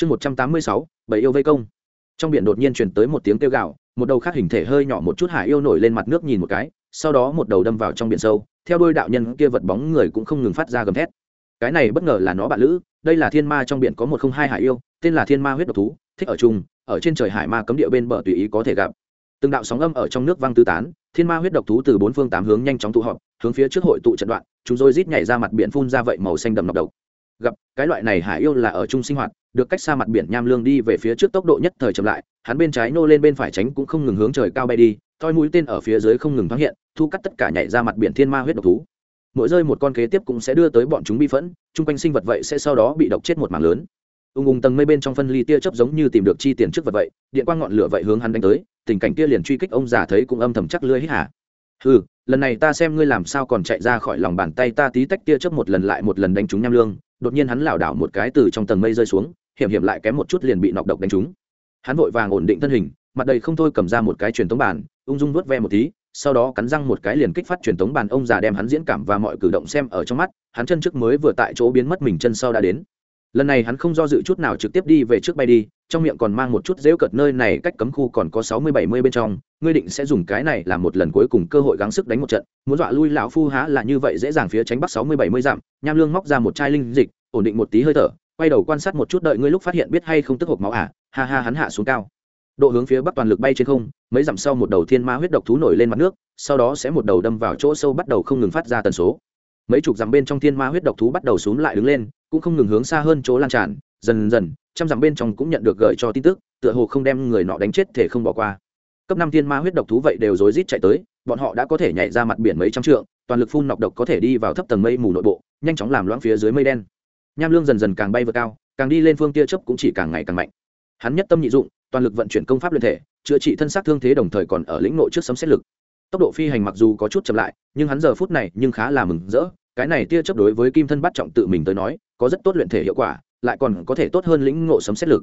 chương một trăm tám mươi sáu, bảy yêu vây công. Trong biển đột nhiên chuyển tới một tiếng kêu gạo một đầu khác hình thể hơi nhỏ một chút hải yêu nổi lên mặt nước nhìn một cái, sau đó một đầu đâm vào trong biển sâu, theo đôi đạo nhân kia vật bóng người cũng không ngừng phát ra gầm thét. Cái này bất ngờ là nó bạn lữ, đây là thiên ma trong biển có một không hai hải yêu, tên là thiên ma huyết độc thú, thích ở chung, ở trên trời hải ma cấm địa bên bờ tùy ý có thể gặp. Từng đạo sóng âm ở trong nước văng tứ tán, thiên ma huyết độc thú từ bốn phương tám hướng nhanh chóng tụ họp, hướng phía trước hội tụ trận đoạn, chúng rồi rít nhảy ra mặt biển phun ra vậy màu xanh đậm nọc độc gặp, cái loại này hải yêu là ở chung sinh hoạt, được cách xa mặt biển nham lương đi về phía trước tốc độ nhất thời chậm lại, hắn bên trái nô lên bên phải tránh cũng không ngừng hướng trời cao bay đi, toi mũi tên ở phía dưới không ngừng thoáng hiện, thu cắt tất cả nhảy ra mặt biển thiên ma huyết độc thú. Mỗi rơi một con kế tiếp cũng sẽ đưa tới bọn chúng bi phẫn, chung quanh sinh vật vậy sẽ sau đó bị độc chết một mảng lớn. Ung ung tầng mây bên trong phân ly tia chớp giống như tìm được chi tiền trước vật vậy, điện quang ngọn lửa vậy hướng hắn đánh tới, tình cảnh kia liền truy kích ông già thấy cũng âm thầm chắc lưỡi hít hả ừ lần này ta xem ngươi làm sao còn chạy ra khỏi lòng bàn tay ta tí tách tia chớp một lần lại một lần đánh trúng nham lương đột nhiên hắn lảo đảo một cái từ trong tầng mây rơi xuống, hiểm hiểm lại kém một chút liền bị nọc độc đánh trúng. Hắn vội vàng ổn định thân hình, mặt đầy không thôi cầm ra một cái truyền tống bàn, ung dung vuốt ve một tí, sau đó cắn răng một cái liền kích phát truyền tống bàn ông già đem hắn diễn cảm và mọi cử động xem ở trong mắt, hắn chân trước mới vừa tại chỗ biến mất mình chân sau đã đến lần này hắn không do dự chút nào trực tiếp đi về trước bay đi, trong miệng còn mang một chút dễu cợt nơi này cách cấm khu còn có sáu mươi bảy mươi bên trong, ngươi định sẽ dùng cái này làm một lần cuối cùng cơ hội gắng sức đánh một trận, muốn dọa lui lão phu há là như vậy dễ dàng phía tránh bắc sáu mươi bảy mươi dặm, nham lương móc ra một chai linh dịch, ổn định một tí hơi thở, quay đầu quan sát một chút đợi ngươi lúc phát hiện biết hay không tức hộp máu à ha ha hắn hạ xuống cao. Độ hướng phía bắc toàn lực bay trên không, mấy dặm sau một đầu thiên ma huyết độc thú nổi lên mặt nước, sau đó sẽ một đầu đâm vào chỗ sâu bắt đầu không ngừng phát ra tần số. Mấy chục dặm bên trong thiên ma huyết độc thú bắt đầu xuống lại đứng lên cũng không ngừng hướng xa hơn chỗ lan tràn, dần dần, trăm dặm bên trong cũng nhận được gợi cho tin tức, tựa hồ không đem người nọ đánh chết thể không bỏ qua. Cấp năm thiên ma huyết độc thú vậy đều rối rít chạy tới, bọn họ đã có thể nhảy ra mặt biển mấy trăm trượng, toàn lực phun nọc độc có thể đi vào thấp tầng mây mù nội bộ, nhanh chóng làm loãng phía dưới mây đen. Nham lương dần dần càng bay vượt cao, càng đi lên phương tia chớp cũng chỉ càng ngày càng mạnh. Hắn nhất tâm nhị dụng, toàn lực vận chuyển công pháp luyện thể, chữa trị thân xác thương thế đồng thời còn ở lĩnh nội trước sấm xét lực. Tốc độ phi hành mặc dù có chút chậm lại, nhưng hắn giờ phút này nhưng khá là mừng rỡ, cái này tia chớp đối với kim thân bắt trọng tự mình tới nói có rất tốt luyện thể hiệu quả, lại còn có thể tốt hơn lĩnh ngộ sấm xét lực.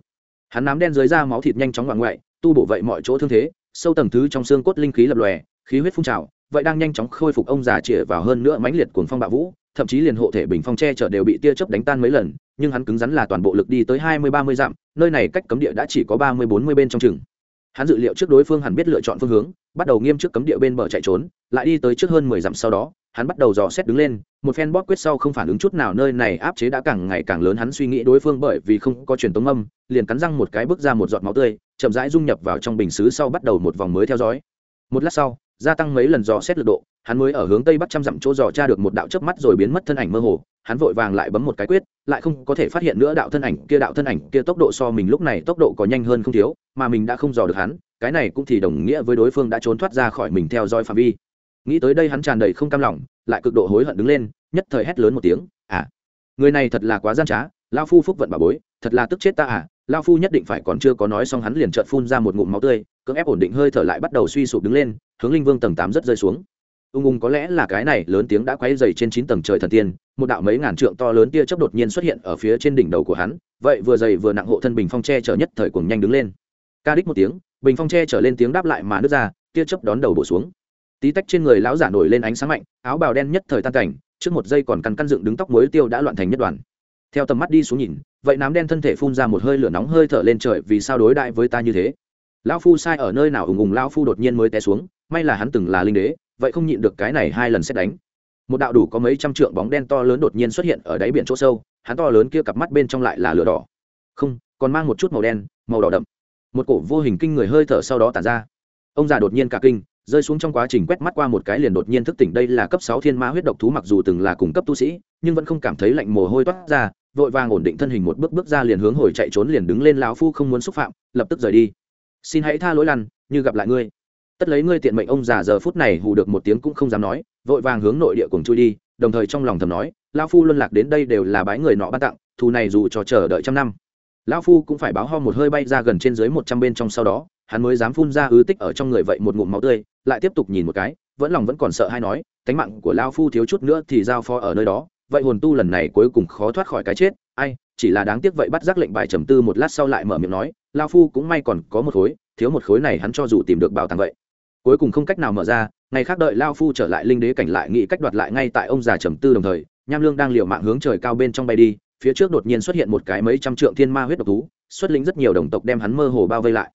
Hắn nắm đen dưới da máu thịt nhanh chóng ngoạn ngoại, tu bổ vậy mọi chỗ thương thế, sâu tầng thứ trong xương cốt linh khí lập lòe, khí huyết phun trào, vậy đang nhanh chóng khôi phục ông già chĩa vào hơn nữa mãnh liệt cuồng phong bạo vũ, thậm chí liền hộ thể bình phong che chở đều bị tia chớp đánh tan mấy lần, nhưng hắn cứng rắn là toàn bộ lực đi tới hai mươi ba mươi dặm, nơi này cách cấm địa đã chỉ có ba mươi bốn mươi bên trong chừng. Hắn dự liệu trước đối phương hẳn biết lựa chọn phương hướng, bắt đầu nghiêm trước cấm địa bên bờ chạy trốn, lại đi tới trước hơn mười dặm sau đó hắn bắt đầu dò xét đứng lên, một phen bóp quyết sau không phản ứng chút nào nơi này áp chế đã càng ngày càng lớn hắn suy nghĩ đối phương bởi vì không có truyền tống âm, liền cắn răng một cái bước ra một giọt máu tươi, chậm rãi dung nhập vào trong bình xứ sau bắt đầu một vòng mới theo dõi. Một lát sau, gia tăng mấy lần dò xét lực độ, hắn mới ở hướng tây bắc trăm dặm chỗ dò tra được một đạo chớp mắt rồi biến mất thân ảnh mơ hồ, hắn vội vàng lại bấm một cái quyết, lại không có thể phát hiện nữa đạo thân ảnh kia, đạo thân ảnh kia tốc độ so mình lúc này tốc độ có nhanh hơn không thiếu, mà mình đã không dò được hắn, cái này cũng thì đồng nghĩa với đối phương đã trốn thoát ra khỏi mình theo dõi phạm vi nghĩ tới đây hắn tràn đầy không cam lòng, lại cực độ hối hận đứng lên, nhất thời hét lớn một tiếng à người này thật là quá gian trá lao phu phúc vận bà bối, thật là tức chết ta à lao phu nhất định phải còn chưa có nói xong hắn liền trợn phun ra một ngụm máu tươi, cưỡng ép ổn định hơi thở lại bắt đầu suy sụp đứng lên, hướng linh vương tầng tám rất rơi xuống. Ung ung có lẽ là cái này lớn tiếng đã quay dày trên chín tầng trời thần tiên, một đạo mấy ngàn trượng to lớn tia chớp đột nhiên xuất hiện ở phía trên đỉnh đầu của hắn, vậy vừa dày vừa nặng hộ thân bình phong tre chở nhất thời cuồng nhanh đứng lên. Ca đích một tiếng, bình phong tre trở lên tiếng đáp lại mà nước ra, tia chớp đón đầu bổ xuống tí tách trên người lão giả nổi lên ánh sáng mạnh, áo bào đen nhất thời tan cảnh, trước một giây còn căn căn dựng đứng tóc muối tiêu đã loạn thành nhất đoàn. Theo tầm mắt đi xuống nhìn, vậy nám đen thân thể phun ra một hơi lửa nóng hơi thở lên trời, vì sao đối đại với ta như thế? Lão phu sai ở nơi nào ùng ùng lão phu đột nhiên mới té xuống, may là hắn từng là linh đế, vậy không nhịn được cái này hai lần xét đánh. Một đạo đủ có mấy trăm trượng bóng đen to lớn đột nhiên xuất hiện ở đáy biển chỗ sâu, hắn to lớn kia cặp mắt bên trong lại là lửa đỏ. Không, còn mang một chút màu đen, màu đỏ đậm. Một cổ vô hình kinh người hơi thở sau đó tản ra. Ông già đột nhiên cả kinh rơi xuống trong quá trình quét mắt qua một cái liền đột nhiên thức tỉnh. Đây là cấp sáu thiên ma huyết độc thú, mặc dù từng là cùng cấp tu sĩ, nhưng vẫn không cảm thấy lạnh mồ hôi toát ra, vội vàng ổn định thân hình một bước bước ra liền hướng hồi chạy trốn, liền đứng lên, lão phu không muốn xúc phạm, lập tức rời đi. Xin hãy tha lỗi lần như gặp lại ngươi. Tất lấy ngươi tiện mệnh. Ông già giờ phút này hù được một tiếng cũng không dám nói, vội vàng hướng nội địa cùng chui đi, đồng thời trong lòng thầm nói, lão phu luân lạc đến đây đều là bái người nọ ban tặng, thù này dù cho chờ đợi trăm năm, lão phu cũng phải báo ho một hơi bay ra gần trên dưới một trăm bên trong sau đó hắn mới dám phun ra ứ tích ở trong người vậy một ngụm máu tươi, lại tiếp tục nhìn một cái, vẫn lòng vẫn còn sợ hay nói tánh mạng của lao phu thiếu chút nữa thì giao phó ở nơi đó, vậy hồn tu lần này cuối cùng khó thoát khỏi cái chết, ai, chỉ là đáng tiếc vậy bắt giác lệnh bài trầm tư một lát sau lại mở miệng nói lao phu cũng may còn có một khối, thiếu một khối này hắn cho dù tìm được bảo tàng vậy. Cuối cùng không cách nào mở ra, ngày khác đợi lao phu trở lại linh đế cảnh lại nghĩ cách đoạt lại ngay tại ông già trầm tư đồng thời, nham lương đang liều mạng hướng trời cao bên trong bay đi, phía trước đột nhiên xuất hiện một cái mấy trăm trượng thiên ma huyết độc thú, xuất lĩnh rất nhiều đồng tộc đem hắn mơ hồ bao vây lại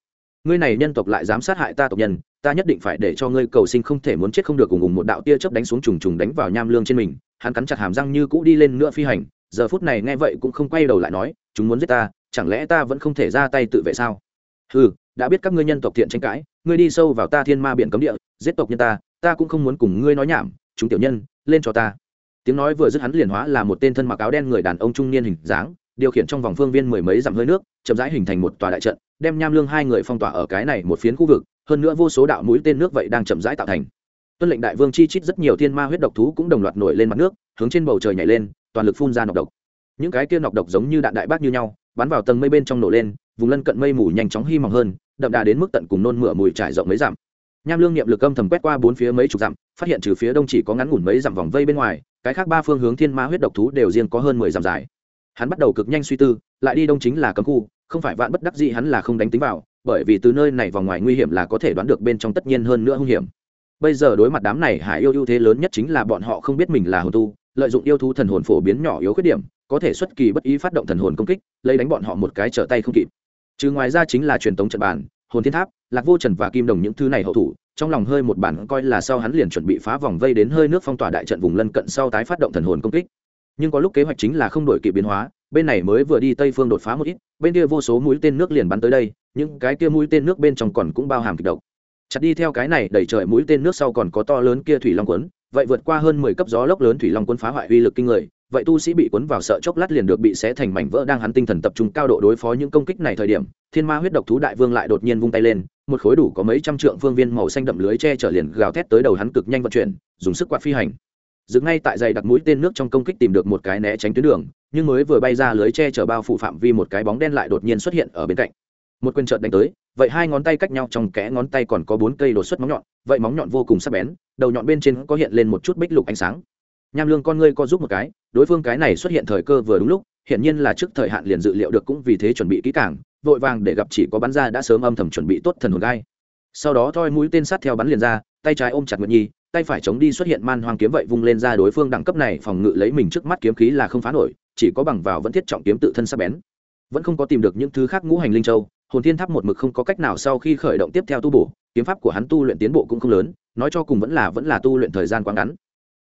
ngươi này nhân tộc lại dám sát hại ta tộc nhân, ta nhất định phải để cho ngươi cầu sinh không thể muốn chết không được cùng cùng một đạo tia chớp đánh xuống trùng trùng đánh vào nham lương trên mình, hắn cắn chặt hàm răng như cũ đi lên nữa phi hành, giờ phút này nghe vậy cũng không quay đầu lại nói, chúng muốn giết ta, chẳng lẽ ta vẫn không thể ra tay tự vệ sao? Ừ đã biết các ngươi nhân tộc thiện tranh cãi, ngươi đi sâu vào ta thiên ma biển cấm địa, giết tộc nhân ta ta cũng không muốn cùng ngươi nói nhảm, chúng tiểu nhân, lên cho ta. Tiếng nói vừa dứt hắn liền hóa là một tên thân mặc áo đen người đàn ông trung niên hình dáng, điều khiển trong vòng phương viên mười mấy dặm hơi nước, chậm rãi hình thành một tòa đại trận đem nham lương hai người phong tỏa ở cái này một phiến khu vực, hơn nữa vô số đạo mũi tên nước vậy đang chậm rãi tạo thành. Tuân lệnh đại vương chi chít rất nhiều thiên ma huyết độc thú cũng đồng loạt nổi lên mặt nước, hướng trên bầu trời nhảy lên, toàn lực phun ra nọc độc. Những cái kia nọc độc giống như đạn đại bác như nhau, bắn vào tầng mây bên trong nổ lên, vùng lân cận mây mù nhanh chóng hy mỏng hơn, đậm đà đến mức tận cùng nôn mửa mùi trải rộng mấy dặm. Nham lương niệm lực âm thầm quét qua bốn phía mấy chục dặm, phát hiện trừ phía đông chỉ có ngắn ngủn mấy dặm vòng vây bên ngoài, cái khác ba phương hướng thiên ma huyết độc thú đều riêng có hơn mười dặm dài. Hắn bắt đầu cực nhanh suy tư, lại đi đông chính là cấm khu không phải vạn bất đắc gì hắn là không đánh tính vào, bởi vì từ nơi này vào ngoài nguy hiểm là có thể đoán được bên trong tất nhiên hơn nữa hung hiểm. Bây giờ đối mặt đám này hải yêu ưu thế lớn nhất chính là bọn họ không biết mình là hồn tu, lợi dụng yêu thú thần hồn phổ biến nhỏ yếu khuyết điểm, có thể xuất kỳ bất ý phát động thần hồn công kích, lấy đánh bọn họ một cái trở tay không kịp. Trừ ngoài ra chính là truyền thống trận bàn, hồn thiên tháp, lạc vô trần và kim đồng những thứ này hậu thủ, trong lòng hơi một bản coi là sau hắn liền chuẩn bị phá vòng vây đến hơi nước phong tỏa đại trận vùng lân cận sau tái phát động thần hồn công kích. Nhưng có lúc kế hoạch chính là không đổi kịp biến hóa bên này mới vừa đi tây phương đột phá một ít, bên kia vô số mũi tên nước liền bắn tới đây, những cái kia mũi tên nước bên trong còn cũng bao hàm kịch độc. Chặt đi theo cái này, đẩy trời mũi tên nước sau còn có to lớn kia thủy long quấn vậy vượt qua hơn mười cấp gió lốc lớn thủy long quấn phá hoại uy lực kinh người, vậy tu sĩ bị quấn vào sợ chốc lát liền được bị xé thành mảnh vỡ đang hắn tinh thần tập trung cao độ đối phó những công kích này thời điểm, thiên ma huyết độc thú đại vương lại đột nhiên vung tay lên, một khối đủ có mấy trăm trượng phương viên màu xanh đậm lưới che chở liền gào thét tới đầu hắn cực nhanh vận chuyển, dùng sức quạt phi hành. Dựng ngay tại dày đặt mũi tên nước trong công kích tìm được một cái né tránh tuyến đường nhưng mới vừa bay ra lưới che chở bao phủ phạm vi một cái bóng đen lại đột nhiên xuất hiện ở bên cạnh. Một quyền chợt đánh tới, vậy hai ngón tay cách nhau, trong kẽ ngón tay còn có bốn cây đột xuất móng nhọn, vậy móng nhọn vô cùng sắc bén, đầu nhọn bên trên có hiện lên một chút bích lục ánh sáng. Nham lương con ngươi co giúp một cái, đối phương cái này xuất hiện thời cơ vừa đúng lúc hiện nhiên là trước thời hạn liền dự liệu được cũng vì thế chuẩn bị kỹ càng, vội vàng để gặp chỉ có bắn ra đã sớm âm thầm chuẩn bị tốt thần hồn gai. Sau đó thoi mũi tên sát theo bắn liền ra, tay trái ôm chặt nguyệt nhi, tay phải chống đi xuất hiện man hoang kiếm vậy vung lên ra đối phương đẳng cấp này, phòng ngự lấy mình trước mắt kiếm khí là không phá nổi chỉ có bằng vào vẫn thiết trọng kiếm tự thân sắc bén. Vẫn không có tìm được những thứ khác ngũ hành linh châu, hồn thiên tháp một mực không có cách nào sau khi khởi động tiếp theo tu bổ, kiếm pháp của hắn tu luyện tiến bộ cũng không lớn, nói cho cùng vẫn là vẫn là tu luyện thời gian quá ngắn.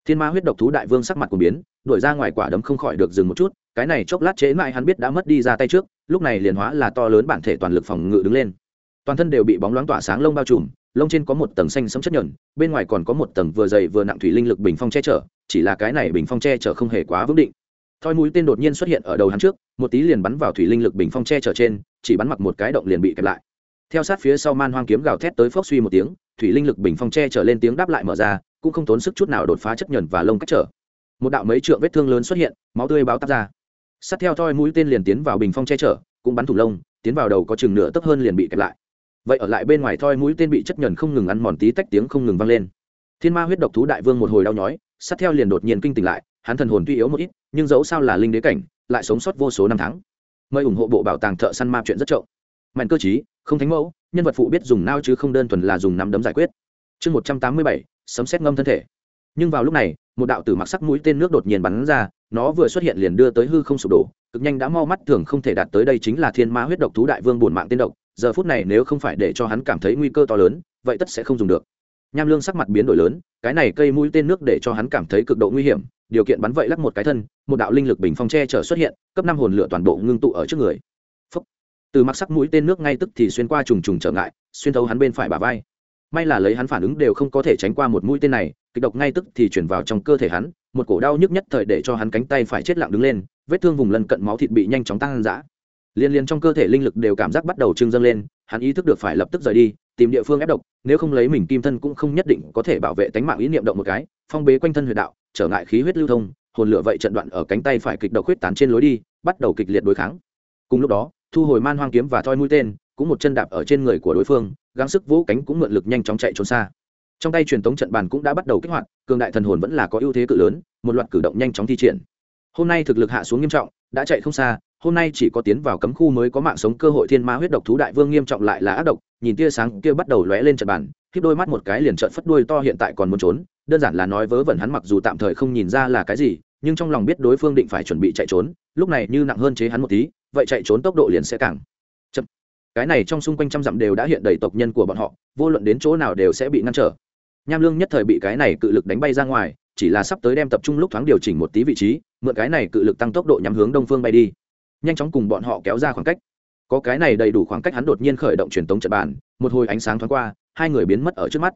Thiên ma huyết độc thú đại vương sắc mặt của biến, đuổi ra ngoài quả đấm không khỏi được dừng một chút, cái này chốc lát chế mãi hắn biết đã mất đi ra tay trước, lúc này liền hóa là to lớn bản thể toàn lực phòng ngự đứng lên. Toàn thân đều bị bóng loáng tỏa sáng lông bao trùm, lông trên có một tầng xanh sẫm chất nhợn bên ngoài còn có một tầng vừa dày vừa nặng thủy linh lực bình phong che chở, chỉ là cái này bình phong che chở không hề quá vững định thoi mũi tên đột nhiên xuất hiện ở đầu hắn trước, một tí liền bắn vào thủy linh lực bình phong che chở trên, chỉ bắn mặc một cái động liền bị kẹp lại. Theo sát phía sau man hoang kiếm gào thét tới phốc suy một tiếng, thủy linh lực bình phong che trở lên tiếng đáp lại mở ra, cũng không tốn sức chút nào đột phá chất nhờn và lông cách trở. Một đạo mấy trượng vết thương lớn xuất hiện, máu tươi báo tắp ra. Sát theo thoi mũi tên liền tiến vào bình phong che chở, cũng bắn thủ lông, tiến vào đầu có chừng nửa tấp hơn liền bị kẹp lại. Vậy ở lại bên ngoài thoi mũi tên bị chất nhờn không ngừng ăn mòn tí tách tiếng không ngừng vang lên. Thiên ma huyết độc thú đại vương một hồi đau nhói, sát theo liền đột nhiên kinh tỉnh lại, hắn thần hồn tuy yếu một ít nhưng dẫu sao là linh đế cảnh, lại sống sót vô số năm tháng. Mời ủng hộ bộ bảo tàng thợ săn ma chuyện rất trộm. Mạnh cơ chí, không thánh mẫu, nhân vật phụ biết dùng nao chứ không đơn thuần là dùng nắm đấm giải quyết. Chương một trăm tám mươi bảy, sấm xét ngâm thân thể. Nhưng vào lúc này, một đạo tử mặc sắc mũi tên nước đột nhiên bắn ra, nó vừa xuất hiện liền đưa tới hư không sụp đổ, cực nhanh đã mau mắt thường không thể đạt tới đây chính là thiên ma huyết độc thú đại vương buồn mạng tiên độc, giờ phút này nếu không phải để cho hắn cảm thấy nguy cơ to lớn, vậy tất sẽ không dùng được nham lương sắc mặt biến đổi lớn, cái này cây mũi tên nước để cho hắn cảm thấy cực độ nguy hiểm, điều kiện bắn vậy lắc một cái thân, một đạo linh lực bình phong che chở xuất hiện, cấp năm hồn lửa toàn bộ ngưng tụ ở trước người. Phúc. từ mặc sắc mũi tên nước ngay tức thì xuyên qua trùng trùng trở ngại, xuyên thấu hắn bên phải bả vai. May là lấy hắn phản ứng đều không có thể tránh qua một mũi tên này, kịch độc ngay tức thì chuyển vào trong cơ thể hắn, một cổ đau nhức nhất thời để cho hắn cánh tay phải chết lặng đứng lên, vết thương vùng lân cận máu thịt bị nhanh chóng tăng dã. Liên liên trong cơ thể linh lực đều cảm giác bắt đầu trưng dâng lên, hắn ý thức được phải lập tức rời đi tìm địa phương ép độc, nếu không lấy mình kim thân cũng không nhất định có thể bảo vệ tánh mạng ý niệm động một cái, phong bế quanh thân huyệt đạo, trở ngại khí huyết lưu thông, hồn lửa vậy trận đoạn ở cánh tay phải kịch độc huyết tán trên lối đi, bắt đầu kịch liệt đối kháng. Cùng lúc đó, thu hồi man hoang kiếm và thoi mũi tên, cũng một chân đạp ở trên người của đối phương, gắng sức vũ cánh cũng mượn lực nhanh chóng chạy trốn xa. Trong tay truyền thống trận bàn cũng đã bắt đầu kích hoạt, cường đại thần hồn vẫn là có ưu thế cự lớn, một loạt cử động nhanh chóng thi triển. Hôm nay thực lực hạ xuống nghiêm trọng, đã chạy không xa hôm nay chỉ có tiến vào cấm khu mới có mạng sống cơ hội thiên ma huyết độc thú đại vương nghiêm trọng lại là ác độc, nhìn tia sáng kia bắt đầu lóe lên trận bàn khiếp đôi mắt một cái liền trợn phất đuôi to hiện tại còn muốn trốn, đơn giản là nói vớ vẩn hắn mặc dù tạm thời không nhìn ra là cái gì, nhưng trong lòng biết đối phương định phải chuẩn bị chạy trốn, lúc này như nặng hơn chế hắn một tí, vậy chạy trốn tốc độ liền sẽ càng cái này trong xung quanh trăm dặm đều đã hiện đầy tộc nhân của bọn họ, vô luận đến chỗ nào đều sẽ bị ngăn trở. Nham lương nhất thời bị cái này cự lực đánh bay ra ngoài, chỉ là sắp tới đem tập trung lúc thoáng điều chỉnh một tí vị trí, mượn cái này cự lực tăng tốc độ nhắm hướng đông phương bay đi nhanh chóng cùng bọn họ kéo ra khoảng cách. Có cái này đầy đủ khoảng cách hắn đột nhiên khởi động truyền tống trận bàn, một hồi ánh sáng thoáng qua, hai người biến mất ở trước mắt.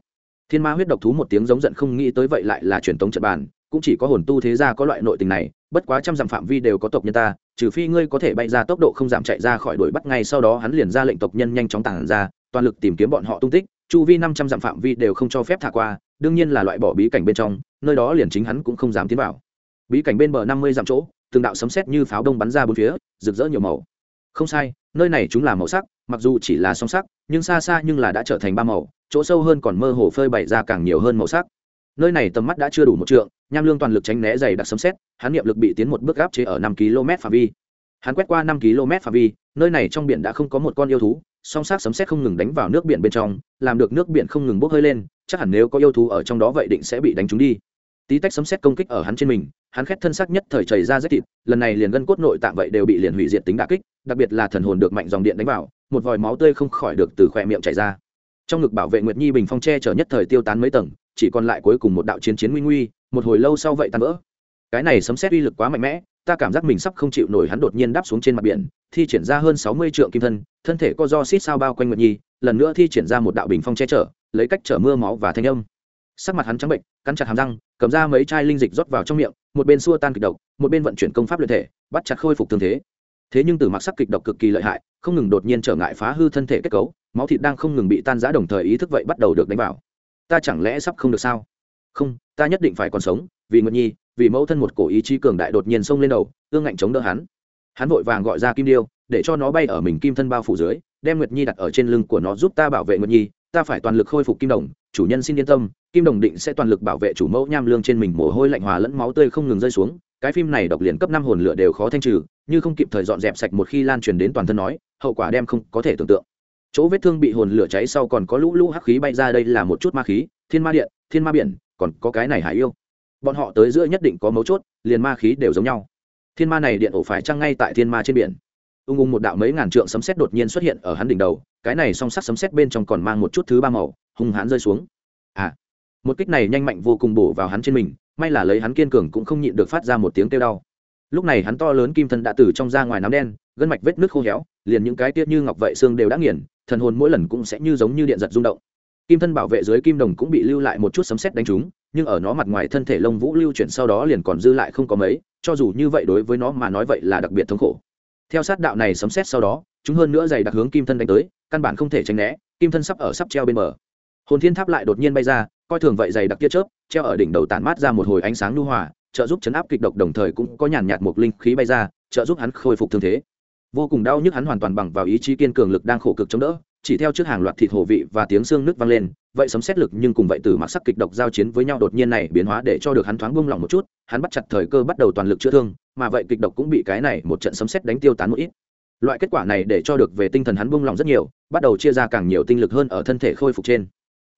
Thiên ma huyết độc thú một tiếng giống giận không nghĩ tới vậy lại là truyền tống trận bàn, cũng chỉ có hồn tu thế gia có loại nội tình này, bất quá trăm dặm phạm vi đều có tộc nhân ta, trừ phi ngươi có thể bay ra tốc độ không giảm chạy ra khỏi đuổi bắt ngay sau đó hắn liền ra lệnh tộc nhân nhanh chóng tản ra, toàn lực tìm kiếm bọn họ tung tích, chu vi năm trăm dặm phạm vi đều không cho phép thả qua, đương nhiên là loại bỏ bí cảnh bên trong, nơi đó liền chính hắn cũng không dám tiến vào. Bí cảnh bên bờ năm mươi dặm chỗ từng đạo sấm sét như pháo đông bắn ra bốn phía, rực rỡ nhiều màu. Không sai, nơi này chúng là màu sắc, mặc dù chỉ là song sắc, nhưng xa xa nhưng là đã trở thành ba màu, chỗ sâu hơn còn mơ hồ phơi bày ra càng nhiều hơn màu sắc. Nơi này tầm mắt đã chưa đủ một trượng, nham lương toàn lực tránh né dày đặc sấm xét hắn niệm lực bị tiến một bước gáp chế ở năm km phạm vi. Hắn quét qua năm km phạm vi, nơi này trong biển đã không có một con yêu thú, song sát sấm xét không ngừng đánh vào nước biển bên trong, làm được nước biển không ngừng bốc hơi lên, chắc hẳn nếu có yêu thú ở trong đó vậy định sẽ bị đánh trúng đi tí tách sấm xét công kích ở hắn trên mình, hắn khét thân xác nhất thời chảy ra rất thịt, lần này liền gân cốt nội tạng vậy đều bị liền hủy diệt tính đà kích, đặc biệt là thần hồn được mạnh dòng điện đánh vào, một vòi máu tươi không khỏi được từ khỏe miệng chảy ra. Trong ngực bảo vệ nguyệt nhi bình phong tre chở nhất thời tiêu tán mấy tầng, chỉ còn lại cuối cùng một đạo chiến chiến nguy nguy, một hồi lâu sau vậy tan vỡ. Cái này sấm xét uy lực quá mạnh mẽ, ta cảm giác mình sắp không chịu nổi hắn đột nhiên đáp xuống trên mặt biển, thi triển ra hơn sáu mươi trượng kim thân thân thể co do xít sao bao quanh nguyệt nhi, lần nữa thi triển ra một đạo bình phong che chở, lấy cách chở mưa máu và thanh âm sắc mặt hắn trắng bệnh, cắn chặt hàm răng, cầm ra mấy chai linh dịch rót vào trong miệng, một bên xua tan kịch độc, một bên vận chuyển công pháp luyện thể, bắt chặt khôi phục thương thế. Thế nhưng từ mặc sắc kịch độc cực kỳ lợi hại, không ngừng đột nhiên trở ngại phá hư thân thể kết cấu, máu thịt đang không ngừng bị tan giã đồng thời ý thức vậy bắt đầu được đánh vào. Ta chẳng lẽ sắp không được sao? Không, ta nhất định phải còn sống, vì nguyệt nhi, vì mẫu thân một cổ ý chí cường đại đột nhiên xông lên đầu, ương ngạnh chống đỡ hắn. Hắn vội vàng gọi ra kim điêu, để cho nó bay ở mình kim thân bao phủ dưới, đem nguyệt nhi đặt ở trên lưng của nó giúp ta bảo vệ nguyệt nhi, ta phải toàn lực khôi phục kim đồng, chủ nhân xin yên tâm kim đồng định sẽ toàn lực bảo vệ chủ mẫu nham lương trên mình mồ hôi lạnh hòa lẫn máu tươi không ngừng rơi xuống. Cái phim này độc liền cấp năm hồn lửa đều khó thanh trừ, như không kịp thời dọn dẹp sạch một khi lan truyền đến toàn thân nói, hậu quả đem không có thể tưởng tượng. Chỗ vết thương bị hồn lửa cháy sau còn có lũ lũ hắc khí bay ra đây là một chút ma khí, thiên ma điện, thiên ma biển, còn có cái này hải yêu. Bọn họ tới giữa nhất định có mấu chốt, liền ma khí đều giống nhau. Thiên ma này điện ổ phải trăng ngay tại thiên ma trên biển. Ung ung một đạo mấy ngàn trượng sấm sét đột nhiên xuất hiện ở hắn đỉnh đầu, cái này song sắc sấm sét bên trong còn mang một chút thứ ba màu, hung hãn rơi xuống. À một kích này nhanh mạnh vô cùng bổ vào hắn trên mình, may là lấy hắn kiên cường cũng không nhịn được phát ra một tiếng kêu đau. Lúc này hắn to lớn kim thân đã từ trong ra ngoài nám đen, gân mạch vết nước khô héo, liền những cái tiết như ngọc vậy xương đều đã nghiền, thần hồn mỗi lần cũng sẽ như giống như điện giật rung động. Kim thân bảo vệ dưới kim đồng cũng bị lưu lại một chút sấm sét đánh trúng, nhưng ở nó mặt ngoài thân thể lông vũ lưu chuyển sau đó liền còn dư lại không có mấy, cho dù như vậy đối với nó mà nói vậy là đặc biệt thống khổ. Theo sát đạo này sấm sét sau đó, chúng hơn nữa dày đặc hướng kim thân đánh tới, căn bản không thể tránh né, kim thân sắp ở sắp treo bên bờ. Hồn thiên tháp lại đột nhiên bay ra coi thường vậy dày đặc tia chớp, treo ở đỉnh đầu tản mát ra một hồi ánh sáng lưu hòa, trợ giúp chấn áp kịch độc đồng thời cũng có nhàn nhạt một linh khí bay ra, trợ giúp hắn khôi phục thương thế. Vô cùng đau nhức hắn hoàn toàn bằng vào ý chí kiên cường lực đang khổ cực chống đỡ, chỉ theo trước hàng loạt thịt hổ vị và tiếng xương nước vang lên, vậy sấm xét lực nhưng cùng vậy từ mặc sắc kịch độc giao chiến với nhau đột nhiên này biến hóa để cho được hắn thoáng buông lỏng một chút, hắn bắt chặt thời cơ bắt đầu toàn lực chữa thương, mà vậy kịch độc cũng bị cái này một trận sấm xét đánh tiêu tán một ít. Loại kết quả này để cho được về tinh thần hắn buông lỏng rất nhiều, bắt đầu chia ra càng nhiều tinh lực hơn ở thân thể khôi phục trên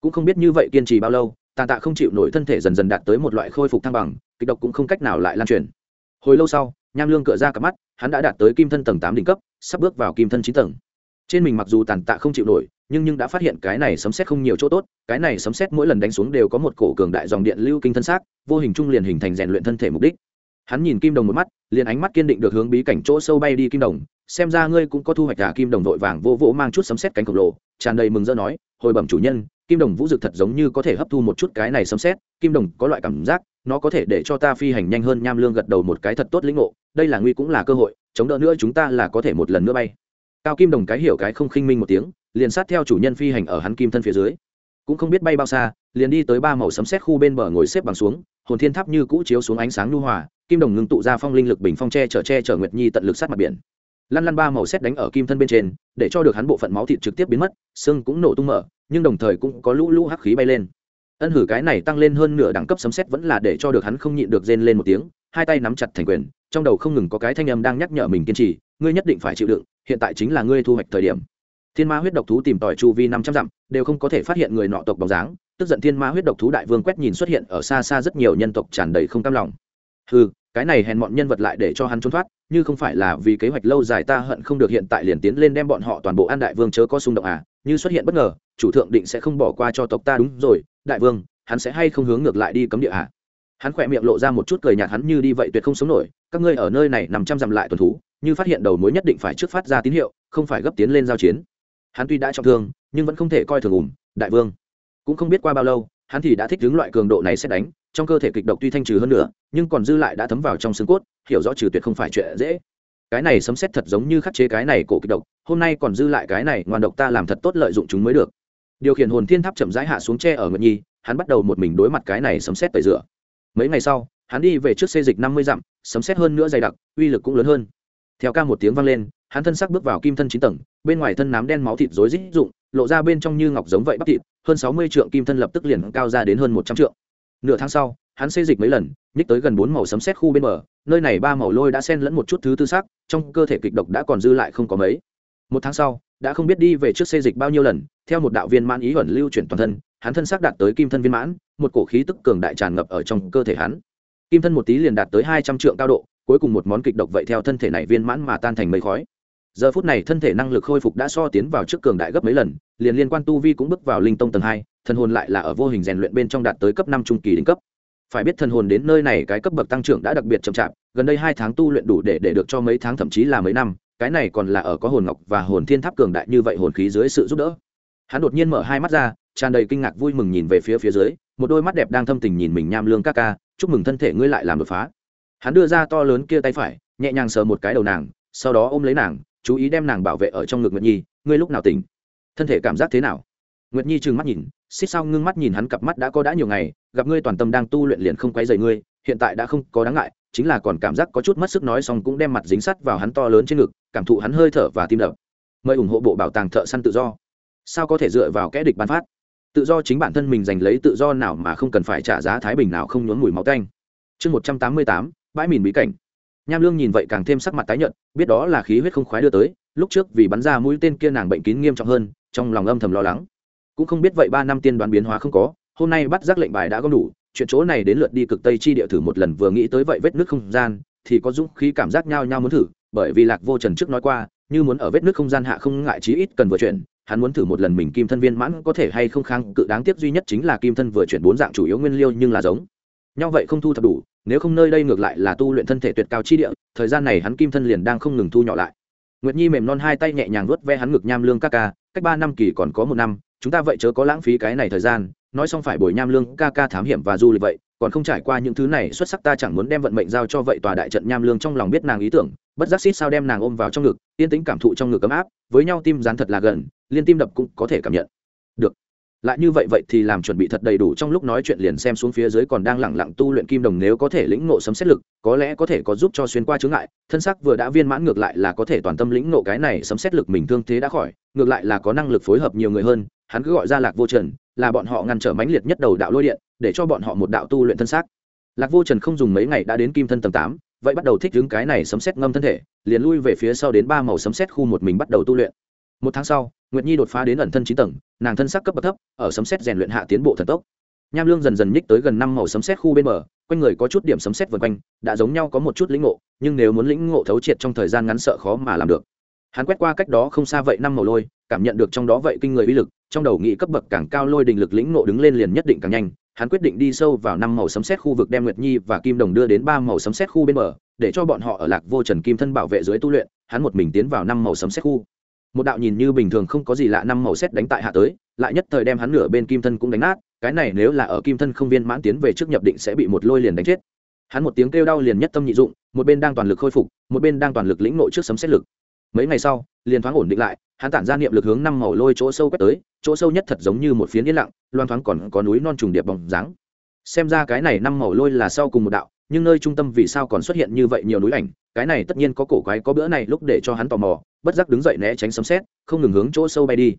cũng không biết như vậy kiên trì bao lâu tàn tạ không chịu nổi thân thể dần dần đạt tới một loại khôi phục thăng bằng, kịch độc cũng không cách nào lại lan truyền. Hồi lâu sau, nham lương cựa ra cặp mắt, hắn đã đạt tới kim thân tầng tám đỉnh cấp, sắp bước vào kim thân chín tầng. Trên mình mặc dù tàn tạ không chịu nổi, nhưng nhưng đã phát hiện cái này sấm xét không nhiều chỗ tốt, cái này sấm xét mỗi lần đánh xuống đều có một cổ cường đại dòng điện lưu kinh thân xác, vô hình trung liền hình thành rèn luyện thân thể mục đích. Hắn nhìn kim đồng một mắt, liền ánh mắt kiên định được hướng bí cảnh chỗ sâu bay đi kim đồng, xem ra ngươi cũng có thu hoạch cả kim đồng vội vàng vô vỗ mang chút sấm xét cánh khổng lồ, tràn đầy mừng rỡ nói hồi bẩm chủ nhân, kim đồng vũ dực thật giống như có thể hấp thu một chút cái này sấm xét kim đồng có loại cảm giác, nó có thể để cho ta phi hành nhanh hơn nham lương gật đầu một cái thật tốt lĩnh ngộ, đây là nguy cũng là cơ hội, chống đỡ nữa chúng ta là có thể một lần nữa bay. Cao kim đồng cái hiểu cái không khinh minh một tiếng, liền sát theo chủ nhân phi hành ở hắn kim thân phía dưới. Cũng không biết bay bao xa, liền đi tới ba màu sấm xét khu bên bờ ngồi xếp bằng xuống, hồn thiên tháp như cũ chiếu xuống ánh sáng nhu hòa, kim đồng ngưng tụ ra phong linh lực bình phong tre chở che chở nguyệt nhi tận lực sát mặt biển lăn lăn ba màu xét đánh ở kim thân bên trên, để cho được hắn bộ phận máu thịt trực tiếp biến mất, xương cũng nổ tung mở, nhưng đồng thời cũng có lũ lũ hắc khí bay lên. Ân hử cái này tăng lên hơn nửa đẳng cấp sấm xét vẫn là để cho được hắn không nhịn được rên lên một tiếng, hai tay nắm chặt thành quyền, trong đầu không ngừng có cái thanh âm đang nhắc nhở mình kiên trì, ngươi nhất định phải chịu đựng, hiện tại chính là ngươi thu hoạch thời điểm. Thiên ma huyết độc thú tìm tòi chu vi năm trăm dặm, đều không có thể phát hiện người nọ tộc bóng dáng, tức giận thiên ma huyết độc thú đại vương quét nhìn xuất hiện ở xa xa rất nhiều nhân tộc tràn đầy không cam lòng. Ừ cái này hèn mọn nhân vật lại để cho hắn trốn thoát, như không phải là vì kế hoạch lâu dài ta hận không được hiện tại liền tiến lên đem bọn họ toàn bộ an đại vương chớ có xung động à như xuất hiện bất ngờ, chủ thượng định sẽ không bỏ qua cho tộc ta đúng rồi, đại vương, hắn sẽ hay không hướng ngược lại đi cấm địa à? Hắn khỏe miệng lộ ra một chút cười nhạt hắn như đi vậy tuyệt không sống nổi, các ngươi ở nơi này nằm trăm dặm lại tuần thú, như phát hiện đầu mối nhất định phải trước phát ra tín hiệu, không phải gấp tiến lên giao chiến. Hắn tuy đã trọng thương, nhưng vẫn không thể coi thường ủng đại vương. Cũng không biết qua bao lâu, hắn thì đã thích đứng loại cường độ này sẽ đánh trong cơ thể kịch độc tuy thanh trừ hơn nữa nhưng còn dư lại đã thấm vào trong xương cốt, hiểu rõ trừ tuyệt không phải chuyện dễ. Cái này sấm xét thật giống như khắc chế cái này cổ kịch độc, hôm nay còn dư lại cái này, ngoan độc ta làm thật tốt lợi dụng chúng mới được. Điều khiển hồn thiên tháp chậm rãi hạ xuống tre ở nguyệt nhi, hắn bắt đầu một mình đối mặt cái này sấm xét tẩy rửa. Mấy ngày sau, hắn đi về trước xê dịch năm mươi dặm, sấm xét hơn nữa dày đặc, uy lực cũng lớn hơn. Theo ca một tiếng vang lên, hắn thân sắc bước vào kim thân chín tầng, bên ngoài thân nám đen máu thịt rối rít rụng, lộ ra bên trong như ngọc giống vậy bắp thịt, hơn sáu mươi trượng kim thân lập tức liền cao ra đến hơn một trăm trượng nửa tháng sau, hắn xây dịch mấy lần, nhích tới gần bốn màu sấm xét khu bên bờ, nơi này ba màu lôi đã xen lẫn một chút thứ tư sắc, trong cơ thể kịch độc đã còn dư lại không có mấy. Một tháng sau, đã không biết đi về trước xây dịch bao nhiêu lần, theo một đạo viên mãn ý ẩn lưu chuyển toàn thân, hắn thân xác đạt tới kim thân viên mãn, một cổ khí tức cường đại tràn ngập ở trong cơ thể hắn. Kim thân một tí liền đạt tới hai trăm trượng cao độ, cuối cùng một món kịch độc vậy theo thân thể này viên mãn mà tan thành mây khói. Giờ phút này thân thể năng lực khôi phục đã so tiến vào trước cường đại gấp mấy lần, liền liên quan tu vi cũng bước vào linh tông tầng hai thần hồn lại là ở vô hình rèn luyện bên trong đạt tới cấp năm trung kỳ đỉnh cấp. Phải biết thần hồn đến nơi này cái cấp bậc tăng trưởng đã đặc biệt chậm chạp, gần đây hai tháng tu luyện đủ để để được cho mấy tháng thậm chí là mấy năm, cái này còn là ở có hồn ngọc và hồn thiên tháp cường đại như vậy hồn khí dưới sự giúp đỡ. Hắn đột nhiên mở hai mắt ra, tràn đầy kinh ngạc vui mừng nhìn về phía phía dưới, một đôi mắt đẹp đang thâm tình nhìn mình nham lương ca ca, chúc mừng thân thể ngươi lại làm đột phá. Hắn đưa ra to lớn kia tay phải, nhẹ nhàng sờ một cái đầu nàng, sau đó ôm lấy nàng, chú ý đem nàng bảo vệ ở trong ngực nguyệt nhi, ngươi lúc nào tỉnh? Thân thể cảm giác thế nào? Nguyệt nhi trừng mắt nhìn, xích sao ngưng mắt nhìn hắn cặp mắt đã có đã nhiều ngày, gặp ngươi toàn tâm đang tu luyện liền không quấy dày ngươi, hiện tại đã không có đáng ngại, chính là còn cảm giác có chút mất sức nói xong cũng đem mặt dính sắt vào hắn to lớn trên ngực, cảm thụ hắn hơi thở và tim đập. Mời ủng hộ bộ bảo tàng thợ săn tự do. Sao có thể dựa vào kẽ địch ban phát? Tự do chính bản thân mình giành lấy tự do nào mà không cần phải trả giá thái bình nào không nhốn mùi máu tanh. Chương một trăm tám mươi tám, bãi mìn bí cảnh. Nham lương nhìn vậy càng thêm sắc mặt tái nhợt, biết đó là khí huyết không khoái đưa tới, lúc trước vì bắn ra mũi tên kia nàng bệnh kín nghiêm trọng hơn, trong lòng âm thầm lo lắng cũng không biết vậy ba năm tiên đoán biến hóa không có, hôm nay bắt giác lệnh bài đã có đủ, chuyện chỗ này đến lượt đi cực tây chi địa thử một lần vừa nghĩ tới vậy vết nước không gian, thì có dũng khí cảm giác nhao nhao muốn thử, bởi vì lạc vô trần trước nói qua, như muốn ở vết nước không gian hạ không ngại chí ít cần vừa chuyển, hắn muốn thử một lần mình kim thân viên mãn có thể hay không kháng cự, đáng tiếc duy nhất chính là kim thân vừa chuyển bốn dạng chủ yếu nguyên liêu nhưng là giống. Nhau vậy không thu thập đủ, nếu không nơi đây ngược lại là tu luyện thân thể tuyệt cao chi địa, thời gian này hắn kim thân liền đang không ngừng thu nhỏ lại. Nguyệt nhi mềm non hai tay nhẹ nhàng vuốt ve hắn ngực nham lương ca ca, cách ba năm kỳ còn có một năm chúng ta vậy chớ có lãng phí cái này thời gian, nói xong phải bồi nham lương ca ca thám hiểm và du lịch vậy, còn không trải qua những thứ này, xuất sắc ta chẳng muốn đem vận mệnh giao cho vậy tòa đại trận nham lương trong lòng biết nàng ý tưởng, bất giác xít sao đem nàng ôm vào trong ngực, yên tĩnh cảm thụ trong ngực ấm áp, với nhau tim dán thật là gần, liên tim đập cũng có thể cảm nhận. Được. Lại như vậy vậy thì làm chuẩn bị thật đầy đủ trong lúc nói chuyện liền xem xuống phía dưới còn đang lẳng lặng tu luyện kim đồng nếu có thể lĩnh ngộ sấm xét lực, có lẽ có thể có giúp cho xuyên qua chướng ngại, thân sắc vừa đã viên mãn ngược lại là có thể toàn tâm lĩnh ngộ cái này sấm xét lực mình thương thế đã khỏi, ngược lại là có năng lực phối hợp nhiều người hơn hắn cứ gọi ra lạc vô trần, là bọn họ ngăn trở mãnh liệt nhất đầu đạo lôi điện, để cho bọn họ một đạo tu luyện thân xác. Lạc vô trần không dùng mấy ngày đã đến kim thân tầng tám, vậy bắt đầu thích đứng cái này sấm xét ngâm thân thể, liền lui về phía sau đến ba màu sấm xét khu một mình bắt đầu tu luyện. Một tháng sau, nguyệt nhi đột phá đến ẩn thân chín tầng, nàng thân sắc cấp bậc thấp, ở sấm xét rèn luyện hạ tiến bộ thần tốc. Nham lương dần dần nhích tới gần năm màu sấm xét khu bên bờ, quanh người có chút điểm sấm xét vân quanh, đã giống nhau có một chút lĩnh ngộ, nhưng nếu muốn lĩnh ngộ thấu triệt trong thời gian ngắn sợ khó mà làm được hắn quét qua cách đó không xa vậy năm màu lôi, cảm nhận được trong đó vậy kinh người uy lực, trong đầu nghĩ cấp bậc càng cao lôi đình lực lĩnh nộ đứng lên liền nhất định càng nhanh, hắn quyết định đi sâu vào năm màu sấm xét khu vực đem nguyệt nhi và kim đồng đưa đến ba màu sấm xét khu bên bờ, để cho bọn họ ở lạc vô trần kim thân bảo vệ dưới tu luyện, hắn một mình tiến vào năm màu sấm xét khu. Một đạo nhìn như bình thường không có gì lạ năm màu xét đánh tại hạ tới, lại nhất thời đem hắn nửa bên kim thân cũng đánh nát, cái này nếu là ở kim thân không viên mãn tiến về trước nhập định sẽ bị một lôi liền đánh chết. Hắn một tiếng kêu đau liền nhất tâm nhị dụng, một bên đang toàn lực khôi phục, một bên đang toàn lực lĩnh nội trước sấm xét lực mấy ngày sau, liền thoáng ổn định lại, hắn tản ra niệm lực hướng năm màu lôi chỗ sâu quét tới, chỗ sâu nhất thật giống như một phiến yên lặng loan thoáng còn có núi non trùng điệp bóng dáng. Xem ra cái này năm màu lôi là sau cùng một đạo, nhưng nơi trung tâm vì sao còn xuất hiện như vậy nhiều núi ảnh, cái này tất nhiên có cổ quái có bữa này lúc để cho hắn tò mò, bất giác đứng dậy né tránh sấm xét không ngừng hướng chỗ sâu bay đi.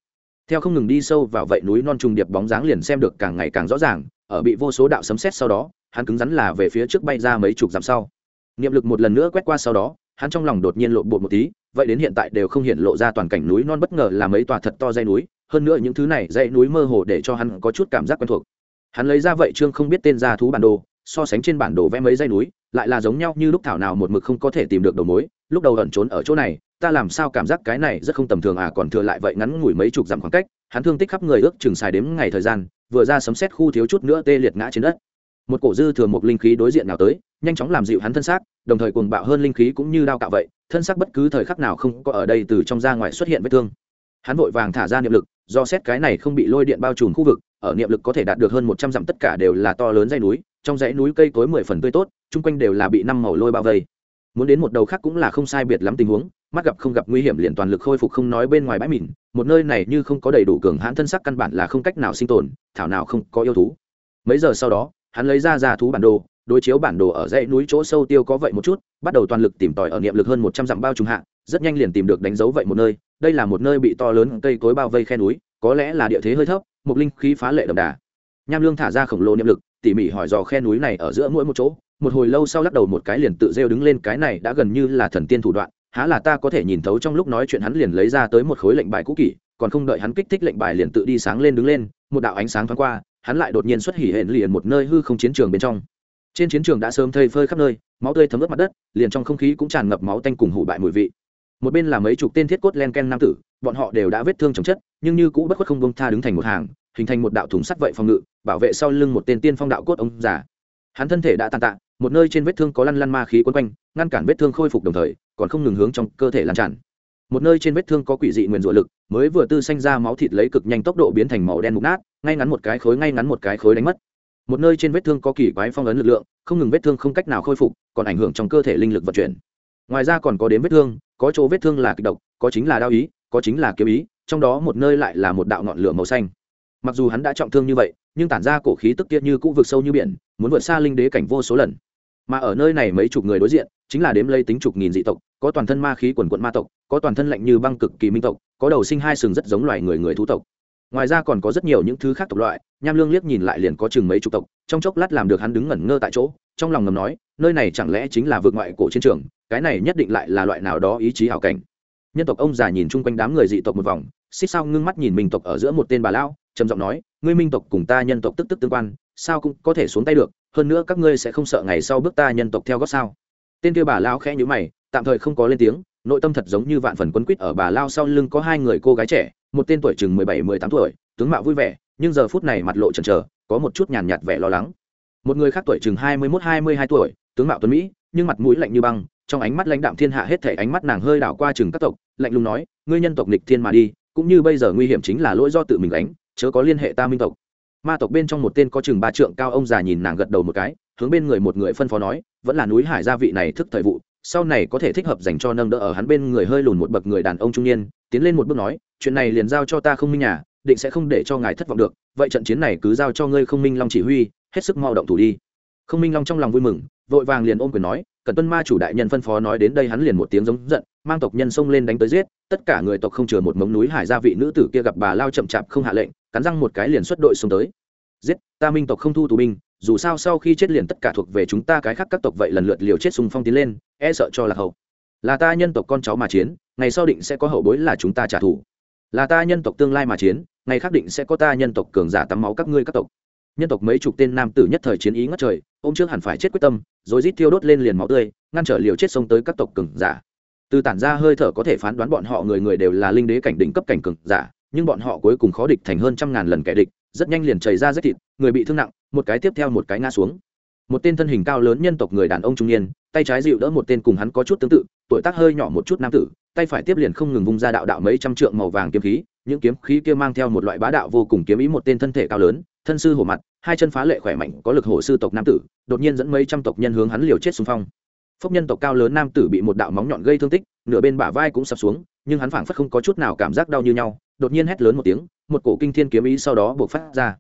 Theo không ngừng đi sâu vào vậy núi non trùng điệp bóng dáng liền xem được càng ngày càng rõ ràng, ở bị vô số đạo sấm xét sau đó, hắn cứng rắn là về phía trước bay ra mấy chục dặm sau. Niệm lực một lần nữa quét qua sau đó hắn trong lòng đột nhiên lộ bột một tí, vậy đến hiện tại đều không hiện lộ ra toàn cảnh núi non bất ngờ là mấy tòa thật to dây núi, hơn nữa những thứ này dãy núi mơ hồ để cho hắn có chút cảm giác quen thuộc. Hắn lấy ra vậy trương không biết tên ra thú bản đồ, so sánh trên bản đồ vẽ mấy dây núi, lại là giống nhau như lúc thảo nào một mực không có thể tìm được đầu mối, lúc đầu ẩn trốn ở chỗ này, ta làm sao cảm giác cái này rất không tầm thường à còn thừa lại vậy ngắn ngủi mấy chục dặm khoảng cách, hắn thương tích khắp người ước chừng xài đếm ngày thời gian, vừa ra sấm xét khu thiếu chút nữa tê liệt ngã trên đất. Một cổ dư thừa một linh khí đối diện nào tới, nhanh chóng làm dịu hắn thân xác đồng thời cuồng bạo hơn linh khí cũng như đao cạo vậy, thân xác bất cứ thời khắc nào không có ở đây từ trong ra ngoài xuất hiện vết thương. Hắn vội vàng thả ra niệm lực, do xét cái này không bị lôi điện bao trùm khu vực, ở niệm lực có thể đạt được hơn một trăm dặm tất cả đều là to lớn dãy núi, trong dãy núi cây cối mười phần tươi tốt, chung quanh đều là bị năm màu lôi bao vây. Muốn đến một đầu khác cũng là không sai biệt lắm tình huống, mắt gặp không gặp nguy hiểm liền toàn lực khôi phục không nói bên ngoài bãi mìn một nơi này như không có đầy đủ cường hãn thân sắc căn bản là không cách nào sinh tồn, thảo nào không có yêu thú. Mấy giờ sau đó, hắn lấy ra ra thú bản đồ đối chiếu bản đồ ở dãy núi chỗ sâu tiêu có vậy một chút, bắt đầu toàn lực tìm tòi ở niệm lực hơn một trăm dặm bao trùng hạ, rất nhanh liền tìm được đánh dấu vậy một nơi, đây là một nơi bị to lớn cây cối bao vây khe núi, có lẽ là địa thế hơi thấp, một linh khí phá lệ đậm đà. Nham lương thả ra khổng lồ niệm lực, tỉ mỉ hỏi dò khe núi này ở giữa mỗi một chỗ, một hồi lâu sau lắc đầu một cái liền tự rêu đứng lên, cái này đã gần như là thần tiên thủ đoạn, há là ta có thể nhìn thấu trong lúc nói chuyện hắn liền lấy ra tới một khối lệnh bài cũ kỷ còn không đợi hắn kích thích lệnh bài liền tự đi sáng lên đứng lên, một đạo ánh sáng thoáng qua, hắn lại đột nhiên xuất hỉ hển liền một nơi hư không chiến trường bên trong trên chiến trường đã sớm thây phơi khắp nơi, máu tươi thấm ướt mặt đất, liền trong không khí cũng tràn ngập máu tanh cùng hủ bại mùi vị. Một bên là mấy chục tên thiết cốt len ken nam tử, bọn họ đều đã vết thương chồng chất, nhưng như cũ bất khuất không bông tha đứng thành một hàng, hình thành một đạo thùng sắt vậy phòng ngự, bảo vệ sau lưng một tên tiên phong đạo cốt ông già. Hắn thân thể đã tàn tạ, một nơi trên vết thương có lăn lăn ma khí quấn quanh, ngăn cản vết thương khôi phục đồng thời, còn không ngừng hướng trong cơ thể lan tràn. Một nơi trên vết thương có quỷ dị nguyền rủa lực, mới vừa tư xanh ra máu thịt lấy cực nhanh tốc độ biến thành màu đen mục nát, ngay ngắn một cái khối, ngay ngắn một cái khối đánh mất một nơi trên vết thương có kỳ quái phong ấn lực lượng, không ngừng vết thương không cách nào khôi phục, còn ảnh hưởng trong cơ thể linh lực vận chuyển. Ngoài ra còn có đến vết thương, có chỗ vết thương là kịch độc, có chính là đao ý, có chính là kiếm ý, trong đó một nơi lại là một đạo ngọn lửa màu xanh. Mặc dù hắn đã trọng thương như vậy, nhưng tản ra cổ khí tức tiết như cũ vực sâu như biển, muốn vượt xa linh đế cảnh vô số lần. Mà ở nơi này mấy chục người đối diện, chính là đếm lây tính chục nghìn dị tộc, có toàn thân ma khí quần quận ma tộc, có toàn thân lạnh như băng cực kỳ minh tộc, có đầu sinh hai sừng rất giống loài người người thú tộc ngoài ra còn có rất nhiều những thứ khác tộc loại, nham lương liếc nhìn lại liền có chừng mấy chục tộc, trong chốc lát làm được hắn đứng ngẩn ngơ tại chỗ, trong lòng ngầm nói, nơi này chẳng lẽ chính là vượt ngoại cổ chiến trường, cái này nhất định lại là loại nào đó ý chí hảo cảnh. Nhân tộc ông già nhìn chung quanh đám người dị tộc một vòng, xích sao ngưng mắt nhìn minh tộc ở giữa một tên bà lão, trầm giọng nói, ngươi minh tộc cùng ta nhân tộc tức tức tương quan, sao cũng có thể xuống tay được, hơn nữa các ngươi sẽ không sợ ngày sau bước ta nhân tộc theo gót sao? Tên kia bà lão khẽ nhíu mày, tạm thời không có lên tiếng, nội tâm thật giống như vạn phần quấn quýt ở bà lao sau lưng có hai người cô gái trẻ một tên tuổi chừng mười bảy, mười tám tuổi, tướng mạo vui vẻ, nhưng giờ phút này mặt lộ chần chờ, có một chút nhàn nhạt vẻ lo lắng. Một người khác tuổi chừng hai mươi mốt, hai mươi hai tuổi, tướng mạo tuấn mỹ, nhưng mặt mũi lạnh như băng, trong ánh mắt lãnh đạm thiên hạ hết thể ánh mắt nàng hơi đảo qua chừng các tộc, lạnh lùng nói, ngươi nhân tộc nịch thiên mà đi, cũng như bây giờ nguy hiểm chính là lỗi do tự mình đánh chớ có liên hệ ta minh tộc. Ma tộc bên trong một tên có chừng ba trượng cao ông già nhìn nàng gật đầu một cái, hướng bên người một người phân phó nói, vẫn là núi hải gia vị này thức thời vụ sau này có thể thích hợp dành cho nâng đỡ ở hắn bên người hơi lùn một bậc người đàn ông trung niên, tiến lên một bước nói, chuyện này liền giao cho ta không minh nhà, định sẽ không để cho ngài thất vọng được, vậy trận chiến này cứ giao cho ngươi không minh long chỉ huy, hết sức mau động thủ đi. Không minh long trong lòng vui mừng, vội vàng liền ôm quyền nói cần tuân ma chủ đại nhân phân phó nói đến đây hắn liền một tiếng giống giận, mang tộc nhân xông lên đánh tới giết, tất cả người tộc không chừa một mống núi hải gia vị nữ tử kia gặp bà lao chậm chạp không hạ lệnh, cắn răng một cái liền xuất đội xông tới. Giết, ta minh tộc không thu tù binh dù sao sau khi chết liền tất cả thuộc về chúng ta cái khác các tộc vậy lần lượt liều chết xung phong tiến lên e sợ cho là hậu. Là ta nhân tộc con cháu mà chiến, ngày sau định sẽ có hậu bối là chúng ta trả thù. Là ta nhân tộc tương lai mà chiến, ngày khác định sẽ có ta nhân tộc cường giả tắm máu các ngươi các tộc. Nhân tộc mấy chục tên nam tử nhất thời chiến ý ngất trời ô m trước hẳn phải chết quyết tâm, rồi rít thiêu đốt lên liền máu tươi, ngăn trở liều chết xông tới các tộc cường giả. Từ tản ra hơi thở có thể phán đoán bọn họ người người đều là linh đế cảnh đỉnh cấp cảnh cường giả, nhưng bọn họ cuối cùng khó địch thành hơn trăm ngàn lần kẻ địch rất nhanh liền chảy ra rất thịt, người bị thương nặng, một cái tiếp theo một cái ngã xuống. Một tên thân hình cao lớn nhân tộc người đàn ông trung niên, tay trái dịu đỡ một tên cùng hắn có chút tương tự, tuổi tác hơi nhỏ một chút nam tử, tay phải tiếp liền không ngừng vung ra đạo đạo mấy trăm trượng màu vàng kiếm khí, những kiếm khí kia mang theo một loại bá đạo vô cùng kiếm ý một tên thân thể cao lớn, thân sư hổ mặt, hai chân phá lệ khỏe mạnh, có lực hổ sư tộc nam tử, đột nhiên dẫn mấy trăm tộc nhân hướng hắn liều chết xung phong. Phốc nhân tộc cao lớn nam tử bị một đạo móng nhọn gây thương tích, nửa bên bả vai cũng sập xuống, nhưng hắn phảng phất không có chút nào cảm giác đau như nhau đột nhiên hét lớn một tiếng, một cổ kinh thiên kiếm ý sau đó buộc phát ra.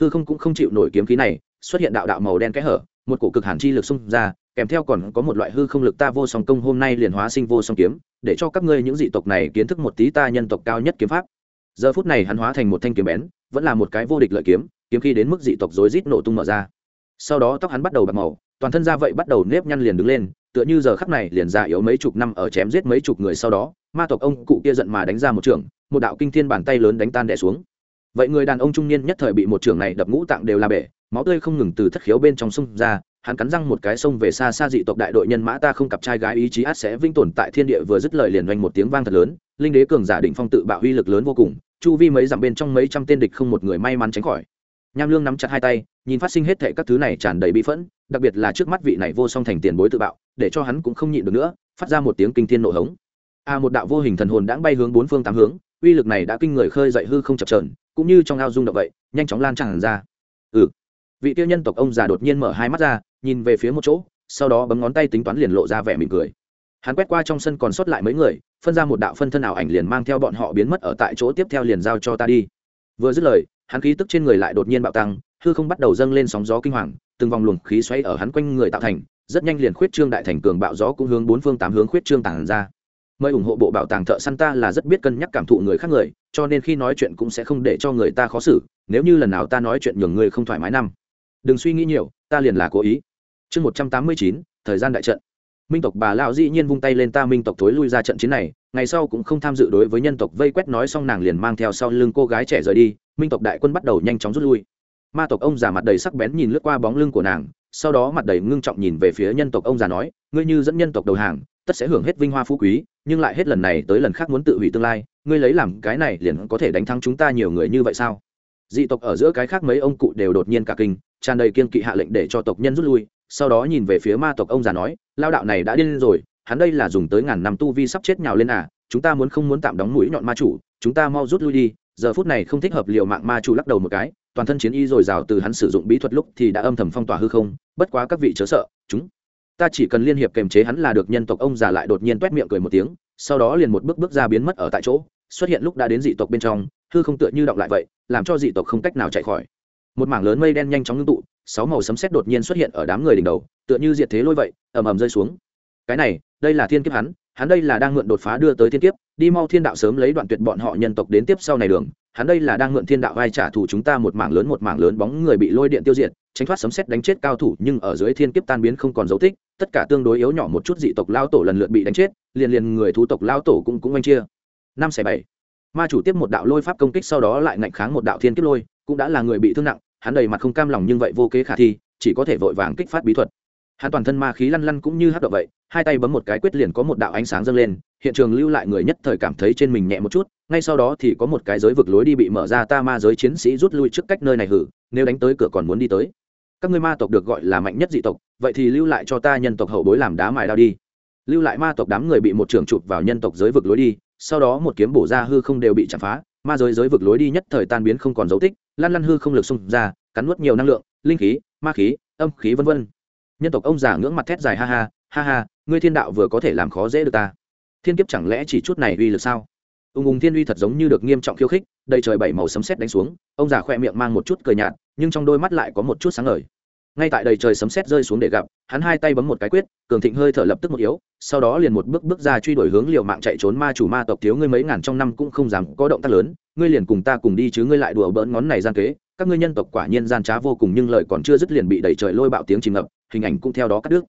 Hư không cũng không chịu nổi kiếm khí này, xuất hiện đạo đạo màu đen kẽ hở, một cổ cực hàn chi lực xung ra, kèm theo còn có một loại hư không lực ta vô song công hôm nay liền hóa sinh vô song kiếm, để cho các ngươi những dị tộc này kiến thức một tí ta nhân tộc cao nhất kiếm pháp. Giờ phút này hắn hóa thành một thanh kiếm bén, vẫn là một cái vô địch lợi kiếm kiếm khi đến mức dị tộc rối rít nổ tung mở ra. Sau đó tóc hắn bắt đầu bạc màu, toàn thân da vậy bắt đầu nếp nhăn liền đứng lên, tựa như giờ khắc này liền già yếu mấy chục năm ở chém giết mấy chục người sau đó ma tộc ông cụ kia giận mà đánh ra một trường, một đạo kinh thiên bàn tay lớn đánh tan đẻ xuống. Vậy người đàn ông trung niên nhất thời bị một trường này đập ngũ tạng đều là bể, máu tươi không ngừng từ thất khiếu bên trong sông ra, hắn cắn răng một cái xông về xa xa dị tộc đại đội nhân mã ta không cặp trai gái ý chí át sẽ vinh tồn tại thiên địa vừa dứt lời liền doanh một tiếng vang thật lớn, linh đế cường giả định phong tự bạo uy lực lớn vô cùng, chu vi mấy dặm bên trong mấy trăm tên địch không một người may mắn tránh khỏi. Nham lương nắm chặt hai tay, nhìn phát sinh hết thệ các thứ này tràn đầy bị phẫn, đặc biệt là trước mắt vị này vô song thành tiền bối tự bạo, để cho hắn cũng không nhịn được nữa, phát ra một tiếng kinh thiên nộ hống a một đạo vô hình thần hồn đã bay hướng bốn phương tám hướng, uy lực này đã kinh người khơi dậy hư không chập trờn cũng như trong ao dung động vậy, nhanh chóng lan tràn ra. Ừ. Vị tiêu nhân tộc ông già đột nhiên mở hai mắt ra, nhìn về phía một chỗ, sau đó bấm ngón tay tính toán liền lộ ra vẻ mỉm cười. Hắn quét qua trong sân còn sót lại mấy người, phân ra một đạo phân thân ảo ảnh liền mang theo bọn họ biến mất ở tại chỗ tiếp theo liền giao cho ta đi. Vừa dứt lời, hắn khí tức trên người lại đột nhiên bạo tăng, hư không bắt đầu dâng lên sóng gió kinh hoàng, từng vòng luồng khí xoáy ở hắn quanh người tạo thành, rất nhanh liền khuyết trương đại thành cường bạo gió cũng hướng bốn phương tám hướng khuyết trương tàng ra mời ủng hộ bộ bảo tàng thợ săn ta là rất biết cân nhắc cảm thụ người khác người, cho nên khi nói chuyện cũng sẽ không để cho người ta khó xử, nếu như lần nào ta nói chuyện nhường người không thoải mái năm. Đừng suy nghĩ nhiều, ta liền là cố ý. Chương một trăm tám mươi chín, thời gian đại trận. Minh tộc bà lão dĩ nhiên vung tay lên ta minh tộc thối lui ra trận chiến này, ngày sau cũng không tham dự đối với nhân tộc vây quét nói xong nàng liền mang theo sau lưng cô gái trẻ rời đi, minh tộc đại quân bắt đầu nhanh chóng rút lui. Ma tộc ông già mặt đầy sắc bén nhìn lướt qua bóng lưng của nàng, sau đó mặt đầy ngưng trọng nhìn về phía nhân tộc ông già nói, ngươi như dẫn nhân tộc đầu hàng, tất sẽ hưởng hết vinh hoa phú quý nhưng lại hết lần này tới lần khác muốn tự hủy tương lai, ngươi lấy làm cái này liền có thể đánh thắng chúng ta nhiều người như vậy sao? Dị tộc ở giữa cái khác mấy ông cụ đều đột nhiên cả kinh, tràn đầy kiên kỵ hạ lệnh để cho tộc nhân rút lui, sau đó nhìn về phía ma tộc ông già nói lao đạo này đã điên rồi, hắn đây là dùng tới ngàn năm tu vi sắp chết nhào lên à chúng ta muốn không muốn tạm đóng mũi nhọn ma chủ, chúng ta mau rút lui đi. Giờ phút này không thích hợp liệu mạng ma chủ lắc đầu một cái, toàn thân chiến y dồi dào từ hắn sử dụng bí thuật lúc thì đã âm thầm phong tỏa hư không, bất quá các vị chớ sợ, chúng ta chỉ cần liên hiệp kềm chế hắn là được nhân tộc ông già lại đột nhiên t miệng cười một tiếng, sau đó liền một bước bước ra biến mất ở tại chỗ, xuất hiện lúc đã đến dị tộc bên trong, hư không tựa như động lại vậy, làm cho dị tộc không cách nào chạy khỏi. Một mảng lớn mây đen nhanh chóng ngưng tụ, sáu màu sấm sét đột nhiên xuất hiện ở đám người đỉnh đầu, tựa như diệt thế lôi vậy, ầm ầm rơi xuống. Cái này, đây là thiên kiếp hắn hắn đây là đang mượn đột phá đưa tới thiên kiếp, đi mau thiên đạo sớm lấy đoạn tuyệt bọn họ nhân tộc đến tiếp sau này đường hắn đây là đang mượn thiên đạo vai trả thù chúng ta một mảng lớn một mảng lớn bóng người bị lôi điện tiêu diệt, tránh thoát sấm xét đánh chết cao thủ, nhưng ở dưới thiên kiếp tan biến không còn dấu tích, tất cả tương đối yếu nhỏ một chút dị tộc lao tổ lần lượt bị đánh chết, liền liền người thú tộc lao tổ cũng cũng oanh chia. Năm xẻ bảy, ma chủ tiếp một đạo lôi pháp công kích sau đó lại ngạnh kháng một đạo thiên kiếp lôi, cũng đã là người bị thương nặng, hắn đầy mặt không cam lòng nhưng vậy vô kế khả thi, chỉ có thể vội vàng kích phát bí thuật hắn toàn thân ma khí lăn lăn cũng như hát động vậy, hai tay bấm một cái quyết liền có một đạo ánh sáng dâng lên, hiện trường lưu lại người nhất thời cảm thấy trên mình nhẹ một chút, ngay sau đó thì có một cái giới vực lối đi bị mở ra ta ma giới chiến sĩ rút lui trước cách nơi này hử, nếu đánh tới cửa còn muốn đi tới. Các ngươi ma tộc được gọi là mạnh nhất dị tộc, vậy thì lưu lại cho ta nhân tộc hậu bối làm đá mài đao đi. Lưu lại ma tộc đám người bị một trường chụp vào nhân tộc giới vực lối đi, sau đó một kiếm bổ ra hư không đều bị chạm phá, ma giới giới vực lối đi nhất thời tan biến không còn dấu tích, lăn lăn hư không lực xung ra, cắn nuốt nhiều năng lượng, linh khí, ma khí, âm khí vân vân nhân tộc ông già ngưỡng mặt thét dài ha ha ha ha, ngươi thiên đạo vừa có thể làm khó dễ được ta. Thiên kiếp chẳng lẽ chỉ chút này uy lực sao? Ung ung thiên uy thật giống như được nghiêm trọng khiêu khích, đầy trời bảy màu sấm sét đánh xuống, ông già khoe miệng mang một chút cười nhạt, nhưng trong đôi mắt lại có một chút sáng ngời ngay tại đầy trời sấm sét rơi xuống để gặp, hắn hai tay bấm một cái quyết, cường thịnh hơi thở lập tức một yếu, sau đó liền một bước bước ra truy đuổi hướng liều mạng chạy trốn ma chủ ma tộc thiếu ngươi mấy ngàn trong năm cũng không dám có động tác lớn, ngươi liền cùng ta cùng đi chứ ngươi lại đùa bỡn ngón này gian kế, các ngươi nhân tộc quả nhiên gian trá vô cùng nhưng lời còn chưa dứt liền bị đẩy trời lôi bạo tiếng chìm ngập, hình ảnh cũng theo đó cắt đứt.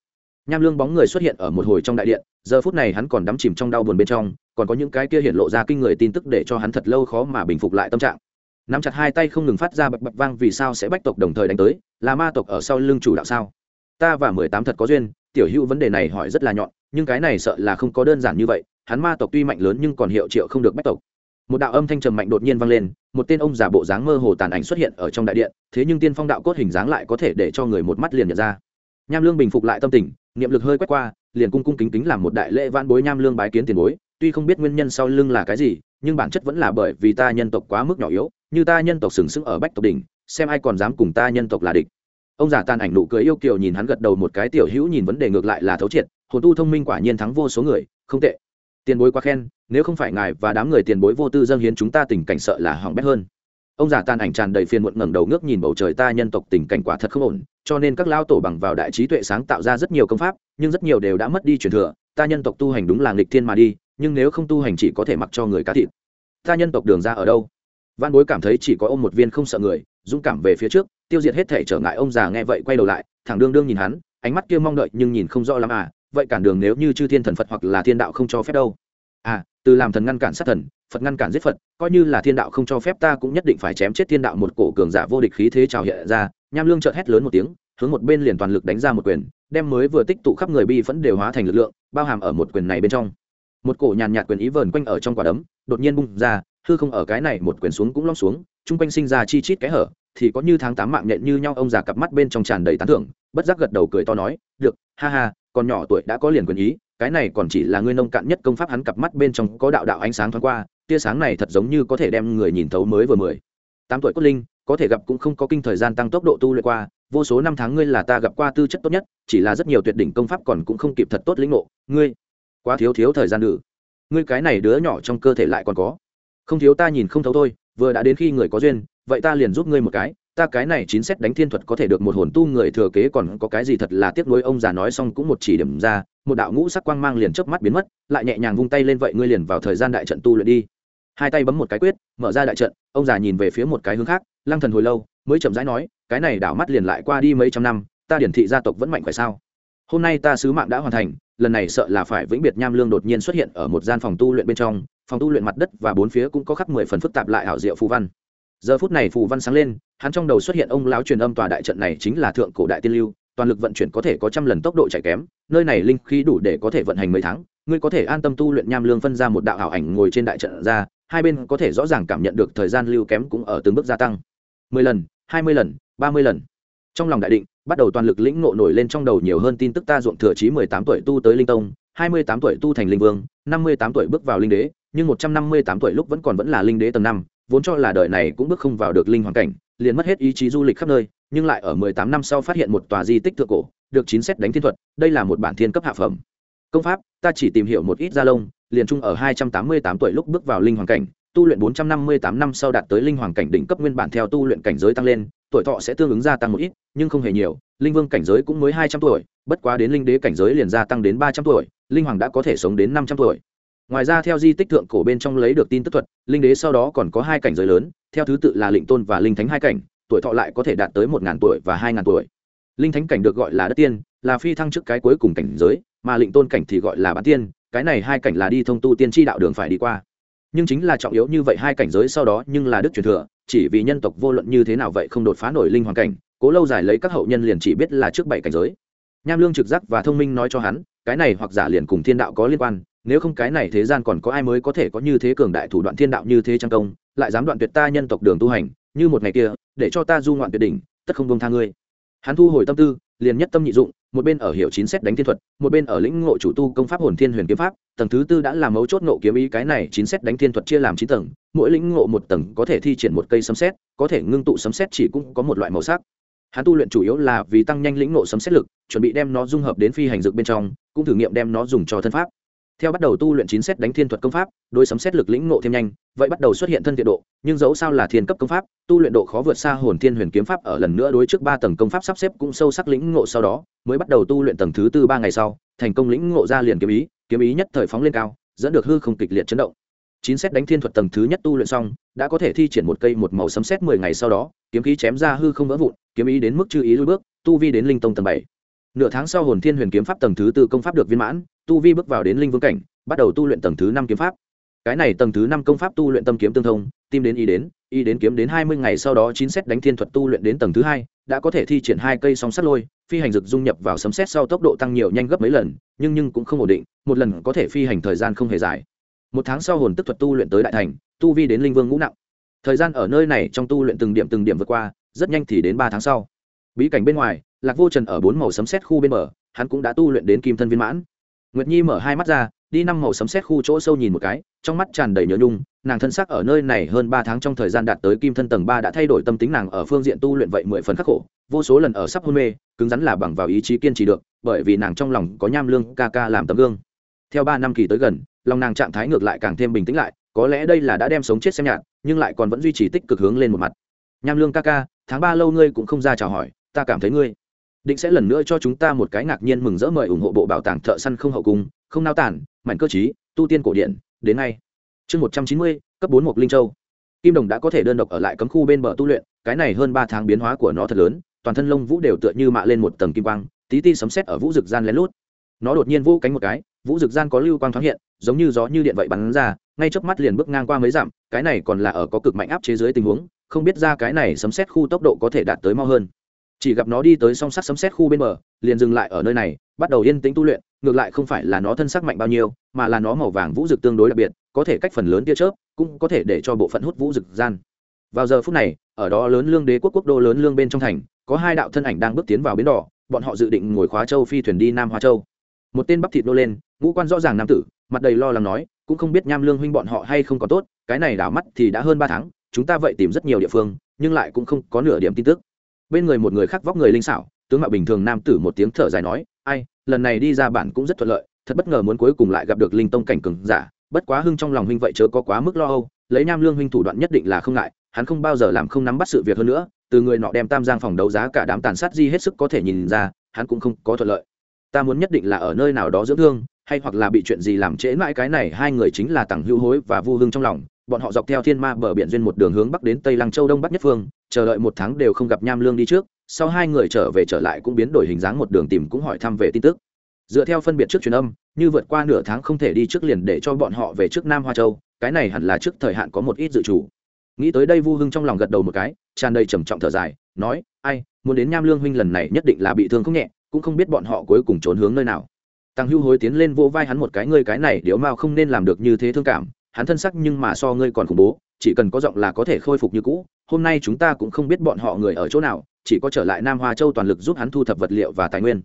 Nham lương bóng người xuất hiện ở một hồi trong đại điện, giờ phút này hắn còn đắm chìm trong đau buồn bên trong, còn có những cái kia hiện lộ ra kinh người tin tức để cho hắn thật lâu khó mà bình phục lại tâm trạng nắm chặt hai tay không ngừng phát ra bập bập vang vì sao sẽ bách tộc đồng thời đánh tới, là ma tộc ở sau lưng chủ đạo sao? Ta và mười tám thật có duyên, tiểu hữu vấn đề này hỏi rất là nhọn, nhưng cái này sợ là không có đơn giản như vậy, hắn ma tộc tuy mạnh lớn nhưng còn hiệu triệu không được bách tộc. Một đạo âm thanh trầm mạnh đột nhiên vang lên, một tên ông già bộ dáng mơ hồ tàn ảnh xuất hiện ở trong đại điện, thế nhưng tiên phong đạo cốt hình dáng lại có thể để cho người một mắt liền nhận ra. Nham lương bình phục lại tâm tình, niệm lực hơi quét qua, liền cung cung kính kính làm một đại lễ van bối nham lương bái kiến tiền bối, tuy không biết nguyên nhân sau lưng là cái gì nhưng bản chất vẫn là bởi vì ta nhân tộc quá mức nhỏ yếu, như ta nhân tộc sừng sững ở bách tộc đỉnh, xem ai còn dám cùng ta nhân tộc là địch. Ông già tàn ảnh nụ cười yêu kiều nhìn hắn gật đầu một cái tiểu hữu nhìn vấn đề ngược lại là thấu triệt, hồn tu thông minh quả nhiên thắng vô số người, không tệ. Tiền bối quá khen, nếu không phải ngài và đám người tiền bối vô tư dâng hiến chúng ta tình cảnh sợ là hỏng bét hơn. Ông già tàn ảnh tràn đầy phiền muộn ngẩng đầu ngước nhìn bầu trời ta nhân tộc tình cảnh quả thật không ổn, cho nên các lao tổ bằng vào đại trí tuệ sáng tạo ra rất nhiều công pháp, nhưng rất nhiều đều đã mất đi truyền thừa, ta nhân tộc tu hành đúng là nghịch thiên mà đi nhưng nếu không tu hành chỉ có thể mặc cho người cá thịt. Ta nhân tộc đường ra ở đâu? Văn bối cảm thấy chỉ có ông một viên không sợ người, dũng cảm về phía trước, tiêu diệt hết thể trở ngại ông già nghe vậy quay đầu lại, thẳng đương đương nhìn hắn, ánh mắt kia mong đợi nhưng nhìn không rõ lắm à vậy cản đường nếu như chư thiên thần phật hoặc là thiên đạo không cho phép đâu. À từ làm thần ngăn cản sát thần, phật ngăn cản giết phật, coi như là thiên đạo không cho phép ta cũng nhất định phải chém chết thiên đạo một cổ cường giả vô địch khí thế trào hiện ra, nham lương chợt hét lớn một tiếng, hướng một bên liền toàn lực đánh ra một quyền, đem mới vừa tích tụ khắp người bi vẫn đều hóa thành lực lượng, bao hàm ở một quyền này bên trong một cổ nhàn nhạt quyền ý vờn quanh ở trong quả đấm, đột nhiên bung ra, hư không ở cái này một quyền xuống cũng lom xuống, chung quanh sinh ra chi chít cái hở, thì có như tháng tám mạng nhện như nhau ông già cặp mắt bên trong tràn đầy tán thưởng, bất giác gật đầu cười to nói, được, ha ha, còn nhỏ tuổi đã có liền quyền ý, cái này còn chỉ là ngươi nông cạn nhất công pháp. Hắn cặp mắt bên trong có đạo đạo ánh sáng thoáng qua, tia sáng này thật giống như có thể đem người nhìn thấu mới vừa mười. Tám tuổi cốt linh, có thể gặp cũng không có kinh thời gian tăng tốc độ tu luyện qua, vô số năm tháng ngươi là ta gặp qua tư chất tốt nhất, chỉ là rất nhiều tuyệt đỉnh công pháp còn cũng không kịp thật tốt lĩnh ngộ. Ngươi quá thiếu thiếu thời gian nữ ngươi cái này đứa nhỏ trong cơ thể lại còn có. Không thiếu ta nhìn không thấu thôi, vừa đã đến khi người có duyên, vậy ta liền giúp ngươi một cái, ta cái này chín xét đánh thiên thuật có thể được một hồn tu người thừa kế còn có cái gì thật là tiếc nuối, ông già nói xong cũng một chỉ điểm ra, một đạo ngũ sắc quang mang liền chớp mắt biến mất, lại nhẹ nhàng vung tay lên vậy ngươi liền vào thời gian đại trận tu luyện đi. Hai tay bấm một cái quyết, mở ra đại trận, ông già nhìn về phía một cái hướng khác, lăng thần hồi lâu, mới chậm rãi nói, cái này đảo mắt liền lại qua đi mấy trăm năm, ta điển thị gia tộc vẫn mạnh khỏe sao? Hôm nay ta sứ mạng đã hoàn thành, lần này sợ là phải vĩnh biệt nham lương đột nhiên xuất hiện ở một gian phòng tu luyện bên trong, phòng tu luyện mặt đất và bốn phía cũng có khắc mười phần phức tạp lại ảo diệu phù văn. Giờ phút này phù văn sáng lên, hắn trong đầu xuất hiện ông lão truyền âm tòa đại trận này chính là thượng cổ đại tiên lưu, toàn lực vận chuyển có thể có trăm lần tốc độ chạy kém, nơi này linh khí đủ để có thể vận hành mấy tháng, ngươi có thể an tâm tu luyện nham lương phân ra một đạo ảo ảnh ngồi trên đại trận ra, hai bên có thể rõ ràng cảm nhận được thời gian lưu kém cũng ở từng bước gia tăng. Mười lần, hai mươi lần, ba mươi lần. Trong lòng đại định bắt đầu toàn lực lĩnh ngộ nổi lên trong đầu nhiều hơn tin tức ta ruộng thừa chí mười tám tuổi tu tới linh tông, hai mươi tám tuổi tu thành linh vương, năm mươi tám tuổi bước vào linh đế, nhưng một trăm năm mươi tám tuổi lúc vẫn còn vẫn là linh đế tầng năm, vốn cho là đời này cũng bước không vào được linh hoàn cảnh, liền mất hết ý chí du lịch khắp nơi, nhưng lại ở mười tám năm sau phát hiện một tòa di tích thượng cổ, được chín xét đánh thiên thuật, đây là một bản thiên cấp hạ phẩm. Công pháp, ta chỉ tìm hiểu một ít gia lông, liền chung ở hai trăm tám mươi tám tuổi lúc bước vào linh hoàn cảnh, tu luyện bốn trăm năm mươi tám năm sau đạt tới linh hoàng cảnh đỉnh cấp nguyên bản theo tu luyện cảnh giới tăng lên tuổi thọ sẽ tương ứng gia tăng một ít, nhưng không hề nhiều, linh vương cảnh giới cũng mới hai trăm tuổi, bất quá đến linh đế cảnh giới liền gia tăng đến ba trăm tuổi, linh hoàng đã có thể sống đến năm trăm tuổi. Ngoài ra, theo di tích thượng cổ bên trong lấy được tin tức thuật, linh đế sau đó còn có hai cảnh giới lớn, theo thứ tự là lĩnh tôn và linh thánh hai cảnh, tuổi thọ lại có thể đạt tới một ngàn tuổi và hai ngàn tuổi. Linh thánh cảnh được gọi là đất tiên, là phi thăng trước cái cuối cùng cảnh giới, mà lĩnh tôn cảnh thì gọi là bán tiên, cái này hai cảnh là đi thông tu tiên tri đạo đường phải đi qua. Nhưng chính là trọng yếu như vậy hai cảnh giới sau đó nhưng là đức truyền thừa chỉ vì nhân tộc vô luận như thế nào vậy không đột phá nổi linh hoàn cảnh, cố lâu dài lấy các hậu nhân liền chỉ biết là trước bảy cảnh giới. Nham lương trực giác và thông minh nói cho hắn, cái này hoặc giả liền cùng thiên đạo có liên quan, nếu không cái này thế gian còn có ai mới có thể có như thế cường đại thủ đoạn thiên đạo như thế trang công, lại dám đoạn tuyệt ta nhân tộc đường tu hành, như một ngày kia, để cho ta du ngoạn tuyệt đỉnh, tất không công tha ngươi. Hắn thu hồi tâm tư, liền nhất tâm nhị dụng một bên ở hiểu chín xét đánh thiên thuật, một bên ở lĩnh ngộ chủ tu công pháp hồn thiên huyền kiếm pháp, tầng thứ tư đã làm mấu chốt ngộ kiếm ý cái này chín xét đánh thiên thuật chia làm chín tầng, mỗi lĩnh ngộ một tầng có thể thi triển một cây sấm xét có thể ngưng tụ sấm xét chỉ cũng có một loại màu sắc. Hắn tu luyện chủ yếu là vì tăng nhanh lĩnh ngộ sấm xét lực, chuẩn bị đem nó dung hợp đến phi hành dược bên trong, cũng thử nghiệm đem nó dùng cho thân pháp theo bắt đầu tu luyện chín xét đánh thiên thuật công pháp, đôi sấm xét lực lĩnh ngộ thêm nhanh, vậy bắt đầu xuất hiện thân thiện độ, nhưng dẫu sao là thiên cấp công pháp, tu luyện độ khó vượt xa hồn thiên huyền kiếm pháp ở lần nữa đối trước ba tầng công pháp sắp xếp cũng sâu sắc lĩnh ngộ sau đó, mới bắt đầu tu luyện tầng thứ tư ba ngày sau, thành công lĩnh ngộ ra liền kiếm ý kiếm ý nhất thời phóng lên cao, dẫn được hư không kịch liệt chấn động. Chín xét đánh thiên thuật tầng thứ nhất tu luyện xong, đã có thể thi triển một cây một màu sấm xét mười ngày sau đó, kiếm khí chém ra hư không vỡ vụn, kiếm ý đến mức chư ý lui bước, tu vi đến linh tông tầng bảy. Nửa tháng sau hồn thiên huyền kiếm pháp tầng thứ tư công pháp được viên mãn tu vi bước vào đến linh vương cảnh, bắt đầu tu luyện tầng thứ năm kiếm pháp. Cái này tầng thứ năm công pháp tu luyện tâm kiếm tương thông tim đến y đến y đến kiếm đến hai mươi ngày sau đó chín xét đánh thiên thuật tu luyện đến tầng thứ hai, đã có thể thi triển hai cây song sắt lôi, phi hành rực dung nhập vào sấm xét sau tốc độ tăng nhiều nhanh gấp mấy lần, nhưng nhưng cũng không ổn định, một lần có thể phi hành thời gian không hề dài. Một tháng sau hồn tức thuật tu luyện tới đại thành, tu vi đến linh vương ngũ nặng. Thời gian ở nơi này trong tu luyện từng điểm từng điểm vượt qua, rất nhanh thì đến ba tháng sau. Bí cảnh bên ngoài, lạc vô trần ở bốn màu sấm xét khu bên bờ, hắn cũng đã tu luyện đến kim thân viên mãn nguyệt nhi mở hai mắt ra, đi năm màu sấm xét khu chỗ sâu nhìn một cái, trong mắt tràn đầy nhớ nhung, nàng thân sắc ở nơi này hơn ba tháng trong thời gian đạt tới kim thân tầng ba đã thay đổi tâm tính nàng ở phương diện tu luyện vậy mười phần khắc khổ, vô số lần ở sắp hôn mê, cứng rắn là bằng vào ý chí kiên trì được, bởi vì nàng trong lòng có nham lương ca ca làm tấm gương. Theo ba năm kỳ tới gần, lòng nàng trạng thái ngược lại càng thêm bình tĩnh lại, có lẽ đây là đã đem sống chết xem nhạt, nhưng lại còn vẫn duy trì tích cực hướng lên một mặt. Nham lương ca ca, tháng ba lâu ngươi cũng không ra chào hỏi, ta cảm thấy ngươi định sẽ lần nữa cho chúng ta một cái ngạc nhiên mừng rỡ mời ủng hộ bộ bảo tàng thợ săn không hậu cung, không nao tản, mảnh cơ chí tu tiên cổ điển, đến ngay. Chương một trăm chín mươi, cấp bốn một linh châu. Kim đồng đã có thể đơn độc ở lại cấm khu bên bờ tu luyện, cái này hơn ba tháng biến hóa của nó thật lớn, toàn thân lông vũ đều tựa như mạ lên một tầng kim quang, tí ti sấm xét ở vũ rực gian lén lút. Nó đột nhiên vũ cánh một cái, vũ rực gian có lưu quang thoáng hiện, giống như gió như điện vậy bắn ra, ngay chớp mắt liền bước ngang qua mấy dặm, cái này còn là ở có cực mạnh áp chế dưới tình huống, không biết ra cái này sấm xét khu tốc độ có thể đạt tới mau hơn chỉ gặp nó đi tới song sắt sấm xét khu bên bờ, liền dừng lại ở nơi này, bắt đầu yên tĩnh tu luyện, ngược lại không phải là nó thân sắc mạnh bao nhiêu, mà là nó màu vàng vũ rực tương đối đặc biệt, có thể cách phần lớn tia chớp, cũng có thể để cho bộ phận hút vũ rực gian. Vào giờ phút này, ở đó lớn lương đế quốc quốc đô lớn lương bên trong thành, có hai đạo thân ảnh đang bước tiến vào bến đỏ, bọn họ dự định ngồi khóa châu phi thuyền đi nam hoa châu. Một tên bắp thịt nô lên, ngũ quan rõ ràng nam tử, mặt đầy lo lắng nói, cũng không biết nham lương huynh bọn họ hay không có tốt, cái này đảo mắt thì đã hơn ba tháng, chúng ta vậy tìm rất nhiều địa phương, nhưng lại cũng không có nửa điểm tin tức bên người một người khác vóc người linh xảo, tướng mạo bình thường nam tử một tiếng thở dài nói, ai, lần này đi ra bản cũng rất thuận lợi, thật bất ngờ muốn cuối cùng lại gặp được linh tông cảnh cường giả, bất quá hưng trong lòng huynh vậy chớ có quá mức lo âu, lấy nam lương huynh thủ đoạn nhất định là không ngại, hắn không bao giờ làm không nắm bắt sự việc hơn nữa, từ người nọ đem tam giang phòng đấu giá cả đám tàn sát di hết sức có thể nhìn ra, hắn cũng không có thuận lợi. Ta muốn nhất định là ở nơi nào đó dưỡng thương, hay hoặc là bị chuyện gì làm trễ mãi cái này hai người chính là tặng hữu hối và vu hưng trong lòng bọn họ dọc theo thiên ma bờ biển duyên một đường hướng bắc đến tây lăng châu đông bắc nhất phương, chờ đợi một tháng đều không gặp nham lương đi trước, sau hai người trở về trở lại cũng biến đổi hình dáng một đường tìm cũng hỏi thăm về tin tức. Dựa theo phân biệt trước truyền âm, như vượt qua nửa tháng không thể đi trước liền để cho bọn họ về trước nam hoa châu, cái này hẳn là trước thời hạn có một ít dự chủ nghĩ tới đây vu hưng trong lòng gật đầu một cái, tràn đầy trầm trọng thở dài, nói, ai, muốn đến nham lương huynh lần này nhất định là bị thương không nhẹ, cũng không biết bọn họ cuối cùng trốn hướng nơi nào. Tăng hưu hối tiến lên vỗ vai hắn một cái, ngươi cái này điếu mao không nên làm được như thế thương cảm hắn thân sắc nhưng mà so ngươi còn khủng bố, chỉ cần có giọng là có thể khôi phục như cũ, hôm nay chúng ta cũng không biết bọn họ người ở chỗ nào, chỉ có trở lại nam hoa châu toàn lực giúp hắn thu thập vật liệu và tài nguyên.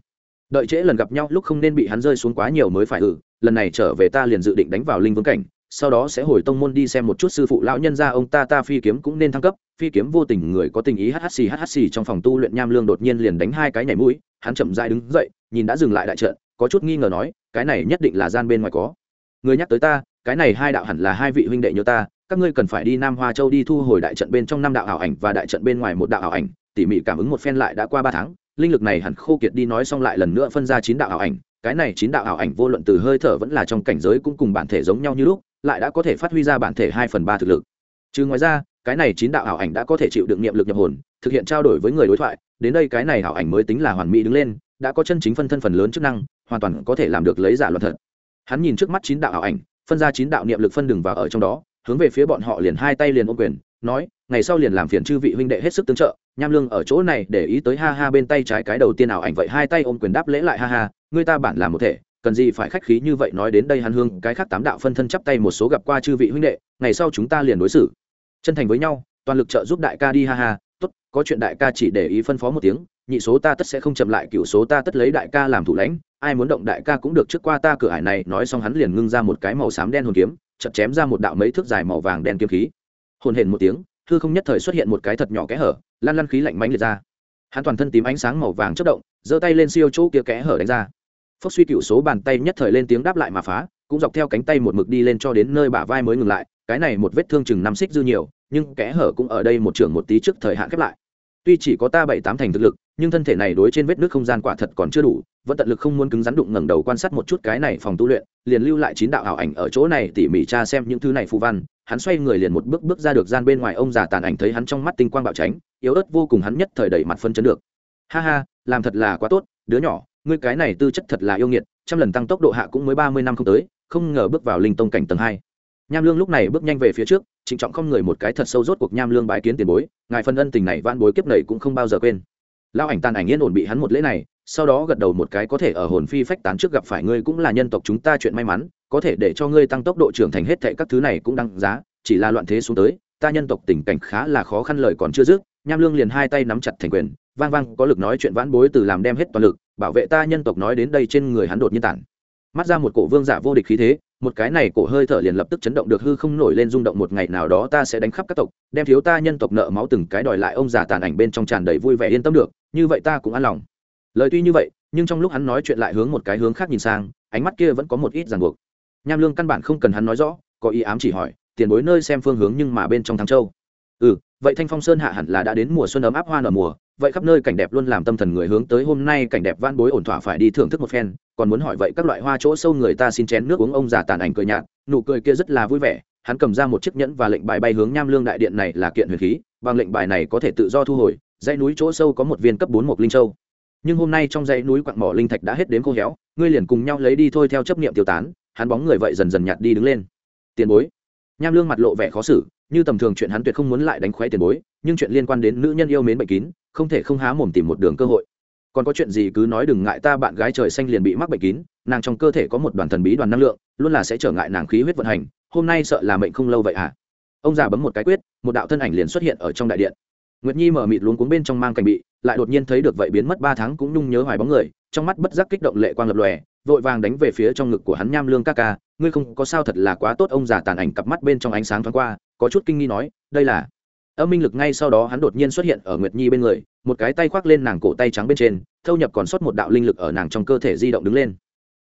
Đợi trễ lần gặp nhau, lúc không nên bị hắn rơi xuống quá nhiều mới phải ừ lần này trở về ta liền dự định đánh vào linh vương cảnh, sau đó sẽ hồi tông môn đi xem một chút sư phụ lão nhân gia ông ta ta phi kiếm cũng nên thăng cấp, phi kiếm vô tình người có tình ý hhc hhc trong phòng tu luyện nham lương đột nhiên liền đánh hai cái nhảy mũi, hắn chậm dại đứng dậy, nhìn đã dừng lại đại trận, có chút nghi ngờ nói, cái này nhất định là gian bên ngoài có. Người nhắc tới ta cái này hai đạo hẳn là hai vị huynh đệ nhớ ta, các ngươi cần phải đi nam hoa châu đi thu hồi đại trận bên trong năm đạo ảo ảnh và đại trận bên ngoài một đạo ảo ảnh, tỉ mỉ cảm ứng một phen lại đã qua ba tháng, linh lực này hẳn khô kiệt đi nói xong lại lần nữa phân ra chín đạo ảo ảnh, cái này chín đạo ảo ảnh vô luận từ hơi thở vẫn là trong cảnh giới cũng cùng bản thể giống nhau như lúc, lại đã có thể phát huy ra bản thể hai phần ba thực lực. Chứ ngoài ra, cái này chín đạo ảo ảnh đã có thể chịu đựng niệm lực nhập hồn, thực hiện trao đổi với người đối thoại, đến đây cái này ảo ảnh mới tính là hoàn mỹ đứng lên, đã có chân chính phân thân phần lớn chức năng, hoàn toàn có thể làm được lấy giả luận thật. Hắn nhìn trước mắt chín đạo ảo ảnh phân ra chín đạo niệm lực phân đường vào ở trong đó, hướng về phía bọn họ liền hai tay liền ôm quyền, nói, ngày sau liền làm phiền chư vị huynh đệ hết sức tương trợ, nham lương ở chỗ này để ý tới ha ha bên tay trái cái đầu tiên ảo ảnh vậy hai tay ôm quyền đáp lễ lại ha ha người ta bản làm một thể, cần gì phải khách khí như vậy nói đến đây hàn hương, cái khác tám đạo phân thân chắp tay một số gặp qua chư vị huynh đệ, ngày sau chúng ta liền đối xử. Chân thành với nhau, toàn lực trợ giúp đại ca đi ha ha, tốt, có chuyện đại ca chỉ để ý phân phó một tiếng nhị số ta tất sẽ không chậm lại cựu số ta tất lấy đại ca làm thủ lãnh, ai muốn động đại ca cũng được, trước qua ta cửa ải này, nói xong hắn liền ngưng ra một cái màu xám đen hồn kiếm chật chém ra một đạo mấy thước dài màu vàng đen kiếm khí. Hồn hển một tiếng thư không nhất thời xuất hiện một cái thật nhỏ kẽ hở, lan lăn khí lạnh mánh liệt ra. Hắn toàn thân tím ánh sáng màu vàng chất động, giơ tay lên siêu chỗ kia kẽ hở đánh ra. Phốc suy cựu số bàn tay nhất thời lên tiếng đáp lại mà phá, cũng dọc theo cánh tay một mực đi lên cho đến nơi bả vai mới ngừng lại, cái này một vết thương chừng năm xích dư nhiều, nhưng kẽ hở cũng ở đây một trường một tí trước thời hạn khép lại tuy chỉ có ta bảy tám thành thực lực, nhưng thân thể này đối trên vết nước không gian quả thật còn chưa đủ, vẫn tận lực không muốn cứng rắn đụng ngẩng đầu quan sát một chút cái này phòng tu luyện, liền lưu lại chín đạo ảo ảnh ở chỗ này tỉ mỉ tra xem những thứ này phù văn. Hắn xoay người liền một bước bước ra được gian bên ngoài ông già tàn ảnh thấy hắn trong mắt tinh quang bạo tránh, yếu ớt vô cùng hắn nhất thời đẩy mặt phân chấn được. Ha ha, làm thật là quá tốt, đứa nhỏ, ngươi cái này tư chất thật là yêu nghiệt, trăm lần tăng tốc độ hạ cũng mới ba mươi năm không tới, không ngờ bước vào linh tông cảnh tầng hai. Nham lương lúc này bước nhanh về phía trước trịnh trọng không người một cái thật sâu rốt cuộc nham lương bái kiến tiền bối, ngài phân ân tình này van bối kiếp này cũng không bao giờ quên. Lao ảnh tàn ảnh yên ổn bị hắn một lễ này, sau đó gật đầu một cái có thể ở hồn phi phách tán trước gặp phải ngươi cũng là nhân tộc chúng ta chuyện may mắn, có thể để cho ngươi tăng tốc độ trưởng thành hết thệ các thứ này cũng đăng giá, chỉ là loạn thế xuống tới, ta nhân tộc tình cảnh khá là khó khăn lời còn chưa dứt, nham lương liền hai tay nắm chặt thành quyền, vang vang, có lực nói chuyện vãn bối từ làm đem hết toàn lực, bảo vệ ta nhân tộc nói đến đây trên người hắn đột nhiên tản mắt ra một cổ vương giả vô địch khí thế, một cái này cổ hơi thở liền lập tức chấn động được hư không nổi lên rung động một ngày nào đó ta sẽ đánh khắp các tộc, đem thiếu ta nhân tộc nợ máu từng cái đòi lại ông già tàn ảnh bên trong tràn đầy vui vẻ yên tâm được, như vậy ta cũng an lòng. Lời tuy như vậy, nhưng trong lúc hắn nói chuyện lại hướng một cái hướng khác nhìn sang, ánh mắt kia vẫn có một ít ràng buộc. Nham lương căn bản không cần hắn nói rõ, có ý ám chỉ hỏi, tiền bối nơi xem phương hướng nhưng mà bên trong thắng châu. Ừ vậy thanh phong sơn hạ hẳn là đã đến mùa xuân ấm áp hoa nở mùa, vậy khắp nơi cảnh đẹp luôn làm tâm thần người hướng tới hôm nay cảnh đẹp van bối ổn thỏa phải đi thưởng thức một phen. Còn muốn hỏi vậy các loại hoa chỗ sâu người ta xin chén nước uống ông già tàn ảnh cười nhạt, nụ cười kia rất là vui vẻ. Hắn cầm ra một chiếc nhẫn và lệnh bài bay hướng nham lương đại điện này là kiện huyền khí, bằng lệnh bài này có thể tự do thu hồi, dãy núi chỗ sâu có một viên cấp bốn một linh châu. Nhưng hôm nay trong dãy núi quặng mỏ linh thạch đã hết đến khô héo, ngươi liền cùng nhau lấy đi thôi theo chấp niệm tiêu tán. Hắn bóng người vậy dần dần nhạt đi đứng lên. Tiền bối. Nham lương mặt lộ vẻ khó xử như tầm thường chuyện hắn tuyệt không muốn lại đánh khoái tiền bối, nhưng chuyện liên quan đến nữ nhân yêu mến bệnh kín, không thể không há mồm tìm một đường cơ hội. Còn có chuyện gì cứ nói đừng ngại ta bạn gái trời xanh liền bị mắc bệnh kín, nàng trong cơ thể có một đoàn thần bí đoàn năng lượng, luôn là sẽ trở ngại nàng khí huyết vận hành, hôm nay sợ là mệnh không lâu vậy à? Ông già bấm một cái quyết, một đạo thân ảnh liền xuất hiện ở trong đại điện. Nguyệt nhi mở mịt luống cuống bên trong mang cảnh bị, lại đột nhiên thấy được vậy biến mất ba tháng cũng nhung nhớ hoài bóng người, trong mắt bất giác kích động lệ quang lập lòe, vội vàng đánh về phía trong ngực của hắn nham lương ca ca, ngươi không có sao thật là quá tốt. Ông già tàn ảnh cặp mắt bên trong ánh sáng thoáng qua có chút kinh nghi nói, đây là âm minh lực ngay sau đó hắn đột nhiên xuất hiện ở nguyệt nhi bên người, một cái tay khoác lên nàng cổ tay trắng bên trên, thâu nhập còn sót một đạo linh lực ở nàng trong cơ thể di động đứng lên.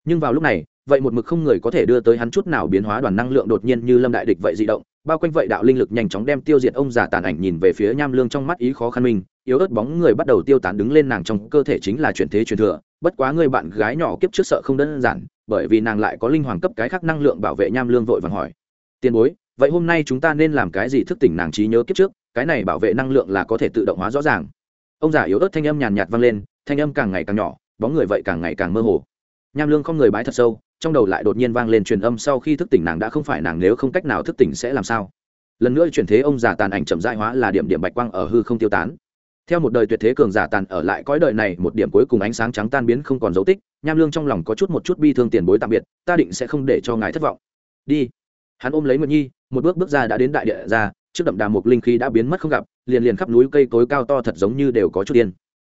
Nhưng vào lúc này, vậy một mực không người có thể đưa tới hắn chút nào biến hóa đoàn năng lượng đột nhiên như lâm đại địch vậy di động, bao quanh vậy đạo linh lực nhanh chóng đem tiêu diệt ông già tàn ảnh nhìn về phía nham lương trong mắt ý khó khăn mình, yếu ớt bóng người bắt đầu tiêu tán đứng lên nàng trong cơ thể chính là chuyển thế truyền thừa, bất quá người bạn gái nhỏ kiếp trước sợ không đơn giản, bởi vì nàng lại có linh hoàng cấp cái khác năng lượng bảo vệ nham lương vội vàng hỏi, tiền bối vậy hôm nay chúng ta nên làm cái gì thức tỉnh nàng trí nhớ kiếp trước, cái này bảo vệ năng lượng là có thể tự động hóa rõ ràng. Ông già yếu ớt thanh âm nhàn nhạt vang lên, thanh âm càng ngày càng nhỏ, bóng người vậy càng ngày càng mơ hồ. Nham lương không người bái thật sâu, trong đầu lại đột nhiên vang lên truyền âm sau khi thức tỉnh nàng đã không phải nàng nếu không cách nào thức tỉnh sẽ làm sao. Lần nữa chuyển thế ông già tàn ảnh chậm dại hóa là điểm điểm bạch quang ở hư không tiêu tán. Theo một đời tuyệt thế cường giả tàn ở lại cõi đời này, một điểm cuối cùng ánh sáng trắng tan biến không còn dấu tích, nham lương trong lòng có chút một chút bi thương tiền bối tạm biệt, ta định sẽ không để cho ngài thất vọng. Đi hắn ôm lấy nguyệt nhi, một bước bước ra đã đến đại địa ra, trước đậm đà một linh khí đã biến mất không gặp, liền liền khắp núi cây cối cao to thật giống như đều có chút điên.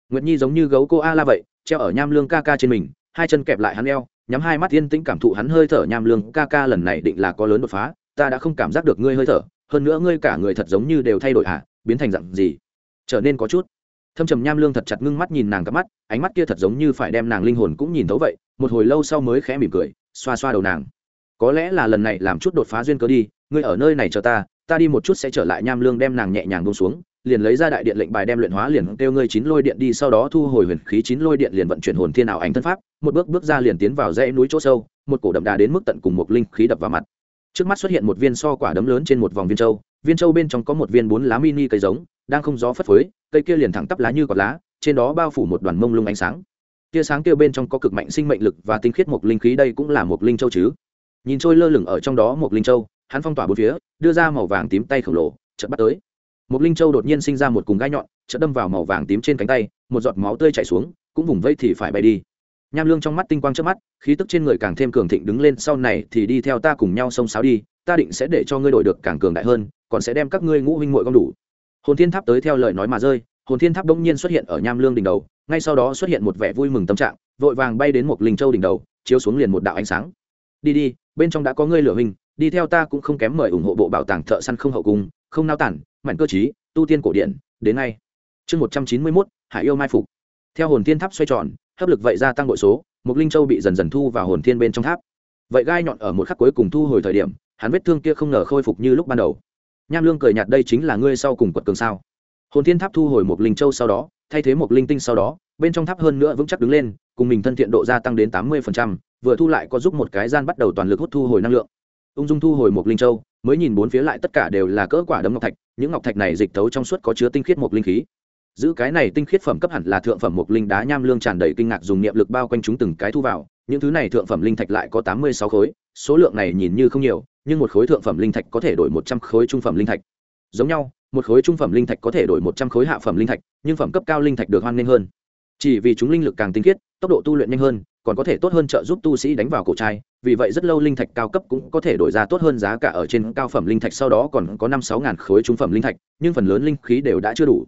Nguyệt nhi giống như gấu cô a la vậy, treo ở nham lương ca ca trên mình, hai chân kẹp lại hắn eo, nhắm hai mắt yên tĩnh cảm thụ hắn hơi thở nham lương ca ca lần này định là có lớn đột phá, ta đã không cảm giác được ngươi hơi thở, hơn nữa ngươi cả người thật giống như đều thay đổi hả, biến thành dặn gì? Trở nên có chút. Thâm trầm nham lương thật chặt ngưng mắt nhìn nàng cắp mắt, ánh mắt kia thật giống như phải đem nàng linh hồn cũng nhìn thấu vậy, một hồi lâu sau mới khẽ mỉm cười, xoa xoa đầu nàng có lẽ là lần này làm chút đột phá duyên cớ đi, ngươi ở nơi này chờ ta ta đi một chút sẽ trở lại nham lương đem nàng nhẹ nhàng bông xuống, liền lấy ra đại điện lệnh bài đem luyện hóa liền kêu ngươi chín lôi điện đi, sau đó thu hồi huyền khí chín lôi điện liền vận chuyển hồn thiên ảo ảnh thân pháp, một bước bước ra liền tiến vào dãy núi chỗ sâu, một cổ đậm đà đến mức tận cùng một linh khí đập vào mặt. Trước mắt xuất hiện một viên so quả đấm lớn trên một vòng viên châu viên châu bên trong có một viên bốn lá mini cây giống, đang không gió phất phới, cây kia liền thẳng tắp lá như cọt lá, trên đó bao phủ một đoàn mông lung ánh sáng. Tia sáng kia bên trong có cực mạnh sinh mệnh lực và tinh khiết một linh khí, đây cũng là một linh châu chứ nhìn trôi lơ lửng ở trong đó một linh châu, hắn phong tỏa bốn phía, đưa ra màu vàng tím tay khổng lồ, chợt bắt tới. Một linh châu đột nhiên sinh ra một cùng gai nhọn, chợt đâm vào màu vàng tím trên cánh tay, một giọt máu tươi chảy xuống, cũng vùng vây thì phải bay đi. Nham lương trong mắt tinh quang trước mắt, khí tức trên người càng thêm cường thịnh đứng lên, sau này thì đi theo ta cùng nhau xông xáo đi, ta định sẽ để cho ngươi đổi được càng cường đại hơn, còn sẽ đem các ngươi ngũ huynh muội gom đủ. Hồn thiên tháp tới theo lời nói mà rơi, hồn thiên tháp bỗng nhiên xuất hiện ở nham lương đỉnh đầu, ngay sau đó xuất hiện một vẻ vui mừng tâm trạng, vội vàng bay đến một linh châu đỉnh đầu, chiếu xuống liền một đạo ánh sáng. Đi đi bên trong đã có ngươi lửa hình đi theo ta cũng không kém mời ủng hộ bộ bảo tàng thợ săn không hậu cung, không nao tản, mạnh cơ chí tu tiên cổ điển, đến ngay. Chương một trăm chín mươi mốt, hải yêu mai phục. Theo hồn thiên tháp xoay tròn, hấp lực vậy gia tăng bội số mục linh châu bị dần dần thu vào hồn thiên bên trong tháp. Vậy gai nhọn ở một khắc cuối cùng thu hồi thời điểm, hắn vết thương kia không ngờ khôi phục như lúc ban đầu. Nham lương cười nhạt, đây chính là ngươi sau cùng quật cường sao? Hồn thiên tháp thu hồi một linh châu sau đó, thay thế một linh tinh sau đó, bên trong tháp hơn nữa vững chắc đứng lên, cùng mình thân thiện độ gia tăng đến tám mươi vừa thu lại có giúp một cái gian bắt đầu toàn lực hút thu hồi năng lượng. Ung dung thu hồi một linh châu, mới nhìn bốn phía lại tất cả đều là cỡ quả đấm ngọc thạch, những ngọc thạch này dịch tấu trong suốt có chứa tinh khiết một linh khí. Giữ cái này tinh khiết phẩm cấp hẳn là thượng phẩm một linh đá nham lương tràn đầy kinh ngạc dùng niệm lực bao quanh chúng từng cái thu vào, những thứ này thượng phẩm linh thạch lại có tám mươi sáu khối, số lượng này nhìn như không nhiều, nhưng một khối thượng phẩm linh thạch có thể đổi một trăm khối trung phẩm linh thạch. Giống nhau, một khối trung phẩm linh thạch có thể đổi một trăm khối hạ phẩm linh thạch, nhưng phẩm cấp cao linh thạch được hoan nghênh hơn. Chỉ vì chúng linh lực càng tinh khiết, tốc độ tu luyện nhanh hơn còn có thể tốt hơn trợ giúp tu sĩ đánh vào cổ trai, vì vậy rất lâu linh thạch cao cấp cũng có thể đổi ra tốt hơn giá cả ở trên cao phẩm linh thạch sau đó còn có năm sáu ngàn khối trung phẩm linh thạch, nhưng phần lớn linh khí đều đã chưa đủ.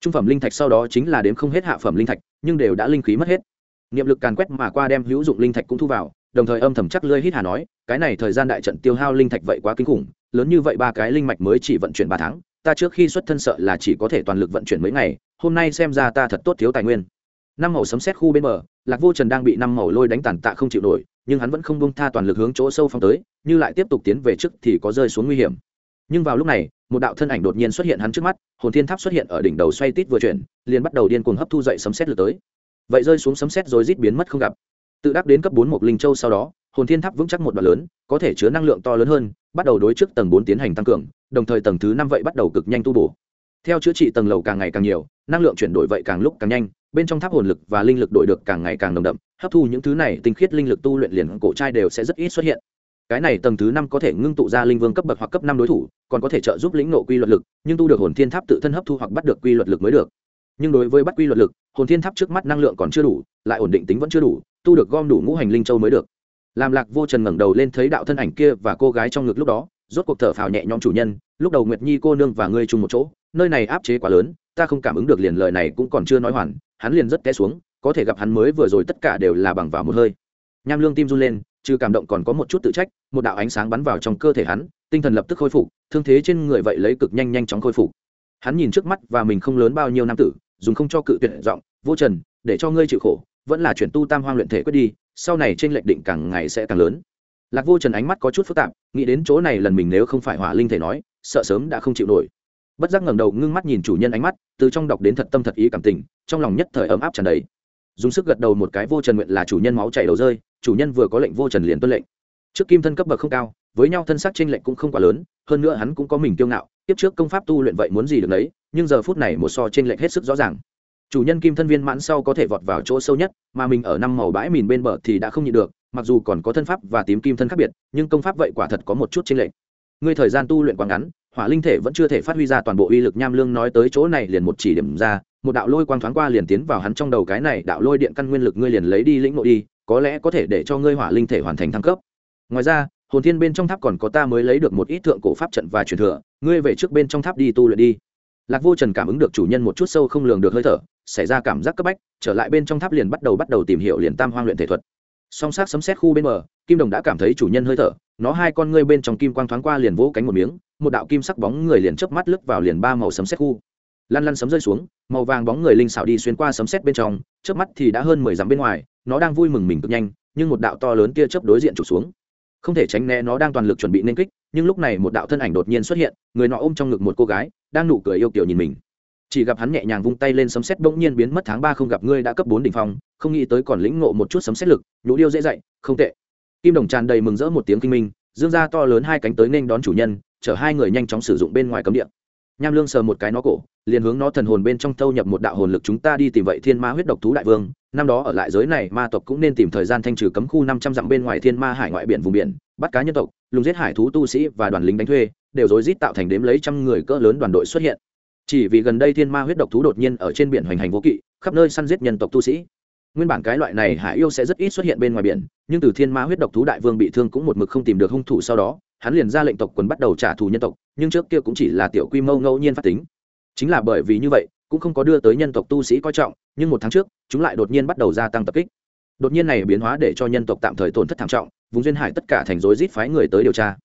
Trung phẩm linh thạch sau đó chính là đếm không hết hạ phẩm linh thạch, nhưng đều đã linh khí mất hết. Niệm lực càn quét mà qua đem hữu dụng linh thạch cũng thu vào, đồng thời âm thầm chắc lơi hít hà nói, cái này thời gian đại trận tiêu hao linh thạch vậy quá kinh khủng, lớn như vậy ba cái linh mạch mới chỉ vận chuyển ba tháng, ta trước khi xuất thân sợ là chỉ có thể toàn lực vận chuyển mấy ngày, hôm nay xem ra ta thật tốt thiếu tài nguyên năm màu sấm xét khu bên bờ, lạc vô trần đang bị năm màu lôi đánh tàn tạ không chịu nổi, nhưng hắn vẫn không bông tha toàn lực hướng chỗ sâu phong tới, như lại tiếp tục tiến về trước thì có rơi xuống nguy hiểm. Nhưng vào lúc này, một đạo thân ảnh đột nhiên xuất hiện hắn trước mắt, hồn thiên tháp xuất hiện ở đỉnh đầu xoay tít vừa chuyển, liền bắt đầu điên cuồng hấp thu dậy sấm xét lượt tới. Vậy rơi xuống sấm xét rồi rít biến mất không gặp. Tự đắc đến cấp bốn một linh châu sau đó, hồn thiên tháp vững chắc một đoạn lớn, có thể chứa năng lượng to lớn hơn, bắt đầu đối trước tầng bốn tiến hành tăng cường, đồng thời tầng thứ năm vậy bắt đầu cực nhanh tu bổ. Theo chữa trị tầng lầu càng ngày càng nhiều, năng lượng chuyển đổi vậy càng lúc càng nhanh bên trong tháp hồn lực và linh lực đổi được càng ngày càng nồng đậm, hấp thu những thứ này tinh khiết linh lực tu luyện liền cổ trai đều sẽ rất ít xuất hiện. Cái này tầng thứ năm có thể ngưng tụ ra linh vương cấp bậc hoặc cấp năm đối thủ, còn có thể trợ giúp lĩnh nộ quy luật lực, nhưng tu được hồn thiên tháp tự thân hấp thu hoặc bắt được quy luật lực mới được. Nhưng đối với bắt quy luật lực, hồn thiên tháp trước mắt năng lượng còn chưa đủ, lại ổn định tính vẫn chưa đủ, tu được gom đủ ngũ hành linh châu mới được. Làm lạc vô trần ngẩng đầu lên thấy đạo thân ảnh kia và cô gái trong ngực lúc đó, rốt cuộc thở phào nhẹ nhõm chủ nhân, lúc đầu nguyệt nhi cô nương và ngươi chung một chỗ nơi này áp chế quá lớn, ta không cảm ứng được liền lời này cũng còn chưa nói hoàn, hắn liền rất té xuống, có thể gặp hắn mới vừa rồi tất cả đều là bằng vào một hơi. Nham lương tim run lên, trừ cảm động còn có một chút tự trách, một đạo ánh sáng bắn vào trong cơ thể hắn, tinh thần lập tức khôi phục, thương thế trên người vậy lấy cực nhanh nhanh chóng khôi phục. Hắn nhìn trước mắt và mình không lớn bao nhiêu năm tử, dùng không cho cự tuyệt giọng, vô trần, để cho ngươi chịu khổ, vẫn là chuyển tu tam hoang luyện thể quyết đi, sau này trên lệnh định càng ngày sẽ càng lớn. Lạc vô trần ánh mắt có chút phức tạp, nghĩ đến chỗ này lần mình nếu không phải hỏa linh thể nói, sợ sớm đã không chịu nổi bất giác ngẩng đầu ngưng mắt nhìn chủ nhân ánh mắt, từ trong đọc đến thật tâm thật ý cảm tình, trong lòng nhất thời ấm áp tràn đầy. Dùng sức gật đầu một cái, vô trần nguyện là chủ nhân máu chảy đầu rơi, chủ nhân vừa có lệnh vô trần liền tuân lệnh. Trước kim thân cấp bậc không cao, với nhau thân sắc trên lệnh cũng không quá lớn, hơn nữa hắn cũng có mình kiêu ngạo, tiếp trước công pháp tu luyện vậy muốn gì được đấy nhưng giờ phút này một so trên lệnh hết sức rõ ràng. Chủ nhân kim thân viên mãn sau có thể vọt vào chỗ sâu nhất, mà mình ở năm màu bãi mìn bên bờ thì đã không nhịn được, mặc dù còn có thân pháp và tím kim thân khác biệt, nhưng công pháp vậy quả thật có một chút trên lệnh ngươi thời gian tu luyện quá ngắn hỏa linh thể vẫn chưa thể phát huy ra toàn bộ uy lực nham lương nói tới chỗ này liền một chỉ điểm ra, một đạo lôi quang thoáng qua liền tiến vào hắn trong đầu cái này đạo lôi điện căn nguyên lực ngươi liền lấy đi lĩnh nội đi, có lẽ có thể để cho ngươi hỏa linh thể hoàn thành thăng cấp. Ngoài ra, hồn thiên bên trong tháp còn có ta mới lấy được một ít thượng cổ pháp trận và truyền thừa, ngươi về trước bên trong tháp đi tu luyện đi. Lạc vô trần cảm ứng được chủ nhân một chút sâu không lường được hơi thở, xảy ra cảm giác cấp bách, trở lại bên trong tháp liền bắt đầu bắt đầu tìm hiểu liền tam hoang luyện thể thuật. Song sát sấm xét khu bên bờ, kim đồng đã cảm thấy chủ nhân hơi thở, nó hai con ngươi bên trong kim quang thoáng qua liền vỗ cánh một miếng một đạo kim sắc bóng người liền chớp mắt lướt vào liền ba màu sấm xét khu. Lăn lăn sấm rơi xuống, màu vàng bóng người linh xảo đi xuyên qua sấm xét bên trong, chớp mắt thì đã hơn mười dặm bên ngoài, nó đang vui mừng mình cực nhanh, nhưng một đạo to lớn kia chớp đối diện trục xuống. Không thể tránh né, nó đang toàn lực chuẩn bị nên kích, nhưng lúc này một đạo thân ảnh đột nhiên xuất hiện, người nọ ôm trong ngực một cô gái, đang nụ cười yêu kiểu nhìn mình. Chỉ gặp hắn nhẹ nhàng vung tay lên sấm xét bỗng nhiên biến mất tháng ba không gặp ngươi đã cấp bốn đỉnh phong, không nghĩ tới còn lĩnh ngộ một chút sấm xét lực, nhũ điêu dễ dạy, không tệ. Kim đồng tràn đầy mừng rỡ một tiếng kinh minh, dương ra to lớn hai cánh tới nên đón chủ nhân chở hai người nhanh chóng sử dụng bên ngoài cấm địa. Nham lương sờ một cái nó cổ, liền hướng nó thần hồn bên trong thâu nhập một đạo hồn lực chúng ta đi tìm vậy thiên ma huyết độc thú đại vương. Năm đó ở lại giới này, ma tộc cũng nên tìm thời gian thanh trừ cấm khu năm trăm dặm bên ngoài thiên ma hải ngoại biển vùng biển, bắt cá nhân tộc, lùng giết hải thú tu sĩ và đoàn lính đánh thuê, đều rối rít tạo thành đếm lấy trăm người cỡ lớn đoàn đội xuất hiện. Chỉ vì gần đây thiên ma huyết độc thú đột nhiên ở trên biển hoành hành vô kỵ, khắp nơi săn giết nhân tộc tu sĩ. Nguyên bản cái loại này hải yêu sẽ rất ít xuất hiện bên ngoài biển, nhưng từ thiên ma huyết độc thú đại vương bị thương cũng một mực không tìm được hung thủ sau đó hắn liền ra lệnh tộc quần bắt đầu trả thù nhân tộc, nhưng trước kia cũng chỉ là tiểu quy mô ngẫu nhiên phát tính. Chính là bởi vì như vậy, cũng không có đưa tới nhân tộc tu sĩ coi trọng, nhưng một tháng trước, chúng lại đột nhiên bắt đầu gia tăng tập kích. Đột nhiên này biến hóa để cho nhân tộc tạm thời tổn thất thảm trọng, vùng duyên hải tất cả thành rối rít phái người tới điều tra.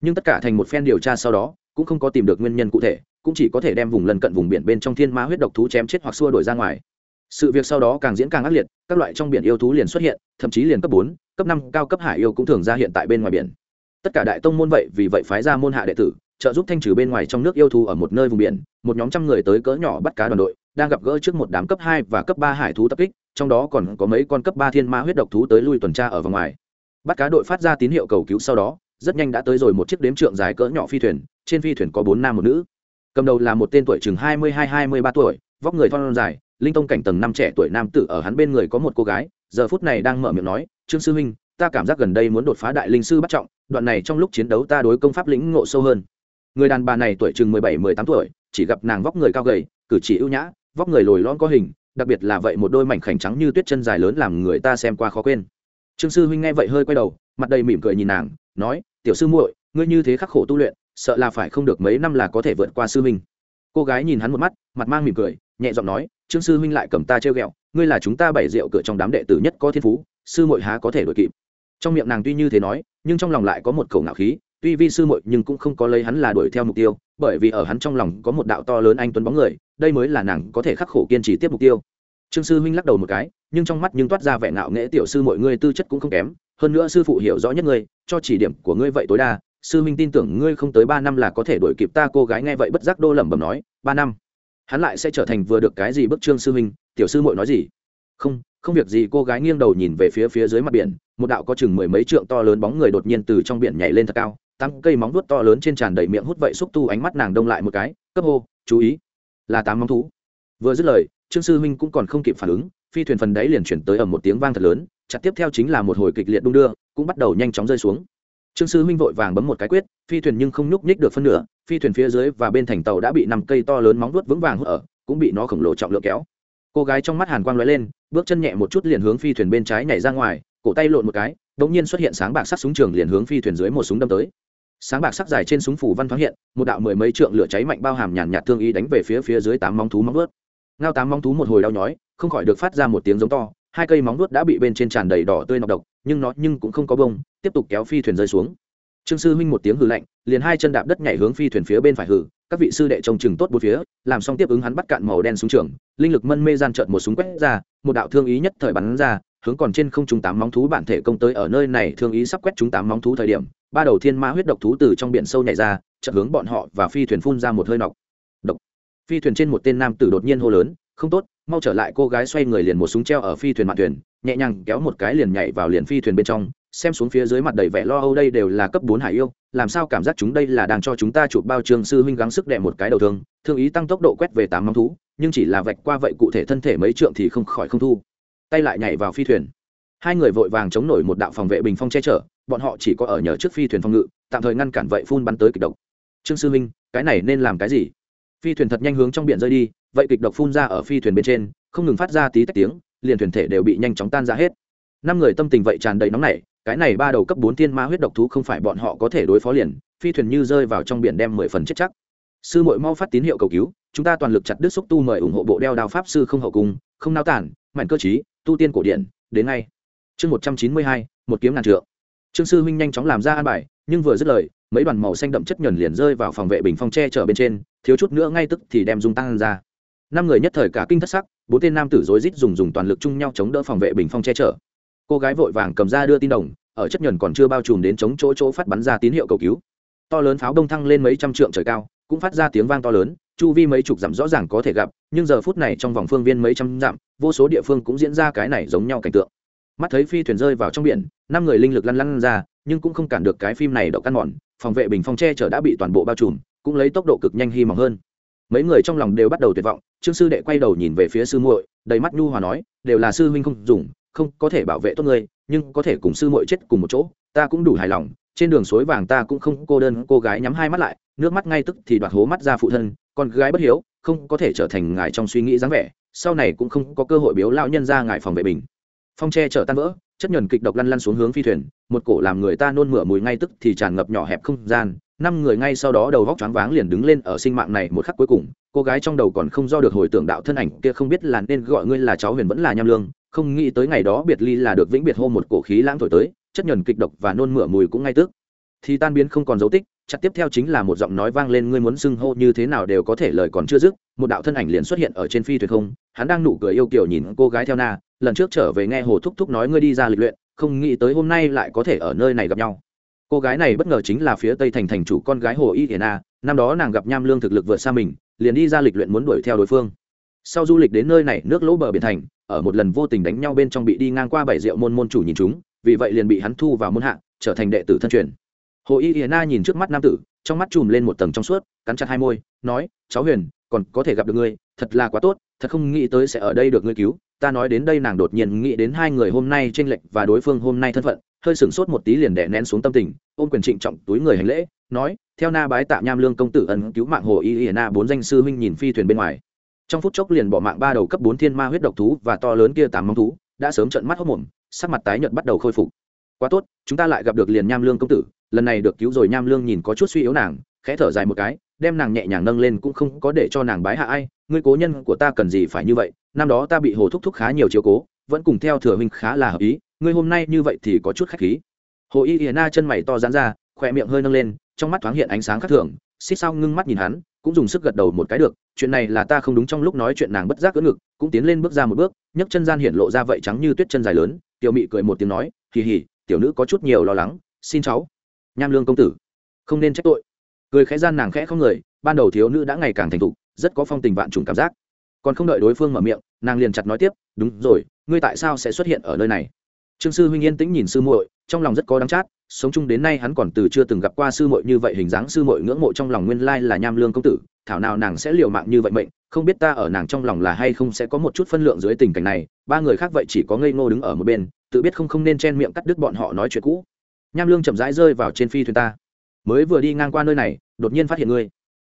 Nhưng tất cả thành một phen điều tra sau đó, cũng không có tìm được nguyên nhân cụ thể, cũng chỉ có thể đem vùng lân cận vùng biển bên trong thiên ma huyết độc thú chém chết hoặc xua đổi ra ngoài. Sự việc sau đó càng diễn càng ác liệt, các loại trong biển yêu thú liền xuất hiện, thậm chí liền cấp bốn, cấp năm, cao cấp hải yêu cũng thường ra hiện tại bên ngoài biển tất cả đại tông môn vậy vì vậy phái ra môn hạ đệ tử, trợ giúp thanh trừ bên ngoài trong nước yêu thú ở một nơi vùng biển, một nhóm trăm người tới cỡ nhỏ bắt cá đoàn đội, đang gặp gỡ trước một đám cấp hai và cấp ba hải thú tập kích, trong đó còn có mấy con cấp ba thiên ma huyết độc thú tới lui tuần tra ở vòng ngoài. Bắt cá đội phát ra tín hiệu cầu cứu sau đó, rất nhanh đã tới rồi một chiếc đếm trượng dài cỡ nhỏ phi thuyền, trên phi thuyền có bốn nam một nữ. Cầm đầu là một tên tuổi chừng hai mươi hai hai mươi ba tuổi, vóc người thon dài, linh tông cảnh tầng năm trẻ tuổi nam tử, ở hắn bên người có một cô gái, giờ phút này đang mở miệng nói, trương sư huynh ta cảm giác gần đây muốn đột phá đại linh sư bắt trọng, đoạn này trong lúc chiến đấu ta đối công pháp lĩnh ngộ sâu hơn. Người đàn bà này tuổi chừng mười bảy, mười tám tuổi, chỉ gặp nàng vóc người cao gầy, cử chỉ ưu nhã, vóc người lồi lõm có hình, đặc biệt là vậy một đôi mảnh khảnh trắng như tuyết chân dài lớn làm người ta xem qua khó quên. Trương sư huynh nghe vậy hơi quay đầu, mặt đầy mỉm cười nhìn nàng, nói, tiểu sư muội, ngươi như thế khắc khổ tu luyện, sợ là phải không được mấy năm là có thể vượt qua sư huynh. Cô gái nhìn hắn một mắt, mặt mang mỉm cười, nhẹ giọng nói, trương sư huynh lại cầm ta treo ghẹo, ngươi là chúng ta bảy rượu cửa trong đám đệ tử nhất có thiên phú, sư muội há có thể đội kịp? Trong miệng nàng tuy như thế nói, nhưng trong lòng lại có một khẩu ngạo khí, tuy vi sư muội nhưng cũng không có lấy hắn là đuổi theo mục tiêu, bởi vì ở hắn trong lòng có một đạo to lớn anh tuấn bóng người, đây mới là nàng có thể khắc khổ kiên trì tiếp mục tiêu. Trương sư huynh lắc đầu một cái, nhưng trong mắt nhưng toát ra vẻ ngạo nghễ tiểu sư mọi ngươi tư chất cũng không kém, hơn nữa sư phụ hiểu rõ nhất ngươi, cho chỉ điểm của ngươi vậy tối đa. Sư huynh tin tưởng ngươi không tới ba năm là có thể đuổi kịp ta, cô gái nghe vậy bất giác đô lẩm bẩm nói, ba năm? Hắn lại sẽ trở thành vừa được cái gì bức trương sư huynh? Tiểu sư muội nói gì? Không không việc gì, cô gái nghiêng đầu nhìn về phía phía dưới mặt biển một đạo có chừng mười mấy trượng to lớn bóng người đột nhiên từ trong biển nhảy lên thật cao, tám cây móng vuốt to lớn trên tràn đầy miệng hút vậy xúc tu ánh mắt nàng đông lại một cái, cấp hô, chú ý, là tám móng thú. Vừa dứt lời, trương sư huynh cũng còn không kịp phản ứng, phi thuyền phần đáy liền chuyển tới ở một tiếng vang thật lớn, chặt tiếp theo chính là một hồi kịch liệt đung đưa, cũng bắt đầu nhanh chóng rơi xuống. Trương sư huynh vội vàng bấm một cái quyết, phi thuyền nhưng không nhúc nhích được phân nửa, phi thuyền phía dưới và bên thành tàu đã bị năm cây to lớn móng vuốt vững vàng hút ở, cũng bị nó khổng lồ trọng lượng kéo. Cô gái trong mắt hàn quang lóe lên, bước chân nhẹ một chút liền hướng phi thuyền bên trái nhảy ra ngoài cổ tay lộn một cái đ ỗ n g nhiên xuất hiện sáng bạc sắc súng trường liền hướng phi thuyền dưới một súng đâm tới. Sáng bạc sắc dài trên súng phủ văn thoáng hiện, một đạo mười mấy trượng lửa cháy mạnh bao hàm nhàn nhạt thương ý đánh về phía phía dưới tám móng thú móng vuốt. Ngao tám móng thú một hồi đau nhói, không khỏi được phát ra một tiếng giống to, hai cây móng vuốt đã bị bên trên tràn đầy đỏ tươi nọc độc, nhưng nó nhưng cũng không có bông, tiếp tục kéo phi thuyền rơi xuống. Trương sư huynh một tiếng hừ lạnh, liền hai chân đạp đất nhảy hướng phi thuyền phía bên phải hừ, các vị sư đệ trông chừng tốt bốn phía, làm xong tiếp ứng hắn bắt cạn màu đen xuống trường, linh lực mân mê gian trợn một súng quét ra, một đạo thương ý nhất thời bắn ra hướng còn trên không trung tám móng thú bản thể công tới ở nơi này thương ý sắp quét chúng tám móng thú thời điểm, ba đầu thiên ma huyết độc thú từ trong biển sâu nhảy ra, chợt hướng bọn họ và phi thuyền phun ra một hơi nọc. Độc. Phi thuyền trên một tên nam tử đột nhiên hô lớn, không tốt, mau trở lại, cô gái xoay người liền một súng treo ở phi thuyền mạn thuyền, nhẹ nhàng kéo một cái liền nhảy vào liền phi thuyền bên trong, xem xuống phía dưới mặt đầy vẻ lo âu đây đều là cấp bốn hải yêu, làm sao cảm giác chúng đây là đang cho chúng ta chụp bao trường sư huynh gắng sức đè một cái đầu thương thương ý tăng tốc độ quét về tám móng thú, nhưng chỉ là vạch qua vậy cụ thể thân thể mấy trượng thì không khỏi không thu tay lại nhảy vào phi thuyền. Hai người vội vàng chống nổi một đạo phòng vệ bình phong che chở bọn họ chỉ có ở nhờ trước phi thuyền phòng ngự tạm thời ngăn cản vậy phun bắn tới kịch độc. Trương sư Minh, cái này nên làm cái gì? Phi thuyền thật nhanh hướng trong biển rơi đi vậy kịch độc phun ra ở phi thuyền bên trên không ngừng phát ra tí tách tiếng liền thuyền thể đều bị nhanh chóng tan ra hết. Năm người tâm tình vậy tràn đầy nóng nảy cái này ba đầu cấp bốn thiên ma huyết độc thú không phải bọn họ có thể đối phó liền phi thuyền như rơi vào trong biển đem mười phần chết chắc. Sư mội mau phát tín hiệu cầu cứu chúng ta toàn lực chặt đứt xúc tu mời ủng hộ bộ đeo đao pháp sư không hậu cung không nao tản mạnh cơ chí tu tiên cổ điển, đến ngay. Chương một trăm chín mươi hai, một kiếm ngàn trượng. Trương sư huynh nhanh chóng làm ra an bài, nhưng vừa dứt lời, mấy đoàn màu xanh đậm chất nhuần liền rơi vào phòng vệ bình phong tre chở bên trên, thiếu chút nữa ngay tức thì đem dung tăng ra. Năm người nhất thời cả kinh thất sắc, bốn tên nam tử rối rít dùng dùng toàn lực chung nhau chống đỡ phòng vệ bình phong che chở. Cô gái vội vàng cầm ra đưa tin đồng, ở chất nhuần còn chưa bao trùm đến chống chỗ chỗ phát bắn ra tín hiệu cầu cứu. To lớn pháo đông thăng lên mấy trăm trượng trời cao, cũng phát ra tiếng vang to lớn, chu vi mấy chục dặm rõ ràng có thể gặp nhưng giờ phút này trong vòng phương viên mấy trăm dặm, vô số địa phương cũng diễn ra cái này giống nhau cảnh tượng. Mắt thấy phi thuyền rơi vào trong biển, năm người linh lực lăn lăn ra, nhưng cũng không cản được cái phim này đậu căn mòn, phòng vệ bình phong tre chở đã bị toàn bộ bao trùm, cũng lấy tốc độ cực nhanh hy mỏng hơn. Mấy người trong lòng đều bắt đầu tuyệt vọng, trương sư đệ quay đầu nhìn về phía sư muội, đầy mắt nhu hòa nói, đều là sư huynh không dùng, không có thể bảo vệ tốt ngươi, nhưng có thể cùng sư muội chết cùng một chỗ, ta cũng đủ hài lòng, trên đường suối vàng ta cũng không cô đơn, cô gái nhắm hai mắt lại, nước mắt ngay tức thì đoạt hố mắt ra phụ thân, con gái bất hiếu không có thể trở thành ngài trong suy nghĩ dáng vẻ, sau này cũng không có cơ hội biếu lão nhân ra ngài phòng vệ bình. Phong tre chở tan vỡ, chất nhuần kịch độc lăn lăn xuống hướng phi thuyền, một cổ làm người ta nôn mửa mùi ngay tức thì tràn ngập nhỏ hẹp không gian, năm người ngay sau đó đầu vóc choáng váng liền đứng lên ở sinh mạng này một khắc cuối cùng, cô gái trong đầu còn không do được hồi tưởng đạo thân ảnh kia không biết là nên gọi ngươi là cháu huyền vẫn là nham lương, không nghĩ tới ngày đó biệt ly là được vĩnh biệt hô một cổ khí lãng thổi tới, chất nhuần kịch độc và nôn mửa mùi cũng ngay tức. Thì tan biến không còn dấu tích chặt tiếp theo chính là một giọng nói vang lên, ngươi muốn xưng hô như thế nào đều có thể, lời còn chưa dứt, một đạo thân ảnh liền xuất hiện ở trên phi thuyền không. Hắn đang nụ cười yêu kiểu nhìn cô gái theo na, lần trước trở về nghe hồ thúc thúc nói ngươi đi ra lịch luyện, không nghĩ tới hôm nay lại có thể ở nơi này gặp nhau. Cô gái này bất ngờ chính là phía tây thành thành chủ con gái hồ y thiền a, năm đó nàng gặp nham lương thực lực vượt xa mình, liền đi ra lịch luyện muốn đuổi theo đối phương. Sau du lịch đến nơi này, nước lỗ bờ biển thành, ở một lần vô tình đánh nhau bên trong bị đi ngang qua bảy rượu môn môn chủ nhìn chúng, vì vậy liền bị hắn thu vào môn hạ, trở thành đệ tử thân truyền hồ y hiền na nhìn trước mắt nam tử, trong mắt chùm lên một tầng trong suốt, cắn chặt hai môi, nói, cháu huyền, còn có thể gặp được ngươi, thật là quá tốt, thật không nghĩ tới sẽ ở đây được ngươi cứu. Ta nói đến đây nàng đột nhiên nghĩ đến hai người hôm nay t r ê n lệch và đối phương hôm nay thân phận, hơi sửng sốt một tí liền đè nén xuống tâm tình, ôm quyền trịnh trọng túi người hành lễ, nói, theo na bái tạ nham lương công tử ân cứu mạng hồ y hiền na bốn danh sư huynh nhìn phi thuyền bên ngoài. Trong phút chốc liền bỏ mạng ba đầu cấp bốn thiên ma huyết độc thú và to lớn kia tám mong thú, đã sớm trận mắt hốc mồm, sắc mặt tái nhợt bắt đầu khôi phục. Quá tốt, chúng ta lại gặp được liền nham lương công tử lần này được cứu rồi nham lương nhìn có chút suy yếu nàng, khẽ thở dài một cái, đem nàng nhẹ nhàng nâng lên cũng không có để cho nàng bái hạ ai, ngươi cố nhân của ta cần gì phải như vậy, năm đó ta bị hồ thúc thúc khá nhiều chiếu cố, vẫn cùng theo thừa huynh khá là hợp ý, ngươi hôm nay như vậy thì có chút khách khí. Hồ y hiền na chân mày to dán ra, khỏe miệng hơi nâng lên, trong mắt thoáng hiện ánh sáng khác thường, xích sao ngưng mắt nhìn hắn, cũng dùng sức gật đầu một cái được, chuyện này là ta không đúng trong lúc nói chuyện nàng bất giác cỡ ngực, cũng tiến lên bước ra một bước, nhấc chân gian hiện lộ ra vậy trắng như tuyết chân dài lớn, tiểu mị cười một tiếng nói kỳ hỉ tiểu nữ có chút nhiều lo lắng, xin cháu nham lương công tử, không nên trách tội. Cười khẽ gian nàng khẽ không người, ban đầu thiếu nữ đã ngày càng thành thục, rất có phong tình vạn trùng cảm giác. Còn không đợi đối phương mở miệng, nàng liền chặt nói tiếp, đúng rồi, ngươi tại sao sẽ xuất hiện ở nơi này? Trương sư huynh yên tĩnh nhìn sư muội, trong lòng rất có đắng chát, sống chung đến nay hắn còn từ chưa từng gặp qua sư muội như vậy hình dáng, sư muội ngưỡng mộ trong lòng nguyên lai là nham lương công tử, thảo nào nàng sẽ liều mạng như vậy mệnh, không biết ta ở nàng trong lòng là hay không sẽ có một chút phân lượng dưới tình cảnh này, ba người khác vậy chỉ có ngây ngô đứng ở một bên, tự biết không không nên chen miệng cắt đứt bọn họ nói chuyện cũ nham lương chậm rãi rơi vào trên phi thuyền ta. Mới vừa đi ngang qua nơi này, đột nhiên phát hiện ngươi.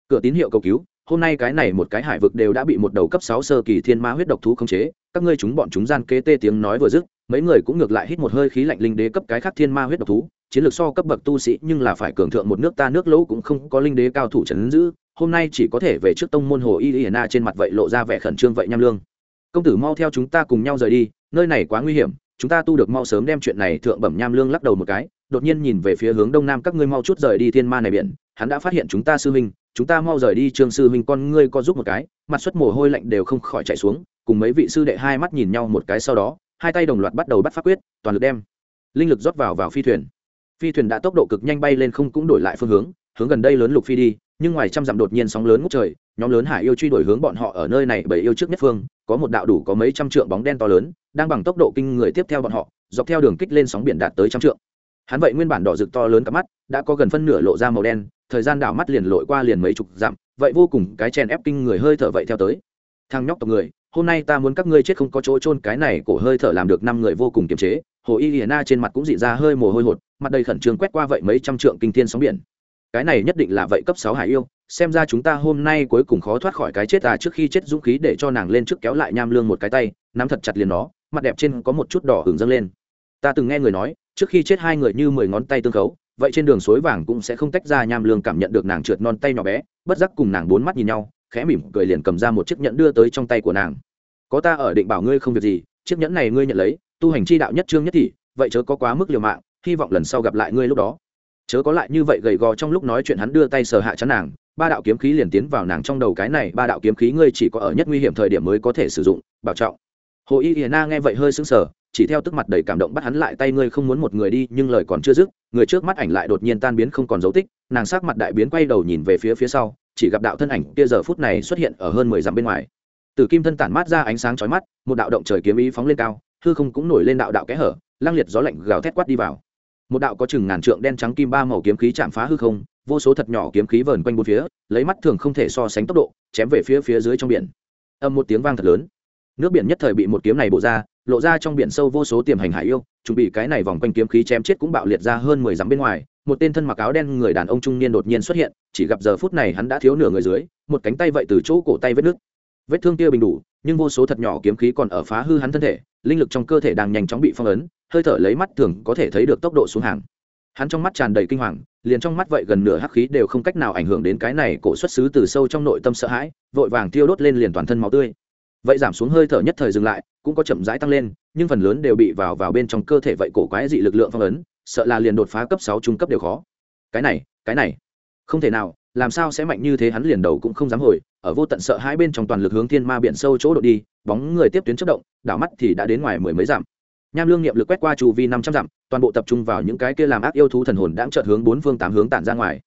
Cửa tín hiệu cầu cứu, hôm nay cái này một cái hải vực đều đã bị một đầu cấp sáu sơ kỳ thiên ma huyết độc thú khống chế, các ngươi chúng bọn chúng gian kế tê tiếng nói vừa dứt, mấy người cũng ngược lại hít một hơi khí lạnh linh đế cấp cái khác thiên ma huyết độc thú, chiến lược so cấp bậc tu sĩ nhưng là phải cường thượng một nước ta nước lỗ cũng không có linh đế cao thủ trấn giữ, hôm nay chỉ có thể về trước tông môn hồ y y na trên mặt vậy lộ ra vẻ khẩn trương vậy nham lương. Công tử mau theo chúng ta cùng nhau rời đi, nơi này quá nguy hiểm, chúng ta tu được mau sớm đem chuyện này thượng bẩm nham lương lắc đầu một cái đột nhiên nhìn về phía hướng đông nam, các ngươi mau chút rời đi thiên ma này biển, hắn đã phát hiện chúng ta sư huynh, chúng ta mau rời đi trương sư huynh, con ngươi co giúp một cái, mặt xuất mồ hôi lạnh đều không khỏi chạy xuống, cùng mấy vị sư đệ hai mắt nhìn nhau một cái sau đó, hai tay đồng loạt bắt đầu bắt pháp quyết, toàn lực đem linh lực rót vào vào phi thuyền. Phi thuyền đã tốc độ cực nhanh bay lên không cũng đổi lại phương hướng hướng gần đây lớn lục phi đi, nhưng ngoài trăm dặm đột nhiên sóng lớn ngút trời, nhóm lớn hải yêu truy đuổi hướng bọn họ ở nơi này bởi yêu trước nhất phương, có một đạo đủ có mấy trăm trượng bóng đen to lớn, đang bằng tốc độ kinh người tiếp theo bọn họ, dọc theo đường kích lên sóng biển đạt tới trăm trượng hắn vậy nguyên bản đỏ rực to lớn cả mắt, đã có gần phân nửa lộ ra màu đen, thời gian đảo mắt liền lội qua liền mấy chục dặm, vậy vô cùng cái chèn ép kinh người hơi thở vậy theo tới. Thằng nhóc tộc người, hôm nay ta muốn các ngươi chết không có chỗ trôn cái này cổ hơi thở làm được năm người vô cùng kiềm chế, hồ y hiền na trên mặt cũng dị ra hơi mồ hôi hột, mặt đầy khẩn trương quét qua vậy mấy trăm trượng kinh thiên sóng biển. Cái này nhất định là vậy cấp sáu hải yêu, xem ra chúng ta hôm nay cuối cùng khó thoát khỏi cái chết à trước khi chết dũng khí để cho nàng lên trước kéo lại nham lương một cái tay, nắm thật chặt liền nó, mặt đẹp trên có một chút đỏ hưởng dâng lên. Ta từng nghe người nói trước khi chết hai người như mười ngón tay tương khấu, vậy trên đường suối vàng cũng sẽ không tách ra nham lương cảm nhận được nàng trượt non tay nhỏ bé, bất giác cùng nàng bốn mắt nhìn nhau, khẽ mỉm cười liền cầm ra một chiếc nhẫn đưa tới trong tay của nàng. Có ta ở định bảo ngươi không việc gì, chiếc nhẫn này ngươi nhận lấy, tu hành chi đạo nhất trương nhất thị, vậy chớ có quá mức liều mạng, hy vọng lần sau gặp lại ngươi lúc đó. Chớ có lại như vậy gầy gò trong lúc nói chuyện hắn đưa tay sờ hạ chắn nàng, ba đạo kiếm khí liền tiến vào nàng trong đầu cái này, ba đạo kiếm khí ngươi chỉ có ở nhất nguy hiểm thời điểm mới có thể sử dụng, bảo trọng. Hồ y hiền na nghe vậy hơi sững sờ chỉ theo tức mặt đầy cảm động bắt hắn lại tay ngươi không muốn một người đi, nhưng lời còn chưa dứt, người trước mắt ảnh lại đột nhiên tan biến không còn dấu tích, nàng sắc mặt đại biến quay đầu nhìn về phía phía sau, chỉ gặp đạo thân ảnh kia giờ phút này xuất hiện ở hơn mười dặm bên ngoài. Từ kim thân tản mát ra ánh sáng chói mắt, một đạo động trời kiếm ý phóng lên cao, hư không cũng nổi lên đạo đạo kẽ hở, lang liệt gió lạnh gào thét quát đi vào. Một đạo có chừng ngàn trượng đen trắng kim ba màu kiếm khí chạm phá hư không, vô số thật nhỏ kiếm khí vờn quanh bốn phía, lấy mắt thường không thể so sánh tốc độ, chém về phía phía dưới trong biển. Âm một tiếng vang thật lớn nước biển nhất thời bị một kiếm này bổ ra, lộ ra trong biển sâu vô số tiềm hành hải yêu, chuẩn bị cái này vòng quanh kiếm khí chém chết cũng bạo liệt ra hơn mười dặm bên ngoài. Một tên thân mặc áo đen người đàn ông trung niên đột nhiên xuất hiện, chỉ gặp giờ phút này hắn đã thiếu nửa người dưới, một cánh tay vậy từ chỗ cổ tay vết nước vết thương kia bình đủ, nhưng vô số thật nhỏ kiếm khí còn ở phá hư hắn thân thể, linh lực trong cơ thể đang nhanh chóng bị phong ấn, hơi thở lấy mắt thường có thể thấy được tốc độ xuống hàng. Hắn trong mắt tràn đầy kinh hoàng, liền trong mắt vậy gần nửa hắc khí đều không cách nào ảnh hưởng đến cái này cổ xuất xứ từ sâu trong nội tâm sợ hãi, vội vàng tiêu đốt lên liền toàn thân máu tươi vậy giảm xuống hơi thở nhất thời dừng lại, cũng có chậm rãi tăng lên, nhưng phần lớn đều bị vào vào bên trong cơ thể vậy cổ quái dị lực lượng phong ấn, sợ là liền đột phá cấp sáu trung cấp đều khó. Cái này cái này. Không thể nào, làm sao sẽ mạnh như thế hắn liền đầu cũng không dám hồi, ở vô tận sợ hai bên trong toàn lực hướng thiên ma biển sâu chỗ đội đi, bóng người tiếp tuyến chất động, đảo mắt thì đã đến ngoài mười mấy dặm. Nham lương nghiệm lực quét qua chu vi năm trăm dặm, toàn bộ tập trung vào những cái kia làm ác yêu thú thần hồn đang trợt hướng bốn phương tám hướng tản ra ngoài.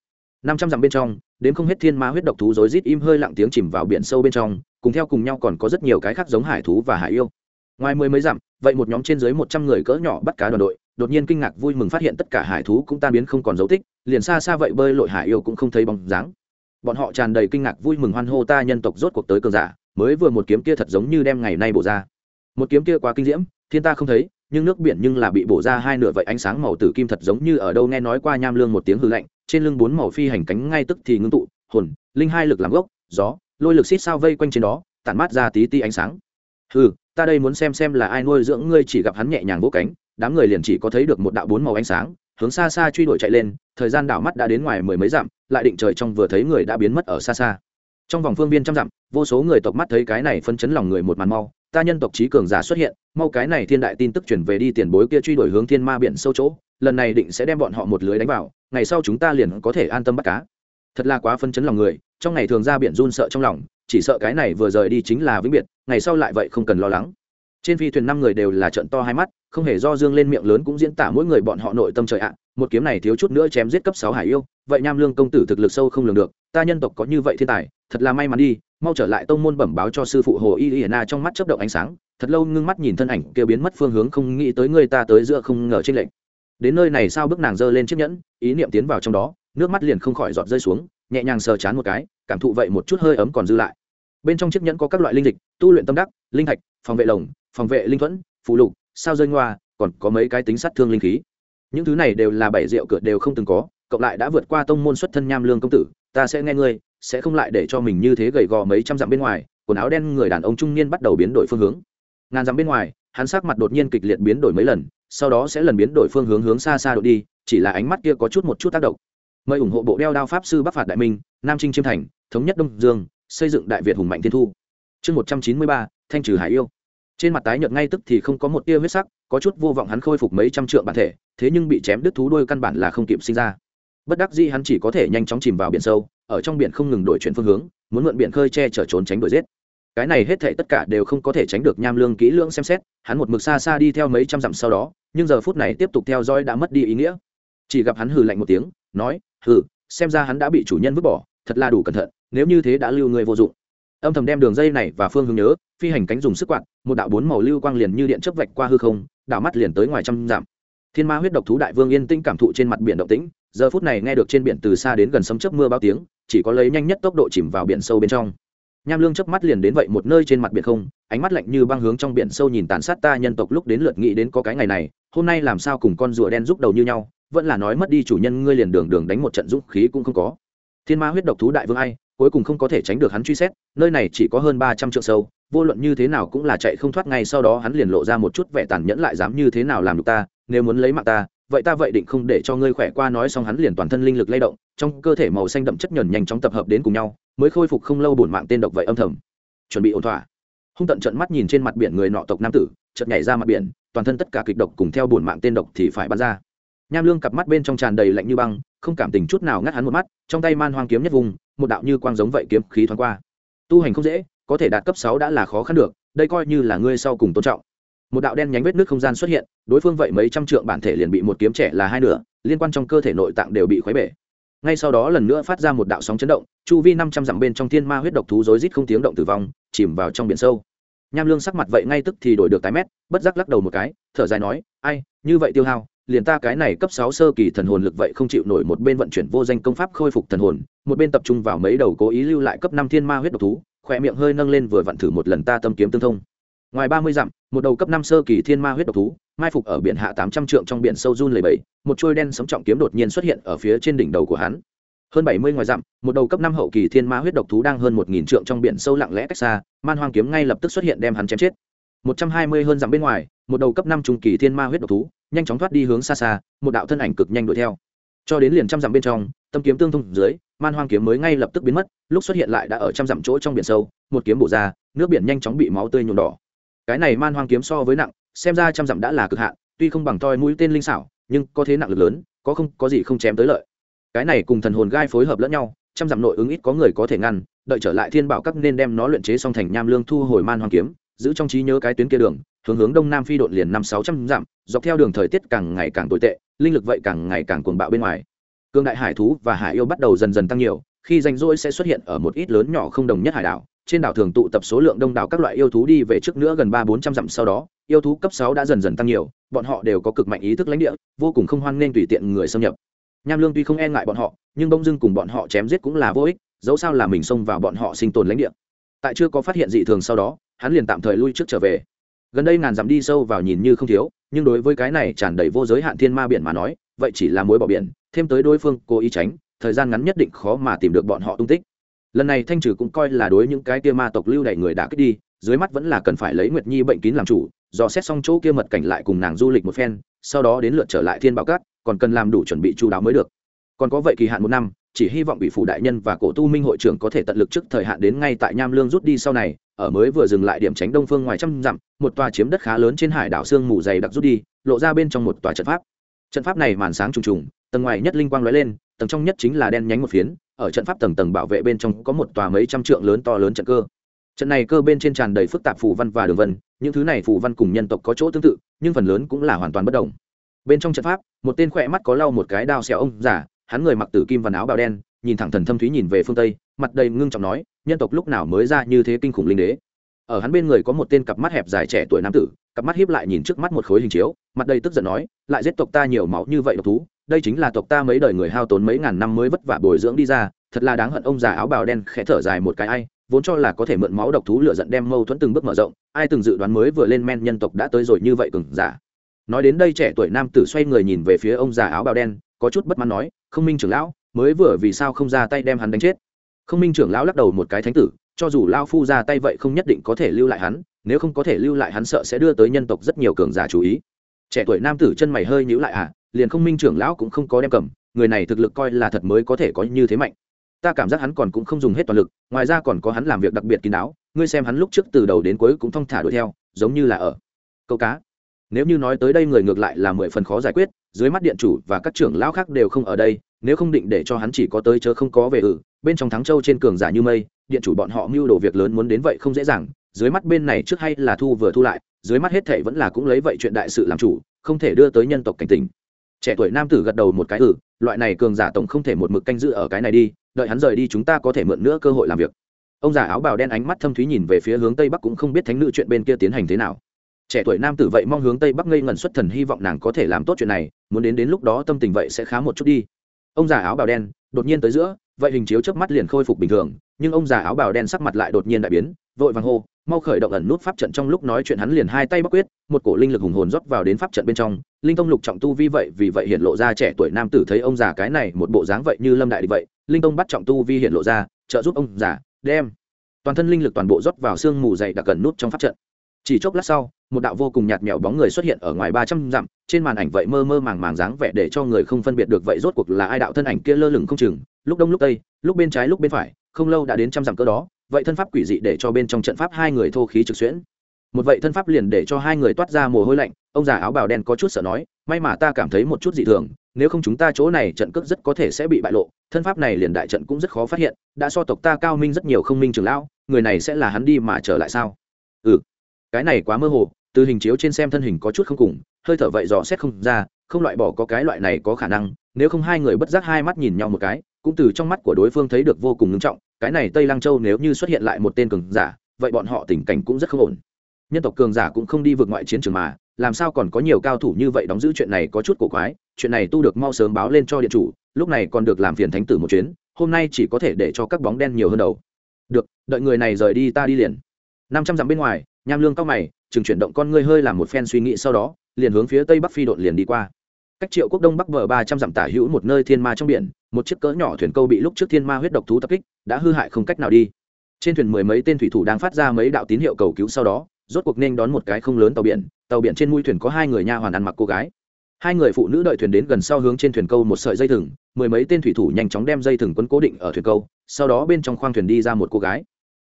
Năm trăm dặm bên trong, đến không hết thiên ma huyết độc thú rối rít im hơi lặng tiếng chìm vào biển sâu bên trong cùng theo cùng nhau còn có rất nhiều cái khác giống hải thú và hải yêu. Ngoài mười mấy dặm, vậy một nhóm trên dưới một trăm người cỡ nhỏ bắt cá đoàn đội, đột nhiên kinh ngạc vui mừng phát hiện tất cả hải thú cũng tan biến không còn dấu tích, liền xa xa vậy bơi lội hải yêu cũng không thấy bóng dáng. Bọn họ tràn đầy kinh ngạc vui mừng hoan hô ta nhân tộc rốt cuộc tới cơn giả, mới vừa một kiếm kia thật giống như đem ngày nay bổ ra. Một kiếm kia quá kinh diễm, thiên ta không thấy, nhưng nước biển nhưng là bị bổ ra hai nửa vậy ánh sáng màu tử kim thật giống như ở đâu nghe nói qua nham lương một tiếng hư lạnh, trên lưng bốn màu phi hành cánh ngay tức thì ngưng tụ, hồn, linh hai lực làm gốc, gió lôi lực xít sao vây quanh trên đó, tản mát ra tí ti ánh sáng. Ừ ta đây muốn xem xem là ai nuôi dưỡng ngươi chỉ gặp hắn nhẹ nhàng vỗ cánh, đám người liền chỉ có thấy được một đạo bốn màu ánh sáng, hướng xa xa truy đuổi chạy lên, thời gian đảo mắt đã đến ngoài mười mấy dặm, lại định trời trong vừa thấy người đã biến mất ở xa xa. Trong vòng phương viên trăm dặm, vô số người tộc mắt thấy cái này phân chấn lòng người một màn mau, ta nhân tộc trí cường giả xuất hiện, mau cái này thiên đại tin tức chuyển về đi tiền bối kia truy đuổi hướng thiên ma biển sâu chỗ, lần này định sẽ đem bọn họ một lưới đánh vào, ngày sau chúng ta liền có thể an tâm bắt cá. Thật là quá phân chấn lòng người trong ngày thường ra biển run sợ trong lòng, chỉ sợ cái này vừa rời đi chính là vĩnh biệt, ngày sau lại vậy không cần lo lắng. Trên phi thuyền năm người đều là trận to hai mắt, không hề do dương lên miệng lớn cũng diễn tả mỗi người bọn họ nội tâm trời ạ, một kiếm này thiếu chút nữa chém giết cấp sáu hải yêu, vậy nham lương công tử thực lực sâu không lường được, ta nhân tộc có như vậy thiên tài, thật là may mắn đi, mau trở lại tông môn bẩm báo cho sư phụ hồ y y na trong mắt chớp động ánh sáng, thật lâu ngưng mắt nhìn thân ảnh kia biến mất phương hướng không nghĩ tới người ta tới giữa không ngờ trên lệnh đến nơi này sao bước nàng giơ lên chiếc nhẫn, ý niệm tiến vào trong đó, nước mắt liền không khỏi giọt rơi xuống nhẹ nhàng sờ chán một cái, cảm thụ vậy một chút hơi ấm còn dư lại. Bên trong chiếc nhẫn có các loại linh dịch, tu luyện tâm đắc, linh thạch, phòng vệ lồng, phòng vệ linh thuẫn phụ lục, sao rơi ngoa, còn có mấy cái tính sát thương linh khí. Những thứ này đều là bảy rượu cửa đều không từng có, cộng lại đã vượt qua tông môn xuất thân nham lương công tử, ta sẽ nghe ngươi, sẽ không lại để cho mình như thế gầy gò mấy trăm dặm bên ngoài, quần áo đen người đàn ông trung niên bắt đầu biến đổi phương hướng. Ngàn dặm bên ngoài, hắn sắc mặt đột nhiên kịch liệt biến đổi mấy lần, sau đó sẽ lần biến đổi phương hướng hướng xa xa đội đi, chỉ là ánh mắt kia có chút một chút tác động mời ủng hộ bộ đeo đao pháp sư bắc phạt đại minh, nam trinh chiêm thành, thống nhất đông dương, xây dựng đại việt hùng mạnh thiên thu. Chương một trăm chín mươi ba, thanh trừ hải yêu. Trên mặt tái nhợt ngay tức thì không có một tia huyết sắc, có chút vô vọng hắn khôi phục mấy trăm trượng bản thể, thế nhưng bị chém đứt thú đôi căn bản là không kịp sinh ra. Bất đắc dĩ hắn chỉ có thể nhanh chóng chìm vào biển sâu, ở trong biển không ngừng đổi chuyển phương hướng, muốn mượn biển khơi che chở trốn tránh đuổi giết. Cái này hết thệ tất cả đều không có thể tránh được nham lương kỹ lưỡng xem xét, hắn một mực xa xa đi theo mấy trăm dặm sau đó, nhưng giờ phút này tiếp tục theo dõi đã mất đi ý nghĩa. Chỉ gặp hắn hừ lạnh một tiếng, nói hừ, xem ra hắn đã bị chủ nhân vứt bỏ, thật là đủ cẩn thận, nếu như thế đã lưu người vô dụng. Âm thầm đem đường dây này và phương hướng nhớ, phi hành cánh dùng sức quạt, một đạo bốn màu lưu quang liền như điện chớp vạch qua hư không, đạo mắt liền tới ngoài trăm dặm. Thiên ma huyết độc thú đại vương yên tĩnh cảm thụ trên mặt biển động tĩnh, giờ phút này nghe được trên biển từ xa đến gần sấm chớp mưa bao tiếng, chỉ có lấy nhanh nhất tốc độ chìm vào biển sâu bên trong. Nham lương chớp mắt liền đến vậy một nơi trên mặt biển không, ánh mắt lạnh như băng hướng trong biển sâu nhìn tàn sát ta nhân tộc lúc đến lượt nghĩ đến có cái ngày này, hôm nay làm sao cùng con rùa đen giúp đầu như nhau vẫn là nói mất đi chủ nhân, ngươi liền đường đường đánh một trận dũng khí cũng không có. Thiên ma huyết độc thú đại vương ai, cuối cùng không có thể tránh được hắn truy xét, nơi này chỉ có hơn ba trăm triệu sâu, vô luận như thế nào cũng là chạy không thoát, ngay sau đó hắn liền lộ ra một chút vẻ tàn nhẫn lại dám như thế nào làm được ta, nếu muốn lấy mạng ta, vậy ta vậy định không để cho ngươi khỏe qua, nói xong hắn liền toàn thân linh lực lay động, trong cơ thể màu xanh đậm chất nhờn nhanh chóng tập hợp đến cùng nhau, mới khôi phục không lâu bổn mạng tên độc vậy âm thầm. Chuẩn bị ổn thỏa. Hung tận trận mắt nhìn trên mặt biển người nọ tộc nam tử, chợt nhảy ra mặt biển, toàn thân tất cả kịch độc cùng theo bổn mạng tên độc thì phải bắn ra nham lương cặp mắt bên trong tràn đầy lạnh như băng, không cảm tình chút nào ngắt hắn một mắt, trong tay man hoang kiếm nhất vùng, một đạo như quang giống vậy kiếm khí thoáng qua. Tu hành không dễ, có thể đạt cấp sáu đã là khó khăn được, đây coi như là ngươi sau cùng tôn trọng. Một đạo đen nhánh vết nước không gian xuất hiện, đối phương vậy mấy trăm trượng bản thể liền bị một kiếm trẻ là hai nửa, liên quan trong cơ thể nội tạng đều bị khuấy bể. Ngay sau đó lần nữa phát ra một đạo sóng chấn động, chu vi năm trăm dặm bên trong thiên ma huyết độc thú rối rít không tiếng động tử vong, chìm vào trong biển sâu. Nham lương sắc mặt vậy ngay tức thì đổi được tái mét, bất giác lắc đầu một cái, thở dài nói, ai, như vậy tiêu hao liền ta cái này cấp sáu sơ kỳ thần hồn lực vậy không chịu nổi một bên vận chuyển vô danh công pháp khôi phục thần hồn một bên tập trung vào mấy đầu cố ý lưu lại cấp năm thiên ma huyết độc thú khỏe miệng hơi nâng lên vừa vặn thử một lần ta tâm kiếm tương thông. Ngoài ba mươi dặm một đầu cấp năm sơ kỳ thiên ma huyết độc thú mai phục ở biển hạ tám trăm trượng trong biển sâu run lầy bẩy, một trôi đen sống trọng kiếm đột nhiên xuất hiện ở phía trên đỉnh đầu của hắn. Hơn bảy mươi ngoài dặm một đầu cấp năm hậu kỳ thiên ma huyết độc thú đang hơn một nghìn trượng trong biển sâu lặng lẽ cách xa man hoang kiếm ngay lập tức xuất hiện đem hắn chém chết. Một trăm hai mươi hơn dặm bên ngoài một đầu cấp năm trung kỳ thiên ma huyết độc thú nhanh chóng thoát đi hướng xa xa, một đạo thân ảnh cực nhanh đuổi theo. Cho đến liền trăm dặm bên trong, tâm kiếm tương thông dưới, man hoang kiếm mới ngay lập tức biến mất, lúc xuất hiện lại đã ở trăm dặm chỗ trong biển sâu, một kiếm bổ ra, nước biển nhanh chóng bị máu tươi nhuộm đỏ. Cái này man hoang kiếm so với nặng, xem ra trăm dặm đã là cực hạn, tuy không bằng toi mũi tên linh xảo, nhưng có thế nặng lực lớn, có không, có gì không chém tới lợi. Cái này cùng thần hồn gai phối hợp lẫn nhau, trăm dặm nội ứng ít có người có thể ngăn, đợi trở lại thiên bảo các nên đem nó luyện chế xong thành nham lương thu hồi man hoang kiếm giữ trong trí nhớ cái tuyến kia đường, hướng hướng đông nam phi đột liền năm sáu trăm dặm, dọc theo đường thời tiết càng ngày càng tồi tệ, linh lực vậy càng ngày càng cuồng bạo bên ngoài. Cương đại hải thú và hải yêu bắt đầu dần dần tăng nhiều, khi ranh rỗi sẽ xuất hiện ở một ít lớn nhỏ không đồng nhất hải đảo, trên đảo thường tụ tập số lượng đông đảo các loại yêu thú đi về trước nữa gần ba bốn trăm dặm sau đó, yêu thú cấp sáu đã dần dần tăng nhiều, bọn họ đều có cực mạnh ý thức lãnh địa, vô cùng không hoan nên tùy tiện người xâm nhập. Nham lương tuy không e ngại bọn họ, nhưng bông dưng cùng bọn họ chém giết cũng là vô ích, dẫu sao là mình xông vào bọn họ sinh tồn lãnh địa. Tại chưa có phát hiện dị thường sau đó hắn liền tạm thời lui trước trở về. Gần đây ngàn dặm đi sâu vào nhìn như không thiếu, nhưng đối với cái này tràn đầy vô giới hạn thiên ma biển mà nói, vậy chỉ là mối bỏ biển, thêm tới đối phương cố ý tránh, thời gian ngắn nhất định khó mà tìm được bọn họ tung tích. Lần này thanh trừ cũng coi là đối những cái kia ma tộc lưu đày người đã kích đi, dưới mắt vẫn là cần phải lấy nguyệt nhi bệnh kín làm chủ, dò xét xong chỗ kia mật cảnh lại cùng nàng du lịch một phen, sau đó đến lượt trở lại thiên bảo cát, còn cần làm đủ chuẩn bị chú đáo mới được. Còn có vậy kỳ hạn một năm, chỉ hy vọng bị phủ đại nhân và cổ tu minh hội trưởng có thể tận lực trước thời hạn đến ngay tại nham lương rút đi sau này ở mới vừa dừng lại điểm tránh đông phương ngoài trăm dặm, một tòa chiếm đất khá lớn trên hải đảo sương mù dày đặc rút đi, lộ ra bên trong một tòa trận pháp. Trận pháp này màn sáng trùng trùng, tầng ngoài nhất linh quang lóe lên, tầng trong nhất chính là đen nhánh một phiến, ở trận pháp tầng tầng bảo vệ bên trong có một tòa mấy trăm trượng lớn to lớn trận cơ. Trận này cơ bên trên tràn đầy phức tạp phù văn và đường vân, những thứ này phù văn cùng nhân tộc có chỗ tương tự, nhưng phần lớn cũng là hoàn toàn bất đồng. Bên trong trận pháp, một tên khỏe mắt có lau một cái đao xẻo ông giả hắn người mặc tử kim và áo bào đen, nhìn thẳng thần thâm thúy nhìn về phương tây, mặt đầy ngưng trọng nói nhân tộc lúc nào mới ra như thế kinh khủng linh đế? Ở hắn bên người có một tên cặp mắt hẹp dài trẻ tuổi nam tử, cặp mắt hiếp lại nhìn trước mắt một khối hình chiếu, mặt đây tức giận nói, lại giết tộc ta nhiều máu như vậy độc thú, đây chính là tộc ta mấy đời người hao tốn mấy ngàn năm mới vất vả bồi dưỡng đi ra, thật là đáng hận. Ông già áo bào đen khẽ thở dài một cái ai, vốn cho là có thể mượn máu độc thú lựa giận đem mâu thuẫn từng bước mở rộng, ai từng dự đoán mới vừa lên men nhân tộc đã tới rồi như vậy cừng giả. Nói đến đây trẻ tuổi nam tử xoay người nhìn về phía ông già áo bào đen, có chút bất mãn nói, không minh trưởng lão, mới vừa vì sao không ra tay đem hắn đánh chết? Không minh trưởng lão lắc đầu một cái thánh tử, cho dù lao phu ra tay vậy không nhất định có thể lưu lại hắn, nếu không có thể lưu lại hắn sợ sẽ đưa tới nhân tộc rất nhiều cường giả chú ý. Trẻ tuổi nam tử chân mày hơi nhíu lại à liền không minh trưởng lão cũng không có đem cầm, người này thực lực coi là thật mới có thể có như thế mạnh. Ta cảm giác hắn còn cũng không dùng hết toàn lực, ngoài ra còn có hắn làm việc đặc biệt kín đáo, ngươi xem hắn lúc trước từ đầu đến cuối cũng thong thả đuổi theo, giống như là ở. Câu cá. Nếu như nói tới đây người ngược lại là mười phần khó giải quyết, dưới mắt điện chủ và các trưởng lão khác đều không ở đây, nếu không định để cho hắn chỉ có tới chớ không có về ử bên trong thắng châu trên cường giả như mây, điện chủ bọn họ mưu đồ việc lớn muốn đến vậy không dễ dàng, dưới mắt bên này trước hay là thu vừa thu lại, dưới mắt hết thệ vẫn là cũng lấy vậy chuyện đại sự làm chủ, không thể đưa tới nhân tộc cảnh tình trẻ tuổi nam tử gật đầu một cái ừ loại này cường giả tổng không thể một mực canh giữ ở cái này đi, đợi hắn rời đi chúng ta có thể mượn nữa cơ hội làm việc. Ông già áo bào đen ánh mắt thâm thúy nhìn về phía hướng tây bắc cũng không biết thánh nữ chuyện bên kia tiến hành thế nào. Trẻ tuổi nam tử vậy mong hướng tây bắc ngây ngẩn xuất thần, hy vọng nàng có thể làm tốt chuyện này, muốn đến đến lúc đó tâm tình vậy sẽ khá một chút đi. Ông già áo bào đen đột nhiên tới giữa vậy hình chiếu trước mắt liền khôi phục bình thường, nhưng ông già áo bào đen sắc mặt lại đột nhiên đại biến, vội vàng hô, mau khởi động ẩn nút pháp trận trong lúc nói chuyện hắn liền hai tay bắc quyết, một cổ linh lực hùng hồn rót vào đến pháp trận bên trong. Linh tông lục trọng tu vi vậy vì vậy hiện lộ ra trẻ tuổi nam tử thấy ông già cái này một bộ dáng vậy như lâm đại địch vậy, linh tông bắt trọng tu vi hiện lộ ra, trợ giúp ông già, đem toàn thân linh lực toàn bộ rót vào xương mù dày đặc gần nút trong pháp trận chỉ chốc lát sau, một đạo vô cùng nhạt mèo bóng người xuất hiện ở ngoài ba trăm dặm. Trên màn ảnh vậy mơ mơ màng màng dáng vẻ để cho người không phân biệt được vậy rốt cuộc là ai đạo thân ảnh kia lơ lửng không chừng. Lúc đông lúc tây, lúc bên trái lúc bên phải, không lâu đã đến trăm dặm cỡ đó. Vậy thân pháp quỷ dị để cho bên trong trận pháp hai người thô khí trực xuyễn. Một vậy thân pháp liền để cho hai người toát ra mồ hôi lạnh. Ông già áo bào đen có chút sợ nói, may mà ta cảm thấy một chút dị thường, nếu không chúng ta chỗ này trận cước rất có thể sẽ bị bại lộ. Thân pháp này liền đại trận cũng rất khó phát hiện, đã so tộc ta cao minh rất nhiều không minh trường lão, người này sẽ là hắn đi mà trở lại sao? Ừ cái này quá mơ hồ, từ hình chiếu trên xem thân hình có chút không cùng, hơi thở vậy dò xét không ra, không loại bỏ có cái loại này có khả năng, nếu không hai người bất giác hai mắt nhìn nhau một cái, cũng từ trong mắt của đối phương thấy được vô cùng ngưng trọng, cái này tây lăng châu nếu như xuất hiện lại một tên cường giả, vậy bọn họ tình cảnh cũng rất không ổn. Nhân tộc cường giả cũng không đi vượt ngoại chiến trường mà, làm sao còn có nhiều cao thủ như vậy đóng giữ chuyện này có chút cổ quái, chuyện này tu được mau sớm báo lên cho điện chủ, lúc này còn được làm phiền thánh tử một chuyến, hôm nay chỉ có thể để cho các bóng đen nhiều hơn đầu. Được, đợi người này rời đi ta đi liền. Năm trăm dặm bên ngoài nham lương cao mày, chừng chuyển động con ngươi hơi làm một phen suy nghĩ sau đó, liền hướng phía tây bắc phi đội liền đi qua. Cách triệu quốc đông bắc bờ ba trăm dặm tả hữu một nơi thiên ma trong biển, một chiếc cỡ nhỏ thuyền câu bị lúc trước thiên ma huyết độc thú tập kích, đã hư hại không cách nào đi. Trên thuyền mười mấy tên thủy thủ đang phát ra mấy đạo tín hiệu cầu cứu sau đó, rốt cuộc nên đón một cái không lớn tàu biển tàu biển trên mũi thuyền có hai người nha hoàn ăn mặc cô gái. Hai người phụ nữ đợi thuyền đến gần sau hướng trên thuyền câu một sợi dây thừng, mười mấy tên thủy thủ nhanh chóng đem dây thừng quấn cố định ở thuyền câu, sau đó bên trong khoang thuyền đi ra một cô gái.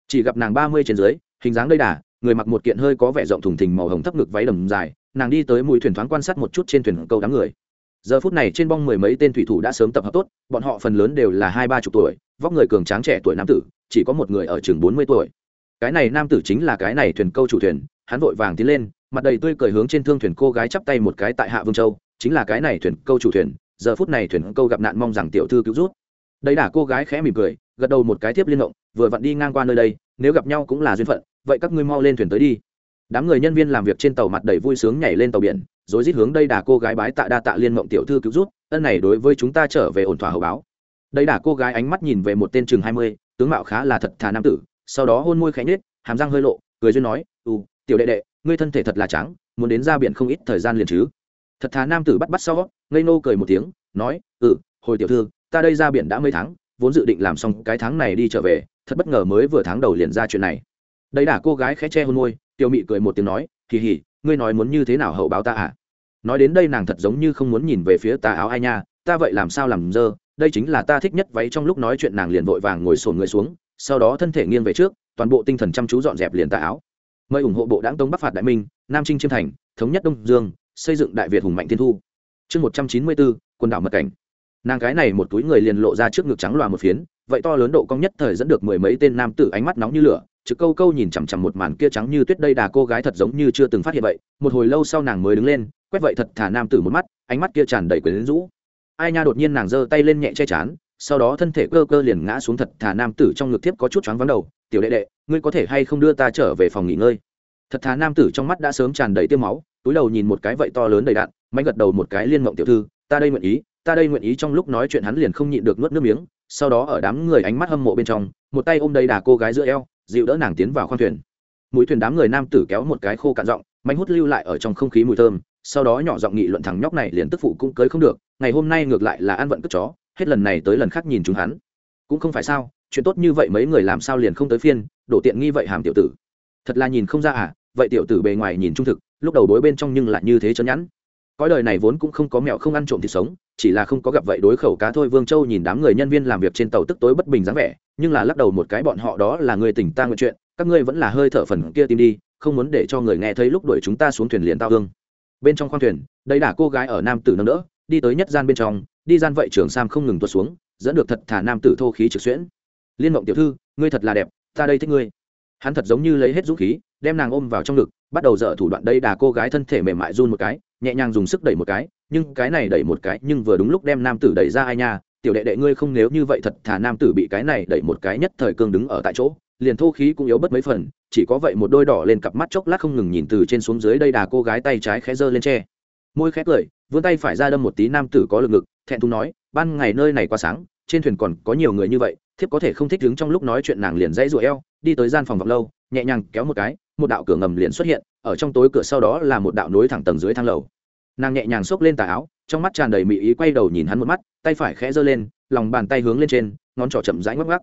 Chỉ gặp nàng ba mươi trên dưới, hình dáng đầy đà người mặc một kiện hơi có vẻ rộng thùng thình màu hồng thấp ngực váy đầm dài, nàng đi tới mũi thuyền thoáng quan sát một chút trên thuyền câu đám người. Giờ phút này trên bong mười mấy tên thủy thủ đã sớm tập hợp tốt, bọn họ phần lớn đều là hai, ba chục tuổi, vóc người cường tráng trẻ tuổi nam tử, chỉ có một người ở chừng bốn mươi tuổi. Cái này nam tử chính là cái này thuyền câu chủ thuyền, hắn vội vàng tiến lên, mặt đầy tươi cười hướng trên thương thuyền cô gái chắp tay một cái tại hạ vương châu, chính là cái này thuyền câu chủ thuyền, giờ phút này thuyền câu gặp nạn mong rằng tiểu thư cứu rút đấy đả cô gái khẽ mỉm cười, gật đầu một cái tiếp liên động, vừa vặn đi ngang qua nơi đây, nếu gặp nhau cũng là duyên phận vậy các ngươi mau lên thuyền tới đi. Đám người nhân viên làm việc trên tàu mặt đầy vui sướng nhảy lên tàu biển, rồi rít hướng đây đà cô gái bái tạ đa tạ liên mộng tiểu thư cứu rút ân này đối với chúng ta trở về ổn thỏa hậu báo. Đây đà cô gái ánh mắt nhìn về một tên chừng hai mươi, tướng mạo khá là thật thà nam tử, sau đó hôn môi khẽ nhết hàm răng hơi lộ, cười duyên nói ừ tiểu đệ đệ, ngươi thân thể thật là trắng, muốn đến ra biển không ít thời gian liền chứ. Thật thà nam tử bắt bắt sau, ngây nô cười một tiếng, nói ừ hồi tiểu thư, ta đây ra biển đã mấy tháng, vốn dự định làm xong cái tháng này đi trở về, thật bất ngờ mới vừa tháng đầu liền ra chuyện này đấy đả cô gái khẽ che hôn môi tiêu mị cười một tiếng nói, kỳ hỉ, ngươi nói muốn như thế nào hậu báo ta à? Nói đến đây nàng thật giống như không muốn nhìn về phía tà áo ai nha, ta vậy làm sao làm dơ? Đây chính là ta thích nhất váy trong lúc nói chuyện nàng liền vội vàng ngồi sổn người xuống, sau đó thân thể nghiêng về trước, toàn bộ tinh thần chăm chú dọn dẹp liền tà áo. Mời ủng hộ bộ đáng tông bắc phạt đại minh, nam trinh chiêm thành, thống nhất đông dương, xây dựng đại việt hùng mạnh thiên thu. Chương một trăm chín mươi bốn, quần đảo mật cảnh. Nàng gái này một túi người liền lộ ra trước ngực trắng loà một phiến, vậy to lớn độ cong nhất thời dẫn được mười mấy tên nam tử ánh mắt nóng như lửa trực câu câu nhìn chằm chằm một màn kia trắng như tuyết đây đà cô gái thật giống như chưa từng phát hiện vậy. Một hồi lâu sau nàng mới đứng lên, quét vậy thật thả nam tử một mắt, ánh mắt kia tràn đầy quyến rũ. Ai nha đột nhiên nàng giơ tay lên nhẹ che chán, sau đó thân thể cơ cơ liền ngã xuống thật thả nam tử trong ngực tiếp có chút choáng vắng đầu. Tiểu đệ đệ, ngươi có thể hay không đưa ta trở về phòng nghỉ ngơi? Thật thà nam tử trong mắt đã sớm tràn đầy tiêu máu, túi đầu nhìn một cái vậy to lớn đầy đạn, mạnh gật đầu một cái liên mộng tiểu thư, ta đây nguyện ý, ta đây nguyện ý. Trong lúc nói chuyện hắn liền không nhịn được nuốt nước miếng, sau đó ở đám người ánh mắt hâm mộ bên trong, một tay ôm đầy đà cô gái giữa eo dịu đỡ nàng tiến vào khoang thuyền. Mũi thuyền đám người nam tử kéo một cái khô cạn giọng mạnh hút lưu lại ở trong không khí mùi thơm, sau đó nhỏ giọng nghị luận thằng nhóc này liền tức phụ cũng cưới không được, ngày hôm nay ngược lại là ăn vận cất chó, hết lần này tới lần khác nhìn chúng hắn. Cũng không phải sao, chuyện tốt như vậy mấy người làm sao liền không tới phiên, đổ tiện nghi vậy hàm tiểu tử. Thật là nhìn không ra à vậy tiểu tử bề ngoài nhìn trung thực, lúc đầu đối bên trong nhưng lại như thế chớ nhẵn cõi đời này vốn cũng không có mẹo không ăn trộm thịt sống, chỉ là không có gặp vậy đối khẩu cá thôi. Vương châu nhìn đám người nhân viên làm việc trên tàu tức tối bất bình dáng vẻ, nhưng là lắc đầu một cái bọn họ đó là người tỉnh ta nguyện chuyện, các ngươi vẫn là hơi thở phần kia tìm đi, không muốn để cho người nghe thấy lúc đuổi chúng ta xuống thuyền liền tao hương. Bên trong khoang thuyền đây đả cô gái ở nam tử nâng đỡ, đi tới nhất gian bên trong, đi gian vậy trưởng sam không ngừng tuột xuống, dẫn được thật thả nam tử thô khí trực xuyễn. Liên mộng tiểu thư, ngươi thật là đẹp, ta đây thích ngươi. Hắn thật giống như lấy hết dũng khí, đem nàng ôm vào trong ngực, bắt đầu dở thủ đoạn đây đà cô gái thân thể mềm mại run một cái nhẹ nhàng dùng sức đẩy một cái, nhưng cái này đẩy một cái nhưng vừa đúng lúc đem nam tử đẩy ra ai nha, tiểu đệ đệ ngươi không nếu như vậy thật thà nam tử bị cái này đẩy một cái nhất thời cương đứng ở tại chỗ, liền thô khí cũng yếu bất mấy phần, chỉ có vậy một đôi đỏ lên cặp mắt chốc lát không ngừng nhìn từ trên xuống dưới đây đà cô gái tay trái khẽ giơ lên tre môi khẽ cười, vươn tay phải ra đâm một tí nam tử có lực ngực, thẹn thùng nói, ban ngày nơi này quá sáng, trên thuyền còn có nhiều người như vậy, thiếp có thể không thích đứng trong lúc nói chuyện nàng liền dãy rụi eo, đi tới gian phòng vọng lâu, nhẹ nhàng kéo một cái một đạo cửa ngầm liền xuất hiện, ở trong tối cửa sau đó là một đạo nối thẳng tầng dưới thang lầu. Nàng nhẹ nhàng xốc lên tà áo, trong mắt tràn đầy mị ý quay đầu nhìn hắn một mắt, tay phải khẽ giơ lên, lòng bàn tay hướng lên trên, ngón trỏ chậm rãi ngắc ngắc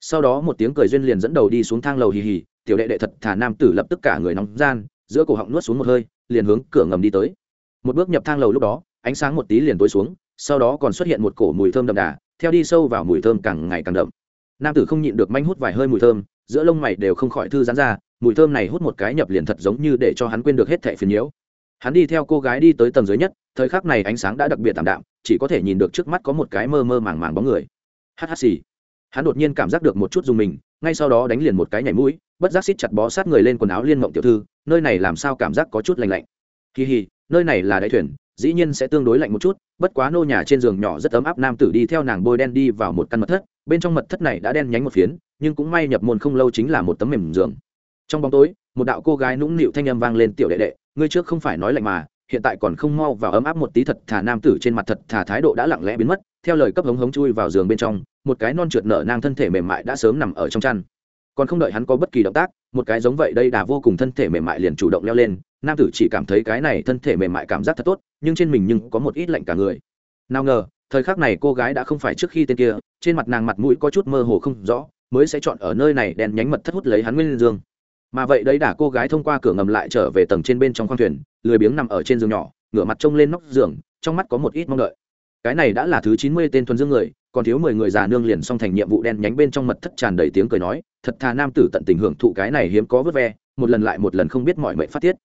sau đó một tiếng cười duyên liền dẫn đầu đi xuống thang lầu hì hì, tiểu đệ đệ thật thả nam tử lập tức cả người nóng gian, giữa cổ họng nuốt xuống một hơi, liền hướng cửa ngầm đi tới. Một bước nhập thang lầu lúc đó, ánh sáng một tí liền tối xuống, sau đó còn xuất hiện một cổ mùi thơm đậm đà, theo đi sâu vào mùi thơm càng ngày càng đậm. Nam tử không nhịn được manh hút vài hơi mùi thơm, giữa lông mày đều không khỏi thư giãn ra mùi thơm này hút một cái nhập liền thật giống như để cho hắn quên được hết thẻ phiền nhiễu. Hắn đi theo cô gái đi tới tầng dưới nhất, thời khắc này ánh sáng đã đặc biệt tạm đạm, chỉ có thể nhìn được trước mắt có một cái mơ mơ màng màng bóng người. Hh xì. Hắn đột nhiên cảm giác được một chút dùng mình, ngay sau đó đánh liền một cái nhảy mũi, bất giác xít chặt bó sát người lên quần áo liên mộng tiểu thư, nơi này làm sao cảm giác có chút lạnh lạnh. Kỳ hì, nơi này là đáy thuyền, dĩ nhiên sẽ tương đối lạnh một chút, bất quá nô nhà trên giường nhỏ rất ấm áp nam tử đi theo nàng bôi đen đi vào một căn mật thất, bên trong mật thất này đã đen nhánh một phiến, nhưng cũng may nhập môn không lâu chính là một tấm mềm giường trong bóng tối, một đạo cô gái nũng nịu thanh âm vang lên, tiểu đệ đệ, ngươi trước không phải nói lạnh mà, hiện tại còn không mau vào ấm áp một tí thật thà nam tử trên mặt thật thà thái độ đã lặng lẽ biến mất. Theo lời cấp hống hống chui vào giường bên trong, một cái non trượt nở nang thân thể mềm mại đã sớm nằm ở trong chăn. Còn không đợi hắn có bất kỳ động tác, một cái giống vậy đây đà vô cùng thân thể mềm mại liền chủ động leo lên. Nam tử chỉ cảm thấy cái này thân thể mềm mại cảm giác thật tốt, nhưng trên mình nhưng có một ít lạnh cả người. Nào ngờ, thời khắc này cô gái đã không phải trước khi tên kia, trên mặt nàng mặt mũi có chút mơ hồ không rõ, mới sẽ chọn ở nơi này đèn nhánh mật thất hút lấy hắn nguyên dương mà vậy đấy đả cô gái thông qua cửa ngầm lại trở về tầng trên bên trong khoang thuyền, lười biếng nằm ở trên giường nhỏ, ngửa mặt trông lên nóc giường, trong mắt có một ít mong đợi. Cái này đã là thứ chín mươi tên thuần dương người, còn thiếu mười người già nương liền xong thành nhiệm vụ đen nhánh bên trong mật thất tràn đầy tiếng cười nói, thật thà nam tử tận tình hưởng thụ cái này hiếm có vớt ve, một lần lại một lần không biết mọi mệnh phát tiết.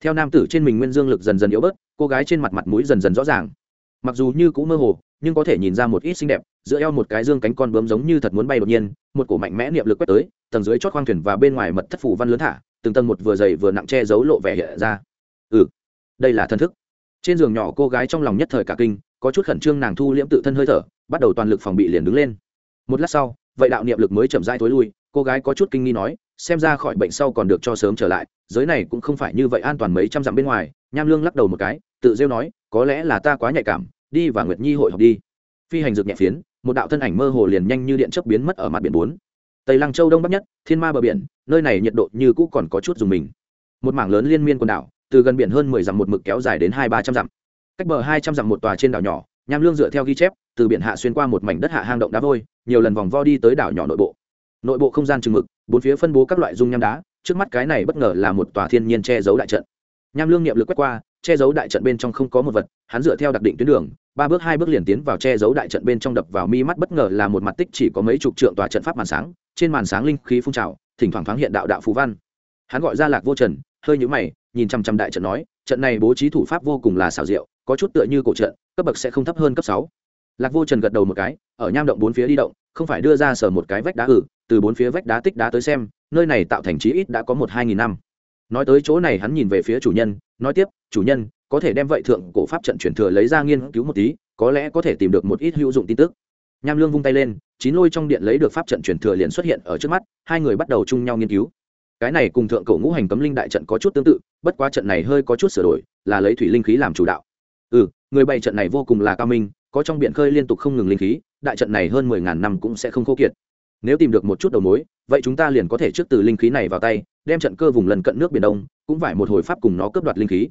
Theo nam tử trên mình nguyên dương lực dần dần yếu bớt, cô gái trên mặt mặt mũi dần dần rõ ràng. Mặc dù như cũng mơ hồ nhưng có thể nhìn ra một ít xinh đẹp, giữa eo một cái dương cánh con bướm giống như thật muốn bay đột nhiên, một cổ mạnh mẽ niệm lực quét tới, tầng dưới chót khoang thuyền và bên ngoài mật thất phủ văn lớn thả, từng tầng một vừa dày vừa nặng che giấu lộ vẻ hiện ra. Ừ đây là thân thức. Trên giường nhỏ cô gái trong lòng nhất thời cả kinh, có chút khẩn trương nàng thu liễm tự thân hơi thở, bắt đầu toàn lực phòng bị liền đứng lên. Một lát sau, vậy đạo niệm lực mới chậm rãi thối lui, cô gái có chút kinh nghi nói, xem ra khỏi bệnh sau còn được cho sớm trở lại, giới này cũng không phải như vậy an toàn mấy trăm dặm bên ngoài, nham lương lắc đầu một cái, tự rêu nói, có lẽ là ta quá nhạy cảm đi và nguyệt nhi hội học đi phi hành dược nhẹ phiến một đạo thân ảnh mơ hồ liền nhanh như điện chớp biến mất ở mặt biển bốn tây lăng châu đông bắc nhất thiên ma bờ biển nơi này nhiệt độ như cũ còn có chút dùng mình một mảng lớn liên miên quần đảo từ gần biển hơn mười dặm một mực kéo dài đến hai ba trăm dặm cách bờ hai trăm dặm một tòa trên đảo nhỏ nham lương dựa theo ghi chép từ biển hạ xuyên qua một mảnh đất hạ hang động đá vôi nhiều lần vòng vo đi tới đảo nhỏ nội bộ nội bộ không gian chừng mực bốn phía phân bố các loại dung nham đá trước mắt cái này bất ngờ là một tòa thiên nhiên che giấu đại trận nham lương niệm lực quét qua che giấu đại trận bên trong không có một vật, hắn dựa theo đặc định tuyến đường, ba bước hai bước liền tiến vào che giấu đại trận bên trong đập vào mi mắt bất ngờ là một mặt tích chỉ có mấy chục trượng tòa trận pháp màn sáng, trên màn sáng linh khí phun trào, thỉnh thoảng thoáng hiện đạo đạo phú văn. Hắn gọi ra lạc vô trần, hơi nhũ mày, nhìn chăm chăm đại trận nói, trận này bố trí thủ pháp vô cùng là xảo diệu, có chút tựa như cổ trận, cấp bậc sẽ không thấp hơn cấp sáu. Lạc vô trần gật đầu một cái, ở nham động bốn phía đi động, không phải đưa ra sở một cái vách đá ử từ bốn phía vách đá tích đá tới xem, nơi này tạo thành trí ít đã có một hai nghìn năm nói tới chỗ này hắn nhìn về phía chủ nhân, nói tiếp, chủ nhân, có thể đem vậy thượng cổ pháp trận truyền thừa lấy ra nghiên cứu một tí, có lẽ có thể tìm được một ít hữu dụng tin tức. Nham lương vung tay lên, chín lôi trong điện lấy được pháp trận truyền thừa liền xuất hiện ở trước mắt, hai người bắt đầu chung nhau nghiên cứu. Cái này cùng thượng cổ ngũ hành cấm linh đại trận có chút tương tự, bất quá trận này hơi có chút sửa đổi, là lấy thủy linh khí làm chủ đạo. Ừ người bày trận này vô cùng là cao minh, có trong biển khơi liên tục không ngừng linh khí, đại trận này hơn mười ngàn năm cũng sẽ không khô kiệt nếu tìm được một chút đầu mối, vậy chúng ta liền có thể trước từ linh khí này vào tay, đem trận cơ vùng lần cận nước biển đông, cũng phải một hồi pháp cùng nó cướp đoạt linh khí.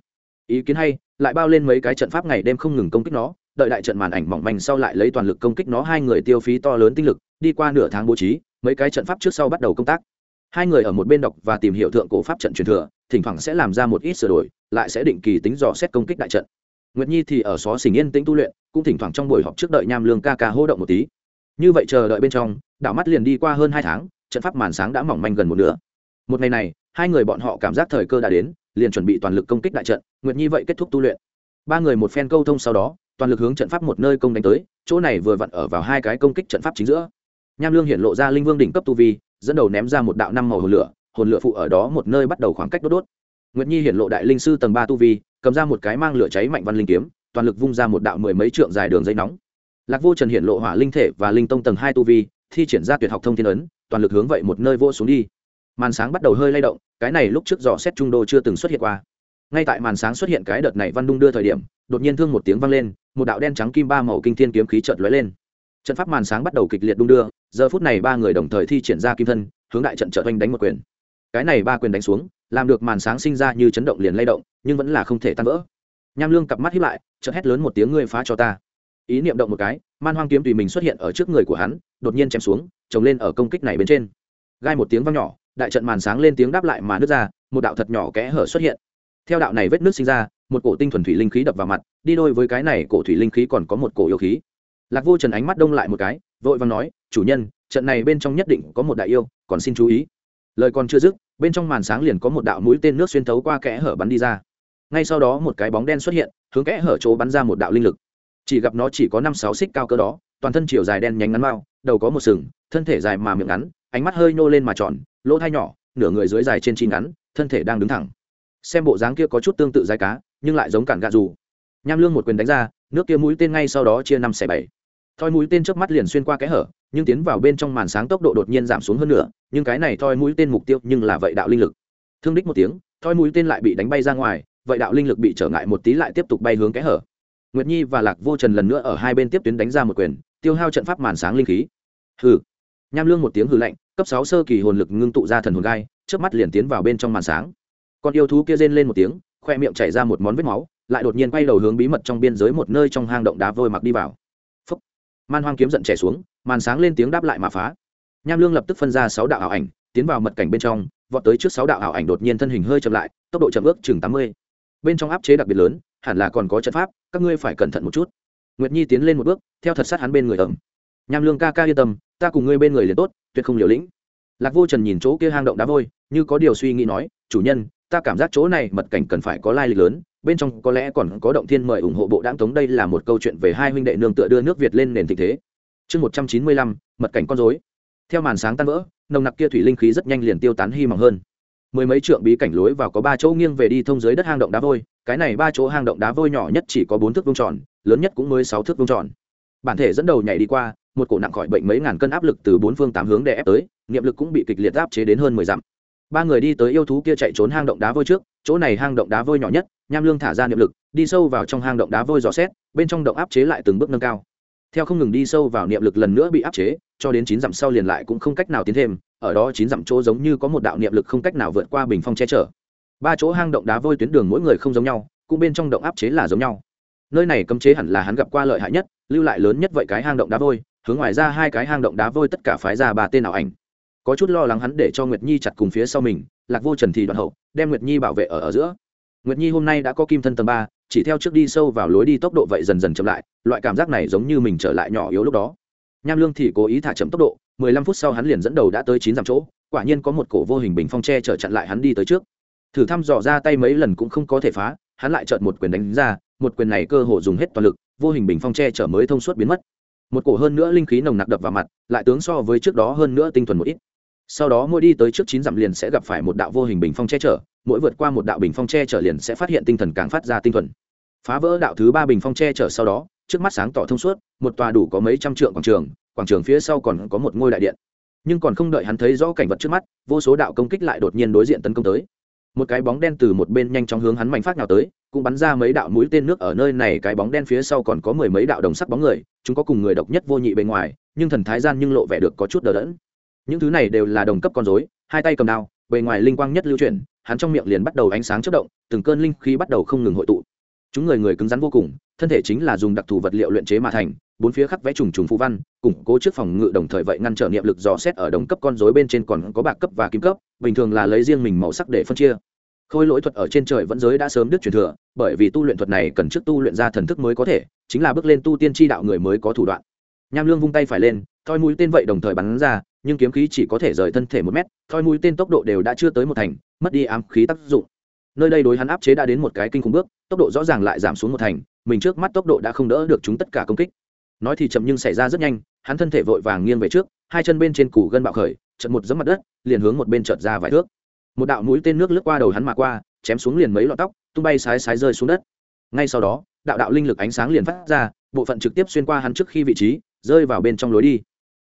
Ý kiến hay, lại bao lên mấy cái trận pháp ngày đêm không ngừng công kích nó, đợi đại trận màn ảnh mỏng manh sau lại lấy toàn lực công kích nó, hai người tiêu phí to lớn tinh lực, đi qua nửa tháng bố trí, mấy cái trận pháp trước sau bắt đầu công tác. Hai người ở một bên đọc và tìm hiểu thượng cổ pháp trận truyền thừa, thỉnh thoảng sẽ làm ra một ít sửa đổi, lại sẽ định kỳ tính dò xét công kích đại trận. Nguyệt nhi thì ở xó xỉnh yên tĩnh tu luyện, cũng thỉnh thoảng trong buổi họp trước đợi nham lương ca ca hô động một tí như vậy chờ đợi bên trong, đảo mắt liền đi qua hơn hai tháng, trận pháp màn sáng đã mỏng manh gần một nửa. Một ngày này, hai người bọn họ cảm giác thời cơ đã đến, liền chuẩn bị toàn lực công kích đại trận, nguyệt nhi vậy kết thúc tu luyện. Ba người một phen câu thông sau đó, toàn lực hướng trận pháp một nơi công đánh tới, chỗ này vừa vặn ở vào hai cái công kích trận pháp chính giữa. Nham lương hiện lộ ra linh vương đỉnh cấp tu vi, dẫn đầu ném ra một đạo năm màu hồn lửa hồn lửa phụ ở đó một nơi bắt đầu khoảng cách đốt đốt. Nguyệt nhi hiện lộ đại linh sư tầng ba tu vi, cầm ra một cái mang lửa cháy mạnh văn linh kiếm, toàn lực vung ra một đạo mười mấy trượng dài đường dây nóng lạc vô trần hiện lộ hỏa linh thể và linh tông tầng hai tu vi, thi triển ra tuyệt học thông thiên ấn, toàn lực hướng vậy một nơi vô xuống đi. Màn sáng bắt đầu hơi lay động, cái này lúc trước dò xét trung đô chưa từng xuất hiện qua. Ngay tại màn sáng xuất hiện cái đợt này văn đung đưa thời điểm, đột nhiên thương một tiếng vang lên, một đạo đen trắng kim ba màu kinh thiên kiếm khí chợt lóe lên. Trận pháp màn sáng bắt đầu kịch liệt đung đưa, giờ phút này ba người đồng thời thi triển ra kim thân, hướng đại trận trợ oanh đánh một quyền. Cái này ba quyền đánh xuống, làm được màn sáng sinh ra như chấn động liền lay động, nhưng vẫn là không thể tan vỡ. Nham lương cặp mắt hiếp lại, chợt hét lớn một tiếng, ngươi phá cho ta! Ý niệm động một cái, man hoang kiếm tùy mình xuất hiện ở trước người của hắn, đột nhiên chém xuống trồng lên ở công kích này bên trên. Gai một tiếng vang nhỏ, đại trận màn sáng lên tiếng đáp lại mà nước ra, một đạo thật nhỏ kẽ hở xuất hiện. Theo đạo này vết nước sinh ra, một cổ tinh thuần thủy linh khí đập vào mặt, đi đôi với cái này cổ thủy linh khí còn có một cổ yêu khí. Lạc vô trần ánh mắt đông lại một cái, vội vàng nói, chủ nhân, trận này bên trong nhất định có một đại yêu, còn xin chú ý. Lời còn chưa dứt, bên trong màn sáng liền có một đạo mũi tên nước xuyên thấu qua kẽ hở bắn đi ra. Ngay sau đó một cái bóng đen xuất hiện, hướng kẽ hở chỗ bắn ra một đạo linh lực chỉ gặp nó chỉ có năm sáu xích cao cơ đó, toàn thân chiều dài đen nhánh ngắn mao đầu có một sừng, thân thể dài mà miệng ngắn, ánh mắt hơi nô lên mà tròn, lỗ thai nhỏ, nửa người dưới dài trên chi ngắn, thân thể đang đứng thẳng. Xem bộ dáng kia có chút tương tự dài cá, nhưng lại giống cản gạ dù. Nham lương một quyền đánh ra, nước kia mũi tên ngay sau đó chia năm xẻ bảy. Thoi mũi tên trước mắt liền xuyên qua cái hở, nhưng tiến vào bên trong màn sáng tốc độ đột nhiên giảm xuống hơn nữa nhưng cái này thoi mũi tên mục tiêu nhưng là vậy đạo linh lực. Thương đích một tiếng, thoi mũi tên lại bị đánh bay ra ngoài, vậy đạo linh lực bị trở ngại một tí lại tiếp tục bay hướng cái hở nguyệt nhi và lạc vô trần lần nữa ở hai bên tiếp tuyến đánh ra một quyền, tiêu hao trận pháp màn sáng linh khí. Hừ. Nham lương một tiếng hừ lạnh, cấp sáu sơ kỳ hồn lực ngưng tụ ra thần hồn gai trước mắt liền tiến vào bên trong màn sáng. Con yêu thú kia rên lên một tiếng, khoe miệng chảy ra một món vết máu, lại đột nhiên quay đầu hướng bí mật trong biên giới một nơi trong hang động đá vôi mặc đi vào. Phúc. man hoang kiếm giận trẻ xuống, màn sáng lên tiếng đáp lại mà phá. Nham lương lập tức phân ra sáu đạo ảo ảnh, tiến vào mật cảnh bên trong, vọt tới trước sáu đạo ảo ảnh đột nhiên thân hình hơi chậm lại, tốc độ chậm ước chừng tám mươi. Bên trong áp chế đặc biệt lớn hẳn là còn có trận pháp, các ngươi phải cẩn thận một chút. Nguyệt nhi tiến lên một bước, theo thật sát hắn bên người ẩm. Nham lương ca ca yên tâm, ta cùng ngươi bên người liền tốt, tuyệt không liều lĩnh. Lạc vô trần nhìn chỗ kia hang động đá vôi, như có điều suy nghĩ nói, chủ nhân, ta cảm giác chỗ này mật cảnh cần phải có lai lịch lớn, bên trong có lẽ còn có động thiên mời ủng hộ bộ đáng tống đây là một câu chuyện về hai huynh đệ nương tựa đưa nước việt lên nền thịnh thế. Chương một trăm chín mươi lăm, mật cảnh con dối theo màn sáng tan vỡ, nồng nặc kia thủy linh khí rất nhanh liền tiêu tán hy mỏng hơn. Mười mấy trượng bí cảnh lối vào có ba chỗ nghiêng về đi thông dưới đất hang động đá vôi cái này ba chỗ hang động đá vôi nhỏ nhất chỉ có bốn thước vuông tròn, lớn nhất cũng mới sáu thước vuông tròn. Bản thể dẫn đầu nhảy đi qua, một cổ nặng khỏi bệnh mấy ngàn cân áp lực từ bốn phương tám hướng đè ép tới niệm lực cũng bị kịch liệt áp chế đến hơn mười dặm. Ba người đi tới yêu thú kia chạy trốn hang động đá vôi trước, chỗ này hang động đá vôi nhỏ nhất, nham lương thả ra niệm lực, đi sâu vào trong hang động đá vôi dò xét, bên trong động áp chế lại từng bước nâng cao. Theo không ngừng đi sâu vào niệm lực lần nữa bị áp chế, cho đến chín dặm sau liền lại cũng không cách nào tiến thêm, ở đó chín dặm chỗ giống như có một đạo niệm lực không cách nào vượt qua bình phong che chở ba chỗ hang động đá vôi tuyến đường mỗi người không giống nhau, cũng bên trong động áp chế là giống nhau. Nơi này cấm chế hẳn là hắn gặp qua lợi hại nhất, lưu lại lớn nhất vậy cái hang động đá vôi, hướng ngoài ra hai cái hang động đá vôi tất cả phái ra ba tên ảo ảnh. Có chút lo lắng hắn để cho nguyệt nhi chặt cùng phía sau mình, lạc vô trần thì đoạn hậu, đem nguyệt nhi bảo vệ ở ở giữa. Nguyệt nhi hôm nay đã có kim thân tầng ba, chỉ theo trước đi sâu vào lối đi tốc độ vậy dần dần chậm lại, loại cảm giác này giống như mình trở lại nhỏ yếu lúc đó. Nham lương thì cố ý thả chậm tốc độ, mười lăm phút sau hắn liền dẫn đầu đã tới chín dặm chỗ, quả nhiên có một cổ vô hình bình phong tre chở chặn lại hắn đi tới trước thử thăm dò ra tay mấy lần cũng không có thể phá, hắn lại chợt một quyền đánh ra, một quyền này cơ hồ dùng hết toàn lực, vô hình bình phong tre chở mới thông suốt biến mất. Một cổ hơn nữa linh khí nồng nặc đập vào mặt, lại tướng so với trước đó hơn nữa tinh thuần một ít. Sau đó mỗi đi tới trước chín dặm liền sẽ gặp phải một đạo vô hình bình phong che chở, mỗi vượt qua một đạo bình phong che chở liền sẽ phát hiện tinh thần càng phát ra tinh thuần. Phá vỡ đạo thứ ba bình phong che chở sau đó, trước mắt sáng tỏ thông suốt, một tòa đủ có mấy trăm trượng quảng trường quảng trường phía sau còn có một ngôi đại điện. Nhưng còn không đợi hắn thấy rõ cảnh vật trước mắt, vô số đạo công kích lại đột nhiên đối diện tấn công tới một cái bóng đen từ một bên nhanh chóng hướng hắn mạnh phát nào tới, cũng bắn ra mấy đạo mũi tên nước ở nơi này, cái bóng đen phía sau còn có mười mấy đạo đồng sắc bóng người, chúng có cùng người độc nhất vô nhị bên ngoài, nhưng thần thái gian nhưng lộ vẻ được có chút đờ đẫn. Những thứ này đều là đồng cấp con dối hai tay cầm đao, bề ngoài linh quang nhất lưu chuyển, hắn trong miệng liền bắt đầu ánh sáng chất động, từng cơn linh khí bắt đầu không ngừng hội tụ. Chúng người người cứng rắn vô cùng thân thể chính là dùng đặc thù vật liệu luyện chế mà thành, bốn phía khắc vẽ trùng trùng phú văn, củng cố trước phòng ngự đồng thời vậy ngăn trở niệm lực dò xét ở đồng cấp con rối bên trên còn có bạc cấp và kim cấp, bình thường là lấy riêng mình màu sắc để phân chia. Khôi lỗi thuật ở trên trời vẫn giới đã sớm đứt truyền thừa, bởi vì tu luyện thuật này cần trước tu luyện ra thần thức mới có thể, chính là bước lên tu tiên tri đạo người mới có thủ đoạn. Nham lương vung tay phải lên, thoi mũi tên vậy đồng thời bắn ra, nhưng kiếm khí chỉ có thể rời thân thể một mét, thoi mũi tên tốc độ đều đã chưa tới một thành, mất đi ám khí tác dụng. Nơi đây đối hắn áp chế đã đến một cái kinh khủng bước, tốc độ rõ ràng lại giảm xuống một thành mình trước mắt tốc độ đã không đỡ được chúng tất cả công kích. Nói thì chậm nhưng xảy ra rất nhanh, hắn thân thể vội vàng nghiêng về trước, hai chân bên trên củ gân bạo khởi chật một giấm mặt đất, liền hướng một bên chợt ra vài thước. Một đạo mũi tên nước lướt qua đầu hắn mà qua, chém xuống liền mấy lọn tóc, tung bay sái sái rơi xuống đất. Ngay sau đó, đạo đạo linh lực ánh sáng liền phát ra, bộ phận trực tiếp xuyên qua hắn trước khi vị trí, rơi vào bên trong lối đi.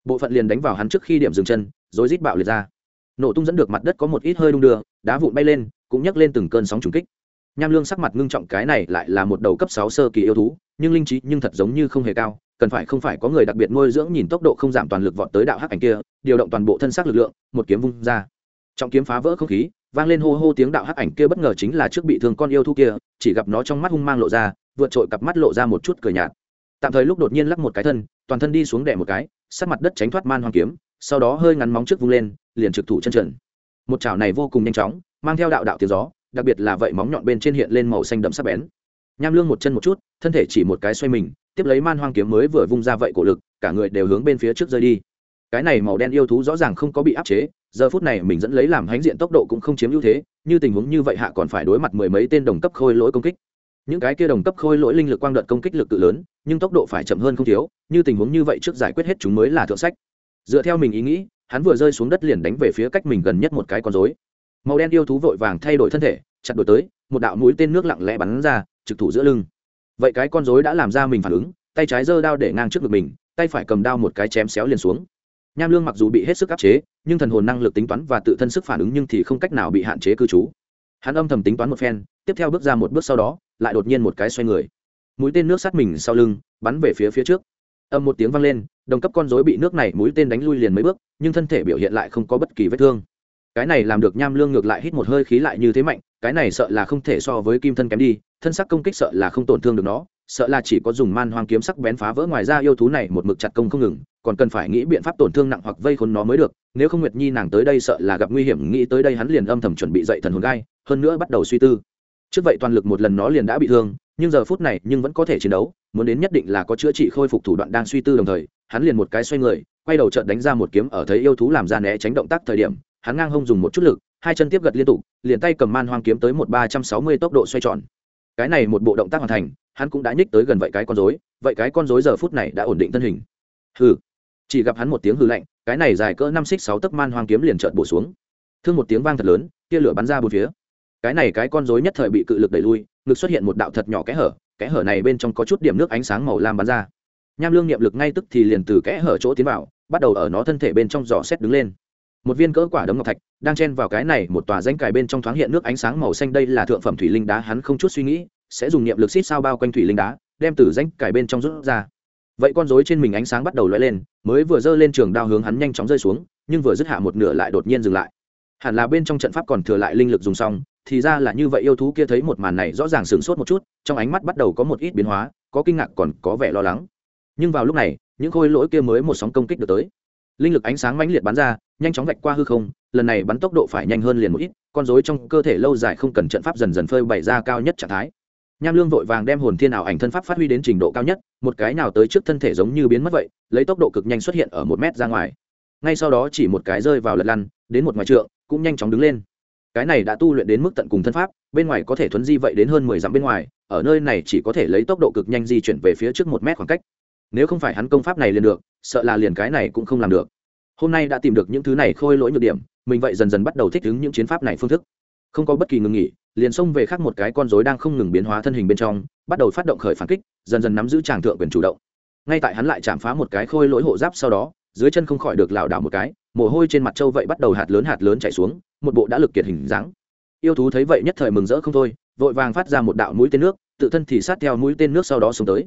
Bộ phận liền đánh vào hắn trước khi điểm dừng chân rồi rít bạo liệt ra. Nổ tung dẫn được mặt đất có một ít hơi đung đưa, đá vụn bay lên, cũng nhấc lên từng cơn sóng trùng kích nham lương sắc mặt ngưng trọng, cái này lại là một đầu cấp sáu sơ kỳ yêu thú, nhưng linh trí nhưng thật giống như không hề cao, cần phải không phải có người đặc biệt nuôi dưỡng nhìn tốc độ không giảm toàn lực vọt tới đạo hắc ảnh kia, điều động toàn bộ thân xác lực lượng, một kiếm vung ra. Trọng kiếm phá vỡ không khí, vang lên hô hô tiếng đạo hắc ảnh kia bất ngờ chính là trước bị thương con yêu thú kia, chỉ gặp nó trong mắt hung mang lộ ra, vượt trội cặp mắt lộ ra một chút cười nhạt. Tạm thời lúc đột nhiên lắc một cái thân, toàn thân đi xuống đẻ một cái sát mặt đất tránh thoát man hoang kiếm, sau đó hơi ngắn móng trước vung lên, liền trực thủ chân trần. Một chảo này vô cùng nhanh chóng, mang theo đạo đạo tiếng gió đặc biệt là vậy móng nhọn bên trên hiện lên màu xanh đậm sắc bén. Nham lương một chân một chút, thân thể chỉ một cái xoay mình, tiếp lấy man hoang kiếm mới vừa vung ra vậy cổ lực, cả người đều hướng bên phía trước rơi đi. Cái này màu đen yêu thú rõ ràng không có bị áp chế, giờ phút này mình dẫn lấy làm hãnh diện tốc độ cũng không chiếm ưu thế, như tình huống như vậy hạ còn phải đối mặt mười mấy tên đồng cấp khôi lỗi công kích. Những cái kia đồng cấp khôi lỗi linh lực quang đợt công kích lực tự lớn, nhưng tốc độ phải chậm hơn không thiếu, như tình huống như vậy trước giải quyết hết chúng mới là thượng sách. Dựa theo mình ý nghĩ, hắn vừa rơi xuống đất liền đánh về phía cách mình gần nhất một cái con rối màu đen yêu thú vội vàng thay đổi thân thể, chặt đổi tới, một đạo mũi tên nước lặng lẽ bắn ra, trực thủ giữa lưng. Vậy cái con rối đã làm ra mình phản ứng, tay trái giơ đao để ngang trước ngực mình, tay phải cầm đao một cái chém xéo liền xuống. Nham lương mặc dù bị hết sức áp chế, nhưng thần hồn năng lực tính toán và tự thân sức phản ứng nhưng thì không cách nào bị hạn chế cư trú. Hắn âm thầm tính toán một phen, tiếp theo bước ra một bước sau đó, lại đột nhiên một cái xoay người. Mũi tên nước sát mình sau lưng, bắn về phía phía trước. Âm một tiếng vang lên, đồng cấp con rối bị nước này mũi tên đánh lui liền mấy bước, nhưng thân thể biểu hiện lại không có bất kỳ vết thương cái này làm được nham lương ngược lại hít một hơi khí lại như thế mạnh, cái này sợ là không thể so với kim thân kém đi, thân sắc công kích sợ là không tổn thương được nó, sợ là chỉ có dùng man hoang kiếm sắc bén phá vỡ ngoài ra yêu thú này một mực chặt công không ngừng, còn cần phải nghĩ biện pháp tổn thương nặng hoặc vây khốn nó mới được, nếu không nguyệt nhi nàng tới đây sợ là gặp nguy hiểm, nghĩ tới đây hắn liền âm thầm chuẩn bị dậy thần hồn gai, hơn nữa bắt đầu suy tư. Trước vậy toàn lực một lần nó liền đã bị thương, nhưng giờ phút này nhưng vẫn có thể chiến đấu, muốn đến nhất định là có chữa trị khôi phục thủ đoạn đang suy tư đồng thời, hắn liền một cái xoay người, quay đầu trận đánh ra một kiếm ở thấy yêu thú làm ra né tránh động tác thời điểm hắn ngang hông dùng một chút lực, hai chân tiếp gật liên tục, liền tay cầm man hoang kiếm tới một ba trăm sáu mươi tốc độ xoay tròn. Cái này một bộ động tác hoàn thành, hắn cũng đã nhích tới gần vậy cái con rối, vậy cái con rối giờ phút này đã ổn định thân hình. Hừ. Chỉ gặp hắn một tiếng hư lạnh, cái này dài cỡ năm xích sáu tấc man hoang kiếm liền trợt bổ xuống. Thương một tiếng vang thật lớn, tia lửa bắn ra bốn phía. Cái này cái con rối nhất thời bị cự lực đẩy lui, ngực xuất hiện một đạo thật nhỏ kẽ hở kẽ hở này bên trong có chút điểm nước ánh sáng màu lam bắn ra. Nham lương niệm lực ngay tức thì liền từ kẽ hở chỗ tiến vào, bắt đầu ở nó thân thể bên trong giò xét đứng lên một viên cỡ quả đấm ngọc thạch đang chen vào cái này một tòa danh cài bên trong thoáng hiện nước ánh sáng màu xanh đây là thượng phẩm thủy linh đá, hắn không chút suy nghĩ, sẽ dùng niệm lực xít sao bao quanh thủy linh đá, đem từ danh cài bên trong rút ra. Vậy con rối trên mình ánh sáng bắt đầu lóe lên, mới vừa giơ lên trường đao hướng hắn nhanh chóng rơi xuống, nhưng vừa dứt hạ một nửa lại đột nhiên dừng lại. Hẳn là bên trong trận pháp còn thừa lại linh lực dùng xong, thì ra là như vậy yêu thú kia thấy một màn này rõ ràng sửng sốt một chút, trong ánh mắt bắt đầu có một ít biến hóa, có kinh ngạc còn có vẻ lo lắng. Nhưng vào lúc này, những khôi lỗi kia mới một sóng công kích được tới. Linh lực ánh sáng mãnh liệt bắn ra nhanh chóng vạch qua hư không, lần này bắn tốc độ phải nhanh hơn liền một ít, con dối trong cơ thể lâu dài không cần trận pháp dần dần phơi bày ra cao nhất trạng thái. Nham lương vội vàng đem hồn thiên ảo ảnh thân pháp phát huy đến trình độ cao nhất, một cái nào tới trước thân thể giống như biến mất vậy, lấy tốc độ cực nhanh xuất hiện ở một mét ra ngoài. Ngay sau đó chỉ một cái rơi vào lật lăn, đến một ngoài trượng, cũng nhanh chóng đứng lên. Cái này đã tu luyện đến mức tận cùng thân pháp, bên ngoài có thể thuấn di vậy đến hơn mười dặm bên ngoài, ở nơi này chỉ có thể lấy tốc độ cực nhanh di chuyển về phía trước một mét khoảng cách. Nếu không phải hắn công pháp này liền được, sợ là liền cái này cũng không làm được hôm nay đã tìm được những thứ này khôi lỗi nhược điểm, mình vậy dần dần bắt đầu thích ứng những chiến pháp này phương thức. Không có bất kỳ ngừng nghỉ, liền xông về khác một cái con rối đang không ngừng biến hóa thân hình bên trong, bắt đầu phát động khởi phản kích, dần dần nắm giữ tràng thượng quyền chủ động. Ngay tại hắn lại chạm phá một cái khôi lỗi hộ giáp sau đó, dưới chân không khỏi được lảo đảo một cái, mồ hôi trên mặt trâu vậy bắt đầu hạt lớn hạt lớn chảy xuống, một bộ đã lực kiệt hình dáng. Yêu thú thấy vậy nhất thời mừng rỡ không thôi, vội vàng phát ra một đạo mũi tên nước, tự thân thì sát theo mũi tên nước sau đó xuống tới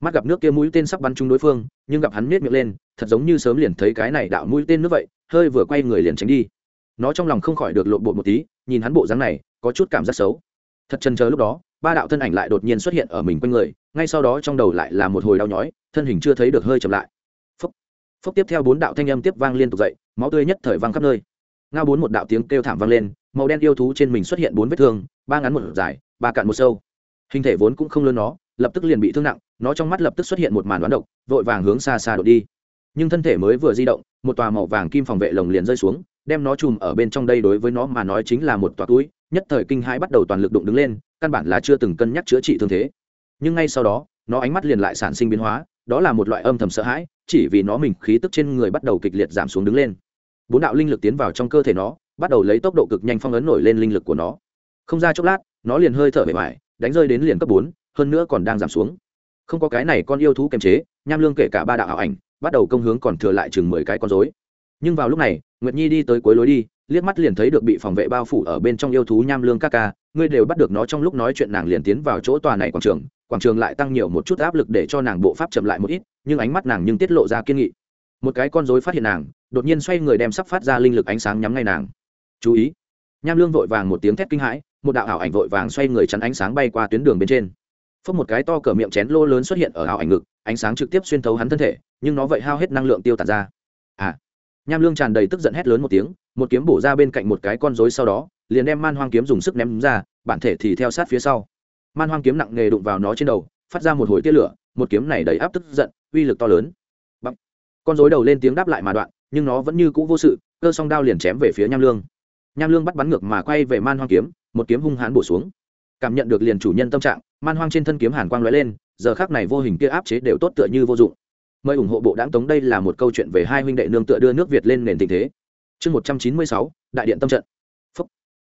mắt gặp nước kia mũi tên sắp bắn trúng đối phương, nhưng gặp hắn miết miệng lên, thật giống như sớm liền thấy cái này đạo mũi tên nước vậy, hơi vừa quay người liền tránh đi. Nó trong lòng không khỏi được lộn bộ một tí, nhìn hắn bộ dáng này, có chút cảm giác xấu. Thật chân chờ lúc đó, ba đạo thân ảnh lại đột nhiên xuất hiện ở mình quanh người, ngay sau đó trong đầu lại là một hồi đau nhói, thân hình chưa thấy được hơi chậm lại. Phốc phốc tiếp theo bốn đạo thanh âm tiếp vang liên tục dậy, máu tươi nhất thời vang khắp nơi. Ngao bốn một đạo tiếng kêu thảm vang lên, màu đen yêu thú trên mình xuất hiện bốn vết thương, ba ngắn một dài, ba cạn một sâu. Hình thể vốn cũng không lớn nó, lập tức liền bị thương nặng nó trong mắt lập tức xuất hiện một màn đoán độc, vội vàng hướng xa xa đột đi. Nhưng thân thể mới vừa di động, một tòa màu vàng kim phòng vệ lồng liền rơi xuống, đem nó chùm ở bên trong đây đối với nó mà nói chính là một tòa túi, nhất thời kinh hãi bắt đầu toàn lực đụng đứng lên, căn bản là chưa từng cân nhắc chữa trị thương thế. Nhưng ngay sau đó, nó ánh mắt liền lại sản sinh biến hóa, đó là một loại âm thầm sợ hãi, chỉ vì nó mình khí tức trên người bắt đầu kịch liệt giảm xuống đứng lên. Bốn đạo linh lực tiến vào trong cơ thể nó, bắt đầu lấy tốc độ cực nhanh phong ấn nổi lên linh lực của nó. Không ra chốc lát, nó liền hơi thở bề ngoài đánh rơi đến liền cấp bốn, hơn nữa còn đang giảm xuống không có cái này con yêu thú kiềm chế, nham lương kể cả ba đạo ảo ảnh, bắt đầu công hướng còn thừa lại chừng mười cái con dối nhưng vào lúc này, nguyệt nhi đi tới cuối lối đi, liếc mắt liền thấy được bị phòng vệ bao phủ ở bên trong yêu thú nham lương ca ca, ngươi đều bắt được nó trong lúc nói chuyện nàng liền tiến vào chỗ tòa này quảng trường quảng trường lại tăng nhiều một chút áp lực để cho nàng bộ pháp chậm lại một ít, nhưng ánh mắt nàng nhưng tiết lộ ra kiên nghị. Một cái con dối phát hiện nàng, đột nhiên xoay người đem sắp phát ra linh lực ánh sáng nhắm ngay nàng. Chú ý. Nham lương vội vàng một tiếng thét kinh hãi, một đạo ảo ảnh vội vàng xoay người chắn ánh sáng bay qua tuyến đường bên trên phốc một cái to cỡ miệng chén lô lớn xuất hiện ở ảo ảnh ngực, ánh sáng trực tiếp xuyên thấu hắn thân thể, nhưng nó vậy hao hết năng lượng tiêu tàn ra. À. Nham lương tràn đầy tức giận hét lớn một tiếng, một kiếm bổ ra bên cạnh một cái con rối sau đó, liền đem man hoang kiếm dùng sức ném ra, bản thể thì theo sát phía sau. Man hoang kiếm nặng nghề đụng vào nó trên đầu, phát ra một hồi tia lửa, một kiếm này đầy áp tức giận, uy lực to lớn. Bắp. con rối đầu lên tiếng đáp lại mà đoạn, nhưng nó vẫn như cũ vô sự, cơ song đao liền chém về phía nham lương. Nham lương bắt bắn ngược mà quay về man hoang kiếm, một kiếm hung hãn bổ xuống cảm nhận được liền chủ nhân tâm trạng, man hoang trên thân kiếm hàn quang lóe lên, giờ khác này vô hình kia áp chế đều tốt tựa như vô dụng. Mời ủng hộ bộ đáng tống, đây là một câu chuyện về hai huynh đệ nương tựa đưa nước việt lên nền tình thế. Chương một trăm chín mươi sáu, đại điện tâm trận. Phúc.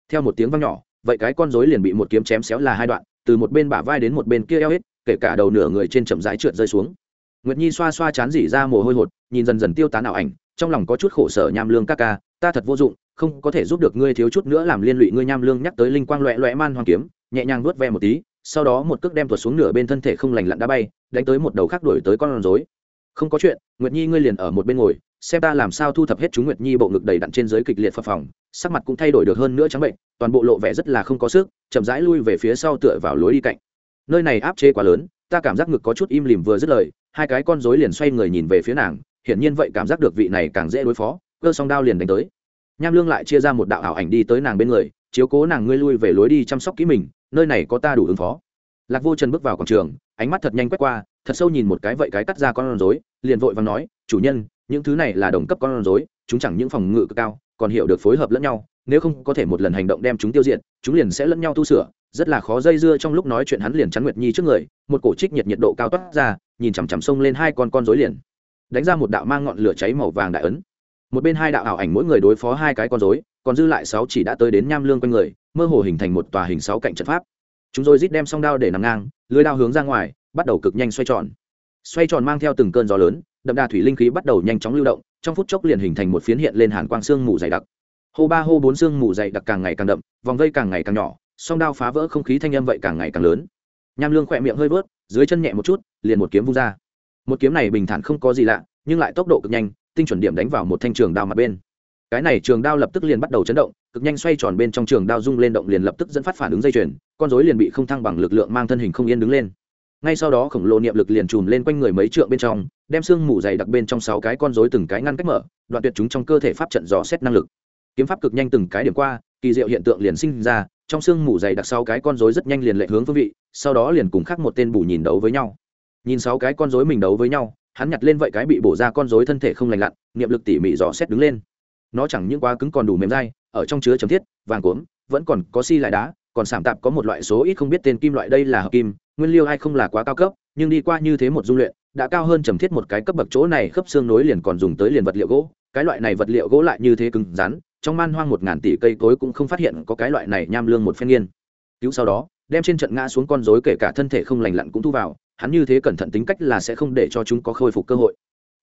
theo một tiếng vang nhỏ, vậy cái con rối liền bị một kiếm chém xéo là hai đoạn, từ một bên bả vai đến một bên kia eo hết, kể cả đầu nửa người trên chậm rãi trượt rơi xuống. Nguyệt nhi xoa xoa chán dỉ ra mồ hôi hột, nhìn dần dần tiêu tán ảo ảnh, trong lòng có chút khổ sở nham lương ca ca, ta thật vô dụng, không có thể giúp được ngươi thiếu chút nữa làm liên lụy ngươi nham lương nhắc tới linh quang loẹ loẹ man hoàng kiếm nhẹ nhàng nuốt ve một tí, sau đó một cước đem tuột xuống nửa bên thân thể không lành lặn đá bay, đánh tới một đầu khác đuổi tới con rối. Không có chuyện, nguyệt nhi ngươi liền ở một bên ngồi, xem ta làm sao thu thập hết chúng nguyệt nhi bộ ngực đầy đặn trên dưới kịch liệt phập phòng sắc mặt cũng thay đổi được hơn nữa trắng bệnh, toàn bộ lộ vẻ rất là không có sức, chậm rãi lui về phía sau tựa vào lối đi cạnh. Nơi này áp chế quá lớn, ta cảm giác ngực có chút im lìm vừa dứt lời, hai cái con rối liền xoay người nhìn về phía nàng, hiển nhiên vậy cảm giác được vị này càng dễ đối phó, cơ song đao liền đánh tới. Nham lương lại chia ra một đạo ảo ảnh đi tới nàng bên người, chiếu cố nàng ngươi lui về lối đi chăm sóc kỹ mình nơi này có ta đủ ứng phó. Lạc vô trần bước vào quảng trường, ánh mắt thật nhanh quét qua, thật sâu nhìn một cái vậy cái cắt ra con rối, liền vội và nói, chủ nhân, những thứ này là đồng cấp con rối, chúng chẳng những phòng ngự cực cao, còn hiểu được phối hợp lẫn nhau, nếu không có thể một lần hành động đem chúng tiêu diệt, chúng liền sẽ lẫn nhau tu sửa. Rất là khó dây dưa trong lúc nói chuyện hắn liền chắn nguyệt nhi trước người, một cổ trích nhiệt nhiệt độ cao toát ra, nhìn chằm chằm sông lên hai con con rối liền. Đánh ra một đạo mang ngọn lửa cháy màu vàng đại ấn. Một bên hai đạo ảo ảnh mỗi người đối phó hai cái con rối, còn dư lại sáu chỉ đã tới đến nham lương quanh người mơ hồ hình thành một tòa hình sáu cạnh trận pháp. Chúng rồi rít đem song đao để nằm ngang, lưới đao hướng ra ngoài, bắt đầu cực nhanh xoay tròn. Xoay tròn mang theo từng cơn gió lớn, đậm đà thủy linh khí bắt đầu nhanh chóng lưu động, trong phút chốc liền hình thành một phiến hiện lên hàn quang xương mù dày đặc. Hô ba hô bốn xương mù dày đặc càng ngày càng đậm, vòng vây càng ngày càng nhỏ, song đao phá vỡ không khí thanh âm vậy càng ngày càng lớn. Nham lương khỏe miệng hơi vớt dưới chân nhẹ một chút, liền một kiếm vung ra. Một kiếm này bình thản không có gì lạ, nhưng lại tốc độ cực nhanh, tinh chuẩn điểm đánh vào một thanh trường đao mặt bên cái này trường đao lập tức liền bắt đầu chấn động, cực nhanh xoay tròn bên trong trường đao rung lên động liền lập tức dẫn phát phản ứng dây chuyền, con rối liền bị không thăng bằng lực lượng mang thân hình không yên đứng lên. Ngay sau đó khổng lồ niệm lực liền chùm lên quanh người mấy trượng bên trong, đem xương mù dày đặc bên trong sáu cái con rối từng cái ngăn cách mở, đoạn tuyệt chúng trong cơ thể pháp trận dò xét năng lực. Kiếm pháp cực nhanh từng cái điểm qua, kỳ diệu hiện tượng liền sinh ra, trong xương mù dày đặc sáu cái con rối rất nhanh liền lệ hướng phương vị, sau đó liền cùng khác một tên bù nhìn đấu với nhau. Nhìn sáu cái con rối mình đấu với nhau, hắn nhặt lên vậy cái bị bổ ra con rối thân thể không lành lặn, niệm lực tỉ mỉ dò xét đứng lên nó chẳng những quá cứng còn đủ mềm dai, ở trong chứa chấm thiết, vàng cuốn vẫn còn có xi si lại đá, còn sảm tạp có một loại số ít không biết tên kim loại đây là hợp kim, nguyên liêu hay không là quá cao cấp, nhưng đi qua như thế một dung luyện, đã cao hơn trầm thiết một cái cấp bậc chỗ này khớp xương nối liền còn dùng tới liền vật liệu gỗ. Cái loại này vật liệu gỗ lại như thế cứng rắn, trong man hoang một ngàn tỷ cây cối cũng không phát hiện có cái loại này nham lương một phen nghiên cứu sau đó, đem trên trận ngã xuống con rối kể cả thân thể không lành lặn cũng thu vào, hắn như thế cẩn thận tính cách là sẽ không để cho chúng có khôi phục cơ hội.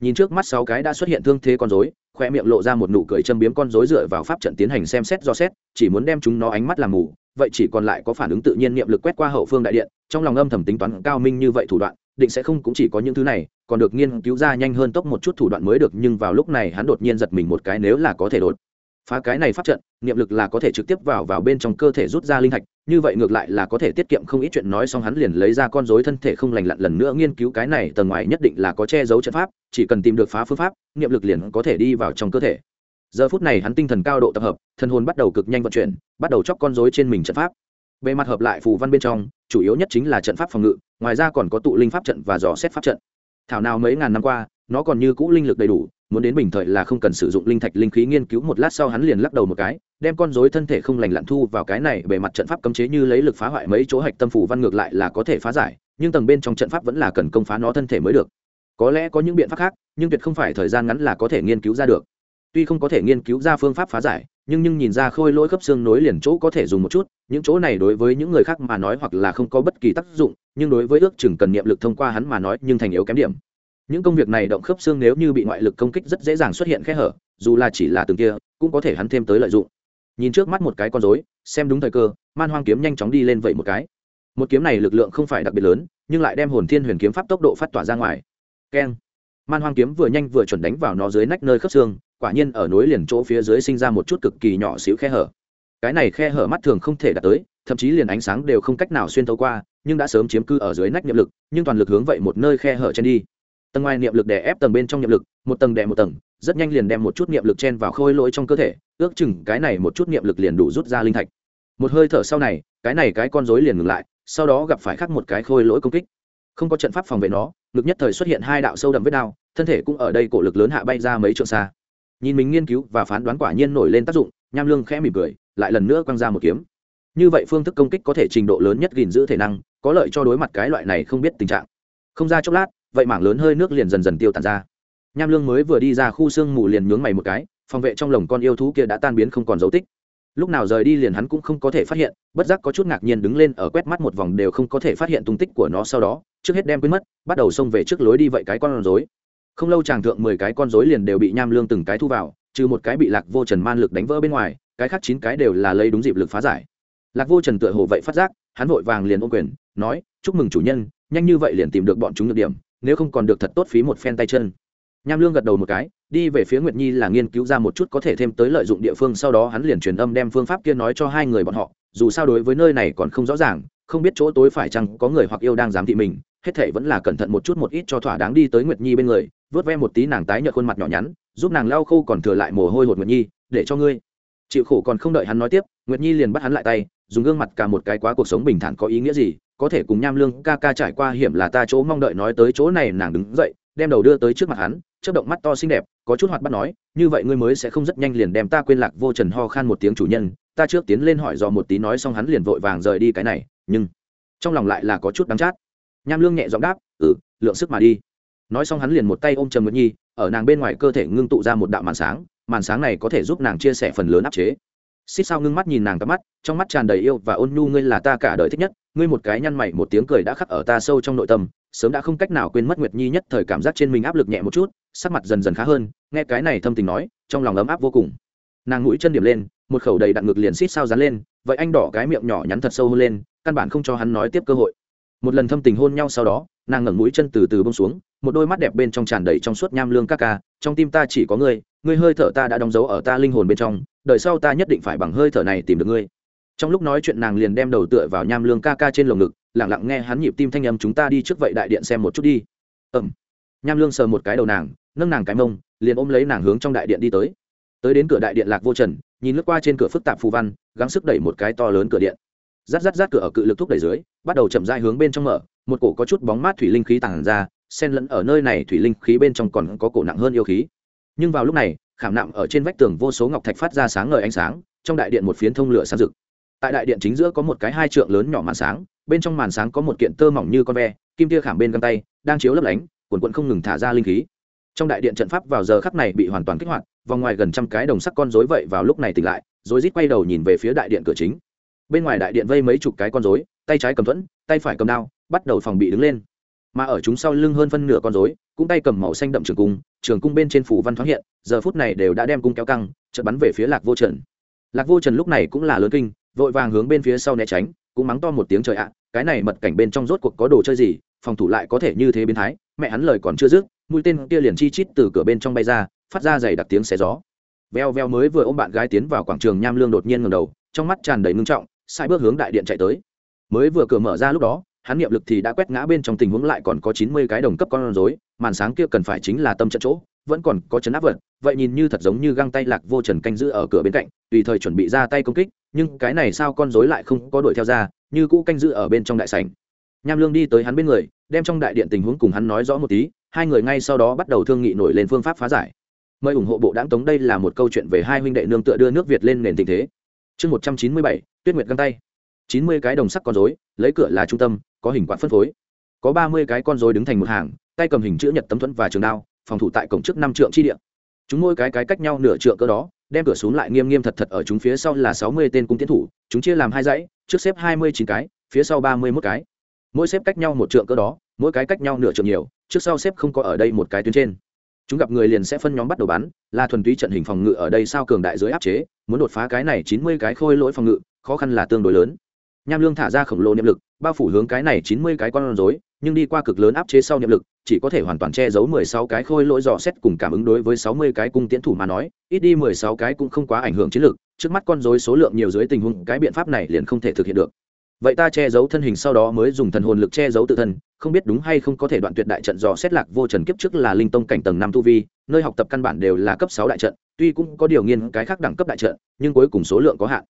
Nhìn trước mắt sáu cái đã xuất hiện thương thế con rối khoe miệng lộ ra một nụ cười châm biếm con rối dựa vào pháp trận tiến hành xem xét do xét, chỉ muốn đem chúng nó ánh mắt làm mù, vậy chỉ còn lại có phản ứng tự nhiên niệm lực quét qua hậu phương đại điện, trong lòng âm thầm tính toán cao minh như vậy thủ đoạn, định sẽ không cũng chỉ có những thứ này, còn được nghiên cứu ra nhanh hơn tốc một chút thủ đoạn mới được, nhưng vào lúc này hắn đột nhiên giật mình một cái nếu là có thể đột phá cái này pháp trận, niệm lực là có thể trực tiếp vào vào bên trong cơ thể rút ra linh thạch, như vậy ngược lại là có thể tiết kiệm không ít chuyện nói xong hắn liền lấy ra con rối thân thể không lành lặn lần nữa nghiên cứu cái này tầng ngoài nhất định là có che giấu trận pháp, chỉ cần tìm được phá phương pháp, niệm lực liền có thể đi vào trong cơ thể. Giờ phút này hắn tinh thần cao độ tập hợp, thân hồn bắt đầu cực nhanh vận chuyển, bắt đầu chóc con rối trên mình trận pháp. Bề mặt hợp lại phù văn bên trong, chủ yếu nhất chính là trận pháp phòng ngự, ngoài ra còn có tụ linh pháp trận và dò xét pháp trận. Thảo nào mấy ngàn năm qua, nó còn như cũ linh lực đầy đủ muốn đến bình thời là không cần sử dụng linh thạch linh khí nghiên cứu một lát sau hắn liền lắc đầu một cái, đem con rối thân thể không lành lặn thu vào cái này bề mặt trận pháp cấm chế như lấy lực phá hoại mấy chỗ hạch tâm phủ văn ngược lại là có thể phá giải, nhưng tầng bên trong trận pháp vẫn là cần công phá nó thân thể mới được. Có lẽ có những biện pháp khác, nhưng tuyệt không phải thời gian ngắn là có thể nghiên cứu ra được. Tuy không có thể nghiên cứu ra phương pháp phá giải, nhưng nhưng nhìn ra khôi lỗi khớp xương nối liền chỗ có thể dùng một chút, những chỗ này đối với những người khác mà nói hoặc là không có bất kỳ tác dụng, nhưng đối với ước chừng cần niệm lực thông qua hắn mà nói nhưng thành yếu kém điểm những công việc này động khớp xương nếu như bị ngoại lực công kích rất dễ dàng xuất hiện khe hở, dù là chỉ là từng kia, cũng có thể hắn thêm tới lợi dụng. Nhìn trước mắt một cái con rối, xem đúng thời cơ, man hoang kiếm nhanh chóng đi lên vậy một cái. Một kiếm này lực lượng không phải đặc biệt lớn, nhưng lại đem hồn thiên huyền kiếm pháp tốc độ phát tỏa ra ngoài. Keng. Man hoang kiếm vừa nhanh vừa chuẩn đánh vào nó dưới nách nơi khớp xương, quả nhiên ở núi liền chỗ phía dưới sinh ra một chút cực kỳ nhỏ xíu khe hở. Cái này khe hở mắt thường không thể đạt tới, thậm chí liền ánh sáng đều không cách nào xuyên thấu qua, nhưng đã sớm chiếm cư ở dưới nách nhiệm lực, nhưng toàn lực hướng vậy một nơi khe hở trên đi tầng ngoài niệm lực đè ép tầng bên trong niệm lực, một tầng đè một tầng, rất nhanh liền đem một chút niệm lực chen vào khôi lỗi trong cơ thể, ước chừng cái này một chút niệm lực liền đủ rút ra linh thạch. Một hơi thở sau này, cái này cái con rối liền ngừng lại, sau đó gặp phải khắc một cái khôi lỗi công kích. Không có trận pháp phòng vệ nó, ngực nhất thời xuất hiện hai đạo sâu đậm vết đao thân thể cũng ở đây cổ lực lớn hạ bay ra mấy trượng xa. Nhìn mình nghiên cứu và phán đoán quả nhiên nổi lên tác dụng, nham lương khẽ mỉm cười, lại lần nữa quăng ra một kiếm. Như vậy phương thức công kích có thể trình độ lớn nhất gìn giữ thể năng, có lợi cho đối mặt cái loại này không biết tình trạng. Không ra chốc lát vậy mảng lớn hơi nước liền dần dần tiêu tàn ra. Nham lương mới vừa đi ra khu sương mù liền nhướng mày một cái, phòng vệ trong lồng con yêu thú kia đã tan biến không còn dấu tích. Lúc nào rời đi liền hắn cũng không có thể phát hiện, bất giác có chút ngạc nhiên đứng lên ở quét mắt một vòng đều không có thể phát hiện tung tích của nó sau đó, trước hết đem quên mất, bắt đầu xông về trước lối đi vậy cái con rối. Không lâu chàng thượng mười cái con rối liền đều bị nham lương từng cái thu vào, trừ một cái bị lạc vô trần man lực đánh vỡ bên ngoài, cái khác chín cái đều là lấy đúng dịp lực phá giải. Lạc vô trần tựa hồ vậy phát giác, hắn vội vàng liền ôm quyền, nói, chúc mừng chủ nhân, nhanh như vậy liền tìm được bọn chúng được điểm nếu không còn được thật tốt phí một phen tay chân. Nham lương gật đầu một cái, đi về phía nguyệt nhi là nghiên cứu ra một chút có thể thêm tới lợi dụng địa phương, sau đó hắn liền truyền âm đem phương pháp kia nói cho hai người bọn họ, dù sao đối với nơi này còn không rõ ràng, không biết chỗ tối phải chăng có người hoặc yêu đang giám thị mình, hết thể vẫn là cẩn thận một chút một ít cho thỏa đáng đi tới nguyệt nhi bên người, vớt ve một tí nàng tái nhợt khuôn mặt nhỏ nhắn, giúp nàng lau khô còn thừa lại mồ hôi hột nguyệt nhi, để cho ngươi. Chịu khổ còn không đợi hắn nói tiếp, nguyệt nhi liền bắt hắn lại tay, dùng gương mặt cả một cái quá cuộc sống bình thản có ý nghĩa gì có thể cùng nham lương ca ca trải qua hiểm là ta chỗ mong đợi nói tới chỗ này nàng đứng dậy, đem đầu đưa tới trước mặt hắn, chớp động mắt to xinh đẹp, có chút hoạt bắt nói, như vậy ngươi mới sẽ không rất nhanh liền đem ta quên lạc vô trần ho khan một tiếng chủ nhân, ta trước tiến lên hỏi dò một tí nói xong hắn liền vội vàng rời đi cái này, nhưng trong lòng lại là có chút đắng chát. Nham lương nhẹ giọng đáp ừ lượng sức mà đi. Nói xong hắn liền một tay ôm trầm nguyệt nhi, ở nàng bên ngoài cơ thể ngưng tụ ra một đạo màn sáng màn sáng này có thể giúp nàng chia sẻ phần lớn áp chế xích sao ngưng mắt nhìn nàng cắp mắt, trong mắt tràn đầy yêu và ôn nhu, ngươi là ta cả đời thích nhất, ngươi một cái nhăn mày, một tiếng cười đã khắc ở ta sâu trong nội tâm, sớm đã không cách nào quên mất nguyệt nhi nhất thời cảm giác trên mình áp lực nhẹ một chút, sắc mặt dần dần khá hơn, nghe cái này thâm tình nói, trong lòng ấm áp vô cùng. Nàng mũi chân điểm lên, một khẩu đầy đặn ngực liền xít sao dán lên, vậy anh đỏ cái miệng nhỏ nhắn thật sâu hơn lên, căn bản không cho hắn nói tiếp cơ hội. Một lần thâm tình hôn nhau sau đó, nàng ngẩng mũi chân từ từ bông xuống, một đôi mắt đẹp bên trong tràn đầy trong suốt nham lương các ca, trong tim ta chỉ có ngươi ngươi hơi thở ta đã đóng dấu ở ta linh hồn bên trong đời sau ta nhất định phải bằng hơi thở này tìm được ngươi. Trong lúc nói chuyện nàng liền đem đầu tựa vào nham lương ca ca trên lồng ngực lẳng lặng nghe hắn nhịp tim thanh âm chúng ta đi trước vậy đại điện xem một chút đi. Ẩm nham lương sờ một cái đầu nàng, nâng nàng cái mông, liền ôm lấy nàng hướng trong đại điện đi tới. Tới đến cửa đại điện lạc vô trần, nhìn lướt qua trên cửa phức tạp phù văn, gắng sức đẩy một cái to lớn cửa điện. Rát rát rát cửa ở cự lực thúc đẩy dưới, bắt đầu chậm dai hướng bên trong mở, một cổ có chút bóng mát thủy linh khí tàn ra, xen lẫn ở nơi này thủy linh khí bên trong còn có cổ nặng hơn yêu khí. Nhưng vào lúc này khảm nạm ở trên vách tường vô số ngọc thạch phát ra sáng ngời ánh sáng, trong đại điện một phiến thông lửa sáng rực. Tại đại điện chính giữa có một cái hai trượng lớn nhỏ màn sáng, bên trong màn sáng có một kiện tơ mỏng như con ve, kim tia khảm bên găng tay, đang chiếu lấp lánh quần quận không ngừng thả ra linh khí. Trong đại điện trận pháp vào giờ khắc này bị hoàn toàn kích hoạt, vòng ngoài gần trăm cái đồng sắc con rối vậy vào lúc này tỉnh lại, rối rít quay đầu nhìn về phía đại điện cửa chính. Bên ngoài đại điện vây mấy chục cái con rối, tay trái cầm thuẫn, tay phải cầm đao, bắt đầu phòng bị đứng lên. Mà ở chúng sau lưng hơn phân nửa con rối, cũng tay cầm màu xanh đậm trường cung trường cung bên trên phủ văn thoáng hiện, giờ phút này đều đã đem cung kéo căng, chợt bắn về phía lạc vô trần. Lạc vô trần lúc này cũng là lớn kinh, vội vàng hướng bên phía sau né tránh, cũng mắng to một tiếng trời ạ, cái này mật cảnh bên trong rốt cuộc có đồ chơi gì, phòng thủ lại có thể như thế biến thái, mẹ hắn lời còn chưa dứt, mũi tên kia liền chi chít từ cửa bên trong bay ra, phát ra dày đặc tiếng xé gió. Veo veo mới vừa ôm bạn gái tiến vào quảng trường nham lương đột nhiên ngầm đầu, trong mắt tràn đầy ngưng trọng, sai bước hướng đại điện chạy tới. Mới vừa cửa mở ra lúc đó hắn niệm lực thì đã quét ngã bên trong tình huống lại còn có chín mươi cái đồng cấp con rối, màn sáng kia cần phải chính là tâm trận chỗ, vẫn còn có chấn áp vật, vậy nhìn như thật giống như găng tay lạc vô trần canh giữ ở cửa bên cạnh, tùy thời chuẩn bị ra tay công kích, nhưng cái này sao con rối lại không có đuổi theo ra, như cũ canh giữ ở bên trong đại sảnh. Nham lương đi tới hắn bên người, đem trong đại điện tình huống cùng hắn nói rõ một tí, hai người ngay sau đó bắt đầu thương nghị nổi lên phương pháp phá giải. Mời ủng hộ bộ đáng tống, đây là một câu chuyện về hai huynh đệ nương tựa đưa nước việt lên nền tình thế. Chương một trăm chín mươi bảy, tuyết nguyệt găng tay. Chín mươi cái đồng sắc con rối, lấy cửa là trung tâm có hình quạt phân phối. Có ba mươi cái con rối đứng thành một hàng, tay cầm hình chữ nhật tấm thuẫn và trường đao, phòng thủ tại cổng trước năm trượng chi địa. Chúng mỗi cái cái cách nhau nửa trượng cơ đó, đem cửa xuống lại nghiêm nghiêm thật thật ở chúng phía sau là sáu mươi tên cung tiến thủ, chúng chia làm hai dãy, trước xếp hai mươi chín cái, phía sau ba mươi mốt cái. Mỗi xếp cách nhau một trượng cơ đó, mỗi cái cách nhau nửa trượng nhiều, trước sau xếp không có ở đây một cái tuyến trên. Chúng gặp người liền sẽ phân nhóm bắt đầu bắn, là thuần túy trận hình phòng ngự ở đây sao cường đại dưới áp chế, muốn đột phá cái này chín mươi cái khôi lỗi phòng ngự, khó khăn là tương đối lớn nham lương thả ra khổng lồ niệm lực, bao phủ hướng cái này chín mươi cái con rối, nhưng đi qua cực lớn áp chế sau niệm lực, chỉ có thể hoàn toàn che giấu mười sáu cái khôi lỗi dò xét cùng cảm ứng đối với sáu mươi cái cung tiễn thủ mà nói, ít đi mười sáu cái cũng không quá ảnh hưởng chiến lược trước mắt con rối số lượng nhiều dưới tình huống, cái biện pháp này liền không thể thực hiện được. Vậy ta che giấu thân hình sau đó mới dùng thần hồn lực che giấu tự thân, không biết đúng hay không có thể đoạn tuyệt đại trận dò xét lạc vô trần kiếp trước là linh tông cảnh tầng năm tu vi, nơi học tập căn bản đều là cấp sáu đại trận, tuy cũng có điều nghiên cái khác đẳng cấp đại trận, nhưng cuối cùng số lượng có hạn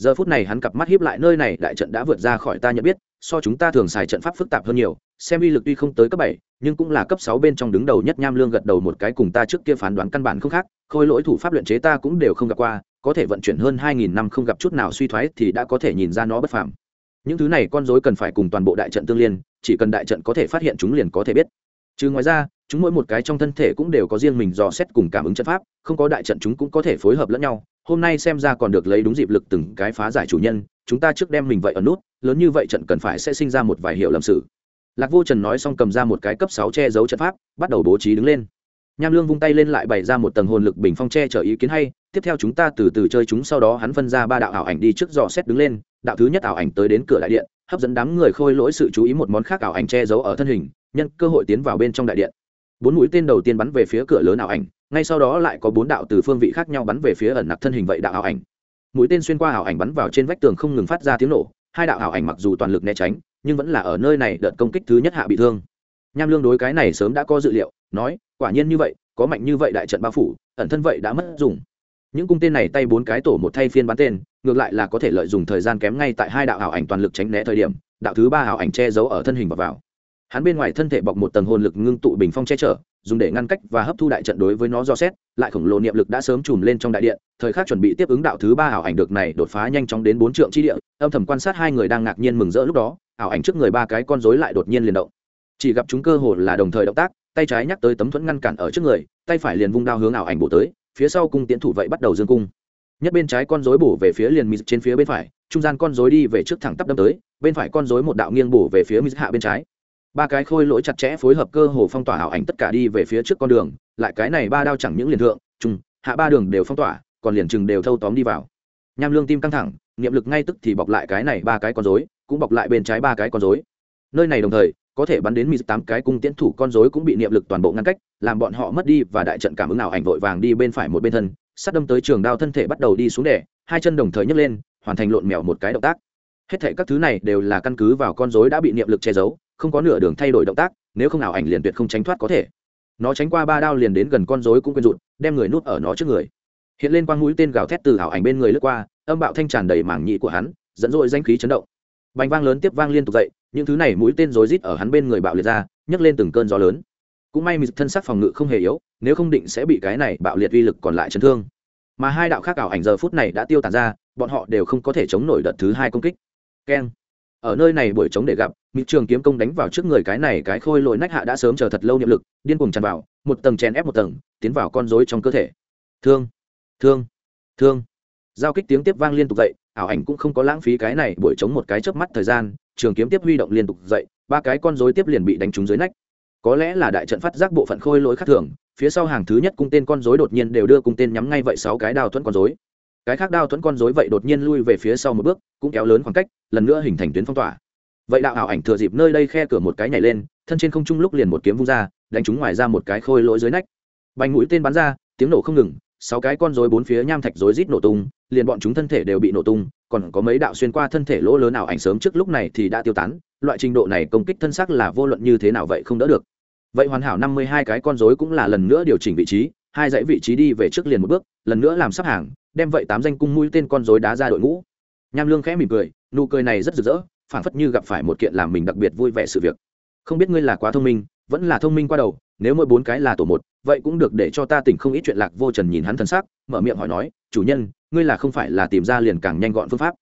giờ phút này hắn cặp mắt hiếp lại nơi này, đại trận đã vượt ra khỏi ta nhận biết, so chúng ta thường xài trận pháp phức tạp hơn nhiều, xem uy lực tuy không tới cấp bảy, nhưng cũng là cấp sáu bên trong đứng đầu nhất nham lương gật đầu một cái cùng ta trước kia phán đoán căn bản không khác, khôi lỗi thủ pháp luyện chế ta cũng đều không gặp qua, có thể vận chuyển hơn hai nghìn năm không gặp chút nào suy thoái thì đã có thể nhìn ra nó bất phàm. Những thứ này con dối cần phải cùng toàn bộ đại trận tương liên, chỉ cần đại trận có thể phát hiện chúng liền có thể biết. Chứ ngoài ra chúng mỗi một cái trong thân thể cũng đều có riêng mình dò xét cùng cảm ứng trận pháp, không có đại trận chúng cũng có thể phối hợp lẫn nhau. Hôm nay xem ra còn được lấy đúng dịp lực từng cái phá giải chủ nhân, chúng ta trước đem mình vậy ở nút, lớn như vậy trận cần phải sẽ sinh ra một vài hiệu lầm sự. Lạc vô trần nói xong cầm ra một cái cấp sáu che giấu trận pháp, bắt đầu bố trí đứng lên. Nham lương vung tay lên lại bày ra một tầng hồn lực bình phong che chở ý kiến hay, tiếp theo chúng ta từ từ chơi chúng sau đó hắn phân ra ba đạo ảo ảnh đi trước dò xét đứng lên, đạo thứ nhất ảo ảnh tới đến cửa đại điện, hấp dẫn đám người khôi lỗi sự chú ý một món khác ảo ảnh che giấu ở thân hình, nhân cơ hội tiến vào bên trong đại điện bốn mũi tên đầu tiên bắn về phía cửa lớn ảo ảnh, ngay sau đó lại có bốn đạo từ phương vị khác nhau bắn về phía ẩn nặc thân hình vậy đạo ảo ảnh. Mũi tên xuyên qua ảo ảnh bắn vào trên vách tường không ngừng phát ra tiếng nổ, hai đạo ảo ảnh mặc dù toàn lực né tránh, nhưng vẫn là ở nơi này đợt công kích thứ nhất hạ bị thương. Nham lương đối cái này sớm đã có dự liệu, nói, quả nhiên như vậy, có mạnh như vậy đại trận bao phủ, ẩn thân vậy đã mất dùng. Những cung tên này tay bốn cái tổ một thay phiên bắn tên, ngược lại là có thể lợi dụng thời gian kém ngay tại hai đạo ảo ảnh toàn lực tránh né thời điểm, đạo thứ ba ảo ảnh che giấu ở thân hình và vào hắn bên ngoài thân thể bọc một tầng hồn lực ngưng tụ bình phong che chở, dùng để ngăn cách và hấp thu đại trận đối với nó do xét, lại khổng lồ niệm lực đã sớm chùm lên trong đại điện, thời khắc chuẩn bị tiếp ứng đạo thứ ba ảo ảnh được này đột phá nhanh chóng đến bốn trượng chi địa, âm thầm quan sát hai người đang ngạc nhiên mừng rỡ lúc đó, ảo ảnh trước người ba cái con rối lại đột nhiên liền động. Chỉ gặp chúng cơ hồ là đồng thời động tác, tay trái nhắc tới tấm thuẫn ngăn cản ở trước người, tay phải liền vung đao hướng ảo ảnh bổ tới, phía sau cung tiến thủ vậy bắt đầu dương cung. Nhất bên trái con rối bổ về phía liền mịt trên phía bên phải, trung gian con rối đi về trước thẳng tắp đâm tới, bên phải con rối một đạo nghiêng bổ về phía mịt hạ bên trái ba cái khôi lỗi chặt chẽ phối hợp cơ hồ phong tỏa ảo ảnh tất cả đi về phía trước con đường, lại cái này ba đao chẳng những liền thượng trung hạ ba đường đều phong tỏa, còn liền chừng đều thâu tóm đi vào. Nham lương tim căng thẳng, niệm lực ngay tức thì bọc lại cái này ba cái con rối, cũng bọc lại bên trái ba cái con rối. Nơi này đồng thời, có thể bắn đến mười tám cái cung tiễn thủ con rối cũng bị niệm lực toàn bộ ngăn cách, làm bọn họ mất đi và đại trận cảm ứng nào ảnh vội vàng đi bên phải một bên thân sát đâm tới trường đao thân thể bắt đầu đi xuống đẻ hai chân đồng thời nhấc lên, hoàn thành lộn mèo một cái động tác. Hết thể các thứ này đều là căn cứ vào con rối đã bị niệm lực che giấu không có nửa đường thay đổi động tác, nếu không nào ảnh liền tuyệt không tránh thoát có thể. Nó tránh qua ba đao liền đến gần con rối cũng quên rụt, đem người nuốt ở nó trước người. Hiện lên quang mũi tên gào thét từ ảo ảnh bên người lướt qua, âm bạo thanh tràn đầy mảng nhị của hắn, dẫn dội danh khí chấn động. Bành vang lớn tiếp vang liên tục dậy, những thứ này mũi tên rối rít ở hắn bên người bạo liệt ra, nhấc lên từng cơn gió lớn. Cũng may mịt thân sắc phòng ngự không hề yếu, nếu không định sẽ bị cái này bạo liệt uy lực còn lại chấn thương. Mà hai đạo khác ảo ảnh giờ phút này đã tiêu tàn ra, bọn họ đều không có thể chống nổi đợt thứ hai công kích. Keng. Ở nơi này buổi chống để gặp mịt trường kiếm công đánh vào trước người cái này cái khôi lội nách hạ đã sớm chờ thật lâu niệm lực, điên cuồng tràn vào, một tầng chèn ép một tầng, tiến vào con rối trong cơ thể. Thương thương thương. Giao kích tiếng tiếp vang liên tục dậy, ảo ảnh cũng không có lãng phí cái này buổi chống một cái chớp mắt thời gian, trường kiếm tiếp huy động liên tục dậy, ba cái con rối tiếp liền bị đánh trúng dưới nách. Có lẽ là đại trận phát giác bộ phận khôi lỗi khác thường, phía sau hàng thứ nhất cung tên con rối đột nhiên đều đưa cung tên nhắm ngay vậy sáu cái đao thuẫn con rối. Cái khác đao thuẫn con rối vậy đột nhiên lui về phía sau một bước, cũng kéo lớn khoảng cách, lần nữa hình thành tuyến phong tỏa vậy đạo ảo ảnh thừa dịp nơi đây khe cửa một cái nhảy lên, thân trên không trung lúc liền một kiếm vung ra, đánh chúng ngoài ra một cái khôi lỗi dưới nách. Bành mũi tên bắn ra, tiếng nổ không ngừng, sáu cái con rối bốn phía nham thạch rối rít nổ tung, liền bọn chúng thân thể đều bị nổ tung, còn có mấy đạo xuyên qua thân thể lỗ lớn nào ảnh sớm trước lúc này thì đã tiêu tán, loại trình độ này công kích thân xác là vô luận như thế nào vậy không đỡ được. Vậy hoàn hảo năm mươi hai cái con rối cũng là lần nữa điều chỉnh vị trí, hai dãy vị trí đi về trước liền một bước, lần nữa làm sắp hàng, đem vậy tám danh cung mũi tên con rối đá ra đội ngũ. Nham lương khẽ mỉm cười, nụ cười này rất rực rỡ phảng phất như gặp phải một kiện làm mình đặc biệt vui vẻ sự việc. Không biết ngươi là quá thông minh, vẫn là thông minh qua đầu, nếu mỗi bốn cái là tổ một, vậy cũng được để cho ta tỉnh không ít chuyện lạc vô trần nhìn hắn thân xác, mở miệng hỏi nói, chủ nhân, ngươi là không phải là tìm ra liền càng nhanh gọn phương pháp?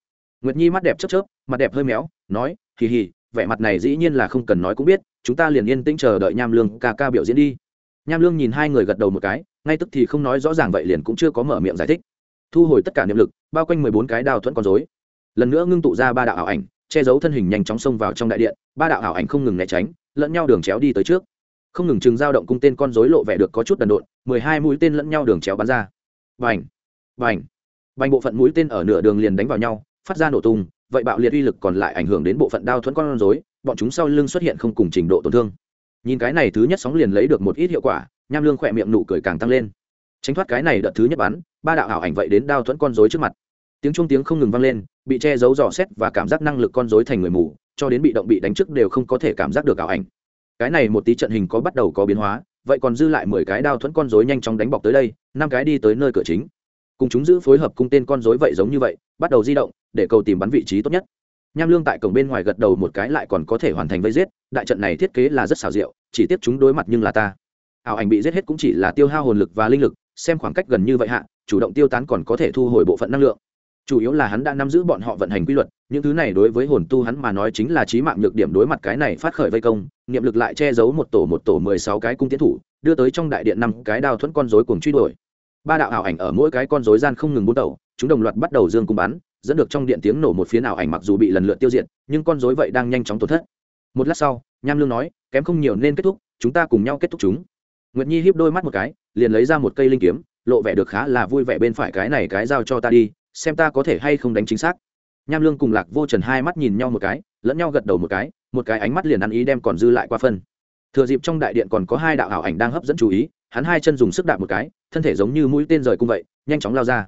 Nguyệt nhi mắt đẹp chớp chớp, mặt đẹp hơi méo, nói, hì hì, vẻ mặt này dĩ nhiên là không cần nói cũng biết, chúng ta liền yên tĩnh chờ đợi nham lương ca ca biểu diễn đi. Nham lương nhìn hai người gật đầu một cái, ngay tức thì không nói rõ ràng vậy liền cũng chưa có mở miệng giải thích. Thu hồi tất cả niệm lực, bao quanh mười bốn cái đao thuẫn con dối lần nữa ngưng tụ ra ba đạo ảo ảnh che giấu thân hình nhanh chóng xông vào trong đại điện, ba đạo ảo ảnh không ngừng né tránh, lẫn nhau đường chéo đi tới trước. Không ngừng chừng dao động cung tên con dối lộ vẻ được có chút đần độn, mười hai mũi tên lẫn nhau đường chéo bắn ra. Vành vành vành bộ phận mũi tên ở nửa đường liền đánh vào nhau, phát ra nổ tung, vậy bạo liệt uy lực còn lại ảnh hưởng đến bộ phận đao thuẫn con rối, bọn chúng sau lưng xuất hiện không cùng trình độ tổn thương. Nhìn cái này thứ nhất sóng liền lấy được một ít hiệu quả, nham lương khỏe miệng nụ cười càng tăng lên. Tránh thoát cái này đợt thứ nhất bắn, ba đạo ảo ảnh vậy đến đao thuẫn con rối trước mặt tiếng trung tiếng không ngừng vang lên, bị che giấu dò xét và cảm giác năng lực con rối thành người mù, cho đến bị động bị đánh trước đều không có thể cảm giác được ảo ảnh. Cái này một tí trận hình có bắt đầu có biến hóa, vậy còn dư lại mười cái đao thuẫn con rối nhanh chóng đánh bọc tới đây, năm cái đi tới nơi cửa chính. Cùng chúng giữ phối hợp cung tên con rối vậy giống như vậy, bắt đầu di động, để cầu tìm bắn vị trí tốt nhất. Nham lương tại cổng bên ngoài gật đầu một cái lại còn có thể hoàn thành vây giết, đại trận này thiết kế là rất xảo diệu, chỉ tiếp chúng đối mặt nhưng là ta. Ảo ảnh bị giết hết cũng chỉ là tiêu hao hồn lực và linh lực, xem khoảng cách gần như vậy hạ, chủ động tiêu tán còn có thể thu hồi bộ phận năng lượng chủ yếu là hắn đã nắm giữ bọn họ vận hành quy luật, những thứ này đối với hồn tu hắn mà nói chính là trí mạng nhược điểm đối mặt cái này phát khởi vây công, niệm lực lại che giấu một tổ một tổ mười sáu cái cung tiến thủ, đưa tới trong đại điện năm cái đao thuẫn con rối cùng truy đuổi. Ba đạo ảo ảnh ở mỗi cái con rối gian không ngừng bút đầu, chúng đồng loạt bắt đầu dương cung bắn, dẫn được trong điện tiếng nổ một phía nào ảnh mặc dù bị lần lượt tiêu diệt, nhưng con rối vậy đang nhanh chóng tổn thất. Một lát sau, nham lương nói, kém không nhiều nên kết thúc, chúng ta cùng nhau kết thúc chúng. Nguyệt nhi híp đôi mắt một cái, liền lấy ra một cây linh kiếm, lộ vẻ được khá là vui vẻ bên phải cái này cái giao cho ta đi xem ta có thể hay không đánh chính xác. Nham lương cùng lạc vô trần hai mắt nhìn nhau một cái, lẫn nhau gật đầu một cái một cái ánh mắt liền ăn ý đem còn dư lại qua phân. Thừa dịp trong đại điện còn có hai đạo ảo ảnh đang hấp dẫn chú ý, hắn hai chân dùng sức đạp một cái, thân thể giống như mũi tên rời cung vậy, nhanh chóng lao ra.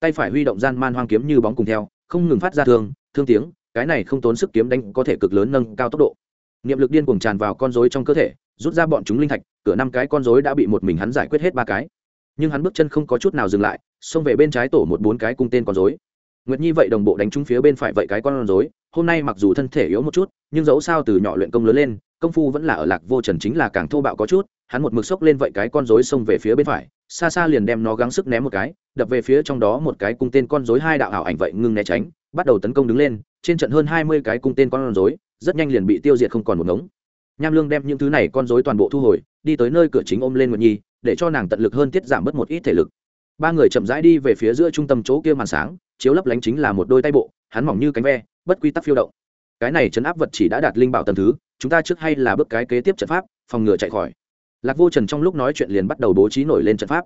Tay phải huy động gian man hoang kiếm như bóng cùng theo, không ngừng phát ra thương thương tiếng, cái này không tốn sức kiếm đánh có thể cực lớn nâng cao tốc độ. Niệm lực điên cuồng tràn vào con rối trong cơ thể, rút ra bọn chúng linh thạch, cửa năm cái con rối đã bị một mình hắn giải quyết hết ba cái nhưng hắn bước chân không có chút nào dừng lại, xông về bên trái tổ một bốn cái cung tên con rối. Nguyệt nhi vậy đồng bộ đánh trúng phía bên phải vậy cái con rối, hôm nay mặc dù thân thể yếu một chút, nhưng dẫu sao từ nhỏ luyện công lớn lên, công phu vẫn là ở lạc vô trần chính là càng thô bạo có chút, hắn một mực xốc lên vậy cái con rối xông về phía bên phải, xa xa liền đem nó gắng sức ném một cái, đập về phía trong đó một cái cung tên con rối hai đạo ảo ảnh vậy ngưng né tránh, bắt đầu tấn công đứng lên, trên trận hơn hai mươi cái cung tên con rối, rất nhanh liền bị tiêu diệt không còn một ngống. Nham lương đem những thứ này con rối toàn bộ thu hồi, đi tới nơi cửa chính ôm lên nguyệt nhi để cho nàng tận lực hơn tiết giảm bớt một ít thể lực. Ba người chậm rãi đi về phía giữa trung tâm chỗ kia màn sáng, chiếu lấp lánh chính là một đôi tay bộ, hắn mỏng như cánh ve, bất quy tắc phiêu động. Cái này chấn áp vật chỉ đã đạt linh bảo tầm thứ, chúng ta trước hay là bước cái kế tiếp trận pháp, phòng ngừa chạy khỏi. Lạc vô trần trong lúc nói chuyện liền bắt đầu bố trí nổi lên trận pháp.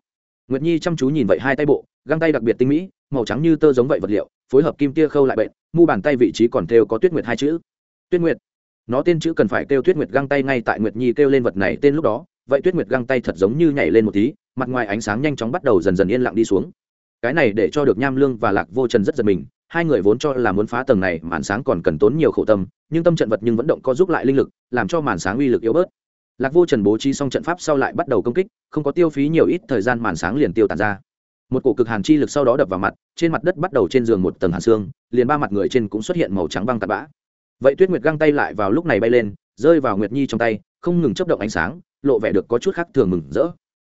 Nguyệt nhi chăm chú nhìn vậy hai tay bộ, găng tay đặc biệt tinh mỹ, màu trắng như tơ giống vậy vật liệu, phối hợp kim tia khâu lại bệnh, mu bàn tay vị trí còn thêu có tuyết nguyệt hai chữ. Tuyết nguyệt. Nó tên chữ cần phải kêu tuyết nguyệt găng tay ngay tại nguyệt nhi kêu lên vật này tên lúc đó vậy tuyết nguyệt găng tay thật giống như nhảy lên một tí, mặt ngoài ánh sáng nhanh chóng bắt đầu dần dần yên lặng đi xuống. Cái này để cho được nham lương và lạc vô trần rất giật mình, hai người vốn cho là muốn phá tầng này, màn sáng còn cần tốn nhiều khổ tâm, nhưng tâm trận vật nhưng vẫn động co giúp lại linh lực, làm cho màn sáng uy lực yếu bớt. Lạc vô trần bố trí xong trận pháp sau lại bắt đầu công kích, không có tiêu phí nhiều ít thời gian màn sáng liền tiêu tàn ra. Một cổ cực hàn chi lực sau đó đập vào mặt, trên mặt đất bắt đầu trên giường một tầng hàn xương, liền ba mặt người trên cũng xuất hiện màu trắng băng tạt bã. Vậy tuyết nguyệt găng tay lại vào lúc này bay lên, rơi vào nguyệt nhi trong tay, không ngừng chấp động ánh sáng lộ vẻ được có chút khác thường mừng rỡ.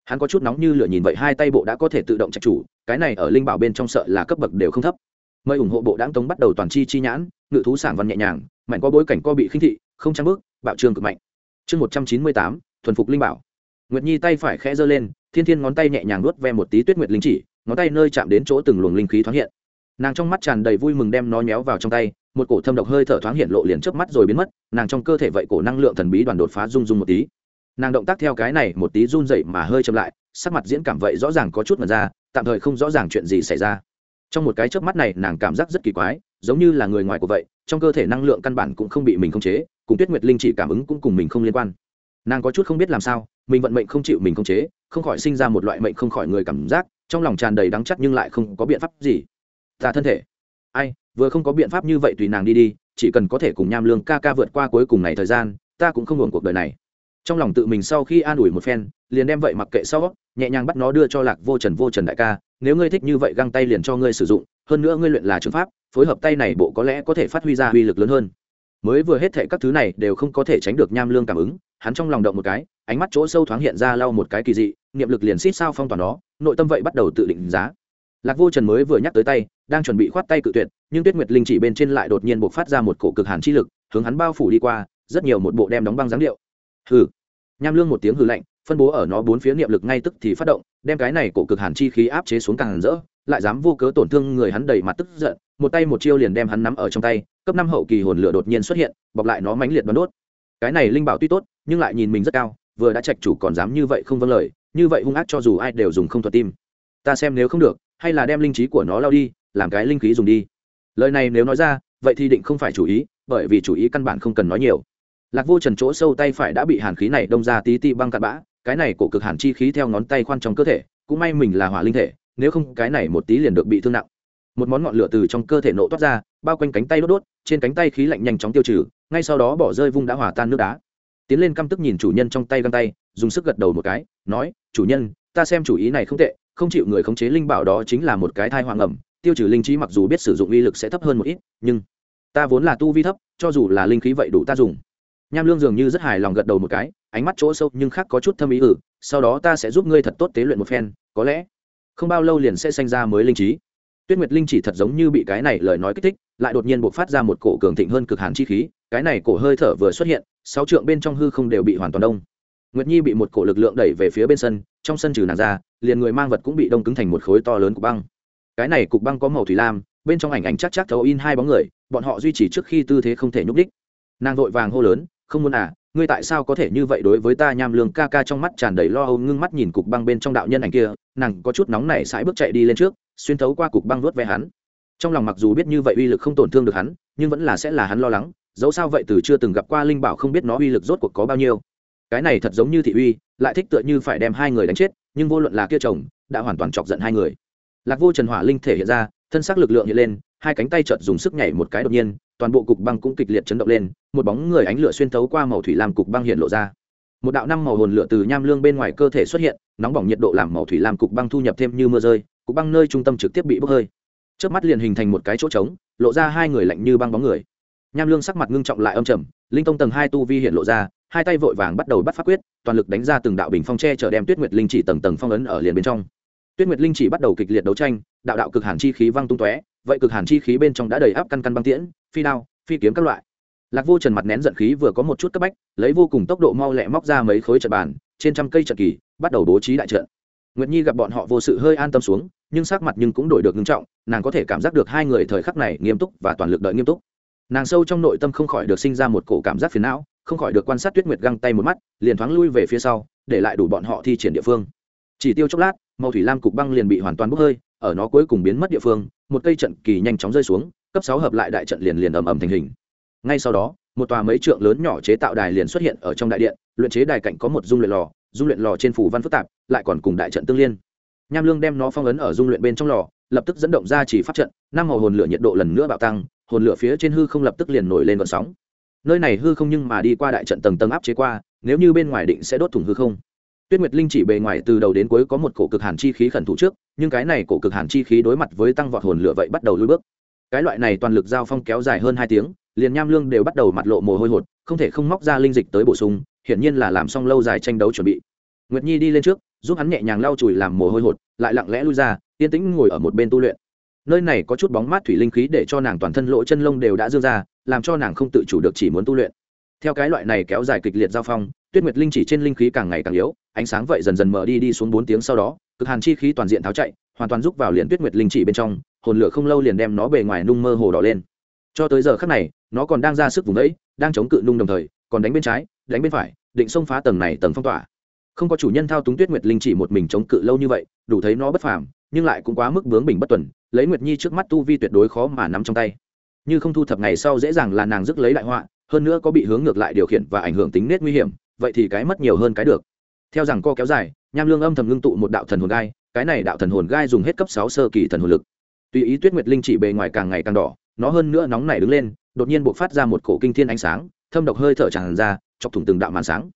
Hắn có chút nóng như lửa nhìn vậy hai tay bộ đã có thể tự động trạch chủ, cái này ở linh bảo bên trong sợ là cấp bậc đều không thấp. Mời ủng hộ bộ đáng tống bắt đầu toàn chi chi nhãn, ngự thú sản văn nhẹ nhàng, mạnh có bối cảnh co bị khinh thị, không trang bước, bạo trương cực mạnh. Chương một trăm chín mươi tám, thuần phục linh bảo. Nguyệt nhi tay phải khẽ giơ lên, thiên thiên ngón tay nhẹ nhàng nuốt ve một tí tuyết nguyệt linh chỉ, ngón tay nơi chạm đến chỗ từng luồng linh khí thoáng hiện. Nàng trong mắt tràn đầy vui mừng đem nó nhéo vào trong tay, một cổ thâm độc hơi thở thoáng hiện lộ liền trước mắt rồi biến mất, nàng trong cơ thể vậy cổ năng lượng thần bí đoàn đột phá rung rung một tí nàng động tác theo cái này một tí run dậy mà hơi chậm lại, sắc mặt diễn cảm vậy rõ ràng có chút mật ra, tạm thời không rõ ràng chuyện gì xảy ra. Trong một cái chớp mắt này, nàng cảm giác rất kỳ quái, giống như là người ngoài của vậy, trong cơ thể năng lượng căn bản cũng không bị mình khống chế, cùng tuyết nguyệt linh chỉ cảm ứng cũng cùng mình không liên quan. Nàng có chút không biết làm sao, mình vận mệnh không chịu mình khống chế, không khỏi sinh ra một loại mệnh không khỏi người cảm giác, trong lòng tràn đầy đắng chắc nhưng lại không có biện pháp gì. Ta thân thể. Ai, vừa không có biện pháp như vậy tùy nàng đi đi, chỉ cần có thể cùng nham lương ca ca vượt qua cuối cùng này thời gian, ta cũng không hưởng cuộc đời này trong lòng tự mình sau khi an ủi một phen, liền đem vậy mặc kệ sau, nhẹ nhàng bắt nó đưa cho lạc vô trần vô trần đại ca, nếu ngươi thích như vậy găng tay liền cho ngươi sử dụng, hơn nữa ngươi luyện là trường pháp, phối hợp tay này bộ có lẽ có thể phát huy ra uy lực lớn hơn. Mới vừa hết thệ các thứ này đều không có thể tránh được nham lương cảm ứng, hắn trong lòng động một cái, ánh mắt chỗ sâu thoáng hiện ra lau một cái kỳ dị, niệm lực liền xít sao phong tỏa nó, nội tâm vậy bắt đầu tự định giá. Lạc vô trần mới vừa nhắc tới tay, đang chuẩn bị khoát tay cự tuyệt, nhưng tuyết nguyệt linh chỉ bên trên lại đột nhiên buộc phát ra một cổ cực hàn chi lực, hướng hắn bao phủ đi qua, rất nhiều một bộ đem đóng băng dáng điệu. Hừ nham lương một tiếng hừ lạnh, phân bố ở nó bốn phía niệm lực ngay tức thì phát động, đem cái này cổ cực hàn chi khí áp chế xuống càng rỡ, lại dám vô cớ tổn thương người hắn đầy mặt tức giận, một tay một chiêu liền đem hắn nắm ở trong tay, cấp năm hậu kỳ hồn lửa đột nhiên xuất hiện, bọc lại nó mãnh liệt bắn đốt. Cái này linh bảo tuy tốt, nhưng lại nhìn mình rất cao, vừa đã trạch chủ còn dám như vậy không vâng lời, như vậy hung ác cho dù ai đều dùng không thuật tim. Ta xem nếu không được, hay là đem linh trí của nó lao đi, làm cái linh khí dùng đi. Lời này nếu nói ra, vậy thì định không phải chủ ý, bởi vì chủ ý căn bản không cần nói nhiều lạc vô trần chỗ sâu tay phải đã bị hàn khí này đông ra tí ti băng cặn bã, cái này cổ cực hàn chi khí theo ngón tay khoan trong cơ thể, cũng may mình là hỏa linh thể, nếu không cái này một tí liền được bị thương nặng. Một món ngọn lửa từ trong cơ thể nộ toát ra, bao quanh cánh tay đốt đốt, trên cánh tay khí lạnh nhanh chóng tiêu trừ, ngay sau đó bỏ rơi vung đã hòa tan nước đá. Tiến lên căm tức nhìn chủ nhân trong tay găng tay, dùng sức gật đầu một cái, nói, chủ nhân, ta xem chủ ý này không tệ, không chịu người khống chế linh bảo đó chính là một cái thai hoàng ẩm, tiêu trừ linh trí mặc dù biết sử dụng uy lực sẽ thấp hơn một ít, nhưng ta vốn là tu vi thấp, cho dù là linh khí vậy đủ ta dùng nham lương dường như rất hài lòng gật đầu một cái, ánh mắt chỗ sâu nhưng khác có chút thâm ý ử sau đó ta sẽ giúp ngươi thật tốt tế luyện một phen, có lẽ không bao lâu liền sẽ sanh ra mới linh trí. Tuyết nguyệt linh chỉ thật giống như bị cái này lời nói kích thích, lại đột nhiên buộc phát ra một cổ cường thịnh hơn cực hàn chi khí, cái này cổ hơi thở vừa xuất hiện, sáu trượng bên trong hư không đều bị hoàn toàn đông. Nguyệt nhi bị một cổ lực lượng đẩy về phía bên sân, trong sân trừ nàng ra, liền người mang vật cũng bị đông cứng thành một khối to lớn của băng. Cái này cục băng có màu thủy lam, bên trong ảnh ảnh chắc chắc thấu in hai bóng người, bọn họ duy trì trước khi tư thế không thể nhúc đích nàng vội vàng hô lớn không muốn à ngươi tại sao có thể như vậy đối với ta nham lương ca ca trong mắt tràn đầy lo âu ngưng mắt nhìn cục băng bên trong đạo nhân ảnh kia nàng có chút nóng này, sải bước chạy đi lên trước xuyên thấu qua cục băng vớt ve hắn. Trong lòng mặc dù biết như vậy uy lực không tổn thương được hắn nhưng vẫn là sẽ là hắn lo lắng dẫu sao vậy từ chưa từng gặp qua linh bảo không biết nó uy lực rốt cuộc có bao nhiêu. Cái này thật giống như thị uy lại thích tựa như phải đem hai người đánh chết nhưng vô luận là kia chồng đã hoàn toàn chọc giận hai người. Lạc vô trần hỏa linh thể hiện ra thân xác lực lượng hiện lên hai cánh tay chợt dùng sức nhảy một cái đột nhiên toàn bộ cục băng cũng kịch liệt chấn động lên, một bóng người ánh lửa xuyên thấu qua màu thủy lam cục băng hiện lộ ra. Một đạo năm màu hồn lửa từ nham lương bên ngoài cơ thể xuất hiện, nóng bỏng nhiệt độ làm màu thủy lam cục băng thu nhập thêm như mưa rơi, cục băng nơi trung tâm trực tiếp bị bốc hơi. Trước mắt liền hình thành một cái chỗ trống, lộ ra hai người lạnh như băng bóng người. Nham lương sắc mặt ngưng trọng lại âm trầm, linh tông tầng hai tu vi hiện lộ ra, hai tay vội vàng bắt đầu bắt phát quyết, toàn lực đánh ra từng đạo bình phong tre chở đem tuyết nguyệt linh chỉ tầng tầng phong ấn ở liền bên trong. Tuyết nguyệt linh chỉ bắt đầu kịch liệt đấu tranh, đạo đạo cực hàn chi khí văng tung tóe vậy cực hàn chi khí bên trong đã đầy áp căn căn băng tiễn, phi đao, phi kiếm các loại. Lạc vô trần mặt nén giận khí vừa có một chút cấp bách, lấy vô cùng tốc độ mau lẹ móc ra mấy khối trận bàn, trên trăm cây trận kỳ, bắt đầu bố trí đại trận. Nguyệt nhi gặp bọn họ vô sự hơi an tâm xuống, nhưng sắc mặt nhưng cũng đổi được nghiêm trọng, nàng có thể cảm giác được hai người thời khắc này nghiêm túc và toàn lực đợi nghiêm túc. Nàng sâu trong nội tâm không khỏi được sinh ra một cổ cảm giác phiền não, không khỏi được quan sát tuyết nguyệt găng tay một mắt, liền thoáng lui về phía sau, để lại đủ bọn họ thi triển địa phương. Chỉ tiêu chốc lát, màu thủy lam cục băng liền bị hoàn toàn bốc hơi ở nó cuối cùng biến mất địa phương, một cây trận kỳ nhanh chóng rơi xuống, cấp sáu hợp lại đại trận liền liền ầm ầm thành hình. Ngay sau đó, một tòa mấy trượng lớn nhỏ chế tạo đài liền xuất hiện ở trong đại điện, luyện chế đài cạnh có một dung luyện lò, dung luyện lò trên phủ văn phức tạp, lại còn cùng đại trận tương liên. Nham lương đem nó phong ấn ở dung luyện bên trong lò, lập tức dẫn động ra chỉ phát trận, năm màu hồn lửa nhiệt độ lần nữa bạo tăng, hồn lửa phía trên hư không lập tức liền nổi lên vận sóng. Nơi này hư không nhưng mà đi qua đại trận tầng tầng áp chế qua, nếu như bên ngoài định sẽ đốt thủng hư không tuyết nguyệt linh chỉ bề ngoài từ đầu đến cuối có một cổ cực hàn chi khí khẩn thủ trước, nhưng cái này cổ cực hàn chi khí đối mặt với tăng vọt hồn lửa vậy bắt đầu lùi bước. Cái loại này toàn lực giao phong kéo dài hơn hai tiếng, liền nham lương đều bắt đầu mặt lộ mồ hôi hột, không thể không móc ra linh dịch tới bổ sung, hiển nhiên là làm xong lâu dài tranh đấu chuẩn bị. Nguyệt nhi đi lên trước, giúp hắn nhẹ nhàng lau chùi làm mồ hôi hột, lại lặng lẽ lui ra, yên tĩnh ngồi ở một bên tu luyện. Nơi này có chút bóng mát thủy linh khí để cho nàng toàn thân lỗ chân lông đều đã dương ra, làm cho nàng không tự chủ được chỉ muốn tu luyện. Theo cái loại này kéo dài kịch liệt giao phong, tuyết nguyệt linh chỉ trên linh khí càng ngày càng yếu ánh sáng vậy dần dần mở đi đi xuống bốn tiếng sau đó, cực hàn chi khí toàn diện tháo chạy, hoàn toàn rút vào liền tuyết nguyệt linh chỉ bên trong, hồn lửa không lâu liền đem nó bề ngoài nung mơ hồ đỏ lên. Cho tới giờ khắc này, nó còn đang ra sức vùng đấy đang chống cự nung đồng thời, còn đánh bên trái, đánh bên phải, định xông phá tầng này tầng phong tỏa. Không có chủ nhân thao túng tuyết nguyệt linh chỉ một mình chống cự lâu như vậy, đủ thấy nó bất phàm, nhưng lại cũng quá mức bướng bỉnh bất tuần, lấy nguyệt nhi trước mắt tu vi tuyệt đối khó mà nắm trong tay. Như không thu thập ngày sau dễ dàng là nàng dứt lấy đại họa, hơn nữa có bị hướng ngược lại điều khiển và ảnh hưởng tính nết nguy hiểm, vậy thì cái mất nhiều hơn cái được theo rằng co kéo dài, nham lương âm thầm ngưng tụ một đạo thần hồn gai, cái này đạo thần hồn gai dùng hết cấp sáu sơ kỳ thần hồn lực. Tùy ý tuyết nguyệt linh chỉ bề ngoài càng ngày càng đỏ, nó hơn nữa nóng nảy đứng lên, đột nhiên buộc phát ra một cổ kinh thiên ánh sáng, thâm độc hơi thở tràn ra, chọc thủng từng đạo màn sáng.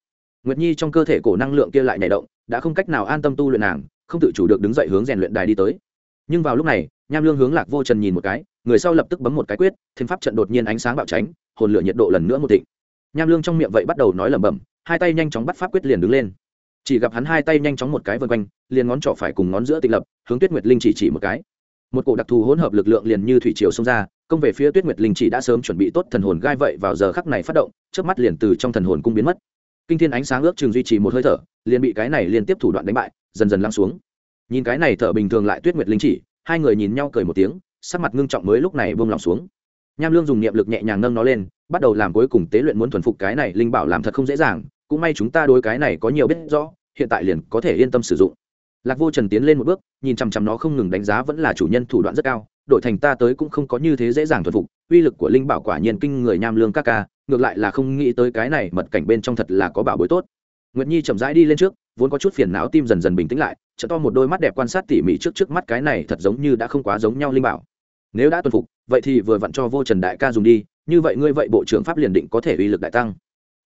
Nguyệt nhi trong cơ thể cổ năng lượng kia lại nhảy động, đã không cách nào an tâm tu luyện nàng, không tự chủ được đứng dậy hướng rèn luyện đài đi tới. Nhưng vào lúc này, nham lương hướng lạc vô trần nhìn một cái, người sau lập tức bấm một cái quyết thêm pháp trận đột nhiên ánh sáng bạo tránh, hồn lửa nhiệt độ lần nữa một thịnh. Nham lương trong miệng vậy bắt đầu nói lẩm bẩm, hai tay nhanh chóng bắt pháp quyết liền đứng lên chỉ gặp hắn hai tay nhanh chóng một cái vân quanh, liền ngón trỏ phải cùng ngón giữa tịch lập, hướng tuyết nguyệt linh chỉ chỉ một cái. Một cổ đặc thù hỗn hợp lực lượng liền như thủy triều xông ra, công về phía tuyết nguyệt linh chỉ đã sớm chuẩn bị tốt thần hồn gai vậy vào giờ khắc này phát động trước mắt liền từ trong thần hồn cung biến mất. Kinh thiên ánh sáng ước chừng duy trì một hơi thở, liền bị cái này liên tiếp thủ đoạn đánh bại, dần dần lắng xuống. Nhìn cái này thở bình thường lại tuyết nguyệt linh chỉ, hai người nhìn nhau cười một tiếng, sắc mặt ngưng trọng mới lúc này buông lòng xuống. Nham lương dùng niệm lực nhẹ nhàng nâng nó lên, bắt đầu làm cuối cùng tế luyện muốn thuần phục cái này linh bảo làm thật không dễ dàng cũng may chúng ta đối cái này có nhiều biết rõ, hiện tại liền có thể yên tâm sử dụng. Lạc vô trần tiến lên một bước, nhìn chằm chằm nó không ngừng đánh giá vẫn là chủ nhân thủ đoạn rất cao đội thành ta tới cũng không có như thế dễ dàng thuần phục, uy lực của linh bảo quả nhiên kinh người nham lương các ca, ngược lại là không nghĩ tới cái này mật cảnh bên trong thật là có bảo bối tốt. Nguyệt nhi chậm rãi đi lên trước, vốn có chút phiền não tim dần dần bình tĩnh lại chợ to một đôi mắt đẹp quan sát tỉ mỉ trước trước mắt cái này thật giống như đã không quá giống nhau linh bảo. Nếu đã tuân phục, vậy thì vừa vặn cho vô trần đại ca dùng đi, như vậy ngươi vậy bộ trưởng pháp liền định có thể uy lực đại tăng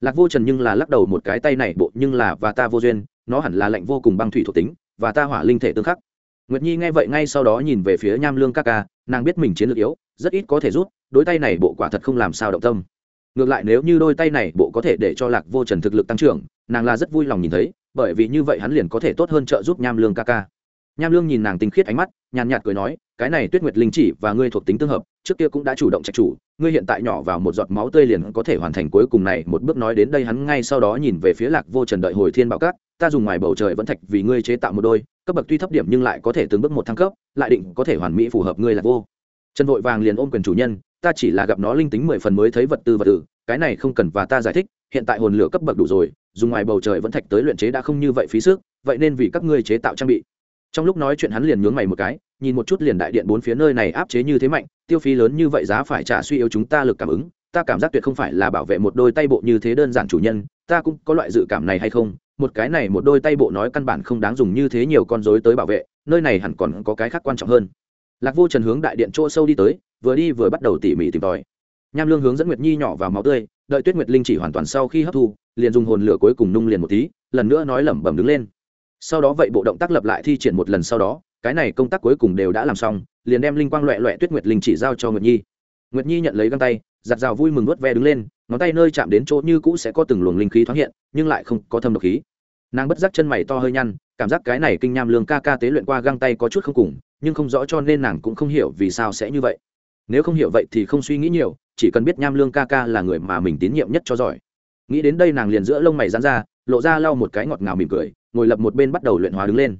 lạc vô trần nhưng là lắc đầu một cái tay này bộ nhưng là và ta vô duyên, nó hẳn là lệnh vô cùng băng thủy thuộc tính, và ta hỏa linh thể tương khắc. Nguyệt nhi nghe vậy ngay sau đó nhìn về phía nham lương ca ca, nàng biết mình chiến lược yếu, rất ít có thể rút, đôi tay này bộ quả thật không làm sao động tâm. Ngược lại nếu như đôi tay này bộ có thể để cho lạc vô trần thực lực tăng trưởng, nàng là rất vui lòng nhìn thấy, bởi vì như vậy hắn liền có thể tốt hơn trợ giúp nham lương ca ca nham lương nhìn nàng tinh khiết ánh mắt, nhàn nhạt cười nói, cái này tuyết nguyệt linh chỉ và ngươi thuộc tính tương hợp, trước kia cũng đã chủ động trạch chủ, ngươi hiện tại nhỏ vào một giọt máu tươi liền có thể hoàn thành cuối cùng này, một bước nói đến đây hắn ngay sau đó nhìn về phía lạc vô trần đợi hồi thiên bảo cát ta dùng ngoài bầu trời vẫn thạch vì ngươi chế tạo một đôi, cấp bậc tuy thấp điểm nhưng lại có thể từng bước một thăng cấp, lại định có thể hoàn mỹ phù hợp ngươi là vô. Trần vội vàng liền ôm quyền chủ nhân, ta chỉ là gặp nó linh tính mười phần mới thấy vật tư vật tử cái này không cần và ta giải thích, hiện tại hồn lửa cấp bậc đủ rồi, dùng ngoài bầu trời vẫn thạch tới luyện chế đã không như vậy phí sức, vậy nên vì các ngươi chế tạo trang bị trong lúc nói chuyện hắn liền nhướng mày một cái, nhìn một chút liền đại điện bốn phía nơi này áp chế như thế mạnh, tiêu phí lớn như vậy giá phải trả suy yếu chúng ta lực cảm ứng, ta cảm giác tuyệt không phải là bảo vệ một đôi tay bộ như thế đơn giản chủ nhân, ta cũng có loại dự cảm này hay không? Một cái này một đôi tay bộ nói căn bản không đáng dùng như thế nhiều con rối tới bảo vệ, nơi này hẳn còn có cái khác quan trọng hơn. Lạc vô trần hướng đại điện chỗ sâu đi tới, vừa đi vừa bắt đầu tỉ mỉ tìm tòi. Nham lương hướng dẫn nguyệt nhi nhỏ vào máu tươi, đợi tuyết nguyệt linh chỉ hoàn toàn sau khi hấp thu, liền dùng hồn lửa cuối cùng nung liền một tí, lần nữa nói lẩm bẩm đứng lên sau đó vậy bộ động tác lập lại thi triển một lần sau đó, cái này công tác cuối cùng đều đã làm xong, liền đem linh quang loẹ loẹ tuyết nguyệt linh chỉ giao cho nguyệt nhi. Nguyệt nhi nhận lấy găng tay, giặt rào vui mừng nuốt ve đứng lên, ngón tay nơi chạm đến chỗ như cũ sẽ có từng luồng linh khí thoáng hiện, nhưng lại không có thâm độc khí. Nàng bất giác chân mày to hơi nhăn, cảm giác cái này kinh nham lương ca ca tế luyện qua găng tay có chút không cùng, nhưng không rõ cho nên nàng cũng không hiểu vì sao sẽ như vậy. Nếu không hiểu vậy thì không suy nghĩ nhiều, chỉ cần biết nham lương ca ca là người mà mình tín nhiệm nhất cho giỏi. Nghĩ đến đây nàng liền giữa lông mày dán ra, lộ ra lau một cái ngọt ngào mỉm cười ngồi lập một bên bắt đầu luyện hóa đứng lên.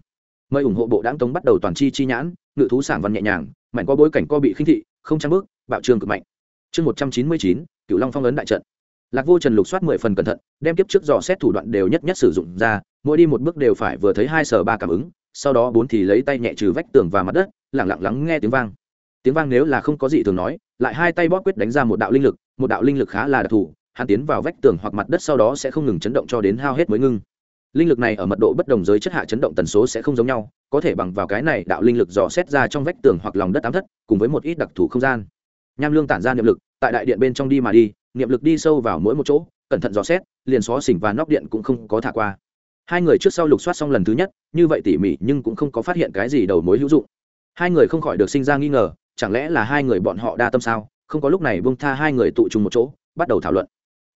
Mời ủng hộ bộ đáng tống bắt đầu toàn chi chi nhãn, ngự thú sản văn nhẹ nhàng mạnh có bối cảnh co bị khinh thị, không trang bước, bạo trương cực mạnh. Chương một trăm chín mươi chín cựu long phong ấn đại trận. Lạc vô trần lục soát mười phần cẩn thận, đem kiếp trước dò xét thủ đoạn đều nhất nhất sử dụng ra, mỗi đi một bước đều phải vừa thấy hai sở ba cảm ứng, sau đó bốn thì lấy tay nhẹ trừ vách tường và mặt đất lẳng lặng lắng nghe tiếng vang. Tiếng vang nếu là không có gì thường nói, lại hai tay bóp quyết đánh ra một đạo linh lực, một đạo linh lực khá là đặc thù, hắn tiến vào vách tường hoặc mặt đất sau đó sẽ không ngừng chấn động cho đến hao hết mới ngưng linh lực này ở mật độ bất đồng giới chất hạ chấn động tần số sẽ không giống nhau, có thể bằng vào cái này đạo linh lực dò xét ra trong vách tường hoặc lòng đất ám thất, cùng với một ít đặc thù không gian. Nham lương tản ra niệm lực, tại đại điện bên trong đi mà đi, niệm lực đi sâu vào mỗi một chỗ, cẩn thận dò xét, liền xó xỉnh và nóc điện cũng không có thả qua. Hai người trước sau lục soát xong lần thứ nhất, như vậy tỉ mỉ nhưng cũng không có phát hiện cái gì đầu mối hữu dụng. Hai người không khỏi được sinh ra nghi ngờ, chẳng lẽ là hai người bọn họ đa tâm sao? Không có lúc này bông tha hai người tụ trùng một chỗ, bắt đầu thảo luận.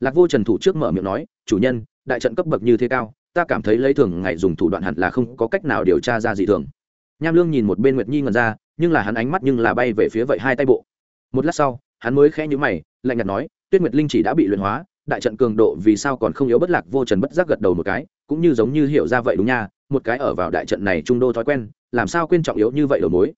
Lạc vô trần thủ trước mở miệng nói, chủ nhân, đại trận cấp bậc như thế cao ta cảm thấy lấy thường ngày dùng thủ đoạn hẳn là không có cách nào điều tra ra gì thường. Nham lương nhìn một bên nguyệt nhi ngần ra, nhưng là hắn ánh mắt nhưng là bay về phía vậy hai tay bộ. Một lát sau, hắn mới khẽ nhữ mày, lạnh nhạt nói, tuyết nguyệt linh chỉ đã bị luyện hóa, đại trận cường độ vì sao còn không yếu bất lạc vô trần bất giác gật đầu một cái, cũng như giống như hiểu ra vậy đúng nha, một cái ở vào đại trận này trung đô thói quen, làm sao quên trọng yếu như vậy đầu mối?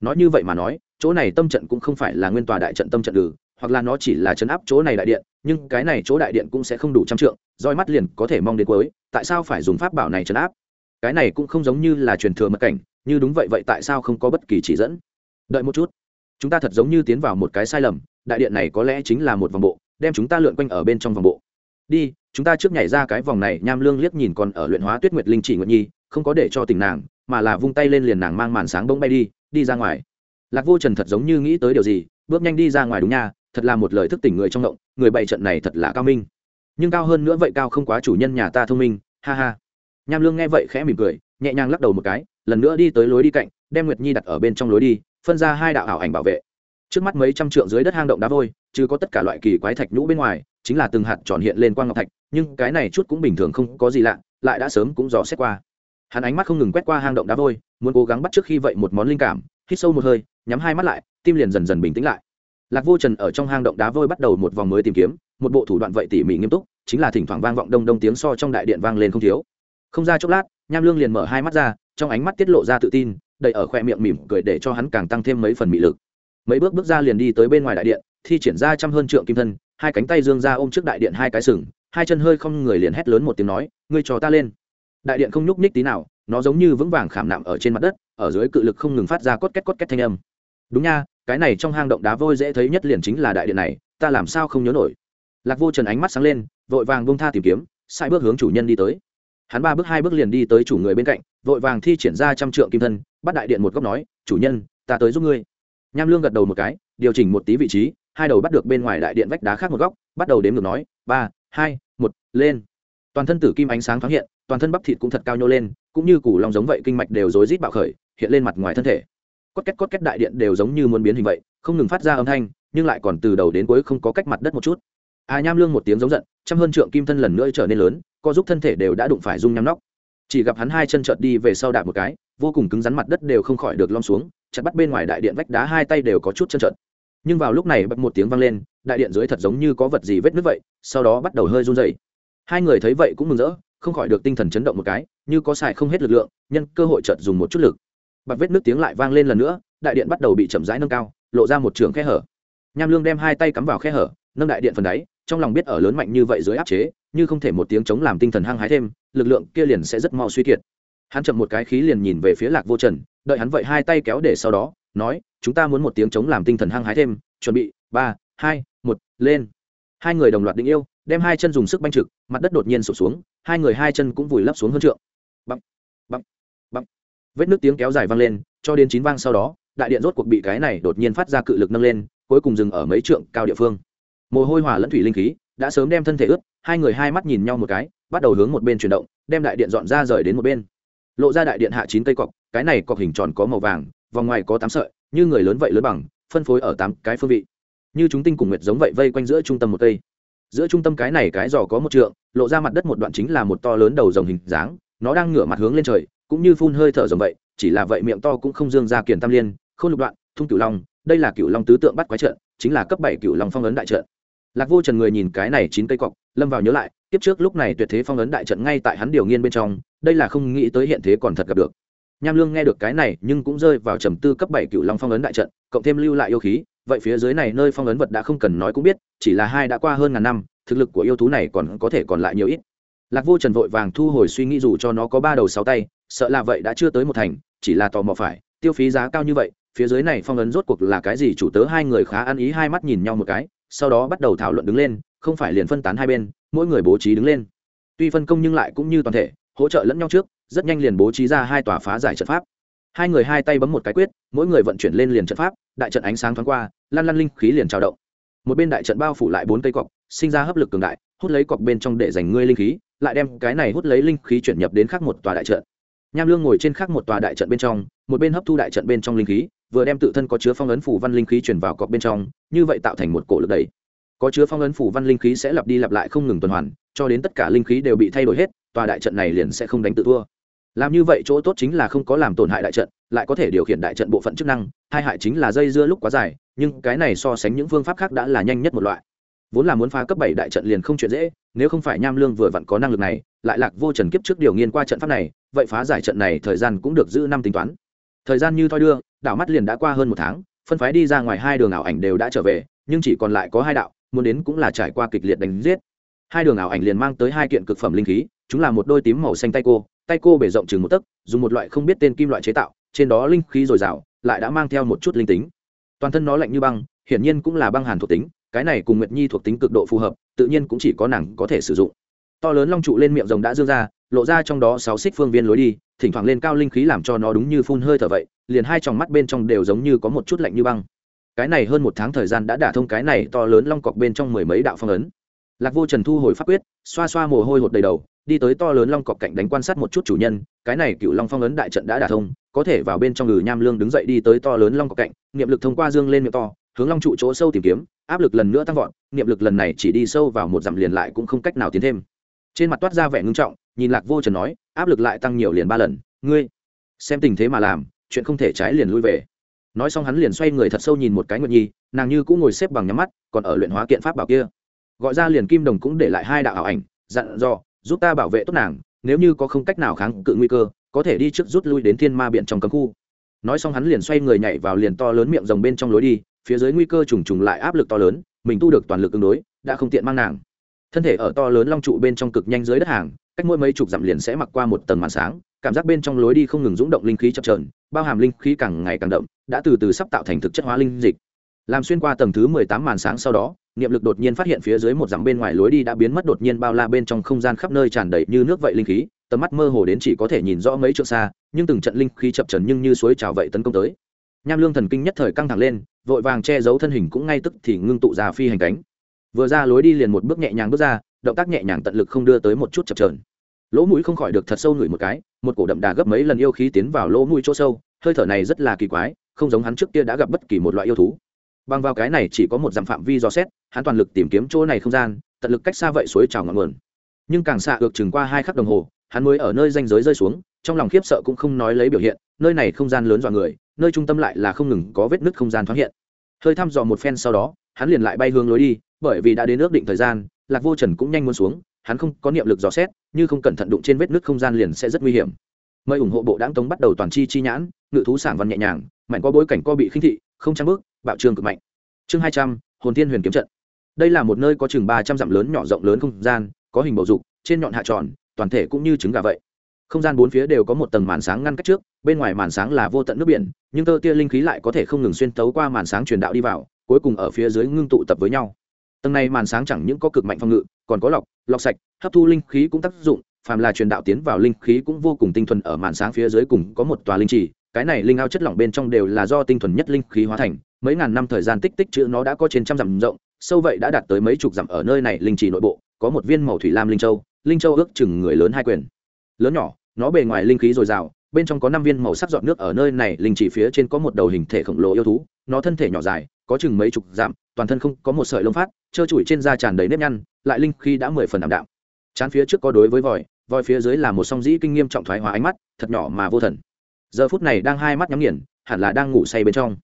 Nói như vậy mà nói, chỗ này tâm trận cũng không phải là nguyên tòa đại trận tâm trận lử hoặc là nó chỉ là chấn áp chỗ này đại điện, nhưng cái này chỗ đại điện cũng sẽ không đủ trăm trượng, roi mắt liền có thể mong đến cuối, tại sao phải dùng pháp bảo này chấn áp? Cái này cũng không giống như là truyền thừa mật cảnh, như đúng vậy vậy tại sao không có bất kỳ chỉ dẫn? Đợi một chút, chúng ta thật giống như tiến vào một cái sai lầm, đại điện này có lẽ chính là một vòng bộ, đem chúng ta lượn quanh ở bên trong vòng bộ. Đi, chúng ta trước nhảy ra cái vòng này, nham lương liếc nhìn còn ở luyện hóa tuyết nguyệt linh chỉ nguyệt nhi, không có để cho tình nàng, mà là vung tay lên liền nàng mang màn sáng bỗng bay đi đi ra ngoài. Lạc vô trần thật giống như nghĩ tới điều gì, bước nhanh đi ra ngoài đúng nha thật là một lời thức tỉnh người trong động người bày trận này thật là cao minh. Nhưng cao hơn nữa vậy cao không quá chủ nhân nhà ta thông minh, ha ha. Nham lương nghe vậy khẽ mỉm cười, nhẹ nhàng lắc đầu một cái, lần nữa đi tới lối đi cạnh, đem nguyệt nhi đặt ở bên trong lối đi, phân ra hai đạo ảo ảnh bảo vệ. Trước mắt mấy trăm trượng dưới đất hang động đá vôi chứ có tất cả loại kỳ quái thạch nhũ bên ngoài, chính là từng hạt tròn hiện lên quang ngọc thạch, nhưng cái này chút cũng bình thường không có gì lạ, lại đã sớm cũng dò xét qua. Hắn ánh mắt không ngừng quét qua hang động đá vôi, muốn cố gắng bắt trước khi vậy một món linh cảm, hít sâu một hơi, nhắm hai mắt lại, tim liền dần dần bình tĩnh lại lạc vô trần ở trong hang động đá vôi bắt đầu một vòng mới tìm kiếm, một bộ thủ đoạn vậy tỉ mỉ nghiêm túc, chính là thỉnh thoảng vang vọng đông đông tiếng so trong đại điện vang lên không thiếu. Không ra chốc lát, nham lương liền mở hai mắt ra, trong ánh mắt tiết lộ ra tự tin, đầy ở khoe miệng mỉm cười để cho hắn càng tăng thêm mấy phần mị lực. Mấy bước bước ra liền đi tới bên ngoài đại điện, thi triển ra trăm hơn trượng kim thân, hai cánh tay dương ra ôm trước đại điện hai cái sừng, hai chân hơi không người liền hét lớn một tiếng nói, ngươi trò ta lên. Đại điện không nhúc nhích tí nào, nó giống như vững vàng khảm nạm ở trên mặt đất, ở dưới cự lực không ngừng phát ra cốt két cốt két thanh âm. Đúng nha cái này trong hang động đá vôi dễ thấy nhất liền chính là đại điện này, ta làm sao không nhớ nổi. Lạc vô trần ánh mắt sáng lên, vội vàng bông tha tìm kiếm, sai bước hướng chủ nhân đi tới. Hắn ba bước hai bước liền đi tới chủ người bên cạnh, vội vàng thi triển ra trăm trượng kim thân, bắt đại điện một góc nói, chủ nhân, ta tới giúp ngươi. Nham lương gật đầu một cái, điều chỉnh một tí vị trí, hai đầu bắt được bên ngoài đại điện vách đá khác một góc, bắt đầu đếm ngược nói, ba, hai, một, lên. Toàn thân tử kim ánh sáng thoáng hiện, toàn thân bắp thịt cũng thật cao nhô lên, cũng như củ long giống vậy kinh mạch đều rối rít bạo khởi, hiện lên mặt ngoài thân thể cốt két cốt két đại điện đều giống như muốn biến hình vậy, không ngừng phát ra âm thanh, nhưng lại còn từ đầu đến cuối không có cách mặt đất một chút. A nham lương một tiếng giống giận, trăm hơn trượng kim thân lần nữa trở nên lớn, co giúp thân thể đều đã đụng phải rung nham nóc. Chỉ gặp hắn hai chân trợt đi về sau đạp một cái, vô cùng cứng rắn mặt đất đều không khỏi được lom xuống, chặt bắt bên ngoài đại điện vách đá hai tay đều có chút chân trợt nhưng vào lúc này bật một tiếng vang lên, đại điện dưới thật giống như có vật gì vết nứt vậy, sau đó bắt đầu hơi run dày hai người thấy vậy cũng mừng rỡ, không khỏi được tinh thần chấn động một cái, như có xài không hết lực lượng, nhân cơ hội chợt dùng một chút lực bật vết nước tiếng lại vang lên lần nữa, đại điện bắt đầu bị chậm rãi nâng cao, lộ ra một trường khe hở. Nham lương đem hai tay cắm vào khe hở, nâng đại điện phần đáy, trong lòng biết ở lớn mạnh như vậy dưới áp chế, như không thể một tiếng chống làm tinh thần hăng hái thêm, lực lượng kia liền sẽ rất mau suy kiệt. Hắn chậm một cái khí liền nhìn về phía lạc vô trần, đợi hắn vậy hai tay kéo để sau đó, nói, chúng ta muốn một tiếng chống làm tinh thần hăng hái thêm, chuẩn bị, ba, hai, một, lên. Hai người đồng loạt định yêu, đem hai chân dùng sức banh trực, mặt đất đột nhiên sụp xuống, hai người hai chân cũng vùi lấp xuống hơn trượng vết nước tiếng kéo dài vang lên, cho đến chín vang sau đó, đại điện rốt cuộc bị cái này đột nhiên phát ra cự lực nâng lên, cuối cùng dừng ở mấy trượng cao địa phương. Mồ hôi hỏa lẫn thủy linh khí, đã sớm đem thân thể ướt, hai người hai mắt nhìn nhau một cái, bắt đầu hướng một bên chuyển động, đem đại điện dọn ra rời đến một bên. Lộ ra đại điện hạ chín cây cọc, cái này cọc hình tròn có màu vàng, vòng ngoài có tám sợi, như người lớn vậy lớn bằng, phân phối ở tám cái phương vị. Như chúng tinh cùng nguyệt giống vậy vây quanh giữa trung tâm một cây. Giữa trung tâm cái này cái giò có một trượng, lộ ra mặt đất một đoạn chính là một to lớn đầu rồng hình dáng, nó đang ngửa mặt hướng lên trời cũng như phun hơi thở rồng vậy, chỉ là vậy miệng to cũng không dương ra kiền tam liên không lục đoạn, thung cửu long, đây là cửu long tứ tượng bắt quái trận, chính là cấp bảy cửu long phong ấn đại trận. Lạc vô trần người nhìn cái này chín cây cọc, lâm vào nhớ lại, tiếp trước lúc này tuyệt thế phong ấn đại trận ngay tại hắn điều nghiên bên trong, đây là không nghĩ tới hiện thế còn thật gặp được. Nham lương nghe được cái này, nhưng cũng rơi vào trầm tư cấp bảy cựu long phong ấn đại trận, cộng thêm lưu lại yêu khí, vậy phía dưới này nơi phong ấn vật đã không cần nói cũng biết, chỉ là hai đã qua hơn ngàn năm, thực lực của yêu thú này còn có thể còn lại nhiều ít. Lạc vô trần vội vàng thu hồi suy nghĩ dù cho nó có ba đầu sáu tay sợ là vậy đã chưa tới một thành, chỉ là tò mò phải, tiêu phí giá cao như vậy, phía dưới này phong ấn rốt cuộc là cái gì chủ tớ hai người khá ăn ý hai mắt nhìn nhau một cái, sau đó bắt đầu thảo luận đứng lên, không phải liền phân tán hai bên, mỗi người bố trí đứng lên. Tuy phân công nhưng lại cũng như toàn thể, hỗ trợ lẫn nhau trước, rất nhanh liền bố trí ra hai tòa phá giải trận pháp. Hai người hai tay bấm một cái quyết, mỗi người vận chuyển lên liền trận pháp, đại trận ánh sáng thoáng qua, lan lan linh khí liền trào động. Một bên đại trận bao phủ lại bốn cây cọc, sinh ra hấp lực cường đại, hút lấy cọc bên trong để dành ngươi linh khí, lại đem cái này hút lấy linh khí chuyển nhập đến khác một tòa đại trận nham lương ngồi trên khác một tòa đại trận bên trong, một bên hấp thu đại trận bên trong linh khí, vừa đem tự thân có chứa phong ấn phủ văn linh khí chuyển vào cọc bên trong, như vậy tạo thành một cổ lực đẩy có chứa phong ấn phủ văn linh khí sẽ lặp đi lặp lại không ngừng tuần hoàn, cho đến tất cả linh khí đều bị thay đổi hết, tòa đại trận này liền sẽ không đánh tự thua. Làm như vậy chỗ tốt chính là không có làm tổn hại đại trận, lại có thể điều khiển đại trận bộ phận chức năng, hai hại chính là dây dưa lúc quá dài, nhưng cái này so sánh những phương pháp khác đã là nhanh nhất một loại. Vốn là muốn phá cấp bảy đại trận liền không chuyện dễ, nếu không phải nham lương vừa vặn có năng lực này, lại lạc vô trần kiếp trước điều nghiên qua trận pháp này vậy phá giải trận này thời gian cũng được giữ năm tính toán. Thời gian như thoi đưa, đảo mắt liền đã qua hơn một tháng, phân phái đi ra ngoài hai đường ảo ảnh đều đã trở về, nhưng chỉ còn lại có hai đạo, muốn đến cũng là trải qua kịch liệt đánh giết. Hai đường ảo ảnh liền mang tới hai kiện cực phẩm linh khí, chúng là một đôi tím màu xanh tay cô tay cô bể rộng chừng một tấc, dùng một loại không biết tên kim loại chế tạo, trên đó linh khí dồi dào, lại đã mang theo một chút linh tính. Toàn thân nó lạnh như băng, hiển nhiên cũng là băng hàn thuộc tính, cái này cùng nguyệt nhi thuộc tính cực độ phù hợp, tự nhiên cũng chỉ có nàng có thể sử dụng to lớn long trụ lên miệng rồng đã dương ra, lộ ra trong đó sáu xích phương viên lối đi, thỉnh thoảng lên cao linh khí làm cho nó đúng như phun hơi thở vậy, liền hai tròng mắt bên trong đều giống như có một chút lạnh như băng. Cái này hơn một tháng thời gian đã đả thông cái này to lớn long cọc bên trong mười mấy đạo phong ấn. Lạc vô trần thu hồi pháp quyết, xoa xoa mồ hôi hột đầy đầu, đi tới to lớn long cọc cạnh đánh quan sát một chút chủ nhân, cái này cựu long phong ấn đại trận đã đả thông, có thể vào bên trong ngừ nham lương đứng dậy đi tới to lớn long cọc cạnh, niệm lực thông qua dương lên miệng to, hướng long trụ chỗ sâu tìm kiếm, áp lực lần nữa tăng vọt, niệm lực lần này chỉ đi sâu vào một dặm liền lại cũng không cách nào tiến thêm trên mặt toát ra vẻ ngưng trọng, nhìn lạc vô trần nói, áp lực lại tăng nhiều liền ba lần, ngươi xem tình thế mà làm, chuyện không thể trái liền lui về. Nói xong hắn liền xoay người thật sâu nhìn một cái nguyệt nhi, nàng như cũng ngồi xếp bằng nhắm mắt, còn ở luyện hóa kiện pháp bảo kia. Gọi ra liền kim đồng cũng để lại hai đạo ảo ảnh, dặn dò, giúp ta bảo vệ tốt nàng, nếu như có không cách nào kháng cự nguy cơ, có thể đi trước rút lui đến thiên ma biển trong cấm khu. Nói xong hắn liền xoay người nhảy vào liền to lớn miệng rồng bên trong lối đi, phía dưới nguy cơ trùng trùng lại áp lực to lớn, mình tu được toàn lực ứng đối, đã không tiện mang nàng thân thể ở to lớn long trụ bên trong cực nhanh dưới đất hàng, cách mỗi mấy chục dặm liền sẽ mặc qua một tầng màn sáng, cảm giác bên trong lối đi không ngừng rúng động linh khí chập trờn bao hàm linh khí càng ngày càng đậm, đã từ từ sắp tạo thành thực chất hóa linh dịch. Làm xuyên qua tầng thứ mười tám màn sáng sau đó, niệm lực đột nhiên phát hiện phía dưới một dặm bên ngoài lối đi đã biến mất đột nhiên bao la bên trong không gian khắp nơi tràn đầy như nước vậy linh khí, tầm mắt mơ hồ đến chỉ có thể nhìn rõ mấy trượng xa, nhưng từng trận linh khí chập trần nhưng như suối trào vậy tấn công tới. Nham lương thần kinh nhất thời căng thẳng lên, vội vàng che giấu thân hình cũng ngay tức thì ngưng tụ ra phi hành cánh vừa ra lối đi liền một bước nhẹ nhàng bước ra, động tác nhẹ nhàng tận lực không đưa tới một chút chập trờn lỗ mũi không khỏi được thật sâu ngửi một cái, một cổ đậm đà gấp mấy lần yêu khí tiến vào lỗ mũi chỗ sâu, hơi thở này rất là kỳ quái, không giống hắn trước kia đã gặp bất kỳ một loại yêu thú. Bằng vào cái này chỉ có một dặm phạm vi do xét, hắn toàn lực tìm kiếm chỗ này không gian, tận lực cách xa vậy suối trào ngọn nguồn. Nhưng càng xa được chừng qua hai khắc đồng hồ, hắn mới ở nơi danh giới rơi xuống, trong lòng khiếp sợ cũng không nói lấy biểu hiện, nơi này không gian lớn dọa người, nơi trung tâm lại là không ngừng có vết nứt không gian thoáng hiện. Hơi thăm dò một phen sau đó, hắn liền lại bay hướng lối đi bởi vì đã đến ước định thời gian, lạc vô trần cũng nhanh muốn xuống, hắn không có niệm lực dò xét, như không cẩn thận đụng trên vết nước không gian liền sẽ rất nguy hiểm. Mời ủng hộ bộ đáng tống bắt đầu toàn chi chi nhãn, ngự thú sản văn nhẹ nhàng, mạnh có bối cảnh co bị khinh thị, không trang bước, bạo trương cực mạnh. Chương hai trăm, hồn thiên huyền kiếm trận. Đây là một nơi có chừng ba trăm dặm lớn nhỏ rộng lớn không gian, có hình bầu dục, trên nhọn hạ tròn, toàn thể cũng như trứng gà vậy. Không gian bốn phía đều có một tầng màn sáng ngăn cách trước, bên ngoài màn sáng là vô tận nước biển, nhưng tơ tia linh khí lại có thể không ngừng xuyên tấu qua màn sáng truyền đạo đi vào, cuối cùng ở phía dưới ngưng tụ tập với nhau tầng này màn sáng chẳng những có cực mạnh phòng ngự, còn có lọc lọc sạch, hấp thu linh khí cũng tác dụng, phàm là truyền đạo tiến vào linh khí cũng vô cùng tinh thuần ở màn sáng phía dưới cùng có một tòa linh trì, cái này linh ao chất lỏng bên trong đều là do tinh thuần nhất linh khí hóa thành, mấy ngàn năm thời gian tích tích chữ nó đã có trên trăm dặm rộng, sâu vậy đã đạt tới mấy chục dặm ở nơi này linh trì nội bộ, có một viên màu thủy lam linh châu linh châu ước chừng người lớn hai quyền. Lớn nhỏ, nó bề ngoài linh khí dồi dào, bên trong có năm viên màu sắc giọt nước ở nơi này, linh chỉ phía trên có một đầu hình thể khổng lồ yêu thú, nó thân thể nhỏ dài có chừng mấy chục dặm toàn thân không có một sợi lông phát, trơ trụi trên da tràn đầy nếp nhăn, lại linh khí đã mười phần ảm đạm. Chán phía trước có đối với vòi vòi phía dưới là một song dĩ kinh nghiêm trọng thoái hóa ánh mắt, thật nhỏ mà vô thần. Giờ phút này đang hai mắt nhắm nghiền, hẳn là đang ngủ say bên trong.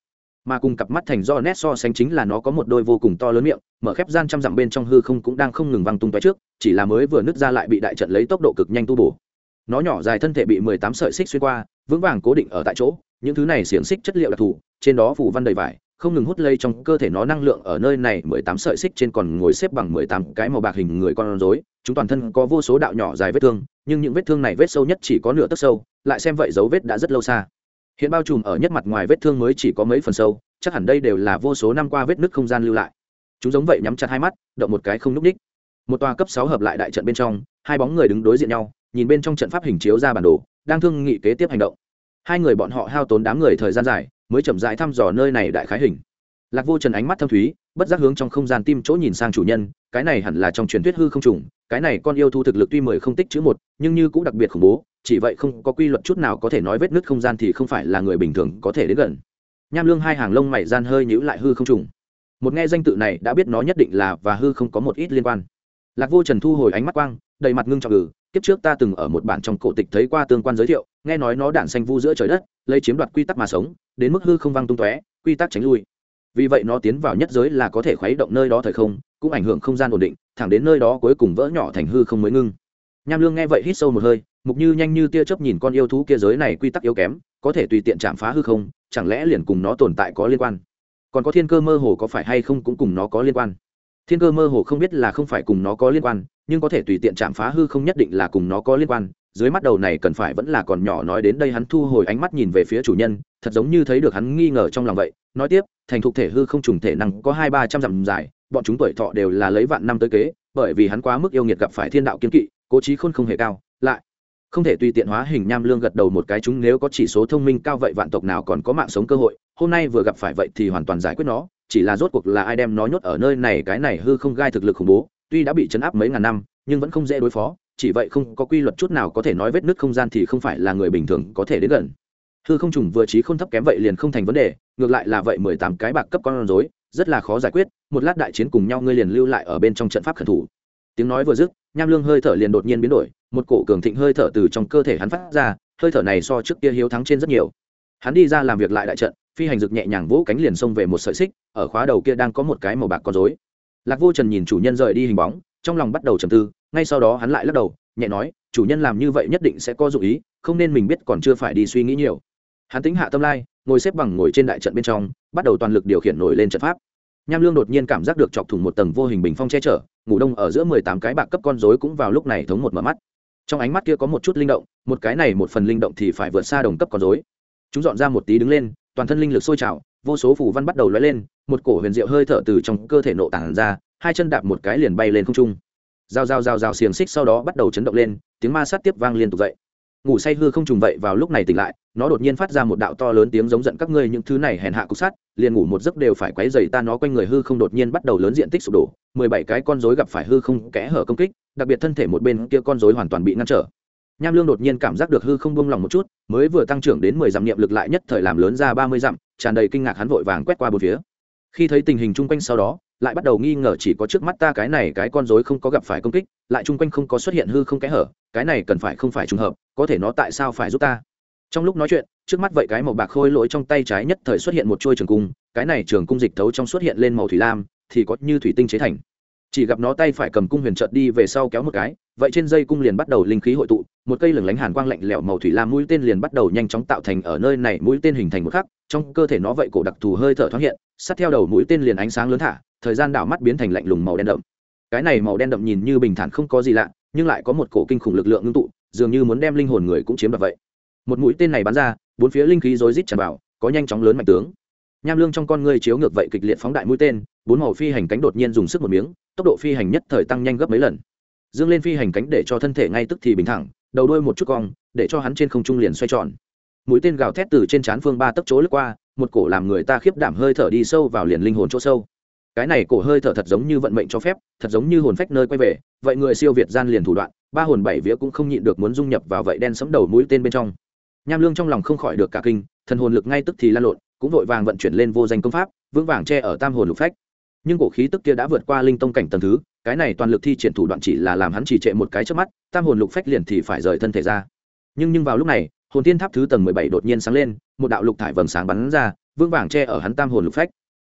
Mà cùng cặp mắt thành do nét so sánh chính là nó có một đôi vô cùng to lớn miệng, mở khép gian trăm dặm bên trong hư không cũng đang không ngừng văng tung tóe trước, chỉ là mới vừa nứt ra lại bị đại trận lấy tốc độ cực nhanh tu bổ. Nó nhỏ dài thân thể bị mười tám sợi xích xuyên qua, vững vàng cố định ở tại chỗ, những thứ này xiềng xích chất liệu đặc thù, trên đó phủ văn đầy vải không ngừng hút lây trong cơ thể nó năng lượng ở nơi này. Mười tám sợi xích trên còn ngồi xếp bằng mười tám cái màu bạc hình người con rối. Chúng toàn thân có vô số đạo nhỏ dài vết thương, nhưng những vết thương này vết sâu nhất chỉ có nửa tấc sâu, lại xem vậy dấu vết đã rất lâu xa. Hiện bao trùm ở nhất mặt ngoài vết thương mới chỉ có mấy phần sâu, chắc hẳn đây đều là vô số năm qua vết nứt không gian lưu lại. Chúng giống vậy nhắm chặt hai mắt, động một cái không núp ních một tòa cấp sáu hợp lại đại trận bên trong, hai bóng người đứng đối diện nhau, nhìn bên trong trận pháp hình chiếu ra bản đồ, đang thương nghị kế tiếp hành động. Hai người bọn họ hao tốn đám người thời gian dài mới chậm rãi thăm dò nơi này đại khái hình. Lạc vô trần ánh mắt thâm thúy, bất giác hướng trong không gian tim chỗ nhìn sang chủ nhân, cái này hẳn là trong truyền thuyết hư không trùng, cái này con yêu thu thực lực tuy mười không tích chữ một, nhưng như cũng đặc biệt khủng bố, chỉ vậy không có quy luật chút nào có thể nói vết nứt không gian thì không phải là người bình thường có thể đến gần. Nham lương hai hàng lông mày gian hơi nhữ lại hư không trùng. Một nghe danh tự này đã biết nó nhất định là và hư không có một ít liên quan. Lạc vô trần thu hồi ánh mắt quang, đầy mặt ngưng trọng ngừ kiếp trước ta từng ở một bản trong cổ tịch thấy qua tương quan giới thiệu, nghe nói nó đản xanh vu giữa trời đất, lấy chiếm đoạt quy tắc mà sống, đến mức hư không văng tung tóe, quy tắc tránh lui. Vì vậy nó tiến vào nhất giới là có thể khuấy động nơi đó thời không, cũng ảnh hưởng không gian ổn định, thẳng đến nơi đó cuối cùng vỡ nhỏ thành hư không mới ngưng. Nham lương nghe vậy hít sâu một hơi, mục như nhanh như tia chớp nhìn con yêu thú kia giới này quy tắc yếu kém, có thể tùy tiện chạm phá hư không, chẳng lẽ liền cùng nó tồn tại có liên quan? Còn có thiên cơ mơ hồ có phải hay không cũng cùng nó có liên quan? Thiên cơ mơ hồ không biết là không phải cùng nó có liên quan, nhưng có thể tùy tiện chạm phá hư không nhất định là cùng nó có liên quan. Dưới mắt đầu này cần phải vẫn là còn nhỏ nói đến đây hắn thu hồi ánh mắt nhìn về phía chủ nhân, thật giống như thấy được hắn nghi ngờ trong lòng vậy. Nói tiếp, thành thục thể hư không trùng thể năng có hai ba trăm dặm dài, bọn chúng tuổi thọ đều là lấy vạn năm tới kế, bởi vì hắn quá mức yêu nghiệt gặp phải thiên đạo kiên kỵ, cố trí khôn không hề cao, lại không thể tùy tiện hóa hình nham lương gật đầu một cái chúng nếu có chỉ số thông minh cao vậy vạn tộc nào còn có mạng sống cơ hội, hôm nay vừa gặp phải vậy thì hoàn toàn giải quyết nó chỉ là rốt cuộc là ai đem nó nhốt ở nơi này, cái này hư không gai thực lực khủng bố, tuy đã bị chấn áp mấy ngàn năm, nhưng vẫn không dễ đối phó, chỉ vậy không có quy luật chút nào có thể nói vết nứt không gian thì không phải là người bình thường có thể đến gần. Hư không trùng vừa trí không thấp kém vậy liền không thành vấn đề, ngược lại là vậy mười tám cái bạc cấp con rối, rất là khó giải quyết, một lát đại chiến cùng nhau ngươi liền lưu lại ở bên trong trận pháp khẩn thủ. Tiếng nói vừa dứt, nham lương hơi thở liền đột nhiên biến đổi, một cổ cường thịnh hơi thở từ trong cơ thể hắn phát ra, hơi thở này so trước kia hiếu thắng trên rất nhiều. Hắn đi ra làm việc lại đại trận phi hành rực nhẹ nhàng vỗ cánh liền xông về một sợi xích, ở khóa đầu kia đang có một cái màu bạc con rối. Lạc vô trần nhìn chủ nhân rời đi hình bóng, trong lòng bắt đầu trầm tư, ngay sau đó hắn lại lắc đầu, nhẹ nói, chủ nhân làm như vậy nhất định sẽ có dụ ý, không nên mình biết còn chưa phải đi suy nghĩ nhiều. Hắn tính hạ tâm lai, ngồi xếp bằng ngồi trên đại trận bên trong, bắt đầu toàn lực điều khiển nổi lên trận pháp. Nham lương đột nhiên cảm giác được chọc thủng một tầng vô hình bình phong che chở, ngủ đông ở giữa mười tám cái bạc cấp con rối cũng vào lúc này thống một mở mắt. Trong ánh mắt kia có một chút linh động, một cái này một phần linh động thì phải vượt xa đồng cấp con rối. Chúng dọn ra một tí đứng lên toàn thân linh lực sôi trào, vô số phù văn bắt đầu lóe lên, một cổ huyền diệu hơi thở từ trong cơ thể nộ tản ra, hai chân đạp một cái liền bay lên không trung. Rào rào rào rào xiềng xích sau đó bắt đầu chấn động lên, tiếng ma sát tiếp vang liên tục dậy. Ngủ say hư không trùng vậy vào lúc này tỉnh lại, nó đột nhiên phát ra một đạo to lớn tiếng giống giận các ngươi những thứ này hèn hạ cục sát, liền ngủ một giấc đều phải quấy dày ta nó quanh người hư không đột nhiên bắt đầu lớn diện tích sụp đổ, mười bảy cái con rối gặp phải hư không kẽ hở công kích, đặc biệt thân thể một bên kia con rối hoàn toàn bị ngăn trở. Nham lương đột nhiên cảm giác được hư không buông lòng một chút mới vừa tăng trưởng đến mười dặm niệm lực lại nhất thời làm lớn ra ba mươi dặm, tràn đầy kinh ngạc hắn vội vàng quét qua bốn phía. Khi thấy tình hình chung quanh sau đó, lại bắt đầu nghi ngờ chỉ có trước mắt ta cái này cái con rối không có gặp phải công kích, lại chung quanh không có xuất hiện hư không kẽ hở, cái này cần phải không phải trùng hợp, có thể nó tại sao phải giúp ta? Trong lúc nói chuyện, trước mắt vậy cái màu bạc khôi lỗi trong tay trái nhất thời xuất hiện một chuôi trường cung, cái này trường cung dịch thấu trong xuất hiện lên màu thủy lam, thì có như thủy tinh chế thành. Chỉ gặp nó tay phải cầm cung huyền trợt đi về sau kéo một cái, vậy trên dây cung liền bắt đầu linh khí hội tụ một cây lửng lánh hàn quang lạnh lẽo màu thủy lam mũi tên liền bắt đầu nhanh chóng tạo thành ở nơi này, mũi tên hình thành một khắc, trong cơ thể nó vậy cổ đặc thù hơi thở thoáng hiện, sát theo đầu mũi tên liền ánh sáng lớn thả, thời gian đảo mắt biến thành lạnh lùng màu đen đậm. Cái này màu đen đậm nhìn như bình thản không có gì lạ, nhưng lại có một cổ kinh khủng lực lượng ngưng tụ, dường như muốn đem linh hồn người cũng chiếm đoạt vậy. Một mũi tên này bắn ra, bốn phía linh khí rối rít tràn vào, có nhanh chóng lớn mạnh tướng. Nham lương trong con ngươi chiếu ngược vậy kịch liệt phóng đại mũi tên, bốn màu phi hành cánh đột nhiên dùng sức một miếng, tốc độ phi hành nhất thời tăng nhanh gấp mấy lần. Dương lên phi hành cánh để cho thân thể ngay tức thì bình thẳng đầu đuôi một chút cong, để cho hắn trên không trung liền xoay tròn. Mũi tên gào thét từ trên trán phương ba tấc chỗ lướt qua, một cổ làm người ta khiếp đảm hơi thở đi sâu vào liền linh hồn chỗ sâu. Cái này cổ hơi thở thật giống như vận mệnh cho phép, thật giống như hồn phách nơi quay về, vậy người siêu việt gian liền thủ đoạn, ba hồn bảy vía cũng không nhịn được muốn dung nhập vào vậy đen sấm đầu mũi tên bên trong. Nham lương trong lòng không khỏi được cả kinh, thần hồn lực ngay tức thì lan lộn, cũng vội vàng vận chuyển lên vô danh công pháp, vững vàng che ở tam hồn lục phách nhưng cổ khí tức kia đã vượt qua linh tông cảnh tầng thứ, cái này toàn lực thi triển thủ đoạn chỉ là làm hắn chỉ trệ một cái trước mắt, tam hồn lục phách liền thì phải rời thân thể ra. Nhưng nhưng vào lúc này, hồn tiên tháp thứ tầng mười bảy đột nhiên sáng lên, một đạo lục thải vầng sáng bắn ra vương vàng che ở hắn tam hồn lục phách.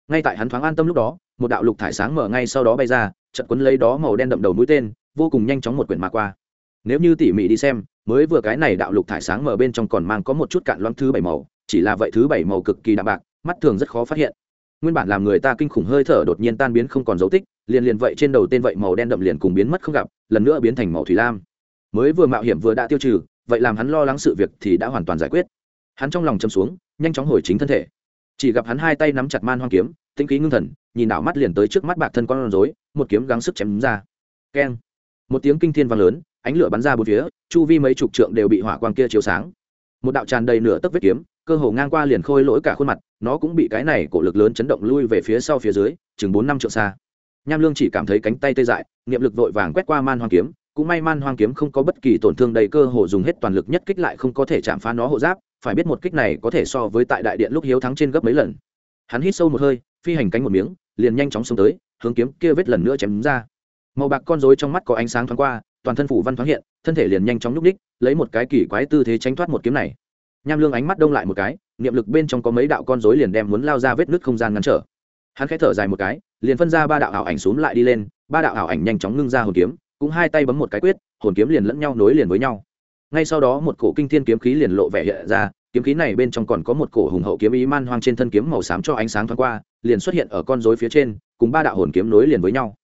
Ngay tại hắn thoáng an tâm lúc đó, một đạo lục thải sáng mở ngay sau đó bay ra trận quấn lấy đó màu đen đậm đầu mũi tên, vô cùng nhanh chóng một quyển mà qua. Nếu như tỉ mỉ đi xem, mới vừa cái này đạo lục thải sáng mở bên trong còn mang có một chút cạn loãng thứ bảy màu, chỉ là vậy thứ bảy màu cực kỳ đạm bạc, mắt thường rất khó phát hiện nguyên bản làm người ta kinh khủng hơi thở đột nhiên tan biến không còn dấu tích, liền liền vậy trên đầu tên vậy màu đen đậm liền cùng biến mất không gặp, lần nữa biến thành màu thủy lam. Mới vừa mạo hiểm vừa đã tiêu trừ, vậy làm hắn lo lắng sự việc thì đã hoàn toàn giải quyết. Hắn trong lòng châm xuống, nhanh chóng hồi chính thân thể. Chỉ gặp hắn hai tay nắm chặt man hoang kiếm tinh khí ngưng thần, nhìn đảo mắt liền tới trước mắt bạc thân con rối, một kiếm gắng sức chém đúng ra. Keng. Một tiếng kinh thiên vang lớn, ánh lửa bắn ra bốn phía, chu vi mấy chục trượng đều bị hỏa quang kia chiếu sáng. Một đạo tràn đầy nửa tấc vết kiếm cơ hồ ngang qua liền khôi lỗi cả khuôn mặt, nó cũng bị cái này cổ lực lớn chấn động lui về phía sau phía dưới, chừng bốn năm trượng xa. Nham lương chỉ cảm thấy cánh tay tê dại, niệm lực vội vàng quét qua man hoang kiếm, cũng may man hoang kiếm không có bất kỳ tổn thương đầy cơ hồ dùng hết toàn lực nhất kích lại không có thể chạm phá nó hộ giáp, phải biết một kích này có thể so với tại đại điện lúc hiếu thắng trên gấp mấy lần. Hắn hít sâu một hơi, phi hành cánh một miếng, liền nhanh chóng xông tới, hướng kiếm kia vết lần nữa chém ra. Màu bạc con rối trong mắt có ánh sáng thoáng qua, toàn thân phủ văn thoáng hiện, thân thể liền nhanh chóng nhúc ních lấy một cái kỳ quái tư thế tránh thoát một kiếm này nham lương ánh mắt đông lại một cái, niệm lực bên trong có mấy đạo con rối liền đem muốn lao ra vết nứt không gian ngăn trở. Hắn khẽ thở dài một cái, liền phân ra ba đạo ảo ảnh xuống lại đi lên, ba đạo ảo ảnh nhanh chóng ngưng ra hồn kiếm, cũng hai tay bấm một cái quyết, hồn kiếm liền lẫn nhau nối liền với nhau. Ngay sau đó một cổ kinh thiên kiếm khí liền lộ vẻ hiện ra, kiếm khí này bên trong còn có một cổ hùng hậu kiếm ý man hoang trên thân kiếm màu xám cho ánh sáng thoáng qua, liền xuất hiện ở con rối phía trên, cùng ba đạo hồn kiếm nối liền với nhau.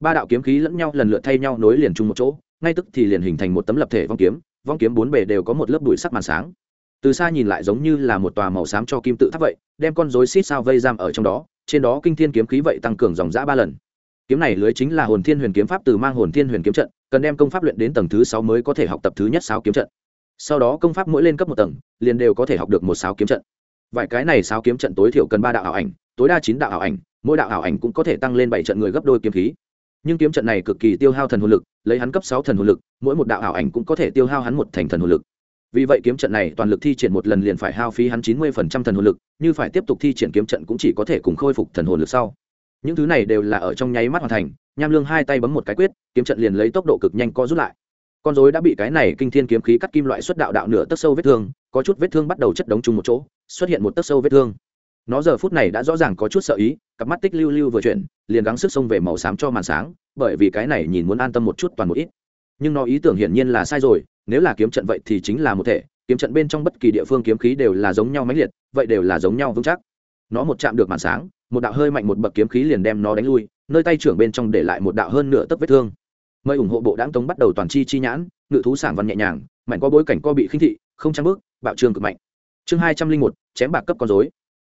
Ba đạo kiếm khí lẫn nhau lần lượt thay nhau nối liền chung một chỗ, ngay tức thì liền hình thành một tấm lập thể vong kiếm vong kiếm bốn bề đều có một lớp bụi sắc màn sáng từ xa nhìn lại giống như là một tòa màu xám cho kim tự tháp vậy, đem con rối xít sao vây giam ở trong đó, trên đó kinh thiên kiếm khí vậy tăng cường dòng giã ba lần. Kiếm này lưới chính là hồn thiên huyền kiếm pháp từ mang hồn thiên huyền kiếm trận, cần đem công pháp luyện đến tầng thứ sáu mới có thể học tập thứ nhất sáu kiếm trận. Sau đó công pháp mỗi lên cấp một tầng, liền đều có thể học được một sáu kiếm trận. Vài cái này sáu kiếm trận tối thiểu cần ba đạo ảo ảnh, tối đa chín đạo ảo ảnh, mỗi đạo ảo ảnh cũng có thể tăng lên bảy trận người gấp đôi kiếm khí. Nhưng kiếm trận này cực kỳ tiêu hao thần hồn lực, lấy hắn cấp sáu thần hồn lực, mỗi một đạo ảo ảnh cũng có thể tiêu hao hắn một thành thần hồn lực vì vậy kiếm trận này toàn lực thi triển một lần liền phải hao phí hắn chín mươi phần trăm thần hồn lực, như phải tiếp tục thi triển kiếm trận cũng chỉ có thể cùng khôi phục thần hồn lực sau. Những thứ này đều là ở trong nháy mắt hoàn thành, nham lương hai tay bấm một cái quyết, kiếm trận liền lấy tốc độ cực nhanh co rút lại. Con dối đã bị cái này kinh thiên kiếm khí cắt kim loại xuất đạo đạo nửa tấc sâu vết thương, có chút vết thương bắt đầu chất đống chung một chỗ, xuất hiện một tấc sâu vết thương. Nó giờ phút này đã rõ ràng có chút sợ ý, cặp mắt tích lưu lưu vừa chuyển, liền gắng sức xông về màu xám cho màn sáng, bởi vì cái này nhìn muốn an tâm một chút toàn một ít. Nhưng nó ý tưởng hiển nhiên là sai rồi nếu là kiếm trận vậy thì chính là một thể, kiếm trận bên trong bất kỳ địa phương kiếm khí đều là giống nhau mãnh liệt, vậy đều là giống nhau vững chắc. Nó một chạm được màn sáng, một đạo hơi mạnh một bậc kiếm khí liền đem nó đánh lui, nơi tay trưởng bên trong để lại một đạo hơn nửa tấc vết thương. Mời ủng hộ bộ đáng tống bắt đầu toàn chi chi nhãn, ngự thú sản văn nhẹ nhàng, mạnh qua bối cảnh co bị khinh thị, không trang bước, bạo trương cực mạnh. Chương hai trăm linh một, chém bạc cấp con dối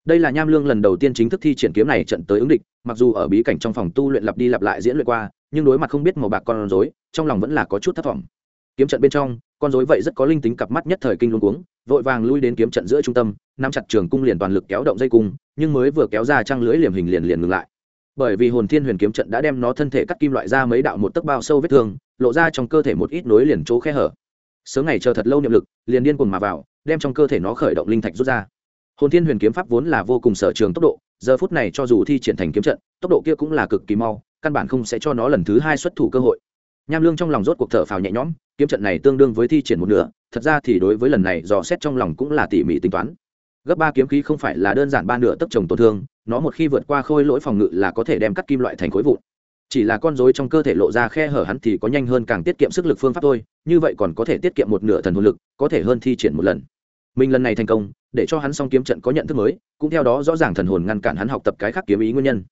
đây là nham lương lần đầu tiên chính thức thi triển kiếm này trận tới ứng địch, mặc dù ở bí cảnh trong phòng tu luyện lặp đi lặp lại diễn luyện qua, nhưng đối mặt không biết màu bạc con rối, trong lòng vẫn là có chút thất vọng kiếm trận bên trong, con rối vậy rất có linh tính cặp mắt nhất thời kinh luôn cuống, vội vàng lui đến kiếm trận giữa trung tâm, nắm chặt trường cung liền toàn lực kéo động dây cung, nhưng mới vừa kéo ra trăng lưới liềm hình liền liền ngừng lại. Bởi vì hồn thiên huyền kiếm trận đã đem nó thân thể cắt kim loại ra mấy đạo một tấc bao sâu vết thương, lộ ra trong cơ thể một ít nối liền chỗ khe hở. Sớm ngày chờ thật lâu niệm lực, liền điên cuồng mà vào, đem trong cơ thể nó khởi động linh thạch rút ra. Hồn thiên huyền kiếm pháp vốn là vô cùng sở trường tốc độ, giờ phút này cho dù thi triển thành kiếm trận, tốc độ kia cũng là cực kỳ mau, căn bản không sẽ cho nó lần thứ hai xuất thủ cơ hội nham lương trong lòng rốt cuộc thở phào nhẹ nhõm, kiếm trận này tương đương với thi triển một nửa, thật ra thì đối với lần này dò xét trong lòng cũng là tỉ mỉ tính toán. Gấp ba kiếm khí không phải là đơn giản ba nửa tấc trồng tổn thương, nó một khi vượt qua khôi lỗi phòng ngự là có thể đem cắt kim loại thành khối vụn. Chỉ là con rối trong cơ thể lộ ra khe hở hắn thì có nhanh hơn càng tiết kiệm sức lực phương pháp thôi, như vậy còn có thể tiết kiệm một nửa thần hồn lực, có thể hơn thi triển một lần. Mình lần này thành công, để cho hắn xong kiếm trận có nhận thức mới, cũng theo đó rõ ràng thần hồn ngăn cản hắn học tập cái khác kiếm ý nguyên nhân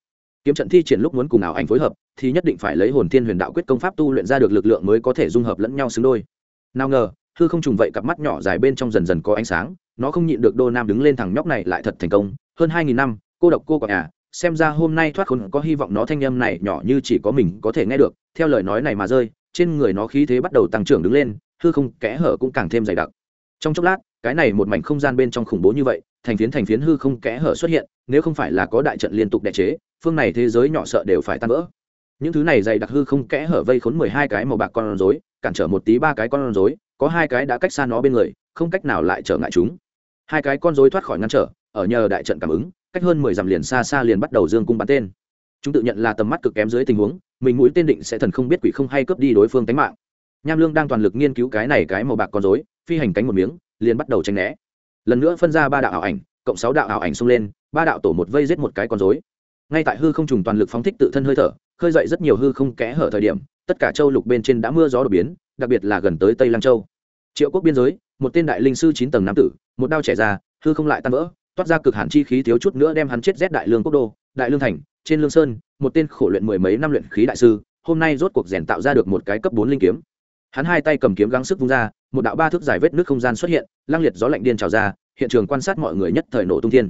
kiếm trận thi triển lúc muốn cùng ảo ảnh phối hợp thì nhất định phải lấy hồn thiên huyền đạo quyết công pháp tu luyện ra được lực lượng mới có thể dung hợp lẫn nhau xứng đôi. Nào ngờ hư không trùng vậy cặp mắt nhỏ dài bên trong dần dần có ánh sáng nó không nhịn được đô nam đứng lên thằng nhóc này lại thật thành công. Hơn hai nghìn năm cô độc cô quả nhà, xem ra hôm nay thoát khốn có hy vọng nó thanh âm này nhỏ như chỉ có mình có thể nghe được. Theo lời nói này mà rơi trên người nó khí thế bắt đầu tăng trưởng đứng lên hư không kẽ hở cũng càng thêm dày đặc. Trong chốc lát cái này một mảnh không gian bên trong khủng bố như vậy thành phiến thành phiến hư không kẽ hở xuất hiện, nếu không phải là có đại trận liên tục đẻ chế, phương này thế giới nhỏ sợ đều phải tan vỡ. Những thứ này dày đặc hư không kẽ hở vây khốn mười hai cái màu bạc con rối, cản trở một tí ba cái con rối, có hai cái đã cách xa nó bên người, không cách nào lại trở ngại chúng. Hai cái con rối thoát khỏi ngăn trở, ở nhờ đại trận cảm ứng, cách hơn mười dặm liền xa xa liền bắt đầu dương cung bắn tên. Chúng tự nhận là tầm mắt cực kém dưới tình huống, mình mũi tên định sẽ thần không biết quỷ không hay cướp đi đối phương tánh mạng. Nham lương đang toàn lực nghiên cứu cái này cái màu bạc con rối, phi hành cánh một miếng, liền bắt đầu tranh né lần nữa phân ra ba đạo ảo ảnh, cộng sáu đạo ảo ảnh xông lên, ba đạo tổ một vây giết một cái con rối. Ngay tại hư không trùng toàn lực phóng thích tự thân hơi thở, khơi dậy rất nhiều hư không kẽ hở thời điểm, tất cả châu lục bên trên đã mưa gió đột biến, đặc biệt là gần tới tây lăng châu. Triệu quốc biên giới, một tên đại linh sư chín tầng nam tử, một đao trẻ ra, hư không lại tan vỡ, toát ra cực hạn chi khí thiếu chút nữa đem hắn chết rét đại lương quốc đô, đại lương thành, trên lương sơn, một tên khổ luyện mười mấy năm luyện khí đại sư, hôm nay rốt cuộc rèn tạo ra được một cái cấp bốn linh kiếm hắn hai tay cầm kiếm gắng sức vung ra, một đạo ba thước dài vết nước không gian xuất hiện lăng liệt gió lạnh điên trào ra, hiện trường quan sát mọi người nhất thời nổ tung thiên.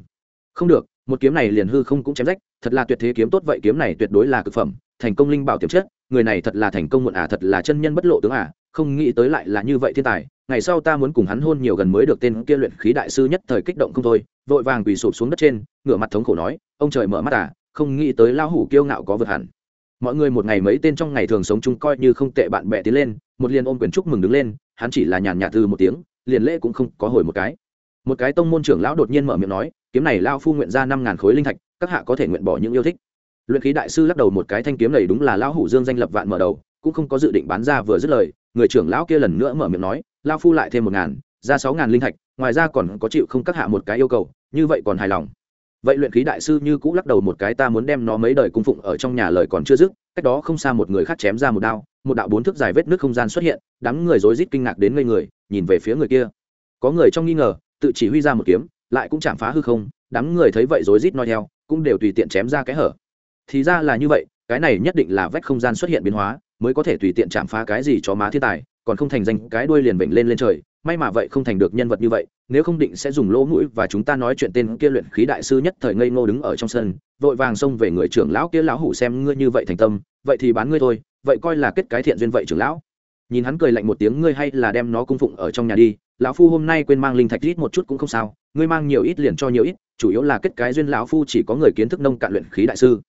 Không được, một kiếm này liền hư không cũng chém rách, thật là tuyệt thế kiếm tốt vậy kiếm này tuyệt đối là cực phẩm, thành công linh bảo tiềm chất, người này thật là thành công muộn à thật là chân nhân bất lộ tướng à không nghĩ tới lại là như vậy thiên tài, ngày sau ta muốn cùng hắn hôn nhiều gần mới được tên kia luyện khí đại sư nhất thời kích động không thôi, vội vàng quỳ sụp xuống đất trên, ngửa mặt thống khổ nói, ông trời mở mắt à không nghĩ tới lao hủ kiêu ngạo có vượt hẳn. Mọi người một ngày mấy tên trong ngày thường sống chung coi như không tệ bạn bè tiến lên một liền ôm quyền chúc mừng đứng lên, hắn chỉ là nhàn nhạt từ một tiếng, liền lễ cũng không có hồi một cái. Một cái tông môn trưởng lão đột nhiên mở miệng nói, kiếm này lao phu nguyện ra năm ngàn khối linh thạch, các hạ có thể nguyện bỏ những yêu thích. Luyện khí đại sư lắc đầu một cái thanh kiếm này đúng là lão hủ dương danh lập vạn mở đầu, cũng không có dự định bán ra vừa dứt lời, người trưởng lão kia lần nữa mở miệng nói, lao phu lại thêm một ngàn, ra sáu ngàn linh thạch, ngoài ra còn có chịu không các hạ một cái yêu cầu, như vậy còn hài lòng. Vậy luyện khí đại sư như cũ lắc đầu một cái, ta muốn đem nó mấy đời cung phụng ở trong nhà lời còn chưa dứt cách đó không xa một người khác chém ra một đao, một đạo bốn thước dài vết nước không gian xuất hiện, đám người rối rít kinh ngạc đến ngây người, nhìn về phía người kia. Có người trong nghi ngờ, tự chỉ huy ra một kiếm, lại cũng chạm phá hư không, đám người thấy vậy rối rít nói theo, cũng đều tùy tiện chém ra cái hở. Thì ra là như vậy, cái này nhất định là vách không gian xuất hiện biến hóa, mới có thể tùy tiện chạm phá cái gì cho má thiên tài còn không thành danh, cái đuôi liền bệnh lên lên trời. May mà vậy không thành được nhân vật như vậy, nếu không định sẽ dùng lỗ mũi và chúng ta nói chuyện tên kia luyện khí đại sư nhất thời ngây ngô đứng ở trong sân, vội vàng xông về người trưởng lão kia lão hủ xem ngươi như vậy thành tâm, vậy thì bán ngươi thôi, vậy coi là kết cái thiện duyên vậy trưởng lão. Nhìn hắn cười lạnh một tiếng, ngươi hay là đem nó cung phụng ở trong nhà đi. Lão phu hôm nay quên mang linh thạch ít một chút cũng không sao, ngươi mang nhiều ít liền cho nhiều ít, chủ yếu là kết cái duyên lão phu chỉ có người kiến thức nông cạn luyện khí đại sư.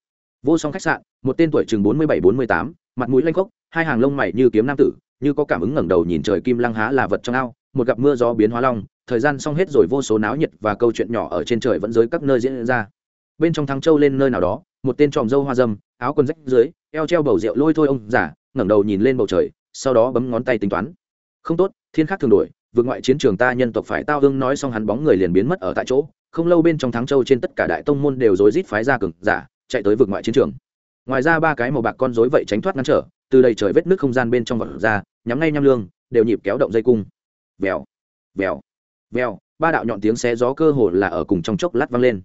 Vô song khách sạn, một tên tuổi chừng bốn mươi bảy bốn mươi tám, mặt mũi lanh khốc, hai hàng lông mày như kiếm nam tử như có cảm ứng ngẩng đầu nhìn trời kim lăng há là vật trong ao, một gặp mưa gió biến hóa long, thời gian xong hết rồi vô số náo nhiệt và câu chuyện nhỏ ở trên trời vẫn dưới các nơi diễn ra. Bên trong thắng châu lên nơi nào đó, một tên tròm dâu hoa dâm, áo quần rách dưới, eo treo bầu rượu lôi thôi ông giả ngẩng đầu nhìn lên bầu trời, sau đó bấm ngón tay tính toán. Không tốt, thiên khắc thường đổi, vượt ngoại chiến trường ta nhân tộc phải tao hương nói xong hắn bóng người liền biến mất ở tại chỗ. Không lâu bên trong thắng châu trên tất cả đại tông môn đều rối rít phái ra cường giả, chạy tới vượt ngoại chiến trường. Ngoài ra ba cái màu bạc con rối vậy tránh thoát ngăn trở từ đầy trời vết nước không gian bên trong vật ra, nhắm ngay nham lương, đều nhịp kéo động dây cung. Vèo vèo vèo, ba đạo nhọn tiếng xé gió cơ hồ là ở cùng trong chốc lát vang lên.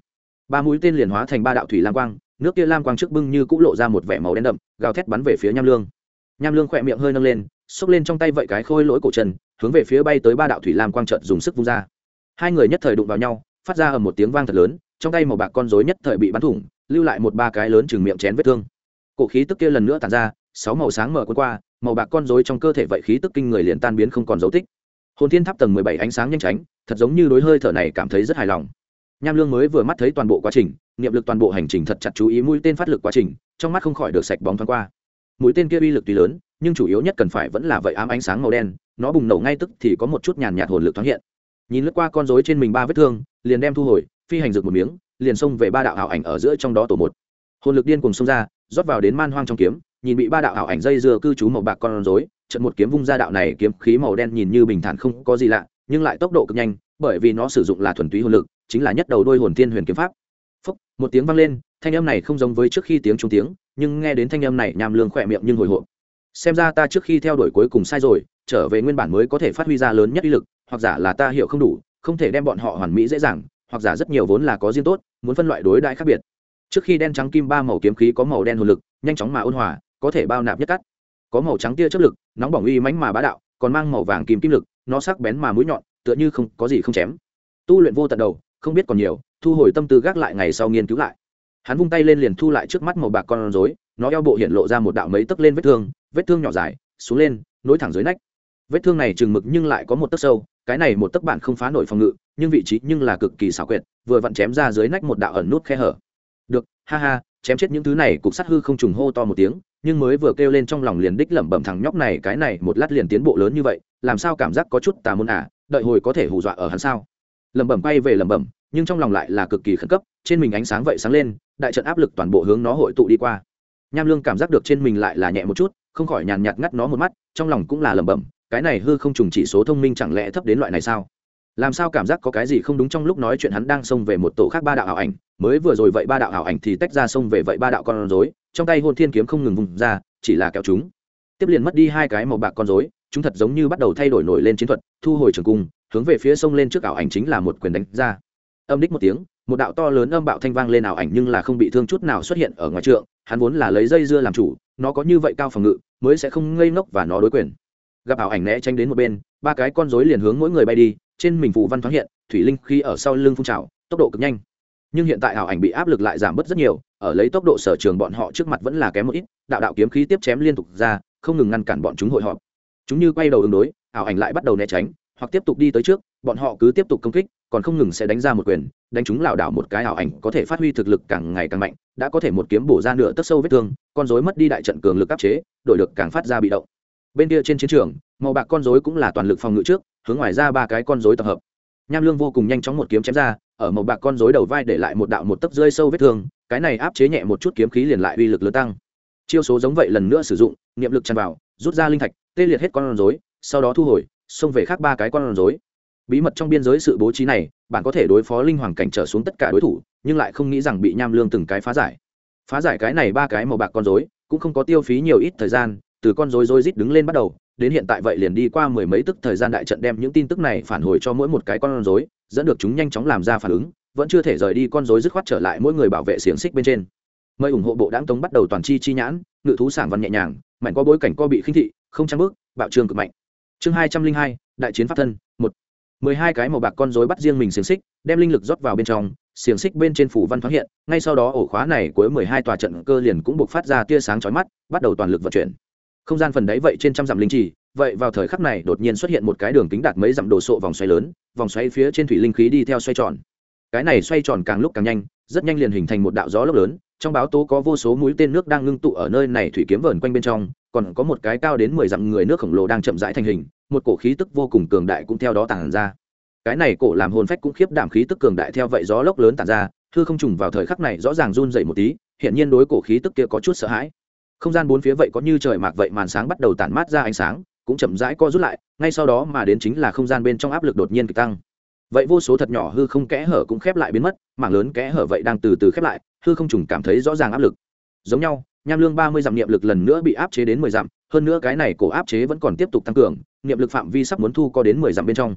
Ba mũi tên liền hóa thành ba đạo thủy lam quang, nước kia lam quang trước bưng như cũng lộ ra một vẻ màu đen đậm, gào thét bắn về phía nham lương. Nham lương khỏe miệng hơi nâng lên, xốc lên trong tay vậy cái khôi lỗi cổ chân, hướng về phía bay tới ba đạo thủy lam quang trợt dùng sức vung ra. Hai người nhất thời đụng vào nhau, phát ra ở một tiếng vang thật lớn, trong tay màu bạc con rối nhất thời bị bắn thủng, lưu lại một ba cái lớn chừng miệng chén vết thương. Cổ khí tức kia lần nữa tàn ra sáu màu sáng mở quân qua, màu bạc con rối trong cơ thể vậy khí tức kinh người liền tan biến không còn dấu tích. Hồn thiên tháp tầng mười bảy ánh sáng nhanh tránh thật giống như đối hơi thở này cảm thấy rất hài lòng. Nham lương mới vừa mắt thấy toàn bộ quá trình, niệm lực toàn bộ hành trình thật chặt chú ý mũi tên phát lực quá trình, trong mắt không khỏi được sạch bóng thoáng qua. Mũi tên kia uy lực tuy lớn, nhưng chủ yếu nhất cần phải vẫn là vậy ám ánh sáng màu đen, nó bùng nổ ngay tức thì có một chút nhàn nhạt hồn lực thoáng hiện. Nhìn lướt qua con rối trên mình ba vết thương, liền đem thu hồi, phi hành rực một miếng, liền xông về ba đạo ảo ảnh ở giữa trong đó tổ một. Hồn lực điên cùng xông ra, rót vào đến man hoang trong kiếm nhìn bị ba đạo ảo ảnh dây dưa cư trú màu bạc con rối trận một kiếm vung ra đạo này kiếm khí màu đen nhìn như bình thản không có gì lạ, nhưng lại tốc độ cực nhanh, bởi vì nó sử dụng là thuần túy hồn lực, chính là nhất đầu đôi hồn thiên huyền kiếm pháp. Phúc, một tiếng vang lên, thanh âm này không giống với trước khi tiếng trung tiếng, nhưng nghe đến thanh âm này nham lương khỏe miệng nhưng hồi hộp. Xem ra ta trước khi theo đuổi cuối cùng sai rồi, trở về nguyên bản mới có thể phát huy ra lớn nhất uy lực, hoặc giả là ta hiểu không đủ, không thể đem bọn họ hoàn mỹ dễ dàng, hoặc giả rất nhiều vốn là có riêng tốt, muốn phân loại đối đãi khác biệt. Trước khi đen trắng kim ba màu kiếm khí có màu đen hồn lực, nhanh chóng mà ôn hòa có thể bao nạp nhất cắt có màu trắng tia chất lực, nóng bỏng uy mãnh mà bá đạo, còn mang màu vàng kim kim lực, nó sắc bén mà mũi nhọn, tựa như không có gì không chém. Tu luyện vô tận đầu, không biết còn nhiều, thu hồi tâm tư gác lại ngày sau nghiên cứu lại. Hắn vung tay lên liền thu lại trước mắt màu bạc con rối, nó eo bộ hiện lộ ra một đạo mấy tấc lên vết thương vết thương nhỏ dài, xuống lên, nối thẳng dưới nách. Vết thương này chừng mực nhưng lại có một tấc sâu, cái này một tấc bạn không phá nổi phòng ngự, nhưng vị trí nhưng là cực kỳ xảo quyệt, vừa vặn chém ra dưới nách một đạo ẩn nút khe hở. Được, ha ha chém chết những thứ này, cục sắt hư không trùng hô to một tiếng, nhưng mới vừa kêu lên trong lòng liền đích lẩm bẩm thằng nhóc này, cái này một lát liền tiến bộ lớn như vậy, làm sao cảm giác có chút tà môn à đợi hồi có thể hù dọa ở hắn sao? Lẩm bẩm bay về lẩm bẩm, nhưng trong lòng lại là cực kỳ khẩn cấp, trên mình ánh sáng vậy sáng lên, đại trận áp lực toàn bộ hướng nó hội tụ đi qua. Nham lương cảm giác được trên mình lại là nhẹ một chút, không khỏi nhàn nhạt ngắt nó một mắt, trong lòng cũng là lẩm bẩm, cái này hư không trùng chỉ số thông minh chẳng lẽ thấp đến loại này sao? Làm sao cảm giác có cái gì không đúng trong lúc nói chuyện hắn đang xông về một tổ khác ba đạo ảo ảnh mới vừa rồi vậy ba đạo ảo ảnh thì tách ra xông về vậy ba đạo con rối, trong tay hôn thiên kiếm không ngừng vùng ra, chỉ là kéo chúng. Tiếp liền mất đi hai cái màu bạc con rối, chúng thật giống như bắt đầu thay đổi nổi lên chiến thuật, thu hồi trường cung, hướng về phía sông lên trước ảo ảnh chính là một quyền đánh ra. Âm đích một tiếng, một đạo to lớn âm bạo thanh vang lên ảo ảnh nhưng là không bị thương chút nào xuất hiện ở ngoài trượng, hắn vốn là lấy dây dưa làm chủ, nó có như vậy cao phòng ngự, mới sẽ không ngây ngốc và nó đối quyền. Gặp ảo ảnh né tránh đến một bên, ba cái con rối liền hướng mỗi người bay đi, trên mình phù văn thoáng hiện, thủy linh khi ở sau lưng phun trào, tốc độ cực nhanh nhưng hiện tại ảo ảnh bị áp lực lại giảm bớt rất nhiều, ở lấy tốc độ sở trường bọn họ trước mặt vẫn là kém một ít, đạo đạo kiếm khí tiếp chém liên tục ra, không ngừng ngăn cản bọn chúng hội họp. Chúng như quay đầu ứng đối, ảo ảnh lại bắt đầu né tránh, hoặc tiếp tục đi tới trước, bọn họ cứ tiếp tục công kích, còn không ngừng sẽ đánh ra một quyền, đánh chúng lảo đảo một cái ảo ảnh có thể phát huy thực lực càng ngày càng mạnh, đã có thể một kiếm bổ ra nửa tấc sâu vết thương, con rối mất đi đại trận cường lực áp chế, đổi được càng phát ra bị động. Bên kia trên chiến trường, màu bạc con rối cũng là toàn lực phòng ngự trước, hướng ngoài ra ba cái con rối tập hợp. Nham lương vô cùng nhanh chóng một kiếm chém ra ở màu bạc con rối đầu vai để lại một đạo một tấc rơi sâu vết thương, cái này áp chế nhẹ một chút kiếm khí liền lại uy lực lớn tăng. Chiêu số giống vậy lần nữa sử dụng, niệm lực tràn vào, rút ra linh thạch, tê liệt hết con rối, sau đó thu hồi, xông về khác ba cái con rối. Bí mật trong biên giới sự bố trí này, bạn có thể đối phó linh hoàng cảnh trở xuống tất cả đối thủ, nhưng lại không nghĩ rằng bị nham lương từng cái phá giải. Phá giải cái này ba cái màu bạc con rối, cũng không có tiêu phí nhiều ít thời gian, từ con rối rối rít đứng lên bắt đầu, đến hiện tại vậy liền đi qua mười mấy tức thời gian đại trận đem những tin tức này phản hồi cho mỗi một cái con rối dẫn được chúng nhanh chóng làm ra phản ứng, vẫn chưa thể rời đi con rối dứt khoát trở lại mỗi người bảo vệ xiềng xích bên trên. Mời ủng hộ bộ đáng tống bắt đầu toàn chi chi nhãn, ngự thú sản văn nhẹ nhàng mạnh qua bối cảnh co bị khinh thị, không trang bước, bạo trường cực mạnh. Chương hai trăm linh hai, đại chiến pháp thân, một. Mười hai cái màu bạc con rối bắt riêng mình xiềng xích, đem linh lực rót vào bên trong, xiềng xích bên trên phủ văn thoáng hiện, ngay sau đó ổ khóa này cuối mười hai tòa trận cơ liền cũng buộc phát ra tia sáng chói mắt, bắt đầu toàn lực vận chuyển. Không gian phần đáy vậy trên trăm dặm linh trì vậy vào thời khắc này đột nhiên xuất hiện một cái đường kính đạt mấy dặm đồ sộ vòng xoay lớn, vòng xoay phía trên thủy linh khí đi theo xoay tròn. Cái này xoay tròn càng lúc càng nhanh, rất nhanh liền hình thành một đạo gió lốc lớn, trong báo tố có vô số mũi tên nước đang ngưng tụ ở nơi này thủy kiếm vờn quanh bên trong, còn có một cái cao đến mười dặm người nước khổng lồ đang chậm rãi thành hình, một cổ khí tức vô cùng cường đại cũng theo đó tản ra. Cái này cổ làm hồn phách cũng khiếp đảm khí tức cường đại theo vậy gió lốc lớn tản ra thư không trùng vào thời khắc này rõ ràng run dậy một tí hiện nhiên đối cổ khí tức kia có chút sợ hãi. Không gian bốn phía vậy có như trời mạc vậy màn sáng bắt đầu tản mát ra ánh sáng cũng chậm rãi co rút lại, ngay sau đó mà đến chính là không gian bên trong áp lực đột nhiên kịch tăng. Vậy vô số thật nhỏ hư không kẽ hở cũng khép lại biến mất, mảng lớn kẽ hở vậy đang từ từ khép lại, hư không trùng cảm thấy rõ ràng áp lực. Giống nhau, nham lương ba mươi dặm niệm lực lần nữa bị áp chế đến mười dặm, hơn nữa cái này cổ áp chế vẫn còn tiếp tục tăng cường, niệm lực phạm vi sắp muốn thu co đến mười dặm bên trong.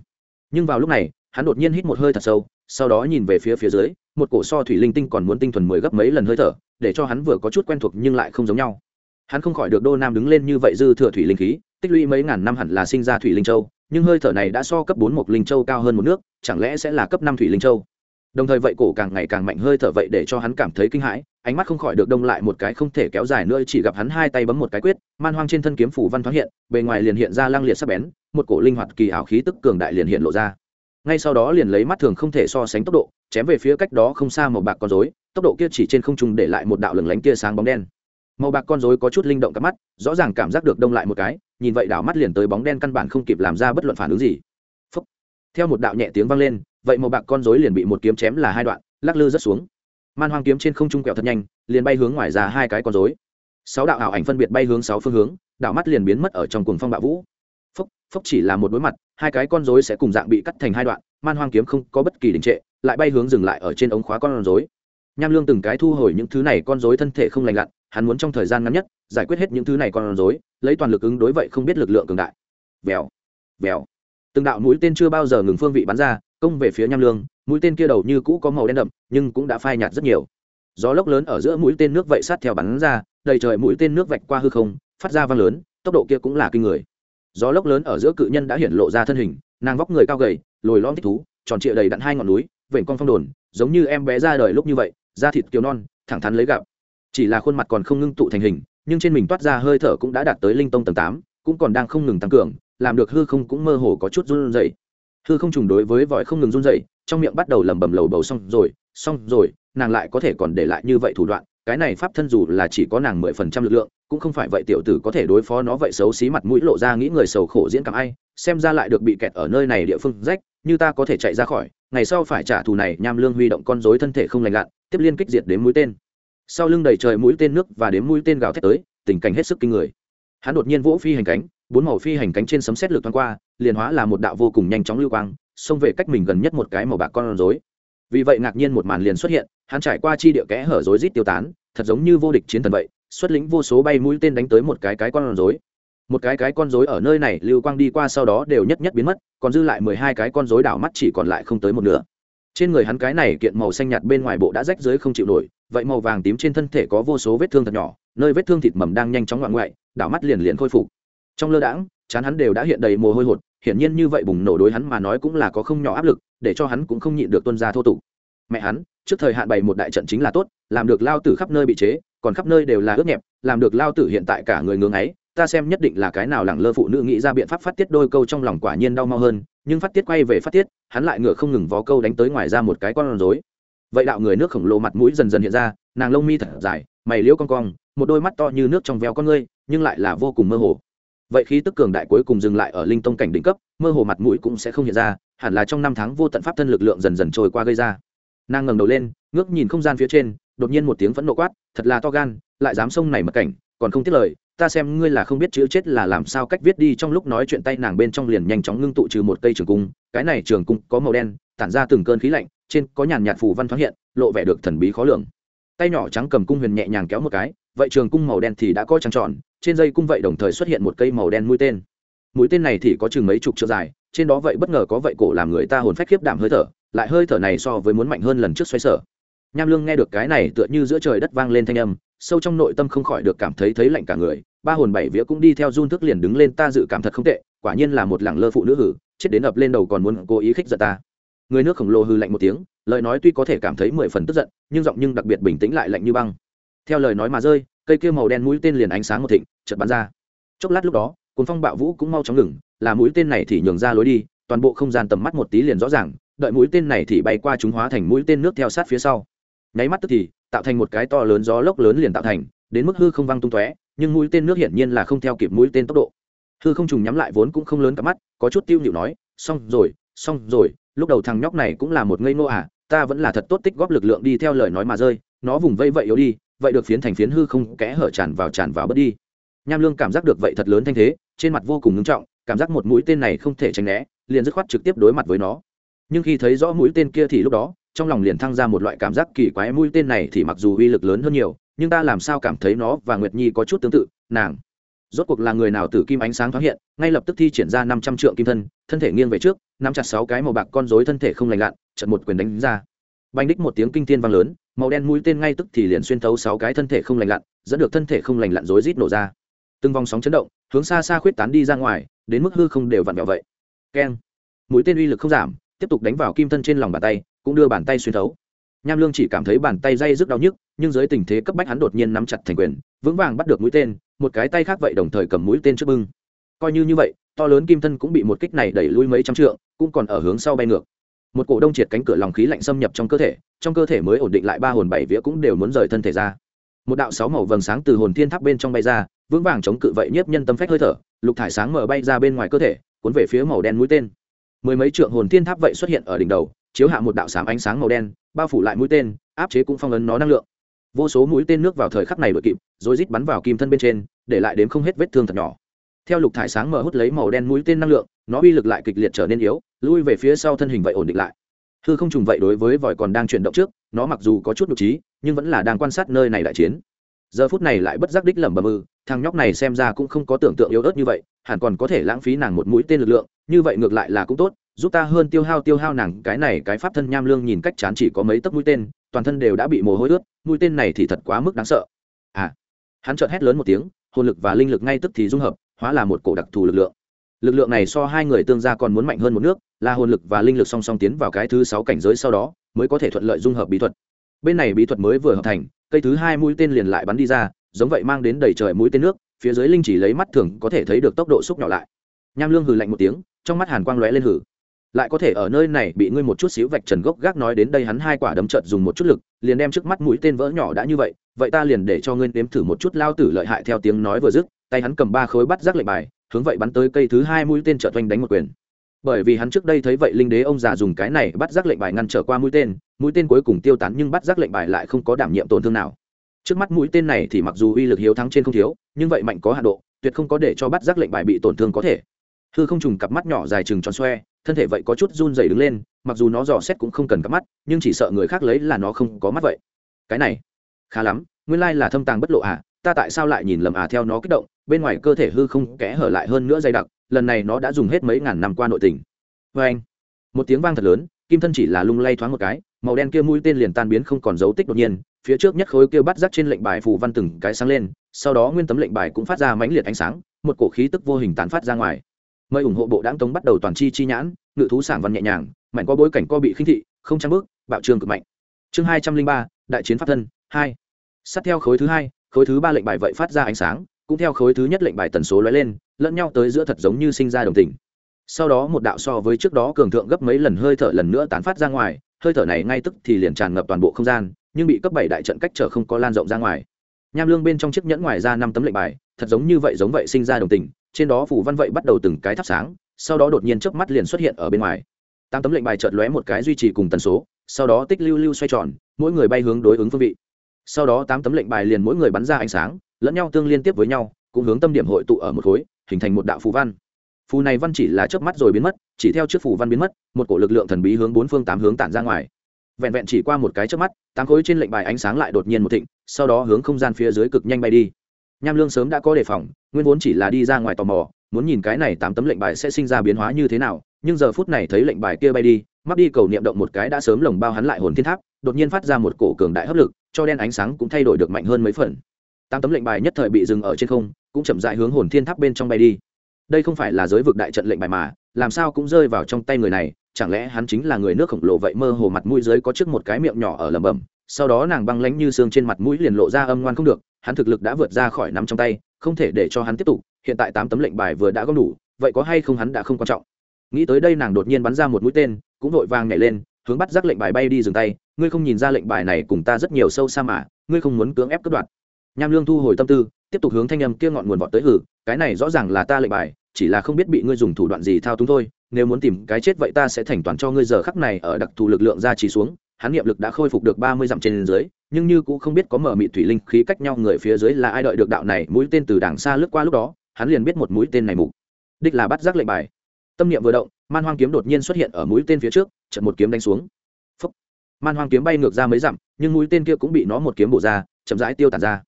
Nhưng vào lúc này, hắn đột nhiên hít một hơi thật sâu, sau đó nhìn về phía phía dưới, một cổ so thủy linh tinh còn muốn tinh thuần mười gấp mấy lần hơi thở, để cho hắn vừa có chút quen thuộc nhưng lại không giống nhau. Hắn không khỏi được đô nam đứng lên như vậy dư thừa thủy linh khí tích lũy mấy ngàn năm hẳn là sinh ra thủy linh châu, nhưng hơi thở này đã so cấp bốn một linh châu cao hơn một nước, chẳng lẽ sẽ là cấp năm thủy linh châu? Đồng thời vậy cổ càng ngày càng mạnh hơi thở vậy để cho hắn cảm thấy kinh hãi, ánh mắt không khỏi được đông lại một cái không thể kéo dài nữa, chỉ gặp hắn hai tay bấm một cái quyết, man hoang trên thân kiếm phủ văn thoáng hiện, bề ngoài liền hiện ra lăng liệt sắc bén, một cổ linh hoạt kỳ ảo khí tức cường đại liền hiện lộ ra. Ngay sau đó liền lấy mắt thường không thể so sánh tốc độ, chém về phía cách đó không xa màu bạc con rối, tốc độ kia chỉ trên không trung để lại một đạo lừng lánh tia sáng bóng đen màu bạc con rối có chút linh động cắp mắt, rõ ràng cảm giác được đông lại một cái, nhìn vậy đảo mắt liền tới bóng đen căn bản không kịp làm ra bất luận phản ứng gì. Phúc. theo một đạo nhẹ tiếng vang lên, vậy màu bạc con rối liền bị một kiếm chém là hai đoạn, lắc lư rất xuống. Man hoang kiếm trên không trung quẹo thật nhanh, liền bay hướng ngoài ra hai cái con rối. Sáu đạo ảo ảnh phân biệt bay hướng sáu phương hướng, đảo mắt liền biến mất ở trong cuồng phong bạo vũ. Phúc phúc chỉ là một đối mặt, hai cái con rối sẽ cùng dạng bị cắt thành hai đoạn, man hoang kiếm không có bất kỳ đình trệ, lại bay hướng dừng lại ở trên ống khóa con rối nham lương từng cái thu hồi những thứ này con rối thân thể không lành lặn, hắn muốn trong thời gian ngắn nhất giải quyết hết những thứ này con rối, lấy toàn lực ứng đối vậy không biết lực lượng cường đại. Vèo vèo. Từng đạo mũi tên chưa bao giờ ngừng phương vị bắn ra, công về phía nham lương, mũi tên kia đầu như cũ có màu đen đậm, nhưng cũng đã phai nhạt rất nhiều. Gió lốc lớn ở giữa mũi tên nước vậy sát theo bắn ra, đầy trời mũi tên nước vạch qua hư không, phát ra vang lớn, tốc độ kia cũng là kinh người. Gió lốc lớn ở giữa cự nhân đã hiện lộ ra thân hình, nàng vóc người cao gầy, lồi lõm thích thú, tròn trịa đầy đặn hai ngọn núi, vểnh con phong đồn, giống như em bé ra đời lúc như vậy da thịt kiều non, thẳng thắn lấy gạo chỉ là khuôn mặt còn không ngưng tụ thành hình, nhưng trên mình toát ra hơi thở cũng đã đạt tới linh tông tầng tám, cũng còn đang không ngừng tăng cường, làm được hư không cũng mơ hồ có chút run rẩy. Hư không trùng đối với vòi không ngừng run rẩy, trong miệng bắt đầu lẩm bẩm lầu bầu xong rồi xong rồi, nàng lại có thể còn để lại như vậy thủ đoạn, cái này pháp thân dù là chỉ có nàng mười phần trăm lực lượng, cũng không phải vậy tiểu tử có thể đối phó nó vậy xấu xí mặt mũi lộ ra nghĩ người sầu khổ diễn cảm ai, xem ra lại được bị kẹt ở nơi này địa phương rách, như ta có thể chạy ra khỏi, ngày sau phải trả thù này, nham lương huy động con rối thân thể không lành lặn tiếp liên kích diệt đến mũi tên. Sau lưng đầy trời mũi tên nước và đến mũi tên gào thét tới, tình cảnh hết sức kinh người. Hắn đột nhiên vỗ phi hành cánh, bốn màu phi hành cánh trên sấm xét lực thoáng qua, liền hóa là một đạo vô cùng nhanh chóng lưu quang, xông về cách mình gần nhất một cái màu bạc con rối. Vì vậy ngạc nhiên một màn liền xuất hiện, hắn trải qua chi địa kẽ hở rối rít tiêu tán, thật giống như vô địch chiến thần vậy, xuất lĩnh vô số bay mũi tên đánh tới một cái cái con rối. Một cái cái con rối ở nơi này lưu quang đi qua sau đó đều nhất nhất biến mất, còn dư lại mười hai cái con rối đảo mắt chỉ còn lại không tới một nửa trên người hắn cái này kiện màu xanh nhạt bên ngoài bộ đã rách dưới không chịu nổi, vậy màu vàng tím trên thân thể có vô số vết thương thật nhỏ, nơi vết thương thịt mầm đang nhanh chóng ngoạn ngoại, đảo mắt liền liền khôi phục. Trong lơ đãng, chán hắn đều đã hiện đầy mồ hôi hột, hiển nhiên như vậy bùng nổ đối hắn mà nói cũng là có không nhỏ áp lực, để cho hắn cũng không nhịn được tuân ra thô tục. Mẹ hắn, trước thời hạn bày một đại trận chính là tốt, làm được lao tử khắp nơi bị chế, còn khắp nơi đều là ướt nhẹp làm được lao tử hiện tại cả người ngưỡng ấy ta xem nhất định là cái nào lẳng lơ phụ nữ nghĩ ra biện pháp phát tiết đôi câu trong lòng quả nhiên đau mau hơn nhưng phát tiết quay về phát tiết, hắn lại ngựa không ngừng vó câu đánh tới ngoài ra một cái con rối. Vậy đạo người nước khổng lồ mặt mũi dần dần hiện ra, nàng lông mi thật dài, mày liễu cong cong, một đôi mắt to như nước trong veo con ngươi, nhưng lại là vô cùng mơ hồ. Vậy khí tức cường đại cuối cùng dừng lại ở linh tông cảnh đỉnh cấp, mơ hồ mặt mũi cũng sẽ không hiện ra, hẳn là trong năm tháng vô tận pháp thân lực lượng dần dần trôi qua gây ra. Nàng ngẩng đầu lên, ngước nhìn không gian phía trên, đột nhiên một tiếng phẫn nộ quát, thật là to gan, lại dám sông này mật cảnh, còn không tiếc lời ta xem ngươi là không biết chữ chết là làm sao cách viết đi trong lúc nói chuyện tay nàng bên trong liền nhanh chóng ngưng tụ trừ một cây trường cung, cái này trường cung có màu đen, tản ra từng cơn khí lạnh, trên có nhàn nhạt phù văn thoáng hiện, lộ vẻ được thần bí khó lường. Tay nhỏ trắng cầm cung huyền nhẹ nhàng kéo một cái, vậy trường cung màu đen thì đã có trăng tròn, trên dây cung vậy đồng thời xuất hiện một cây màu đen mũi tên. Mũi tên này thì có chừng mấy chục trượng dài, trên đó vậy bất ngờ có vậy cổ làm người ta hồn phách khiếp đảm hơi thở, lại hơi thở này so với muốn mạnh hơn lần trước xoay sở. Nham lương nghe được cái này tựa như giữa trời đất vang lên thanh âm sâu trong nội tâm không khỏi được cảm thấy thấy lạnh cả người, ba hồn bảy vía cũng đi theo run thức liền đứng lên ta dự cảm thật không tệ, quả nhiên là một lẳng lơ phụ nữ hử, chết đến ập lên đầu còn muốn cố ý khích giận ta. Người nước khổng lồ hư lạnh một tiếng, lời nói tuy có thể cảm thấy mười phần tức giận, nhưng giọng nhưng đặc biệt bình tĩnh lại lạnh như băng. Theo lời nói mà rơi, cây kia màu đen mũi tên liền ánh sáng một thịnh, chợt bắn ra. Chốc lát lúc đó cuốn phong bạo vũ cũng mau chóng ngừng, là mũi tên này thì nhường ra lối đi, toàn bộ không gian tầm mắt một tí liền rõ ràng, đợi mũi tên này thì bay qua chúng hóa thành mũi tên nước theo sát phía sau. Nháy mắt tức thì tạo thành một cái to lớn gió lốc lớn liền tạo thành, đến mức hư không văng tung tóe, nhưng mũi tên nước hiển nhiên là không theo kịp mũi tên tốc độ. Hư không trùng nhắm lại vốn cũng không lớn cả mắt, có chút tiêu nhịu nói, xong rồi xong rồi, lúc đầu thằng nhóc này cũng là một ngây ngô à ta vẫn là thật tốt tích góp lực lượng đi theo lời nói mà rơi, nó vùng vây vậy yếu đi, vậy được phiến thành phiến hư không kẽ hở tràn vào tràn vào bớt đi. Nham lương cảm giác được vậy thật lớn thanh thế, trên mặt vô cùng ngưng trọng, cảm giác một mũi tên này không thể tránh né, liền dứt khoát trực tiếp đối mặt với nó. Nhưng khi thấy rõ mũi tên kia thì lúc đó trong lòng liền thăng ra một loại cảm giác kỳ quái, mũi tên này thì mặc dù uy lực lớn hơn nhiều, nhưng ta làm sao cảm thấy nó và nguyệt nhi có chút tương tự, nàng. Rốt cuộc là người nào tử kim ánh sáng thoáng hiện, ngay lập tức thi triển ra năm trăm trượng kim thân thân thể nghiêng về trước, nắm chặt sáu cái màu bạc con rối, thân thể không lành lặn, chật một quyền đánh ra. Bành đích một tiếng kinh thiên vang lớn, màu đen mũi tên ngay tức thì liền xuyên thấu sáu cái thân thể không lành lặn, dẫn được thân thể không lành lặn rối rít nổ ra. Từng vòng sóng chấn động, hướng xa xa khuyết tán đi ra ngoài, đến mức hư không đều vặn vẹo vậy. Keng. Mũi tên uy lực không giảm, tiếp tục đánh vào kim thân trên lòng bàn tay cũng đưa bàn tay xuyên thấu. Nham lương chỉ cảm thấy bàn tay dây rất đau nhức, nhưng dưới tình thế cấp bách hắn đột nhiên nắm chặt thành quyền, vững vàng bắt được mũi tên, một cái tay khác vậy đồng thời cầm mũi tên trước bưng. Coi như như vậy, to lớn kim thân cũng bị một kích này đẩy lui mấy trăm trượng, cũng còn ở hướng sau bay ngược. Một cổ đông triệt cánh cửa lòng khí lạnh xâm nhập trong cơ thể, trong cơ thể mới ổn định lại ba hồn bảy vía cũng đều muốn rời thân thể ra. Một đạo sáu màu vầng sáng từ hồn thiên tháp bên trong bay ra, vững vàng chống cự vậy nhiếp nhân tâm phách hơi thở, lục thải sáng mở bay ra bên ngoài cơ thể, cuốn về phía màu đen mũi tên. Mười mấy trượng hồn thiên tháp vậy xuất hiện ở đỉnh đầu chiếu hạ một đạo sám ánh sáng màu đen, bao phủ lại mũi tên, áp chế cũng phong ấn nó năng lượng. Vô số mũi tên nước vào thời khắc này đội kịp, rồi rít bắn vào kim thân bên trên, để lại đếm không hết vết thương thật nhỏ. Theo lục thải sáng mở hút lấy màu đen mũi tên năng lượng, nó uy lực lại kịch liệt trở nên yếu, lui về phía sau thân hình vậy ổn định lại. Hư không trùng vậy đối với vòi còn đang chuyển động trước, nó mặc dù có chút nhục trí, nhưng vẫn là đang quan sát nơi này đại chiến. Giờ phút này lại bất giác đích lẩm bẩm ư thằng nhóc này xem ra cũng không có tưởng tượng yếu ớt như vậy, hẳn còn có thể lãng phí nàng một mũi tên lực lượng, như vậy ngược lại là cũng tốt giúp ta hơn tiêu hao tiêu hao nàng, cái này cái pháp thân nham lương nhìn cách chán chỉ có mấy tấc mũi tên, toàn thân đều đã bị mồ hôi ướt, mũi tên này thì thật quá mức đáng sợ. À hắn chợt hét lớn một tiếng, hồn lực và linh lực ngay tức thì dung hợp, hóa là một cổ đặc thù lực lượng. Lực lượng này so hai người tương gia còn muốn mạnh hơn một nước, là hồn lực và linh lực song song tiến vào cái thứ sáu cảnh giới sau đó, mới có thể thuận lợi dung hợp bí thuật. Bên này bí thuật mới vừa hợp thành, cây thứ hai mũi tên liền lại bắn đi ra, giống vậy mang đến đầy trời mũi tên nước, phía dưới linh chỉ lấy mắt thường có thể thấy được tốc độ xúc nhỏ lại. Nham lương hừ lạnh một tiếng, trong mắt hàn quang lóe lên hử lại có thể ở nơi này bị ngươi một chút xíu vạch trần gốc gác nói đến đây hắn hai quả đấm trợt dùng một chút lực, liền đem trước mắt mũi tên vỡ nhỏ đã như vậy vậy ta liền để cho ngươi nếm thử một chút lao tử lợi hại theo tiếng nói vừa dứt, tay hắn cầm ba khối bắt rác lệnh bài, hướng vậy bắn tới cây thứ hai mũi tên trợt oanh đánh một quyền. Bởi vì hắn trước đây thấy vậy linh đế ông già dùng cái này bắt rác lệnh bài ngăn trở qua mũi tên mũi tên cuối cùng tiêu tán nhưng bắt rác lệnh bài lại không có đảm nhiệm tổn thương nào. Trước mắt mũi tên này thì mặc dù uy lực hiếu thắng trên không thiếu, nhưng vậy mạnh có hạ độ, tuyệt không có để cho bắt rác lệnh bài bị tổn thương có thể. Hư không trùng cặp mắt nhỏ dài chừng tròn xoe thân thể vậy có chút run dày đứng lên, mặc dù nó dò xét cũng không cần cắp mắt, nhưng chỉ sợ người khác lấy là nó không có mắt vậy. Cái này, khá lắm, nguyên lai là thâm tàng bất lộ à ta tại sao lại nhìn lầm à theo nó kích động, bên ngoài cơ thể hư không kẽ hở lại hơn nữa dày đặc, lần này nó đã dùng hết mấy ngàn năm qua nội tình. Vê anh, một tiếng vang thật lớn, kim thân chỉ là lung lay thoáng một cái, màu đen kia mũi tên liền tan biến không còn dấu tích đột nhiên, phía trước nhất khối kia bắt rắc trên lệnh bài phù văn từng cái sáng lên, sau đó nguyên tấm lệnh bài cũng phát ra mãnh liệt ánh sáng, một cổ khí tức vô hình tán phát ra ngoài mời ủng hộ bộ đáng tống bắt đầu toàn chi chi nhãn, ngự thú sảng văn nhẹ nhàng mạnh qua bối cảnh co bị khinh thị, không trang bước, bạo trường cực mạnh. Chương hai trăm linh ba, đại chiến pháp thân, hai. Sát theo khối thứ hai, khối thứ ba lệnh bài vậy phát ra ánh sáng, cũng theo khối thứ nhất lệnh bài tần số lóe lên, lẫn nhau tới giữa thật giống như sinh ra đồng tình. Sau đó một đạo so với trước đó cường thượng gấp mấy lần hơi thở lần nữa tán phát ra ngoài, hơi thở này ngay tức thì liền tràn ngập toàn bộ không gian, nhưng bị cấp bảy đại trận cách trở không có lan rộng ra ngoài. Nham lương bên trong chiếc nhẫn ngoài ra năm tấm lệnh bài, thật giống như vậy giống vậy sinh ra đồng tình trên đó phủ văn vậy bắt đầu từng cái thắp sáng, sau đó đột nhiên chớp mắt liền xuất hiện ở bên ngoài. Tám tấm lệnh bài chợt lóe một cái duy trì cùng tần số, sau đó tích lưu lưu xoay tròn, mỗi người bay hướng đối ứng phương vị. Sau đó tám tấm lệnh bài liền mỗi người bắn ra ánh sáng, lẫn nhau tương liên tiếp với nhau, cũng hướng tâm điểm hội tụ ở một khối, hình thành một đạo phù văn. Phù này văn chỉ là chớp mắt rồi biến mất, chỉ theo trước phù văn biến mất, một cổ lực lượng thần bí hướng bốn phương tám hướng tản ra ngoài. Vẹn vẹn chỉ qua một cái chớp mắt, tám khối trên lệnh bài ánh sáng lại đột nhiên một thịnh, sau đó hướng không gian phía dưới cực nhanh bay đi nham lương sớm đã có đề phòng nguyên vốn chỉ là đi ra ngoài tò mò muốn nhìn cái này tám tấm lệnh bài sẽ sinh ra biến hóa như thế nào nhưng giờ phút này thấy lệnh bài kia bay đi mắc đi cầu niệm động một cái đã sớm lồng bao hắn lại hồn thiên tháp đột nhiên phát ra một cổ cường đại hấp lực cho đen ánh sáng cũng thay đổi được mạnh hơn mấy phần. Tám tấm lệnh bài nhất thời bị dừng ở trên không cũng chậm dại hướng hồn thiên tháp bên trong bay đi. Đây không phải là giới vực đại trận lệnh bài mà làm sao cũng rơi vào trong tay người này chẳng lẽ hắn chính là người nước khổng lồ vậy mơ hồ mặt mũi dưới có trước một cái miệng nhỏ ở lẩm bẩm, sau đó nàng băng lánh như xương trên mặt mũi liền lộ ra âm ngoan không được hắn thực lực đã vượt ra khỏi nắm trong tay, không thể để cho hắn tiếp tục, hiện tại tám tấm lệnh bài vừa đã gom đủ, vậy có hay không hắn đã không quan trọng. Nghĩ tới đây nàng đột nhiên bắn ra một mũi tên, cũng vội vàng nhảy lên, hướng bắt giác lệnh bài bay đi dừng tay, ngươi không nhìn ra lệnh bài này cùng ta rất nhiều sâu xa mà, ngươi không muốn cưỡng ép cắt đoạt. Nham lương thu hồi tâm tư, tiếp tục hướng thanh âm kia ngọn nguồn vọt tới hử, cái này rõ ràng là ta lệnh bài, chỉ là không biết bị ngươi dùng thủ đoạn gì thao túng thôi, nếu muốn tìm cái chết vậy ta sẽ thành toàn cho ngươi giờ khắc này ở đặc thù lực lượng ra chỉ xuống hắn niệm lực đã khôi phục được ba mươi dặm trên dưới, nhưng như cũng không biết có mở mị thủy linh khí cách nhau người phía dưới là ai đợi được đạo này mũi tên từ đàng xa lướt qua lúc đó, hắn liền biết một mũi tên này mục đích là bắt giác lệnh bài. Tâm niệm vừa động, man hoang kiếm đột nhiên xuất hiện ở mũi tên phía trước trận một kiếm đánh xuống. Phốc. man hoang kiếm bay ngược ra mấy dặm, nhưng mũi tên kia cũng bị nó một kiếm bổ ra, chậm rãi tiêu tán ra.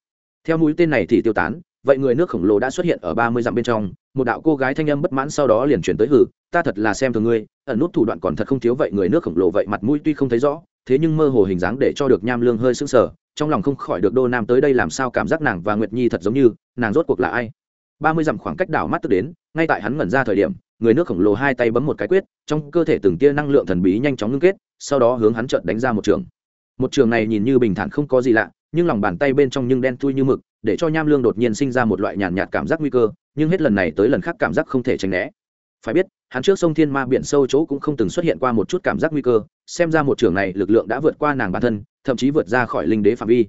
Theo mũi tên này thì tiêu tán, vậy người nước khổng lồ đã xuất hiện ở ba mươi dặm bên trong, một đạo cô gái thanh âm bất mãn sau đó liền chuyển tới hử, ta thật là xem thường ngươi, ẩn nút thủ đoạn còn thật không thiếu vậy người nước khổng lồ vậy mặt mũi tuy không thấy rõ thế nhưng mơ hồ hình dáng để cho được nham lương hơi sững sờ, trong lòng không khỏi được đô nam tới đây làm sao cảm giác nàng và nguyệt nhi thật giống như, nàng rốt cuộc là ai? Ba mươi dặm khoảng cách đảo mắt tức đến, ngay tại hắn ngẩn ra thời điểm, người nước khổng lồ hai tay bấm một cái quyết, trong cơ thể từng tia năng lượng thần bí nhanh chóng ngưng kết, sau đó hướng hắn trợn đánh ra một trường. Một trường này nhìn như bình thản không có gì lạ, nhưng lòng bàn tay bên trong nhưng đen thui như mực, để cho nham lương đột nhiên sinh ra một loại nhàn nhạt cảm giác nguy cơ, nhưng hết lần này tới lần khác cảm giác không thể tránh né. Phải biết, hắn trước sông thiên ma biển sâu chỗ cũng không từng xuất hiện qua một chút cảm giác nguy cơ xem ra một trưởng này lực lượng đã vượt qua nàng bản thân, thậm chí vượt ra khỏi linh đế phạm vi.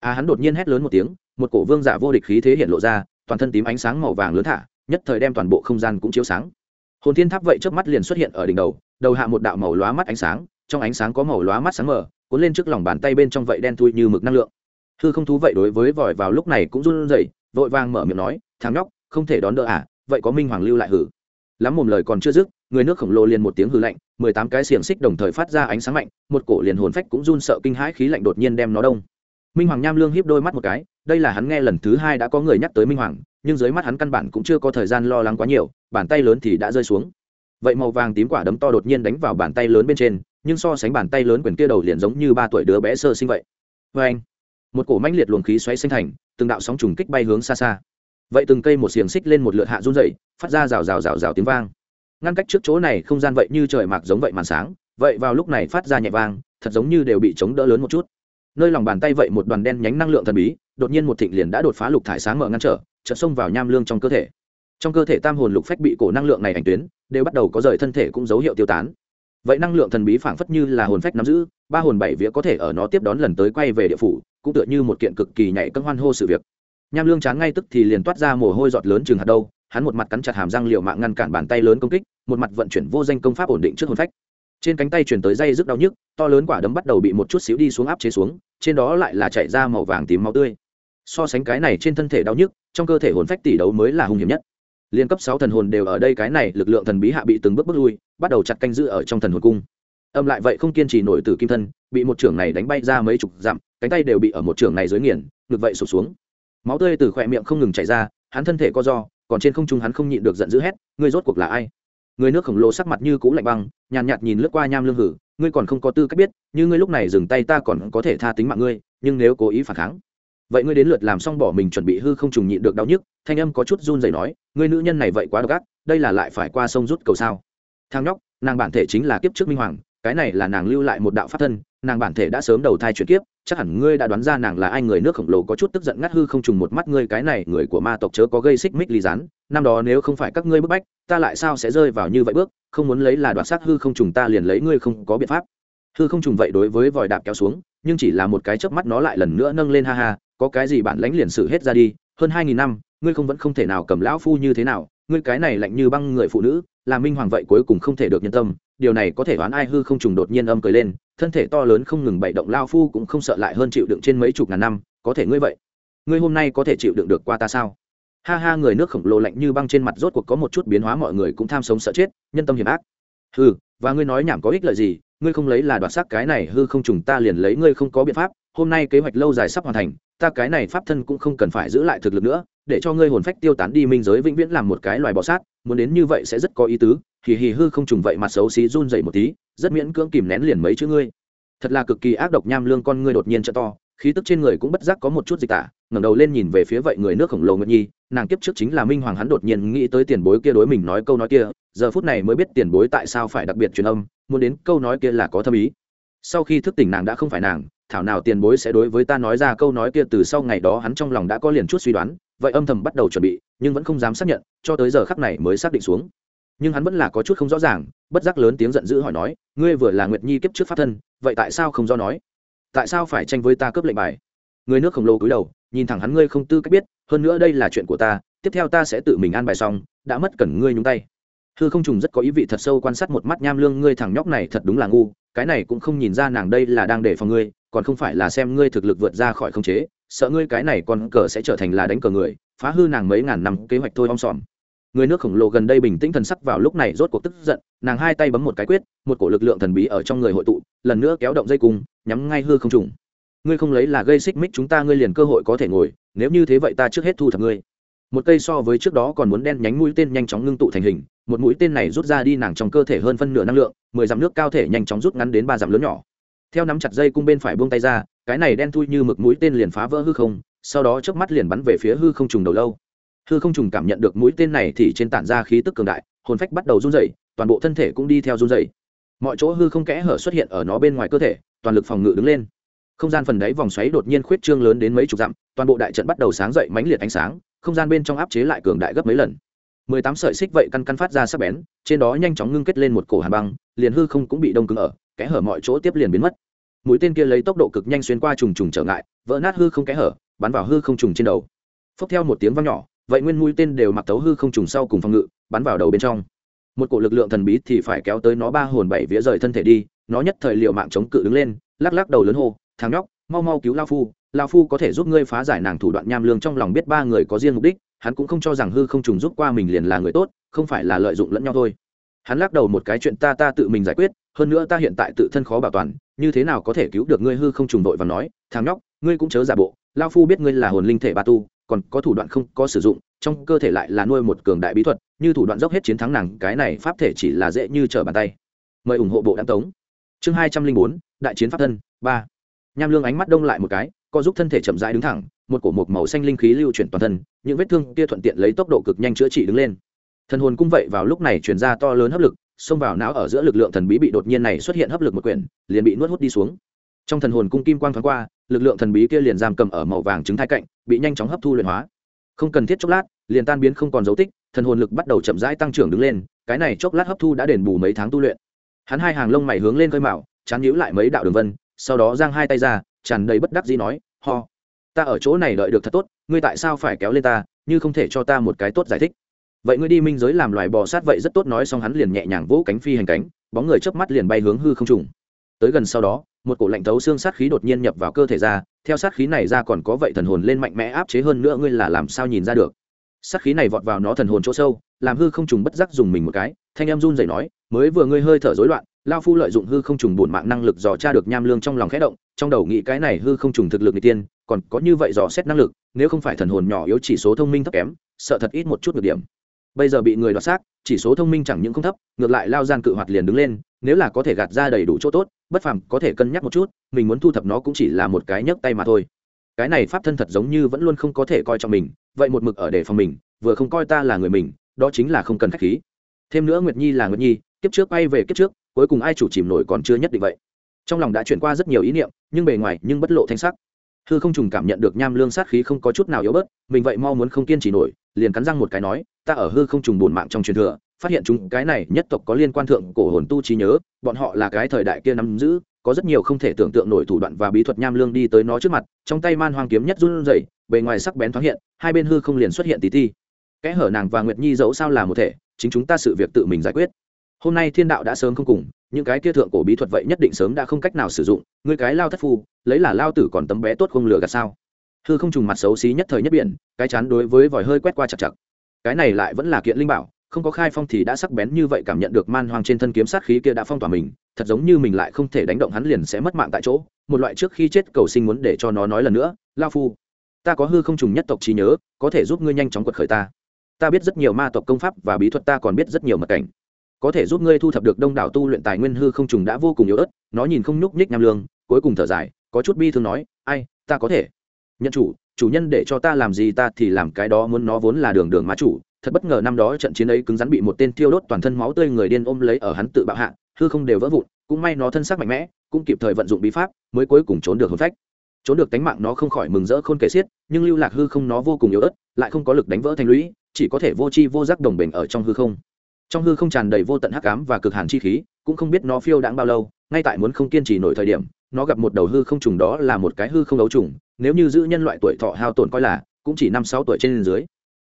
À hắn đột nhiên hét lớn một tiếng, một cổ vương giả vô địch khí thế hiện lộ ra, toàn thân tím ánh sáng màu vàng lớn thả, nhất thời đem toàn bộ không gian cũng chiếu sáng. Hồn thiên tháp vậy trước mắt liền xuất hiện ở đỉnh đầu đầu hạ một đạo màu lóa mắt ánh sáng, trong ánh sáng có màu lóa mắt sáng mờ, cuốn lên trước lòng bàn tay bên trong vậy đen thui như mực năng lượng. Hư không thú vậy đối với vòi vào lúc này cũng run rẩy, vội vàng mở miệng nói, thằng nhóc, không thể đón đỡ à vậy có minh hoàng lưu lại hử? Lắm mồm lời còn chưa dứt, người nước khổng lồ liền một tiếng hư lạnh, mười tám cái xiềng xích đồng thời phát ra ánh sáng mạnh, một cổ liền hồn phách cũng run sợ kinh hãi khí lạnh đột nhiên đem nó đông. Minh hoàng nham lương hiếp đôi mắt một cái, đây là hắn nghe lần thứ hai đã có người nhắc tới minh hoàng, nhưng dưới mắt hắn căn bản cũng chưa có thời gian lo lắng quá nhiều, bàn tay lớn thì đã rơi xuống. Vậy màu vàng tím quả đấm to đột nhiên đánh vào bàn tay lớn bên trên, nhưng so sánh bàn tay lớn quyền kia đầu liền giống như ba tuổi đứa bé sơ sinh vậy. Vê anh một cổ mãnh liệt luồng khí xoáy sinh thành, từng đạo sóng trùng kích bay hướng xa xa vậy từng cây một xiềng xích lên một lượt hạ run dậy phát ra rào rào rào rào tiếng vang. Ngăn cách trước chỗ này không gian vậy như trời mạc giống vậy màn sáng, vậy vào lúc này phát ra nhẹ vang, thật giống như đều bị chống đỡ lớn một chút. Nơi lòng bàn tay vậy một đoàn đen nhánh năng lượng thần bí, đột nhiên một thịnh liền đã đột phá lục thải sáng mở ngăn trở, chợt xông vào nham lương trong cơ thể. Trong cơ thể tam hồn lục phách bị cổ năng lượng này ảnh tuyến, đều bắt đầu có rời thân thể cũng dấu hiệu tiêu tán. Vậy năng lượng thần bí phảng phất như là hồn phách nắm giữ, ba hồn bảy vía có thể ở nó tiếp đón lần tới quay về địa phủ, cũng tựa như một kiện cực kỳ nhảy cân hoan hô sự việc nham lương chán ngay tức thì liền toát ra mồ hôi giọt lớn chừng hạt đâu, hắn một mặt cắn chặt hàm răng liệu mạng ngăn cản bàn tay lớn công kích, một mặt vận chuyển vô danh công pháp ổn định trước hồn phách. Trên cánh tay chuyển tới dây rất đau nhức, to lớn quả đấm bắt đầu bị một chút xíu đi xuống áp chế xuống, trên đó lại là chạy ra màu vàng tím máu tươi. So sánh cái này trên thân thể đau nhức, trong cơ thể hồn phách tỷ đấu mới là hung hiểm nhất. Liên cấp sáu thần hồn đều ở đây cái này, lực lượng thần bí hạ bị từng bước bước lui, bắt đầu chặt canh giữ ở trong thần hồn cung. Âm lại vậy không kiên trì nổi từ kim thân, bị một trưởng này đánh bay ra mấy chục dặm, cánh tay đều bị ở một trưởng này dưới nghiền ngược vậy sụp xuống máu tươi từ khỏe miệng không ngừng chảy ra hắn thân thể co do còn trên không trung hắn không nhịn được giận dữ hét ngươi rốt cuộc là ai? Người nước khổng lồ sắc mặt như cũ lạnh băng nhàn nhạt, nhạt nhìn lướt qua nham lương hử ngươi còn không có tư cách biết như ngươi lúc này dừng tay ta còn có thể tha tính mạng ngươi nhưng nếu cố ý phản kháng vậy ngươi đến lượt làm xong bỏ mình chuẩn bị hư không trùng nhịn được đau nhức. Thanh âm có chút run rẩy nói ngươi nữ nhân này vậy quá độc ác đây là lại phải qua sông rút cầu sao? Thang nhóc nàng bản thể chính là kiếp trước minh hoàng cái này là nàng lưu lại một đạo pháp thân nàng bản thể đã sớm đầu thai chuyển kiếp chắc hẳn ngươi đã đoán ra nàng là ai, người nước khổng lồ có chút tức giận ngắt hư không trùng một mắt, ngươi cái này người của ma tộc chớ có gây xích mích ly rán, năm đó nếu không phải các ngươi bức bách, ta lại sao sẽ rơi vào như vậy bước, không muốn lấy là đoạt xác hư không trùng ta liền lấy ngươi không có biện pháp. Hư không trùng vậy đối với vòi đạp kéo xuống, nhưng chỉ là một cái chớp mắt nó lại lần nữa nâng lên ha ha, có cái gì bản lãnh liền xử hết ra đi, hơn hai nghìn năm, ngươi không vẫn không thể nào cầm lão phu như thế nào, ngươi cái này lạnh như băng người phụ nữ, là minh hoàng vậy cuối cùng không thể được nhân tâm điều này có thể đoán ai hư không trùng đột nhiên âm cười lên, thân thể to lớn không ngừng bậy động lao phu cũng không sợ lại hơn chịu đựng trên mấy chục ngàn năm, có thể ngươi vậy. Ngươi hôm nay có thể chịu đựng được qua ta sao? Ha ha, người nước khổng lồ lạnh như băng trên mặt rốt cuộc có một chút biến hóa mọi người cũng tham sống sợ chết, nhân tâm hiểm ác. Hừ, và ngươi nói nhảm có ích lợi gì, ngươi không lấy là đoạt xác cái này hư không trùng ta liền lấy ngươi không có biện pháp, hôm nay kế hoạch lâu dài sắp hoàn thành, ta cái này pháp thân cũng không cần phải giữ lại thực lực nữa, để cho ngươi hồn phách tiêu tán đi minh giới vĩnh viễn làm một cái loài bọ sát, muốn đến như vậy sẽ rất có ý tứ hì hì hư không trùng vậy mặt xấu xí run dậy một tí, rất miễn cưỡng kìm nén liền mấy chữ ngươi. Thật là cực kỳ ác độc nham lương con ngươi đột nhiên trợ to, khí tức trên người cũng bất giác có một chút dịch tả, ngẩng đầu lên nhìn về phía vậy người nước khổng lồ ngật nhi, nàng kiếp trước chính là minh hoàng hắn đột nhiên nghĩ tới tiền bối kia đối mình nói câu nói kia, giờ phút này mới biết tiền bối tại sao phải đặc biệt truyền âm, muốn đến câu nói kia là có thâm ý. Sau khi thức tỉnh nàng đã không phải nàng, thảo nào tiền bối sẽ đối với ta nói ra câu nói kia từ sau ngày đó hắn trong lòng đã có liền chút suy đoán, vậy âm thầm bắt đầu chuẩn bị, nhưng vẫn không dám xác nhận, cho tới giờ khắc này mới xác định xuống nhưng hắn vẫn là có chút không rõ ràng, bất giác lớn tiếng giận dữ hỏi nói, ngươi vừa là nguyệt nhi kiếp trước pháp thân, vậy tại sao không do nói? Tại sao phải tranh với ta cướp lệnh bài? Người nước khổng lồ cúi đầu, nhìn thẳng hắn ngươi không tư cách biết, hơn nữa đây là chuyện của ta, tiếp theo ta sẽ tự mình an bài xong, đã mất cần ngươi nhúng tay. Hư không trùng rất có ý vị thật sâu quan sát một mắt nham lương ngươi thằng nhóc này thật đúng là ngu, cái này cũng không nhìn ra nàng đây là đang để phòng ngươi, còn không phải là xem ngươi thực lực vượt ra khỏi khống chế, sợ ngươi cái này còn cờ sẽ trở thành là đánh cờ người, phá hư nàng mấy ngàn năm kế hoạch thôi om sòm người nước khổng lồ gần đây bình tĩnh thần sắc vào lúc này rốt cuộc tức giận, nàng hai tay bấm một cái quyết, một cổ lực lượng thần bí ở trong người hội tụ, lần nữa kéo động dây cung, nhắm ngay hư không trùng. Ngươi không lấy là gây xích mích chúng ta, ngươi liền cơ hội có thể ngồi, nếu như thế vậy ta trước hết thu thập ngươi. Một cây so với trước đó còn muốn đen nhánh mũi tên nhanh chóng ngưng tụ thành hình, một mũi tên này rút ra đi nàng trong cơ thể hơn phân nửa năng lượng, mười dặm nước cao thể nhanh chóng rút ngắn đến ba dặm lớn nhỏ. Theo nắm chặt dây cung bên phải buông tay ra, cái này đen thui như mực mũi tên liền phá vỡ hư không, sau đó chớp mắt liền bắn về phía hư không trùng đầu lâu hư không trùng cảm nhận được mũi tên này thì trên tản ra khí tức cường đại, hồn phách bắt đầu run dày toàn bộ thân thể cũng đi theo run dày mọi chỗ hư không kẽ hở xuất hiện ở nó bên ngoài cơ thể, toàn lực phòng ngự đứng lên. Không gian phần đáy vòng xoáy đột nhiên khuyết trương lớn đến mấy chục dặm, toàn bộ đại trận bắt đầu sáng dậy mãnh liệt ánh sáng, không gian bên trong áp chế lại cường đại gấp mấy lần. Mười tám sợi xích vậy căn căn phát ra sắc bén, trên đó nhanh chóng ngưng kết lên một cổ hàn băng, liền hư không cũng bị đông cứng ở, kẽ hở mọi chỗ tiếp liền biến mất. Mũi tên kia lấy tốc độ cực nhanh xuyên qua trùng trùng trở ngại, vỡ nát hư không kẽ hở, bắn vào hư không trùng trên đầu. Phốc theo một tiếng vang nhỏ vậy nguyên mũi tên đều mặc tấu hư không trùng sau cùng phòng ngự, bắn vào đầu bên trong. Một cổ lực lượng thần bí thì phải kéo tới nó ba hồn bảy vía rời thân thể đi, nó nhất thời liệu mạng chống cự đứng lên, lắc lắc đầu lớn hô, thằng nhóc, mau mau cứu lao phu lao phu có thể giúp ngươi phá giải nàng thủ đoạn nham lương trong lòng biết ba người có riêng mục đích, hắn cũng không cho rằng hư không trùng giúp qua mình liền là người tốt, không phải là lợi dụng lẫn nhau thôi. Hắn lắc đầu một cái chuyện ta ta tự mình giải quyết, hơn nữa ta hiện tại tự thân khó bảo toàn, như thế nào có thể cứu được ngươi hư không trùng đội và nói, thằng nhóc, ngươi cũng chớ giả bộ, lao phu biết ngươi là hồn linh thể ba tu còn có thủ đoạn không có sử dụng, trong cơ thể lại là nuôi một cường đại bí thuật, như thủ đoạn dốc hết chiến thắng nàng, cái này pháp thể chỉ là dễ như trở bàn tay. Mời ủng hộ bộ đáng tống. Chương hai trăm linh bốn, đại chiến pháp thân, ba. Nham lương ánh mắt đông lại một cái, co giúp thân thể chậm rãi đứng thẳng, một cổ một màu xanh linh khí lưu chuyển toàn thân, những vết thương kia thuận tiện lấy tốc độ cực nhanh chữa trị đứng lên. Thần hồn cũng vậy vào lúc này truyền ra to lớn hấp lực, xông vào não ở giữa lực lượng thần bí bị đột nhiên này xuất hiện hấp lực một quyển, liền bị nuốt hút đi xuống trong thần hồn cung kim quang thoáng qua, lực lượng thần bí kia liền giam cầm ở màu vàng trứng thai cạnh, bị nhanh chóng hấp thu luyện hóa. Không cần thiết chốc lát, liền tan biến không còn dấu tích, thần hồn lực bắt đầu chậm rãi tăng trưởng đứng lên, cái này chốc lát hấp thu đã đền bù mấy tháng tu luyện. Hắn hai hàng lông mày hướng lên cơi mạo, chán nhíu lại mấy đạo đường vân, sau đó giang hai tay ra, tràn đầy bất đắc dĩ nói, ho, ta ở chỗ này đợi được thật tốt, ngươi tại sao phải kéo lên ta, như không thể cho ta một cái tốt giải thích. Vậy ngươi đi minh giới làm loài bò sát vậy rất tốt, nói xong hắn liền nhẹ nhàng vỗ cánh phi hành cánh, bóng người chớp mắt liền bay hướng hư không trùng. Tới gần sau đó một cổ lạnh thấu xương sát khí đột nhiên nhập vào cơ thể ra, theo sát khí này ra còn có vậy thần hồn lên mạnh mẽ áp chế hơn nữa ngươi là làm sao nhìn ra được? Sát khí này vọt vào nó thần hồn chỗ sâu, làm hư không trùng bất giác dùng mình một cái, thanh em run rẩy nói, mới vừa ngươi hơi thở rối loạn lao phu lợi dụng hư không trùng bổn mạng năng lực dò tra được nham lương trong lòng khẽ động, trong đầu nghĩ cái này hư không trùng thực lực n tiên, còn có như vậy dò xét năng lực, nếu không phải thần hồn nhỏ yếu chỉ số thông minh thấp kém, sợ thật ít một chút được điểm bây giờ bị người đoạt xác, chỉ số thông minh chẳng những không thấp, ngược lại lao gian cự hoạt liền đứng lên, nếu là có thể gạt ra đầy đủ chỗ tốt, bất phàm, có thể cân nhắc một chút, mình muốn thu thập nó cũng chỉ là một cái nhấc tay mà thôi. Cái này pháp thân thật giống như vẫn luôn không có thể coi trọng mình, vậy một mực ở để phòng mình, vừa không coi ta là người mình, đó chính là không cần khách khí. Thêm nữa nguyệt nhi là nguyệt nhi, kiếp trước bay về kiếp trước, cuối cùng ai chủ chìm nổi còn chưa nhất định vậy. Trong lòng đã chuyển qua rất nhiều ý niệm, nhưng bề ngoài nhưng bất lộ thanh sắc hư không trùng cảm nhận được nham lương sát khí không có chút nào yếu bớt, mình vậy mau muốn không kiên trì nổi, liền cắn răng một cái nói, ta ở hư không trùng bổn mạng trong truyền thừa, phát hiện chúng cái này nhất tộc có liên quan thượng cổ hồn tu trí nhớ, bọn họ là cái thời đại kia nắm giữ, có rất nhiều không thể tưởng tượng nổi thủ đoạn và bí thuật nham lương đi tới nó trước mặt, trong tay man hoang kiếm nhất run rẩy, bề ngoài sắc bén thoáng hiện, hai bên hư không liền xuất hiện tí ti. Kẽ hở nàng và nguyệt nhi dẫu sao là một thể, chính chúng ta sự việc tự mình giải quyết. Hôm nay thiên đạo đã sớm không cùng những cái kia thượng cổ bí thuật vậy nhất định sớm đã không cách nào sử dụng người cái lao thất phu, lấy là lao tử còn tấm bé tốt không lừa gạt sao? Hư không trùng mặt xấu xí nhất thời nhất biển, cái chán đối với vòi hơi quét qua chặt chặt. Cái này lại vẫn là kiện linh bảo, không có khai phong thì đã sắc bén như vậy cảm nhận được man hoang trên thân kiếm sát khí kia đã phong tỏa mình, thật giống như mình lại không thể đánh động hắn liền sẽ mất mạng tại chỗ, một loại trước khi chết cầu sinh muốn để cho nó nói lần nữa, lao phu, ta có hư không trùng nhất tộc trí nhớ, có thể giúp ngươi nhanh chóng quật khởi ta. Ta biết rất nhiều ma tộc công pháp và bí thuật ta còn biết rất nhiều mật cảnh có thể giúp ngươi thu thập được đông đảo tu luyện tài nguyên hư không trùng đã vô cùng yếu ớt, nó nhìn không nhúc nhích nham lương, cuối cùng thở dài, có chút bi thương nói, ai, ta có thể. Nhận chủ chủ nhân để cho ta làm gì ta thì làm, cái đó muốn nó vốn là đường đường má chủ. Thật bất ngờ năm đó trận chiến ấy cứng rắn bị một tên thiêu đốt toàn thân máu tươi người điên ôm lấy ở hắn tự bạo hạ, hư không đều vỡ vụn, cũng may nó thân xác mạnh mẽ, cũng kịp thời vận dụng bí pháp, mới cuối cùng trốn được hồn phách. Trốn được tánh mạng nó không khỏi mừng rỡ khôn kể xiết, nhưng lưu lạc hư không nó vô cùng yếu ớt, lại không có lực đánh vỡ thành lũy, chỉ có thể vô tri vô giác đồng bình ở trong hư không trong hư không tràn đầy vô tận hắc ám và cực hàn chi khí, cũng không biết nó phiêu đãng bao lâu, ngay tại muốn không kiên trì nổi thời điểm, nó gặp một đầu hư không trùng đó là một cái hư không đấu trùng, nếu như giữ nhân loại tuổi thọ hao tổn coi là, cũng chỉ năm sáu tuổi trên dưới.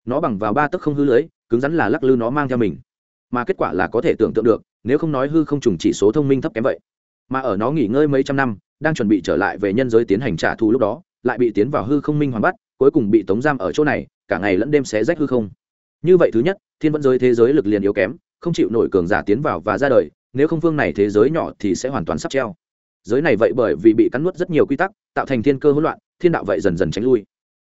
Nó bằng vào ba tấc không hư lưới, cứng rắn là lắc lư nó mang theo mình. Mà kết quả là có thể tưởng tượng được, nếu không nói hư không trùng chỉ số thông minh thấp kém vậy. Mà ở nó nghỉ ngơi mấy trăm năm, đang chuẩn bị trở lại về nhân giới tiến hành trả thù lúc đó, lại bị tiến vào hư không minh hoàn bắt, cuối cùng bị tống giam ở chỗ này, cả ngày lẫn đêm xé rách hư không như vậy thứ nhất, thiên vẫn giới thế giới lực liền yếu kém, không chịu nổi cường giả tiến vào và ra đời, nếu không phương này thế giới nhỏ thì sẽ hoàn toàn sắp treo. Giới này vậy bởi vì bị cắn nuốt rất nhiều quy tắc, tạo thành thiên cơ hỗn loạn, thiên đạo vậy dần dần tránh lui.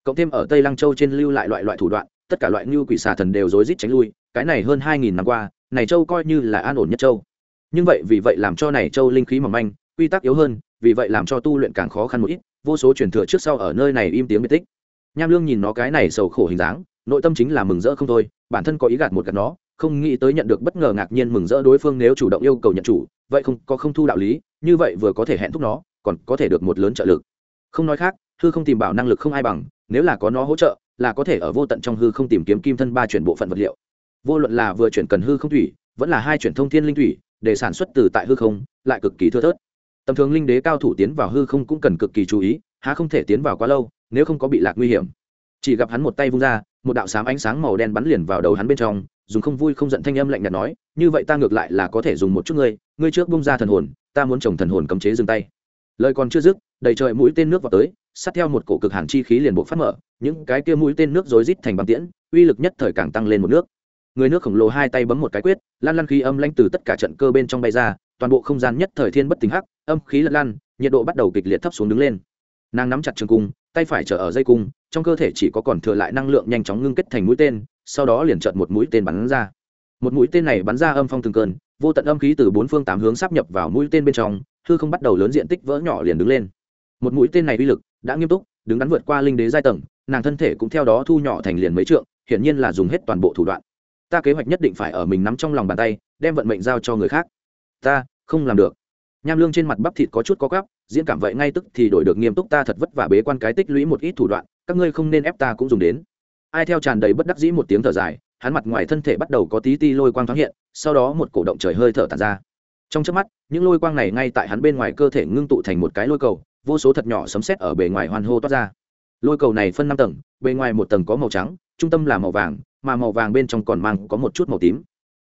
Cộng thêm ở tây lăng châu trên lưu lại loại loại thủ đoạn, tất cả loại ngưu quỷ xà thần đều rối rít tránh lui, cái này hơn hai nghìn năm qua, này châu coi như là an ổn nhất châu. Nhưng vậy vì vậy làm cho này châu linh khí mỏng manh, quy tắc yếu hơn, vì vậy làm cho tu luyện càng khó khăn một ít, vô số truyền thừa trước sau ở nơi này im tiếng biệt tích. Nham lương nhìn nó cái này sầu khổ hình dáng nội tâm chính là mừng rỡ không thôi, bản thân có ý gạt một gạt nó, không nghĩ tới nhận được bất ngờ ngạc nhiên mừng rỡ đối phương nếu chủ động yêu cầu nhận chủ, vậy không, có không thu đạo lý, như vậy vừa có thể hẹn thúc nó, còn có thể được một lớn trợ lực. Không nói khác, hư không tìm bảo năng lực không ai bằng, nếu là có nó hỗ trợ, là có thể ở vô tận trong hư không tìm kiếm kim thân ba chuyển bộ phận vật liệu. Vô luận là vừa chuyển cần hư không thủy, vẫn là hai chuyển thông thiên linh thủy, để sản xuất từ tại hư không, lại cực kỳ thưa thớt. Tầm thường linh đế cao thủ tiến vào hư không cũng cần cực kỳ chú ý, há không thể tiến vào quá lâu, nếu không có bị lạc nguy hiểm. Chỉ gặp hắn một tay vung ra một đạo sám ánh sáng màu đen bắn liền vào đầu hắn bên trong, dùng không vui không giận thanh âm lạnh nhạt nói, như vậy ta ngược lại là có thể dùng một chút ngươi ngươi trước bung ra thần hồn, ta muốn trồng thần hồn cấm chế dừng tay. Lời còn chưa dứt, đầy trời mũi tên nước vào tới, sát theo một cổ cực hàn chi khí liền buộc phát mở, những cái kia mũi tên nước rối rít thành băng tiễn, uy lực nhất thời càng tăng lên một nước. Người nước khổng lồ hai tay bấm một cái quyết, lan lan khí âm lanh từ tất cả trận cơ bên trong bay ra, toàn bộ không gian nhất thời thiên bất tình hắc, âm khí lật lan nhiệt độ bắt đầu kịch liệt thấp xuống đứng lên. Nàng nắm chặt trường cung tay phải trở ở dây cung, trong cơ thể chỉ có còn thừa lại năng lượng nhanh chóng ngưng kết thành mũi tên, sau đó liền chợt một mũi tên bắn ra. Một mũi tên này bắn ra âm phong từng cơn, vô tận âm khí từ bốn phương tám hướng sắp nhập vào mũi tên bên trong, hư không bắt đầu lớn diện tích vỡ nhỏ liền đứng lên. Một mũi tên này uy lực đã nghiêm túc, đứng đắn vượt qua linh đế giai tầng, nàng thân thể cũng theo đó thu nhỏ thành liền mấy trượng, hiển nhiên là dùng hết toàn bộ thủ đoạn. Ta kế hoạch nhất định phải ở mình nắm trong lòng bàn tay, đem vận mệnh giao cho người khác. Ta không làm được. Nham lương trên mặt bắp thịt có chút có gắp diễn cảm vậy ngay tức thì đổi được nghiêm túc ta thật vất vả bế quan cái tích lũy một ít thủ đoạn, các ngươi không nên ép ta cũng dùng đến. Ai theo tràn đầy bất đắc dĩ một tiếng thở dài, hắn mặt ngoài thân thể bắt đầu có tí ti lôi quang thoáng hiện, sau đó một cổ động trời hơi thở tàn ra. Trong trước mắt, những lôi quang này ngay tại hắn bên ngoài cơ thể ngưng tụ thành một cái lôi cầu, vô số thật nhỏ sấm sét ở bề ngoài hoan hô toát ra. Lôi cầu này phân năm tầng, bề ngoài một tầng có màu trắng, trung tâm là màu vàng, mà màu vàng bên trong còn mang có một chút màu tím.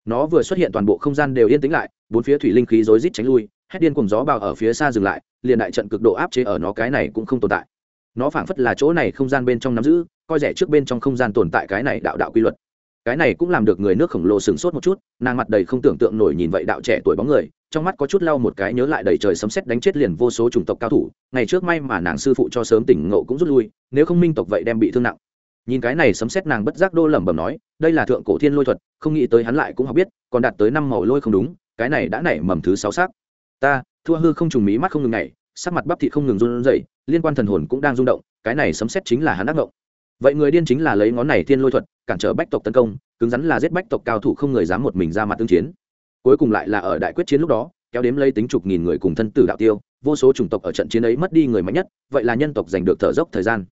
Nó vừa xuất hiện toàn bộ không gian đều yên tĩnh lại, bốn phía thủy linh khí rối rít tránh lui hét điên cùng gió bào ở phía xa dừng lại, liền đại trận cực độ áp chế ở nó cái này cũng không tồn tại. Nó phảng phất là chỗ này không gian bên trong nắm giữ, coi rẻ trước bên trong không gian tồn tại cái này đạo đạo quy luật. Cái này cũng làm được người nước khổng lồ sửng sốt một chút, nàng mặt đầy không tưởng tượng nổi nhìn vậy đạo trẻ tuổi bóng người, trong mắt có chút lau một cái nhớ lại đầy trời sấm sét đánh chết liền vô số chủng tộc cao thủ, ngày trước may mà nàng sư phụ cho sớm tỉnh ngộ cũng rút lui, nếu không minh tộc vậy đem bị thương nặng. Nhìn cái này sấm sét nàng bất giác đô lẩm bẩm nói, đây là thượng cổ thiên lôi thuật, không nghĩ tới hắn lại cũng học biết, còn đạt tới năm màu lôi không đúng, cái này đã nảy mầm thứ sáu sắc ta, thua hư không trùng mí mắt không ngừng ngày sắc mặt bắp thị không ngừng run rẩy, liên quan thần hồn cũng đang rung động, cái này sấm xét chính là hắn ác ngộng. Vậy người điên chính là lấy ngón này thiên lôi thuật, cản trở bách tộc tấn công, cứng rắn là giết bách tộc cao thủ không người dám một mình ra mặt tương chiến. Cuối cùng lại là ở đại quyết chiến lúc đó, kéo đếm lấy tính chục nghìn người cùng thân tử đạo tiêu, vô số chủng tộc ở trận chiến ấy mất đi người mạnh nhất, vậy là nhân tộc giành được thở dốc thời gian.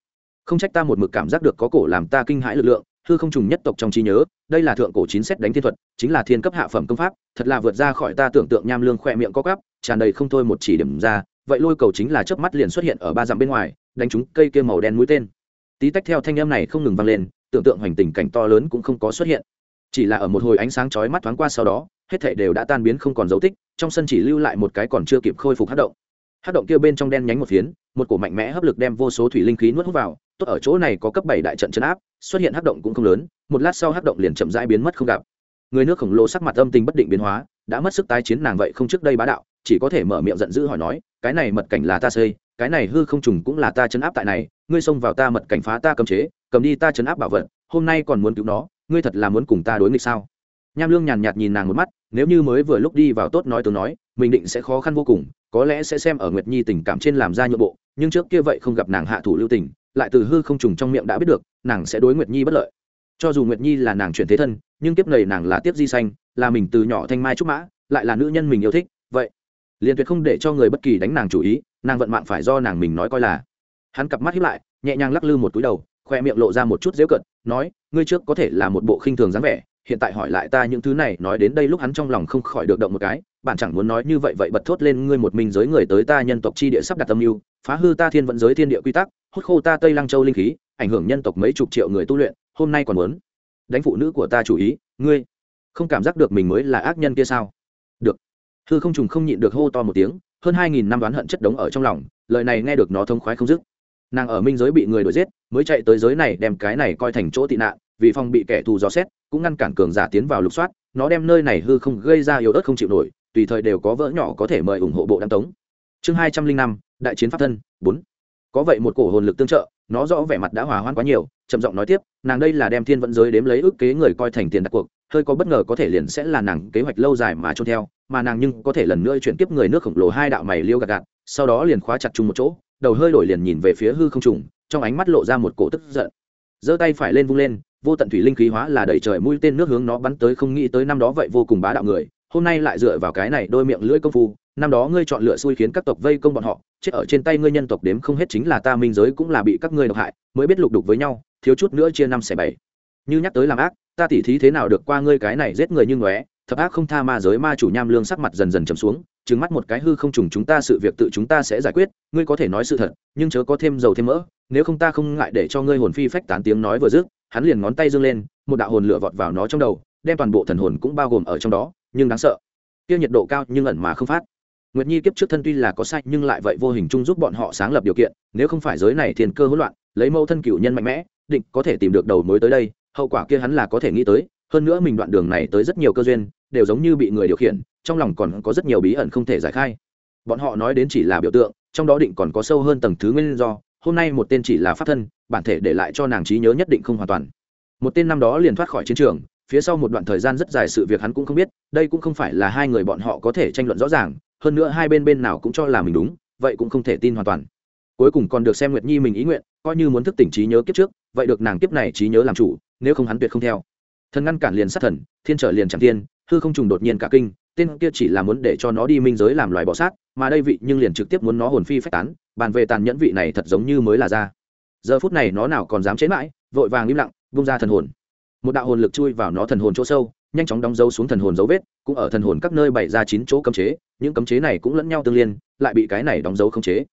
Không trách ta một mực cảm giác được có cổ làm ta kinh hãi lực lượng hư không trùng nhất tộc trong trí nhớ, đây là thượng cổ chín xét đánh thiên thuật, chính là thiên cấp hạ phẩm công pháp, thật là vượt ra khỏi ta tưởng tượng nham lương khoe miệng có cắp tràn đầy không thôi một chỉ điểm ra, vậy lôi cầu chính là chớp mắt liền xuất hiện ở ba dặm bên ngoài, đánh trúng cây kia màu đen mũi tên. Tí tách theo thanh em này không ngừng vang lên, tưởng tượng hoành tình cảnh to lớn cũng không có xuất hiện. Chỉ là ở một hồi ánh sáng chói mắt thoáng qua sau đó, hết thảy đều đã tan biến không còn dấu tích, trong sân chỉ lưu lại một cái còn chưa kịp khôi phục hát động. Hát động kia bên trong đen nhánh một phiến, một cổ mạnh mẽ hấp lực đem vô số thủy linh khí nuốt hút vào tốt ở chỗ này có cấp bảy đại trận chấn áp, xuất hiện hắc động cũng không lớn, một lát sau hắc động liền chậm rãi biến mất không gặp. Người nước khổng lồ sắc mặt âm tình bất định biến hóa, đã mất sức tái chiến nàng vậy không trước đây bá đạo, chỉ có thể mở miệng giận dữ hỏi nói, cái này mật cảnh là ta xây, cái này hư không trùng cũng là ta chấn áp tại này, ngươi xông vào ta mật cảnh phá ta cấm chế, cầm đi ta chấn áp bảo vật, hôm nay còn muốn cứu nó, ngươi thật là muốn cùng ta đối nghịch sao? Nham lương nhàn nhạt nhìn nàng một mắt, nếu như mới vừa lúc đi vào tốt nói tôi nói, mình định sẽ khó khăn vô cùng, có lẽ sẽ xem ở nguyệt nhi tình cảm trên làm ra nhượng bộ, nhưng trước kia vậy không gặp nàng hạ thủ lưu tình lại từ hư không trùng trong miệng đã biết được, nàng sẽ đối nguyệt nhi bất lợi. Cho dù nguyệt nhi là nàng chuyển thế thân, nhưng kiếp này nàng là tiếp di xanh là mình từ nhỏ thanh mai trúc mã, lại là nữ nhân mình yêu thích, vậy liền tuyệt không để cho người bất kỳ đánh nàng chủ ý, nàng vận mạng phải do nàng mình nói coi là. Hắn cặp mắt hiếp lại, nhẹ nhàng lắc lư một túi đầu, khoe miệng lộ ra một chút dễu cận nói, ngươi trước có thể là một bộ khinh thường dáng vẻ, hiện tại hỏi lại ta những thứ này, nói đến đây lúc hắn trong lòng không khỏi được động một cái, bạn chẳng muốn nói như vậy vậy bật thốt lên, ngươi một mình giới người tới ta nhân tộc chi địa sắp đặt tâm mưu, phá hư ta thiên vận giới thiên địa quy tắc hút khô ta tây lăng châu linh khí, ảnh hưởng nhân tộc mấy chục triệu người tu luyện, hôm nay còn muốn đánh phụ nữ của ta chủ ý, ngươi không cảm giác được mình mới là ác nhân kia sao? Được. Hư không trùng không nhịn được hô to một tiếng, hơn hai nghìn năm đoán hận chất đống ở trong lòng, lời này nghe được nó thông khoái không dứt. Nàng ở minh giới bị người đuổi giết, mới chạy tới giới này đem cái này coi thành chỗ tị nạn, vì phòng bị kẻ thù gió xét, cũng ngăn cản cường giả tiến vào lục soát, nó đem nơi này hư không gây ra yếu ớt không chịu nổi, tùy thời đều có vỡ nhỏ có thể mời ủng hộ bộ đăng tống. Chương hai trăm linh năm, đại chiến pháp thân, bốn có vậy một cổ hồn lực tương trợ, nó rõ vẻ mặt đã hòa hoãn quá nhiều, trầm giọng nói tiếp, nàng đây là đem thiên vận giới đếm lấy ước kế người coi thành tiền đặt cuộc, hơi có bất ngờ có thể liền sẽ là nàng kế hoạch lâu dài mà trôn theo, mà nàng nhưng có thể lần nữa chuyển tiếp người nước khổng lồ hai đạo mày liêu gạt gạt, sau đó liền khóa chặt chung một chỗ, đầu hơi đổi liền nhìn về phía hư không trùng, trong ánh mắt lộ ra một cổ tức giận. Giơ tay phải lên vung lên, vô tận thủy linh khí hóa là đẩy trời mũi tên nước hướng nó bắn tới, không nghĩ tới năm đó vậy vô cùng bá đạo người, hôm nay lại dựa vào cái này đôi miệng lưỡi công phu năm đó ngươi chọn lựa xui khiến các tộc vây công bọn họ, chết ở trên tay ngươi nhân tộc đếm không hết chính là ta minh giới cũng là bị các ngươi độc hại, mới biết lục đục với nhau, thiếu chút nữa chia năm xẻ bảy. Như nhắc tới làm ác, ta tỉ thí thế nào được qua ngươi cái này giết người như ngóe, thập ác không tha ma giới ma chủ nham lương sắc mặt dần dần trầm xuống, trừng mắt một cái hư không trùng chúng ta sự việc tự chúng ta sẽ giải quyết, ngươi có thể nói sự thật, nhưng chớ có thêm dầu thêm mỡ, nếu không ta không ngại để cho ngươi hồn phi phách tán tiếng nói vừa dứt, hắn liền ngón tay dương lên, một đạo hồn lửa vọt vào nó trong đầu, đem toàn bộ thần hồn cũng bao gồm ở trong đó, nhưng đáng sợ. Tiêu nhiệt độ cao nhưng ẩn mà không phát nguyệt nhi kiếp trước thân tuy là có sai, nhưng lại vậy vô hình chung giúp bọn họ sáng lập điều kiện, nếu không phải giới này thiên cơ hỗn loạn, lấy mâu thân cửu nhân mạnh mẽ, định có thể tìm được đầu mối tới đây, hậu quả kia hắn là có thể nghĩ tới, hơn nữa mình đoạn đường này tới rất nhiều cơ duyên, đều giống như bị người điều khiển, trong lòng còn có rất nhiều bí ẩn không thể giải khai. Bọn họ nói đến chỉ là biểu tượng, trong đó định còn có sâu hơn tầng thứ nguyên do, hôm nay một tên chỉ là pháp thân, bản thể để lại cho nàng trí nhớ nhất định không hoàn toàn. Một tên năm đó liền thoát khỏi chiến trường, phía sau một đoạn thời gian rất dài sự việc hắn cũng không biết, đây cũng không phải là hai người bọn họ có thể tranh luận rõ ràng hơn nữa hai bên bên nào cũng cho là mình đúng, vậy cũng không thể tin hoàn toàn. Cuối cùng còn được xem nguyệt nhi mình ý nguyện, coi như muốn thức tỉnh trí nhớ kiếp trước, vậy được nàng kiếp này trí nhớ làm chủ, nếu không hắn tuyệt không theo. Thần ngăn cản liền sát thần, thiên trở liền chẳng tiên hư không trùng đột nhiên cả kinh, tên kia chỉ là muốn để cho nó đi minh giới làm loài bọ sát, mà đây vị nhưng liền trực tiếp muốn nó hồn phi phách tán, bàn về tàn nhẫn vị này thật giống như mới là ra. Giờ phút này nó nào còn dám chế mãi, vội vàng im lặng bung ra thần hồn. Một đạo hồn lực chui vào nó thần hồn chỗ sâu, nhanh chóng đóng dấu xuống thần hồn dấu vết cũng ở thần hồn các nơi bày ra chín chỗ cấm chế, những cấm chế này cũng lẫn nhau tương liên, lại bị cái này đóng dấu khống chế.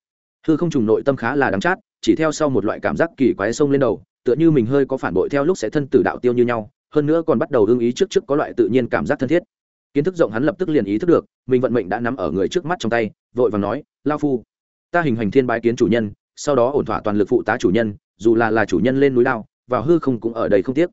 Hư không trùng nội tâm khá là đắng chát, chỉ theo sau một loại cảm giác kỳ quái sông lên đầu, tựa như mình hơi có phản bội theo lúc sẽ thân tử đạo tiêu như nhau, hơn nữa còn bắt đầu ưng ý trước trước có loại tự nhiên cảm giác thân thiết. Kiến thức rộng hắn lập tức liền ý thức được, mình vận mệnh đã nắm ở người trước mắt trong tay, vội và nói, lao phu, ta hình hành thiên bái kiến chủ nhân, sau đó ổn thỏa toàn lực phụ tá chủ nhân, dù là là chủ nhân lên núi lao vào hư không cũng ở đây không tiếc.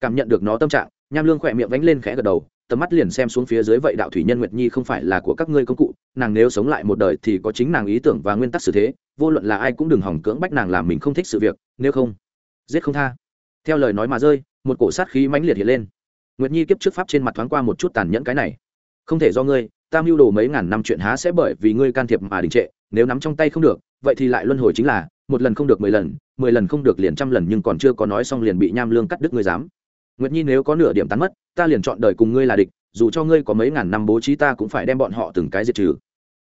Cảm nhận được nó tâm trạng, nham lương khỏe miệng vánh lên khẽ gật đầu tầm mắt liền xem xuống phía dưới vậy đạo thủy nhân nguyệt nhi không phải là của các ngươi công cụ, nàng nếu sống lại một đời thì có chính nàng ý tưởng và nguyên tắc xử thế, vô luận là ai cũng đừng hỏng cưỡng bách nàng làm mình không thích sự việc, nếu không, giết không tha. Theo lời nói mà rơi, một cổ sát khí mãnh liệt hiện lên. Nguyệt nhi kiếp trước pháp trên mặt thoáng qua một chút tàn nhẫn cái này. Không thể do ngươi, ta mưu đồ mấy ngàn năm chuyện há sẽ bởi vì ngươi can thiệp mà đình trệ, nếu nắm trong tay không được, vậy thì lại luân hồi chính là, một lần không được mười lần mười lần không được liền trăm lần nhưng còn chưa có nói xong liền bị nham lương cắt đứt ngươi dám nguyệt nhi nếu có nửa điểm tán mất, ta liền chọn đời cùng ngươi là địch, dù cho ngươi có mấy ngàn năm bố trí ta cũng phải đem bọn họ từng cái diệt trừ.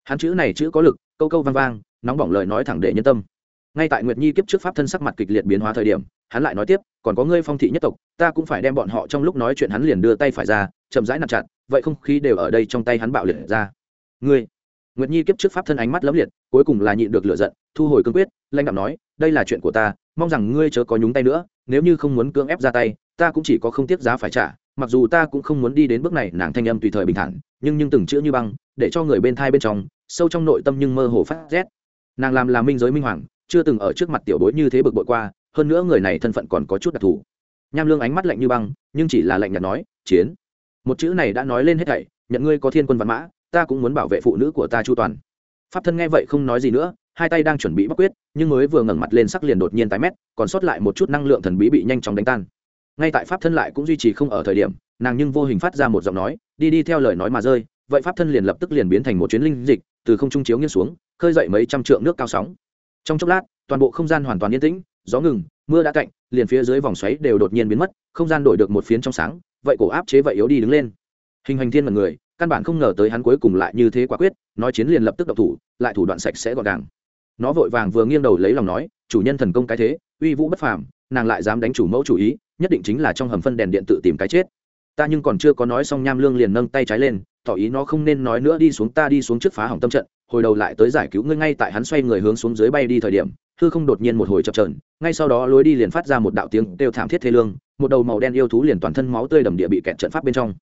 Hắn chữ này chữ có lực, câu câu vang vang, nóng bỏng lời nói thẳng để nhân tâm. Ngay tại nguyệt nhi kiếp trước pháp thân sắc mặt kịch liệt biến hóa thời điểm, hắn lại nói tiếp, còn có ngươi phong thị nhất tộc, ta cũng phải đem bọn họ trong lúc nói chuyện hắn liền đưa tay phải ra, chậm rãi nặn chặt, vậy không khí đều ở đây trong tay hắn bạo liệt ra. Ngươi! Nguyệt nhi kiếp trước pháp thân ánh mắt lấm liệt, cuối cùng là nhịn được lửa giận, thu hồi cương quyết lanh đạm nói, đây là chuyện của ta, mong rằng ngươi chớ có nhúng tay nữa, nếu như không muốn cưỡng ép ra tay ta cũng chỉ có không tiếc giá phải trả, mặc dù ta cũng không muốn đi đến bước này, nàng thanh âm tùy thời bình thản, nhưng nhưng từng chữ như băng, để cho người bên thai bên trong, sâu trong nội tâm nhưng mơ hồ phát rét. Nàng làm là minh giới minh hoàng, chưa từng ở trước mặt tiểu bối như thế bực bội qua, hơn nữa người này thân phận còn có chút đặc thù. Nham lương ánh mắt lạnh như băng, nhưng chỉ là lạnh nhạt nói, chiến. Một chữ này đã nói lên hết thảy, nhận ngươi có thiên quân văn mã, ta cũng muốn bảo vệ phụ nữ của ta chu toàn. Pháp thân nghe vậy không nói gì nữa, hai tay đang chuẩn bị bắc quyết, nhưng mới vừa ngẩng mặt lên sắc liền đột nhiên tái mét, còn sót lại một chút năng lượng thần bí bị nhanh chóng đánh tan ngay tại pháp thân lại cũng duy trì không ở thời điểm, nàng nhưng vô hình phát ra một giọng nói, đi đi theo lời nói mà rơi, vậy pháp thân liền lập tức liền biến thành một chuyến linh dịch, từ không trung chiếu nghiêng xuống, khơi dậy mấy trăm trượng nước cao sóng. Trong chốc lát, toàn bộ không gian hoàn toàn yên tĩnh, gió ngừng, mưa đã cạnh liền phía dưới vòng xoáy đều đột nhiên biến mất, không gian đổi được một phiến trong sáng, vậy cổ áp chế vậy yếu đi đứng lên. Hình hành thiên mật người, căn bản không ngờ tới hắn cuối cùng lại như thế quả quyết, nói chiến liền lập tức độc thủ, lại thủ đoạn sạch sẽ gọn gàng. Nó vội vàng vừa nghiêng đầu lấy lòng nói, chủ nhân thần công cái thế, uy vũ bất phàm, nàng lại dám đánh chủ mẫu chủ ý nhất định chính là trong hầm phân đèn điện tự tìm cái chết. Ta nhưng còn chưa có nói xong nham lương liền nâng tay trái lên, tỏ ý nó không nên nói nữa đi xuống, ta đi xuống trước phá hỏng tâm trận, hồi đầu lại tới giải cứu ngươi ngay tại hắn xoay người hướng xuống dưới bay đi thời điểm, hư không đột nhiên một hồi chập trờn ngay sau đó lối đi liền phát ra một đạo tiếng đều thảm thiết thế lương, một đầu màu đen yêu thú liền toàn thân máu tươi đầm địa bị kẹt trận pháp bên trong.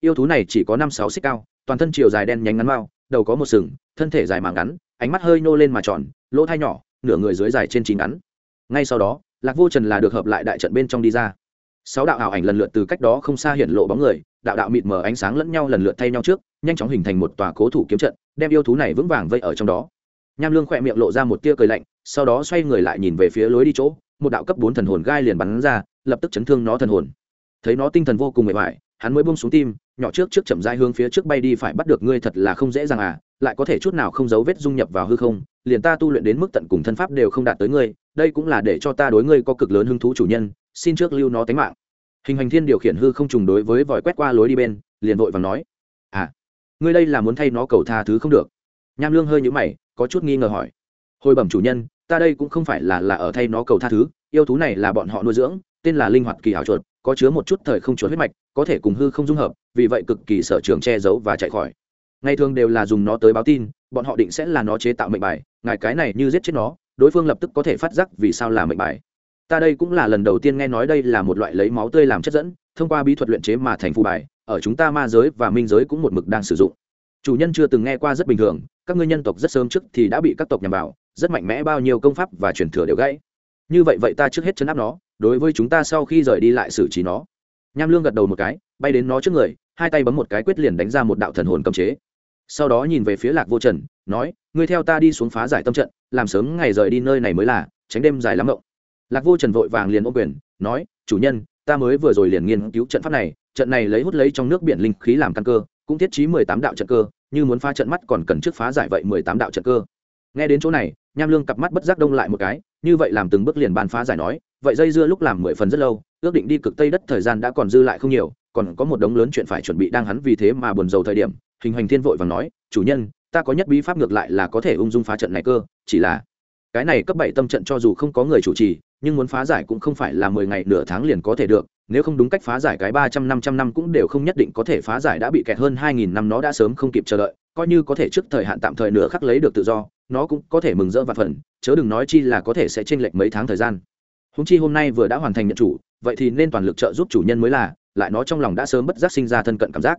Yêu thú này chỉ có năm sáu xích cao, toàn thân chiều dài đen nhánh ngắn mao đầu có một sừng, thân thể dài màng ngắn, ánh mắt hơi nô lên mà tròn, lỗ thai nhỏ, nửa người dưới dài trên chín ngắn. Ngay sau đó, lạc vô trần là được hợp lại đại trận bên trong đi ra sáu đạo ảo ảnh lần lượt từ cách đó không xa hiện lộ bóng người, đạo đạo mịt mờ ánh sáng lẫn nhau lần lượt thay nhau trước, nhanh chóng hình thành một tòa cố thủ kiếm trận, đem yêu thú này vững vàng vây ở trong đó. Nham lương khỏe miệng lộ ra một tia cười lạnh, sau đó xoay người lại nhìn về phía lối đi chỗ, một đạo cấp bốn thần hồn gai liền bắn ra, lập tức chấn thương nó thần hồn. Thấy nó tinh thần vô cùng mệt mỏi, hắn mới buông xuống tim, nhỏ trước trước chậm rãi hướng phía trước bay đi, phải bắt được ngươi thật là không dễ dàng à lại có thể chút nào không giấu vết dung nhập vào hư không, liền ta tu luyện đến mức tận cùng thân pháp đều không đạt tới ngươi, đây cũng là để cho ta đối ngươi có cực lớn hứng thú chủ nhân xin trước lưu nó tính mạng. Hình hành thiên điều khiển hư không trùng đối với vòi quét qua lối đi bên, liền vội và nói à ngươi đây là muốn thay nó cầu tha thứ không được. Nham lương hơi nhũ mày, có chút nghi ngờ hỏi, hồi bẩm chủ nhân, ta đây cũng không phải là là ở thay nó cầu tha thứ, yêu thú này là bọn họ nuôi dưỡng, tên là linh hoạt kỳ hảo chuột, có chứa một chút thời không chuột huyết mạch, có thể cùng hư không dung hợp, vì vậy cực kỳ sở trường che giấu và chạy khỏi. Ngày thường đều là dùng nó tới báo tin, bọn họ định sẽ là nó chế tạo mệnh bài, ngài cái này như giết chết nó, đối phương lập tức có thể phát giác vì sao là mệnh bài ta đây cũng là lần đầu tiên nghe nói đây là một loại lấy máu tươi làm chất dẫn, thông qua bí thuật luyện chế mà thành phù bài, ở chúng ta ma giới và minh giới cũng một mực đang sử dụng. Chủ nhân chưa từng nghe qua rất bình thường, các ngươi nhân tộc rất sớm trước thì đã bị các tộc nhằm vào, rất mạnh mẽ bao nhiêu công pháp và truyền thừa đều gãy. Như vậy vậy ta trước hết chấn áp nó, đối với chúng ta sau khi rời đi lại xử trí nó. Nham lương gật đầu một cái, bay đến nó trước người, hai tay bấm một cái quyết liền đánh ra một đạo thần hồn cầm chế. Sau đó nhìn về phía lạc vô trần, nói, ngươi theo ta đi xuống phá giải tâm trận, làm sớm ngày rời đi nơi này mới là, tránh đêm dài lắm rộng lạc vô trần vội vàng liền ôm quyền, nói, chủ nhân, ta mới vừa rồi liền nghiên cứu trận pháp này, trận này lấy hút lấy trong nước biển linh khí làm căn cơ, cũng thiết trí mười tám đạo trận cơ, như muốn phá trận mắt còn cần trước phá giải vậy mười tám đạo trận cơ. Nghe đến chỗ này, nham lương cặp mắt bất giác đông lại một cái, như vậy làm từng bước liền bàn phá giải nói, vậy dây dưa lúc làm mười phần rất lâu, ước định đi cực tây đất thời gian đã còn dư lại không nhiều, còn có một đống lớn chuyện phải chuẩn bị đang hắn vì thế mà buồn rầu thời điểm. Hình hành thiên vội và nói, chủ nhân, ta có nhất bí pháp ngược lại là có thể ung dung phá trận này cơ, chỉ là cái này cấp bảy tâm trận cho dù không có người chủ trì nhưng muốn phá giải cũng không phải là mười ngày nửa tháng liền có thể được, nếu không đúng cách phá giải cái ba trăm năm trăm năm cũng đều không nhất định có thể phá giải đã bị kẹt hơn hai nghìn năm nó đã sớm không kịp chờ đợi, coi như có thể trước thời hạn tạm thời nửa khắc lấy được tự do, nó cũng có thể mừng rỡ và phần chớ đừng nói chi là có thể sẽ chênh lệch mấy tháng thời gian. Húng chi hôm nay vừa đã hoàn thành nhận chủ, vậy thì nên toàn lực trợ giúp chủ nhân mới là, lại nó trong lòng đã sớm bất giác sinh ra thân cận cảm giác.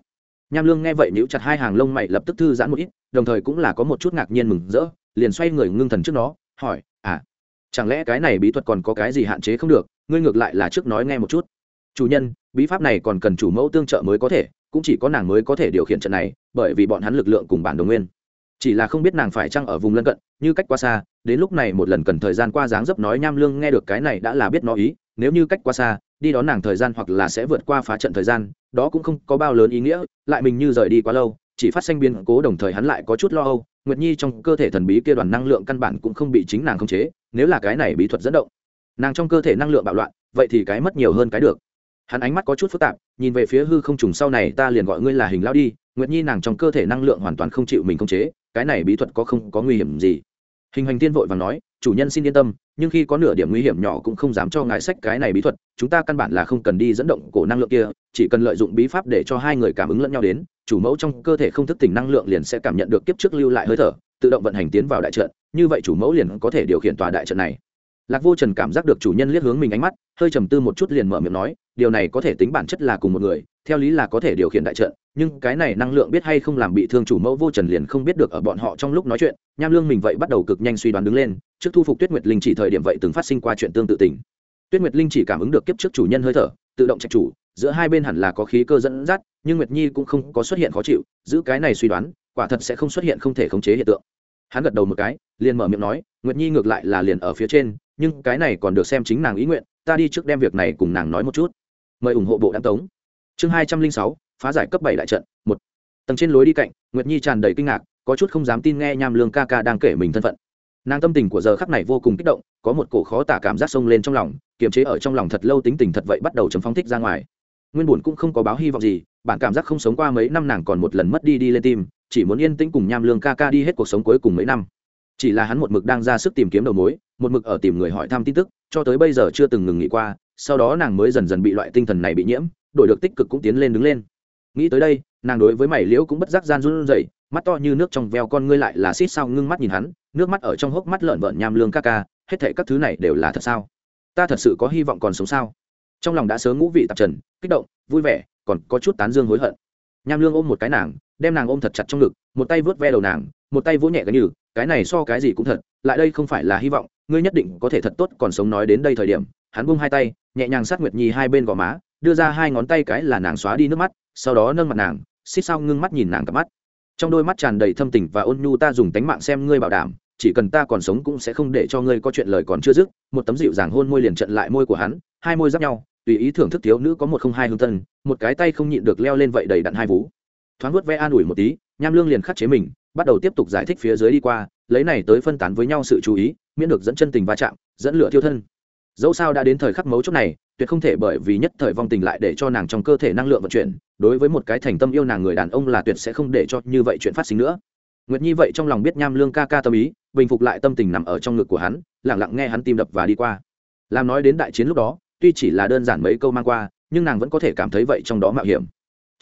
Nham lương nghe vậy nhíu chặt hai hàng lông mày lập tức thư giãn một ít, đồng thời cũng là có một chút ngạc nhiên mừng rỡ, liền xoay người ngưng thần trước nó, hỏi à chẳng lẽ cái này bí thuật còn có cái gì hạn chế không được? Ngươi ngược lại là trước nói nghe một chút. Chủ nhân, bí pháp này còn cần chủ mẫu tương trợ mới có thể, cũng chỉ có nàng mới có thể điều khiển trận này, bởi vì bọn hắn lực lượng cùng bản đồng nguyên. Chỉ là không biết nàng phải chăng ở vùng lân cận, như cách quá xa, đến lúc này một lần cần thời gian qua dáng dấp nói nham lương nghe được cái này đã là biết nó ý, nếu như cách quá xa, đi đón nàng thời gian hoặc là sẽ vượt qua phá trận thời gian, đó cũng không có bao lớn ý nghĩa, lại mình như rời đi quá lâu, chỉ phát sinh biến cố đồng thời hắn lại có chút lo âu, nguyệt nhi trong cơ thể thần bí kia đoàn năng lượng căn bản cũng không bị chính nàng khống chế nếu là cái này bí thuật dẫn động, nàng trong cơ thể năng lượng bạo loạn, vậy thì cái mất nhiều hơn cái được. Hắn ánh mắt có chút phức tạp, nhìn về phía hư không trùng sau này, ta liền gọi ngươi là hình lao đi, nguyệt nhi nàng trong cơ thể năng lượng hoàn toàn không chịu mình khống chế, cái này bí thuật có không có nguy hiểm gì? Hình hành tiên vội và nói, chủ nhân xin yên tâm, nhưng khi có nửa điểm nguy hiểm nhỏ cũng không dám cho ngài sách cái này bí thuật, chúng ta căn bản là không cần đi dẫn động cổ năng lượng kia, chỉ cần lợi dụng bí pháp để cho hai người cảm ứng lẫn nhau đến, chủ mẫu trong cơ thể không thức tỉnh năng lượng liền sẽ cảm nhận được kiếp trước lưu lại hơi thở, tự động vận hành tiến vào đại trận như vậy chủ mẫu liền có thể điều khiển tòa đại trận này. Lạc vô trần cảm giác được chủ nhân liếc hướng mình ánh mắt, hơi trầm tư một chút liền mở miệng nói, điều này có thể tính bản chất là cùng một người, theo lý là có thể điều khiển đại trận, nhưng cái này năng lượng biết hay không làm bị thương chủ mẫu vô trần liền không biết được ở bọn họ trong lúc nói chuyện, nham lương mình vậy bắt đầu cực nhanh suy đoán đứng lên, trước thu phục tuyết nguyệt linh chỉ thời điểm vậy từng phát sinh qua chuyện tương tự tình. Tuyết nguyệt linh chỉ cảm ứng được kiếp trước chủ nhân hơi thở, tự động trạch chủ, giữa hai bên hẳn là có khí cơ dẫn dắt, nhưng nguyệt nhi cũng không có xuất hiện khó chịu, giữ cái này suy đoán, quả thật sẽ không xuất hiện không thể khống chế hiện tượng hắn gật đầu một cái, liền mở miệng nói, nguyệt nhi ngược lại là liền ở phía trên, nhưng cái này còn được xem chính nàng ý nguyện, ta đi trước đem việc này cùng nàng nói một chút. Mời ủng hộ bộ đáng tống. Chương hai trăm linh sáu, phá giải cấp bảy đại trận, một. Tầng trên lối đi cạnh, nguyệt nhi tràn đầy kinh ngạc, có chút không dám tin nghe nham lương ca ca đang kể mình thân phận. Nàng tâm tình của giờ khắc này vô cùng kích động, có một cổ khó tả cảm giác sông lên trong lòng, kiềm chế ở trong lòng thật lâu tính tình thật vậy bắt đầu chấm phóng thích ra ngoài. Nguyên buồn cũng không có báo hy vọng gì, bản cảm giác không sống qua mấy năm nàng còn một lần mất đi đi lên tim chỉ muốn yên tĩnh cùng nham lương ca ca đi hết cuộc sống cuối cùng mấy năm. Chỉ là hắn một mực đang ra sức tìm kiếm đầu mối, một mực ở tìm người hỏi thăm tin tức, cho tới bây giờ chưa từng ngừng nghỉ qua, sau đó nàng mới dần dần bị loại tinh thần này bị nhiễm, đổi được tích cực cũng tiến lên đứng lên. Nghĩ tới đây, nàng đối với mày liễu cũng bất giác gian run rẩy, mắt to như nước trong veo con ngươi lại là xít sao ngưng mắt nhìn hắn, nước mắt ở trong hốc mắt lợn vợn nham lương ca ca, hết thệ các thứ này đều là thật sao? Ta thật sự có hy vọng còn sống sao? Trong lòng đã sớm ngũ vị tạp trần, kích động, vui vẻ, còn có chút tán dương hối hận. Nham lương ôm một cái nàng đem nàng ôm thật chặt trong ngực một tay vớt ve đầu nàng một tay vỗ nhẹ cái như cái này so cái gì cũng thật lại đây không phải là hy vọng ngươi nhất định có thể thật tốt còn sống nói đến đây thời điểm. Hắn buông hai tay nhẹ nhàng sát nguyệt nhi hai bên gò má đưa ra hai ngón tay cái là nàng xóa đi nước mắt sau đó nâng mặt nàng xích sao ngưng mắt nhìn nàng cặp mắt. Trong đôi mắt tràn đầy thâm tình và ôn nhu ta dùng tánh mạng xem ngươi bảo đảm chỉ cần ta còn sống cũng sẽ không để cho ngươi có chuyện lời còn chưa dứt. Một tấm dịu dàng hôn môi liền trận lại môi của hắn hai môi giáp nhau tùy ý thưởng thức thiếu nữ có một không hai hương thân, một cái tay không nhịn được leo lên vậy đầy đặn hai vú thoáng vuốt ve an ủi một tí, nham lương liền khắc chế mình, bắt đầu tiếp tục giải thích phía dưới đi qua, lấy này tới phân tán với nhau sự chú ý, miễn được dẫn chân tình va chạm, dẫn lửa tiêu thân. Dẫu sao đã đến thời khắc mấu chốt này, tuyệt không thể bởi vì nhất thời vong tình lại để cho nàng trong cơ thể năng lượng vận chuyển, đối với một cái thành tâm yêu nàng người đàn ông là tuyệt sẽ không để cho như vậy chuyện phát sinh nữa. Nguyệt nhi vậy trong lòng biết nham lương ca ca tâm ý, bình phục lại tâm tình nằm ở trong ngực của hắn lẳng lặng nghe hắn tim đập và đi qua. Làm nói đến đại chiến lúc đó, tuy chỉ là đơn giản mấy câu mang qua, nhưng nàng vẫn có thể cảm thấy vậy trong đó mạo hiểm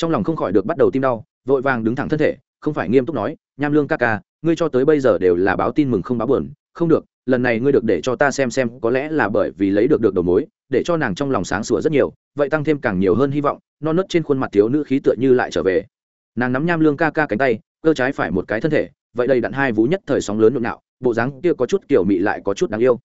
trong lòng không khỏi được bắt đầu tim đau, vội vàng đứng thẳng thân thể, không phải nghiêm túc nói, nham lương ca ca, ngươi cho tới bây giờ đều là báo tin mừng không báo buồn. Không được, lần này ngươi được để cho ta xem xem, có lẽ là bởi vì lấy được được đầu mối, để cho nàng trong lòng sáng sủa rất nhiều, vậy tăng thêm càng nhiều hơn hy vọng, non nớt trên khuôn mặt thiếu nữ khí tựa như lại trở về. Nàng nắm nham lương ca ca cánh tay, cơ trái phải một cái thân thể, vậy đây đặn hai vú nhất thời sóng lớn nhộn nhạo bộ dáng kia có chút kiểu mị lại có chút đáng yêu.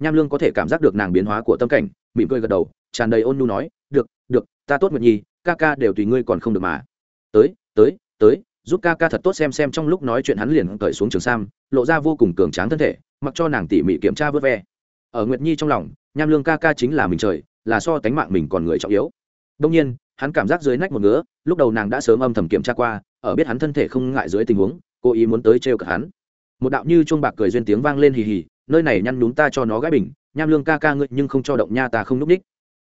Nham lương có thể cảm giác được nàng biến hóa của tâm cảnh, mỉm cười gật đầu, tràn đầy ôn nhu nói, được được, ta tốt nguyệt nhi ca ca đều tùy ngươi còn không được mà. Tới tới tới, giúp ca ca thật tốt xem xem trong lúc nói chuyện hắn liền cởi xuống trường sam, lộ ra vô cùng cường tráng thân thể, mặc cho nàng tỉ mỉ kiểm tra vớt ve. Ở nguyệt nhi trong lòng, nham lương ca ca chính là mình trời, là so tánh mạng mình còn người trọng yếu. Đông nhiên, hắn cảm giác dưới nách một ngứa, lúc đầu nàng đã sớm âm thầm kiểm tra qua, ở biết hắn thân thể không ngại dưới tình huống, cố ý muốn tới trêu cả hắn. Một đạo như chuông bạc cười duyên tiếng vang lên hì hì, nơi này nhăn nhún ta cho nó gái bình, nham lương ca ca ngươi nhưng không cho động nha ta không núp ních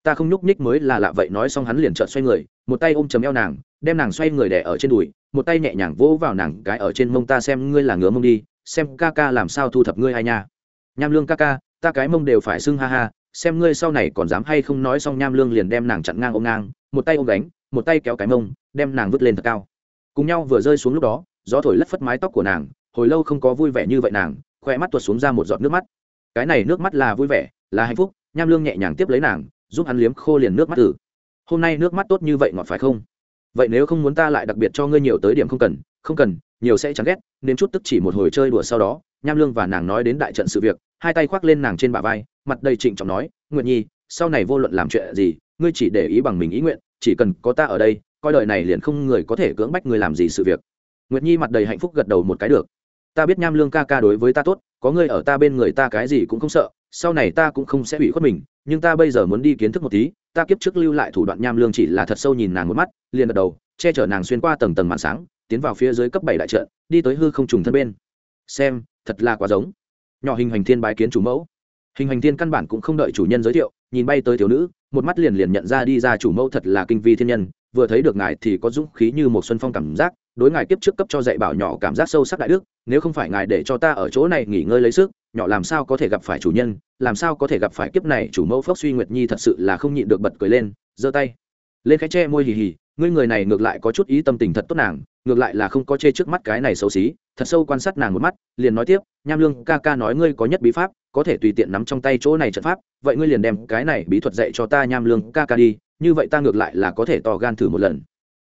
ta không nhúc nhích mới là lạ vậy, nói xong hắn liền trợn xoay người, một tay ôm chầm eo nàng, đem nàng xoay người đẻ ở trên đùi, một tay nhẹ nhàng vỗ vào nàng cái ở trên mông, ta xem ngươi là ngứa mông đi, xem ca ca làm sao thu thập ngươi hay nha. Nham lương ca ca, ta cái mông đều phải xưng ha ha, xem ngươi sau này còn dám hay không nói xong nham lương liền đem nàng chặn ngang ôm ngang, một tay ôm đánh một tay kéo cái mông, đem nàng vứt lên thật cao. Cùng nhau vừa rơi xuống lúc đó, gió thổi lất phất mái tóc của nàng, hồi lâu không có vui vẻ như vậy nàng, khoe mắt tuột xuống ra một giọt nước mắt. Cái này nước mắt là vui vẻ, là hạnh phúc, nham lương nhẹ nhàng tiếp lấy nàng giúp hắn liếm khô liền nước mắt tử hôm nay nước mắt tốt như vậy ngọt phải không? Vậy nếu không muốn ta lại đặc biệt cho ngươi nhiều tới điểm không cần không cần, nhiều sẽ chán ghét, nên chút tức chỉ một hồi chơi đùa sau đó, nham lương và nàng nói đến đại trận sự việc, hai tay khoác lên nàng trên bả vai, mặt đầy trịnh trọng nói nguyện nhi, sau này vô luận làm chuyện gì, ngươi chỉ để ý bằng mình ý nguyện, chỉ cần có ta ở đây, coi đời này liền không người có thể cưỡng bách ngươi làm gì sự việc. Nguyệt nhi mặt đầy hạnh phúc gật đầu một cái được. Ta biết nham lương ca ca đối với ta tốt, có ngươi ở ta bên người ta cái gì cũng không sợ sau này ta cũng không sẽ hủy khuất mình, nhưng ta bây giờ muốn đi kiến thức một tí, ta kiếp trước lưu lại thủ đoạn nham lương chỉ là thật sâu nhìn nàng một mắt, liền gật đầu, che chở nàng xuyên qua tầng tầng màn sáng, tiến vào phía dưới cấp bảy đại trận, đi tới hư không trùng thân bên. Xem, thật là quá giống. Nhỏ hình hành thiên bái kiến chủ mẫu. Hình hành thiên căn bản cũng không đợi chủ nhân giới thiệu, nhìn bay tới thiếu nữ, một mắt liền liền nhận ra đi ra chủ mẫu thật là kinh vi thiên nhân, vừa thấy được ngài thì có dũng khí như một xuân phong cảm giác, đối ngài kiếp trước cấp cho dạy bảo nhỏ cảm giác sâu sắc đại đức, nếu không phải ngài để cho ta ở chỗ này nghỉ ngơi lấy sức nhỏ làm sao có thể gặp phải chủ nhân, làm sao có thể gặp phải kiếp này, chủ mẫu phốc suy nguyệt nhi thật sự là không nhịn được bật cười lên, giơ tay. Lên cái che môi hì hì, ngươi người này ngược lại có chút ý tâm tình thật tốt nàng, ngược lại là không có chê trước mắt cái này xấu xí, thật sâu quan sát nàng một mắt, liền nói tiếp, nham lương ca ca nói ngươi có nhất bí pháp, có thể tùy tiện nắm trong tay chỗ này trận pháp, vậy ngươi liền đem cái này bí thuật dạy cho ta nham lương ca ca đi, như vậy ta ngược lại là có thể to gan thử một lần.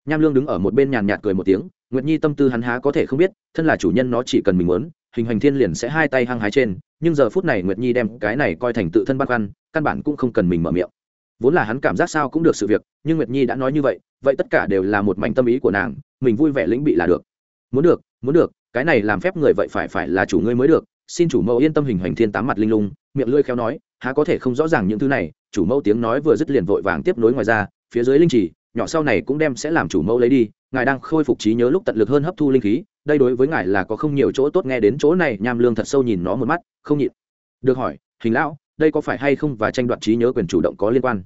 Nham lương đứng ở một bên nhàn nhạt cười một tiếng nguyệt nhi tâm tư hắn há có thể không biết thân là chủ nhân nó chỉ cần mình muốn hình hành thiên liền sẽ hai tay hăng hái trên nhưng giờ phút này nguyệt nhi đem cái này coi thành tự thân bắt gan, căn bản cũng không cần mình mở miệng. Vốn là hắn cảm giác sao cũng được sự việc nhưng nguyệt nhi đã nói như vậy vậy tất cả đều là một mảnh tâm ý của nàng mình vui vẻ lĩnh bị là được. Muốn được muốn được cái này làm phép người vậy phải phải là chủ ngươi mới được xin chủ mẫu yên tâm hình hành thiên tám mặt linh lung miệng lưỡi khéo nói há có thể không rõ ràng những thứ này chủ mẫu tiếng nói vừa dứt liền vội vàng tiếp nối ngoài ra phía dưới linh Chỉ, nhỏ sau này cũng đem sẽ làm chủ mẫu lấy đi ngài đang khôi phục trí nhớ lúc tận lực hơn hấp thu linh khí, đây đối với ngài là có không nhiều chỗ tốt, nghe đến chỗ này, nham lương thật sâu nhìn nó một mắt, không nhịn. Được hỏi, hình lão, đây có phải hay không và tranh đoạt trí nhớ quyền chủ động có liên quan?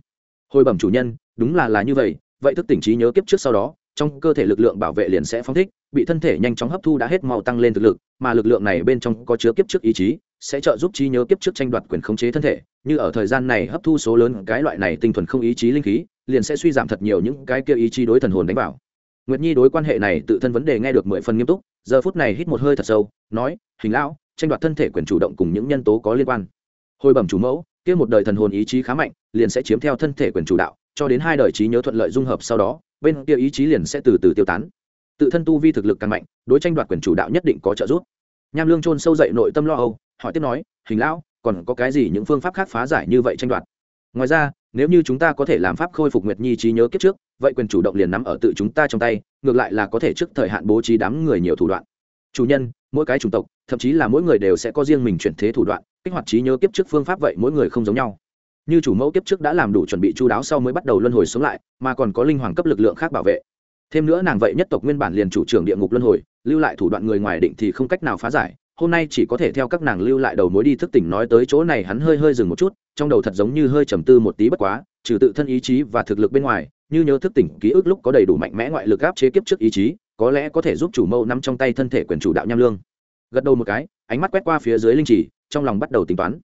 Hồi bẩm chủ nhân, đúng là là như vậy vậy thức tỉnh trí nhớ kiếp trước sau đó, trong cơ thể lực lượng bảo vệ liền sẽ phóng thích, bị thân thể nhanh chóng hấp thu đã hết màu tăng lên thực lực, mà lực lượng này bên trong có chứa kiếp trước ý chí, sẽ trợ giúp trí nhớ kiếp trước tranh đoạt quyền khống chế thân thể, như ở thời gian này hấp thu số lớn cái loại này tinh thuần không ý chí linh khí, liền sẽ suy giảm thật nhiều những cái kia ý chí đối thần hồn đánh vào nguyệt nhi đối quan hệ này tự thân vấn đề nghe được mười phần nghiêm túc, giờ phút này hít một hơi thật sâu, nói, hình lão, tranh đoạt thân thể quyền chủ động cùng những nhân tố có liên quan. Hồi bẩm chủ mẫu, kia một đời thần hồn ý chí khá mạnh, liền sẽ chiếm theo thân thể quyền chủ đạo, cho đến hai đời trí nhớ thuận lợi dung hợp sau đó, bên kia ý chí liền sẽ từ từ tiêu tán. Tự thân tu vi thực lực càng mạnh, đối tranh đoạt quyền chủ đạo nhất định có trợ giúp. Nham lương chôn sâu dậy nội tâm lo âu, hỏi tiếp nói, hình lão, còn có cái gì những phương pháp khác phá giải như vậy tranh đoạt? Ngoài ra, nếu như chúng ta có thể làm pháp khôi phục nguyệt nhi trí nhớ kiếp trước vậy quyền chủ động liền nắm ở tự chúng ta trong tay, ngược lại là có thể trước thời hạn bố trí đám người nhiều thủ đoạn. Chủ nhân, mỗi cái chủng tộc, thậm chí là mỗi người đều sẽ có riêng mình chuyển thế thủ đoạn, kích hoạt trí nhớ kiếp trước phương pháp vậy mỗi người không giống nhau. Như chủ mẫu kiếp trước đã làm đủ chuẩn bị chú đáo sau mới bắt đầu luân hồi xuống lại, mà còn có linh hoàng cấp lực lượng khác bảo vệ. Thêm nữa nàng vậy nhất tộc nguyên bản liền chủ trưởng địa ngục luân hồi, lưu lại thủ đoạn người ngoài định thì không cách nào phá giải, hôm nay chỉ có thể theo các nàng lưu lại đầu mối đi thức tỉnh nói tới chỗ này hắn hơi hơi dừng một chút, trong đầu thật giống như hơi trầm tư một tí bất quá, trừ tự thân ý chí và thực lực bên ngoài như nhớ thức tỉnh ký ức lúc có đầy đủ mạnh mẽ ngoại lực áp chế kiếp trước ý chí, có lẽ có thể giúp chủ mẫu nắm trong tay thân thể quyền chủ đạo nham lương. Gật đầu một cái, ánh mắt quét qua phía dưới linh chỉ, trong lòng bắt đầu tính toán.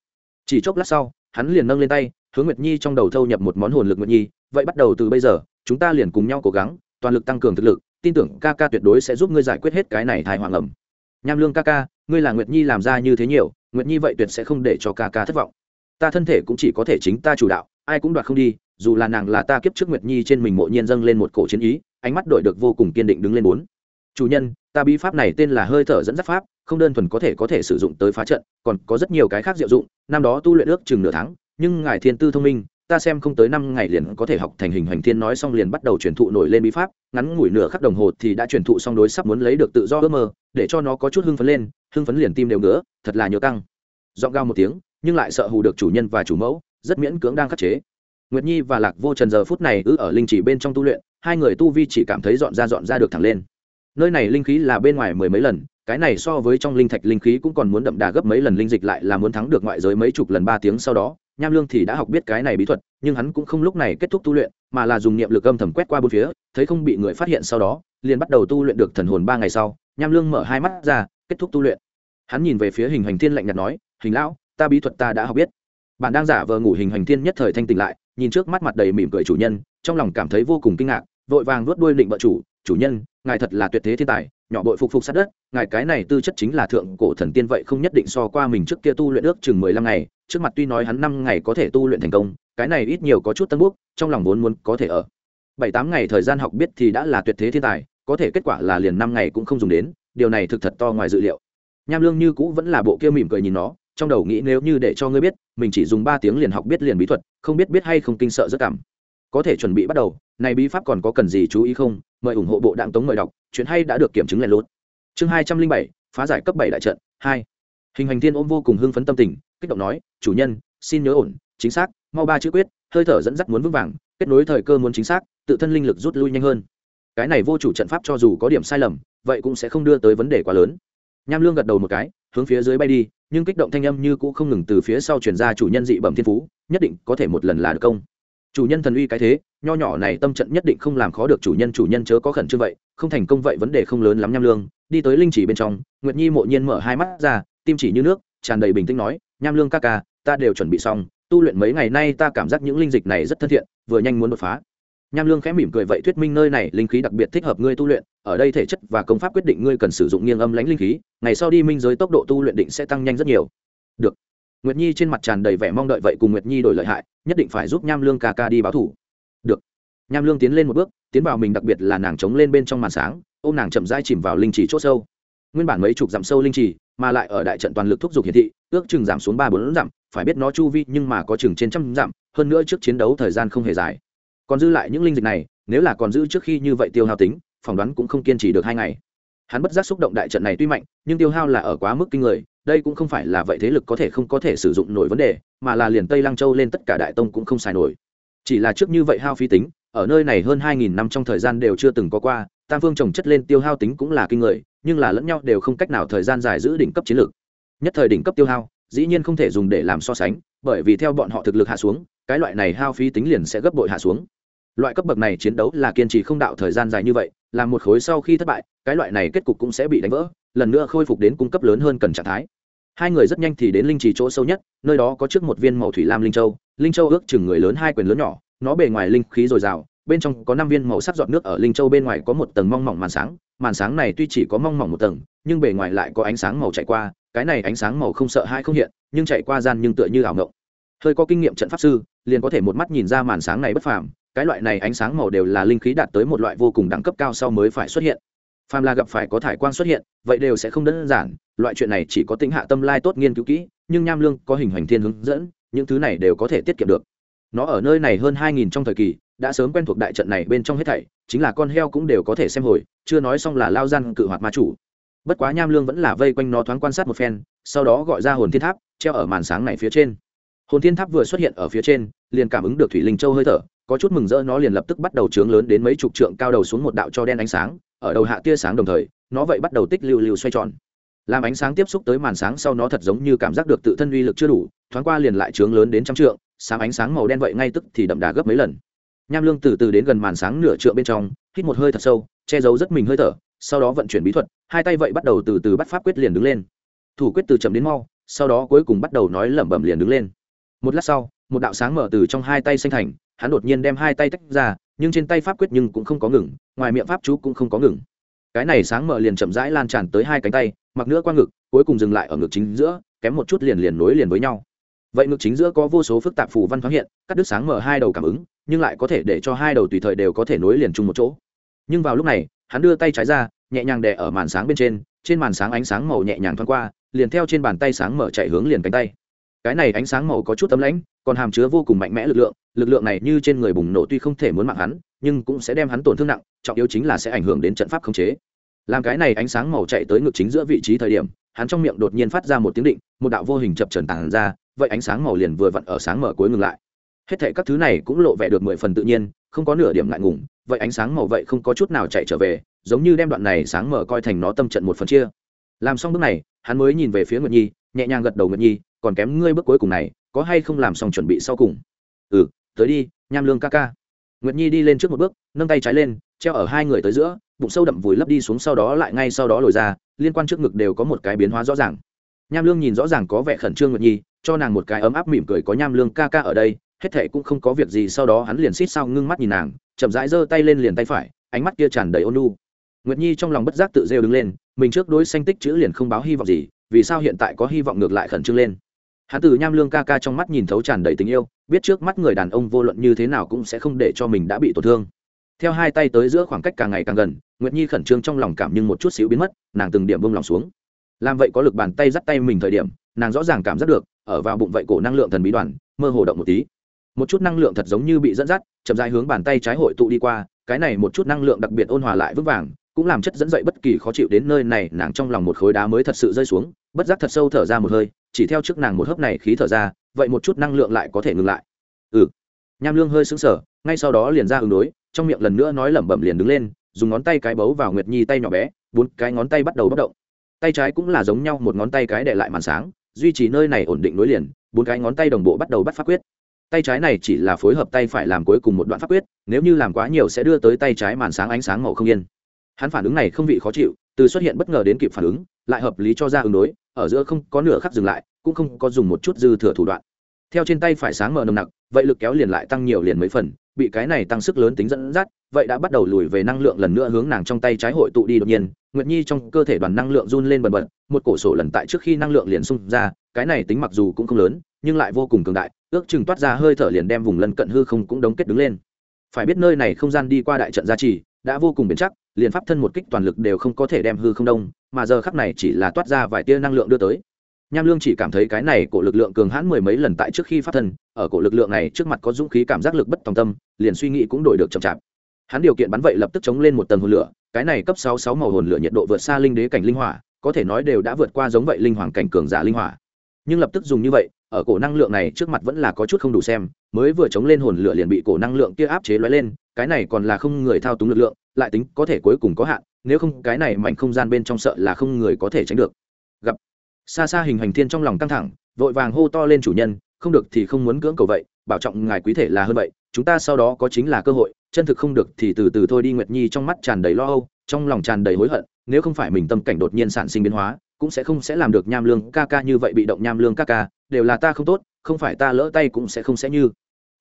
Chỉ chốc lát sau, hắn liền nâng lên tay, hướng nguyệt nhi trong đầu thâu nhập một món hồn lực nguyệt nhi, vậy bắt đầu từ bây giờ, chúng ta liền cùng nhau cố gắng, toàn lực tăng cường thực lực, tin tưởng ca ca tuyệt đối sẽ giúp ngươi giải quyết hết cái này thai hoàng ẩm. Nham lương ca ca, ngươi là nguyệt nhi làm ra như thế nhiều, nguyệt nhi vậy tuyệt sẽ không để cho ca ca thất vọng. Ta thân thể cũng chỉ có thể chính ta chủ đạo, ai cũng đoạt không đi dù là nàng là ta kiếp trước nguyệt nhi trên mình mộ nhiên dâng lên một cổ chiến ý, ánh mắt đổi được vô cùng kiên định đứng lên bốn. Chủ nhân, ta bí pháp này tên là hơi thở dẫn dắt pháp, không đơn thuần có thể có thể sử dụng tới phá trận, còn có rất nhiều cái khác diệu dụng, năm đó tu luyện ước chừng nửa tháng, nhưng ngài thiên tư thông minh, ta xem không tới năm ngày liền có thể học thành hình hành thiên nói xong liền bắt đầu truyền thụ nổi lên bí pháp, ngắn ngủi nửa khắc đồng hồ thì đã truyền thụ xong đối sắp muốn lấy được tự do ước mơ, để cho nó có chút hưng phấn lên, hưng phấn liền tim đều ngứa, thật là nhớ căng. Giọng gao một tiếng, nhưng lại sợ hù được chủ nhân và chủ mẫu, rất miễn cưỡng đang khắc chế nguyệt nhi và lạc vô trần giờ phút này ư ở linh chỉ bên trong tu luyện, hai người tu vi chỉ cảm thấy dọn ra dọn ra được thẳng lên. Nơi này linh khí là bên ngoài mười mấy lần, cái này so với trong linh thạch linh khí cũng còn muốn đậm đà gấp mấy lần linh dịch lại là muốn thắng được ngoại giới mấy chục lần ba tiếng sau đó, nham lương thì đã học biết cái này bí thuật, nhưng hắn cũng không lúc này kết thúc tu luyện, mà là dùng niệm lực âm thầm quét qua bốn phía, thấy không bị người phát hiện sau đó, liền bắt đầu tu luyện được thần hồn ba ngày sau, nham lương mở hai mắt ra, kết thúc tu luyện. Hắn nhìn về phía hình hành thiên lạnh nhạt nói, hình lão, ta bí thuật ta đã học biết. Bạn đang giả vờ ngủ hình hành thiên nhất thời thanh tỉnh lại nhìn trước mắt mặt đầy mỉm cười chủ nhân, trong lòng cảm thấy vô cùng kinh ngạc, vội vàng nuốt đuôi định vợ chủ chủ nhân, ngài thật là tuyệt thế thiên tài, nhỏ bội phục phục sát đất, ngài cái này tư chất chính là thượng cổ thần tiên vậy không nhất định so qua mình trước kia tu luyện ước chừng mười lăm ngày, trước mặt tuy nói hắn năm ngày có thể tu luyện thành công, cái này ít nhiều có chút tân búc trong lòng vốn muốn có thể ở. Bảy tám ngày thời gian học biết thì đã là tuyệt thế thiên tài, có thể kết quả là liền năm ngày cũng không dùng đến, điều này thực thật to ngoài dự liệu. Nham lương như cũ vẫn là bộ kia mỉm cười nhìn nó trong đầu nghĩ nếu như để cho ngươi biết, mình chỉ dùng ba tiếng liền học biết liền bí thuật, không biết biết hay không kinh sợ rất cảm. Có thể chuẩn bị bắt đầu, này bí pháp còn có cần gì chú ý không? Mời ủng hộ bộ đặng tống mời đọc, chuyện hay đã được kiểm chứng lẻ lốt chương hai trăm linh bảy, phá giải cấp bảy đại trận, hai. Hình hành thiên ôm vô cùng hưng phấn tâm tình, kích động nói, chủ nhân, xin nhớ ổn, chính xác, mau ba chữ quyết, hơi thở dẫn dắt muốn vững vàng, kết nối thời cơ muốn chính xác, tự thân linh lực rút lui nhanh hơn. Cái này vô chủ trận pháp cho dù có điểm sai lầm, vậy cũng sẽ không đưa tới vấn đề quá lớn. Nham lương gật đầu một cái hướng phía dưới bay đi, nhưng kích động thanh âm như cũng không ngừng từ phía sau truyền ra chủ nhân dị bẩm thiên phú, nhất định có thể một lần là được công. Chủ nhân thần uy cái thế, nho nhỏ này tâm trận nhất định không làm khó được chủ nhân chủ nhân chớ có khẩn trương vậy, không thành công vậy vấn đề không lớn lắm nham lương. Đi tới linh chỉ bên trong, nguyệt nhi mộ nhiên mở hai mắt ra, tim chỉ như nước, tràn đầy bình tĩnh nói, nham lương ca ca, ta đều chuẩn bị xong, tu luyện mấy ngày nay ta cảm giác những linh dịch này rất thân thiện, vừa nhanh muốn đột phá. Nham lương khẽ mỉm cười vậy, thuyết minh nơi này linh khí đặc biệt thích hợp ngươi tu luyện ở đây thể chất và công pháp quyết định ngươi cần sử dụng nghiêng âm lãnh linh khí, ngày sau đi minh giới tốc độ tu luyện định sẽ tăng nhanh rất nhiều. Được. Nguyệt nhi trên mặt tràn đầy vẻ mong đợi vậy cùng nguyệt nhi đổi lợi hại, nhất định phải giúp nham lương ca ca đi báo thủ. Được. Nham lương tiến lên một bước, tiến vào mình đặc biệt là nàng chống lên bên trong màn sáng, ôm nàng chậm dai chìm vào linh trì c h ỗ sâu. Nguyên bản mấy chục dặm sâu linh trì, mà lại ở đại trận toàn lực thúc giục hiển thị, ước chừng giảm xuống ba bốn dặm, phải biết nó chu vi nhưng mà có chừng trên trăm dặm, hơn nữa trước chiến đấu thời gian không hề dài. Còn dư lại những linh dịch này, nếu là còn giữ trước khi như vậy tiêu hao tính phỏng đoán cũng không kiên trì được hai ngày. Hắn bất giác xúc động đại trận này tuy mạnh, nhưng tiêu hao là ở quá mức kinh người, đây cũng không phải là vậy thế lực có thể không có thể sử dụng nổi vấn đề, mà là liền tây lăng châu lên tất cả đại tông cũng không xài nổi. Chỉ là trước như vậy hao phí tính, ở nơi này hơn hai nghìn năm trong thời gian đều chưa từng có qua, tam phương trồng chất lên tiêu hao tính cũng là kinh người, nhưng là lẫn nhau đều không cách nào thời gian dài giữ đỉnh cấp chiến lược. Nhất thời đỉnh cấp tiêu hao, dĩ nhiên không thể dùng để làm so sánh, bởi vì theo bọn họ thực lực hạ xuống, cái loại này hao phí tính liền sẽ gấp bội hạ xuống loại cấp bậc này chiến đấu là kiên trì không đạo thời gian dài như vậy làm một khối sau khi thất bại, cái loại này kết cục cũng sẽ bị đánh vỡ, lần nữa khôi phục đến cung cấp lớn hơn cần trạng thái. Hai người rất nhanh thì đến linh trì chỗ sâu nhất, nơi đó có trước một viên màu thủy lam linh châu linh châu ước chừng người lớn hai quyền lớn nhỏ, nó bề ngoài linh khí dồi dào, bên trong có năm viên màu sắc giọt nước ở linh châu bên ngoài có một tầng mong mỏng màn sáng màn sáng này tuy chỉ có mong mỏng một tầng, nhưng bề ngoài lại có ánh sáng màu chạy qua, cái này ánh sáng màu không sợ hai không hiện, nhưng chạy qua gian nhưng tựa như ảo ngộng hơi có kinh nghiệm trận pháp sư, liền có thể một mắt nhìn ra màn sáng này bất phàm, cái loại này ánh sáng màu đều là linh khí đạt tới một loại vô cùng đẳng cấp cao sau mới phải xuất hiện. Phàm là gặp phải có thải quang xuất hiện, vậy đều sẽ không đơn giản, loại chuyện này chỉ có tính hạ tâm lai tốt nghiên cứu kỹ, nhưng nham lương có hình hoành thiên hướng dẫn, những thứ này đều có thể tiết kiệm được. Nó ở nơi này hơn hai nghìn trong thời kỳ, đã sớm quen thuộc đại trận này bên trong hết thảy, chính là con heo cũng đều có thể xem hồi, chưa nói xong là lao gian cự hoạt ma chủ. Bất quá nham lương vẫn là vây quanh nó thoáng quan sát một phen, sau đó gọi ra hồn thiên tháp, treo ở màn sáng này phía trên hồn thiên tháp vừa xuất hiện ở phía trên, liền cảm ứng được thủy linh châu hơi thở, có chút mừng rỡ nó liền lập tức bắt đầu trướng lớn đến mấy chục trượng cao đầu xuống một đạo cho đen ánh sáng, ở đầu hạ tia sáng đồng thời, nó vậy bắt đầu tích lưu lưu xoay tròn. Làm ánh sáng tiếp xúc tới màn sáng sau nó thật giống như cảm giác được tự thân uy lực chưa đủ, thoáng qua liền lại trướng lớn đến trăm trượng, sáng ánh sáng màu đen vậy ngay tức thì đậm đà gấp mấy lần. Nham lương từ từ đến gần màn sáng nửa trượng bên trong, hít một hơi thật sâu, che giấu rất mình hơi thở, sau đó vận chuyển bí thuật, hai tay vậy bắt đầu từ từ bắt pháp quyết liền đứng lên. Thủ quyết từ chậm đến mau, sau đó cuối cùng bắt đầu nói lẩm bẩm liền đứng lên một lát sau, một đạo sáng mở từ trong hai tay xanh thành, hắn đột nhiên đem hai tay tách ra, nhưng trên tay pháp quyết nhưng cũng không có ngừng, ngoài miệng pháp chú cũng không có ngừng. Cái này sáng mở liền chậm rãi lan tràn tới hai cánh tay, mặc nữa qua ngực, cuối cùng dừng lại ở ngực chính giữa, kém một chút liền liền nối liền với nhau. Vậy ngực chính giữa có vô số phức tạp phù văn thoáng hiện, cắt đứt sáng mở hai đầu cảm ứng, nhưng lại có thể để cho hai đầu tùy thời đều có thể nối liền chung một chỗ. Nhưng vào lúc này, hắn đưa tay trái ra, nhẹ nhàng đè ở màn sáng bên trên trên màn sáng ánh sáng màu nhẹ nhàng thoáng qua, liền theo trên bàn tay sáng mở chạy hướng liền cánh tay cái này ánh sáng màu có chút tấm lãnh, còn hàm chứa vô cùng mạnh mẽ lực lượng lực lượng này như trên người bùng nổ tuy không thể muốn mạng hắn, nhưng cũng sẽ đem hắn tổn thương nặng, trọng yếu chính là sẽ ảnh hưởng đến trận pháp khống chế. Làm cái này ánh sáng màu chạy tới ngực chính giữa vị trí thời điểm, hắn trong miệng đột nhiên phát ra một tiếng định, một đạo vô hình chập trần tàn ra, vậy ánh sáng màu liền vừa vặn ở sáng mở cuối ngừng lại. Hết thể các thứ này cũng lộ vẻ được mười phần tự nhiên, không có nửa điểm ngại ngùng, vậy ánh sáng màu vậy không có chút nào chạy trở về, giống như đem đoạn này sáng mở coi thành nó tâm trận một phần chia. Làm xong bước này, hắn mới nhìn về phía nguyệt nhi, nhẹ nhàng gật đầu nguyệt nhi còn kém ngươi bước cuối cùng này, có hay không làm xong chuẩn bị sau cùng? Ừ tới đi, nham lương ca ca. Nguyệt nhi đi lên trước một bước, nâng tay trái lên, treo ở hai người tới giữa, bụng sâu đậm vùi lấp đi xuống sau đó lại ngay sau đó lồi ra, liên quan trước ngực đều có một cái biến hóa rõ ràng. Nham lương nhìn rõ ràng có vẻ khẩn trương nguyệt nhi, cho nàng một cái ấm áp mỉm cười có nham lương ca ca ở đây, hết thệ cũng không có việc gì, sau đó hắn liền xít sao ngưng mắt nhìn nàng, chậm rãi giơ tay lên liền tay phải, ánh mắt kia tràn đầy ôn nu nguyệt nhi trong lòng bất giác tự rêu đứng lên, mình trước đối xanh tích chữ liền không báo hy vọng gì, vì sao hiện tại có hy vọng ngược lại khẩn trương lên? Hắn từ nham lương ca ca trong mắt nhìn thấu tràn đầy tình yêu, biết trước mắt người đàn ông vô luận như thế nào cũng sẽ không để cho mình đã bị tổn thương. Theo hai tay tới giữa khoảng cách càng ngày càng gần, nguyệt nhi khẩn trương trong lòng cảm nhưng một chút xíu biến mất, nàng từng điểm bông lòng xuống. Làm vậy có lực bàn tay dắt tay mình thời điểm, nàng rõ ràng cảm giác được, ở vào bụng vậy cổ năng lượng thần bí đoàn, mơ hồ động một tí. Một chút năng lượng thật giống như bị dẫn dắt, chậm dài hướng bàn tay trái hội tụ đi qua, cái này một chút năng lượng đặc biệt ôn hòa lại vững vàng, cũng làm chất dẫn dậy bất kỳ khó chịu đến nơi này, nàng trong lòng một khối đá mới thật sự rơi xuống, bất giác thật sâu thở ra một hơi chỉ theo trước nàng một hớp này khí thở ra, vậy một chút năng lượng lại có thể ngừng lại. Ừ. Nham lương hơi sững sờ, ngay sau đó liền ra ứng đối, trong miệng lần nữa nói lẩm bẩm liền đứng lên, dùng ngón tay cái bấu vào nguyệt nhi tay nhỏ bé, bốn cái ngón tay bắt đầu bất động. Tay trái cũng là giống nhau, một ngón tay cái để lại màn sáng, duy trì nơi này ổn định nối liền, bốn cái ngón tay đồng bộ bắt đầu bắt pháp quyết. Tay trái này chỉ là phối hợp tay phải làm cuối cùng một đoạn pháp quyết, nếu như làm quá nhiều sẽ đưa tới tay trái màn sáng ánh sáng màu không yên. Hắn phản ứng này không vị khó chịu, từ xuất hiện bất ngờ đến kịp phản ứng, lại hợp lý cho ra ứng đối ở giữa không có nửa khắc dừng lại, cũng không có dùng một chút dư thừa thủ đoạn. Theo trên tay phải sáng mở nồng nặc, vậy lực kéo liền lại tăng nhiều liền mấy phần, bị cái này tăng sức lớn tính dẫn dắt, vậy đã bắt đầu lùi về năng lượng lần nữa hướng nàng trong tay trái hội tụ đi đột nhiên, nguyệt nhi trong cơ thể đoàn năng lượng run lên bần bật, một cổ sổ lần tại trước khi năng lượng liền xung ra, cái này tính mặc dù cũng không lớn, nhưng lại vô cùng cường đại, ước chừng toát ra hơi thở liền đem vùng lân cận hư không cũng đóng kết đứng lên. Phải biết nơi này không gian đi qua đại trận gia trì, đã vô cùng bền chắc, liền pháp thân một kích toàn lực đều không có thể đem hư không đông mà giờ khắc này chỉ là toát ra vài tia năng lượng đưa tới. Nham lương chỉ cảm thấy cái này cổ lực lượng cường hãn mười mấy lần tại trước khi phát thân, ở cổ lực lượng này trước mặt có dũng khí cảm giác lực bất tòng tâm, liền suy nghĩ cũng đổi được chậm chạp. Hắn điều kiện bắn vậy lập tức chống lên một tầng hồn lửa, cái này cấp sáu sáu màu hồn lửa nhiệt độ vượt xa linh đế cảnh linh hỏa, có thể nói đều đã vượt qua giống vậy linh hoàng cảnh cường giả linh hỏa. Nhưng lập tức dùng như vậy, ở cổ năng lượng này trước mặt vẫn là có chút không đủ xem, mới vừa chống lên hồn lửa liền bị cổ năng lượng kia áp chế lóe lên, cái này còn là không người thao túng lực lượng, lại tính có thể cuối cùng có hạn nếu không cái này mảnh không gian bên trong sợ là không người có thể tránh được. Gặp. Xa xa hình hành thiên trong lòng căng thẳng, vội vàng hô to lên chủ nhân, không được thì không muốn cưỡng cầu vậy, bảo trọng ngài quý thể là hơn vậy, chúng ta sau đó có chính là cơ hội, chân thực không được thì từ từ thôi đi nguyệt nhi trong mắt tràn đầy lo âu, trong lòng tràn đầy hối hận, nếu không phải mình tâm cảnh đột nhiên sản sinh biến hóa, cũng sẽ không sẽ làm được nham lương ca ca như vậy bị động nham lương ca ca, đều là ta không tốt, không phải ta lỡ tay cũng sẽ không sẽ như.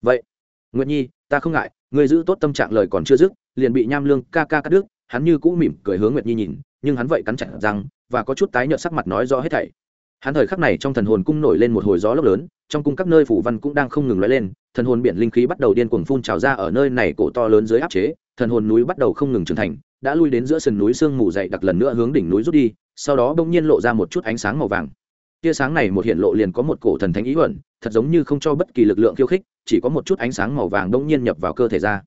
Vậy, nguyệt nhi, ta không ngại, ngươi giữ tốt tâm trạng lời còn chưa dứt, liền bị nham lương ca ca cắt đứt hắn như cũ mỉm cười hướng nguyệt nhi nhìn, nhưng hắn vậy cắn chặt răng, và có chút tái nhợt sắc mặt nói rõ hết thảy. Hắn thời khắc này trong thần hồn cung nổi lên một hồi gió lốc lớn, trong cung các nơi phủ văn cũng đang không ngừng lóe lên, thần hồn biển linh khí bắt đầu điên cuồng phun trào ra ở nơi này cổ to lớn dưới áp chế, thần hồn núi bắt đầu không ngừng trưởng thành, đã lui đến giữa sườn núi sương mù dậy đặc lần nữa hướng đỉnh núi rút đi, sau đó bỗng nhiên lộ ra một chút ánh sáng màu vàng. Tia sáng này một hiện lộ liền có một cổ thần thánh ý ẩn, thật giống như không cho bất kỳ lực lượng khiêu khích, chỉ có một chút ánh sáng màu vàng bỗng nhiên nhập vào cơ thể ra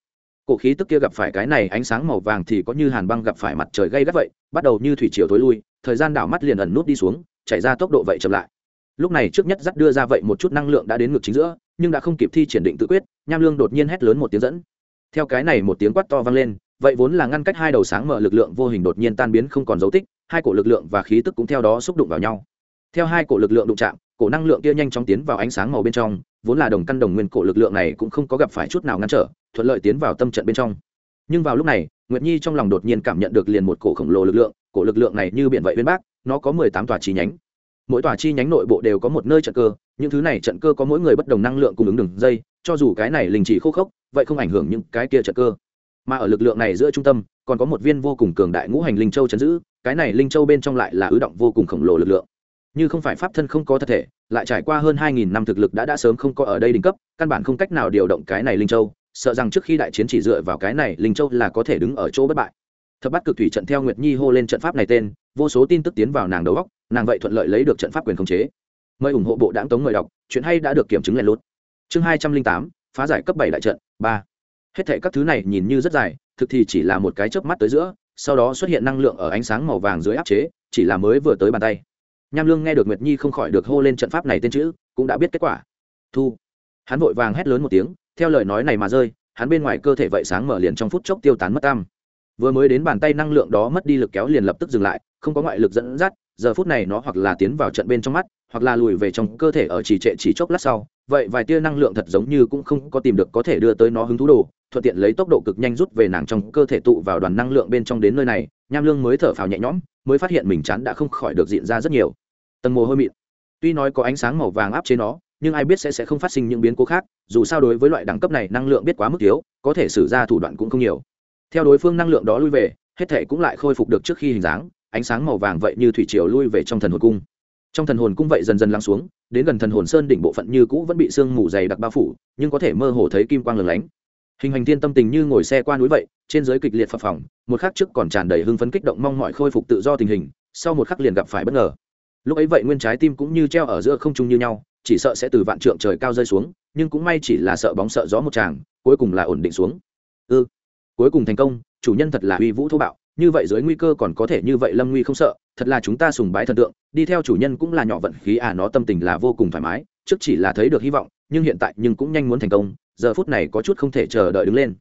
cổ khí tức kia gặp phải cái này ánh sáng màu vàng thì có như hàn băng gặp phải mặt trời gây gắt vậy, bắt đầu như thủy chiều tối lui, thời gian đảo mắt liền ẩn nút đi xuống chạy ra tốc độ vậy chậm lại. Lúc này trước nhất dắt đưa ra vậy một chút năng lượng đã đến ngực chính giữa, nhưng đã không kịp thi triển định tự quyết, nham lương đột nhiên hét lớn một tiếng dẫn. Theo cái này một tiếng quát to vang lên, vậy vốn là ngăn cách hai đầu sáng mở lực lượng vô hình đột nhiên tan biến không còn dấu tích, hai cổ lực lượng và khí tức cũng theo đó xúc đụng vào nhau. Theo hai cổ lực lượng đụng chạm, cổ năng lượng kia nhanh chóng tiến vào ánh sáng màu bên trong, vốn là đồng căn đồng nguyên cổ lực lượng này cũng không có gặp phải chút nào ngăn trở thuận lợi tiến vào tâm trận bên trong. Nhưng vào lúc này, nguyệt nhi trong lòng đột nhiên cảm nhận được liền một cổ khổng lồ lực lượng, cổ lực lượng này như biển vậy bên bác, nó có mười tám tòa chi nhánh. Mỗi tòa chi nhánh nội bộ đều có một nơi trận cơ, những thứ này trận cơ có mỗi người bất đồng năng lượng cung ứng đường dây, cho dù cái này linh chỉ khô khốc, vậy không ảnh hưởng những cái kia trận cơ. Mà ở lực lượng này giữa trung tâm, còn có một viên vô cùng cường đại ngũ hành linh châu chấn giữ, cái này linh châu bên trong lại là ứ động vô cùng khổng lồ lực lượng. Như không phải pháp thân không có thật thể, lại trải qua hơn hai nghìn năm thực lực đã đã sớm không có ở đây đỉnh cấp, căn bản không cách nào điều động cái này linh châu sợ rằng trước khi đại chiến chỉ dựa vào cái này, linh châu là có thể đứng ở chỗ bất bại. Thập bắt cực thủy trận theo nguyệt nhi hô lên trận pháp này tên, vô số tin tức tiến vào nàng đầu góc nàng vậy thuận lợi lấy được trận pháp quyền khống chế. Mời ủng hộ bộ đáng tống mời đọc, chuyện hay đã được kiểm chứng lên lút. Chương hai trăm linh tám, phá giải cấp bảy đại trận, ba. Hết thệ các thứ này nhìn như rất dài, thực thì chỉ là một cái chớp mắt tới giữa, sau đó xuất hiện năng lượng ở ánh sáng màu vàng dưới áp chế, chỉ là mới vừa tới bàn tay. Nham lương nghe được nguyệt nhi không khỏi được hô lên trận pháp này tên chữ, cũng đã biết kết quả. Thu. Hắn vội vàng hét lớn một tiếng theo lời nói này mà rơi, hắn bên ngoài cơ thể vậy sáng mở liền trong phút chốc tiêu tán mất tam vừa mới đến bàn tay năng lượng đó mất đi lực kéo liền lập tức dừng lại, không có ngoại lực dẫn dắt, giờ phút này nó hoặc là tiến vào trận bên trong mắt, hoặc là lùi về trong cơ thể ở chỉ trệ chỉ chốc lát sau, vậy vài tia năng lượng thật giống như cũng không có tìm được có thể đưa tới nó hứng thú đồ, thuận tiện lấy tốc độ cực nhanh rút về nàng trong cơ thể tụ vào đoàn năng lượng bên trong đến nơi này, nham lương mới thở phào nhẹ nhõm, mới phát hiện mình chán đã không khỏi được diện ra rất nhiều. Tầng mồ hôi mịn. Tuy nói có ánh sáng màu vàng áp chế nó nhưng ai biết sẽ sẽ không phát sinh những biến cố khác, dù sao đối với loại đẳng cấp này năng lượng biết quá mức thiếu, có thể sử ra thủ đoạn cũng không nhiều. Theo đối phương năng lượng đó lui về, hết thể cũng lại khôi phục được trước khi hình dáng, ánh sáng màu vàng vậy như thủy triều lui về trong thần hồn cung. Trong thần hồn cung vậy dần dần lắng xuống, đến gần thần hồn sơn đỉnh bộ phận như cũ vẫn bị sương mù dày đặc bao phủ, nhưng có thể mơ hồ thấy kim quang lờ lánh. Hình hành thiên tâm tình như ngồi xe qua núi vậy, trên giới kịch liệt phập phỏng một khắc trước còn tràn đầy hưng phấn kích động mong mọi khôi phục tự do tình hình, sau một khắc liền gặp phải bất ngờ lúc ấy vậy nguyên trái tim cũng như treo ở giữa không trung như nhau, chỉ sợ sẽ từ vạn trượng trời cao rơi xuống, nhưng cũng may chỉ là sợ bóng sợ gió một tràng, cuối cùng là ổn định xuống ư ừ. cuối cùng thành công, chủ nhân thật là uy vũ thô bạo, như vậy dưới nguy cơ còn có thể như vậy lâm nguy không sợ, thật là chúng ta sùng bái thần tượng, đi theo chủ nhân cũng là nhỏ vận khí à nó tâm tình là vô cùng thoải mái, trước chỉ là thấy được hy vọng, nhưng hiện tại nhưng cũng nhanh muốn thành công, giờ phút này có chút không thể chờ đợi đứng lên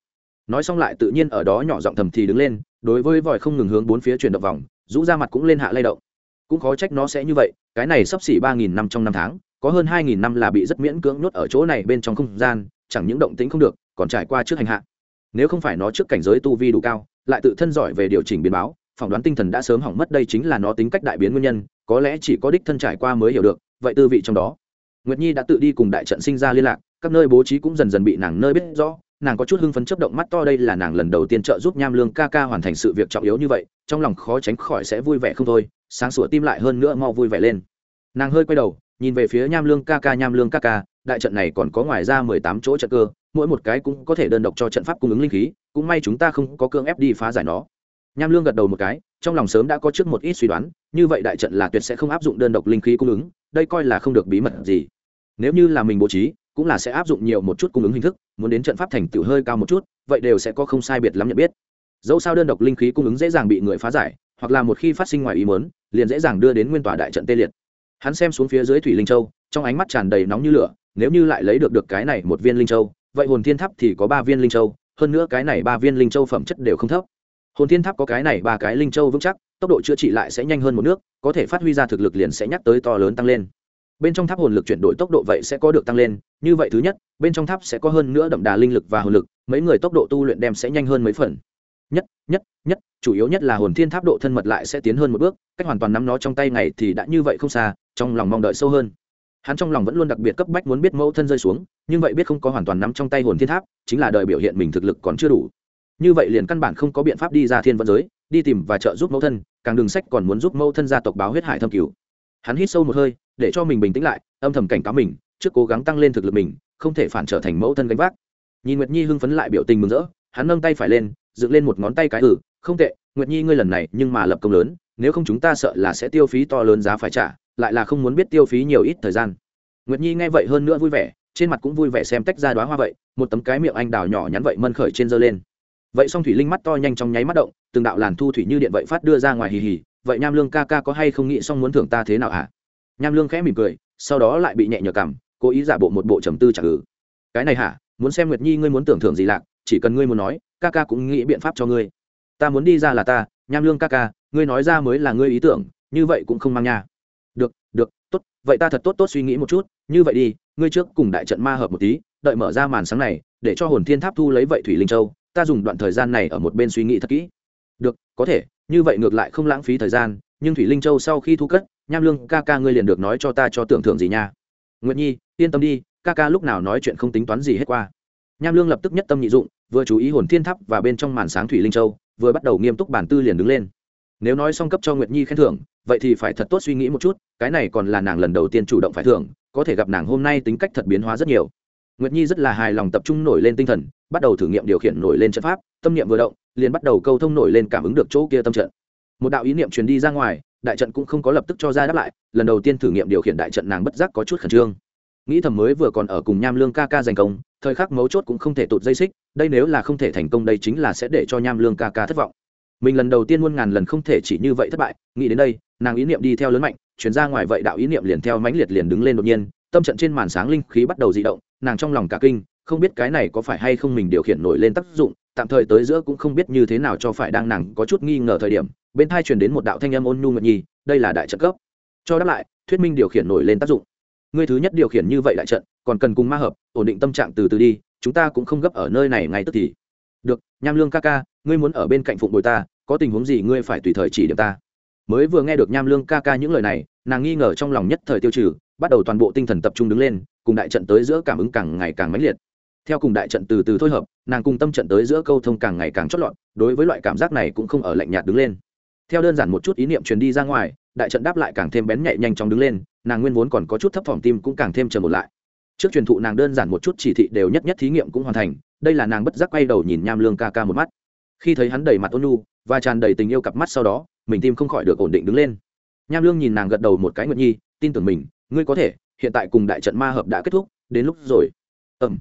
nói xong lại tự nhiên ở đó nhỏ giọng thầm thì đứng lên, đối với vòi không ngừng hướng bốn phía chuyển động vòng, rũ ra mặt cũng lên hạ lay động cũng khó trách nó sẽ như vậy, cái này sắp xỉ ba nghìn năm trong năm tháng, có hơn hai nghìn năm là bị rất miễn cưỡng nhốt ở chỗ này bên trong không gian, chẳng những động tĩnh không được, còn trải qua trước hành hạ. Nếu không phải nó trước cảnh giới tu vi đủ cao, lại tự thân giỏi về điều chỉnh biến báo, phỏng đoán tinh thần đã sớm hỏng mất đây chính là nó tính cách đại biến nguyên nhân, có lẽ chỉ có đích thân trải qua mới hiểu được, vậy tư vị trong đó. Nguyệt nhi đã tự đi cùng đại trận sinh ra liên lạc, các nơi bố trí cũng dần dần bị nàng nơi biết rõ, nàng có chút hưng phấn chấp động mắt to đây là nàng lần đầu tiên trợ giúp nham lương ca ca hoàn thành sự việc trọng yếu như vậy, trong lòng khó tránh khỏi sẽ vui vẻ không thôi sáng sủa tim lại hơn nữa mau vui vẻ lên. Nàng hơi quay đầu, nhìn về phía nham lương ca ca, nham lương ca ca, đại trận này còn có ngoài ra mười tám chỗ trận cơ, mỗi một cái cũng có thể đơn độc cho trận pháp cung ứng linh khí, cũng may chúng ta không có cương ép đi phá giải nó. Nham lương gật đầu một cái, trong lòng sớm đã có trước một ít suy đoán, như vậy đại trận là tuyệt sẽ không áp dụng đơn độc linh khí cung ứng, đây coi là không được bí mật gì. Nếu như là mình bố trí, cũng là sẽ áp dụng nhiều một chút cung ứng hình thức, muốn đến trận pháp thành tựu hơi cao một chút, vậy đều sẽ có không sai biệt lắm nhận biết. Dẫu sao đơn độc linh khí cung ứng dễ dàng bị người phá giải hoặc là một khi phát sinh ngoài ý muốn, liền dễ dàng đưa đến nguyên tòa đại trận tê liệt. Hắn xem xuống phía dưới thủy linh châu, trong ánh mắt tràn đầy nóng như lửa, nếu như lại lấy được được cái này một viên linh châu, vậy hồn thiên tháp thì có ba viên linh châu, hơn nữa cái này ba viên linh châu phẩm chất đều không thấp. Hồn thiên tháp có cái này ba cái linh châu vững chắc, tốc độ chữa trị lại sẽ nhanh hơn một nước, có thể phát huy ra thực lực liền sẽ nhắc tới to lớn tăng lên. Bên trong tháp hồn lực chuyển đổi tốc độ vậy sẽ có được tăng lên, như vậy thứ nhất, bên trong tháp sẽ có hơn nữa đậm đà linh lực và hồn lực, mấy người tốc độ tu luyện đem sẽ nhanh hơn mấy phần. Nhất nhất nhất, chủ yếu nhất là hồn thiên tháp độ thân mật lại sẽ tiến hơn một bước, cách hoàn toàn nắm nó trong tay ngày thì đã như vậy không xa, trong lòng mong đợi sâu hơn. Hắn trong lòng vẫn luôn đặc biệt cấp bách muốn biết mẫu thân rơi xuống, nhưng vậy biết không có hoàn toàn nắm trong tay hồn thiên tháp, chính là đời biểu hiện mình thực lực còn chưa đủ. Như vậy liền căn bản không có biện pháp đi ra thiên vận giới, đi tìm và trợ giúp mẫu thân, càng đường sách còn muốn giúp mẫu thân gia tộc báo huyết hải thâm cứu hắn hít sâu một hơi, để cho mình bình tĩnh lại, âm thầm cảnh cáo mình, trước cố gắng tăng lên thực lực mình, không thể phản trở thành mẫu thân gánh vác. Nhìn nguyệt nhi hưng phấn lại biểu tình mừng rỡ, hắn nâng tay phải lên, dựng lên một ngón tay cái ử không tệ, nguyệt nhi ngươi lần này nhưng mà lập công lớn, nếu không chúng ta sợ là sẽ tiêu phí to lớn giá phải trả, lại là không muốn biết tiêu phí nhiều ít thời gian. Nguyệt nhi nghe vậy hơn nữa vui vẻ, trên mặt cũng vui vẻ xem tách ra đoá hoa vậy, một tấm cái miệng anh đào nhỏ nhắn vậy mân khởi trên dơ lên. Vậy song thủy linh mắt to nhanh trong nháy mắt động, từng đạo làn thu thủy như điện vậy phát đưa ra ngoài hì hì, vậy nham lương ca ca có hay không nghĩ xong muốn thưởng ta thế nào hả? À? nham lương khẽ mỉm cười, sau đó lại bị nhẹ nhở cảm, cố ý giả bộ một bộ trầm tư trả ừ cái này hả? Muốn xem nguyệt nhi ngươi muốn tưởng thưởng gì lạc, chỉ cần ngươi muốn nói, ca ca cũng nghĩ biện pháp cho ngươi ta muốn đi ra là ta, nham lương ca ca, ngươi nói ra mới là ngươi ý tưởng, như vậy cũng không mang nha. Được được, tốt, vậy ta thật tốt tốt suy nghĩ một chút, như vậy đi, ngươi trước cùng đại trận ma hợp một tí, đợi mở ra màn sáng này, để cho hồn thiên tháp thu lấy vậy thủy linh châu, ta dùng đoạn thời gian này ở một bên suy nghĩ thật kỹ. Được, có thể, như vậy ngược lại không lãng phí thời gian, nhưng thủy linh châu sau khi thu cất, nham lương ca ca ngươi liền được nói cho ta cho tưởng thưởng gì nha. Nguyện nhi, yên tâm đi, ca ca lúc nào nói chuyện không tính toán gì hết qua. Nham lương lập tức nhất tâm nhị dụng, vừa chú ý hồn thiên tháp và bên trong màn sáng thủy linh châu vừa bắt đầu nghiêm túc bản tư liền đứng lên. Nếu nói xong cấp cho nguyệt nhi khen thưởng, vậy thì phải thật tốt suy nghĩ một chút, cái này còn là nàng lần đầu tiên chủ động phải thưởng, có thể gặp nàng hôm nay tính cách thật biến hóa rất nhiều. Nguyệt nhi rất là hài lòng tập trung nổi lên tinh thần, bắt đầu thử nghiệm điều khiển nổi lên trận pháp, tâm niệm vừa động, liền bắt đầu câu thông nổi lên cảm ứng được chỗ kia tâm trận. Một đạo ý niệm truyền đi ra ngoài, đại trận cũng không có lập tức cho ra đáp lại, lần đầu tiên thử nghiệm điều khiển đại trận nàng bất giác có chút khẩn trương nghĩ thầm mới vừa còn ở cùng nham lương ca ca giành công, thời khắc mấu chốt cũng không thể tụt dây xích, đây nếu là không thể thành công đây chính là sẽ để cho nham lương ca ca thất vọng. Mình lần đầu tiên muôn ngàn lần không thể chỉ như vậy thất bại, nghĩ đến đây, nàng ý niệm đi theo lớn mạnh, chuyển ra ngoài vậy đạo ý niệm liền theo mãnh liệt liền đứng lên đột nhiên, tâm trận trên màn sáng linh khí bắt đầu di động, nàng trong lòng cả kinh, không biết cái này có phải hay không mình điều khiển nổi lên tác dụng, tạm thời tới giữa cũng không biết như thế nào cho phải đang nàng có chút nghi ngờ thời điểm, bên thai truyền đến một đạo thanh âm ôn nhu ngật nhi đây là đại trận cấp. Cho đáp lại, thuyết minh điều khiển nổi lên tác dụng ngươi thứ nhất điều khiển như vậy đại trận, còn cần cùng ma hợp, ổn định tâm trạng từ từ đi, chúng ta cũng không gấp ở nơi này ngay tức thì. Được, nham lương ca ca, ngươi muốn ở bên cạnh phụng bồi ta, có tình huống gì ngươi phải tùy thời chỉ điểm ta. Mới vừa nghe được nham lương ca ca những lời này, nàng nghi ngờ trong lòng nhất thời tiêu trừ, bắt đầu toàn bộ tinh thần tập trung đứng lên, cùng đại trận tới giữa cảm ứng càng ngày càng mãnh liệt. Theo cùng đại trận từ từ thôi hợp, nàng cùng tâm trận tới giữa câu thông càng ngày càng chót lọt, đối với loại cảm giác này cũng không ở lạnh nhạt đứng lên. Theo đơn giản một chút ý niệm truyền đi ra ngoài, đại trận đáp lại càng thêm bén nhạy nhanh chóng đứng lên nàng nguyên vốn còn có chút thấp thỏm tim cũng càng thêm trầm một lại. Trước truyền thụ nàng đơn giản một chút chỉ thị đều nhất nhất thí nghiệm cũng hoàn thành, đây là nàng bất giác quay đầu nhìn nham lương ca ca một mắt. Khi thấy hắn đầy mặt ôn nhu và tràn đầy tình yêu cặp mắt sau đó, mình tim không khỏi được ổn định đứng lên. Nham lương nhìn nàng gật đầu một cái nguyện nhi, tin tưởng mình, ngươi có thể, hiện tại cùng đại trận ma hợp đã kết thúc, đến lúc rồi. Ẩm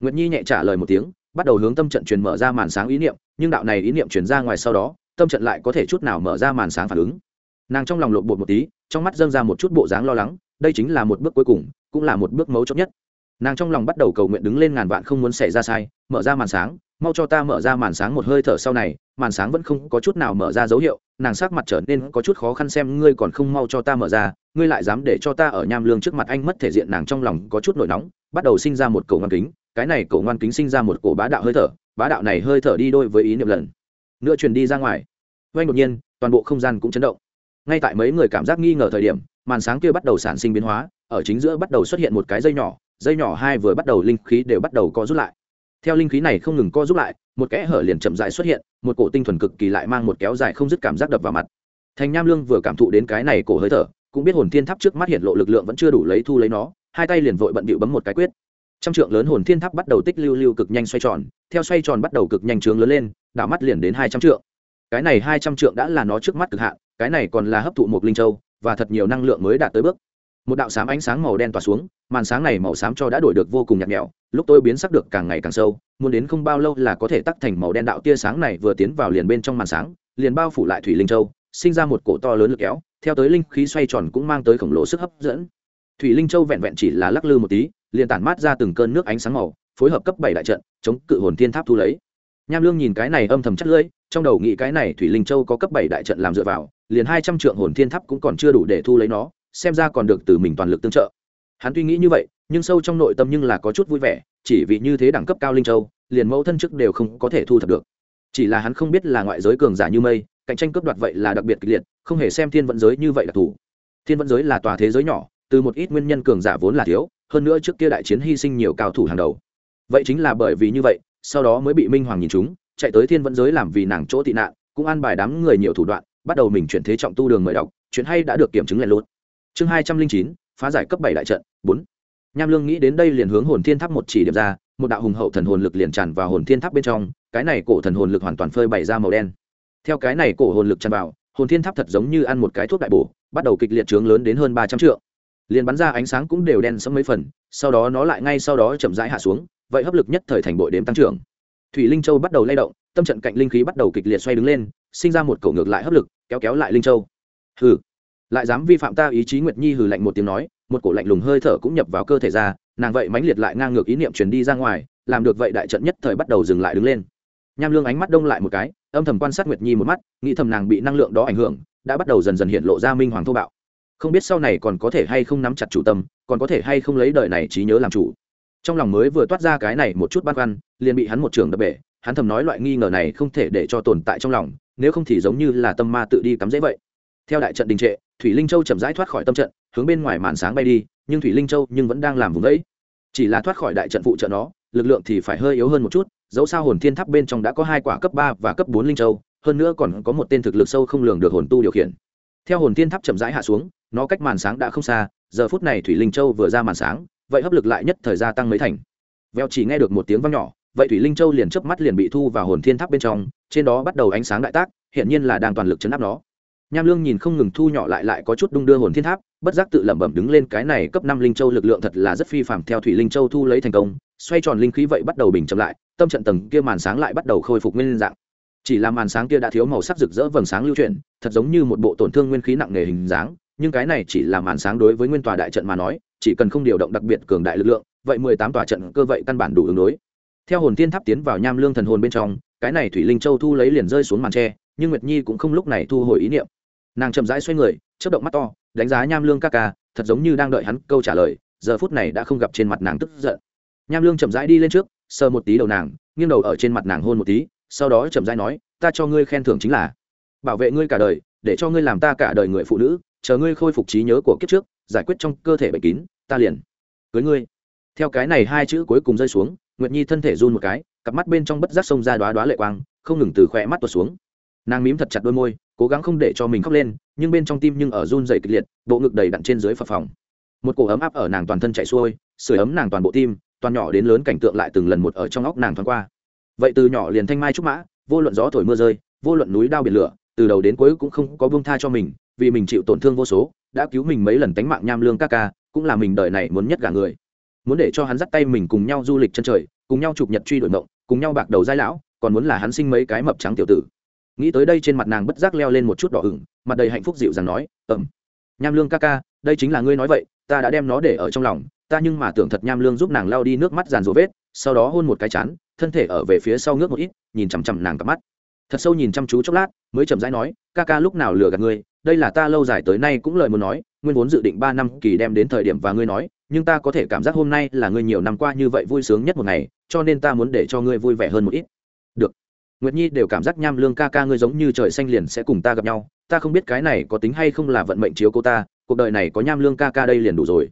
nguyệt nhi nhẹ trả lời một tiếng, bắt đầu hướng tâm trận truyền mở ra màn sáng ý niệm, nhưng đạo này ý niệm truyền ra ngoài sau đó, tâm trận lại có thể chút nào mở ra màn sáng phản ứng. Nàng trong lòng lộn bột một tí trong mắt dâng ra một chút bộ dáng lo lắng, đây chính là một bước cuối cùng, cũng là một bước mấu chốt nhất. Nàng trong lòng bắt đầu cầu nguyện đứng lên ngàn vạn không muốn xảy ra sai, mở ra màn sáng, mau cho ta mở ra màn sáng một hơi thở sau này, màn sáng vẫn không có chút nào mở ra dấu hiệu, nàng sắc mặt trở nên có chút khó khăn xem ngươi còn không mau cho ta mở ra, ngươi lại dám để cho ta ở nham lương trước mặt anh mất thể diện nàng trong lòng có chút nổi nóng, bắt đầu sinh ra một cầu ngoan kính, cái này cầu ngoan kính sinh ra một cổ bá đạo hơi thở, bá đạo này hơi thở đi đôi với ý niệm lần, nữa truyền đi ra ngoài. Vay đột nhiên, toàn bộ không gian cũng chấn động ngay tại mấy người cảm giác nghi ngờ thời điểm, màn sáng kia bắt đầu sản sinh biến hóa, ở chính giữa bắt đầu xuất hiện một cái dây nhỏ dây nhỏ hai vừa bắt đầu linh khí đều bắt đầu co rút lại. Theo linh khí này không ngừng co rút lại, một kẽ hở liền chậm dài xuất hiện, một cổ tinh thuần cực kỳ lại mang một kéo dài không dứt cảm giác đập vào mặt. Thành nham lương vừa cảm thụ đến cái này cổ hơi thở, cũng biết hồn thiên tháp trước mắt hiện lộ lực lượng vẫn chưa đủ lấy thu lấy nó, hai tay liền vội bận bịu bấm một cái quyết. Trăm trượng lớn hồn thiên tháp bắt đầu tích lưu lưu cực nhanh xoay tròn, theo xoay tròn bắt đầu cực nhanh trướng lớn lên, đảo mắt liền đến hai trăm trượng. Cái này hai trăm trượng đã là nó trước mắt cực hạn cái này còn là hấp thụ một linh châu, và thật nhiều năng lượng mới đạt tới bước. Một đạo sám ánh sáng màu đen tỏa xuống, màn sáng này màu xám cho đã đổi được vô cùng nhạt nhẽo, lúc tôi biến sắc được càng ngày càng sâu, muốn đến không bao lâu là có thể tắt thành màu đen đạo tia sáng này vừa tiến vào liền bên trong màn sáng, liền bao phủ lại thủy linh châu, sinh ra một cổ to lớn lực kéo, theo tới linh khí xoay tròn cũng mang tới khổng lồ sức hấp dẫn. Thủy linh châu vẹn vẹn chỉ là lắc lư một tí, liền tản mát ra từng cơn nước ánh sáng màu, phối hợp cấp bảy đại trận, chống cự hồn thiên tháp thu lấy nham lương nhìn cái này âm thầm chắc lưỡi, trong đầu nghĩ cái này thủy linh châu có cấp bảy đại trận làm dựa vào, liền hai trăm trượng hồn thiên tháp cũng còn chưa đủ để thu lấy nó, xem ra còn được từ mình toàn lực tương trợ. Hắn tuy nghĩ như vậy, nhưng sâu trong nội tâm nhưng là có chút vui vẻ, chỉ vì như thế đẳng cấp cao linh châu, liền mẫu thân chức đều không có thể thu thập được. Chỉ là hắn không biết là ngoại giới cường giả như mây, cạnh tranh cướp đoạt vậy là đặc biệt kịch liệt, không hề xem thiên vận giới như vậy đặc thù thiên vận giới là tòa thế giới nhỏ, từ một ít nguyên nhân cường giả vốn là thiếu, hơn nữa trước kia đại chiến hy sinh nhiều cao thủ hàng đầu. Vậy chính là bởi vì như vậy sau đó mới bị minh hoàng nhìn chúng, chạy tới thiên vận giới làm vì nàng chỗ tị nạn, cũng an bài đám người nhiều thủ đoạn, bắt đầu mình chuyển thế trọng tu đường mời đọc, chuyện hay đã được kiểm chứng lại luôn. chương hai trăm linh chín, phá giải cấp bảy đại trận, bốn. Nham lương nghĩ đến đây liền hướng hồn thiên tháp một chỉ điểm ra, một đạo hùng hậu thần hồn lực liền tràn vào hồn thiên tháp bên trong, cái này cổ thần hồn lực hoàn toàn phơi bày ra màu đen. Theo cái này cổ hồn lực tràn vào, hồn thiên tháp thật giống như ăn một cái thuốc đại bổ, bắt đầu kịch liệt trướng lớn đến hơn ba trăm triệu liền bắn ra ánh sáng cũng đều đen sẫm mấy phần, sau đó nó lại ngay sau đó chậm rãi hạ xuống vậy hấp lực nhất thời thành bội đếm tăng trưởng. Thủy linh châu bắt đầu lay động, tâm trận cạnh linh khí bắt đầu kịch liệt xoay đứng lên, sinh ra một cổ ngược lại hấp lực, kéo kéo lại linh châu. Hừ. Lại dám vi phạm ta ý chí nguyệt nhi hừ lạnh một tiếng nói, một cổ lạnh lùng hơi thở cũng nhập vào cơ thể ra, nàng vậy mãnh liệt lại ngang ngược ý niệm truyền đi ra ngoài, làm được vậy đại trận nhất thời bắt đầu dừng lại đứng lên. Nham lương ánh mắt đông lại một cái, âm thầm quan sát nguyệt nhi một mắt, nghĩ thầm nàng bị năng lượng đó ảnh hưởng, đã bắt đầu dần dần hiện lộ ra minh hoàng thô bạo. Không biết sau này còn có thể hay không nắm chặt chủ tâm, còn có thể hay không lấy đời này trí nhớ làm chủ trong lòng mới vừa toát ra cái này một chút băn khoăn, liền bị hắn một trường đập bể. Hắn thầm nói loại nghi ngờ này không thể để cho tồn tại trong lòng, nếu không thì giống như là tâm ma tự đi cắm dễ vậy. Theo đại trận đình trệ, thủy linh châu chậm rãi thoát khỏi tâm trận, hướng bên ngoài màn sáng bay đi, nhưng thủy linh châu nhưng vẫn đang làm vùng đấy chỉ là thoát khỏi đại trận phụ trợ nó, lực lượng thì phải hơi yếu hơn một chút, dẫu sao hồn thiên tháp bên trong đã có hai quả cấp ba và cấp bốn linh châu, hơn nữa còn có một tên thực lực sâu không lường được hồn tu điều khiển. Theo hồn thiên tháp chậm rãi hạ xuống, nó cách màn sáng đã không xa, giờ phút này thủy linh châu vừa ra màn sáng vậy hấp lực lại nhất thời gia tăng mấy thành. Veo chỉ nghe được một tiếng vang nhỏ, vậy thủy linh châu liền chớp mắt liền bị thu vào hồn thiên tháp bên trong, trên đó bắt đầu ánh sáng đại tác hiện nhiên là đang toàn lực chấn áp nó. Nham lương nhìn không ngừng thu nhỏ lại lại có chút đung đưa hồn thiên tháp, bất giác tự lẩm bẩm đứng lên cái này cấp năm linh châu lực lượng thật là rất phi phạm theo thủy linh châu thu lấy thành công, xoay tròn linh khí vậy bắt đầu bình chậm lại, tâm trận tầng kia màn sáng lại bắt đầu khôi phục nguyên dạng. Chỉ là màn sáng kia đã thiếu màu sắc rực rỡ vầng sáng lưu chuyển, thật giống như một bộ tổn thương nguyên khí nặng nề hình dáng nhưng cái này chỉ là màn sáng đối với nguyên tòa đại trận mà nói, chỉ cần không điều động đặc biệt cường đại lực lượng, vậy mười tám tòa trận cơ vậy căn bản đủ ứng đối. Theo hồn tiên tháp tiến vào nham lương thần hồn bên trong, cái này thủy linh châu thu lấy liền rơi xuống màn tre, nhưng nguyệt nhi cũng không lúc này thu hồi ý niệm. Nàng chậm rãi xoay người chất động mắt to, đánh giá nham lương ca ca, thật giống như đang đợi hắn câu trả lời, giờ phút này đã không gặp trên mặt nàng tức giận. Nham lương chậm rãi đi lên trước, sờ một tí đầu nàng, nghiêng đầu ở trên mặt nàng hôn một tí, sau đó chậm rãi nói, ta cho ngươi khen thưởng chính là bảo vệ ngươi cả đời, để cho ngươi làm ta cả đời người phụ nữ chờ ngươi khôi phục trí nhớ của kiếp trước, giải quyết trong cơ thể bệnh kín, ta liền cưới ngươi. Theo cái này hai chữ cuối cùng rơi xuống, nguyệt nhi thân thể run một cái, cặp mắt bên trong bất giác sông ra đoá đoá lệ quang, không ngừng từ khỏe mắt tuột xuống. Nàng mím thật chặt đôi môi, cố gắng không để cho mình khóc lên, nhưng bên trong tim nhưng ở run dày kịch liệt, bộ ngực đầy đặn trên dưới phập phòng một cổ ấm áp ở nàng toàn thân chạy xuôi sửa ấm nàng toàn bộ tim, toàn nhỏ đến lớn cảnh tượng lại từng lần một ở trong óc nàng thoáng qua. Vậy từ nhỏ liền thanh mai trúc mã, vô luận gió thổi mưa rơi, vô luận núi đao biển lửa, từ đầu đến cuối cũng không có buông tha cho mình vì mình chịu tổn thương vô số, đã cứu mình mấy lần tánh mạng nham lương ca ca, cũng là mình đời này muốn nhất cả người. Muốn để cho hắn dắt tay mình cùng nhau du lịch chân trời, cùng nhau chụp nhật truy đổi mộng, cùng nhau bạc đầu giai lão, còn muốn là hắn sinh mấy cái mập trắng tiểu tử. Nghĩ tới đây trên mặt nàng bất giác leo lên một chút đỏ ửng, mặt đầy hạnh phúc dịu dàng nói ẩm nham lương ca ca, đây chính là ngươi nói vậy, ta đã đem nó để ở trong lòng, ta nhưng mà tưởng thật nham lương giúp nàng lao đi nước mắt giàn rùa vết, sau đó hôn một cái chán, thân thể ở về phía sau ngước một ít, nhìn chằm chằm nàng cặp mắt. Thật sâu nhìn chăm chú chốc lát, mới chậm rãi nói, ca ca lúc nào lừa gạt ngươi đây là ta lâu dài tới nay cũng lời muốn nói, nguyên vốn dự định ba năm kỳ đem đến thời điểm và ngươi nói, nhưng ta có thể cảm giác hôm nay là ngươi nhiều năm qua như vậy vui sướng nhất một ngày, cho nên ta muốn để cho ngươi vui vẻ hơn một ít. Được. Nguyệt nhi đều cảm giác nham lương ca ca ngươi giống như trời xanh liền sẽ cùng ta gặp nhau, ta không biết cái này có tính hay không là vận mệnh chiếu cô ta, cuộc đời này có nham lương ca ca đây liền đủ rồi.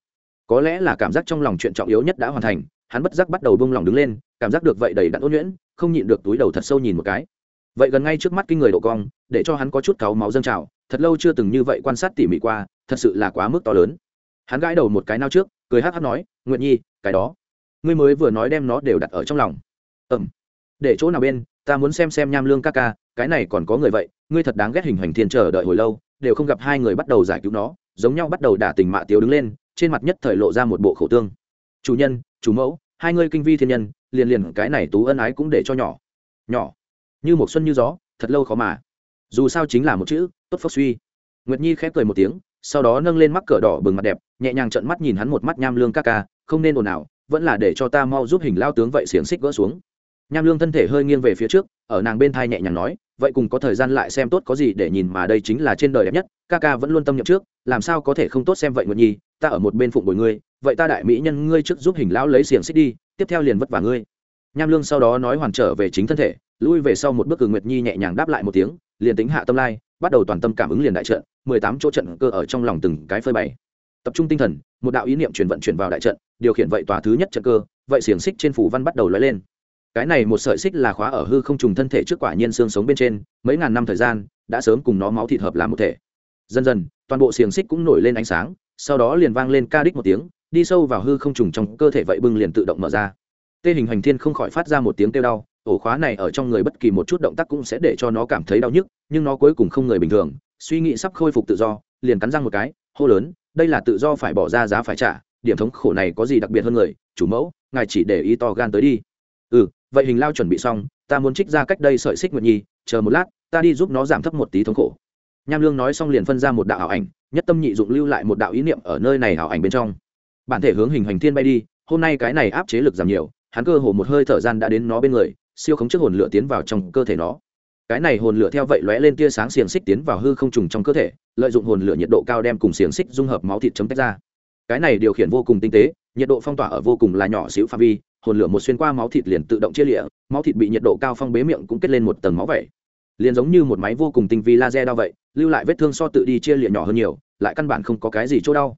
Có lẽ là cảm giác trong lòng chuyện trọng yếu nhất đã hoàn thành, hắn bất giác bắt đầu bông lòng đứng lên, cảm giác được vậy đầy đặn ôn nhuyễn, không nhịn được túi đầu thật sâu nhìn một cái. Vậy gần ngay trước mắt kinh người độ cong để cho hắn có chút cáu máu dâng trào, thật lâu chưa từng như vậy quan sát tỉ mỉ qua, thật sự là quá mức to lớn. Hắn gãi đầu một cái nao trước, cười hát hát nói nguyện nhi, cái đó, ngươi mới vừa nói đem nó đều đặt ở trong lòng. Ẩm để chỗ nào bên, ta muốn xem xem nham lương ca ca, cái này còn có người vậy, ngươi thật đáng ghét hình hành thiên chờ đợi hồi lâu, đều không gặp hai người bắt đầu giải cứu nó, giống nhau bắt đầu đả tình mạ tiếu đứng lên, trên mặt nhất thời lộ ra một bộ khẩu tương. Chủ nhân, chủ mẫu, hai ngươi kinh vi thiên nhân, liền liền cái này tú ân ái cũng để cho nhỏ nhỏ, như một xuân như gió, thật lâu khó mà dù sao chính là một chữ, tốt phốc suy. Nguyệt nhi khép cười một tiếng, sau đó nâng lên mắc cỡ đỏ bừng mặt đẹp, nhẹ nhàng trận mắt nhìn hắn một mắt nham lương ca ca, không nên ồn ào, vẫn là để cho ta mau giúp hình lao tướng vậy xiềng xích gỡ xuống. Nham lương thân thể hơi nghiêng về phía trước, ở nàng bên thai nhẹ nhàng nói, vậy cùng có thời gian lại xem tốt có gì để nhìn mà đây chính là trên đời đẹp nhất, ca ca vẫn luôn tâm nhậm trước, làm sao có thể không tốt xem vậy nguyệt nhi, ta ở một bên phụng bồi ngươi, vậy ta đại mỹ nhân ngươi trước giúp hình lão lấy xiềng xích đi, tiếp theo liền vất vả ngươi. Nham lương sau đó nói hoàn trở về chính thân thể lui về sau một bước cường nguyệt nhi nhẹ nhàng đáp lại một tiếng, liền tính hạ tâm lai, bắt đầu toàn tâm cảm ứng liền đại trận, mười tám chỗ trận cơ ở trong lòng từng cái phơi bày. Tập trung tinh thần, một đạo ý niệm chuyển vận chuyển vào đại trận, điều khiển vậy tòa thứ nhất trận cơ, vậy xiềng xích trên phủ văn bắt đầu lóe lên. Cái này một sợi xích là khóa ở hư không trùng thân thể trước quả nhiên xương sống bên trên, mấy ngàn năm thời gian, đã sớm cùng nó máu thịt hợp làm một thể. Dần dần, toàn bộ xiềng xích cũng nổi lên ánh sáng, sau đó liền vang lên ca đích một tiếng, đi sâu vào hư không trùng trong cơ thể vậy bưng liền tự động mở ra. Tê hình hành thiên không khỏi phát ra một tiếng kêu đau ổ khóa này ở trong người bất kỳ một chút động tác cũng sẽ để cho nó cảm thấy đau nhức, nhưng nó cuối cùng không người bình thường, suy nghĩ sắp khôi phục tự do, liền cắn răng một cái, hô lớn, đây là tự do phải bỏ ra giá phải trả, điểm thống khổ này có gì đặc biệt hơn người, chủ mẫu, ngài chỉ để ý to gan tới đi. Ừ vậy hình lao chuẩn bị xong, ta muốn trích ra cách đây sợi xích nguyệt nhi, chờ một lát, ta đi giúp nó giảm thấp một tí thống khổ. Nham lương nói xong liền phân ra một đạo ảo ảnh, nhất tâm nhị dụng lưu lại một đạo ý niệm ở nơi này ảo ảnh bên trong. Bản thể hướng hình hành thiên bay đi, hôm nay cái này áp chế lực giảm nhiều, hắn cơ hồ một hơi thở gian đã đến nó bên người siêu khống trước hồn lửa tiến vào trong cơ thể nó. Cái này hồn lửa theo vậy lóe lên tia sáng xiềng xích tiến vào hư không trùng trong cơ thể, lợi dụng hồn lửa nhiệt độ cao đem cùng xiềng xích dung hợp máu thịt chấm tách ra. Cái này điều khiển vô cùng tinh tế, nhiệt độ phong tỏa ở vô cùng là nhỏ xíu phạm vi, hồn lửa một xuyên qua máu thịt liền tự động chia lịa máu thịt bị nhiệt độ cao phong bế miệng cũng kết lên một tầng máu vẩy liền giống như một máy vô cùng tinh vi laser đau vậy, lưu lại vết thương so tự đi chia lịa nhỏ hơn nhiều, lại căn bản không có cái gì chỗ đau.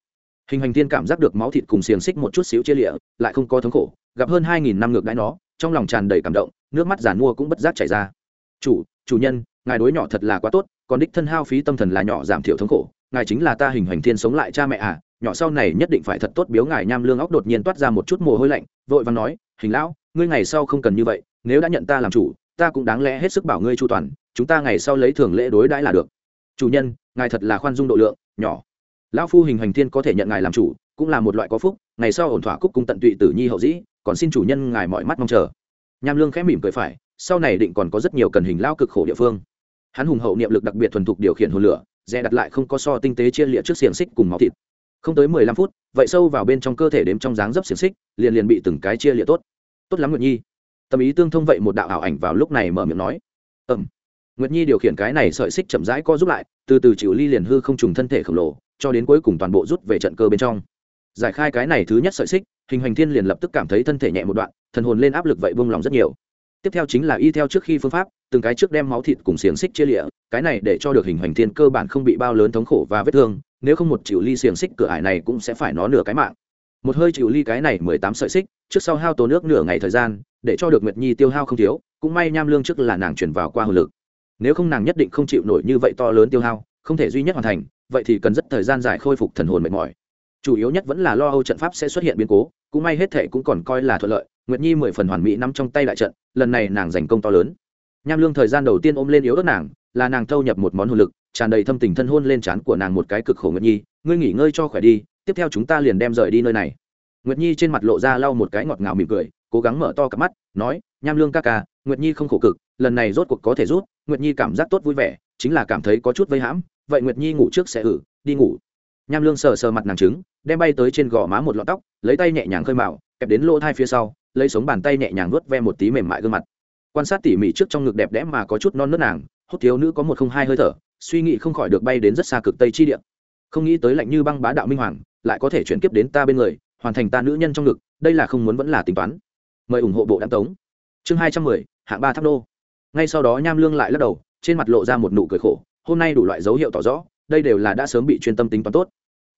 Hình hành thiên cảm giác được máu thịt cùng xiềng xích một chút xíu chia lịa lại không có thống khổ, gặp hơn hai nghìn năm ngược đáy nó trong lòng tràn đầy cảm động, nước mắt giàn mua cũng bất giác chảy ra. Chủ chủ nhân, ngài đối nhỏ thật là quá tốt, còn đích thân hao phí tâm thần là nhỏ giảm thiểu thống khổ, ngài chính là ta hình hoành thiên sống lại cha mẹ à nhỏ sau này nhất định phải thật tốt biếu ngài nham lương óc đột nhiên toát ra một chút mồ hôi lạnh, vội và nói, hình lão, ngươi ngày sau không cần như vậy, nếu đã nhận ta làm chủ, ta cũng đáng lẽ hết sức bảo ngươi chu toàn, chúng ta ngày sau lấy thường lễ đối đãi là được. Chủ nhân, ngài thật là khoan dung độ lượng, nhỏ. Lão phu hình hoành thiên có thể nhận ngài làm chủ, cũng là một loại có phúc ngày sau ổn thỏa cúc cung tận tụy tử nhi hậu dĩ, còn xin chủ nhân ngài mọi mắt mong chờ. Nham lương khẽ mỉm cười phải, sau này định còn có rất nhiều cần hình lao cực khổ địa phương. Hắn hùng hậu niệm lực đặc biệt thuần thục điều khiển hồn lửa, dè đặt lại không có so tinh tế chia liệt trước xiềng xích cùng máu thịt. Không tới mười lăm phút, vậy sâu vào bên trong cơ thể đếm trong dáng dấp xiềng xích, liền liền bị từng cái chia liệt tốt. Tốt lắm nguyệt nhi. Tâm ý tương thông vậy một đạo ảo ảnh vào lúc này mở miệng nói. Ẩm nguyệt nhi điều khiển cái này sợi xích chậm rãi co giúp lại, từ từ chịu ly liền hư không trùng thân thể khổng lồ, cho đến cuối cùng toàn bộ rút về trận cơ bên trong giải khai cái này thứ nhất sợi xích, hình hành thiên liền lập tức cảm thấy thân thể nhẹ một đoạn, thần hồn lên áp lực vậy vung lòng rất nhiều. Tiếp theo chính là y theo trước khi phương pháp, từng cái trước đem máu thịt cùng xiềng xích chia lịa, cái này để cho được hình hành thiên cơ bản không bị bao lớn thống khổ và vết thương, nếu không một chịu ly xiềng xích cửa ải này cũng sẽ phải nó nửa cái mạng. Một hơi chịu ly cái này mười tám sợi xích, trước sau hao tố nước nửa ngày thời gian, để cho được nguyệt nhi tiêu hao không thiếu, cũng may nham lương trước là nàng chuyển vào qua hồ lực. Nếu không nàng nhất định không chịu nổi như vậy to lớn tiêu hao, không thể duy nhất hoàn thành, vậy thì cần rất thời gian dài khôi phục thần hồn mệt mỏi chủ yếu nhất vẫn là lo âu trận pháp sẽ xuất hiện biến cố, cũng may hết thệ cũng còn coi là thuận lợi, nguyệt nhi mười phần hoàn mỹ nắm trong tay đại trận, lần này nàng giành công to lớn. Nham lương thời gian đầu tiên ôm lên yếu đất nàng, là nàng thâu nhập một món hồn lực, tràn đầy thâm tình thân hôn lên trán của nàng một cái cực khổ nguyệt nhi, ngươi nghỉ ngơi cho khỏe đi, tiếp theo chúng ta liền đem rời đi nơi này. Nguyệt nhi trên mặt lộ ra lau một cái ngọt ngào mỉm cười, cố gắng mở to cặp mắt, nói, nham lương ca ca, nguyệt nhi không khổ cực, lần này rốt cuộc có thể rút, nguyệt nhi cảm giác tốt vui vẻ, chính là cảm thấy có chút vây hãm, vậy nguyệt nhi ngủ trước sẽ ử đi ngủ nham lương sờ sờ mặt nàng trứng, đem bay tới trên gò má một lọn tóc, lấy tay nhẹ nhàng khơi mạo kẹp đến lỗ thai phía sau, lấy sống bàn tay nhẹ nhàng vớt ve một tí mềm mại gương mặt. Quan sát tỉ mỉ trước trong ngực đẹp đẽ mà có chút non nớt nàng, hốt thiếu nữ có một không hai hơi thở, suy nghĩ không khỏi được bay đến rất xa cực tây chi địa. Không nghĩ tới lạnh như băng bá đạo minh hoàng, lại có thể chuyển kiếp đến ta bên người, hoàn thành ta nữ nhân trong ngực, đây là không muốn vẫn là tính toán. Mời ủng hộ bộ đáng tống. Chương hai trăm mười, hạng ba tháp đô ngay sau đó nham lương lại lắc đầu, trên mặt lộ ra một nụ cười khổ, hôm nay đủ loại dấu hiệu tỏ rõ, đây đều là đã sớm bị chuyên tâm tính toán tốt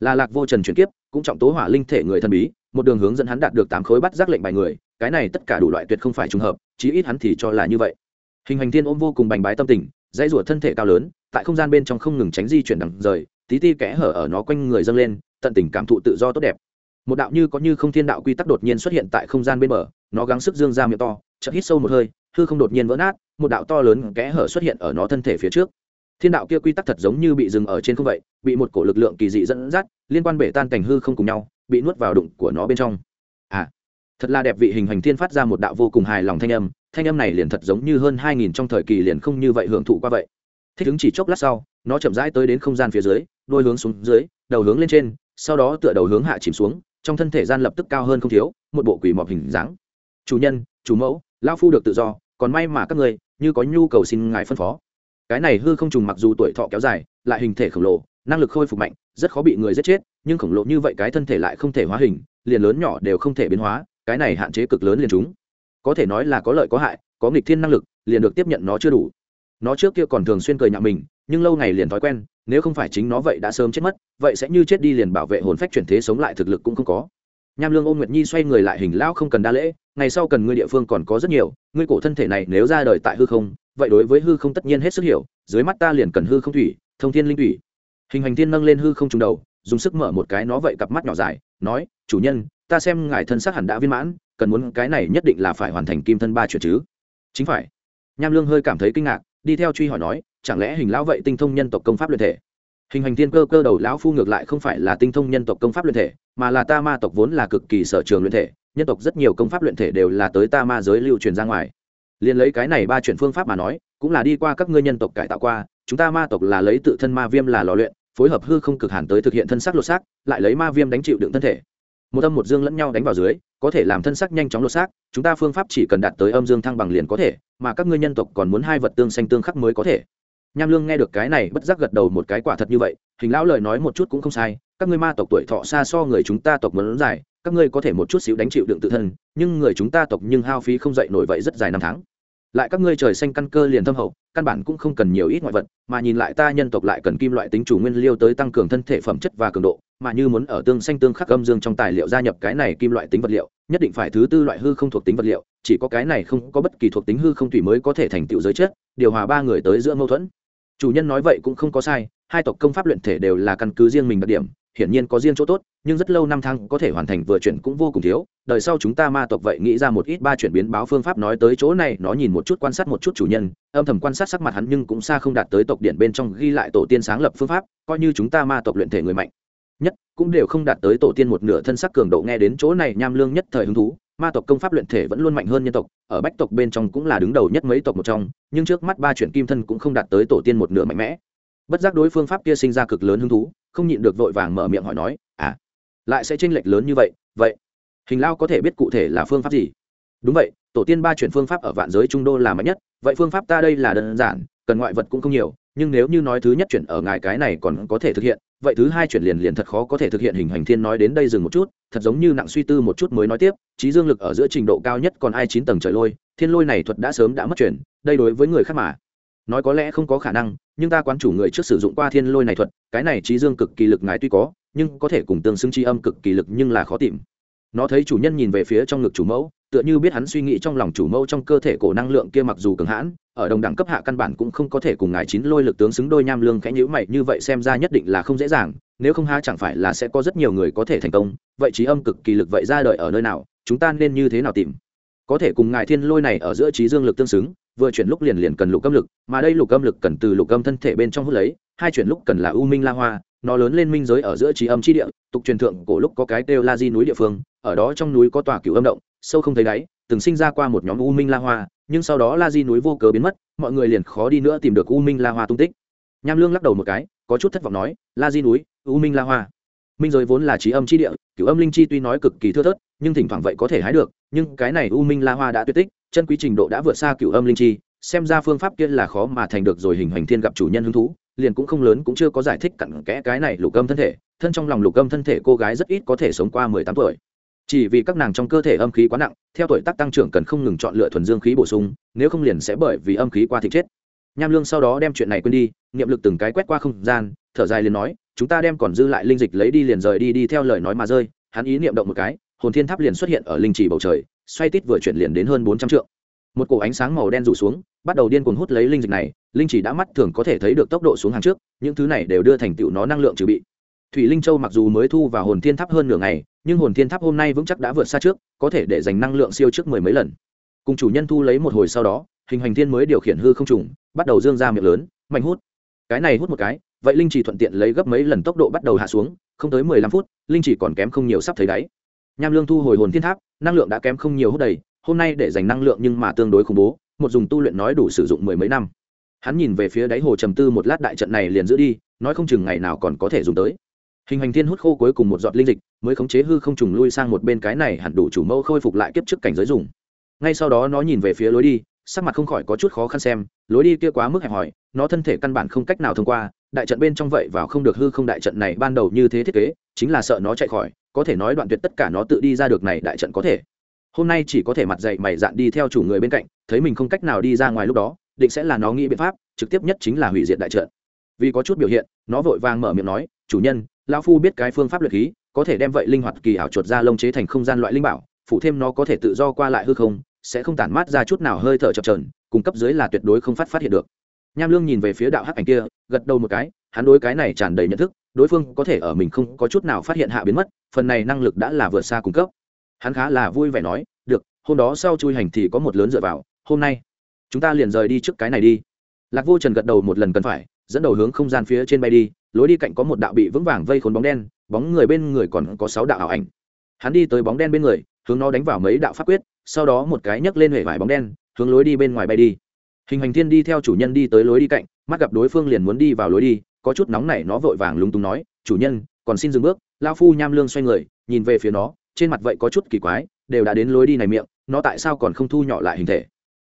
là lạc vô trần chuyển kiếp, cũng trọng tố hỏa linh thể người thần bí, một đường hướng dẫn hắn đạt được tám khối bắt giác lệnh bài người, cái này tất cả đủ loại tuyệt không phải trùng hợp, chí ít hắn thì cho là như vậy. Hình hành thiên ôm vô cùng bành bái tâm tình, dãy rủa thân thể cao lớn, tại không gian bên trong không ngừng tránh di chuyển đằng rời, tí ti kẽ hở ở nó quanh người dâng lên, tận tình cảm thụ tự do tốt đẹp. Một đạo như có như không thiên đạo quy tắc đột nhiên xuất hiện tại không gian bên bờ, nó gắng sức dương ra miệng to, chợt hít sâu một hơi, hư không đột nhiên vỡ nát, một đạo to lớn kẽ hở xuất hiện ở nó thân thể phía trước thiên đạo kia quy tắc thật giống như bị dừng ở trên không vậy, bị một cổ lực lượng kỳ dị dẫn dắt, liên quan bể tan cảnh hư không cùng nhau, bị nuốt vào đụng của nó bên trong. À thật là đẹp vị hình hành thiên phát ra một đạo vô cùng hài lòng thanh âm thanh âm này liền thật giống như hơn hai nghìn trong thời kỳ liền không như vậy hưởng thụ qua vậy. Thích ứng chỉ chốc lát sau, nó chậm rãi tới đến không gian phía dưới, đôi hướng xuống dưới, đầu hướng lên trên, sau đó tựa đầu hướng hạ chìm xuống, trong thân thể gian lập tức cao hơn không thiếu, một bộ quỷ mọc hình dáng. Chủ nhân, chủ mẫu lao phu được tự do, còn may mà các người như có nhu cầu xin ngài phân phó cái này hư không trùng mặc dù tuổi thọ kéo dài, lại hình thể khổng lồ, năng lực khôi phục mạnh, rất khó bị người giết chết, nhưng khổng lồ như vậy cái thân thể lại không thể hóa hình, liền lớn nhỏ đều không thể biến hóa, cái này hạn chế cực lớn liền chúng. Có thể nói là có lợi có hại, có nghịch thiên năng lực, liền được tiếp nhận nó chưa đủ. Nó trước kia còn thường xuyên cười nhạo mình, nhưng lâu ngày liền thói quen, nếu không phải chính nó vậy đã sớm chết mất, vậy sẽ như chết đi liền bảo vệ hồn phách chuyển thế sống lại thực lực cũng không có. Nham lương ôn nguyệt nhi xoay người lại hình lão không cần đa lễ, ngày sau cần ngươi địa phương còn có rất nhiều, ngươi cổ thân thể này nếu ra đời tại hư không vậy đối với hư không tất nhiên hết sức hiểu, dưới mắt ta liền cần hư không thủy, thông thiên linh thủy. Hình hành thiên nâng lên hư không trùng đầu, dùng sức mở một cái nó vậy cặp mắt nhỏ dài, nói, chủ nhân, ta xem ngài thân xác hẳn đã viên mãn, cần muốn cái này nhất định là phải hoàn thành kim thân ba chuyển chứ. Chính phải. Nham lương hơi cảm thấy kinh ngạc, đi theo truy hỏi nói, chẳng lẽ hình lão vậy tinh thông nhân tộc công pháp luyện thể? Hình hành thiên cơ cơ đầu lão phu ngược lại không phải là tinh thông nhân tộc công pháp luyện thể, mà là ta ma tộc vốn là cực kỳ sở trường luyện thể, nhân tộc rất nhiều công pháp luyện thể đều là tới ta ma giới lưu truyền ra ngoài liền lấy cái này ba chuyển phương pháp mà nói, cũng là đi qua các ngươi nhân tộc cải tạo qua, chúng ta ma tộc là lấy tự thân ma viêm là lò luyện, phối hợp hư không cực hàn tới thực hiện thân sắc lột xác, lại lấy ma viêm đánh chịu đựng thân thể. Một âm một dương lẫn nhau đánh vào dưới, có thể làm thân sắc nhanh chóng lột xác, chúng ta phương pháp chỉ cần đạt tới âm dương thăng bằng liền có thể, mà các ngươi nhân tộc còn muốn hai vật tương xanh tương khắc mới có thể. Nham lương nghe được cái này, bất giác gật đầu một cái quả thật như vậy, hình lão lời nói một chút cũng không sai, các ngươi ma tộc tuổi thọ xa so người chúng ta tộc muốn dài, các ngươi có thể một chút xíu đánh chịu đựng tự thân, nhưng người chúng ta tộc nhưng hao phí không dậy nổi vậy rất dài năm tháng lại các ngươi trời xanh căn cơ liền thâm hậu, căn bản cũng không cần nhiều ít ngoại vật, mà nhìn lại ta nhân tộc lại cần kim loại tính chủ nguyên liêu tới tăng cường thân thể phẩm chất và cường độ, mà như muốn ở tương xanh tương khắc âm dương trong tài liệu gia nhập cái này kim loại tính vật liệu, nhất định phải thứ tư loại hư không thuộc tính vật liệu, chỉ có cái này không có bất kỳ thuộc tính hư không thủy mới có thể thành tựu giới chất, điều hòa ba người tới giữa mâu thuẫn. Chủ nhân nói vậy cũng không có sai, hai tộc công pháp luyện thể đều là căn cứ riêng mình đặc điểm, hiển nhiên có riêng chỗ tốt, nhưng rất lâu năm tháng có thể hoàn thành vừa chuyển cũng vô cùng thiếu đời sau chúng ta ma tộc vậy nghĩ ra một ít ba chuyển biến báo phương pháp nói tới chỗ này, nó nhìn một chút quan sát một chút chủ nhân, âm thầm quan sát sắc mặt hắn nhưng cũng xa không đạt tới tộc điện bên trong ghi lại tổ tiên sáng lập phương pháp, coi như chúng ta ma tộc luyện thể người mạnh nhất cũng đều không đạt tới tổ tiên một nửa thân sắc cường độ nghe đến chỗ này nham lương nhất thời hứng thú, ma tộc công pháp luyện thể vẫn luôn mạnh hơn nhân tộc, ở bách tộc bên trong cũng là đứng đầu nhất mấy tộc một trong, nhưng trước mắt ba chuyển kim thân cũng không đạt tới tổ tiên một nửa mạnh mẽ. Bất giác đối phương pháp kia sinh ra cực lớn hứng thú, không nhịn được vội vàng mở miệng hỏi nói à lại sẽ tranh lệch lớn như vậy vậy hình lao có thể biết cụ thể là phương pháp gì? Đúng vậy, tổ tiên ba chuyển phương pháp ở vạn giới trung đô là mạnh nhất. Vậy phương pháp ta đây là đơn giản, cần ngoại vật cũng không nhiều, nhưng nếu như nói thứ nhất chuyển ở ngài cái này còn có thể thực hiện, vậy thứ hai chuyển liền liền thật khó có thể thực hiện, hình hành thiên nói đến đây dừng một chút, thật giống như nặng suy tư một chút mới nói tiếp trí dương lực ở giữa trình độ cao nhất còn ai chín tầng trời lôi, thiên lôi này thuật đã sớm đã mất chuyển, đây đối với người khác mà nói có lẽ không có khả năng, nhưng ta quán chủ người trước sử dụng qua thiên lôi này thuật, cái này trí dương cực kỳ lực ngài tuy có, nhưng có thể cùng tương xứng tri âm cực kỳ lực nhưng là khó tìm nó thấy chủ nhân nhìn về phía trong ngực chủ mẫu, tựa như biết hắn suy nghĩ trong lòng chủ mẫu trong cơ thể cổ năng lượng kia mặc dù cường hãn, ở đồng đẳng cấp hạ căn bản cũng không có thể cùng ngài chín lôi lực tướng xứng đôi nham lương khẽ nhữ mày, như vậy xem ra nhất định là không dễ dàng, nếu không ha chẳng phải là sẽ có rất nhiều người có thể thành công, vậy trí âm cực kỳ lực vậy ra đời ở nơi nào, chúng ta nên như thế nào tìm? Có thể cùng ngài thiên lôi này ở giữa trí dương lực tương xứng, vừa chuyển lúc liền liền cần lục âm lực, mà đây lục âm lực cần từ lục âm thân thể bên trong hút lấy, hai chuyển lúc cần là u minh la hoa, nó lớn lên minh giới ở giữa trí âm chi địa, tục truyền thượng cổ lúc có cái kêu la di núi địa phương ở đó trong núi có tòa cửu âm động, sâu không thấy đáy, từng sinh ra qua một nhóm u minh la hoa, nhưng sau đó la di núi vô cớ biến mất, mọi người liền khó đi nữa tìm được u minh la hoa tung tích. Nham lương lắc đầu một cái, có chút thất vọng nói, la di núi, u minh la hoa. Minh giới vốn là trí âm chi địa, cửu âm linh chi tuy nói cực kỳ thưa thớt, nhưng thỉnh thoảng vậy có thể hái được, nhưng cái này u minh la hoa đã tuyệt tích, chân quý trình độ đã vượt xa cửu âm linh chi, xem ra phương pháp kia là khó mà thành được rồi hình hành thiên gặp chủ nhân hứng thú, liền cũng không lớn cũng chưa có giải thích cặn kẽ cái này lục âm thân thể, thân trong lòng lục âm thân thể cô gái rất ít có thể sống qua mười tám tuổi chỉ vì các nàng trong cơ thể âm khí quá nặng, theo tuổi tác tăng trưởng cần không ngừng chọn lựa thuần dương khí bổ sung, nếu không liền sẽ bởi vì âm khí qua thịt chết. Nham lương sau đó đem chuyện này quên đi, niệm lực từng cái quét qua không gian, thở dài liền nói, chúng ta đem còn dư lại linh dịch lấy đi liền rời đi đi theo lời nói mà rơi. Hắn ý niệm động một cái, hồn thiên tháp liền xuất hiện ở linh trì bầu trời, xoay tít vừa chuyển liền đến hơn bốn trăm trượng. Một cổ ánh sáng màu đen rủ xuống, bắt đầu điên cuồng hút lấy linh dịch này, linh chỉ đã mắt thường có thể thấy được tốc độ xuống hàng trước, những thứ này đều đưa thành tựu nó năng lượng trừ bị. Thủy linh châu mặc dù mới thu vào hồn thiên tháp hơn nửa ngày nhưng hồn thiên tháp hôm nay vững chắc đã vượt xa trước, có thể để dành năng lượng siêu trước mười mấy lần. Cùng chủ nhân thu lấy một hồi sau đó, hình hành thiên mới điều khiển hư không trùng, bắt đầu dương ra miệng lớn, mạnh hút. Cái này hút một cái, vậy linh chỉ thuận tiện lấy gấp mấy lần tốc độ bắt đầu hạ xuống, không tới mười lăm phút, linh chỉ còn kém không nhiều sắp thấy đáy. Nham lương thu hồi hồn thiên tháp, năng lượng đã kém không nhiều hút đầy, hôm nay để dành năng lượng nhưng mà tương đối khủng bố, một dùng tu luyện nói đủ sử dụng mười mấy năm. Hắn nhìn về phía đáy hồ trầm tư một lát đại trận này liền giữ đi, nói không chừng ngày nào còn có thể dùng tới hình hành thiên hút khô cuối cùng một giọt linh dịch, mới khống chế hư không trùng lui sang một bên cái này hẳn đủ chủ mẫu khôi phục lại kiếp trước cảnh giới dùng. Ngay sau đó nó nhìn về phía lối đi, sắc mặt không khỏi có chút khó khăn xem, lối đi kia quá mức hẹp hòi, nó thân thể căn bản không cách nào thông qua, đại trận bên trong vậy vào không được hư không đại trận này ban đầu như thế thiết kế, chính là sợ nó chạy khỏi, có thể nói đoạn tuyệt tất cả nó tự đi ra được này đại trận có thể. Hôm nay chỉ có thể mặt dậy mày dạn đi theo chủ người bên cạnh, thấy mình không cách nào đi ra ngoài lúc đó, định sẽ là nó nghĩ biện pháp, trực tiếp nhất chính là hủy diệt đại trận. Vì có chút biểu hiện, nó vội vàng mở miệng nói, chủ nhân lão phu biết cái phương pháp luyện khí, có thể đem vậy linh hoạt kỳ ảo chuột ra lông chế thành không gian loại linh bảo, phụ thêm nó có thể tự do qua lại hư không, sẽ không tản mát ra chút nào hơi thở chập trờn cung cấp dưới là tuyệt đối không phát phát hiện được. Nham lương nhìn về phía đạo hắc ảnh kia, gật đầu một cái, hắn đối cái này tràn đầy nhận thức, đối phương có thể ở mình không có chút nào phát hiện hạ biến mất, phần này năng lực đã là vượt xa cung cấp. Hắn khá là vui vẻ nói, được, hôm đó sau chui hành thì có một lớn dựa vào, hôm nay chúng ta liền rời đi trước cái này đi. Lạc vô trần gật đầu một lần cần phải, dẫn đầu hướng không gian phía trên bay đi lối đi cạnh có một đạo bị vững vàng vây khốn bóng đen, bóng người bên người còn có sáu đạo ảo ảnh. Hắn đi tới bóng đen bên người, hướng nó đánh vào mấy đạo pháp quyết, sau đó một cái nhấc lên hệ vải bóng đen, hướng lối đi bên ngoài bay đi. Hình hành thiên đi theo chủ nhân đi tới lối đi cạnh, mắt gặp đối phương liền muốn đi vào lối đi, có chút nóng nảy nó vội vàng lúng túng nói, chủ nhân, còn xin dừng bước. Lao phu nham lương xoay người, nhìn về phía nó, trên mặt vậy có chút kỳ quái, đều đã đến lối đi này miệng, nó tại sao còn không thu nhỏ lại hình thể?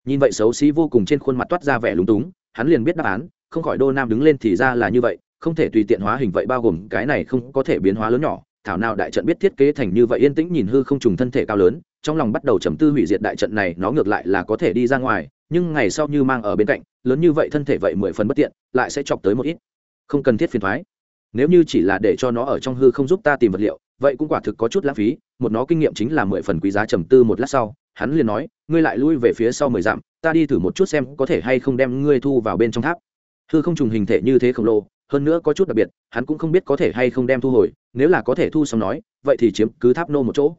Nhìn vậy xấu xí vô cùng trên khuôn mặt toát ra vẻ lúng túng, hắn liền biết đáp án, không khỏi đô nam đứng lên thì ra là như vậy không thể tùy tiện hóa hình vậy bao gồm cái này không có thể biến hóa lớn nhỏ. Thảo nào đại trận biết thiết kế thành như vậy yên tĩnh nhìn hư không trùng thân thể cao lớn, trong lòng bắt đầu trầm tư hủy diệt đại trận này, nó ngược lại là có thể đi ra ngoài, nhưng ngày sau như mang ở bên cạnh, lớn như vậy thân thể vậy mười phần bất tiện, lại sẽ chọc tới một ít. Không cần thiết phiền thoái. Nếu như chỉ là để cho nó ở trong hư không giúp ta tìm vật liệu, vậy cũng quả thực có chút lãng phí, một nó kinh nghiệm chính là mười phần quý giá trầm tư một lát sau, hắn liền nói, ngươi lại lui về phía sau mười dặm, ta đi thử một chút xem có thể hay không đem ngươi thu vào bên trong tháp. Hư không trùng hình thể như thế khổng lồ hơn nữa có chút đặc biệt, hắn cũng không biết có thể hay không đem thu hồi, nếu là có thể thu xong nói, vậy thì chiếm cứ tháp nô một chỗ.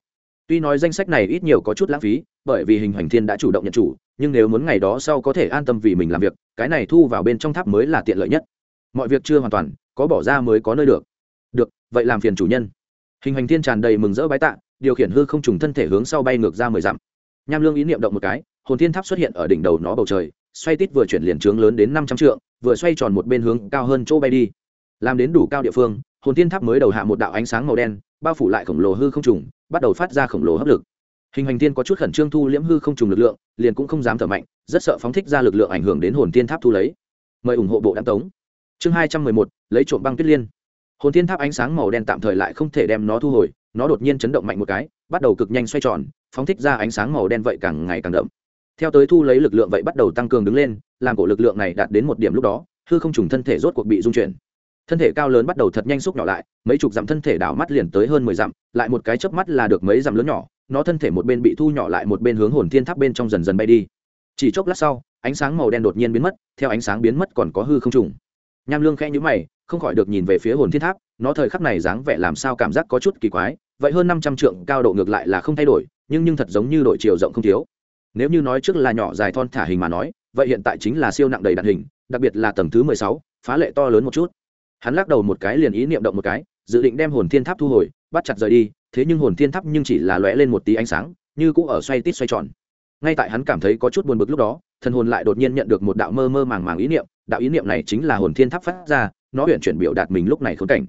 Tuy nói danh sách này ít nhiều có chút lãng phí, bởi vì hình hoành thiên đã chủ động nhận chủ, nhưng nếu muốn ngày đó sau có thể an tâm vì mình làm việc, cái này thu vào bên trong tháp mới là tiện lợi nhất. Mọi việc chưa hoàn toàn, có bỏ ra mới có nơi được. Được, vậy làm phiền chủ nhân. Hình hoành thiên tràn đầy mừng rỡ bái tạ, điều khiển hư không trùng thân thể hướng sau bay ngược ra mười dặm. Nham lương ý niệm động một cái, hồn thiên tháp xuất hiện ở đỉnh đầu nó bầu trời xoay tít vừa chuyển liền trướng lớn đến năm trăm trượng, vừa xoay tròn một bên hướng cao hơn chỗ bay đi. Làm đến đủ cao địa phương, hồn thiên tháp mới đầu hạ một đạo ánh sáng màu đen, bao phủ lại khổng lồ hư không trùng, bắt đầu phát ra khổng lồ hấp lực. Hình hành thiên có chút khẩn trương thu liễm hư không trùng lực lượng, liền cũng không dám thở mạnh, rất sợ phóng thích ra lực lượng ảnh hưởng đến hồn thiên tháp thu lấy. Mời ủng hộ bộ đám tống. Chương hai trăm mười một, lấy trộm băng tuyết liên. Hồn thiên tháp ánh sáng màu đen tạm thời lại không thể đem nó thu hồi, nó đột nhiên chấn động mạnh một cái, bắt đầu cực nhanh xoay tròn, phóng thích ra ánh sáng màu đen vậy càng ngày càng đậm theo tới thu lấy lực lượng vậy bắt đầu tăng cường đứng lên, làm cổ lực lượng này đạt đến một điểm lúc đó, hư không trùng thân thể rốt cuộc bị dung chuyển. Thân thể cao lớn bắt đầu thật nhanh xúc nhỏ lại, mấy chục dặm thân thể đảo mắt liền tới hơn mười dặm, lại một cái chớp mắt là được mấy dặm lớn nhỏ, nó thân thể một bên bị thu nhỏ lại một bên hướng hồn thiên tháp bên trong dần dần bay đi. Chỉ chốc lát sau, ánh sáng màu đen đột nhiên biến mất, theo ánh sáng biến mất còn có hư không trùng. Nham lương khẽ nhũ mày, không khỏi được nhìn về phía hồn thiên tháp, nó thời khắc này dáng vẻ làm sao cảm giác có chút kỳ quái, vậy hơn năm trăm trượng cao độ ngược lại là không thay đổi, nhưng nhưng thật giống như đội chiều rộng không thiếu nếu như nói trước là nhỏ dài thon thả hình mà nói, vậy hiện tại chính là siêu nặng đầy đạn hình, đặc biệt là tầng thứ mười sáu, phá lệ to lớn một chút. Hắn lắc đầu một cái liền ý niệm động một cái, dự định đem hồn thiên tháp thu hồi, bắt chặt rời đi, thế nhưng hồn thiên tháp nhưng chỉ là lóe lên một tí ánh sáng, như cũng ở xoay tít xoay tròn. Ngay tại hắn cảm thấy có chút buồn bực lúc đó, thần hồn lại đột nhiên nhận được một đạo mơ mơ màng màng ý niệm, đạo ý niệm này chính là hồn thiên tháp phát ra, nó huyện chuyển biểu đạt mình lúc này khốn cảnh.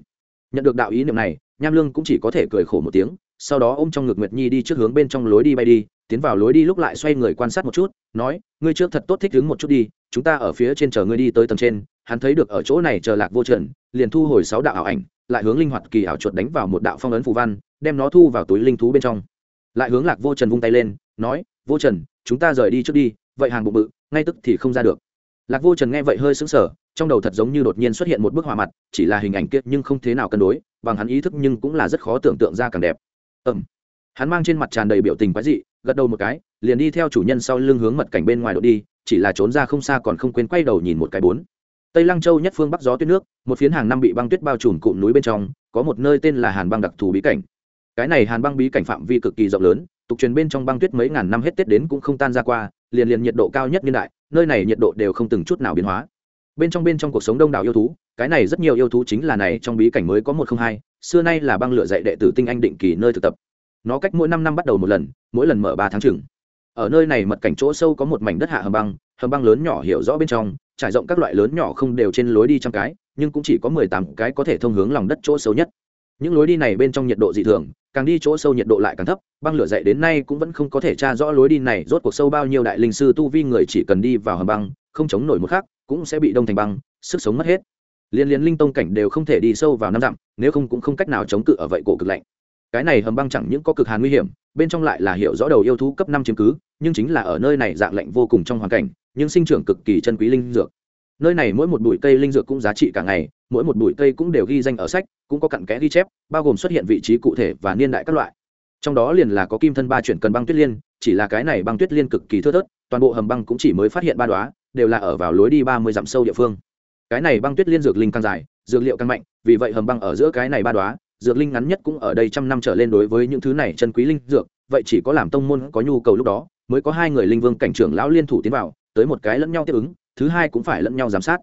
Nhận được đạo ý niệm này, nham lương cũng chỉ có thể cười khổ một tiếng, sau đó ôm trong ngực nguyệt nhi đi trước hướng bên trong lối đi bay đi tiến vào lối đi lúc lại xoay người quan sát một chút, nói, ngươi trước thật tốt thích đứng một chút đi, chúng ta ở phía trên chờ ngươi đi tới tầng trên. Hắn thấy được ở chỗ này chờ lạc vô trần, liền thu hồi sáu đạo ảo ảnh, lại hướng linh hoạt kỳ ảo chuột đánh vào một đạo phong ấn phù văn, đem nó thu vào túi linh thú bên trong. Lại hướng lạc vô trần vung tay lên, nói, vô trần, chúng ta rời đi trước đi, vậy hàng bụng bự, ngay tức thì không ra được. Lạc vô trần nghe vậy hơi sững sờ, trong đầu thật giống như đột nhiên xuất hiện một bức họa mặt, chỉ là hình ảnh kiệt nhưng không thế nào cân đối, bằng hắn ý thức nhưng cũng là rất khó tưởng tượng ra càng đẹp. Ẩm hắn mang trên mặt tràn đầy biểu tình quái dị gật đầu một cái, liền đi theo chủ nhân sau lưng hướng mật cảnh bên ngoài đội đi, chỉ là trốn ra không xa còn không quên quay đầu nhìn một cái bốn. Tây lăng châu nhất phương bắc gió tuyết nước, một phiến hàng năm bị băng tuyết bao trùm cụm núi bên trong, có một nơi tên là hàn băng đặc thù bí cảnh. Cái này hàn băng bí cảnh phạm vi cực kỳ rộng lớn, tục truyền bên trong băng tuyết mấy ngàn năm hết tết đến cũng không tan ra qua, liền liền nhiệt độ cao nhất niên đại, nơi này nhiệt độ đều không từng chút nào biến hóa. Bên trong bên trong cuộc sống đông đảo yêu thú, cái này rất nhiều yêu thú chính là này trong bí cảnh mới có một không hai, xưa nay là băng lửa dạy đệ tử tinh anh định kỳ nơi thực tập nó cách mỗi năm năm bắt đầu một lần, mỗi lần mở ba tháng chừng. Ở nơi này mật cảnh chỗ sâu có một mảnh đất hạ hầm băng hầm băng lớn nhỏ hiểu rõ bên trong, trải rộng các loại lớn nhỏ không đều trên lối đi trăm cái, nhưng cũng chỉ có mười tám cái có thể thông hướng lòng đất chỗ sâu nhất. Những lối đi này bên trong nhiệt độ dị thường, càng đi chỗ sâu nhiệt độ lại càng thấp, băng lửa dậy đến nay cũng vẫn không có thể tra rõ lối đi này rốt cuộc sâu bao nhiêu đại linh sư tu vi người chỉ cần đi vào hầm băng, không chống nổi một khắc, cũng sẽ bị đông thành băng, sức sống mất hết. Liên liên linh tông cảnh đều không thể đi sâu vào năm dặm, nếu không cũng không cách nào chống cự ở vậy cổ cực lạnh cái này hầm băng chẳng những có cực hàn nguy hiểm, bên trong lại là hiệu rõ đầu yêu thú cấp năm chiếm cứ, nhưng chính là ở nơi này dạng lạnh vô cùng trong hoàn cảnh, nhưng sinh trưởng cực kỳ chân quý linh dược. Nơi này mỗi một bụi cây linh dược cũng giá trị cả ngày, mỗi một bụi cây cũng đều ghi danh ở sách, cũng có cặn kẽ ghi chép, bao gồm xuất hiện vị trí cụ thể và niên đại các loại. Trong đó liền là có kim thân ba chuyển cần băng tuyết liên, chỉ là cái này băng tuyết liên cực kỳ thưa thớt, toàn bộ hầm băng cũng chỉ mới phát hiện ba đoá đều là ở vào lối đi ba mươi dặm sâu địa phương. Cái này băng tuyết liên dược linh càng dài, dược liệu càng mạnh, vì vậy hầm băng ở giữa cái này ba đoá dược linh ngắn nhất cũng ở đây trăm năm trở lên đối với những thứ này chân quý linh dược, vậy chỉ có làm tông môn có nhu cầu lúc đó, mới có hai người linh vương cảnh trưởng lão liên thủ tiến vào, tới một cái lẫn nhau tiếp ứng, thứ hai cũng phải lẫn nhau giám sát.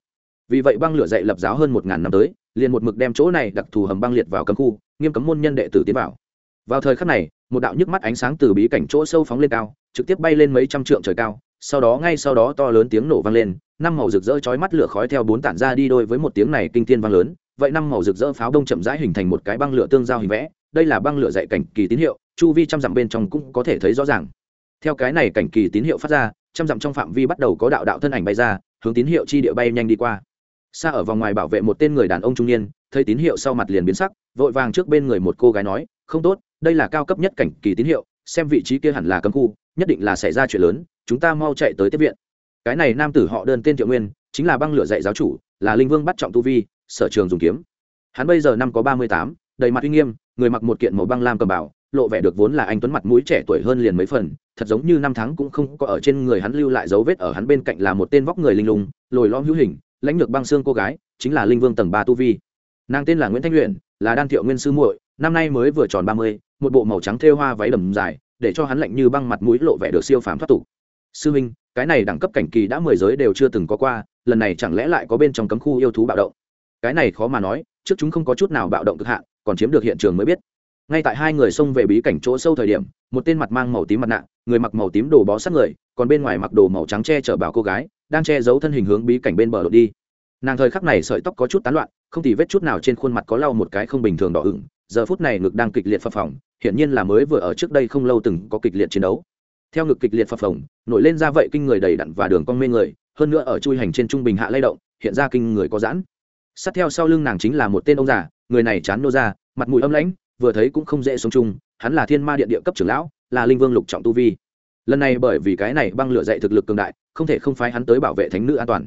Vì vậy băng lửa dạy lập giáo hơn một ngàn năm tới, liền một mực đem chỗ này đặc thù hầm băng liệt vào cấm khu, nghiêm cấm môn nhân đệ tử tiến vào. Vào thời khắc này, một đạo nhức mắt ánh sáng từ bí cảnh chỗ sâu phóng lên cao, trực tiếp bay lên mấy trăm trượng trời cao, sau đó ngay sau đó to lớn tiếng nổ vang lên, năm màu rực rỡ chói mắt lửa khói theo bốn tản ra đi đôi với một tiếng này kinh thiên vang lớn vậy năm màu rực rỡ pháo đông chậm rãi hình thành một cái băng lửa tương giao hình vẽ, đây là băng lửa dạy cảnh kỳ tín hiệu, chu vi trăm dặm bên trong cũng có thể thấy rõ ràng. Theo cái này cảnh kỳ tín hiệu phát ra, trăm dặm trong phạm vi bắt đầu có đạo đạo thân ảnh bay ra, hướng tín hiệu chi địa bay nhanh đi qua. Xa ở vòng ngoài bảo vệ một tên người đàn ông trung niên, thấy tín hiệu sau mặt liền biến sắc, vội vàng trước bên người một cô gái nói, không tốt, đây là cao cấp nhất cảnh kỳ tín hiệu, xem vị trí kia hẳn là cấm khu, nhất định là xảy ra chuyện lớn, chúng ta mau chạy tới tiếp viện. Cái này nam tử họ đơn tên thiệu nguyên, chính là băng lửa dạy giáo chủ, là linh vương bắt trọng tu vi sở trường dùng kiếm. Hắn bây giờ năm có ba mươi tám đầy mặt uy nghiêm người mặc một kiện màu băng lam cầm bảo lộ vẻ được vốn là anh tuấn mặt mũi trẻ tuổi hơn liền mấy phần thật giống như năm tháng cũng không có ở trên người hắn lưu lại dấu vết ở hắn bên cạnh là một tên vóc người linh lùng lồi lõm hữu hình lãnh lược băng xương cô gái chính là linh vương tầng ba tu vi. Nàng tên là nguyễn thanh luyện là đan thiệu nguyên sư muội năm nay mới vừa tròn ba mươi một bộ màu trắng thêu hoa váy đầm dài để cho hắn lạnh như băng mặt mũi lộ vẻ được siêu phàm thoát tục. Sư huynh, cái này đẳng cấp cảnh kỳ đã mười giới đều chưa từng có qua lần này chẳng lẽ lại có bên trong cấm khu yêu thú bạo động? Cái này khó mà nói, trước chúng không có chút nào bạo động cực hạn, còn chiếm được hiện trường mới biết. Ngay tại hai người xông về bí cảnh chỗ sâu thời điểm, một tên mặt mang màu tím mặt nạ, người mặc màu tím đồ bó sát người, còn bên ngoài mặc đồ màu trắng che chở bảo cô gái, đang che giấu thân hình hướng bí cảnh bên bờ đột đi. Nàng thời khắc này sợi tóc có chút tán loạn, không thì vết chút nào trên khuôn mặt có lau một cái không bình thường đỏ ửng, giờ phút này ngực đang kịch liệt phập phồng, hiển nhiên là mới vừa ở trước đây không lâu từng có kịch liệt chiến đấu. Theo ngực kịch liệt phập phồng, nổi lên ra vậy kinh người đầy đặn và đường cong mê người, hơn nữa ở chui hành trên trung bình hạ lay động, hiện ra kinh người có giãn sát theo sau lưng nàng chính là một tên ông già, người này chán nô ra, mặt mũi âm lãnh, vừa thấy cũng không dễ sống chung, hắn là thiên ma điện địa cấp trưởng lão, là linh vương lục trọng tu vi. Lần này bởi vì cái này băng lửa dậy thực lực cường đại, không thể không phái hắn tới bảo vệ thánh nữ an toàn.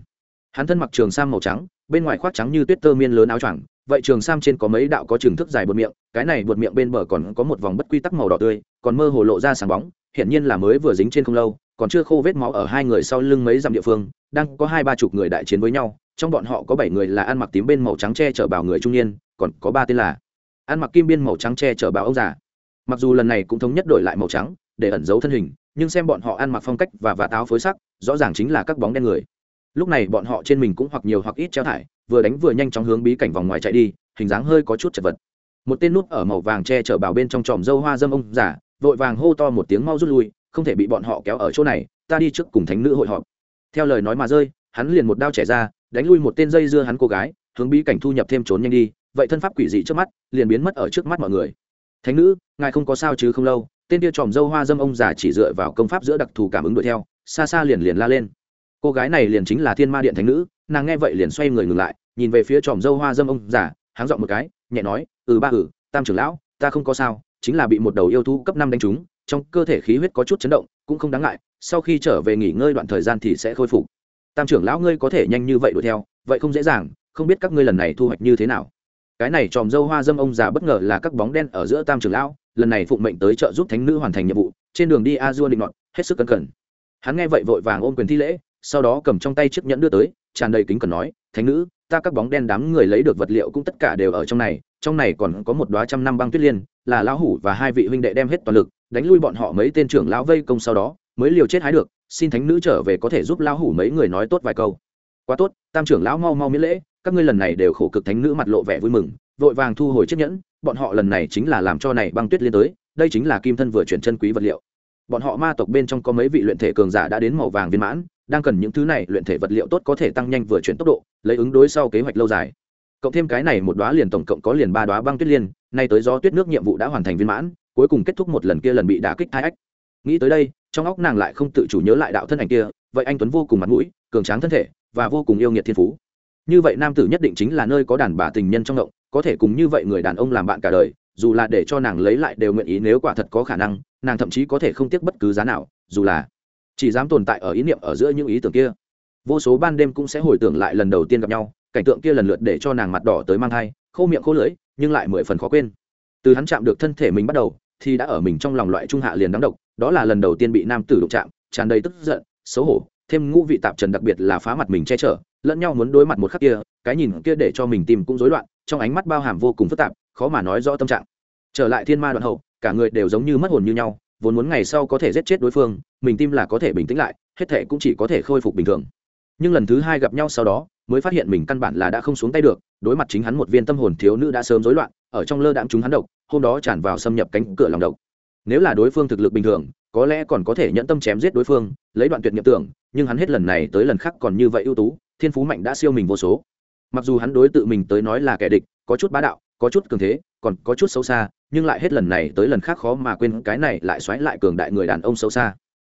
Hắn thân mặc trường sam màu trắng, bên ngoài khoác trắng như tuyết tơ miên lớn áo choàng, vậy trường sam trên có mấy đạo có trường thức dài bột miệng, cái này bột miệng bên bờ còn có một vòng bất quy tắc màu đỏ tươi, còn mơ hồ lộ ra sáng bóng, hiển nhiên là mới vừa dính trên không lâu, còn chưa khô vết máu ở hai người sau lưng mấy dặm địa phương, đang có hai ba chục người đại chiến với nhau trong bọn họ có bảy người là ăn mặc tím bên màu trắng che chở bào người trung niên, còn có ba tên là ăn mặc kim biên màu trắng che chở bào ông già. Mặc dù lần này cũng thống nhất đổi lại màu trắng, để ẩn giấu thân hình, nhưng xem bọn họ ăn mặc phong cách và vạt áo phối sắc, rõ ràng chính là các bóng đen người. Lúc này bọn họ trên mình cũng hoặc nhiều hoặc ít treo thải, vừa đánh vừa nhanh chóng hướng bí cảnh vòng ngoài chạy đi, hình dáng hơi có chút chật vật. Một tên nút ở màu vàng che chở bảo bên trong tròm dâu hoa dâm ông giả vội vàng hô to một tiếng mau rút lui, không thể bị bọn họ kéo ở chỗ này, ta đi trước cùng thánh nữ hội họp. Theo lời nói mà rơi, hắn liền một đao trẻ ra đánh lui một tên dây dưa hắn cô gái, hướng bí cảnh thu nhập thêm trốn nhanh đi, vậy thân pháp quỷ dị trước mắt, liền biến mất ở trước mắt mọi người. Thánh nữ, ngài không có sao chứ không lâu, tên kia tròm dâu hoa dâm ông già chỉ dựa vào công pháp giữa đặc thù cảm ứng đuổi theo, xa xa liền liền la lên. Cô gái này liền chính là thiên ma điện thánh nữ, nàng nghe vậy liền xoay người ngừng lại, nhìn về phía tròm dâu hoa dâm ông già, háng dọn một cái, nhẹ nói ừ ba ừ tam trưởng lão, ta không có sao, chính là bị một đầu yêu thú cấp năm đánh trúng, trong cơ thể khí huyết có chút chấn động, cũng không đáng ngại, sau khi trở về nghỉ ngơi đoạn thời gian thì sẽ khôi phục tam trưởng lão ngươi có thể nhanh như vậy đuổi theo, vậy không dễ dàng, không biết các ngươi lần này thu hoạch như thế nào. Cái này tròm dâu hoa dâm ông già bất ngờ là các bóng đen ở giữa tam trưởng lão, lần này phụng mệnh tới trợ giúp thánh nữ hoàn thành nhiệm vụ, trên đường đi a dua định nọt, hết sức cẩn cẩn hắn nghe vậy vội vàng ôm quyền thi lễ, sau đó cầm trong tay chiếc nhẫn đưa tới, tràn đầy kính cẩn nói, thánh nữ, ta các bóng đen đám người lấy được vật liệu cũng tất cả đều ở trong này trong này còn có một đoá trăm năm băng tuyết liên, là lão hủ và hai vị huynh đệ đem hết toàn lực, đánh lui bọn họ mấy tên trưởng lão vây công sau đó, mới liều chết hái được xin thánh nữ trở về có thể giúp lão hủ mấy người nói tốt vài câu. Quá tốt, tam trưởng lão mau mau miễn lễ, các ngươi lần này đều khổ cực thánh nữ mặt lộ vẻ vui mừng, vội vàng thu hồi chiếc nhẫn, bọn họ lần này chính là làm cho này băng tuyết liên tới, đây chính là kim thân vừa chuyển chân quý vật liệu. Bọn họ ma tộc bên trong có mấy vị luyện thể cường giả đã đến màu vàng viên mãn, đang cần những thứ này luyện thể vật liệu tốt có thể tăng nhanh vừa chuyển tốc độ, lấy ứng đối sau kế hoạch lâu dài. Cộng thêm cái này một đóa liền tổng cộng có liền ba đóa băng tuyết liên, nay tới do tuyết nước nhiệm vụ đã hoàn thành viên mãn, cuối cùng kết thúc một lần kia lần bị đả kích thái ách. Nghĩ tới đây trong óc nàng lại không tự chủ nhớ lại đạo thân ảnh kia, vậy anh tuấn vô cùng mặt mũi, cường tráng thân thể, và vô cùng yêu nghiệt thiên phú. Như vậy nam tử nhất định chính là nơi có đàn bà tình nhân trong động, có thể cùng như vậy người đàn ông làm bạn cả đời, dù là để cho nàng lấy lại đều nguyện ý nếu quả thật có khả năng, nàng thậm chí có thể không tiếc bất cứ giá nào, dù là chỉ dám tồn tại ở ý niệm ở giữa những ý tưởng kia. Vô số ban đêm cũng sẽ hồi tưởng lại lần đầu tiên gặp nhau, cảnh tượng kia lần lượt để cho nàng mặt đỏ tới mang thai, khô miệng khô lưỡi, nhưng lại mười phần khó quên. Từ hắn chạm được thân thể mình bắt đầu thì đã ở mình trong lòng loại trung hạ liền đáng độc, đó là lần đầu tiên bị nam tử đụng chạm, tràn đầy tức giận, xấu hổ, thêm ngũ vị tạp trần đặc biệt là phá mặt mình che chở, lẫn nhau muốn đối mặt một khắc kia, cái nhìn kia để cho mình tìm cũng rối loạn, trong ánh mắt bao hàm vô cùng phức tạp, khó mà nói rõ tâm trạng. Trở lại thiên ma đoạn hậu, cả người đều giống như mất hồn như nhau, vốn muốn ngày sau có thể giết chết đối phương, mình tim là có thể bình tĩnh lại, hết thể cũng chỉ có thể khôi phục bình thường. Nhưng lần thứ hai gặp nhau sau đó mới phát hiện mình căn bản là đã không xuống tay được, đối mặt chính hắn một viên tâm hồn thiếu nữ đã sớm rối loạn, ở trong lơ đạm chúng hắn độc, hôm đó tràn vào xâm nhập cánh cửa lòng độc. Nếu là đối phương thực lực bình thường, có lẽ còn có thể nhận tâm chém giết đối phương, lấy đoạn tuyệt nghiệp tưởng, nhưng hắn hết lần này tới lần khác còn như vậy ưu tú, thiên phú mạnh đã siêu mình vô số. Mặc dù hắn đối tự mình tới nói là kẻ địch, có chút bá đạo, có chút cường thế, còn có chút xấu xa, nhưng lại hết lần này tới lần khác khó mà quên cái này lại xoáy lại cường đại người đàn ông xấu xa.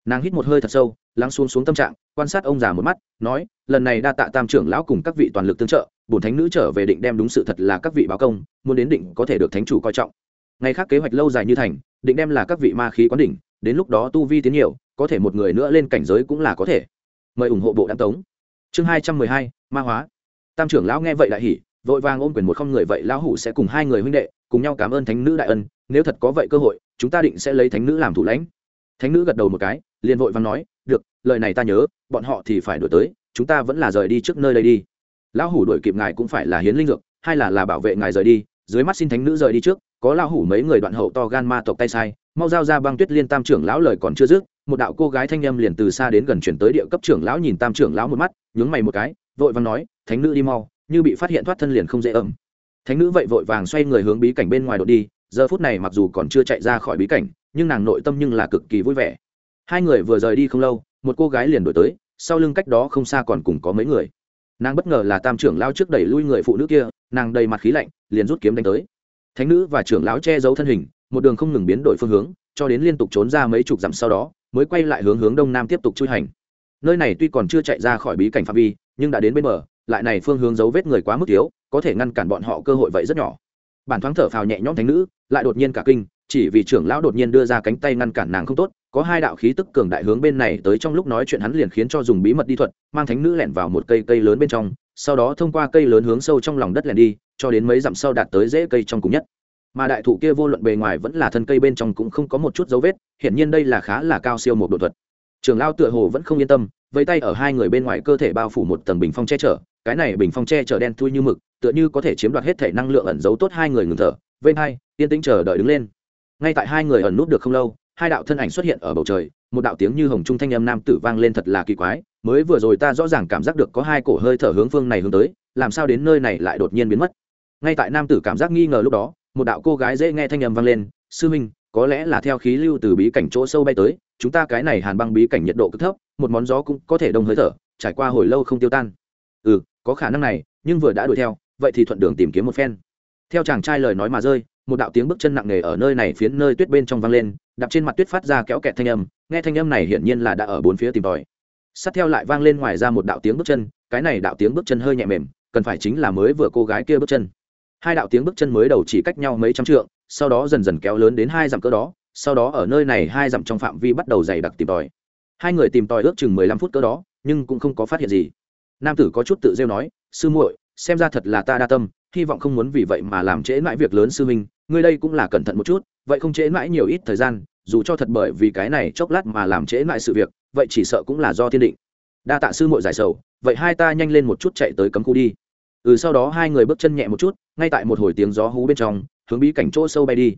Nàng hít một hơi thật sâu lắng xuống xuống tâm trạng, quan sát ông già một mắt, nói, lần này đa tạ tam trưởng lão cùng các vị toàn lực tương trợ, bổn thánh nữ trở về định đem đúng sự thật là các vị báo công, muốn đến định có thể được thánh chủ coi trọng. Ngày khác kế hoạch lâu dài như thành, định đem là các vị ma khí quán đỉnh, đến lúc đó tu vi tiến nhiều, có thể một người nữa lên cảnh giới cũng là có thể. Mời ủng hộ bộ đăng tống. Chương hai trăm mười hai, ma hóa. Tam trưởng lão nghe vậy đại hỉ, vội vàng ôm quyền một không người vậy lão hủ sẽ cùng hai người huynh đệ, cùng nhau cảm ơn thánh nữ đại ân, nếu thật có vậy cơ hội, chúng ta định sẽ lấy thánh nữ làm thủ lãnh thánh nữ gật đầu một cái, liền vội vàng nói, được, lời này ta nhớ, bọn họ thì phải đổi tới, chúng ta vẫn là rời đi trước nơi đây đi. Lão hủ đuổi kịp ngài cũng phải là hiến linh dược hay là là bảo vệ ngài rời đi, dưới mắt xin thánh nữ rời đi trước, có lão hủ mấy người đoạn hậu to gan ma tộc tay sai, mau giao ra băng tuyết liên tam trưởng lão lời còn chưa dứt, một đạo cô gái thanh âm liền từ xa đến gần chuyển tới địa cấp trưởng lão nhìn tam trưởng lão một mắt, nhướng mày một cái, vội vàng nói, thánh nữ đi mau, như bị phát hiện thoát thân liền không dễ ẩm. Thánh nữ vậy vội vàng xoay người hướng bí cảnh bên ngoài đột đi, giờ phút này mặc dù còn chưa chạy ra khỏi bí cảnh nhưng nàng nội tâm nhưng là cực kỳ vui vẻ. Hai người vừa rời đi không lâu, một cô gái liền đổi tới, sau lưng cách đó không xa còn cùng có mấy người. Nàng bất ngờ là tam trưởng lao trước đẩy lui người phụ nữ kia, nàng đầy mặt khí lạnh, liền rút kiếm đánh tới. Thánh nữ và trưởng lão che giấu thân hình, một đường không ngừng biến đổi phương hướng, cho đến liên tục trốn ra mấy chục dặm sau đó, mới quay lại hướng hướng đông nam tiếp tục chui hành. Nơi này tuy còn chưa chạy ra khỏi bí cảnh phạm vi, nhưng đã đến bên bờ, lại này phương hướng dấu vết người quá mức thiếu có thể ngăn cản bọn họ cơ hội vậy rất nhỏ bản thoáng thở phào nhẹ nhõm thánh nữ, lại đột nhiên cả kinh, chỉ vì trưởng lão đột nhiên đưa ra cánh tay ngăn cản nàng không tốt, có hai đạo khí tức cường đại hướng bên này tới trong lúc nói chuyện hắn liền khiến cho dùng bí mật đi thuật, mang thánh nữ lẻn vào một cây cây lớn bên trong, sau đó thông qua cây lớn hướng sâu trong lòng đất lẻn đi, cho đến mấy dặm sâu đạt tới rễ cây trong cùng nhất. Mà đại thụ kia vô luận bề ngoài vẫn là thân cây bên trong cũng không có một chút dấu vết, hiển nhiên đây là khá là cao siêu một độ thuật. Trường lao tựa hồ vẫn không yên tâm, vẫy tay ở hai người bên ngoài cơ thể bao phủ một tầng bình phong che chở, cái này bình phong che chở đen thui như mực tựa như có thể chiếm đoạt hết thể năng lượng ẩn giấu tốt hai người ngừng thở vây hai, yên tĩnh chờ đợi đứng lên. Ngay tại hai người ẩn nút được không lâu, hai đạo thân ảnh xuất hiện ở bầu trời, một đạo tiếng như hồng trung thanh âm nam tử vang lên thật là kỳ quái, mới vừa rồi ta rõ ràng cảm giác được có hai cổ hơi thở hướng phương này hướng tới, làm sao đến nơi này lại đột nhiên biến mất. Ngay tại nam tử cảm giác nghi ngờ lúc đó, một đạo cô gái dễ nghe thanh âm vang lên, sư minh, có lẽ là theo khí lưu từ bí cảnh chỗ sâu bay tới, chúng ta cái này hàn băng bí cảnh nhiệt độ cực thấp, một món gió cũng có thể đông hơi thở, trải qua hồi lâu không tiêu tan. Ừ có khả năng này, nhưng vừa đã đuổi theo vậy thì thuận đường tìm kiếm một phen. Theo chàng trai lời nói mà rơi, một đạo tiếng bước chân nặng nề ở nơi này phiến nơi tuyết bên trong vang lên, đạp trên mặt tuyết phát ra kéo kẹt thanh âm, nghe thanh âm này hiển nhiên là đã ở bốn phía tìm tòi. Sát theo lại vang lên ngoài ra một đạo tiếng bước chân, cái này đạo tiếng bước chân hơi nhẹ mềm, cần phải chính là mới vừa cô gái kia bước chân. Hai đạo tiếng bước chân mới đầu chỉ cách nhau mấy trăm trượng, sau đó dần dần kéo lớn đến hai dặm cỡ đó, sau đó ở nơi này hai dặm trong phạm vi bắt đầu dày đặc tìm tòi. Hai người tìm tòi ước chừng mười lăm phút cỡ đó, nhưng cũng không có phát hiện gì. Nam tử có chút tự rêu nói, sư muội xem ra thật là ta đa tâm, hy vọng không muốn vì vậy mà làm trễ mãi việc lớn sư minh ngươi đây cũng là cẩn thận một chút, vậy không trễ mãi nhiều ít thời gian, dù cho thật bởi vì cái này chốc lát mà làm trễ mãi sự việc, vậy chỉ sợ cũng là do thiên định. Đa tạ sư muội giải sầu, vậy hai ta nhanh lên một chút chạy tới cấm khu đi. Ừ sau đó hai người bước chân nhẹ một chút, ngay tại một hồi tiếng gió hú bên trong, hướng bí cảnh chỗ sâu bay đi.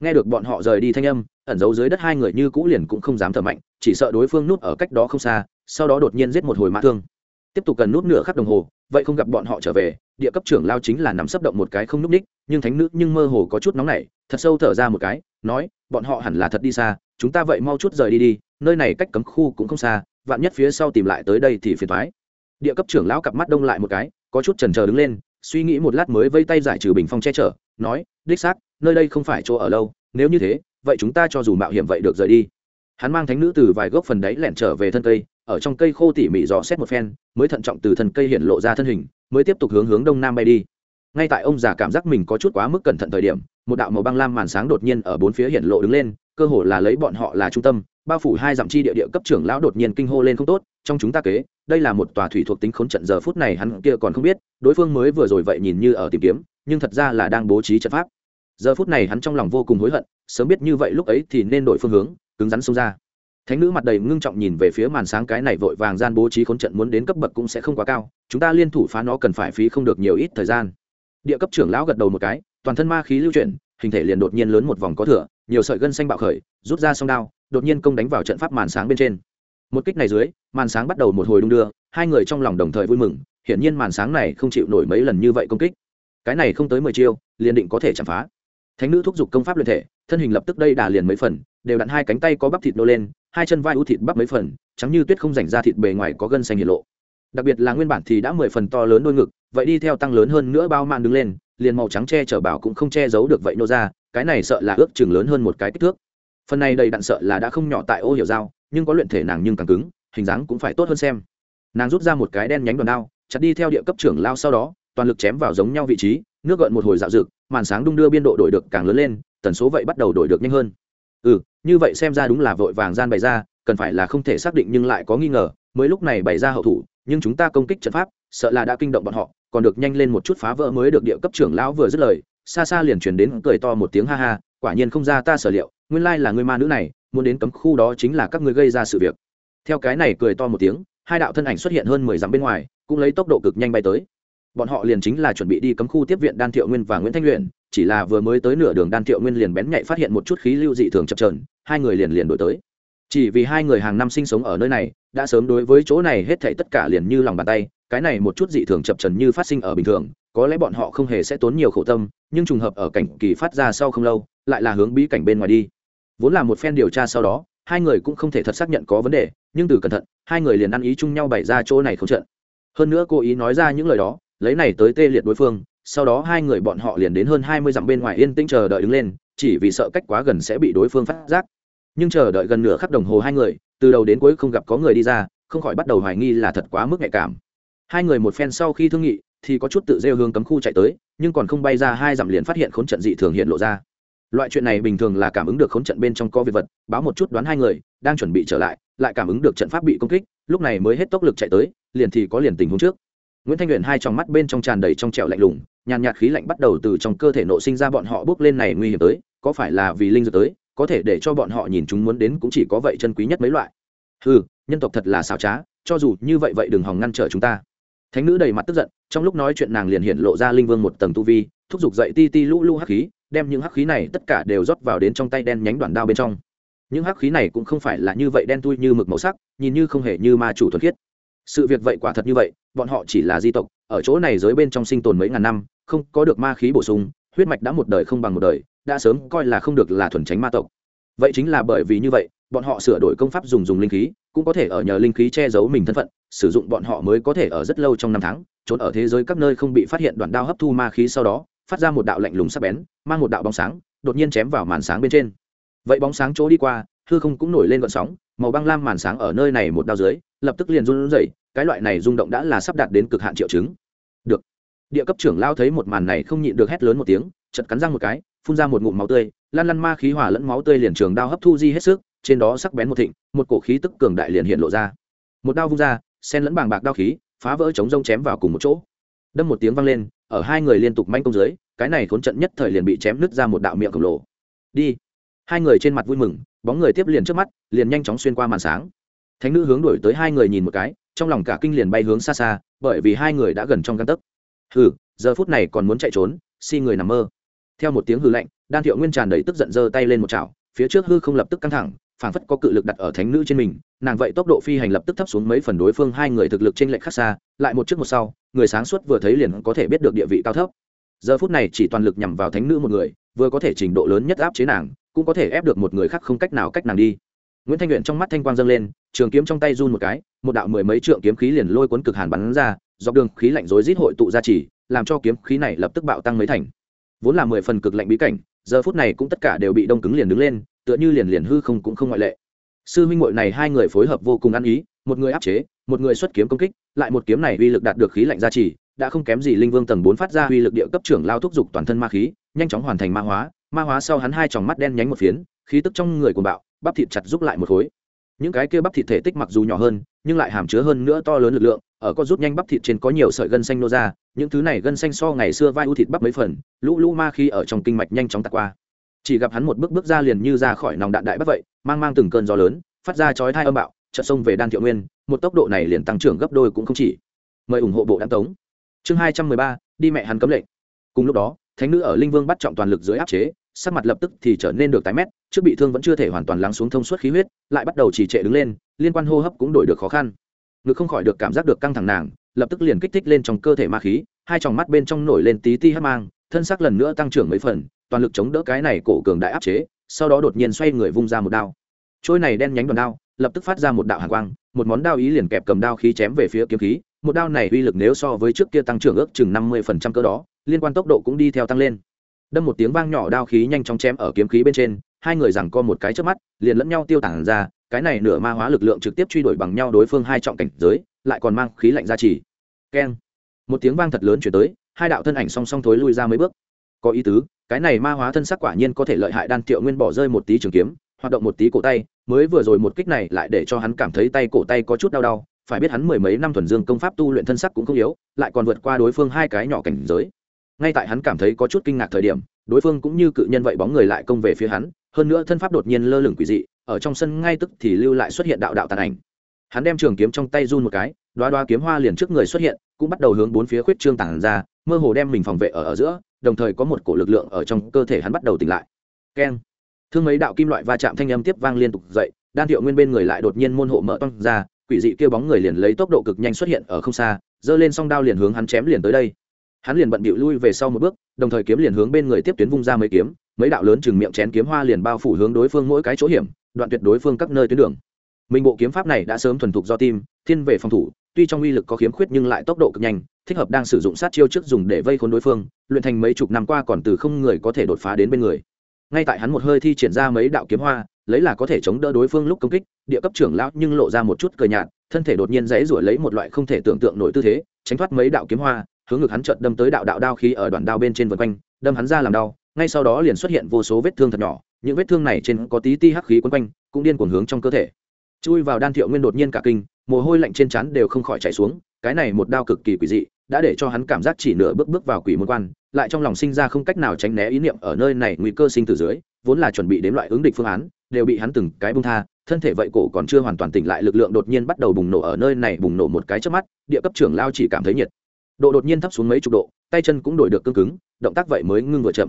Nghe được bọn họ rời đi thanh âm, ẩn giấu dưới đất hai người như cũ liền cũng không dám thở mạnh, chỉ sợ đối phương núp ở cách đó không xa, sau đó đột nhiên giết một hồi mã thương. Tiếp tục cần nút nửa khắc đồng hồ vậy không gặp bọn họ trở về, địa cấp trưởng lao chính là nằm sấp động một cái không núp ních, nhưng thánh nữ nhưng mơ hồ có chút nóng nảy, thật sâu thở ra một cái, nói, bọn họ hẳn là thật đi xa, chúng ta vậy mau chút rời đi đi, nơi này cách cấm khu cũng không xa, vạn nhất phía sau tìm lại tới đây thì phiền thoái địa cấp trưởng lão cặp mắt đông lại một cái, có chút chần chờ đứng lên, suy nghĩ một lát mới vây tay giải trừ bình phong che chở, nói, đích xác, nơi đây không phải chỗ ở lâu, nếu như thế, vậy chúng ta cho dù mạo hiểm vậy được rời đi. Hắn mang thánh nữ từ vài gốc phần đấy lẻn trở về thân cây ở trong cây khô tỉ mỉ dò xét một phen, mới thận trọng từ thân cây hiện lộ ra thân hình, mới tiếp tục hướng hướng đông nam bay đi. Ngay tại ông già cảm giác mình có chút quá mức cẩn thận thời điểm, một đạo màu băng lam màn sáng đột nhiên ở bốn phía hiện lộ đứng lên, cơ hồ là lấy bọn họ là trung tâm, bao phủ hai dặm chi địa địa cấp trưởng lão đột nhiên kinh hô lên không tốt, trong chúng ta kế, đây là một tòa thủy thuộc tính khốn trận giờ phút này hắn kia còn không biết, đối phương mới vừa rồi vậy nhìn như ở tìm kiếm, nhưng thật ra là đang bố trí trận pháp. Giờ phút này hắn trong lòng vô cùng hối hận, sớm biết như vậy lúc ấy thì nên đổi phương hướng, cứng rắn xông ra thánh nữ mặt đầy ngưng trọng nhìn về phía màn sáng cái này vội vàng gian bố trí khốn trận muốn đến cấp bậc cũng sẽ không quá cao, chúng ta liên thủ phá nó cần phải phí không được nhiều ít thời gian. Địa cấp trưởng lão gật đầu một cái, toàn thân ma khí lưu chuyển, hình thể liền đột nhiên lớn một vòng có thửa nhiều sợi gân xanh bạo khởi, rút ra song đao, đột nhiên công đánh vào trận pháp màn sáng bên trên. Một kích này dưới, màn sáng bắt đầu một hồi đung đưa, hai người trong lòng đồng thời vui mừng, hiển nhiên màn sáng này không chịu nổi mấy lần như vậy công kích. Cái này không tới mười chiêu, liền định có thể chạm phá. Thánh nữ thúc giục công pháp luyện thể, thân hình lập tức đây đà liền mấy phần, đều đặn hai cánh tay có bắp thịt nô lên hai chân vai ưu thịt bắp mấy phần, trắng như tuyết không rảnh ra thịt bề ngoài có gân xanh hiện lộ. Đặc biệt là nguyên bản thì đã mười phần to lớn đôi ngực, vậy đi theo tăng lớn hơn nữa bao mạn đứng lên, liền màu trắng che chở bảo cũng không che giấu được vậy nô ra, cái này sợ là ước chừng lớn hơn một cái kích thước. Phần này đầy đặn sợ là đã không nhỏ tại ô hiểu dao nhưng có luyện thể nàng nhưng càng cứng, hình dáng cũng phải tốt hơn xem. Nàng rút ra một cái đen nhánh đòn đao, chặt đi theo địa cấp trưởng lao sau đó, toàn lực chém vào giống nhau vị trí, nước gợn một hồi dạo dực màn sáng đung đưa biên độ đổi được càng lớn lên, tần số vậy bắt đầu đổi được nhanh hơn ừ như vậy xem ra đúng là vội vàng gian bày ra, cần phải là không thể xác định nhưng lại có nghi ngờ, mới lúc này bày ra hậu thủ, nhưng chúng ta công kích trận pháp, sợ là đã kinh động bọn họ, còn được nhanh lên một chút phá vỡ mới được địa cấp trưởng lão vừa dứt lời, xa xa liền chuyển đến cười to một tiếng ha ha, quả nhiên không ra ta sở liệu, nguyên lai là người ma nữ này, muốn đến cấm khu đó chính là các ngươi gây ra sự việc. Theo cái này cười to một tiếng, hai đạo thân ảnh xuất hiện hơn mười dặm bên ngoài, cũng lấy tốc độ cực nhanh bay tới. Bọn họ liền chính là chuẩn bị đi cấm khu tiếp viện đan thiệu nguyên và nguyễn thanh luyện chỉ là vừa mới tới nửa đường đan thiệu nguyên liền bén nhạy phát hiện một chút khí lưu dị thường chập trờn hai người liền liền đổi tới. Chỉ vì hai người hàng năm sinh sống ở nơi này, đã sớm đối với chỗ này hết thảy tất cả liền như lòng bàn tay, cái này một chút dị thường chập trần như phát sinh ở bình thường, có lẽ bọn họ không hề sẽ tốn nhiều khổ tâm, nhưng trùng hợp ở cảnh kỳ phát ra sau không lâu, lại là hướng bí cảnh bên ngoài đi. Vốn là một phen điều tra sau đó, hai người cũng không thể thật xác nhận có vấn đề, nhưng từ cẩn thận, hai người liền ăn ý chung nhau bày ra chỗ này không trận. Hơn nữa cố ý nói ra những lời đó, lấy này tới tê liệt đối phương sau đó hai người bọn họ liền đến hơn hai mươi dặm bên ngoài yên tĩnh chờ đợi đứng lên, chỉ vì sợ cách quá gần sẽ bị đối phương phát giác. Nhưng chờ đợi gần nửa khắc đồng hồ hai người, từ đầu đến cuối không gặp có người đi ra, không khỏi bắt đầu hoài nghi là thật quá mức nhạy cảm. Hai người một phen sau khi thương nghị, thì có chút tự rêu hướng cấm khu chạy tới, nhưng còn không bay ra hai dặm liền phát hiện khốn trận dị thường hiện lộ ra. Loại chuyện này bình thường là cảm ứng được khốn trận bên trong có vi vật, báo một chút đoán hai người, đang chuẩn bị trở lại lại cảm ứng được trận pháp bị công kích, lúc này mới hết tốc lực chạy tới, liền thì có liền tình huống trước. Nguyễn thanh luyện hai trong mắt bên trong tràn đầy trong trẻo lạnh lùng nhàn nhạt khí lạnh bắt đầu từ trong cơ thể nộ sinh ra bọn họ bước lên này nguy hiểm tới, có phải là vì linh dược tới, có thể để cho bọn họ nhìn chúng muốn đến cũng chỉ có vậy chân quý nhất mấy loại. Ừ nhân tộc thật là xảo trá, cho dù như vậy vậy đừng hòng ngăn trở chúng ta. Thánh nữ đầy mặt tức giận, trong lúc nói chuyện nàng liền hiện lộ ra linh vương một tầng tu vi, thúc giục dậy ti ti lũ lũ hắc khí, đem những hắc khí này tất cả đều rót vào đến trong tay đen nhánh đoạn đao bên trong. Những hắc khí này cũng không phải là như vậy đen tui như mực màu sắc, nhìn như không hề như ma chủ thuần khiết. Sự việc vậy quả thật như vậy, bọn họ chỉ là di tộc ở chỗ này dưới bên trong sinh tồn mấy ngàn năm, không có được ma khí bổ sung, huyết mạch đã một đời không bằng một đời, đã sớm coi là không được là thuần tránh ma tộc. Vậy chính là bởi vì như vậy, bọn họ sửa đổi công pháp dùng dùng linh khí, cũng có thể ở nhờ linh khí che giấu mình thân phận, sử dụng bọn họ mới có thể ở rất lâu trong năm tháng, trốn ở thế giới các nơi không bị phát hiện đoạn đao hấp thu ma khí sau đó, phát ra một đạo lạnh lùng sắc bén, mang một đạo bóng sáng, đột nhiên chém vào màn sáng bên trên. Vậy bóng sáng chỗ đi qua, hư không cũng nổi lên gọn sóng, màu băng lam màn sáng ở nơi này một đao dưới, lập tức liền run rẩy cái loại này rung động đã là sắp đạt đến cực hạn triệu chứng. Được. Địa cấp trưởng lao thấy một màn này không nhịn được hét lớn một tiếng, chật cắn răng một cái, phun ra một ngụm máu tươi, lan lăn ma khí hỏa lẫn máu tươi liền trường đao hấp thu di hết sức, trên đó sắc bén một thịnh, một cổ khí tức cường đại liền hiện lộ ra. Một đao vung ra, sen lẫn bàng bạc đao khí, phá vỡ chống rông chém vào cùng một chỗ. Đâm một tiếng vang lên, ở hai người liên tục manh công dưới, cái này khốn trận nhất thời liền bị chém nứt ra một đạo miệng khổng lồ. Đi. Hai người trên mặt vui mừng, bóng người tiếp liền trước mắt, liền nhanh chóng xuyên qua màn sáng. Thánh nữ hướng đuổi tới hai người nhìn một cái trong lòng cả kinh liền bay hướng xa xa, bởi vì hai người đã gần trong găng tấc. Hừ, giờ phút này còn muốn chạy trốn, si người nằm mơ. Theo một tiếng hư lạnh, đan thiệu nguyên tràn đầy tức giận giơ tay lên một chảo, phía trước hư không lập tức căng thẳng, phảng phất có cự lực đặt ở thánh nữ trên mình, nàng vậy tốc độ phi hành lập tức thấp xuống mấy phần đối phương hai người thực lực trên lệch khác xa, lại một trước một sau, người sáng suốt vừa thấy liền có thể biết được địa vị cao thấp. Giờ phút này chỉ toàn lực nhằm vào thánh nữ một người, vừa có thể trình độ lớn nhất áp chế nàng, cũng có thể ép được một người khác không cách nào cách nàng đi. Nguyễn thanh luyện trong mắt thanh quang dâng lên trường kiếm trong tay run một cái, một đạo mười mấy trượng kiếm khí liền lôi cuốn cực hàn bắn ra, dọc đường khí lạnh rối rít hội tụ ra chỉ, làm cho kiếm khí này lập tức bạo tăng mấy thành. Vốn là mười phần cực lạnh bí cảnh, giờ phút này cũng tất cả đều bị đông cứng liền đứng lên, tựa như liền liền hư không cũng không ngoại lệ. Sư huynh muội này hai người phối hợp vô cùng ăn ý, một người áp chế, một người xuất kiếm công kích, lại một kiếm này uy lực đạt được khí lạnh gia trì đã không kém gì linh vương tầng bốn phát ra uy lực địa cấp trưởng lao thúc giục toàn thân ma khí, nhanh chóng hoàn thành ma hóa ma hóa sau hắn hai tròng mắt đen nhánh một phiến, khí tức trong người cuồng bạo, bắp thịt chặt giúp lại một khối những cái kia bắp thịt thể tích mặc dù nhỏ hơn, nhưng lại hàm chứa hơn nữa to lớn lực lượng, ở có rút nhanh bắp thịt trên có nhiều sợi gân xanh nô ra, những thứ này gân xanh so ngày xưa vai u thịt bắp mấy phần, lũ lũ ma khi ở trong kinh mạch nhanh chóng tạt qua. Chỉ gặp hắn một bước bước ra liền như ra khỏi nòng đạn đại bắt vậy, mang mang từng cơn gió lớn, phát ra chói thai âm bạo, chợt xông về đan thiệu nguyên, một tốc độ này liền tăng trưởng gấp đôi cũng không chỉ. Mời ủng hộ bộ đan tống. Chương hai trăm mười ba, đi mẹ hắn cấm lệnh. Cùng lúc đó, thánh nữ ở linh vương bắt trọng toàn lực dưới áp chế, sắc mặt lập tức thì trở nên được tái mét trước bị thương vẫn chưa thể hoàn toàn lắng xuống thông suốt khí huyết, lại bắt đầu trì trệ đứng lên, liên quan hô hấp cũng đổi được khó khăn. Ngực không khỏi được cảm giác được căng thẳng nàng, lập tức liền kích thích lên trong cơ thể ma khí, hai tròng mắt bên trong nổi lên tí ti hấp mang, thân xác lần nữa tăng trưởng mấy phần, toàn lực chống đỡ cái này cổ cường đại áp chế, sau đó đột nhiên xoay người vung ra một đao. Trôi này đen nhánh đòn đao, lập tức phát ra một đạo hàn quang, một món đao ý liền kẹp cầm đao khí chém về phía kiếm khí, một đao này uy lực nếu so với trước kia tăng trưởng ước chừng năm mươi phần trăm cơ đó, liên quan tốc độ cũng đi theo tăng lên. Đâm một tiếng vang nhỏ đao khí nhanh chóng chém ở kiếm khí bên trên hai người rằng co một cái trước mắt, liền lẫn nhau tiêu tản ra, cái này nửa ma hóa lực lượng trực tiếp truy đuổi bằng nhau đối phương hai trọng cảnh giới, lại còn mang khí lạnh ra chỉ keng. Một tiếng vang thật lớn chuyển tới, hai đạo thân ảnh song song thối lui ra mấy bước. Có ý tứ, cái này ma hóa thân sắc quả nhiên có thể lợi hại đan tiệu nguyên bỏ rơi một tí trường kiếm, hoạt động một tí cổ tay, mới vừa rồi một kích này lại để cho hắn cảm thấy tay cổ tay có chút đau đau, phải biết hắn mười mấy năm thuần dương công pháp tu luyện thân sắc cũng không yếu, lại còn vượt qua đối phương hai cái nhỏ cảnh giới. Ngay tại hắn cảm thấy có chút kinh ngạc thời điểm, đối phương cũng như cự nhân vậy bóng người lại công về phía hắn hơn nữa thân pháp đột nhiên lơ lửng quỷ dị, ở trong sân ngay tức thì lưu lại xuất hiện đạo đạo tàn ảnh. Hắn đem trường kiếm trong tay run một cái, đoá đoá kiếm hoa liền trước người xuất hiện, cũng bắt đầu hướng bốn phía khuyết trương tản ra, mơ hồ đem mình phòng vệ ở ở giữa, đồng thời có một cổ lực lượng ở trong cơ thể hắn bắt đầu tỉnh lại. Keng. Thương mấy đạo kim loại va chạm thanh âm tiếp vang liên tục dậy, đan thiệu nguyên bên người lại đột nhiên môn hộ mở toang ra, quỷ dị kêu bóng người liền lấy tốc độ cực nhanh xuất hiện ở không xa, giơ lên song đao liền hướng hắn chém liền tới đây. Hắn liền bận bịu lui về sau một bước đồng thời kiếm liền hướng bên người tiếp tuyến vung ra mấy kiếm, mấy đạo lớn chừng miệng chén kiếm hoa liền bao phủ hướng đối phương mỗi cái chỗ hiểm, đoạn tuyệt đối phương các nơi tuyến đường. Mình bộ kiếm pháp này đã sớm thuần thục do tim, thiên về phòng thủ, tuy trong uy lực có khiếm khuyết nhưng lại tốc độ cực nhanh, thích hợp đang sử dụng sát chiêu trước dùng để vây khốn đối phương, luyện thành mấy chục năm qua còn từ không người có thể đột phá đến bên người. Ngay tại hắn một hơi thi triển ra mấy đạo kiếm hoa, lấy là có thể chống đỡ đối phương lúc công kích, địa cấp trưởng lão nhưng lộ ra một chút cờ nhạt, thân thể đột nhiên dãy rủi lấy một loại không thể tưởng tượng nổi tư thế, tránh thoát mấy đạo kiếm hoa hướng ngực hắn chợt đâm tới đạo đạo đao khí ở đoạn đao bên trên vân quanh, đâm hắn ra làm đau, ngay sau đó liền xuất hiện vô số vết thương thật nhỏ, những vết thương này trên có tí ti hắc khí quấn quanh, cũng điên cuồng hướng trong cơ thể. Chui vào đan thiệu nguyên đột nhiên cả kinh, mồ hôi lạnh trên trán đều không khỏi chảy xuống, cái này một đao cực kỳ quỷ dị, đã để cho hắn cảm giác chỉ nửa bước bước vào quỷ môn quan, lại trong lòng sinh ra không cách nào tránh né ý niệm ở nơi này nguy cơ sinh từ dưới, vốn là chuẩn bị đến loại ứng địch phương án, đều bị hắn từng cái bung tha, thân thể vậy cổ còn chưa hoàn toàn tỉnh lại, lực lượng đột nhiên bắt đầu bùng nổ ở nơi này bùng nổ một cái trước mắt, địa cấp trưởng lao chỉ cảm thấy nhiệt độ đột nhiên thấp xuống mấy chục độ, tay chân cũng đổi được cương cứng, động tác vậy mới ngưng vừa chậm.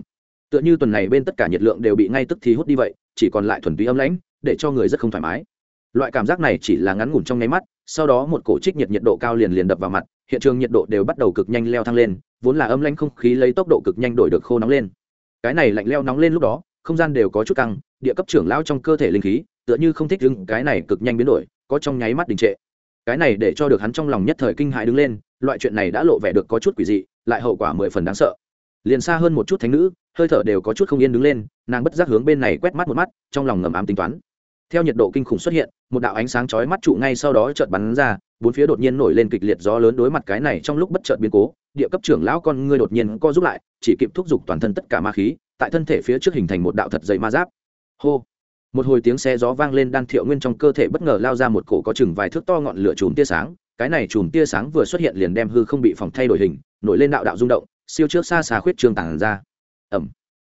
Tựa như tuần này bên tất cả nhiệt lượng đều bị ngay tức thì hút đi vậy, chỉ còn lại thuần túy âm lãnh, để cho người rất không thoải mái. Loại cảm giác này chỉ là ngắn ngủn trong nháy mắt, sau đó một cổ trích nhiệt nhiệt độ cao liền liền đập vào mặt, hiện trường nhiệt độ đều bắt đầu cực nhanh leo thang lên, vốn là âm lãnh không khí lấy tốc độ cực nhanh đổi được khô nóng lên. Cái này lạnh leo nóng lên lúc đó, không gian đều có chút căng, địa cấp trưởng lão trong cơ thể linh khí, tựa như không thích đứng, cái này cực nhanh biến đổi, có trong nháy mắt đình trệ. Cái này để cho được hắn trong lòng nhất thời kinh hãi đứng lên loại chuyện này đã lộ vẻ được có chút quỷ dị, lại hậu quả mười phần đáng sợ. Liền xa hơn một chút thánh nữ, hơi thở đều có chút không yên đứng lên, nàng bất giác hướng bên này quét mắt một mắt, trong lòng ngầm ám tính toán. Theo nhiệt độ kinh khủng xuất hiện, một đạo ánh sáng chói mắt trụ ngay sau đó chợt bắn ra, bốn phía đột nhiên nổi lên kịch liệt gió lớn đối mặt cái này trong lúc bất chợt biến cố, địa cấp trưởng lão con ngươi đột nhiên co rút lại, chỉ kịp thúc giục toàn thân tất cả ma khí, tại thân thể phía trước hình thành một đạo thật dày ma giáp. Hô! Một hồi tiếng xe gió vang lên đan thiệu nguyên trong cơ thể bất ngờ lao ra một cổ có chừng vài thước to ngọn lửa chùm tia sáng cái này chùm tia sáng vừa xuất hiện liền đem hư không bị phòng thay đổi hình, nổi lên đạo đạo rung động, siêu trước xa xa khuyết trường tàng ra. Ẩm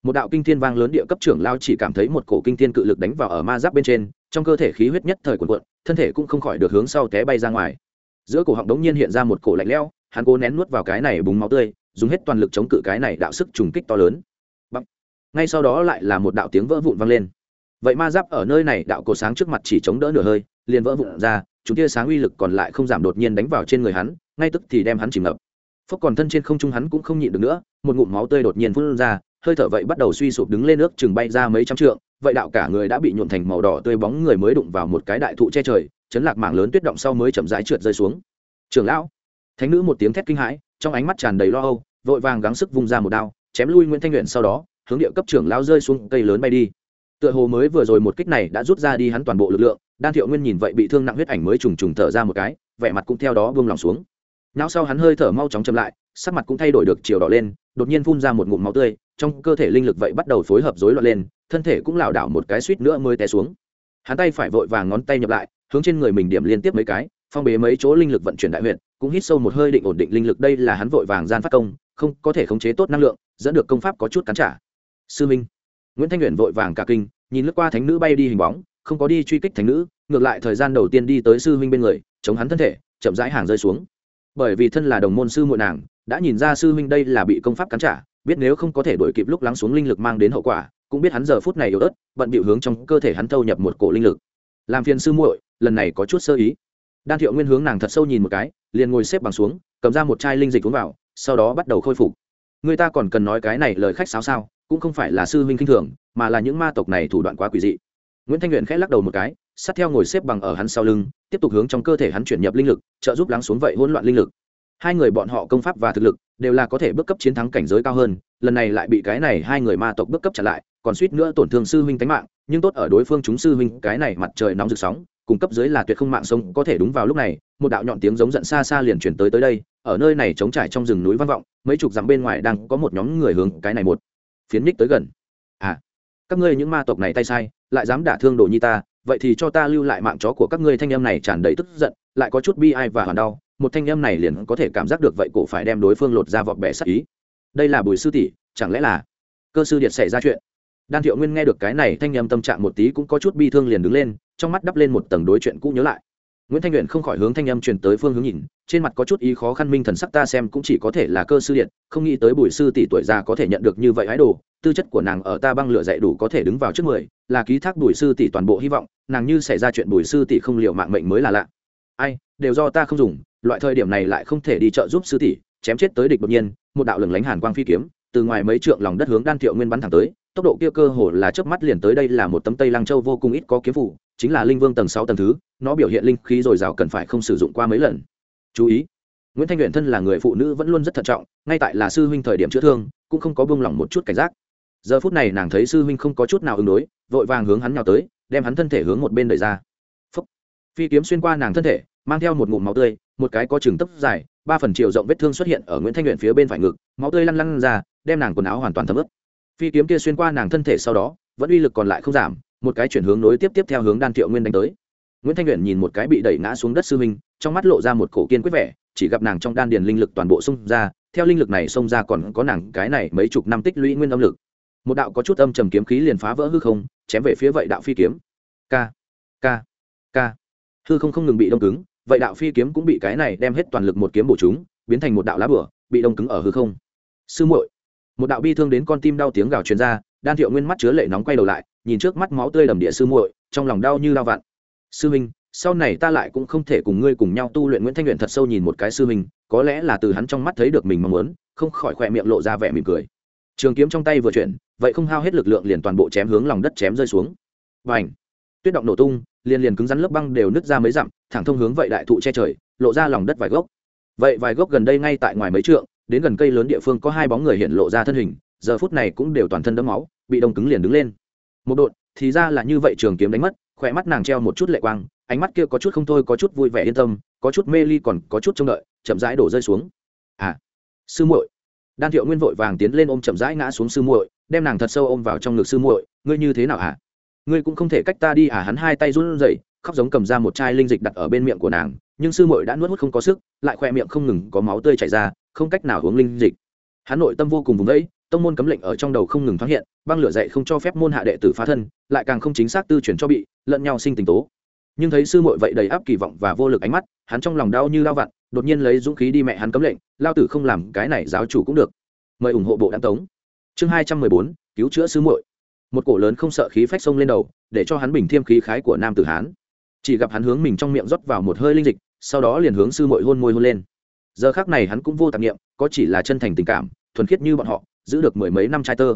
một đạo kinh thiên vang lớn địa cấp trưởng lao chỉ cảm thấy một cổ kinh thiên cự lực đánh vào ở ma giáp bên trên, trong cơ thể khí huyết nhất thời cuộn cuộn, thân thể cũng không khỏi được hướng sau té bay ra ngoài. Giữa cổ họng đống nhiên hiện ra một cổ lạnh lẽo, hắn cố nén nuốt vào cái này búng máu tươi, dùng hết toàn lực chống cự cái này đạo sức trùng kích to lớn. Bằng. ngay sau đó lại là một đạo tiếng vỡ vụn vang lên. Vậy ma giáp ở nơi này, đạo cổ sáng trước mặt chỉ chống đỡ nửa hơi, liền vỡ vụn ra chúng tia sáng uy lực còn lại không giảm đột nhiên đánh vào trên người hắn, ngay tức thì đem hắn chìm ngập. Phốc còn thân trên không trung hắn cũng không nhịn được nữa, một ngụm máu tươi đột nhiên phun ra, hơi thở vậy bắt đầu suy sụp đứng lên nước chừng bay ra mấy trăm trượng, vậy đạo cả người đã bị nhuộn thành màu đỏ tươi bóng người mới đụng vào một cái đại thụ che trời, chấn lạc mảng lớn tuyết động sau mới chậm rãi trượt rơi xuống. Trường lão! Thánh nữ một tiếng thét kinh hãi, trong ánh mắt tràn đầy lo âu, vội vàng gắng sức vung ra một đao, chém lui nguyễn thanh luyện sau đó, hướng địa cấp trưởng lão rơi xuống cây lớn bay đi tựa hồ mới vừa rồi một kích này đã rút ra đi hắn toàn bộ lực lượng, đan thiệu nguyên nhìn vậy bị thương nặng huyết ảnh mới trùng trùng thở ra một cái, vẻ mặt cũng theo đó buông lòng xuống. Não sau hắn hơi thở mau chóng chậm lại, sắc mặt cũng thay đổi được chiều đỏ lên, đột nhiên phun ra một ngụm máu tươi, trong cơ thể linh lực vậy bắt đầu phối hợp rối loạn lên, thân thể cũng lảo đảo một cái suýt nữa mới té xuống. Hắn tay phải vội vàng ngón tay nhập lại, hướng trên người mình điểm liên tiếp mấy cái, phong bế mấy chỗ linh lực vận chuyển đại huyện cũng hít sâu một hơi định ổn định linh lực, đây là hắn vội vàng gian phát công, không có thể khống chế tốt năng lượng, dẫn được công pháp có chút cắn trả. Sư minh nguyễn thanh Uyển vội vàng cả kinh, nhìn lướt qua thánh nữ bay đi hình bóng, không có đi truy kích thánh nữ, ngược lại thời gian đầu tiên đi tới sư huynh bên người, chống hắn thân thể, chậm rãi hàng rơi xuống. Bởi vì thân là đồng môn sư muội nàng, đã nhìn ra sư huynh đây là bị công pháp cắn trả, biết nếu không có thể đuổi kịp lúc lắng xuống linh lực mang đến hậu quả, cũng biết hắn giờ phút này yếu ớt, bận bịu hướng trong cơ thể hắn thâu nhập một cổ linh lực. Làm phiền sư muội, lần này có chút sơ ý. Đan thiệu nguyên hướng nàng thật sâu nhìn một cái, liền ngồi xếp bằng xuống, cầm ra một chai linh dịch uống vào, sau đó bắt đầu khôi phục. Người ta còn cần nói cái này lời khách sáo sao? Cũng không phải là sư huynh kinh thường, mà là những ma tộc này thủ đoạn quá quỷ dị. Nguyễn thanh luyện khẽ lắc đầu một cái, sát theo ngồi xếp bằng ở hắn sau lưng, tiếp tục hướng trong cơ thể hắn chuyển nhập linh lực, trợ giúp lắng xuống vậy hỗn loạn linh lực. Hai người bọn họ công pháp và thực lực đều là có thể bước cấp chiến thắng cảnh giới cao hơn, lần này lại bị cái này hai người ma tộc bước cấp trả lại, còn suýt nữa tổn thương sư huynh tánh mạng, nhưng tốt ở đối phương chúng sư huynh, cái này mặt trời nóng rực sóng, cùng cấp dưới là tuyệt không mạng sống, có thể đúng vào lúc này, một đạo nhọn tiếng giống giận xa xa liền chuyển tới tới đây, ở nơi này trống trải trong rừng núi vang vọng, mấy chục dặm bên ngoài đang có một nhóm người hướng cái này một phiến nhích tới gần. À các ngươi những ma tộc này tay sai, lại dám đả thương đồ nhi ta, vậy thì cho ta lưu lại mạng chó của các ngươi. Thanh em này tràn đầy tức giận, lại có chút bi ai và hoàn đau. Một thanh em này liền có thể cảm giác được vậy cổ phải đem đối phương lột ra vọt bẻ sắc ý. Đây là bùi sư tỷ, chẳng lẽ là cơ sư điệt xảy ra chuyện? Đan thiệu nguyên nghe được cái này, thanh em tâm trạng một tí cũng có chút bi thương liền đứng lên, trong mắt đắp lên một tầng đối chuyện cũ nhớ lại nguyễn thanh luyện không khỏi hướng thanh âm truyền tới phương hướng nhìn, trên mặt có chút ý khó khăn minh thần sắc ta xem cũng chỉ có thể là cơ sư điện, không nghĩ tới bùi sư tỷ tuổi già có thể nhận được như vậy ái đồ, tư chất của nàng ở ta băng lửa dạy đủ có thể đứng vào trước mười, là ký thác bùi sư tỷ toàn bộ hy vọng, nàng như xảy ra chuyện bùi sư tỷ không liệu mạng mệnh mới là lạ. Ai, đều do ta không dùng, loại thời điểm này lại không thể đi trợ giúp sư tỷ, chém chết tới địch đột nhiên, một đạo lừng lánh hàn quang phi kiếm, từ ngoài mấy trượng lòng đất hướng đan thiệu nguyên bắn thẳng tới, tốc độ kia cơ hồ là chớp mắt liền tới đây là một tấm tây lăng châu vô cùng ít có kiếm phủ chính là linh vương tầng sáu tầng thứ, nó biểu hiện linh khí dồi dào cần phải không sử dụng qua mấy lần. Chú ý, nguyễn thanh luyện thân là người phụ nữ vẫn luôn rất thận trọng, ngay tại là sư huynh thời điểm chữa thương, cũng không có buông lỏng một chút cảnh giác. Giờ phút này nàng thấy sư huynh không có chút nào ứng đối, vội vàng hướng hắn nhào tới, đem hắn thân thể hướng một bên đẩy ra. Phúc. phi kiếm xuyên qua nàng thân thể, mang theo một ngụm máu tươi, một cái có chừng tấp dài, ba phần chiều rộng vết thương xuất hiện ở nguyễn thanh luyện phía bên phải ngực, máu tươi lăn lăn ra, đem nàng quần áo hoàn toàn thấm ướt. Phi kiếm kia xuyên qua nàng thân thể sau đó, vẫn uy lực còn lại không giảm một cái chuyển hướng nối tiếp tiếp theo hướng đan thiệu nguyên đánh tới. Nguyễn thanh nguyện nhìn một cái bị đẩy ngã xuống đất sư minh trong mắt lộ ra một cổ kiên quyết vẻ, chỉ gặp nàng trong đan điền linh lực toàn bộ xông ra, theo linh lực này xông ra còn có nàng cái này mấy chục năm tích lũy nguyên âm lực. Một đạo có chút âm trầm kiếm khí liền phá vỡ hư không, chém về phía vậy đạo phi kiếm. K k k hư không không ngừng bị đông cứng, vậy đạo phi kiếm cũng bị cái này đem hết toàn lực một kiếm bổ chúng, biến thành một đạo lá bửa bị đông cứng ở hư không. Sư muội, một đạo bi thương đến con tim đau tiếng gào truyền ra, đan thiệu nguyên mắt chứa lệ nóng quay đầu lại nhìn trước mắt máu tươi đầm địa sư muội, trong lòng đau như lao vạn. Sư minh sau này ta lại cũng không thể cùng ngươi cùng nhau tu luyện nguyễn thanh luyện thật sâu nhìn một cái sư minh có lẽ là từ hắn trong mắt thấy được mình mong muốn, không khỏi khỏe miệng lộ ra vẻ mỉm cười. Trường kiếm trong tay vừa chuyển, vậy không hao hết lực lượng liền toàn bộ chém hướng lòng đất chém rơi xuống. Và ảnh tuyết động nổ tung, liền liền cứng rắn lớp băng đều nứt ra mấy dặm, thẳng thông hướng vậy đại thụ che trời, lộ ra lòng đất vài gốc. Vậy vài gốc gần đây ngay tại ngoài mấy trượng, đến gần cây lớn địa phương có hai bóng người hiện lộ ra thân hình, giờ phút này cũng đều toàn thân đẫm máu, bị đông cứng liền đứng lên một đột thì ra là như vậy trường kiếm đánh mất, khỏe mắt nàng treo một chút lệ quang, ánh mắt kia có chút không thôi, có chút vui vẻ yên tâm, có chút mê ly còn có chút trông đợi, chậm rãi đổ rơi xuống. À sư muội. Đan thiệu nguyên vội vàng tiến lên ôm chậm rãi ngã xuống sư muội, đem nàng thật sâu ôm vào trong ngực sư muội, ngươi như thế nào hả? Ngươi cũng không thể cách ta đi à? Hắn hai tay run rẩy, khóc giống cầm ra một chai linh dịch đặt ở bên miệng của nàng, nhưng sư muội đã nuốt hút không có sức, lại khoe miệng không ngừng có máu tươi chảy ra, không cách nào uống linh dịch. Hắn nội tâm vô cùng vùng vẫy tông môn cấm lệnh ở trong đầu không ngừng thoáng hiện, băng lửa dậy không cho phép môn hạ đệ tử phá thân, lại càng không chính xác tư chuyển cho bị, lẫn nhau sinh tình tố. Nhưng thấy sư muội vậy đầy áp kỳ vọng và vô lực ánh mắt, hắn trong lòng đau như lao vặn, đột nhiên lấy dũng khí đi mẹ hắn cấm lệnh, lao tử không làm cái này giáo chủ cũng được. Mời ủng hộ bộ đáng tống. Chương hai trăm mười bốn, cứu chữa sư muội. Một cổ lớn không sợ khí phách sông lên đầu, để cho hắn bình thiêm khí khái của nam tử hán. Chỉ gặp hắn hướng mình trong miệng rót vào một hơi linh dịch, sau đó liền hướng sư muội hôn môi hôn lên. Giờ khác này hắn cũng vô tạp nghiệm có chỉ là chân thành tình cảm, thuần khiết như bọn họ giữ được mười mấy năm trai tơ.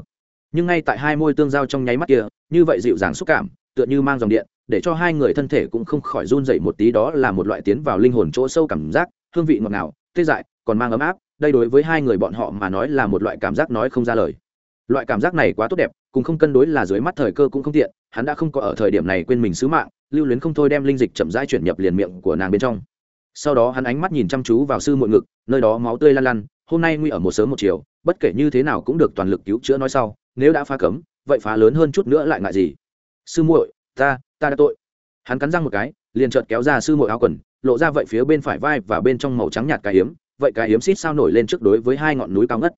Nhưng ngay tại hai môi tương giao trong nháy mắt kia như vậy dịu dàng xúc cảm tựa như mang dòng điện để cho hai người thân thể cũng không khỏi run dậy một tí đó là một loại tiến vào linh hồn chỗ sâu cảm giác hương vị ngọt ngào tê dại còn mang ấm áp đây đối với hai người bọn họ mà nói là một loại cảm giác nói không ra lời. Loại cảm giác này quá tốt đẹp cũng không cân đối là dưới mắt thời cơ cũng không tiện hắn đã không có ở thời điểm này quên mình sứ mạng lưu luyến không thôi đem linh dịch chậm rãi chuyển nhập liền miệng của nàng bên trong. Sau đó hắn ánh mắt nhìn chăm chú vào sư muội ngực nơi đó máu tươi lan lan, hôm nay nguy ở một sớm một chiều bất kể như thế nào cũng được toàn lực cứu chữa nói sau, nếu đã phá cấm, vậy phá lớn hơn chút nữa lại ngại gì? Sư muội, ta ta đã tội. Hắn cắn răng một cái, liền chợt kéo ra sư muội áo quần, lộ ra vậy phía bên phải vai và bên trong màu trắng nhạt cái hiếm vậy cái hiếm xít sao nổi lên trước đối với hai ngọn núi cao ngất.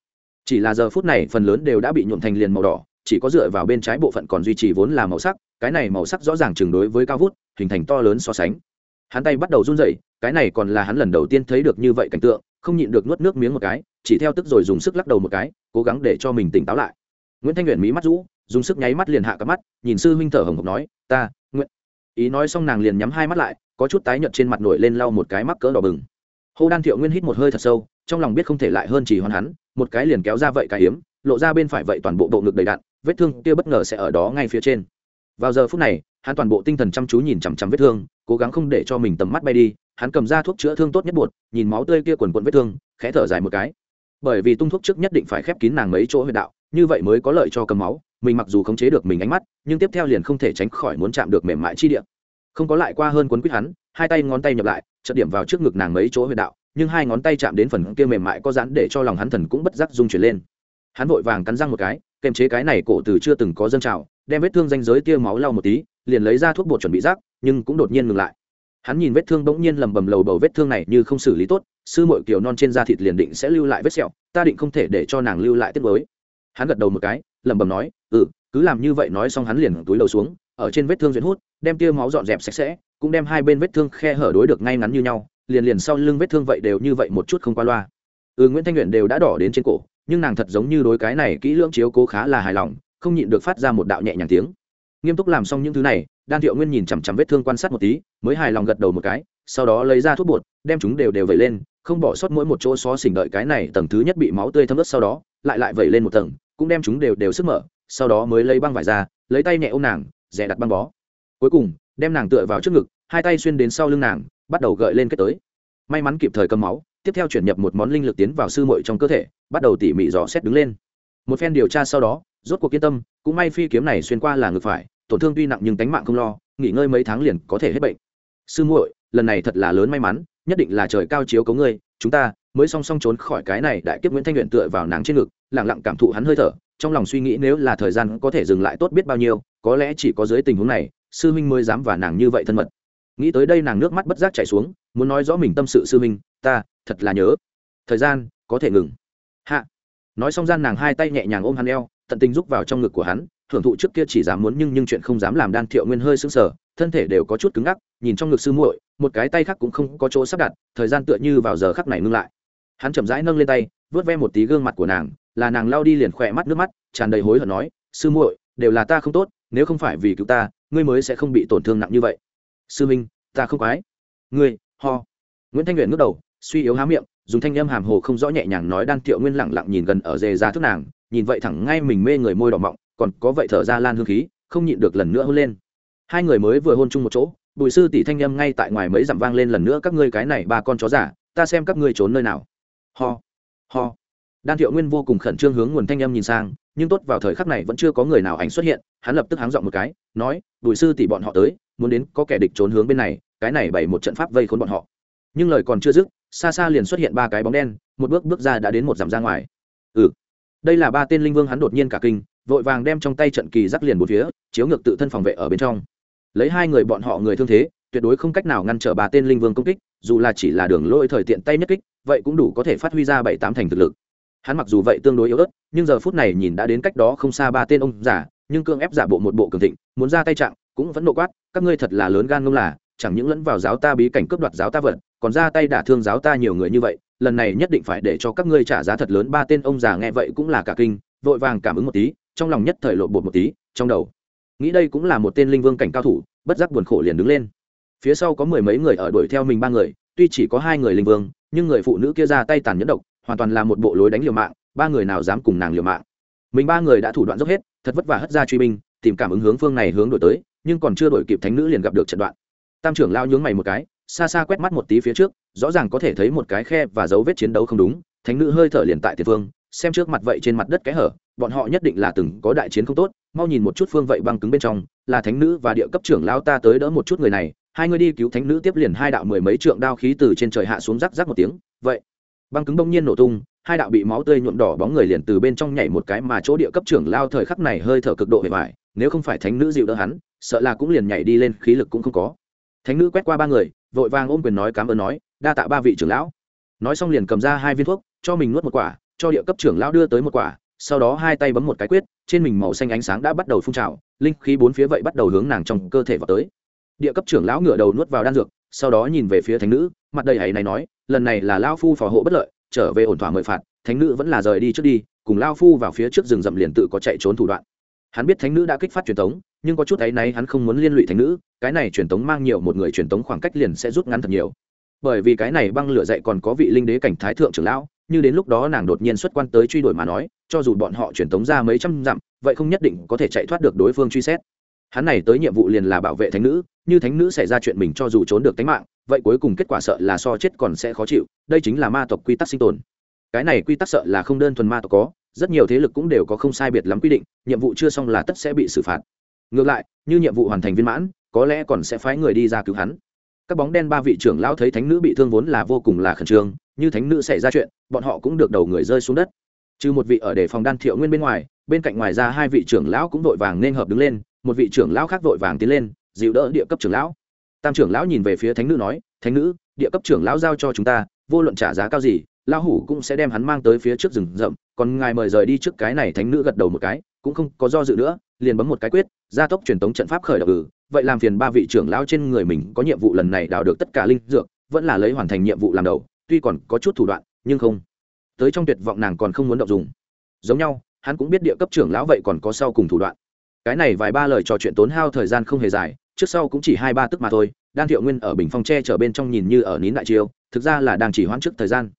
Chỉ là giờ phút này phần lớn đều đã bị nhuộm thành liền màu đỏ, chỉ có dựa vào bên trái bộ phận còn duy trì vốn là màu sắc, cái này màu sắc rõ ràng chừng đối với cao vút, hình thành to lớn so sánh. Hắn tay bắt đầu run rẩy, cái này còn là hắn lần đầu tiên thấy được như vậy cảnh tượng không nhịn được nuốt nước miếng một cái, chỉ theo tức rồi dùng sức lắc đầu một cái, cố gắng để cho mình tỉnh táo lại. Nguyễn thanh nguyện mỹ mắt rũ, dùng sức nháy mắt liền hạ cặp mắt, nhìn sư huynh thở hồng hộc nói, ta nguyện ý nói xong nàng liền nhắm hai mắt lại, có chút tái nhợt trên mặt nổi lên lau một cái mắc cỡ đỏ bừng. Hô đan thiệu nguyên hít một hơi thật sâu, trong lòng biết không thể lại hơn chỉ hoàn hắn, một cái liền kéo ra vậy cái hiếm, lộ ra bên phải vậy toàn bộ bộ ngực đầy đạn, vết thương kia bất ngờ sẽ ở đó ngay phía trên vào giờ phút này, hắn toàn bộ tinh thần chăm chú nhìn chằm chằm vết thương, cố gắng không để cho mình tầm mắt bay đi, hắn cầm ra thuốc chữa thương tốt nhất bột nhìn máu tươi kia quần quần vết thương, khẽ thở dài một cái. Bởi vì tung thuốc trước nhất định phải khép kín nàng mấy chỗ huyệt đạo, như vậy mới có lợi cho cầm máu, mình mặc dù khống chế được mình ánh mắt, nhưng tiếp theo liền không thể tránh khỏi muốn chạm được mềm mại chi địa. Không có lại qua hơn quấn quýt hắn, hai tay ngón tay nhập lại, chợt điểm vào trước ngực nàng mấy chỗ huyệt đạo, nhưng hai ngón tay chạm đến phần kia mềm mại có dãn để cho lòng hắn thần cũng bất giác rung chuyển lên. Hắn vội vàng cắn răng một cái, kềm chế cái này cổ từ chưa từng có dân trào đem vết thương danh giới tia máu lau một tí, liền lấy ra thuốc bột chuẩn bị rác, nhưng cũng đột nhiên ngừng lại. Hắn nhìn vết thương bỗng nhiên lầm bầm lầu bầu vết thương này như không xử lý tốt, sư mội kiều non trên da thịt liền định sẽ lưu lại vết sẹo, ta định không thể để cho nàng lưu lại tiết mới. Hắn gật đầu một cái lầm bầm nói ừ cứ làm như vậy nói xong hắn liền túi đầu xuống, ở trên vết thương duyên hút, đem tia máu dọn dẹp sạch sẽ, cũng đem hai bên vết thương khe hở đối được ngay ngắn như nhau, liền liền sau lưng vết thương vậy đều như vậy một chút không qua loa. Ừ nguyễn thanh nguyện đều đã đỏ đến trên cổ, nhưng nàng thật giống như đối cái này kỹ lưỡng chiếu cố khá là hài lòng không nhịn được phát ra một đạo nhẹ nhàng tiếng. Nghiêm túc làm xong những thứ này, đan thiệu nguyên nhìn chằm chằm vết thương quan sát một tí, mới hài lòng gật đầu một cái, sau đó lấy ra thuốc bột, đem chúng đều đều vẩy lên, không bỏ sót mỗi một chỗ xó xỉnh đợi cái này tầng thứ nhất bị máu tươi thấm ướt sau đó, lại lại vẩy lên một tầng, cũng đem chúng đều đều sức mở, sau đó mới lấy băng vải ra, lấy tay nhẹ ôm nàng rẻ đặt băng bó. Cuối cùng, đem nàng tựa vào trước ngực, hai tay xuyên đến sau lưng nàng, bắt đầu gợi lên kết tới. May mắn kịp thời cầm máu, tiếp theo chuyển nhập một món linh lực tiến vào sư muội trong cơ thể, bắt đầu tỉ mỉ dò xét đứng lên một phen điều tra sau đó, rốt cuộc yên tâm, cũng may phi kiếm này xuyên qua là ngược phải, tổn thương tuy nặng nhưng tánh mạng không lo, nghỉ ngơi mấy tháng liền có thể hết bệnh. Sư muội, lần này thật là lớn may mắn, nhất định là trời cao chiếu cấu ngươi, chúng ta mới song song trốn khỏi cái này đại kiếp nguyễn thanh luyện tựa vào nàng trên ngực lẳng lặng cảm thụ hắn hơi thở, trong lòng suy nghĩ nếu là thời gian có thể dừng lại tốt biết bao nhiêu, có lẽ chỉ có dưới tình huống này, sư minh mới dám và nàng như vậy thân mật. Nghĩ tới đây nàng nước mắt bất giác chảy xuống, muốn nói rõ mình tâm sự sư minh ta thật là nhớ. Thời gian có thể ngừng. Hạ nói xong gian nàng hai tay nhẹ nhàng ôm hắn eo, tận tình rúc vào trong ngực của hắn hưởng thụ trước kia chỉ dám muốn nhưng nhưng chuyện không dám làm đan thiệu nguyên hơi sững sờ, thân thể đều có chút cứng ngắc, nhìn trong ngực sư muội, một cái tay khác cũng không có chỗ sắp đặt, thời gian tựa như vào giờ khắc này ngưng lại. Hắn chậm rãi nâng lên tay, vớt ve một tí gương mặt của nàng, là nàng lao đi liền khỏe mắt nước mắt, tràn đầy hối hận nói, sư muội, đều là ta không tốt, nếu không phải vì cứu ta, ngươi mới sẽ không bị tổn thương nặng như vậy. Sư minh, ta không quái. Ngươi, ho. Nguyễn thanh nguyện ngước đầu, suy yếu há miệng dùng thanh âm hàm hồ không rõ nhẹ nhàng nói đan thiệu nguyên lẳng lặng nhìn gần ở dề ra thức nàng, nhìn vậy thẳng ngay mình mê người môi đỏ mọng, còn có vậy thở ra lan hương khí, không nhịn được lần nữa hôn lên. Hai người mới vừa hôn chung một chỗ, bùi sư tỷ thanh âm ngay tại ngoài mấy dặm vang lên lần nữa, các ngươi cái này ba con chó giả ta xem các ngươi trốn nơi nào. Ho ho. Đan thiệu nguyên vô cùng khẩn trương hướng nguồn thanh âm nhìn sang, nhưng tốt vào thời khắc này vẫn chưa có người nào ảnh xuất hiện, hắn lập tức háng dọn một cái, nói, bùi sư tỷ bọn họ tới, muốn đến có kẻ địch trốn hướng bên này, cái này bày một trận pháp vây khốn bọn họ. Nhưng lời còn chưa dứt xa xa liền xuất hiện ba cái bóng đen, một bước bước ra đã đến một dặm ra ngoài. Ừ. Đây là ba tên linh vương hắn đột nhiên cả kinh, vội vàng đem trong tay trận kỳ rắc liền một phía, chiếu ngược tự thân phòng vệ ở bên trong. Lấy hai người bọn họ người thương thế, tuyệt đối không cách nào ngăn trở ba tên linh vương công kích, dù là chỉ là đường lôi thời tiện tay nhất kích, vậy cũng đủ có thể phát huy ra bảy tám thành thực lực. Hắn mặc dù vậy tương đối yếu ớt, nhưng giờ phút này nhìn đã đến cách đó không xa ba tên ông giả nhưng cương ép giả bộ một bộ cường thịnh, muốn ra tay trạng cũng vẫn nộ quát, các ngươi thật là lớn gan ngông là, chẳng những lẫn vào giáo ta bí cảnh cướp đoạt giáo ta vật còn ra tay đả thương giáo ta nhiều người như vậy, lần này nhất định phải để cho các ngươi trả giá thật lớn. Ba tên ông già nghe vậy cũng là cả kinh, vội vàng cảm ứng một tí, trong lòng nhất thời lộ bột một tí, trong đầu. Nghĩ đây cũng là một tên linh vương cảnh cao thủ, bất giác buồn khổ liền đứng lên. Phía sau có mười mấy người ở đuổi theo mình ba người, tuy chỉ có hai người linh vương, nhưng người phụ nữ kia ra tay tàn nhẫn độc, hoàn toàn là một bộ lối đánh liều mạng, ba người nào dám cùng nàng liều mạng. Mình ba người đã thủ đoạn dốc hết, thật vất vả hất ra truy binh, tìm cảm ứng hướng phương này hướng đổi tới, nhưng còn chưa đổi kịp thánh nữ liền gặp được trận đoạn. Tam trưởng lao nhướng mày một cái xa xa quét mắt một tí phía trước, rõ ràng có thể thấy một cái khe và dấu vết chiến đấu không đúng, thánh nữ hơi thở liền tại tiền phương, xem trước mặt vậy trên mặt đất cái hở, bọn họ nhất định là từng có đại chiến không tốt, mau nhìn một chút phương vậy băng cứng bên trong, là thánh nữ và địa cấp trưởng lao ta tới đỡ một chút người này, hai người đi cứu thánh nữ tiếp liền hai đạo mười mấy trượng đao khí từ trên trời hạ xuống rắc rắc một tiếng, vậy, băng cứng bỗng nhiên nổ tung, hai đạo bị máu tươi nhuộm đỏ bóng người liền từ bên trong nhảy một cái mà chỗ địa cấp trưởng lao thời khắc này hơi thở cực độ hề vải nếu không phải thánh nữ dịu đỡ hắn, sợ là cũng liền nhảy đi lên, khí lực cũng không có. Thánh nữ quét qua ba người vội vàng ôm quyền nói cảm ơn nói, đa tạ ba vị trưởng lão. Nói xong liền cầm ra hai viên thuốc, cho mình nuốt một quả, cho địa cấp trưởng lão đưa tới một quả, sau đó hai tay bấm một cái quyết, trên mình màu xanh ánh sáng đã bắt đầu phun trào, linh khí bốn phía vậy bắt đầu hướng nàng trong cơ thể vào tới. Địa cấp trưởng lão ngửa đầu nuốt vào đan dược, sau đó nhìn về phía thánh nữ, mặt đầy hãy này nói, lần này là lao phu phò hộ bất lợi, trở về ổn thỏa mời phạt, thánh nữ vẫn là rời đi trước đi, cùng lao phu vào phía trước rừng rậm liền tự có chạy trốn thủ đoạn. Hắn biết thánh nữ đã kích phát truyền tống nhưng có chút ấy náy hắn không muốn liên lụy thánh nữ, cái này truyền tống mang nhiều một người truyền tống khoảng cách liền sẽ rút ngắn thật nhiều. Bởi vì cái này băng lửa dậy còn có vị linh đế cảnh thái thượng trưởng lão, như đến lúc đó nàng đột nhiên xuất quan tới truy đuổi mà nói, cho dù bọn họ truyền tống ra mấy trăm dặm, vậy không nhất định có thể chạy thoát được đối phương truy xét. Hắn này tới nhiệm vụ liền là bảo vệ thánh nữ, như thánh nữ xảy ra chuyện mình cho dù trốn được tính mạng, vậy cuối cùng kết quả sợ là so chết còn sẽ khó chịu, đây chính là ma tộc quy tắc sinh tồn. Cái này quy tắc sợ là không đơn thuần ma tộc có, rất nhiều thế lực cũng đều có không sai biệt lắm quy định, nhiệm vụ chưa xong là tất sẽ bị xử phạt ngược lại, như nhiệm vụ hoàn thành viên mãn, có lẽ còn sẽ phái người đi ra cứu hắn. Các bóng đen ba vị trưởng lão thấy thánh nữ bị thương vốn là vô cùng là khẩn trương, như thánh nữ xảy ra chuyện, bọn họ cũng được đầu người rơi xuống đất. Trừ một vị ở để phòng đan thiệu nguyên bên ngoài, bên cạnh ngoài ra hai vị trưởng lão cũng vội vàng nên hợp đứng lên, một vị trưởng lão khác vội vàng tiến lên, dịu đỡ địa cấp trưởng lão. Tam trưởng lão nhìn về phía thánh nữ nói, thánh nữ, địa cấp trưởng lão giao cho chúng ta, vô luận trả giá cao gì, lão hủ cũng sẽ đem hắn mang tới phía trước rừng rậm, còn ngài mời rời đi trước cái này. Thánh nữ gật đầu một cái cũng không có do dự nữa, liền bấm một cái quyết, gia tốc truyền tống trận pháp khởi động. Ừ vậy làm phiền ba vị trưởng lão trên người mình có nhiệm vụ lần này đào được tất cả linh dược, vẫn là lấy hoàn thành nhiệm vụ làm đầu, tuy còn có chút thủ đoạn, nhưng không. Tới trong tuyệt vọng nàng còn không muốn động dùng. Giống nhau, hắn cũng biết địa cấp trưởng lão vậy còn có sau cùng thủ đoạn. Cái này vài ba lời trò chuyện tốn hao thời gian không hề dài, trước sau cũng chỉ hai ba tức mà thôi, đan thiệu nguyên ở bình phong tre chở bên trong nhìn như ở nín đại chiêu, thực ra là đang chỉ hoãn trước thời gian.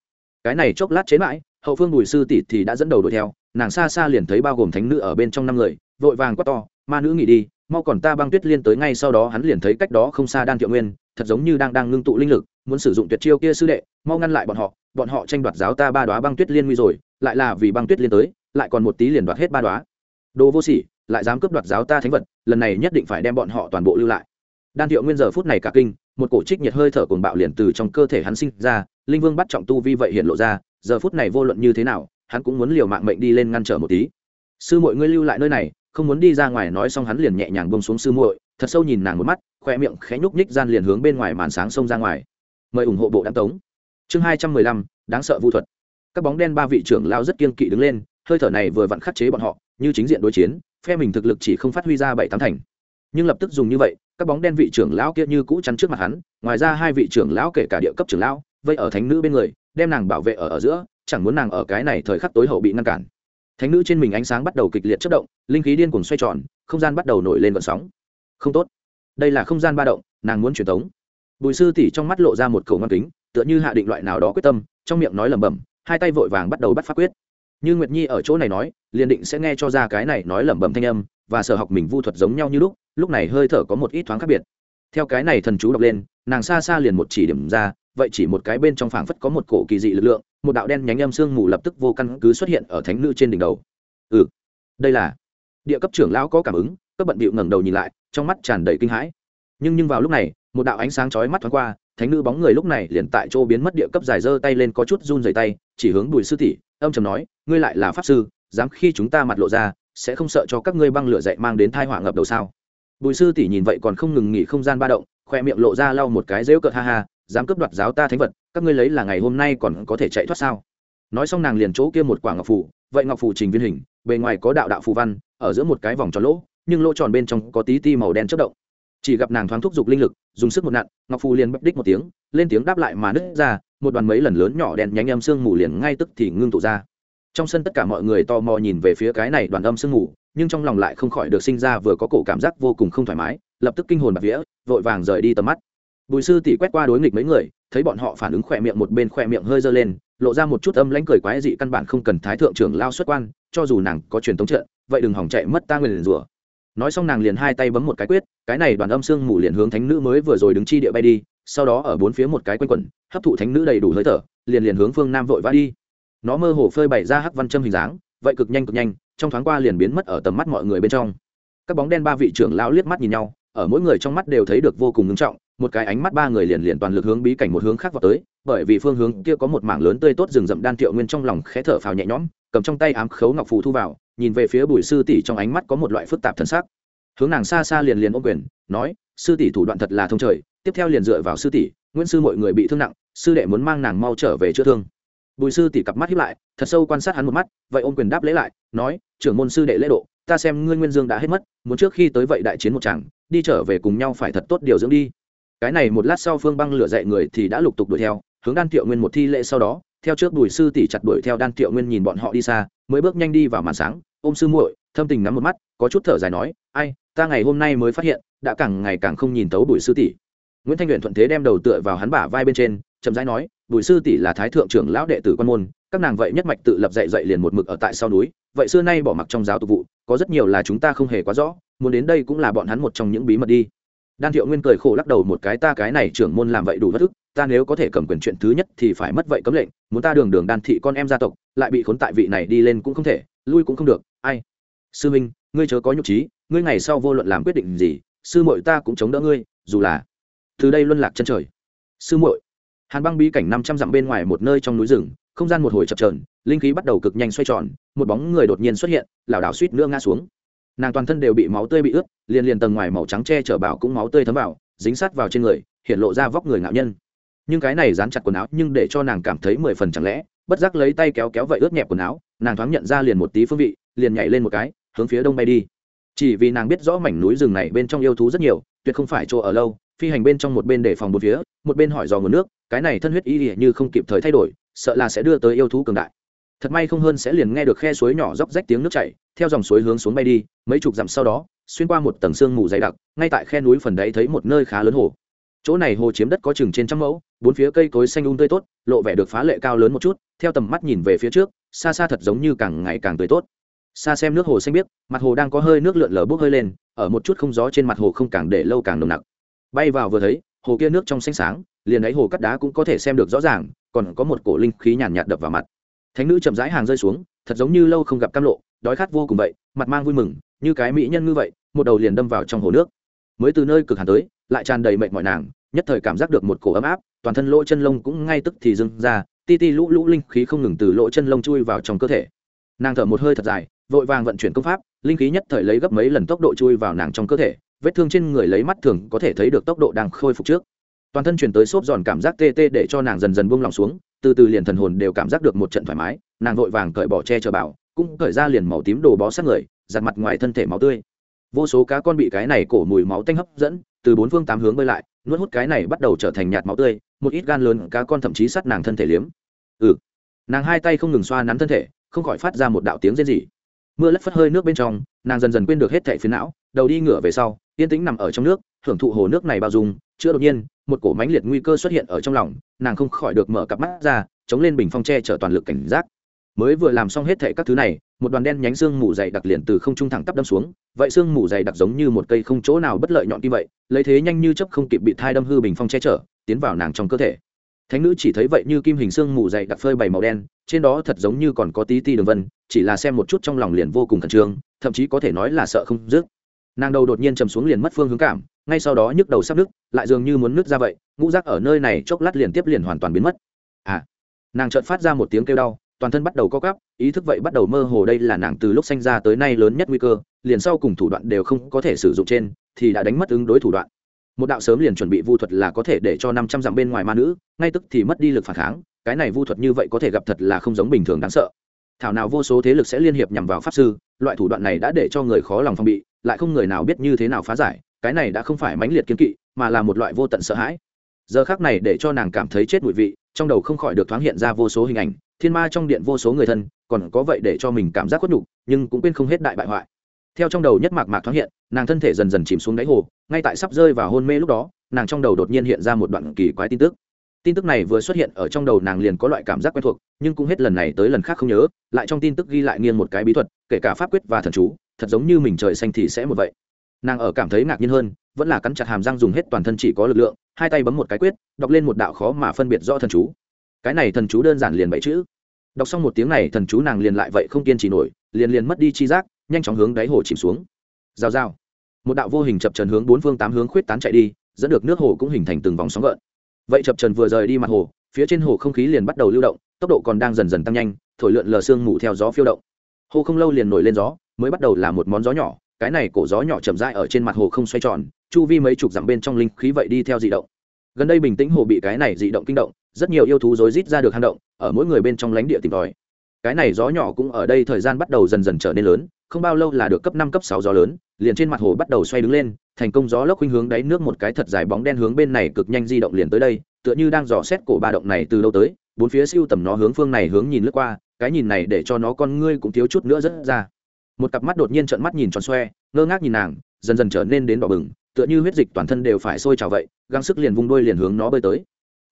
Cái này chốc lát chế mãi hậu phương bùi sư tỷ thì đã dẫn đầu đuổi theo, nàng xa xa liền thấy bao gồm thánh nữ ở bên trong năm người, vội vàng quát to, ma nữ nghỉ đi, mau còn ta băng tuyết liên tới ngay sau đó. Hắn liền thấy cách đó không xa đan thiệu nguyên, thật giống như đang đang ngưng tụ linh lực, muốn sử dụng tuyệt chiêu kia sư đệ, mau ngăn lại bọn họ bọn họ tranh đoạt giáo ta ba đoá băng tuyết liên nguy rồi, lại là vì băng tuyết liên tới, lại còn một tí liền đoạt hết ba đoá đồ vô sỉ, lại dám cướp đoạt giáo ta thánh vật, lần này nhất định phải đem bọn họ toàn bộ lưu lại. Đan thiệu nguyên giờ phút này cả kinh, một cổ trích nhiệt hơi thở cuồng bạo liền từ trong cơ thể hắn sinh ra, linh vương bắt trọng tu vi vậy hiện lộ ra giờ phút này vô luận như thế nào, hắn cũng muốn liều mạng mệnh đi lên ngăn trở một tí. Sư muội ngươi lưu lại nơi này, không muốn đi ra ngoài nói xong hắn liền nhẹ nhàng bông xuống sư muội, thật sâu nhìn nàng một mắt khoe miệng khẽ nhúc nhích gian liền hướng bên ngoài màn sáng xông ra ngoài. Mời ủng hộ bộ đáng tống. Chương hai trăm mười lăm, đáng sợ vu thuật. Các bóng đen ba vị trưởng lao rất kiên kỵ đứng lên, hơi thở này vừa vặn khắc chế bọn họ, như chính diện đối chiến, phe mình thực lực chỉ không phát huy ra bảy tám thành. Nhưng lập tức dùng như vậy, các bóng đen vị trưởng lão kia như cũ chắn trước mặt hắn, ngoài ra hai vị trưởng lão kể cả địa cấp trưởng lão, vây ở thánh nữ bên người đem nàng bảo vệ ở ở giữa, chẳng muốn nàng ở cái này thời khắc tối hậu bị ngăn cản. Thánh nữ trên mình ánh sáng bắt đầu kịch liệt chất động, linh khí điên cuồng xoay tròn, không gian bắt đầu nổi lên vận sóng. Không tốt. Đây là không gian ba động, nàng muốn truyền tống. Bùi sư tỷ trong mắt lộ ra một cầu ngăn kính, tựa như hạ định loại nào đó quyết tâm, trong miệng nói lẩm bẩm, hai tay vội vàng bắt đầu bắt phát quyết. Như nguyệt nhi ở chỗ này nói, liền định sẽ nghe cho ra cái này nói lẩm bẩm thanh âm, và sở học mình vu thuật giống nhau như lúc lúc này hơi thở có một ít thoáng khác biệt. Theo cái này thần chú đọc lên, nàng xa xa liền một chỉ điểm ra vậy chỉ một cái bên trong phảng phất có một cổ kỳ dị lực lượng, một đạo đen nhánh âm sương mù lập tức vô căn cứ xuất hiện ở thánh nữ trên đỉnh đầu. Ừ đây là địa cấp trưởng lão có cảm ứng, các bận bịu ngẩng đầu nhìn lại, trong mắt tràn đầy kinh hãi. Nhưng nhưng vào lúc này, một đạo ánh sáng chói mắt thoáng qua, thánh nữ bóng người lúc này liền tại chỗ biến mất địa cấp dài giơ tay lên có chút run rẩy tay, chỉ hướng bùi sư tỷ, âm trầm nói, ngươi lại là pháp sư, dám khi chúng ta mặt lộ ra, sẽ không sợ cho các ngươi băng lửa dậy mang đến tai họa ngập đầu sao? Bùi sư tỷ nhìn vậy còn không ngừng nghỉ không gian ba động, khoe miệng lộ ra lau một cái rêu cợt ha ha dám cướp đoạt giáo ta thánh vật, các ngươi lấy là ngày hôm nay còn có thể chạy thoát sao? Nói xong nàng liền chỗ kia một quả ngọc phủ vậy ngọc phủ trình viên hình, bề ngoài có đạo đạo phù văn, ở giữa một cái vòng tròn lỗ, nhưng lỗ tròn bên trong có tí ti màu đen chất động. Chỉ gặp nàng thoáng thúc giục linh lực, dùng sức một nặn, ngọc phù liền bấp đích một tiếng, lên tiếng đáp lại mà nứt ra, một đoàn mấy lần lớn nhỏ đen nhánh âm sương mù liền ngay tức thì ngưng tụ ra. Trong sân tất cả mọi người tò mò nhìn về phía cái này đoàn âm sương mù, nhưng trong lòng lại không khỏi được sinh ra vừa có cổ cảm giác vô cùng không thoải mái, lập tức kinh hồn bạc vía, vội vàng rời đi tầm mắt bùi sư tỷ quét qua đối nghịch mấy người, thấy bọn họ phản ứng khỏe miệng một bên khỏe miệng hơi dơ lên, lộ ra một chút âm lãnh cười quái dị căn bản không cần thái thượng trưởng lao xuất quan, cho dù nàng có truyền thống trận, vậy đừng hỏng chạy mất ta người liền rủa. Nói xong nàng liền hai tay bấm một cái quyết, cái này đoàn âm sương mù liền hướng thánh nữ mới vừa rồi đứng chi địa bay đi, sau đó ở bốn phía một cái quanh quẩn, hấp thụ thánh nữ đầy đủ hơi thở, liền liền hướng phương nam vội vã đi. Nó mơ hồ phơi bày ra hắc văn châm hình dáng, vậy cực nhanh cực nhanh, trong thoáng qua liền biến mất ở tầm mắt mọi người bên trong. Các bóng đen ba vị trưởng lão liếc mắt nhìn nhau, ở mỗi người trong mắt đều thấy được vô cùng ngưng trọng một cái ánh mắt ba người liền liền toàn lực hướng bí cảnh một hướng khác vào tới bởi vì phương hướng kia có một mảng lớn tươi tốt rừng rậm đan thiệu nguyên trong lòng khẽ thở phào nhẹ nhõm cầm trong tay ám khấu ngọc phù thu vào nhìn về phía bùi sư tỷ trong ánh mắt có một loại phức tạp thân sắc, hướng nàng xa xa liền liền ôm quyền nói sư tỷ thủ đoạn thật là thông trời tiếp theo liền dựa vào sư tỷ nguyễn sư mọi người bị thương nặng sư đệ muốn mang nàng mau trở về chữa thương. Bùi sư tỷ cặp mắt hiếp lại thật sâu quan sát hắn một mắt vậy ôm quyền đáp lễ lại nói trưởng môn sư đệ lễ độ ta xem ngươi nguyên dương đã hết mất muốn trước khi tới vậy đại chiến một chàng đi trở về cùng nhau phải thật tốt điều dưỡng đi cái này một lát sau phương băng lửa dậy người thì đã lục tục đuổi theo, hướng đan tiệu nguyên một thi lễ sau đó, theo trước bùi sư tỷ chặt đuổi theo đan tiệu nguyên nhìn bọn họ đi xa, mới bước nhanh đi vào màn sáng, ôm sư muội, thâm tình nắm một mắt, có chút thở dài nói, ai, ta ngày hôm nay mới phát hiện, đã càng ngày càng không nhìn tấu bùi sư tỷ. Nguyễn thanh luyện thuận thế đem đầu tựa vào hắn bả vai bên trên, chậm rãi nói, bùi sư tỷ là thái thượng trưởng lão đệ tử quan môn, các nàng vậy nhất mạch tự lập dạy dạy liền một mực ở tại sau núi, vậy xưa nay bỏ mặc trong giáo tục vụ, có rất nhiều là chúng ta không hề quá rõ, muốn đến đây cũng là bọn hắn một trong những bí mật đi đan thiệu nguyên cười khổ lắc đầu một cái, ta cái này trưởng môn làm vậy đủ bất ức, ta nếu có thể cầm quyền chuyện thứ nhất thì phải mất vậy cấm lệnh, muốn ta đường đường đan thị con em gia tộc, lại bị khốn tại vị này đi lên cũng không thể, lui cũng không được, ai? Sư minh, ngươi chớ có nhục trí, ngươi ngày sau vô luận làm quyết định gì, sư muội ta cũng chống đỡ ngươi, dù là từ đây luân lạc chân trời. Sư muội. Hàn băng bí cảnh năm trăm dặm bên ngoài một nơi trong núi rừng, không gian một hồi chập trờn linh khí bắt đầu cực nhanh xoay tròn, một bóng người đột nhiên xuất hiện, lảo đảo suýt nữa ngã xuống nàng toàn thân đều bị máu tươi bị ướt, liền liền tầng ngoài màu trắng che chở bảo cũng máu tươi thấm vào, dính sát vào trên người, hiện lộ ra vóc người ngạo nhân. Nhưng cái này dán chặt quần áo nhưng để cho nàng cảm thấy mười phần chẳng lẽ, bất giác lấy tay kéo kéo vậy ướt nhẹp quần áo, nàng thoáng nhận ra liền một tí phương vị, liền nhảy lên một cái, hướng phía đông bay đi. Chỉ vì nàng biết rõ mảnh núi rừng này bên trong yêu thú rất nhiều, tuyệt không phải chỗ ở lâu, phi hành bên trong một bên để phòng một phía, một bên hỏi dò nguồn nước, cái này thân huyết y như không kịp thời thay đổi, sợ là sẽ đưa tới yêu thú cường đại thật may không hơn sẽ liền nghe được khe suối nhỏ róc rách tiếng nước chảy, theo dòng suối hướng xuống bay đi, mấy chục dặm sau đó, xuyên qua một tầng sương mù dày đặc, ngay tại khe núi phần đấy thấy một nơi khá lớn hồ. Chỗ này hồ chiếm đất có chừng trên trăm mẫu, bốn phía cây cối xanh um tươi tốt, lộ vẻ được phá lệ cao lớn một chút, theo tầm mắt nhìn về phía trước, xa xa thật giống như càng ngày càng tươi tốt. Xa xem nước hồ xanh biếc, mặt hồ đang có hơi nước lượn lờ bốc hơi lên, ở một chút không gió trên mặt hồ không càng để lâu càng nồng nặc. Bay vào vừa thấy, hồ kia nước trong xanh sáng, liền ấy hồ cắt đá cũng có thể xem được rõ ràng, còn có một cổ linh khí nhàn nhạt đập vào mặt thánh nữ chậm rãi hàng rơi xuống, thật giống như lâu không gặp cam lộ, đói khát vô cùng vậy, mặt mang vui mừng, như cái mỹ nhân như vậy, một đầu liền đâm vào trong hồ nước. Mới từ nơi cực hàn tới, lại tràn đầy mệnh mọi nàng, nhất thời cảm giác được một cổ ấm áp, toàn thân lỗ chân lông cũng ngay tức thì dưng ra, ti ti lũ lũ linh khí không ngừng từ lỗ chân lông chui vào trong cơ thể. Nàng thở một hơi thật dài, vội vàng vận chuyển công pháp, linh khí nhất thời lấy gấp mấy lần tốc độ chui vào nàng trong cơ thể, vết thương trên người lấy mắt thường có thể thấy được tốc độ đang khôi phục trước toàn thân chuyển tới xốp giòn cảm giác tê tê để cho nàng dần dần buông lòng xuống, từ từ liền thần hồn đều cảm giác được một trận thoải mái, nàng vội vàng cởi bỏ che chờ bảo, cũng cởi ra liền màu tím đồ bó sát người, giặt mặt ngoài thân thể máu tươi. Vô số cá con bị cái này cổ mùi máu tanh hấp dẫn, từ bốn phương tám hướng bơi lại, nuốt hút cái này bắt đầu trở thành nhạt máu tươi, một ít gan lớn cá con thậm chí sắt nàng thân thể liếm. Ừ. Nàng hai tay không ngừng xoa nắn thân thể, không khỏi phát ra một đạo tiếng rên rỉ. Mưa lất phất hơi nước bên trong, nàng dần dần quên được hết thẻ phiến não, đầu đi ngửa về sau, yên tĩnh nằm ở trong nước, hưởng thụ hồ nước này bao dung chữa đột nhiên, một cổ mãnh liệt nguy cơ xuất hiện ở trong lòng, nàng không khỏi được mở cặp mắt ra, chống lên bình phong tre chở toàn lực cảnh giác. Mới vừa làm xong hết thệ các thứ này, một đoàn đen nhánh xương mù dày đặc liền từ không trung thẳng tắp đâm xuống, vậy xương mù dày đặc giống như một cây không chỗ nào bất lợi nhọn như vậy, lấy thế nhanh như chấp không kịp bị thai đâm hư bình phong che chở, tiến vào nàng trong cơ thể. Thánh nữ chỉ thấy vậy như kim hình xương mù dày đặc phơi bày màu đen, trên đó thật giống như còn có tí ti đường vân, chỉ là xem một chút trong lòng liền vô cùng khẩn trương, thậm chí có thể nói là sợ không dứt. Nàng đầu đột nhiên chầm xuống liền mất phương hướng cảm ngay sau đó nhức đầu sắp nứt, lại dường như muốn nứt ra vậy, ngũ rác ở nơi này chốc lát liền tiếp liền hoàn toàn biến mất. À nàng chợt phát ra một tiếng kêu đau, toàn thân bắt đầu co cắp ý thức vậy bắt đầu mơ hồ đây là nàng từ lúc sinh ra tới nay lớn nhất nguy cơ, liền sau cùng thủ đoạn đều không có thể sử dụng trên, thì đã đánh mất ứng đối thủ đoạn. Một đạo sớm liền chuẩn bị vu thuật là có thể để cho năm trăm dặm bên ngoài ma nữ, ngay tức thì mất đi lực phản kháng, cái này vu thuật như vậy có thể gặp thật là không giống bình thường đáng sợ. Thảo nào vô số thế lực sẽ liên hiệp nhằm vào pháp sư, loại thủ đoạn này đã để cho người khó lòng phòng bị, lại không người nào biết như thế nào phá giải cái này đã không phải mãnh liệt kiên kỵ, mà là một loại vô tận sợ hãi. Giờ khác này để cho nàng cảm thấy chết mùi vị, trong đầu không khỏi được thoáng hiện ra vô số hình ảnh, thiên ma trong điện vô số người thân, còn có vậy để cho mình cảm giác khuất nhục, nhưng cũng quên không hết đại bại hoại. Theo trong đầu nhất mạc mạc thoáng hiện, nàng thân thể dần dần chìm xuống đáy hồ, ngay tại sắp rơi vào hôn mê lúc đó, nàng trong đầu đột nhiên hiện ra một đoạn kỳ quái tin tức. Tin tức này vừa xuất hiện ở trong đầu nàng liền có loại cảm giác quen thuộc, nhưng cũng hết lần này tới lần khác không nhớ, lại trong tin tức ghi lại nghiêng một cái bí thuật, kể cả pháp quyết và thần chú, thật giống như mình trời xanh thì sẽ một vậy nàng ở cảm thấy ngạc nhiên hơn, vẫn là cắn chặt hàm răng dùng hết toàn thân chỉ có lực lượng, hai tay bấm một cái quyết, đọc lên một đạo khó mà phân biệt rõ thần chú. Cái này thần chú đơn giản liền bảy chữ. Đọc xong một tiếng này thần chú nàng liền lại vậy không kiên trì nổi, liền liền mất đi chi giác, nhanh chóng hướng đáy hồ chìm xuống. Rào rào. Một đạo vô hình chập trần hướng bốn phương tám hướng khuyết tán chạy đi, dẫn được nước hồ cũng hình thành từng vòng sóng gợn. Vậy chập trần vừa rời đi mặt hồ, phía trên hồ không khí liền bắt đầu lưu động, tốc độ còn đang dần dần tăng nhanh, thổi lượn lờ sương mù theo gió phiêu động. Hồ không lâu liền nổi lên gió, mới bắt đầu là một món gió nhỏ cái này cổ gió nhỏ chậm rãi ở trên mặt hồ không xoay tròn, chu vi mấy chục dặm bên trong linh khí vậy đi theo dị động. Gần đây bình tĩnh hồ bị cái này dị động kinh động, rất nhiều yêu thú rối rít ra được hang động, ở mỗi người bên trong lánh địa tìm tòi. Cái này gió nhỏ cũng ở đây thời gian bắt đầu dần dần trở nên lớn, không bao lâu là được cấp năm, cấp sáu gió lớn, liền trên mặt hồ bắt đầu xoay đứng lên, thành công gió lốc khuynh hướng đáy nước một cái thật dài bóng đen hướng bên này cực nhanh di động liền tới đây, tựa như đang dò xét cổ ba động này từ đâu tới, bốn phía siêu tầm nó hướng phương này hướng nhìn lướt qua, cái nhìn này để cho nó con ngươi cũng thiếu chút nữa rất ra một cặp mắt đột nhiên trợn mắt nhìn tròn xoe, ngơ ngác nhìn nàng, dần dần trở nên đến đỏ bừng, tựa như huyết dịch toàn thân đều phải sôi trào vậy găng sức liền vung đuôi liền hướng nó bơi tới.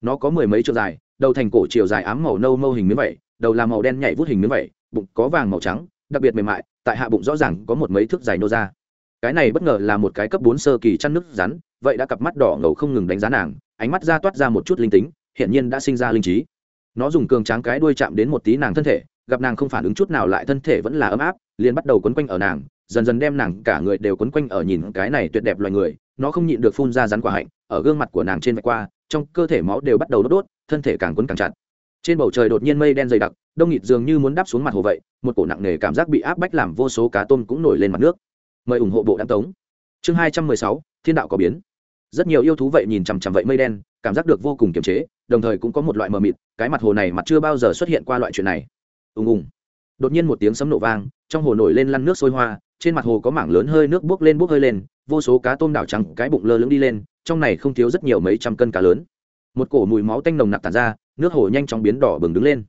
Nó có mười mấy trượng dài, đầu thành cổ chiều dài ám màu nâu mâu hình miếng vẩy đầu là màu đen nhảy vút hình miếng vẩy bụng có vàng màu trắng, đặc biệt mềm mại, tại hạ bụng rõ ràng có một mấy thước dài nô ra. Cái này bất ngờ là một cái cấp bốn sơ kỳ chăn nước rắn, vậy đã cặp mắt đỏ ngầu không ngừng đánh giá nàng, ánh mắt ra toát ra một chút linh tính hiện nhiên đã sinh ra linh trí. Nó dùng cường tráng cái đuôi chạm đến một tí nàng thân thể gặp nàng không phản ứng chút nào lại thân thể vẫn là ấm áp, liền bắt đầu quấn quanh ở nàng, dần dần đem nàng cả người đều quấn quanh ở nhìn cái này tuyệt đẹp loài người, nó không nhịn được phun ra rắn quả hạnh, ở gương mặt của nàng trên vạch qua, trong cơ thể máu đều bắt đầu đốt đốt, thân thể càng quấn càng chặt. Trên bầu trời đột nhiên mây đen dày đặc, đông nghịt dường như muốn đáp xuống mặt hồ vậy, một cổ nặng nề cảm giác bị áp bách làm vô số cá tôm cũng nổi lên mặt nước. Mời ủng hộ bộ đăng tống. Chương hai trăm mười sáu, thiên đạo có biến. Rất nhiều yêu thú vậy nhìn chằm chằm vậy mây đen, cảm giác được vô cùng kiềm chế, đồng thời cũng có một loại mờ mịt, cái mặt hồ này mặt chưa bao giờ xuất hiện qua loại chuyện này ùng ùng. Đột nhiên một tiếng sấm nổ vang, trong hồ nổi lên lăn nước sôi hoa, trên mặt hồ có mảng lớn hơi nước bốc lên bốc hơi lên, vô số cá tôm đảo trắng cái bụng lơ lửng đi lên, trong này không thiếu rất nhiều mấy trăm cân cá lớn. Một cổ mùi máu tanh nồng nặc tàn ra, nước hồ nhanh chóng biến đỏ bừng đứng lên.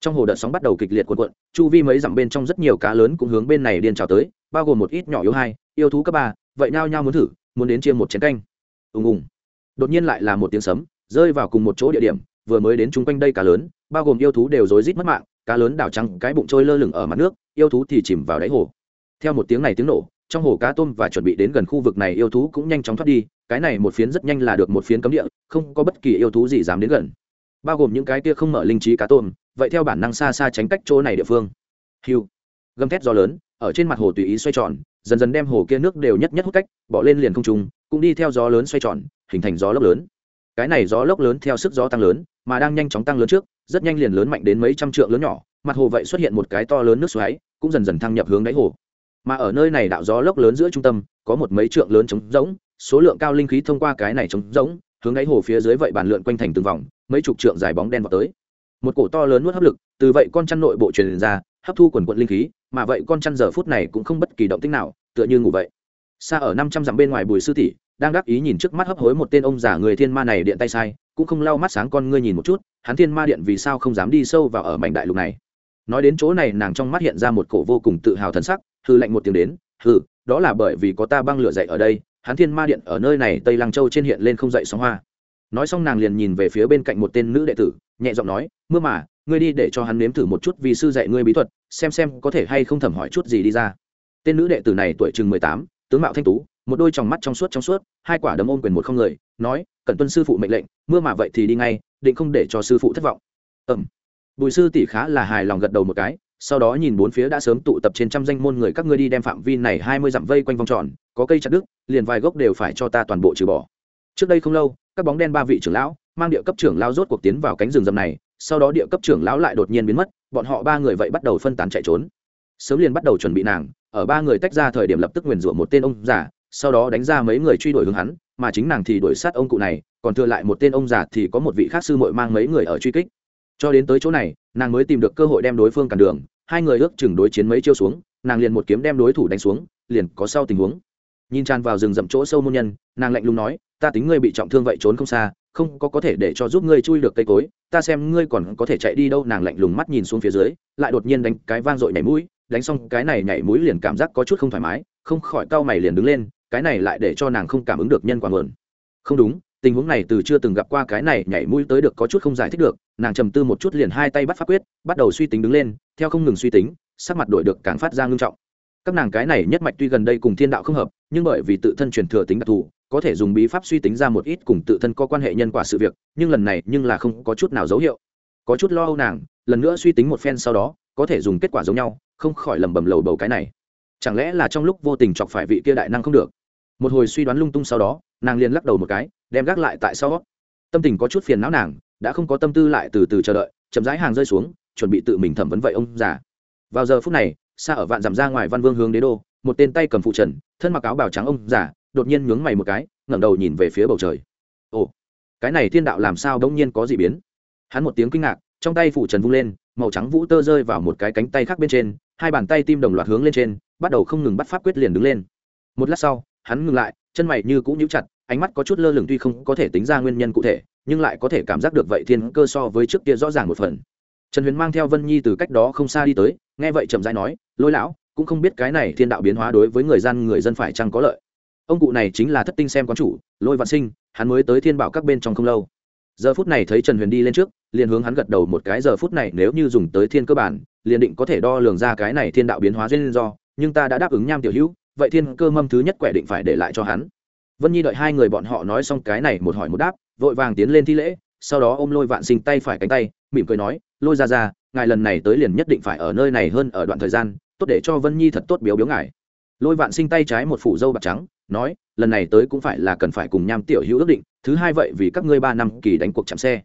Trong hồ đợt sóng bắt đầu kịch liệt cuộn cuộn, chu vi mấy dặm bên trong rất nhiều cá lớn cũng hướng bên này điên trào tới, bao gồm một ít nhỏ yếu hai, yêu thú cấp ba, vậy nao nhau muốn thử, muốn đến chiêm một chén canh. Ùng ùng. Đột nhiên lại là một tiếng sấm, rơi vào cùng một chỗ địa điểm, vừa mới đến chung quanh đây cá lớn, bao gồm yêu thú đều rối rít mất mạng cá lớn đảo trắng, cái bụng trôi lơ lửng ở mặt nước, yêu thú thì chìm vào đáy hồ. Theo một tiếng này tiếng nổ, trong hồ cá tôm và chuẩn bị đến gần khu vực này, yêu thú cũng nhanh chóng thoát đi, cái này một phiến rất nhanh là được một phiến cấm địa, không có bất kỳ yêu thú gì dám đến gần. Bao gồm những cái kia không mở linh trí cá tôm, vậy theo bản năng xa xa tránh cách chỗ này địa phương. Hiu. Gầm thét gió lớn, ở trên mặt hồ tùy ý xoay tròn, dần dần đem hồ kia nước đều nhất nhất hút cách, bỏ lên liền không trùng cũng đi theo gió lớn xoay tròn, hình thành gió lốc lớn cái này gió lốc lớn theo sức gió tăng lớn, mà đang nhanh chóng tăng lớn trước, rất nhanh liền lớn mạnh đến mấy trăm trượng lớn nhỏ, mặt hồ vậy xuất hiện một cái to lớn nước xoáy, cũng dần dần thăng nhập hướng đáy hồ. Mà ở nơi này đạo gió lốc lớn giữa trung tâm, có một mấy trượng lớn trống rỗng, số lượng cao linh khí thông qua cái này trống rỗng, hướng đáy hồ phía dưới vậy bàn lượn quanh thành từng vòng, mấy chục trượng dài bóng đen vào tới. Một cổ to lớn nuốt hấp lực, từ vậy con chăn nội bộ truyền ra, hấp thu quần quận linh khí, mà vậy con chăn giờ phút này cũng không bất kỳ động tích nào, tựa như ngủ vậy. Xa ở năm trăm dặm bên ngoài bùi sư tỷ đang đắc ý nhìn trước mắt hấp hối một tên ông già người thiên ma này điện tay sai, cũng không lau mắt sáng con ngươi nhìn một chút, hắn thiên ma điện vì sao không dám đi sâu vào ở mảnh đại lục này? Nói đến chỗ này, nàng trong mắt hiện ra một cổ vô cùng tự hào thần sắc, hư lạnh một tiếng đến hư đó là bởi vì có ta băng lửa dậy ở đây, hắn thiên ma điện ở nơi này, tây lăng châu trên hiện lên không dậy sóng hoa. Nói xong nàng liền nhìn về phía bên cạnh một tên nữ đệ tử, nhẹ giọng nói, mưa mà, ngươi đi để cho hắn nếm thử một chút vì sư dạy ngươi bí thuật, xem xem có thể hay không thẩm hỏi chút gì đi ra. Tên nữ đệ tử này tuổi chừng mười tám, tướng mạo thanh tú một đôi tròng mắt trong suốt trong suốt, hai quả đấm ôm quyền một không người, nói cần tuân sư phụ mệnh lệnh, mưa mà vậy thì đi ngay, định không để cho sư phụ thất vọng. Ẩm bùi sư tỷ khá là hài lòng gật đầu một cái, sau đó nhìn bốn phía đã sớm tụ tập trên trăm danh môn người các ngươi đi đem phạm vi này hai mươi dặm vây quanh vòng tròn, có cây chặt đức liền vài gốc đều phải cho ta toàn bộ trừ bỏ. Trước đây không lâu, các bóng đen ba vị trưởng lão, mang địa cấp trưởng lao rốt cuộc tiến vào cánh rừng rậm này, sau đó địa cấp trưởng lão lại đột nhiên biến mất, bọn họ ba người vậy bắt đầu phân tán chạy trốn. Sớm liền bắt đầu chuẩn bị nàng, ở ba người tách ra thời điểm lập tức nguyền rủa một tên ông già sau đó đánh ra mấy người truy đuổi hướng hắn, mà chính nàng thì đuổi sát ông cụ này, còn thừa lại một tên ông già thì có một vị khác sư muội mang mấy người ở truy kích. Cho đến tới chỗ này, nàng mới tìm được cơ hội đem đối phương cản đường, hai người ước chừng đối chiến mấy chiêu xuống, nàng liền một kiếm đem đối thủ đánh xuống, liền có sau tình huống. Nhìn tràn vào rừng rậm chỗ sâu môn nhân, nàng lạnh lùng nói, ta tính ngươi bị trọng thương vậy trốn không xa, không có có thể để cho giúp ngươi chui được cây cối, ta xem ngươi còn có thể chạy đi đâu. Nàng lạnh lùng mắt nhìn xuống phía dưới, lại đột nhiên đánh cái vang dội nhảy mũi, đánh xong cái này nhảy mũi liền cảm giác có chút không thoải mái, không khỏi cau mày liền đứng lên cái này lại để cho nàng không cảm ứng được nhân quả nguồn. Không đúng, tình huống này từ chưa từng gặp qua, cái này nhảy mũi tới được có chút không giải thích được, nàng trầm tư một chút liền hai tay bắt pháp quyết, bắt đầu suy tính đứng lên, theo không ngừng suy tính, sắc mặt đổi được càng phát ra ngưng trọng. Các nàng cái này nhất mạch tuy gần đây cùng thiên đạo không hợp, nhưng bởi vì tự thân truyền thừa tính đặc thù, có thể dùng bí pháp suy tính ra một ít cùng tự thân có quan hệ nhân quả sự việc, nhưng lần này nhưng là không có chút nào dấu hiệu. Có chút lo âu nàng, lần nữa suy tính một phen sau đó, có thể dùng kết quả giống nhau, không khỏi lầm bầm lầu bầu cái này. Chẳng lẽ là trong lúc vô tình chọc phải vị kia đại năng không được? Một hồi suy đoán lung tung sau đó, nàng liền lắc đầu một cái, đem gác lại tại sau. Tâm tình có chút phiền não nàng, đã không có tâm tư lại từ từ chờ đợi, chậm rãi hàng rơi xuống, chuẩn bị tự mình thẩm vấn vậy ông già. Vào giờ phút này xa ở vạn dặm ra ngoài văn vương hướng đế đô, một tên tay cầm phụ trần, thân mặc áo bào trắng ông già, đột nhiên nhướng mày một cái, ngẩng đầu nhìn về phía bầu trời. Ồ, cái này thiên đạo làm sao đông nhiên có gì biến? Hắn một tiếng kinh ngạc, trong tay phụ trần vung lên, màu trắng vũ tơ rơi vào một cái cánh tay khác bên trên, hai bàn tay tim đồng loạt hướng lên trên, bắt đầu không ngừng bắt pháp quyết liền đứng lên. Một lát sau hắn ngừng lại, chân mày như cũng nhíu chặt, ánh mắt có chút lơ lửng tuy không có thể tính ra nguyên nhân cụ thể, nhưng lại có thể cảm giác được vậy thiên cơ so với trước kia rõ ràng một phần. Trần huyền mang theo vân nhi từ cách đó không xa đi tới, nghe vậy chậm rãi nói, lôi lão, cũng không biết cái này thiên đạo biến hóa đối với người dân người dân phải chăng có lợi. Ông cụ này chính là thất tinh xem quán chủ, lôi vạn sinh, hắn mới tới thiên bảo các bên trong không lâu. Giờ phút này thấy trần huyền đi lên trước, liền hướng hắn gật đầu một cái, giờ phút này nếu như dùng tới thiên cơ bản, liền định có thể đo lường ra cái này thiên đạo biến hóa duyên do, nhưng ta đã đáp ứng nham tiểu hữu vậy thiên cơ mâm thứ nhất quẻ định phải để lại cho hắn. Vân nhi đợi hai người bọn họ nói xong cái này một hỏi một đáp, vội vàng tiến lên thi lễ, sau đó ôm lôi vạn sinh tay phải cánh tay, mỉm cười nói, lôi ra ra, ngài lần này tới liền nhất định phải ở nơi này hơn ở đoạn thời gian, tốt để cho vân nhi thật tốt biếu biếu ngài. Lôi vạn sinh tay trái một phủ dâu bạc trắng, nói, lần này tới cũng phải là cần phải cùng nham tiểu hữu ước định, thứ hai vậy vì các ngươi ba năm kỳ đánh cuộc chạm xe.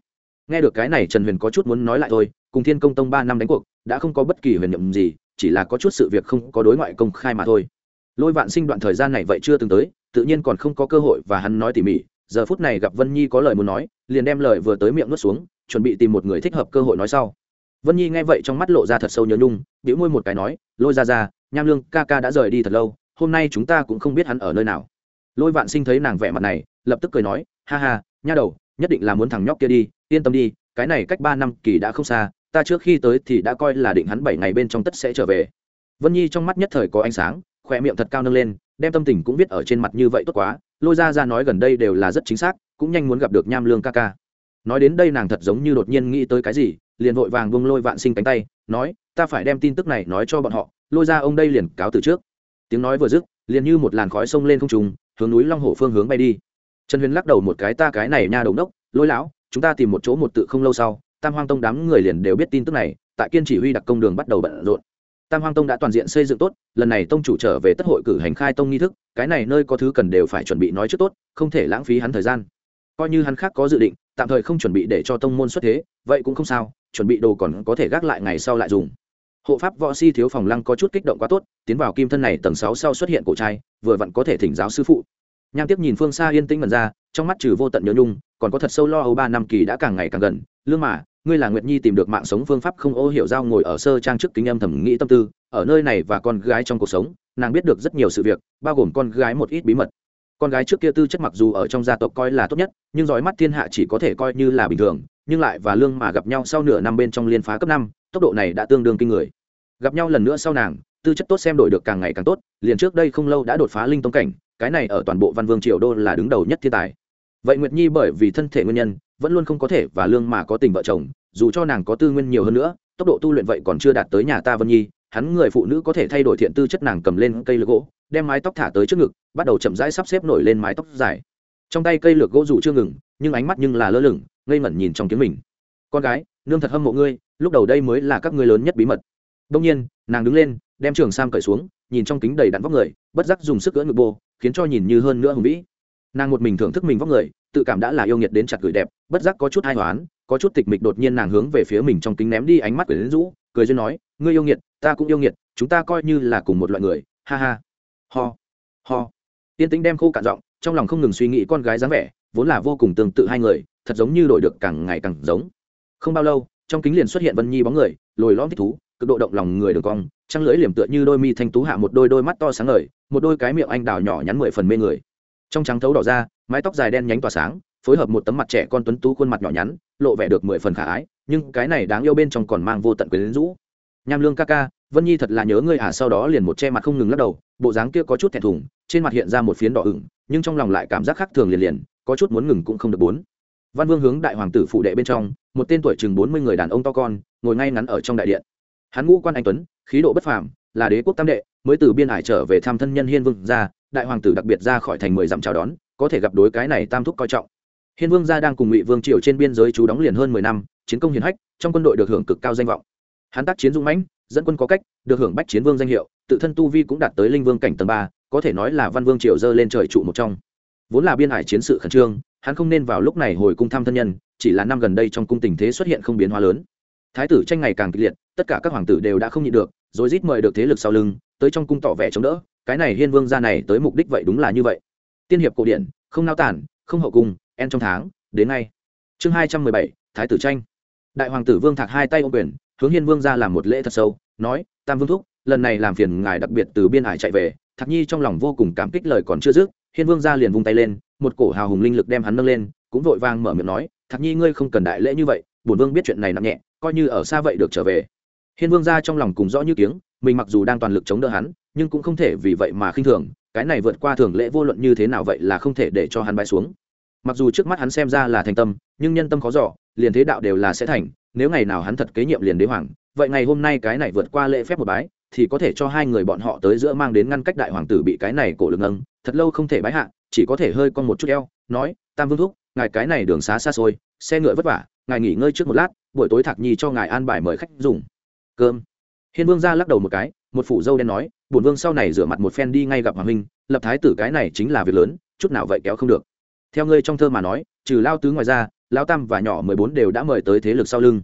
Nghe được cái này, trần huyền có chút muốn nói lại thôi, cùng thiên công tông ba năm đánh cuộc, đã không có bất kỳ huyền nhiệm gì, chỉ là có chút sự việc không có đối ngoại công khai mà thôi lôi vạn sinh đoạn thời gian này vậy chưa từng tới, tự nhiên còn không có cơ hội và hắn nói tỉ mỉ. Giờ phút này gặp vân nhi có lời muốn nói, liền đem lời vừa tới miệng nuốt xuống, chuẩn bị tìm một người thích hợp cơ hội nói sau. Vân nhi nghe vậy trong mắt lộ ra thật sâu nhớ nhung biểu môi một cái nói, lôi ra ra nham lương ca ca đã rời đi thật lâu, hôm nay chúng ta cũng không biết hắn ở nơi nào. Lôi vạn sinh thấy nàng vẻ mặt này, lập tức cười nói, ha ha, nha đầu, nhất định là muốn thằng nhóc kia đi, yên tâm đi, cái này cách ba năm kỳ đã không xa, ta trước khi tới thì đã coi là định hắn bảy ngày bên trong tất sẽ trở về. Vân nhi trong mắt nhất thời có ánh sáng khoe miệng thật cao nâng lên, đem tâm tình cũng viết ở trên mặt như vậy tốt quá, lôi ra ra nói gần đây đều là rất chính xác, cũng nhanh muốn gặp được nham lương ca ca. Nói đến đây nàng thật giống như đột nhiên nghĩ tới cái gì, liền vội vàng bông lôi vạn sinh cánh tay, nói, ta phải đem tin tức này nói cho bọn họ, lôi ra ông đây liền cáo từ trước. Tiếng nói vừa dứt, liền như một làn khói sông lên không trùng hướng núi long hồ phương hướng bay đi. Trần huyền lắc đầu một cái, ta cái này nha đầu đốc lôi lão, chúng ta tìm một chỗ một tự không lâu sau, tam hoang tông đám người liền đều biết tin tức này, tại kiên chỉ huy đặc công đường bắt đầu bận rộn tam hoang tông đã toàn diện xây dựng tốt, lần này tông chủ trở về tất hội cử hành khai tông nghi thức, cái này nơi có thứ cần đều phải chuẩn bị nói trước tốt, không thể lãng phí hắn thời gian. Coi như hắn khác có dự định, tạm thời không chuẩn bị để cho tông môn xuất thế, vậy cũng không sao, chuẩn bị đồ còn có thể gác lại ngày sau lại dùng. Hộ pháp võ si thiếu phòng lăng có chút kích động quá tốt, tiến vào kim thân này tầng sáu sau xuất hiện cổ trai, vừa vặn có thể thỉnh giáo sư phụ. Nham tiếp nhìn phương xa yên tĩnh mần ra, trong mắt trừ vô tận nhớ nhung, còn có thật sâu lo âu ba năm kỳ đã càng ngày càng gần, lương mà ngươi là nguyệt nhi tìm được mạng sống phương pháp không ô hiểu giao ngồi ở sơ trang trước kính âm thầm nghĩ tâm tư, ở nơi này và con gái trong cuộc sống, nàng biết được rất nhiều sự việc, bao gồm con gái một ít bí mật. Con gái trước kia tư chất mặc dù ở trong gia tộc coi là tốt nhất, nhưng dõi mắt thiên hạ chỉ có thể coi như là bình thường, nhưng lại và lương mà gặp nhau sau nửa năm bên trong liên phá cấp năm, tốc độ này đã tương đương kinh người. Gặp nhau lần nữa sau nàng, tư chất tốt xem đổi được càng ngày càng tốt, liền trước đây không lâu đã đột phá linh tông cảnh, cái này ở toàn bộ văn vương triều đô là đứng đầu nhất thiên tài. Vậy nguyệt nhi bởi vì thân thể nguyên nhân vẫn luôn không có thể và lương mà có tình vợ chồng, dù cho nàng có tư nguyên nhiều hơn nữa, tốc độ tu luyện vậy còn chưa đạt tới nhà ta vân nhi, hắn người phụ nữ có thể thay đổi thiện tư chất nàng cầm lên cây lược gỗ, đem mái tóc thả tới trước ngực, bắt đầu chậm rãi sắp xếp nổi lên mái tóc dài. Trong tay cây lược gỗ dù chưa ngừng, nhưng ánh mắt nhưng là lơ lửng, ngây ngẩn nhìn trong tiếng mình. Con gái, nương thật hâm mộ ngươi, lúc đầu đây mới là các ngươi lớn nhất bí mật. Đông nhiên, nàng đứng lên, đem trường sam cởi xuống, nhìn trong kính đầy đặn vóc người, bất giác dùng sức gỡ ngực bô, khiến cho nhìn như hơn nữa hùng vĩ. Nàng một mình thưởng thức mình vóc người tự cảm đã là yêu nghiệt đến chặt gửi đẹp, bất giác có chút hai hoán, có chút tịch mịch đột nhiên nàng hướng về phía mình trong kính ném đi ánh mắt của rũ, cười duyên nói, ngươi yêu nghiệt, ta cũng yêu nghiệt, chúng ta coi như là cùng một loại người. Ha ha. Ho. Ho. Tiên tính đem khô cạn giọng, trong lòng không ngừng suy nghĩ con gái dáng vẻ, vốn là vô cùng tương tự hai người, thật giống như đổi được càng ngày càng giống. Không bao lâu, trong kính liền xuất hiện vân nhi bóng người, lồi lõm thích thú, cực độ động lòng người đường cong, trăng lưỡi liềm tựa như đôi mi thanh tú hạ một đôi đôi mắt to sáng ngời, một đôi cái miệng anh đào nhỏ nhắn mười phần mê người. Trong trắng thấu đỏ ra mái tóc dài đen nhánh tỏa sáng, phối hợp một tấm mặt trẻ con tuấn tú khuôn mặt nhỏ nhắn, lộ vẻ được mười phần khả ái, nhưng cái này đáng yêu bên trong còn mang vô tận quyến rũ. Nham lương ca ca, vân nhi thật là nhớ ngươi à sau đó liền một che mặt không ngừng lắc đầu, bộ dáng kia có chút thẹn thùng, trên mặt hiện ra một phiến đỏ ửng, nhưng trong lòng lại cảm giác khác thường liền liền, có chút muốn ngừng cũng không được bốn. Văn vương hướng đại hoàng tử phụ đệ bên trong, một tên tuổi chừng bốn mươi người đàn ông to con, ngồi ngay ngắn ở trong đại điện. Hắn ngũ quan anh tuấn, khí độ bất phàm, là đế quốc tam đệ, mới từ biên hải trở về thăm thân nhân hiên vương ra, đại hoàng tử đặc biệt ra khỏi thành mười dặm chào đón có thể gặp đối cái này tam thúc coi trọng. Hiên vương gia đang cùng ngụy vương triều trên biên giới trú đóng liền hơn mười năm, chiến công hiển hách, trong quân đội được hưởng cực cao danh vọng. Hắn tác chiến dũng mãnh, dẫn quân có cách, được hưởng bách chiến vương danh hiệu, tự thân tu vi cũng đạt tới linh vương cảnh tầng ba, có thể nói là văn vương triều dơ lên trời trụ một trong. Vốn là biên hải chiến sự khẩn trương, hắn không nên vào lúc này hồi cung thăm thân nhân, chỉ là năm gần đây trong cung tình thế xuất hiện không biến hóa lớn. Thái tử tranh ngày càng kịch liệt, tất cả các hoàng tử đều đã không nhịn được, rồi rít mời được thế lực sau lưng, tới trong cung tỏ vẻ chống đỡ, cái này hiên vương gia này tới mục đích vậy đúng là như vậy tiên hiệp cổ điển, không nao tản, không hậu cung, en trong tháng, đến ngay. Chương hai trăm mười bảy, thái tử tranh. Đại hoàng tử vương thạc hai tay ô quyền, hướng hiên vương ra làm một lễ thật sâu, nói, tam vương thúc, lần này làm phiền ngài đặc biệt từ biên hải chạy về. Thạc nhi trong lòng vô cùng cảm kích lời còn chưa dứt, hiên vương ra liền vung tay lên, một cổ hào hùng linh lực đem hắn nâng lên, cũng vội vang mở miệng nói, thạc nhi ngươi không cần đại lễ như vậy, bổn vương biết chuyện này nặng nhẹ, coi như ở xa vậy được trở về. Hiên vương ra trong lòng cùng rõ như tiếng, mình mặc dù đang toàn lực chống đỡ hắn, nhưng cũng không thể vì vậy mà khinh thường cái này vượt qua thường lễ vô luận như thế nào vậy là không thể để cho hắn bay xuống. Mặc dù trước mắt hắn xem ra là thành tâm, nhưng nhân tâm khó giỏ liền thế đạo đều là sẽ thành, nếu ngày nào hắn thật kế nhiệm liền đế hoàng, vậy ngày hôm nay cái này vượt qua lễ phép một bái, thì có thể cho hai người bọn họ tới giữa mang đến ngăn cách đại hoàng tử bị cái này cổ lực ngâng thật lâu không thể bái hạ, chỉ có thể hơi con một chút eo, nói, tam vương thúc, ngài cái này đường xá xa xôi, xe ngựa vất vả, ngài nghỉ ngơi trước một lát, buổi tối thạc nhi cho ngài an bài mời khách dùng. Cơm. Hiên vương ra lắc đầu một cái một phủ dâu đen nói, bổn vương sau này rửa mặt một phen đi ngay gặp hoàng huynh, lập thái tử cái này chính là việc lớn, chút nào vậy kéo không được. Theo ngươi trong thơ mà nói, trừ lao tứ ngoài ra, lao tam và nhỏ mười bốn đều đã mời tới thế lực sau lưng.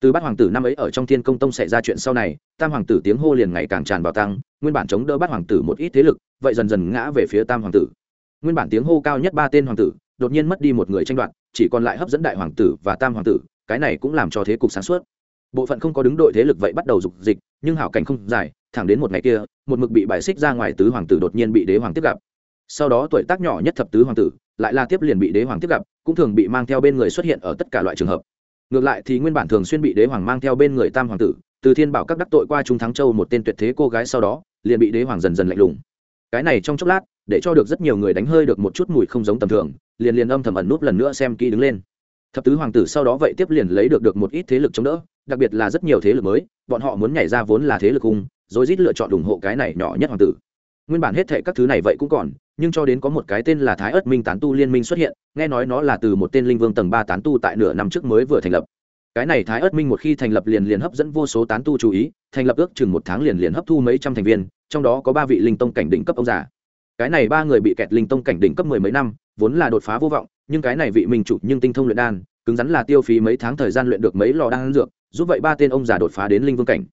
Từ bát hoàng tử năm ấy ở trong thiên công tông xảy ra chuyện sau này, tam hoàng tử tiếng hô liền ngày càng tràn vào tăng, nguyên bản chống đỡ bát hoàng tử một ít thế lực, vậy dần dần ngã về phía tam hoàng tử. Nguyên bản tiếng hô cao nhất ba tên hoàng tử, đột nhiên mất đi một người tranh đoạt, chỉ còn lại hấp dẫn đại hoàng tử và tam hoàng tử, cái này cũng làm cho thế cục sáng suốt bộ phận không có đứng đội thế lực vậy bắt đầu dục dịch, nhưng hảo cảnh không dài, thẳng đến một ngày kia, một mực bị bài xích ra ngoài tứ hoàng tử đột nhiên bị đế hoàng tiếp gặp. Sau đó tuổi tác nhỏ nhất thập tứ hoàng tử, lại là tiếp liền bị đế hoàng tiếp gặp, cũng thường bị mang theo bên người xuất hiện ở tất cả loại trường hợp. Ngược lại thì nguyên bản thường xuyên bị đế hoàng mang theo bên người tam hoàng tử, từ thiên bảo các đắc tội qua trung thắng châu một tên tuyệt thế cô gái sau đó, liền bị đế hoàng dần dần lạnh lùng. Cái này trong chốc lát, để cho được rất nhiều người đánh hơi được một chút mùi không giống tầm thường, liền liền âm thầm ẩn núp lần nữa xem kỹ đứng lên. Thập tứ hoàng tử sau đó vậy tiếp liền lấy được được một ít thế lực chống đỡ đặc biệt là rất nhiều thế lực mới, bọn họ muốn nhảy ra vốn là thế lực hung, rồi rít lựa chọn ủng hộ cái này nhỏ nhất hoàng tử. Nguyên bản hết thệ các thứ này vậy cũng còn, nhưng cho đến có một cái tên là thái ất minh tán tu liên minh xuất hiện, nghe nói nó là từ một tên linh vương tầng ba tán tu tại nửa năm trước mới vừa thành lập. Cái này thái ất minh một khi thành lập liền liền hấp dẫn vô số tán tu chú ý, thành lập ước chừng một tháng liền liền hấp thu mấy trăm thành viên, trong đó có ba vị linh tông cảnh đỉnh cấp ông già. Cái này ba người bị kẹt linh tông cảnh đỉnh cấp mười mấy năm, vốn là đột phá vô vọng, nhưng cái này vị minh chủ nhưng tinh thông luyện đan, cứng rắn là tiêu phí mấy tháng thời gian luyện được mấy lò đan dược giúp vậy ba tên ông già đột phá đến linh vương cảnh.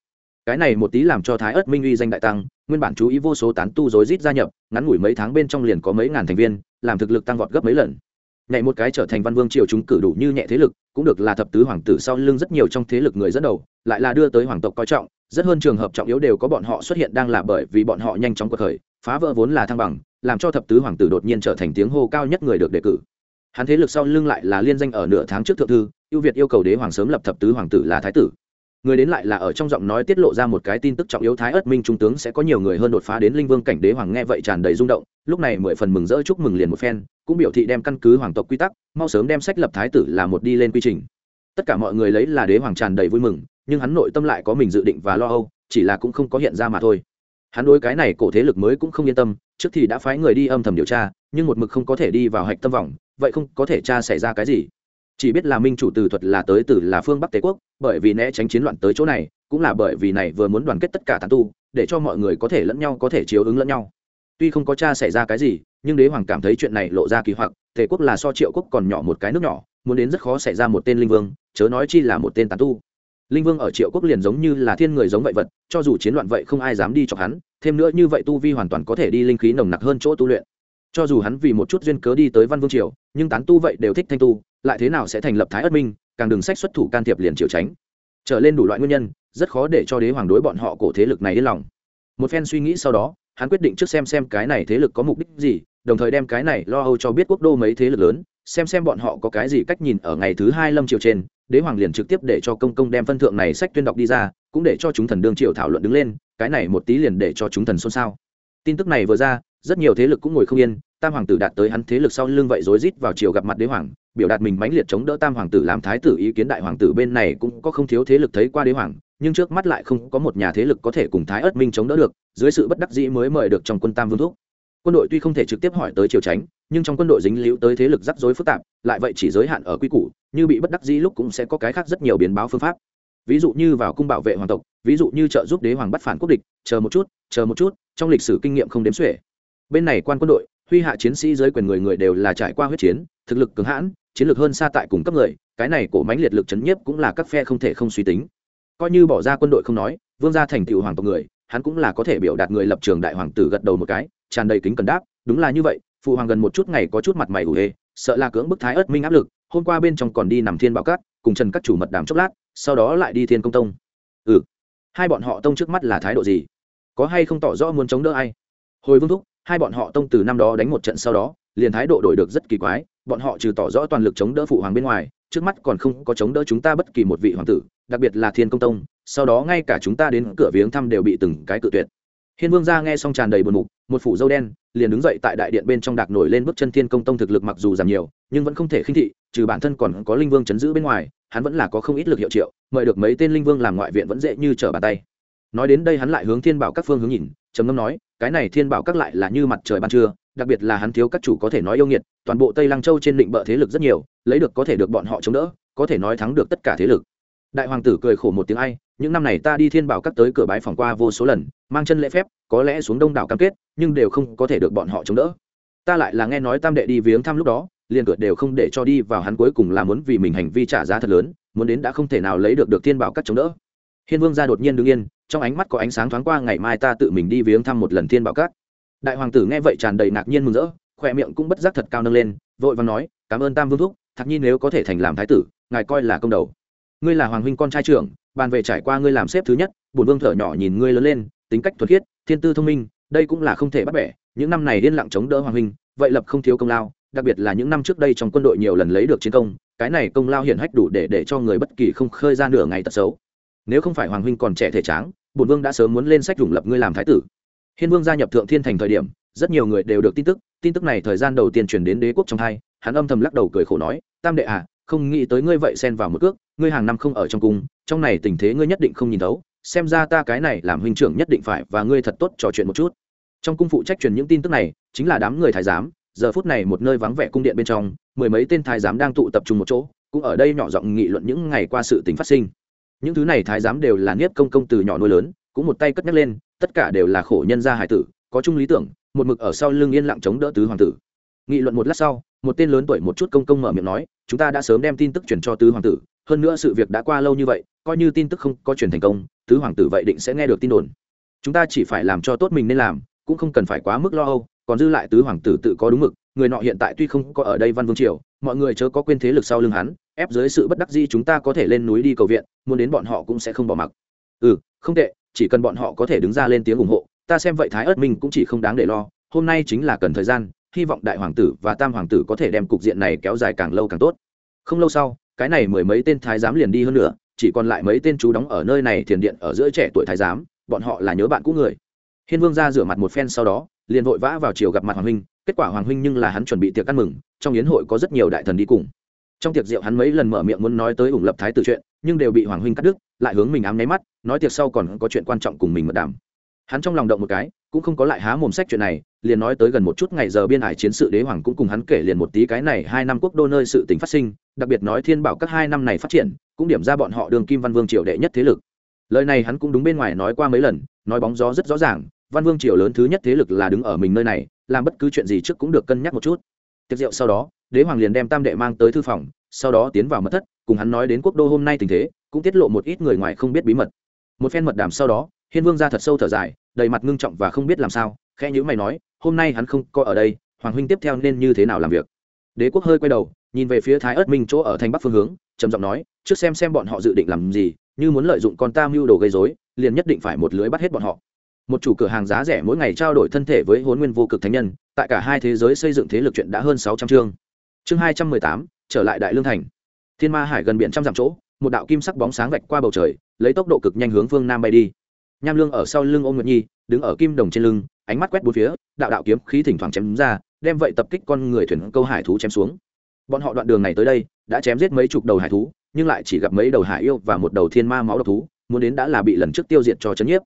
Cái này một tí làm cho thái ất minh uy danh đại tăng, nguyên bản chú ý vô số tán tu rối rít gia nhập, ngắn ngủi mấy tháng bên trong liền có mấy ngàn thành viên, làm thực lực tăng vọt gấp mấy lần. Nhảy một cái trở thành văn vương triều chúng cử đủ như nhẹ thế lực, cũng được là thập tứ hoàng tử sau lưng rất nhiều trong thế lực người dẫn đầu, lại là đưa tới hoàng tộc coi trọng, rất hơn trường hợp trọng yếu đều có bọn họ xuất hiện đang là bởi vì bọn họ nhanh chóng cuộc khởi, phá vỡ vốn là thăng bằng, làm cho thập tứ hoàng tử đột nhiên trở thành tiếng hô cao nhất người được đề cử hắn thế lực sau lưng lại là liên danh ở nửa tháng trước thượng thư, ưu việt yêu cầu đế hoàng sớm lập thập tứ hoàng tử là thái tử. Người đến lại là ở trong giọng nói tiết lộ ra một cái tin tức trọng yếu thái ất minh trung tướng sẽ có nhiều người hơn đột phá đến linh vương cảnh đế hoàng nghe vậy tràn đầy rung động, lúc này mười phần mừng rỡ chúc mừng liền một phen, cũng biểu thị đem căn cứ hoàng tộc quy tắc, mau sớm đem sách lập thái tử là một đi lên quy trình. Tất cả mọi người lấy là đế hoàng tràn đầy vui mừng, nhưng hắn nội tâm lại có mình dự định và lo âu, chỉ là cũng không có hiện ra mà thôi. Hắn đối cái này cổ thế lực mới cũng không yên tâm, trước thì đã phái người đi âm thầm điều tra, nhưng một mực không có thể đi vào hạch tâm vòng vậy không có thể cha xảy ra cái gì. Chỉ biết là minh chủ từ thuật là tới từ là phương bắc tề quốc, bởi vì né tránh chiến loạn tới chỗ này, cũng là bởi vì này vừa muốn đoàn kết tất cả tán tu, để cho mọi người có thể lẫn nhau có thể chiếu ứng lẫn nhau. Tuy không có cha xảy ra cái gì, nhưng đế hoàng cảm thấy chuyện này lộ ra kỳ hoặc, tề quốc là so triệu quốc còn nhỏ một cái nước nhỏ, muốn đến rất khó xảy ra một tên linh vương, chớ nói chi là một tên tán tu. Linh vương ở triệu quốc liền giống như là thiên người giống vậy vật, cho dù chiến loạn vậy không ai dám đi cho hắn, thêm nữa như vậy tu vi hoàn toàn có thể đi linh khí nồng nặc hơn chỗ tu luyện cho dù hắn vì một chút duyên cớ đi tới văn vương triều, nhưng tán tu vậy đều thích thanh tu, lại thế nào sẽ thành lập thái ất minh, càng đường sách xuất thủ can thiệp liền triều tránh. Trở lên đủ loại nguyên nhân, rất khó để cho đế hoàng đối bọn họ cổ thế lực này yên lòng. Một phen suy nghĩ sau đó, hắn quyết định trước xem xem cái này thế lực có mục đích gì, đồng thời đem cái này lo âu cho biết quốc đô mấy thế lực lớn, xem xem bọn họ có cái gì cách nhìn ở ngày thứ hai lâm triều trên, đế hoàng liền trực tiếp để cho công công đem phân thượng này sách tuyên đọc đi ra, cũng để cho chúng thần đương triều thảo luận đứng lên, cái này một tí liền để cho chúng thần xôn xao. Tin tức này vừa ra rất nhiều thế lực cũng ngồi không yên, tam hoàng tử đạt tới hắn thế lực sau lưng vậy rối rít vào chiều gặp mặt đế hoàng, biểu đạt mình mãnh liệt chống đỡ tam hoàng tử làm thái tử ý kiến đại hoàng tử bên này cũng có không thiếu thế lực thấy qua đế hoàng, nhưng trước mắt lại không có một nhà thế lực có thể cùng thái ất minh chống đỡ được, dưới sự bất đắc dĩ mới mời được trong quân tam vương thúc. Quân đội tuy không thể trực tiếp hỏi tới triều tránh, nhưng trong quân đội dính liễu tới thế lực rắc rối phức tạp, lại vậy chỉ giới hạn ở quy củ, như bị bất đắc dĩ lúc cũng sẽ có cái khác rất nhiều biến báo phương pháp. Ví dụ như vào cung bảo vệ hoàng tộc, ví dụ như trợ giúp đế hoàng bắt phản quốc địch, chờ một chút, chờ một chút, trong lịch sử kinh nghiệm không đếm xuể bên này quan quân đội, huy hạ chiến sĩ dưới quyền người người đều là trải qua huyết chiến, thực lực cứng hãn, chiến lược hơn xa tại cùng cấp người, cái này cổ mánh liệt lực chấn nhiếp cũng là các phe không thể không suy tính. Coi như bỏ ra quân đội không nói, vương gia thành tựu hoàng tộc người, hắn cũng là có thể biểu đạt người lập trường đại hoàng tử gật đầu một cái, tràn đầy kính cần đáp, đúng là như vậy, phụ hoàng gần một chút ngày có chút mặt mày ủ hê sợ là cưỡng bức thái ớt minh áp lực, hôm qua bên trong còn đi nằm thiên bảo cát, cùng trần các chủ mật đàm chốc lát, sau đó lại đi thiên công tông. Ừ. Hai bọn họ tông trước mắt là thái độ gì? Có hay không tỏ rõ muốn chống đỡ ai? Hồi vương thúc hai bọn họ tông từ năm đó đánh một trận sau đó, liền thái độ đổi được rất kỳ quái, bọn họ trừ tỏ rõ toàn lực chống đỡ phụ hoàng bên ngoài, trước mắt còn không có chống đỡ chúng ta bất kỳ một vị hoàng tử, đặc biệt là thiên công tông, sau đó ngay cả chúng ta đến cửa viếng thăm đều bị từng cái cự tuyệt. Hiên vương gia nghe xong tràn đầy buồn mục một phủ dâu đen, liền đứng dậy tại đại điện bên trong đạc nổi lên bước chân thiên công tông thực lực mặc dù giảm nhiều, nhưng vẫn không thể khinh thị, trừ bản thân còn có linh vương chấn giữ bên ngoài, hắn vẫn là có không ít lực hiệu triệu, mời được mấy tên linh vương làm ngoại viện vẫn dễ như trở bàn tay. Nói đến đây hắn lại hướng thiên bảo các phương hướng nhìn, trầm ngâm nói cái này thiên bảo các lại là như mặt trời ban trưa, đặc biệt là hắn thiếu các chủ có thể nói yêu nghiệt, toàn bộ tây lăng châu trên định bợ thế lực rất nhiều, lấy được có thể được bọn họ chống đỡ, có thể nói thắng được tất cả thế lực. Đại hoàng tử cười khổ một tiếng ai, những năm này ta đi thiên bảo các tới cửa bái phòng qua vô số lần, mang chân lễ phép, có lẽ xuống đông đảo cam kết, nhưng đều không có thể được bọn họ chống đỡ. Ta lại là nghe nói tam đệ đi viếng thăm lúc đó, liền cửa đều không để cho đi vào hắn cuối cùng là muốn vì mình hành vi trả giá thật lớn, muốn đến đã không thể nào lấy được được thiên bảo các chống đỡ. Hiên vương gia đột nhiên đứng yên trong ánh mắt có ánh sáng thoáng qua, ngày mai ta tự mình đi viếng thăm một lần thiên bảo cát đại hoàng tử nghe vậy tràn đầy ngạc nhiên mừng rỡ khỏe miệng cũng bất giác thật cao nâng lên, vội và nói, cảm ơn tam vương thúc, thạc nhi nếu có thể thành làm thái tử, ngài coi là công đầu. Ngươi là hoàng huynh con trai trưởng, bàn về trải qua ngươi làm xếp thứ nhất, bổn vương thở nhỏ nhìn ngươi lớn lên, tính cách thuật khiết, thiên tư thông minh, đây cũng là không thể bắt bẻ, những năm này điên lặng chống đỡ hoàng huynh, vậy lập không thiếu công lao, đặc biệt là những năm trước đây trong quân đội nhiều lần lấy được chiến công, cái này công lao hiển hách đủ để để cho người bất kỳ không khơi ra nửa ngày tật xấu. Nếu không phải hoàng huynh còn trẻ thể tráng bổn vương đã sớm muốn lên sách trùng lập ngươi làm thái tử. Hiên vương gia nhập thượng thiên thành thời điểm, rất nhiều người đều được tin tức tin tức này thời gian đầu tiên truyền đến đế quốc trong hai, hắn âm thầm lắc đầu cười khổ nói, tam đệ à không nghĩ tới ngươi vậy xen vào một cước, ngươi hàng năm không ở trong cung, trong này tình thế ngươi nhất định không nhìn thấu, xem ra ta cái này làm huynh trưởng nhất định phải và ngươi thật tốt trò chuyện một chút. Trong cung phụ trách truyền những tin tức này, chính là đám người thái giám, giờ phút này một nơi vắng vẻ cung điện bên trong, mười mấy tên thái giám đang tụ tập trung một chỗ, cũng ở đây nhỏ giọng nghị luận những ngày qua sự tình phát sinh những thứ này thái giám đều là niếp công công từ nhỏ nuôi lớn, cũng một tay cất nhắc lên, tất cả đều là khổ nhân gia hải tử, có chung lý tưởng, một mực ở sau lưng yên lặng chống đỡ tứ hoàng tử. Nghị luận một lát sau, một tên lớn tuổi một chút công công mở miệng nói, chúng ta đã sớm đem tin tức truyền cho tứ hoàng tử, hơn nữa sự việc đã qua lâu như vậy, coi như tin tức không có truyền thành công, tứ hoàng tử vậy định sẽ nghe được tin đồn. Chúng ta chỉ phải làm cho tốt mình nên làm, cũng không cần phải quá mức lo âu, còn dư lại tứ hoàng tử tự có đúng mực người nọ hiện tại tuy không có ở đây văn vương triều, mọi người chớ có quên thế lực sau lưng hắn, ép dưới sự bất đắc di chúng ta có thể lên núi đi cầu viện, muốn đến bọn họ cũng sẽ không bỏ mặc. Ừ không tệ, chỉ cần bọn họ có thể đứng ra lên tiếng ủng hộ, ta xem vậy thái ớt minh cũng chỉ không đáng để lo, hôm nay chính là cần thời gian, hy vọng đại hoàng tử và tam hoàng tử có thể đem cục diện này kéo dài càng lâu càng tốt. Không lâu sau, cái này mười mấy tên thái giám liền đi hơn nữa chỉ còn lại mấy tên chú đóng ở nơi này thiền điện ở giữa trẻ tuổi thái giám, bọn họ là nhớ bạn cũ người. Hiên vương ra rửa mặt một phen sau đó, liền vội vã vào chiều gặp mặt hoàng huynh kết quả hoàng huynh nhưng là hắn chuẩn bị tiệc ăn mừng, trong yến hội có rất nhiều đại thần đi cùng. Trong tiệc rượu hắn mấy lần mở miệng muốn nói tới ủng lập thái tử chuyện, nhưng đều bị hoàng huynh cắt đứt, lại hướng mình ám nháy mắt, nói tiệc sau còn có chuyện quan trọng cùng mình mật đàm. Hắn trong lòng động một cái, cũng không có lại há mồm sách chuyện này, liền nói tới gần một chút ngày giờ biên hải chiến sự đế hoàng cũng cùng hắn kể liền một tí cái này hai năm quốc đô nơi sự tình phát sinh, đặc biệt nói thiên bảo các hai năm này phát triển, cũng điểm ra bọn họ đường kim văn vương triều đệ nhất thế lực. Lời này hắn cũng đúng bên ngoài nói qua mấy lần, nói bóng gió rất rõ ràng, văn vương triều lớn thứ nhất thế lực là đứng ở mình nơi này làm bất cứ chuyện gì trước cũng được cân nhắc một chút. Tiệc rượu sau đó, đế hoàng liền đem tam đệ mang tới thư phòng, sau đó tiến vào mật thất, cùng hắn nói đến quốc đô hôm nay tình thế, cũng tiết lộ một ít người ngoài không biết bí mật. Một phen mật đàm sau đó, hiên vương ra thật sâu thở dài, đầy mặt ngưng trọng và không biết làm sao, khẽ nhữ mày nói, hôm nay hắn không có ở đây, hoàng huynh tiếp theo nên như thế nào làm việc? Đế quốc hơi quay đầu, nhìn về phía thái ớt minh chỗ ở thành bắc phương hướng, trầm giọng nói, trước xem xem bọn họ dự định làm gì, như muốn lợi dụng con ta mưu đồ gây dối liền nhất định phải một lưới bắt hết bọn họ một chủ cửa hàng giá rẻ mỗi ngày trao đổi thân thể với hôn nguyên vô cực thánh nhân, tại cả hai thế giới xây dựng thế lực chuyện đã hơn sáu trăm chương. Chương hai trăm mười tám, trở lại đại lương thành. Thiên ma hải gần biển trăm dặm chỗ, một đạo kim sắc bóng sáng vạch qua bầu trời, lấy tốc độ cực nhanh hướng phương nam bay đi. Nham lương ở sau lưng ôm nguyệt nhi, đứng ở kim đồng trên lưng, ánh mắt quét bốn phía, đạo đạo kiếm khí thỉnh thoảng chém ra, đem vậy tập kích con người thuyền câu hải thú chém xuống. Bọn họ đoạn đường này tới đây, đã chém giết mấy chục đầu hải thú, nhưng lại chỉ gặp mấy đầu hải yêu và một đầu thiên ma máu độc thú, muốn đến đã là bị lần trước tiêu diệt cho chấn nhiếp.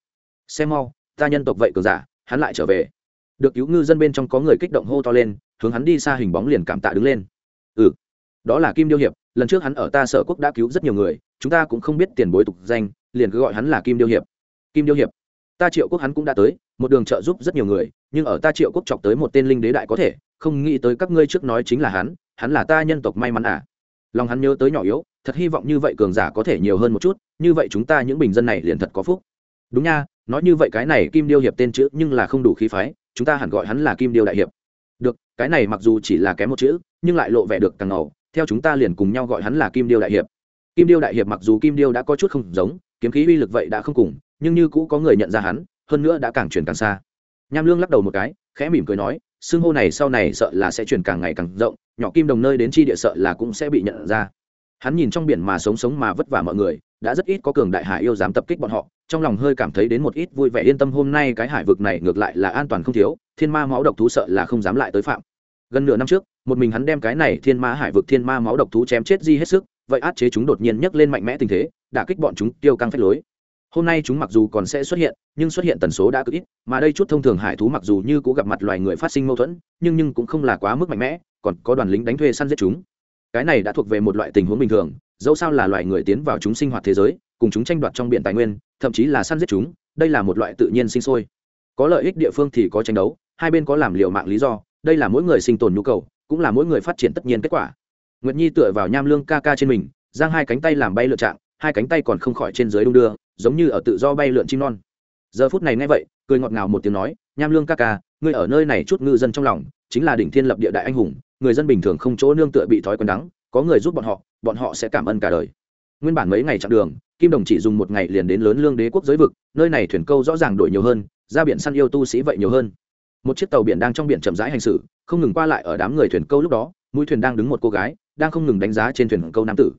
Xem mau ta nhân tộc vậy cường giả, hắn lại trở về. Được cứu ngư dân bên trong có người kích động hô to lên, hướng hắn đi xa hình bóng liền cảm tạ đứng lên. Ừ đó là kim điêu hiệp, lần trước hắn ở ta sở quốc đã cứu rất nhiều người, chúng ta cũng không biết tiền bối tục danh, liền cứ gọi hắn là kim điêu hiệp. Kim điêu hiệp, ta triệu quốc hắn cũng đã tới, một đường trợ giúp rất nhiều người, nhưng ở ta triệu quốc chọc tới một tên linh đế đại có thể, không nghĩ tới các ngươi trước nói chính là hắn hắn là ta nhân tộc may mắn à. Lòng hắn nhớ tới nhỏ yếu, thật hy vọng như vậy cường giả có thể nhiều hơn một chút, như vậy chúng ta những bình dân này liền thật có phúc. Đúng nha nói như vậy cái này kim điêu hiệp tên chữ nhưng là không đủ khí phái, chúng ta hẳn gọi hắn là kim điêu đại hiệp. Được, cái này mặc dù chỉ là kém một chữ, nhưng lại lộ vẻ được càng ngầu, theo chúng ta liền cùng nhau gọi hắn là kim điêu đại hiệp. Kim điêu đại hiệp mặc dù kim điêu đã có chút không giống, kiếm khí uy lực vậy đã không cùng, nhưng như cũ có người nhận ra hắn, hơn nữa đã càng truyền càng xa. Nham lương lắc đầu một cái, khẽ mỉm cười nói, xưng hô này sau này sợ là sẽ truyền càng ngày càng rộng, nhỏ kim đồng nơi đến chi địa sợ là cũng sẽ bị nhận ra. Hắn nhìn trong biển mà sống sống mà vất vả mọi người đã rất ít có cường đại hải yêu dám tập kích bọn họ, trong lòng hơi cảm thấy đến một ít vui vẻ yên tâm hôm nay cái hải vực này ngược lại là an toàn không thiếu, thiên ma máu độc thú sợ là không dám lại tới phạm. Gần nửa năm trước, một mình hắn đem cái này thiên ma hải vực thiên ma máu độc thú chém chết di hết sức, vậy át chế chúng đột nhiên nhấc lên mạnh mẽ tình thế, đả kích bọn chúng, tiêu căng phách lối. Hôm nay chúng mặc dù còn sẽ xuất hiện, nhưng xuất hiện tần số đã cực ít, mà đây chút thông thường hải thú mặc dù như cũng gặp mặt loài người phát sinh mâu thuẫn, nhưng nhưng cũng không là quá mức mạnh mẽ, còn có đoàn lính đánh thuê săn giết chúng. Cái này đã thuộc về một loại tình huống bình thường dẫu sao là loài người tiến vào chúng sinh hoạt thế giới, cùng chúng tranh đoạt trong biển tài nguyên, thậm chí là săn giết chúng, đây là một loại tự nhiên sinh sôi. Có lợi ích địa phương thì có tranh đấu, hai bên có làm liệu mạng lý do, đây là mỗi người sinh tồn nhu cầu, cũng là mỗi người phát triển tất nhiên kết quả. Nguyệt nhi tựa vào nham lương ca ca trên mình, giang hai cánh tay làm bay lượn trạng, hai cánh tay còn không khỏi trên dưới đung đưa, giống như ở tự do bay lượn chim non. Giờ phút này nghe vậy, cười ngọt ngào một tiếng nói, nham lương ca ca, ngươi ở nơi này chút ngư dân trong lòng, chính là đỉnh thiên lập địa đại anh hùng, người dân bình thường không chỗ nương tựa bị thói quen đắng có người giúp bọn họ bọn họ sẽ cảm ơn cả đời. Nguyên bản mấy ngày chặng đường, kim đồng chỉ dùng một ngày liền đến lớn lương đế quốc giới vực, nơi này thuyền câu rõ ràng đổi nhiều hơn, ra biển săn yêu tu sĩ vậy nhiều hơn. Một chiếc tàu biển đang trong biển chậm rãi hành xử, không ngừng qua lại ở đám người thuyền câu lúc đó, mũi thuyền đang đứng một cô gái, đang không ngừng đánh giá trên thuyền câu nam tử.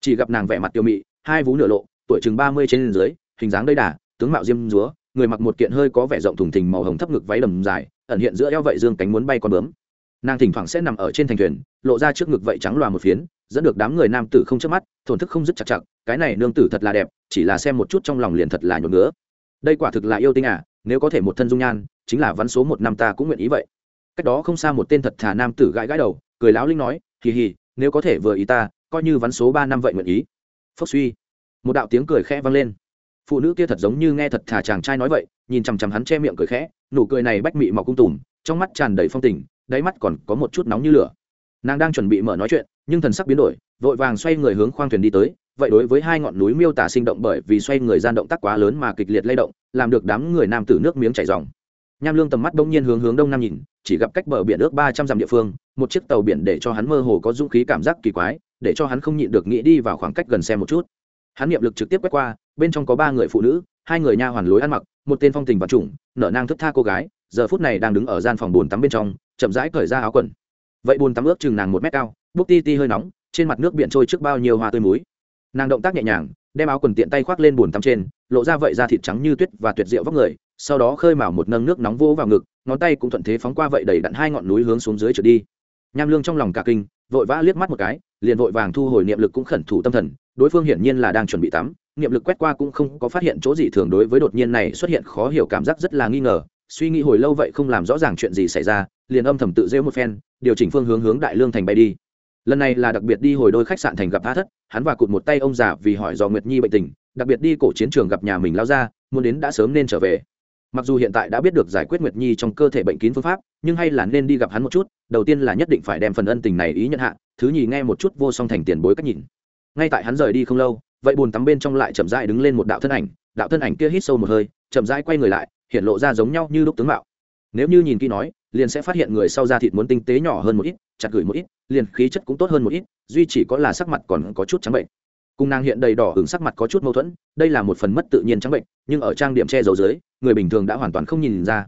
Chỉ gặp nàng vẻ mặt tiêu mị, hai vú nửa lộ, tuổi chừng ba mươi trên dưới, hình dáng đầy đà, tướng mạo diêm dúa, người mặc một kiện hơi có vẻ rộng thùng thình màu hồng thấp ngực váy đầm dài, ẩn hiện giữa eo vậy dương cánh muốn bay con bướm nàng thỉnh thoảng sẽ nằm ở trên thành thuyền, lộ ra trước ngực vậy trắng loà một phiến, dẫn được đám người nam tử không chớp mắt, thổn thức không dứt chặt chặt, cái này nương tử thật là đẹp, chỉ là xem một chút trong lòng liền thật là nhột ngứa. Đây quả thực là yêu tinh à nếu có thể một thân dung nhan, chính là vắn số một năm ta cũng nguyện ý vậy. Cách đó không xa một tên thật thà nam tử gãi gãi đầu, cười láo linh nói, hì hì, nếu có thể vừa ý ta, coi như vắn số ba năm vậy nguyện ý. Phốc suy. Một đạo tiếng cười khẽ vang lên. Phụ nữ kia thật giống như nghe thật thà chàng trai nói vậy, nhìn chằm chằm hắn che miệng cười khẽ, nụ cười này bách mị mọc cung tùm, trong mắt tràn đầy phong tình đáy mắt còn có một chút nóng như lửa. Nàng đang chuẩn bị mở nói chuyện, nhưng thần sắc biến đổi, vội vàng xoay người hướng khoang thuyền đi tới. Vậy đối với hai ngọn núi miêu tả sinh động bởi vì xoay người gian động tác quá lớn mà kịch liệt lay động, làm được đám người nam tử nước miếng chảy dòng nham lương tầm mắt bỗng nhiên hướng hướng đông nam nhìn, chỉ gặp cách bờ biển ước ba trăm dặm địa phương, một chiếc tàu biển để cho hắn mơ hồ có dũng khí cảm giác kỳ quái, để cho hắn không nhịn được nghĩ đi vào khoảng cách gần xe một chút. Hắn niệm lực trực tiếp quét qua, bên trong có ba người phụ nữ, hai người nha hoàn lối ăn mặc, một tên phong tình và chủng, nở nang thức tha cô gái, giờ phút này đang đứng ở gian phòng bồn tắm bên trong chậm rãi cởi ra áo quần. Vậy bồn tắm ướp chừng nàng một mét cao, bốc ti ti hơi nóng, trên mặt nước biển trôi trước bao nhiêu hoa tươi muối nàng động tác nhẹ nhàng, đem áo quần tiện tay khoác lên bồn tắm trên, lộ ra vậy da thịt trắng như tuyết và tuyệt diệu vóc người, sau đó khơi mào một nâng nước nóng vô vào ngực, ngón tay cũng thuận thế phóng qua vậy đầy đặn hai ngọn núi hướng xuống dưới trở đi. Nham lương trong lòng cả kinh, vội vã liếc mắt một cái, liền vội vàng thu hồi niệm lực cũng khẩn thủ tâm thần, đối phương hiển nhiên là đang chuẩn bị tắm, niệm lực quét qua cũng không có phát hiện chỗ gì thường đối với đột nhiên này xuất hiện khó hiểu cảm giác rất là nghi ngờ suy nghĩ hồi lâu vậy không làm rõ ràng chuyện gì xảy ra, liền âm thầm tự rêu một phen, điều chỉnh phương hướng hướng đại lương thành bay đi. Lần này là đặc biệt đi hồi đôi khách sạn thành gặp a thất, hắn và cụt một tay ông già vì hỏi do nguyệt nhi bệnh tình, đặc biệt đi cổ chiến trường gặp nhà mình lao ra, muốn đến đã sớm nên trở về. Mặc dù hiện tại đã biết được giải quyết nguyệt nhi trong cơ thể bệnh kín phương pháp, nhưng hay là nên đi gặp hắn một chút, đầu tiên là nhất định phải đem phần ân tình này ý nhận hạ, thứ nhì nghe một chút vô song thành tiền bối cách nhìn. Ngay tại hắn rời đi không lâu, vậy bùn tắm bên trong lại chậm rãi đứng lên một đạo thân ảnh, đạo thân ảnh kia hít sâu một hơi, chậm rãi quay người lại hiện lộ ra giống nhau như lúc tướng mạo. Nếu như nhìn kỹ nói, liền sẽ phát hiện người sau da thịt muốn tinh tế nhỏ hơn một ít, chặt gửi một ít, liền khí chất cũng tốt hơn một ít, duy chỉ có là sắc mặt còn có chút trắng bệnh. Cung nàng hiện đầy đỏ hứng sắc mặt có chút mâu thuẫn, đây là một phần mất tự nhiên trắng bệnh, nhưng ở trang điểm che giấu dưới, người bình thường đã hoàn toàn không nhìn ra.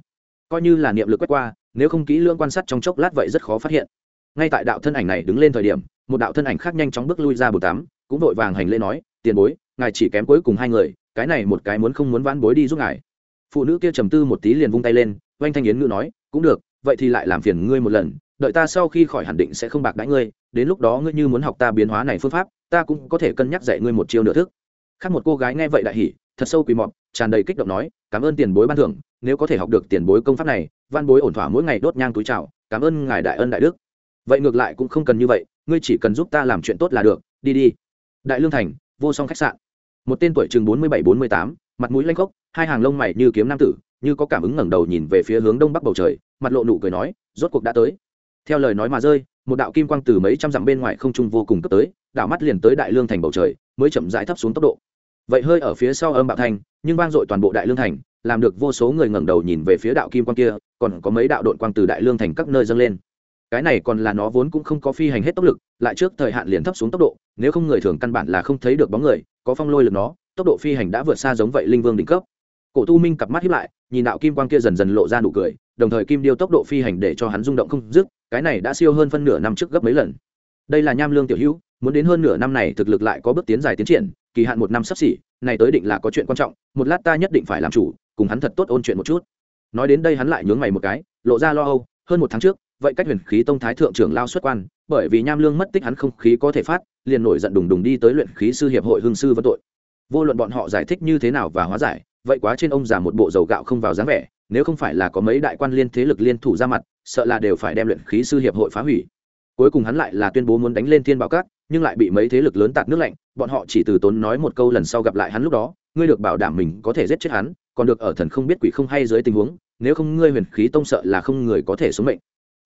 Coi như là niệm lực quét qua, nếu không kỹ lưỡng quan sát trong chốc lát vậy rất khó phát hiện. Ngay tại đạo thân ảnh này đứng lên thời điểm, một đạo thân ảnh khác nhanh chóng bước lui ra bờ tám cũng vội vàng hành lễ nói, tiền bối, ngài chỉ kém cuối cùng hai người, cái này một cái muốn không muốn vãn bối đi giúp ngài phụ nữ kia trầm tư một tí liền vung tay lên, oanh thanh yến ngữ nói, cũng được, vậy thì lại làm phiền ngươi một lần, đợi ta sau khi khỏi hẳn định sẽ không bạc đãi ngươi, đến lúc đó ngươi như muốn học ta biến hóa này phương pháp, ta cũng có thể cân nhắc dạy ngươi một chiêu nửa thức. Khác một cô gái nghe vậy đại hỉ, thật sâu quỳ mọt tràn đầy kích động nói, cảm ơn tiền bối ban thưởng, nếu có thể học được tiền bối công pháp này, văn bối ổn thỏa mỗi ngày đốt nhang túi trào cảm ơn ngài đại ân đại đức. Vậy ngược lại cũng không cần như vậy, ngươi chỉ cần giúp ta làm chuyện tốt là được, đi đi. Đại lương thành, vô song khách sạn. Một tên tuổi chừng bốn mươi bảy, bốn mươi tám, mặt mũi lanh khốc hai hàng lông mày như kiếm nam tử như có cảm ứng ngẩng đầu nhìn về phía hướng đông bắc bầu trời mặt lộ nụ cười nói rốt cuộc đã tới. Theo lời nói mà rơi một đạo kim quang từ mấy trăm dặm bên ngoài không trung vô cùng cấp tới đạo mắt liền tới đại lương thành bầu trời mới chậm rãi thấp xuống tốc độ. Vậy hơi ở phía sau âm bạo thành, nhưng vang dội toàn bộ đại lương thành làm được vô số người ngẩng đầu nhìn về phía đạo kim quang kia còn có mấy đạo đội quang từ đại lương thành các nơi dâng lên. Cái này còn là nó vốn cũng không có phi hành hết tốc lực lại trước thời hạn liền thấp xuống tốc độ nếu không người thường căn bản là không thấy được bóng người có phong lôi lực nó tốc độ phi hành đã vượt xa giống vậy linh vương đỉnh cấp cổ tu minh cặp mắt hiếp lại, nhìn đạo kim quang kia dần dần lộ ra nụ cười, đồng thời kim điêu tốc độ phi hành để cho hắn rung động không dứt, cái này đã siêu hơn phân nửa năm trước gấp mấy lần. Đây là nham lương tiểu hữu, muốn đến hơn nửa năm này thực lực lại có bước tiến dài tiến triển, kỳ hạn một năm sắp xỉ, này tới định là có chuyện quan trọng, một lát ta nhất định phải làm chủ, cùng hắn thật tốt ôn chuyện một chút. Nói đến đây hắn lại nhướng mày một cái, lộ ra lo âu, hơn một tháng trước, vậy cách huyền khí tông thái thượng trưởng lao xuất quan, bởi vì nham lương mất tích hắn không khí có thể phát, liền nổi giận đùng đùng đi tới luyện khí sư hiệp hội hương sư vân tội. Vô luận bọn họ giải thích như thế nào và hóa giải vậy quá trên ông già một bộ dầu gạo không vào dáng vẻ, nếu không phải là có mấy đại quan liên thế lực liên thủ ra mặt, sợ là đều phải đem luyện khí sư hiệp hội phá hủy. Cuối cùng hắn lại là tuyên bố muốn đánh lên thiên bảo cát nhưng lại bị mấy thế lực lớn tạt nước lạnh, bọn họ chỉ từ tốn nói một câu lần sau gặp lại hắn lúc đó, ngươi được bảo đảm mình có thể giết chết hắn, còn được ở thần không biết quỷ không hay dưới tình huống, nếu không ngươi huyền khí tông sợ là không người có thể sống mệnh.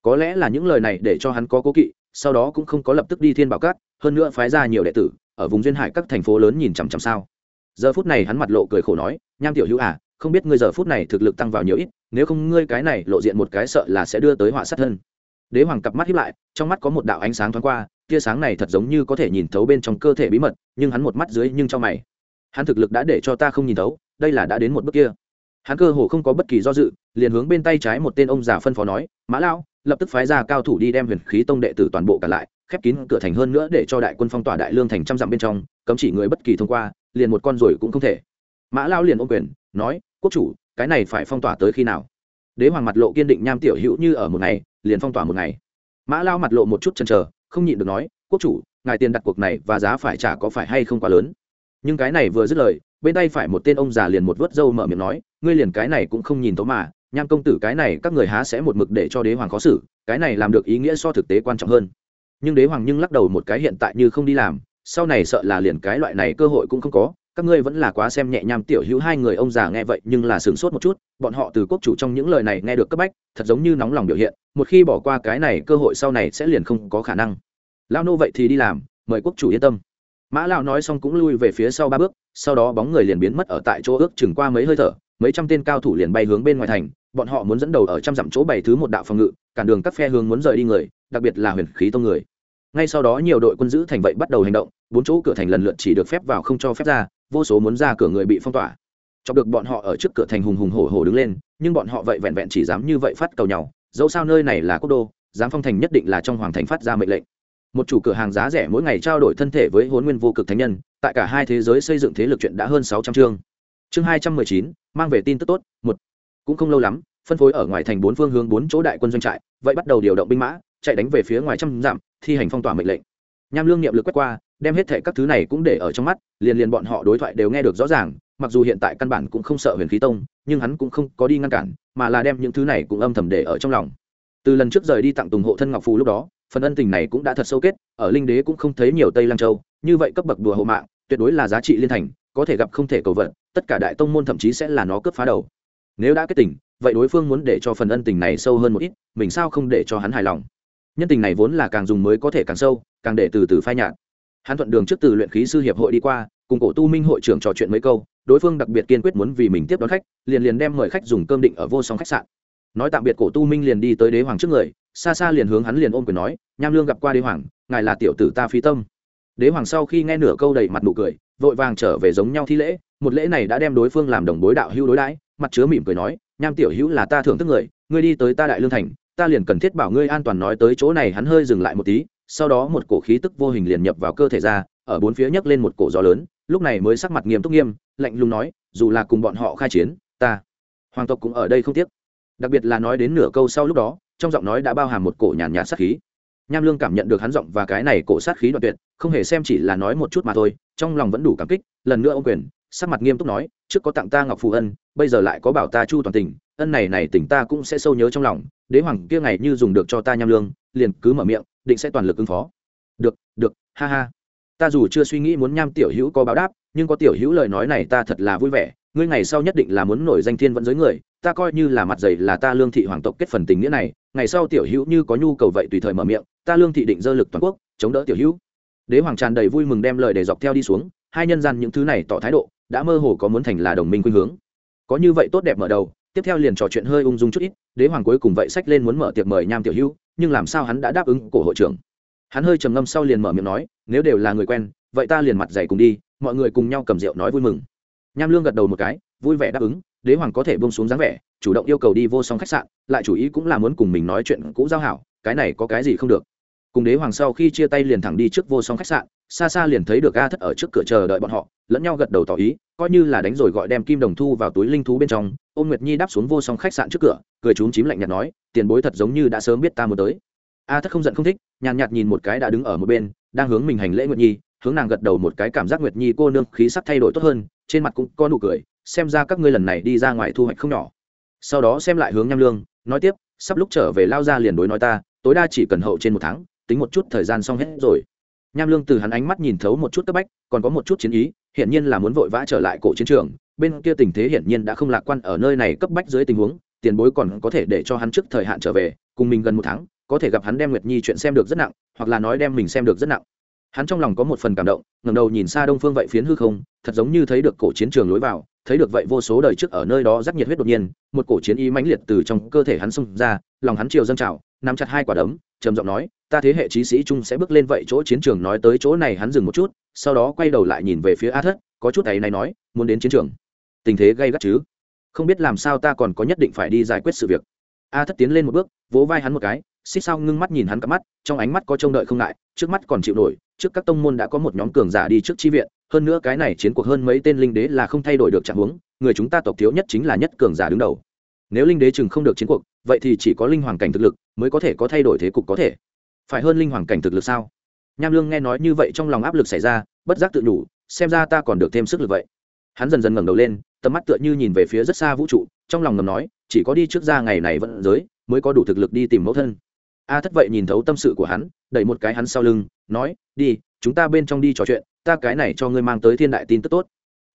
Có lẽ là những lời này để cho hắn có cố kỵ, sau đó cũng không có lập tức đi thiên bảo cát hơn nữa phái ra nhiều đệ tử, ở vùng duyên hải các thành phố lớn nhìn chằm chằm sao giờ phút này hắn mặt lộ cười khổ nói, nham tiểu hữu à không biết ngươi giờ phút này thực lực tăng vào nhiều ít, nếu không ngươi cái này lộ diện một cái sợ là sẽ đưa tới họa sát thân. Đế hoàng cặp mắt hiếp lại, trong mắt có một đạo ánh sáng thoáng qua, tia sáng này thật giống như có thể nhìn thấu bên trong cơ thể bí mật, nhưng hắn một mắt dưới nhưng trong mày. Hắn thực lực đã để cho ta không nhìn thấu, đây là đã đến một bước kia. Hắn cơ hồ không có bất kỳ do dự, liền hướng bên tay trái một tên ông già phân phó nói, mã lao lập tức phái ra cao thủ đi đem huyền khí tông đệ tử toàn bộ cả lại, khép kín cửa thành hơn nữa để cho đại quân phong tỏa đại lương thành trăm dặm bên trong, cấm chỉ người bất kỳ thông qua liền một con rồi cũng không thể. Mã lao liền ôm quyền, nói, quốc chủ, cái này phải phong tỏa tới khi nào? Đế hoàng mặt lộ kiên định nham tiểu hữu như ở một ngày, liền phong tỏa một ngày. Mã lao mặt lộ một chút chần chờ, không nhịn được nói, quốc chủ, ngài tiền đặt cuộc này và giá phải trả có phải hay không quá lớn? Nhưng cái này vừa dứt lời, bên tay phải một tên ông già liền một vớt râu mở miệng nói, ngươi liền cái này cũng không nhìn tấu mà, nham công tử cái này các người há sẽ một mực để cho đế hoàng khó xử, cái này làm được ý nghĩa so thực tế quan trọng hơn. Nhưng đế hoàng nhưng lắc đầu một cái hiện tại như không đi làm sau này sợ là liền cái loại này cơ hội cũng không có, các ngươi vẫn là quá xem nhẹ nham tiểu hữu hai người ông già nghe vậy nhưng là sửng sốt một chút, bọn họ từ quốc chủ trong những lời này nghe được cấp bách, thật giống như nóng lòng biểu hiện, một khi bỏ qua cái này cơ hội sau này sẽ liền không có khả năng. Lao nô vậy thì đi làm, mời quốc chủ yên tâm. Mã lao nói xong cũng lui về phía sau ba bước, sau đó bóng người liền biến mất ở tại chỗ ước chừng qua mấy hơi thở, mấy trăm tên cao thủ liền bay hướng bên ngoài thành, bọn họ muốn dẫn đầu ở trăm dặm chỗ bảy thứ một đạo phòng ngự, cản đường các phe hướng muốn rời đi người, đặc biệt là huyền khí tông người ngay sau đó nhiều đội quân giữ thành vậy bắt đầu hành động, bốn chỗ cửa thành lần lượt chỉ được phép vào không cho phép ra, vô số muốn ra cửa người bị phong tỏa. Chọc được bọn họ ở trước cửa thành hùng hùng hổ hổ đứng lên, nhưng bọn họ vậy vẹn vẹn chỉ dám như vậy phát cầu nhau, dẫu sao nơi này là quốc đô, dám phong thành nhất định là trong hoàng thành phát ra mệnh lệnh. Một chủ cửa hàng giá rẻ mỗi ngày trao đổi thân thể với huấn nguyên vô cực thánh nhân, tại cả hai thế giới xây dựng thế lực chuyện đã hơn sáu trăm chương. Chương hai trăm mười chín, mang về tin tức tốt, một. Cũng không lâu lắm, phân phối ở ngoài thành bốn phương hướng bốn chỗ đại quân doanh trại, vậy bắt đầu điều động binh mã, chạy đánh về phía ngoài trăm dặm thi hành phong tỏa mệnh lệnh. Nham lương niệm lực quét qua, đem hết thệ các thứ này cũng để ở trong mắt, liền liền bọn họ đối thoại đều nghe được rõ ràng, mặc dù hiện tại căn bản cũng không sợ huyền khí tông, nhưng hắn cũng không có đi ngăn cản, mà là đem những thứ này cũng âm thầm để ở trong lòng. Từ lần trước rời đi tặng tùng hộ thân ngọc phù lúc đó, phần ân tình này cũng đã thật sâu kết, ở linh đế cũng không thấy nhiều tây lang châu, như vậy cấp bậc đùa hộ mạng, tuyệt đối là giá trị liên thành, có thể gặp không thể cầu vận tất cả đại tông môn thậm chí sẽ là nó cướp phá đầu. Nếu đã kết tình, vậy đối phương muốn để cho phần ân tình này sâu hơn một ít, mình sao không để cho hắn hài lòng? Nhân tình này vốn là càng dùng mới có thể càng sâu, càng để từ từ phai nhạt. Hắn thuận đường trước từ luyện khí sư hiệp hội đi qua, cùng cổ tu minh hội trưởng trò chuyện mấy câu, đối phương đặc biệt kiên quyết muốn vì mình tiếp đón khách, liền liền đem mời khách dùng cơm định ở vô song khách sạn. Nói tạm biệt cổ tu minh liền đi tới đế hoàng trước người, xa xa liền hướng hắn liền ôm quyền nói, nham lương gặp qua đế hoàng, ngài là tiểu tử ta phi tâm. Đế hoàng sau khi nghe nửa câu đầy mặt nụ cười, vội vàng trở về giống nhau thi lễ, một lễ này đã đem đối phương làm đồng bối đạo hữu đối đãi, mặt chứa mỉm cười nói, nham tiểu hữu là ta thưởng thức người, ngươi đi tới ta đại lương thành ta liền cần thiết bảo ngươi an toàn nói tới chỗ này hắn hơi dừng lại một tí sau đó một cổ khí tức vô hình liền nhập vào cơ thể ra ở bốn phía nhấc lên một cổ gió lớn lúc này mới sắc mặt nghiêm túc nghiêm lạnh lùng nói dù là cùng bọn họ khai chiến ta hoàng tộc cũng ở đây không tiếc. Đặc biệt là nói đến nửa câu sau lúc đó trong giọng nói đã bao hàm một cổ nhàn nhạt, sát khí. Nham lương cảm nhận được hắn giọng và cái này cổ sát khí đoạn tuyệt không hề xem chỉ là nói một chút mà thôi trong lòng vẫn đủ cảm kích lần nữa ô quyền sắc mặt nghiêm túc nói, trước có tặng ta ngọc phù ân, bây giờ lại có bảo ta chu toàn tình, ân này này tỉnh ta cũng sẽ sâu nhớ trong lòng, đế hoàng kia ngày như dùng được cho ta nham lương, liền cứ mở miệng, định sẽ toàn lực ứng phó. Được được, ha ha. Ta dù chưa suy nghĩ muốn nham tiểu hữu có báo đáp, nhưng có tiểu hữu lời nói này ta thật là vui vẻ, ngươi ngày sau nhất định là muốn nổi danh thiên vẫn giới người, ta coi như là mặt dày là ta lương thị hoàng tộc kết phần tình nghĩa này, ngày sau tiểu hữu như có nhu cầu vậy tùy thời mở miệng, ta lương thị định dơ lực toàn quốc, chống đỡ tiểu hữu. Đế hoàng tràn đầy vui mừng đem lời để dọc theo đi xuống, hai nhân gian những thứ này tỏ thái độ đã mơ hồ có muốn thành là đồng minh khuynh hướng. Có như vậy tốt đẹp mở đầu, tiếp theo liền trò chuyện hơi ung dung chút ít, đế hoàng cuối cùng vậy sách lên muốn mở tiệc mời nham tiểu hữu, nhưng làm sao hắn đã đáp ứng cổ hội trưởng? Hắn hơi trầm ngâm sau liền mở miệng nói, nếu đều là người quen, vậy ta liền mặt dày cùng đi, mọi người cùng nhau cầm rượu nói vui mừng. Nham lương gật đầu một cái, vui vẻ đáp ứng, đế hoàng có thể bông xuống dáng vẻ, chủ động yêu cầu đi vô song khách sạn, lại chủ ý cũng là muốn cùng mình nói chuyện cũ giao hảo, cái này có cái gì không được cùng đế hoàng sau khi chia tay liền thẳng đi trước vô song khách sạn, xa xa liền thấy được a thất ở trước cửa chờ đợi bọn họ, lẫn nhau gật đầu tỏ ý, coi như là đánh rồi gọi đem kim đồng thu vào túi linh thú bên trong, ôm nguyệt nhi đáp xuống vô song khách sạn trước cửa, cười trúng chím lạnh nhạt nói, tiền bối thật giống như đã sớm biết ta muốn tới. A thất không giận không thích, nhàn nhạt nhìn một cái đã đứng ở một bên, đang hướng mình hành lễ nguyệt nhi, hướng nàng gật đầu một cái cảm giác nguyệt nhi cô nương khí sắc thay đổi tốt hơn, trên mặt cũng có nụ cười, xem ra các ngươi lần này đi ra ngoài thu hoạch không nhỏ. Sau đó xem lại hướng nham lương, nói tiếp, sắp lúc trở về lao ra liền đối nói ta, tối đa chỉ cần hậu trên một tháng tính một chút thời gian xong hết rồi. Nham lương từ hắn ánh mắt nhìn thấu một chút cấp bách, còn có một chút chiến ý, hiển nhiên là muốn vội vã trở lại cổ chiến trường, bên kia tình thế hiển nhiên đã không lạc quan ở nơi này cấp bách dưới tình huống, tiền bối còn có thể để cho hắn trước thời hạn trở về, cùng mình gần một tháng, có thể gặp hắn đem nguyệt nhi chuyện xem được rất nặng, hoặc là nói đem mình xem được rất nặng. Hắn trong lòng có một phần cảm động, ngẩng đầu nhìn xa đông phương vậy phiến hư không, thật giống như thấy được cổ chiến trường lối vào thấy được vậy vô số đời trước ở nơi đó rắc nhiệt huyết đột nhiên, một cổ chiến ý mãnh liệt từ trong cơ thể hắn xông ra, lòng hắn chiều dâng trào, nắm chặt hai quả đấm, trầm giọng nói, ta thế hệ trí sĩ trung sẽ bước lên vậy chỗ chiến trường nói tới chỗ này hắn dừng một chút, sau đó quay đầu lại nhìn về phía a thất, có chút ấy này nói, muốn đến chiến trường, tình thế gây gắt chứ? Không biết làm sao ta còn có nhất định phải đi giải quyết sự việc. A thất tiến lên một bước vỗ vai hắn một cái, xích sao ngưng mắt nhìn hắn cặp mắt, trong ánh mắt có trông đợi không ngại, trước mắt còn chịu nổi, trước các tông môn đã có một nhóm cường giả đi trước chi viện, hơn nữa cái này chiến cuộc hơn mấy tên linh đế là không thay đổi được trạng huống, người chúng ta tộc thiếu nhất chính là nhất cường giả đứng đầu. Nếu linh đế chừng không được chiến cuộc, vậy thì chỉ có linh hoàng cảnh thực lực mới có thể có thay đổi thế cục có thể. Phải hơn linh hoàng cảnh thực lực sao? Nham lương nghe nói như vậy trong lòng áp lực xảy ra, bất giác tự nhủ, xem ra ta còn được thêm sức lực vậy. Hắn dần dần ngẩng đầu lên, tầm mắt tựa như nhìn về phía rất xa vũ trụ, trong lòng ngầm nói, chỉ có đi trước ra ngày này vẫn giới mới có đủ thực lực đi tìm mẫu thân. A thất vậy nhìn thấu tâm sự của hắn, đẩy một cái hắn sau lưng, nói, đi, chúng ta bên trong đi trò chuyện, ta cái này cho ngươi mang tới thiên đại tin tức tốt.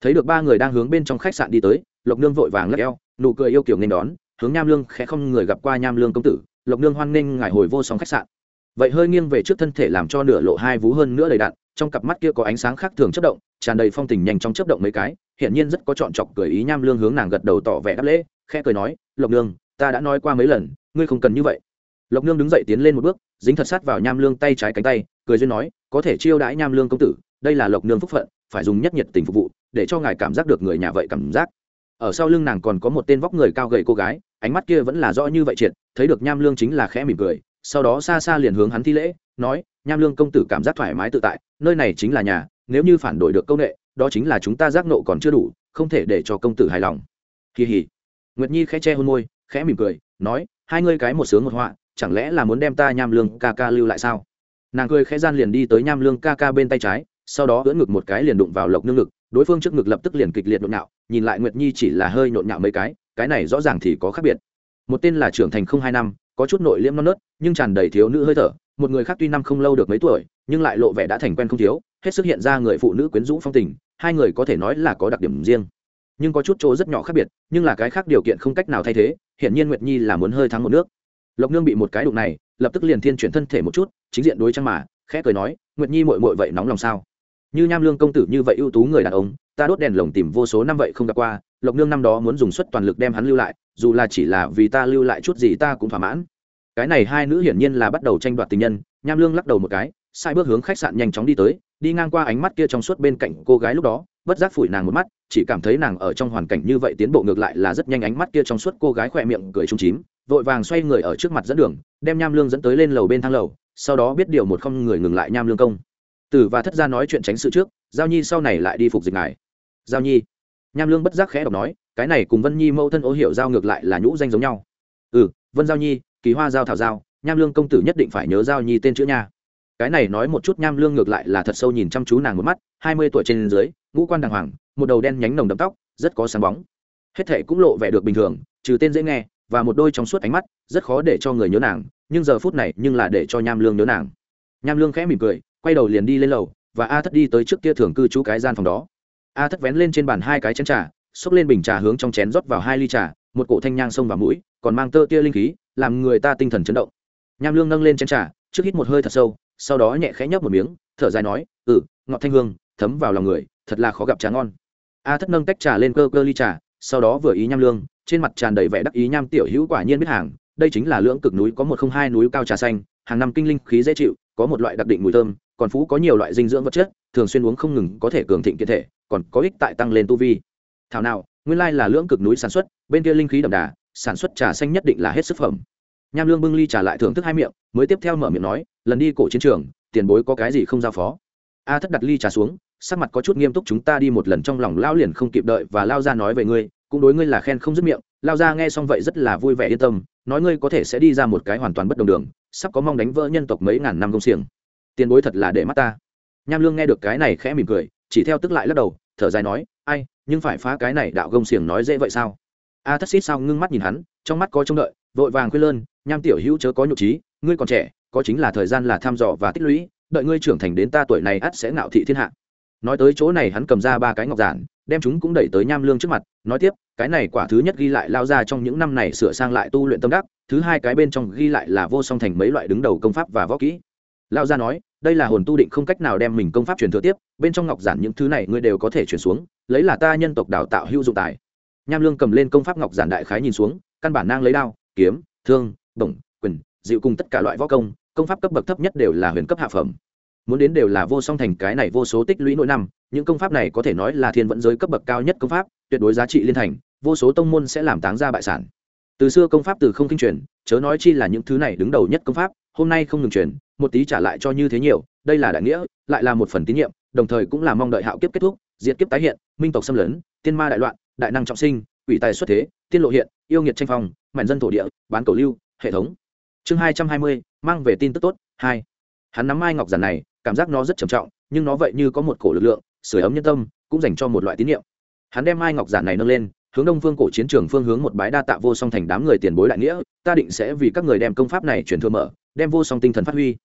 Thấy được ba người đang hướng bên trong khách sạn đi tới, lộc nương vội vàng lắc eo, nụ cười yêu kiểu nên đón, hướng nham lương khẽ không người gặp qua nham lương công tử, lộc nương hoan nghênh ngài hồi vô song khách sạn. Vậy hơi nghiêng về trước thân thể làm cho nửa lộ hai vú hơn nữa đầy đạn trong cặp mắt kia có ánh sáng khác thường chất động, tràn đầy phong tình nhanh trong chất động mấy cái hiện nhiên rất có chọn chọc cười ý nham lương hướng nàng gật đầu tỏ vẻ đáp lễ, khẽ cười nói, lộc nương, ta đã nói qua mấy lần ngươi không cần như vậy. Lộc nương đứng dậy tiến lên một bước, dính thật sát vào nham lương tay trái cánh tay, cười duyên nói, có thể chiêu đãi nham lương công tử, đây là lộc nương phúc phận, phải dùng nhất nhiệt tình phục vụ, để cho ngài cảm giác được người nhà vậy cảm giác. Ở sau lưng nàng còn có một tên vóc người cao gầy cô gái, ánh mắt kia vẫn là rõ như vậy triệt, thấy được nham lương chính là khẽ mỉm cười, sau đó xa xa liền hướng hắn thi lễ, nói, nham lương công tử cảm giác thoải mái tự tại, nơi này chính là nhà, nếu như phản đổi được công nghệ, đó chính là chúng ta giác nộ còn chưa đủ, không thể để cho công tử hài lòng. Kỳ hỉ. Nguyệt nhi khẽ che hôn môi, khẽ mỉm cười, nói hai ngươi cái một sướng một họa, chẳng lẽ là muốn đem ta nham lương ca ca lưu lại sao? Nàng cười khẽ gian liền đi tới nham lương ca ca bên tay trái, sau đó ưỡn ngực một cái liền đụng vào lộc nương ngực, đối phương trước ngực lập tức liền kịch liệt nhộn nhạo, nhìn lại nguyệt nhi chỉ là hơi nhộn nhạo mấy cái cái này rõ ràng thì có khác biệt. Một tên là trưởng thành không hai năm, có chút nội liễm non nớt, nhưng tràn đầy thiếu nữ hơi thở, một người khác tuy năm không lâu được mấy tuổi, nhưng lại lộ vẻ đã thành quen không thiếu, hết sức hiện ra người phụ nữ quyến rũ phong tình, hai người có thể nói là có đặc điểm riêng. Nhưng có chút chỗ rất nhỏ khác biệt, nhưng là cái khác điều kiện không cách nào thay thế hiện nhiên nguyệt nhi là muốn hơi thắng một nước lộc nương bị một cái đụng này lập tức liền thiên chuyển thân thể một chút chính diện đối trang mà khẽ cười nói nguyệt nhi mội mội vậy nóng lòng sao như nham lương công tử như vậy ưu tú người đàn ông ta đốt đèn lồng tìm vô số năm vậy không gặp qua lộc nương năm đó muốn dùng suất toàn lực đem hắn lưu lại dù là chỉ là vì ta lưu lại chút gì ta cũng thỏa mãn cái này hai nữ hiển nhiên là bắt đầu tranh đoạt tình nhân nham lương lắc đầu một cái sai bước hướng khách sạn nhanh chóng đi tới đi ngang qua ánh mắt kia trong suốt bên cạnh cô gái lúc đó, bất giác phủi nàng một mắt, chỉ cảm thấy nàng ở trong hoàn cảnh như vậy tiến bộ ngược lại là rất nhanh ánh mắt kia trong suốt cô gái khỏe miệng cười trung chím, vội vàng xoay người ở trước mặt dẫn đường, đem nham lương dẫn tới lên lầu bên thang lầu, sau đó biết điều một không người ngừng lại nham lương công. Tử và thất gia nói chuyện tránh sự trước, giao nhi sau này lại đi phục dịch ngài. Giao nhi. Nham lương bất giác khẽ đọc nói, cái này cùng vân nhi mẫu thân ô hiệu giao ngược lại là nhũ danh giống nhau. Ừ vân giao nhi, kỳ hoa giao thảo giao, nham lương công tử nhất định phải nhớ giao nhi tên chữ nha cái này nói một chút nham lương ngược lại là thật sâu nhìn chăm chú nàng một mắt, hai mươi tuổi trên dưới, ngũ quan đàng hoàng, một đầu đen nhánh nồng đậm tóc, rất có sáng bóng. Hết thể cũng lộ vẻ được bình thường, trừ tên dễ nghe, và một đôi trong suốt ánh mắt, rất khó để cho người nhớ nàng, nhưng giờ phút này nhưng là để cho nham lương nhớ nàng. Nham lương khẽ mỉm cười, quay đầu liền đi lên lầu, và a thất đi tới trước kia thường cư trú cái gian phòng đó. A thất vén lên trên bàn hai cái chén trà, xốc lên bình trà hướng trong chén rót vào hai ly trà, một cổ thanh nhang xông vào mũi, còn mang tơ tia linh khí, làm người ta tinh thần chấn động. Nham lương nâng lên chén trà, trước hít một hơi thật sâu sau đó nhẹ khẽ nhấp một miếng, thở dài nói ừ ngọt thanh hương, thấm vào lòng người, thật là khó gặp trà ngon. A thất nâng tách trà lên cơ cơ ly trà, sau đó vừa ý nham lương, trên mặt tràn đầy vẻ đắc ý nham tiểu hữu quả nhiên biết hàng, đây chính là lưỡng cực núi có một không hai núi cao trà xanh, hàng năm kinh linh khí dễ chịu, có một loại đặc định mùi thơm, còn phú có nhiều loại dinh dưỡng vật chất, thường xuyên uống không ngừng có thể cường thịnh kiện thể, còn có ích tại tăng lên tu vi. Thảo nào, nguyên lai là lưỡng cực núi sản xuất, bên kia linh khí đậm đà, sản xuất trà xanh nhất định là hết sức phẩm. Nham lương bưng ly trà lại thưởng thức hai miệng, mới tiếp theo mở miệng nói lần đi cổ chiến trường, tiền bối có cái gì không giao phó? A thất đặt ly trà xuống, sắc mặt có chút nghiêm túc chúng ta đi một lần trong lòng lao liền không kịp đợi và lao ra nói về ngươi, cũng đối ngươi là khen không dứt miệng, lao ra nghe xong vậy rất là vui vẻ yên tâm, nói ngươi có thể sẽ đi ra một cái hoàn toàn bất đồng đường, sắp có mong đánh vỡ nhân tộc mấy ngàn năm công xiềng. Tiền bối thật là để mắt ta. Nham lương nghe được cái này khẽ mỉm cười, chỉ theo tức lại lắc đầu, thở dài nói, ai, nhưng phải phá cái này đạo gông xiềng nói dễ vậy sao? A thất xít sao ngưng mắt nhìn hắn, trong mắt có trông đợi, vội vàng khuyên lơn, nham tiểu hữu chớ có nhục trí ngươi còn trẻ có chính là thời gian là thăm dò và tích lũy, đợi ngươi trưởng thành đến ta tuổi này ắt sẽ ngạo thị thiên hạ. Nói tới chỗ này hắn cầm ra ba cái ngọc giản, đem chúng cũng đẩy tới nham lương trước mặt, nói tiếp, cái này quả thứ nhất ghi lại lao ra trong những năm này sửa sang lại tu luyện tâm đắc, thứ hai cái bên trong ghi lại là vô song thành mấy loại đứng đầu công pháp và võ kỹ. Lao gia nói, đây là hồn tu định không cách nào đem mình công pháp truyền thừa tiếp, bên trong ngọc giản những thứ này ngươi đều có thể truyền xuống, lấy là ta nhân tộc đào tạo hữu dụng tài. Nham lương cầm lên công pháp ngọc giản đại khái nhìn xuống, căn bản nang lấy đao, kiếm, thương, bổng, quyền dịu cùng tất cả loại võ công công pháp cấp bậc thấp nhất đều là huyền cấp hạ phẩm. Muốn đến đều là vô song thành cái này vô số tích lũy nội năm, những công pháp này có thể nói là thiên vận giới cấp bậc cao nhất công pháp, tuyệt đối giá trị liên thành, vô số tông môn sẽ làm táng ra bại sản. Từ xưa công pháp từ không kinh truyền, chớ nói chi là những thứ này đứng đầu nhất công pháp, hôm nay không ngừng truyền, một tí trả lại cho như thế nhiều, đây là đại nghĩa, lại là một phần tín nhiệm, đồng thời cũng là mong đợi hạo kiếp kết thúc, diệt kiếp tái hiện, minh tộc xâm lấn, tiên ma đại loạn, đại năng trọng sinh, quỷ tài xuất thế, tiên lộ hiện, yêu nghiệt tranh phong mạnh dân thổ địa, bán cầu lưu, hệ thống. Chương hai trăm hai mươi mang về tin tức tốt. Hai, hắn nắm mai ngọc giản này, cảm giác nó rất trầm trọng, nhưng nó vậy như có một cổ lực lượng sửa ấm nhân tâm, cũng dành cho một loại tín nhiệm hắn đem mai ngọc giản này nâng lên, hướng đông phương cổ chiến trường phương hướng một bái đa tạ vô song thành đám người tiền bối đại nghĩa, ta định sẽ vì các người đem công pháp này chuyển thừa mở, đem vô song tinh thần phát huy.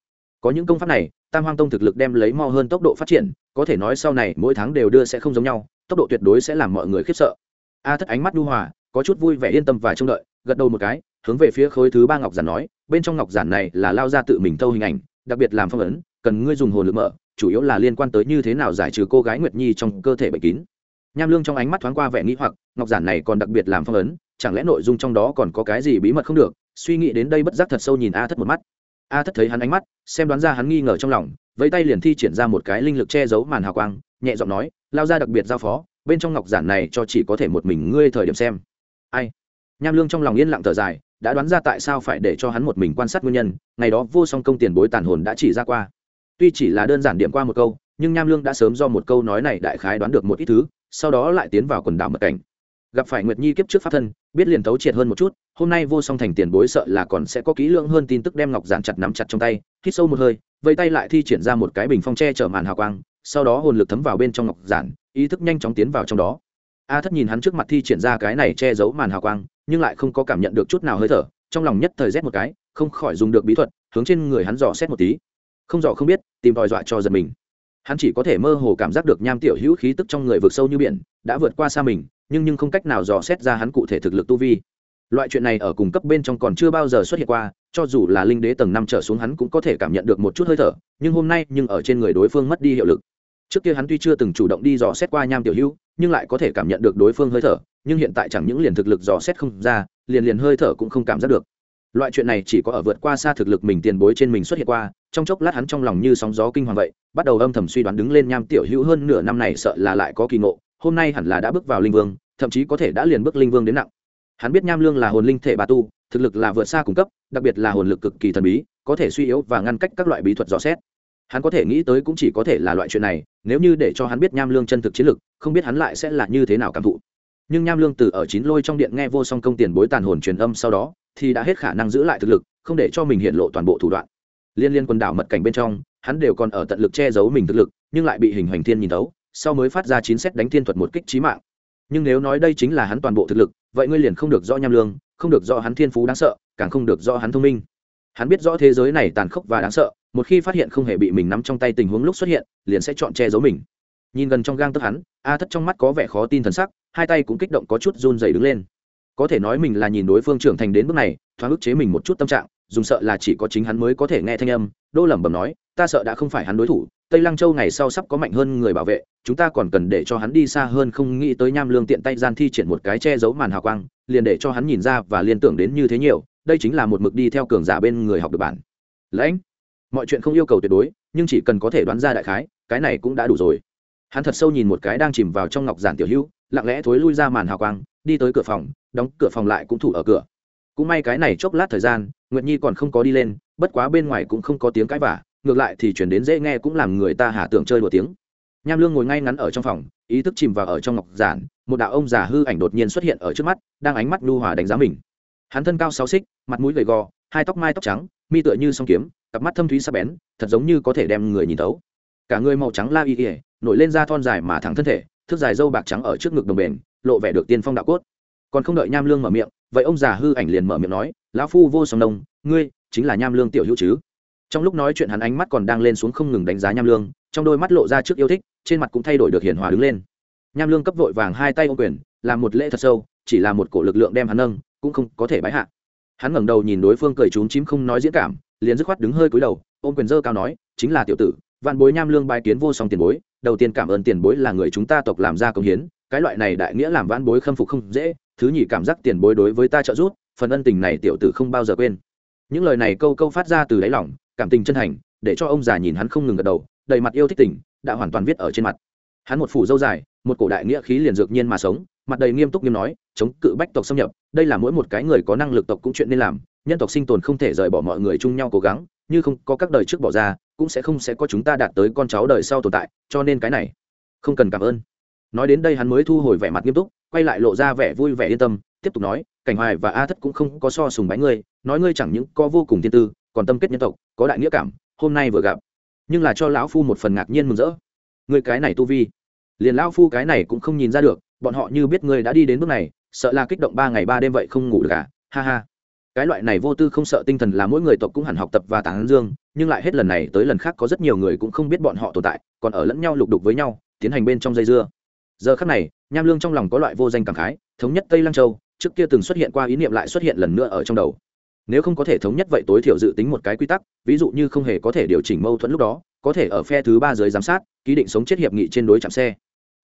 Có những công pháp này, tam hoang tông thực lực đem lấy mo hơn tốc độ phát triển, có thể nói sau này mỗi tháng đều đưa sẽ không giống nhau, tốc độ tuyệt đối sẽ làm mọi người khiếp sợ. A thất ánh mắt nhu hòa, có chút vui vẻ yên tâm và trông đợi, gật đầu một cái hướng về phía khối thứ ba ngọc giản nói, bên trong ngọc giản này là lao ra tự mình thâu hình ảnh, đặc biệt làm phong ấn, cần ngươi dùng hồn lực mở, chủ yếu là liên quan tới như thế nào giải trừ cô gái nguyệt nhi trong cơ thể bệnh kín. Nham lương trong ánh mắt thoáng qua vẻ nghĩ hoặc, ngọc giản này còn đặc biệt làm phong ấn, chẳng lẽ nội dung trong đó còn có cái gì bí mật không được? Suy nghĩ đến đây bất giác thật sâu nhìn a thất một mắt. A thất thấy hắn ánh mắt, xem đoán ra hắn nghi ngờ trong lòng, vẫy tay liền thi triển ra một cái linh lực che giấu màn hào quang, nhẹ giọng nói, lao ra đặc biệt giao phó, bên trong ngọc giản này cho chỉ có thể một mình ngươi thời điểm xem. Ai? Nham lương trong lòng yên lặng thở dài đã đoán ra tại sao phải để cho hắn một mình quan sát nguyên nhân, ngày đó vô song công tiền bối tàn hồn đã chỉ ra qua. Tuy chỉ là đơn giản điểm qua một câu, nhưng nham lương đã sớm do một câu nói này đại khái đoán được một ít thứ, sau đó lại tiến vào quần đảo mật cảnh. Gặp phải nguyệt nhi kiếp trước pháp thân, biết liền thấu triệt hơn một chút, hôm nay vô song thành tiền bối sợ là còn sẽ có kỹ lượng hơn tin tức đem ngọc giản chặt nắm chặt trong tay, hít sâu một hơi, vây tay lại thi triển ra một cái bình phong tre chở màn hào quang, sau đó hồn lực thấm vào bên trong ngọc giản, ý thức nhanh chóng tiến vào trong đó. A thất nhìn hắn trước mặt thi triển ra cái này che giấu màn hào quang nhưng lại không có cảm nhận được chút nào hơi thở, trong lòng nhất thời rét một cái, không khỏi dùng được bí thuật, hướng trên người hắn dò xét một tí. Không dò không biết, tìm tòi dọa cho giật mình. Hắn chỉ có thể mơ hồ cảm giác được nham tiểu hữu khí tức trong người vượt sâu như biển, đã vượt qua xa mình, nhưng nhưng không cách nào dò xét ra hắn cụ thể thực lực tu vi. Loại chuyện này ở cùng cấp bên trong còn chưa bao giờ xuất hiện qua, cho dù là linh đế tầng năm trở xuống hắn cũng có thể cảm nhận được một chút hơi thở, nhưng hôm nay nhưng ở trên người đối phương mất đi hiệu lực. Trước kia hắn tuy chưa từng chủ động đi dò xét qua nham tiểu hữu nhưng lại có thể cảm nhận được đối phương hơi thở, nhưng hiện tại chẳng những liền thực lực dò xét không ra, liền liền hơi thở cũng không cảm giác được. Loại chuyện này chỉ có ở vượt qua xa thực lực mình tiền bối trên mình xuất hiện qua, trong chốc lát hắn trong lòng như sóng gió kinh hoàng vậy, bắt đầu âm thầm suy đoán đứng lên nham tiểu hữu hơn nửa năm này sợ là lại có kỳ ngộ, hôm nay hẳn là đã bước vào linh vương, thậm chí có thể đã liền bước linh vương đến nặng. Hắn biết nham lương là hồn linh thể bà tu, thực lực là vượt xa cung cấp, đặc biệt là hồn lực cực kỳ thần bí, có thể suy yếu và ngăn cách các loại bí thuật dò xét hắn có thể nghĩ tới cũng chỉ có thể là loại chuyện này, nếu như để cho hắn biết nham lương chân thực chiến lực không biết hắn lại sẽ là như thế nào cảm thụ. Nhưng nham lương từ ở chín lôi trong điện nghe vô song công tiền bối tàn hồn truyền âm sau đó, thì đã hết khả năng giữ lại thực lực, không để cho mình hiện lộ toàn bộ thủ đoạn. Liên liên quần đảo mật cảnh bên trong, hắn đều còn ở tận lực che giấu mình thực lực, nhưng lại bị hình hoành thiên nhìn tấu sau mới phát ra chín xét đánh thiên thuật một kích trí mạng. Nhưng nếu nói đây chính là hắn toàn bộ thực lực, vậy ngươi liền không được rõ nham lương, không được do hắn thiên phú đáng sợ, càng không được do hắn thông minh hắn biết rõ thế giới này tàn khốc và đáng sợ, một khi phát hiện không hề bị mình nắm trong tay tình huống lúc xuất hiện, liền sẽ chọn che giấu mình. Nhìn gần trong gang tức hắn, a thất trong mắt có vẻ khó tin thần sắc, hai tay cũng kích động có chút run dày đứng lên. Có thể nói mình là nhìn đối phương trưởng thành đến bước này, thoáng ức chế mình một chút tâm trạng, dùng sợ là chỉ có chính hắn mới có thể nghe thanh âm đô lẩm bẩm nói, ta sợ đã không phải hắn đối thủ, tây lăng châu ngày sau sắp có mạnh hơn người bảo vệ, chúng ta còn cần để cho hắn đi xa hơn không nghĩ tới nham lương tiện tay gian thi triển một cái che giấu màn hào quang, liền để cho hắn nhìn ra và liên tưởng đến như thế nhiều đây chính là một mực đi theo cường giả bên người học được bản. Lãnh. Mọi chuyện không yêu cầu tuyệt đối, nhưng chỉ cần có thể đoán ra đại khái, cái này cũng đã đủ rồi. Hắn thật sâu nhìn một cái đang chìm vào trong ngọc giản tiểu hữu, lặng lẽ thối lui ra màn hào quang, đi tới cửa phòng, đóng cửa phòng lại cũng thủ ở cửa. Cũng may cái này chốc lát thời gian, nguyệt nhi còn không có đi lên, bất quá bên ngoài cũng không có tiếng cãi vả ngược lại thì chuyển đến dễ nghe cũng làm người ta hạ tưởng chơi đùa tiếng. Nham lương ngồi ngay ngắn ở trong phòng, ý thức chìm vào ở trong ngọc giản, một đạo ông già hư ảnh đột nhiên xuất hiện ở trước mắt, đang ánh mắt lưu hòa đánh giá mình hắn thân cao sáu xích, mặt mũi gầy gò, hai tóc mai tóc trắng, mi tựa như song kiếm, cặp mắt thâm thúy sắc bén, thật giống như có thể đem người nhìn thấu. Cả người màu trắng la y ỉa nổi lên da thon dài mà thẳng thân thể, thước dài dâu bạc trắng ở trước ngực đồng bền, lộ vẻ được tiên phong đạo cốt. Còn không đợi nham lương mở miệng, vậy ông già hư ảnh liền mở miệng nói, lão phu vô song nông, ngươi chính là nham lương tiểu hữu chứ? Trong lúc nói chuyện hắn ánh mắt còn đang lên xuống không ngừng đánh giá nham lương, trong đôi mắt lộ ra trước yêu thích, trên mặt cũng thay đổi được hiền hòa đứng lên. Nham lương cấp vội vàng hai tay ô quyền, làm một lễ thật sâu, chỉ là một cổ lực lượng đem hắn nâng cũng không có thể bái hạ. Hắn ngẩng đầu nhìn đối phương cười trúng chím không nói diễn cảm, liền dứt khoát đứng hơi cúi đầu, ôm quyền dơ cao nói, chính là tiểu tử, vạn bối nham lương bài kiến vô song tiền bối, đầu tiên cảm ơn tiền bối là người chúng ta tộc làm ra công hiến, cái loại này đại nghĩa làm vãn bối khâm phục không dễ, thứ nhì cảm giác tiền bối đối với ta trợ giúp, phần ân tình này tiểu tử không bao giờ quên. Những lời này câu câu phát ra từ đáy lòng, cảm tình chân thành, để cho ông già nhìn hắn không ngừng gật đầu, đầy mặt yêu thích tình, đã hoàn toàn viết ở trên mặt hắn một phủ dâu dài, một cổ đại nghĩa khí liền dược nhiên mà sống, mặt đầy nghiêm túc nghiêm nói, chống cự bách tộc xâm nhập, đây là mỗi một cái người có năng lực tộc cũng chuyện nên làm, nhân tộc sinh tồn không thể rời bỏ mọi người chung nhau cố gắng, như không có các đời trước bỏ ra, cũng sẽ không sẽ có chúng ta đạt tới con cháu đời sau tồn tại, cho nên cái này, không cần cảm ơn. Nói đến đây hắn mới thu hồi vẻ mặt nghiêm túc, quay lại lộ ra vẻ vui vẻ yên tâm, tiếp tục nói, cảnh hoài và a thất cũng không có so sùng bái ngươi, nói ngươi chẳng những có vô cùng thiên tư, còn tâm kết nhân tộc, có đại nghĩa cảm, hôm nay vừa gặp. Nhưng là cho lão phu một phần ngạc nhiên mừng rỡ ngươi cái này tu vi. Liền lão phu cái này cũng không nhìn ra được, bọn họ như biết ngươi đã đi đến bước này, sợ là kích động ba ngày ba đêm vậy không ngủ được cả ha ha. Cái loại này vô tư không sợ tinh thần là mỗi người tộc cũng hẳn học tập và tán dương, nhưng lại hết lần này tới lần khác có rất nhiều người cũng không biết bọn họ tồn tại, còn ở lẫn nhau lục đục với nhau, tiến hành bên trong dây dưa. Giờ khắc này, nham lương trong lòng có loại vô danh cảm khái, thống nhất tây lăng châu, trước kia từng xuất hiện qua ý niệm lại xuất hiện lần nữa ở trong đầu. Nếu không có thể thống nhất vậy tối thiểu dự tính một cái quy tắc, ví dụ như không hề có thể điều chỉnh mâu thuẫn lúc đó có thể ở phe thứ ba giới giám sát, ký định sống chết hiệp nghị trên đối chạm xe.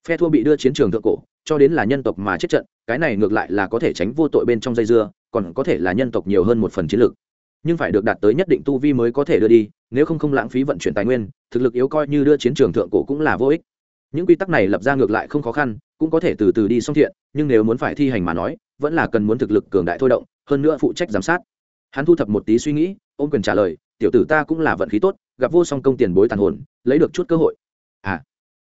Phe thua bị đưa chiến trường thượng cổ, cho đến là nhân tộc mà chết trận, cái này ngược lại là có thể tránh vô tội bên trong dây dưa, còn có thể là nhân tộc nhiều hơn một phần chiến lược. Nhưng phải được đạt tới nhất định tu vi mới có thể đưa đi, nếu không không lãng phí vận chuyển tài nguyên, thực lực yếu coi như đưa chiến trường thượng cổ cũng là vô ích. Những quy tắc này lập ra ngược lại không khó khăn, cũng có thể từ từ đi xong thiện, nhưng nếu muốn phải thi hành mà nói, vẫn là cần muốn thực lực cường đại thôi động, hơn nữa phụ trách giám sát. Hắn thu thập một tí suy nghĩ, ôm quyền trả lời, tiểu tử ta cũng là vận khí tốt gặp vô song công tiền bối tàn hồn, lấy được chút cơ hội. À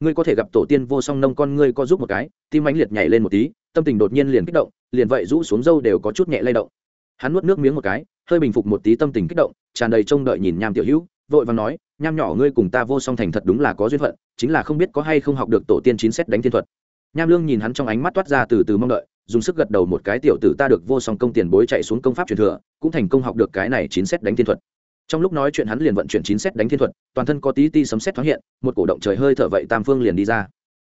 ngươi có thể gặp tổ tiên vô song nông con ngươi có giúp một cái, tim ánh liệt nhảy lên một tí, tâm tình đột nhiên liền kích động, liền vậy rũ xuống dâu đều có chút nhẹ lay động. Hắn nuốt nước miếng một cái, hơi bình phục một tí tâm tình kích động, tràn đầy trông đợi nhìn nham tiểu hữu, vội và nói, nham nhỏ ngươi cùng ta vô song thành thật đúng là có duyên phận, chính là không biết có hay không học được tổ tiên chín xét đánh thiên thuật. Nham lương nhìn hắn trong ánh mắt toát ra từ từ mong đợi, dùng sức gật đầu một cái, tiểu tử ta được vô song công tiền bối chạy xuống công pháp truyền thừa, cũng thành công học được cái này chín xét đánh thiên thuật trong lúc nói chuyện hắn liền vận chuyển chín xét đánh thiên thuật, toàn thân có tí ti sấm xét thoáng hiện, một cổ động trời hơi thở vậy tam phương liền đi ra.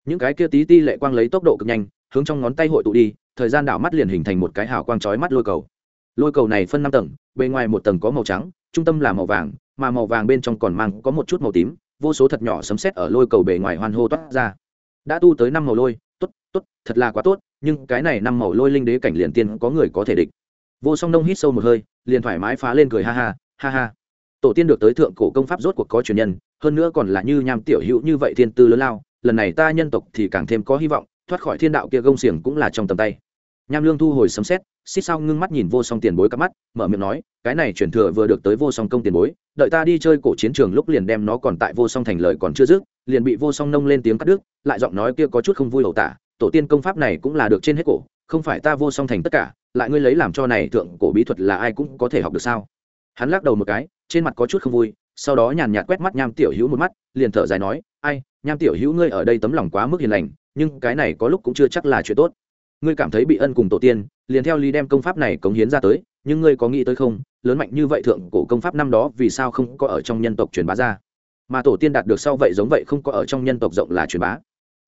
Những cái kia tí ti lệ quang lấy tốc độ cực nhanh, hướng trong ngón tay hội tụ đi, thời gian đảo mắt liền hình thành một cái hào quang chói mắt lôi cầu. Lôi cầu này phân năm tầng, bề ngoài một tầng có màu trắng, trung tâm là màu vàng, mà màu vàng bên trong còn mang có một chút màu tím, vô số thật nhỏ sấm xét ở lôi cầu bề ngoài hoan hô toát ra. Đã tu tới năm màu lôi, tốt tốt, thật là quá tốt, nhưng cái này năm màu lôi linh đế cảnh liền tiên có người có thể địch. Vô song nông hít sâu một hơi, liền thoải mái phá lên cười ha ha ha ha tổ tiên được tới thượng cổ công pháp rốt cuộc có truyền nhân, hơn nữa còn là như nham tiểu hữu như vậy thiên tư lớn lao, lần này ta nhân tộc thì càng thêm có hy vọng, thoát khỏi thiên đạo kia gông xiềng cũng là trong tầm tay. Nham lương thu hồi sấm xét xích sao ngưng mắt nhìn vô song tiền bối cắp mắt, mở miệng nói, cái này chuyển thừa vừa được tới vô song công tiền bối, đợi ta đi chơi cổ chiến trường lúc liền đem nó còn tại vô song thành lời còn chưa dứt, liền bị vô song nông lên tiếng cắt đứt, lại giọng nói kia có chút không vui ẩu tả, tổ tiên công pháp này cũng là được trên hết cổ, không phải ta vô song thành tất cả, lại ngươi lấy làm cho này thượng cổ bí thuật là ai cũng có thể học được sao? Hắn lắc đầu một cái, trên mặt có chút không vui, sau đó nhàn nhạt quét mắt nham tiểu hữu một mắt, liền thở dài nói, ai, nham tiểu hữu ngươi ở đây tấm lòng quá mức hiền lành, nhưng cái này có lúc cũng chưa chắc là chuyện tốt. Ngươi cảm thấy bị ân cùng tổ tiên, liền theo ly đem công pháp này cống hiến ra tới, nhưng ngươi có nghĩ tới không? Lớn mạnh như vậy thượng cổ công pháp năm đó vì sao không có ở trong nhân tộc truyền bá ra? Mà tổ tiên đạt được sau vậy giống vậy không có ở trong nhân tộc rộng là truyền bá.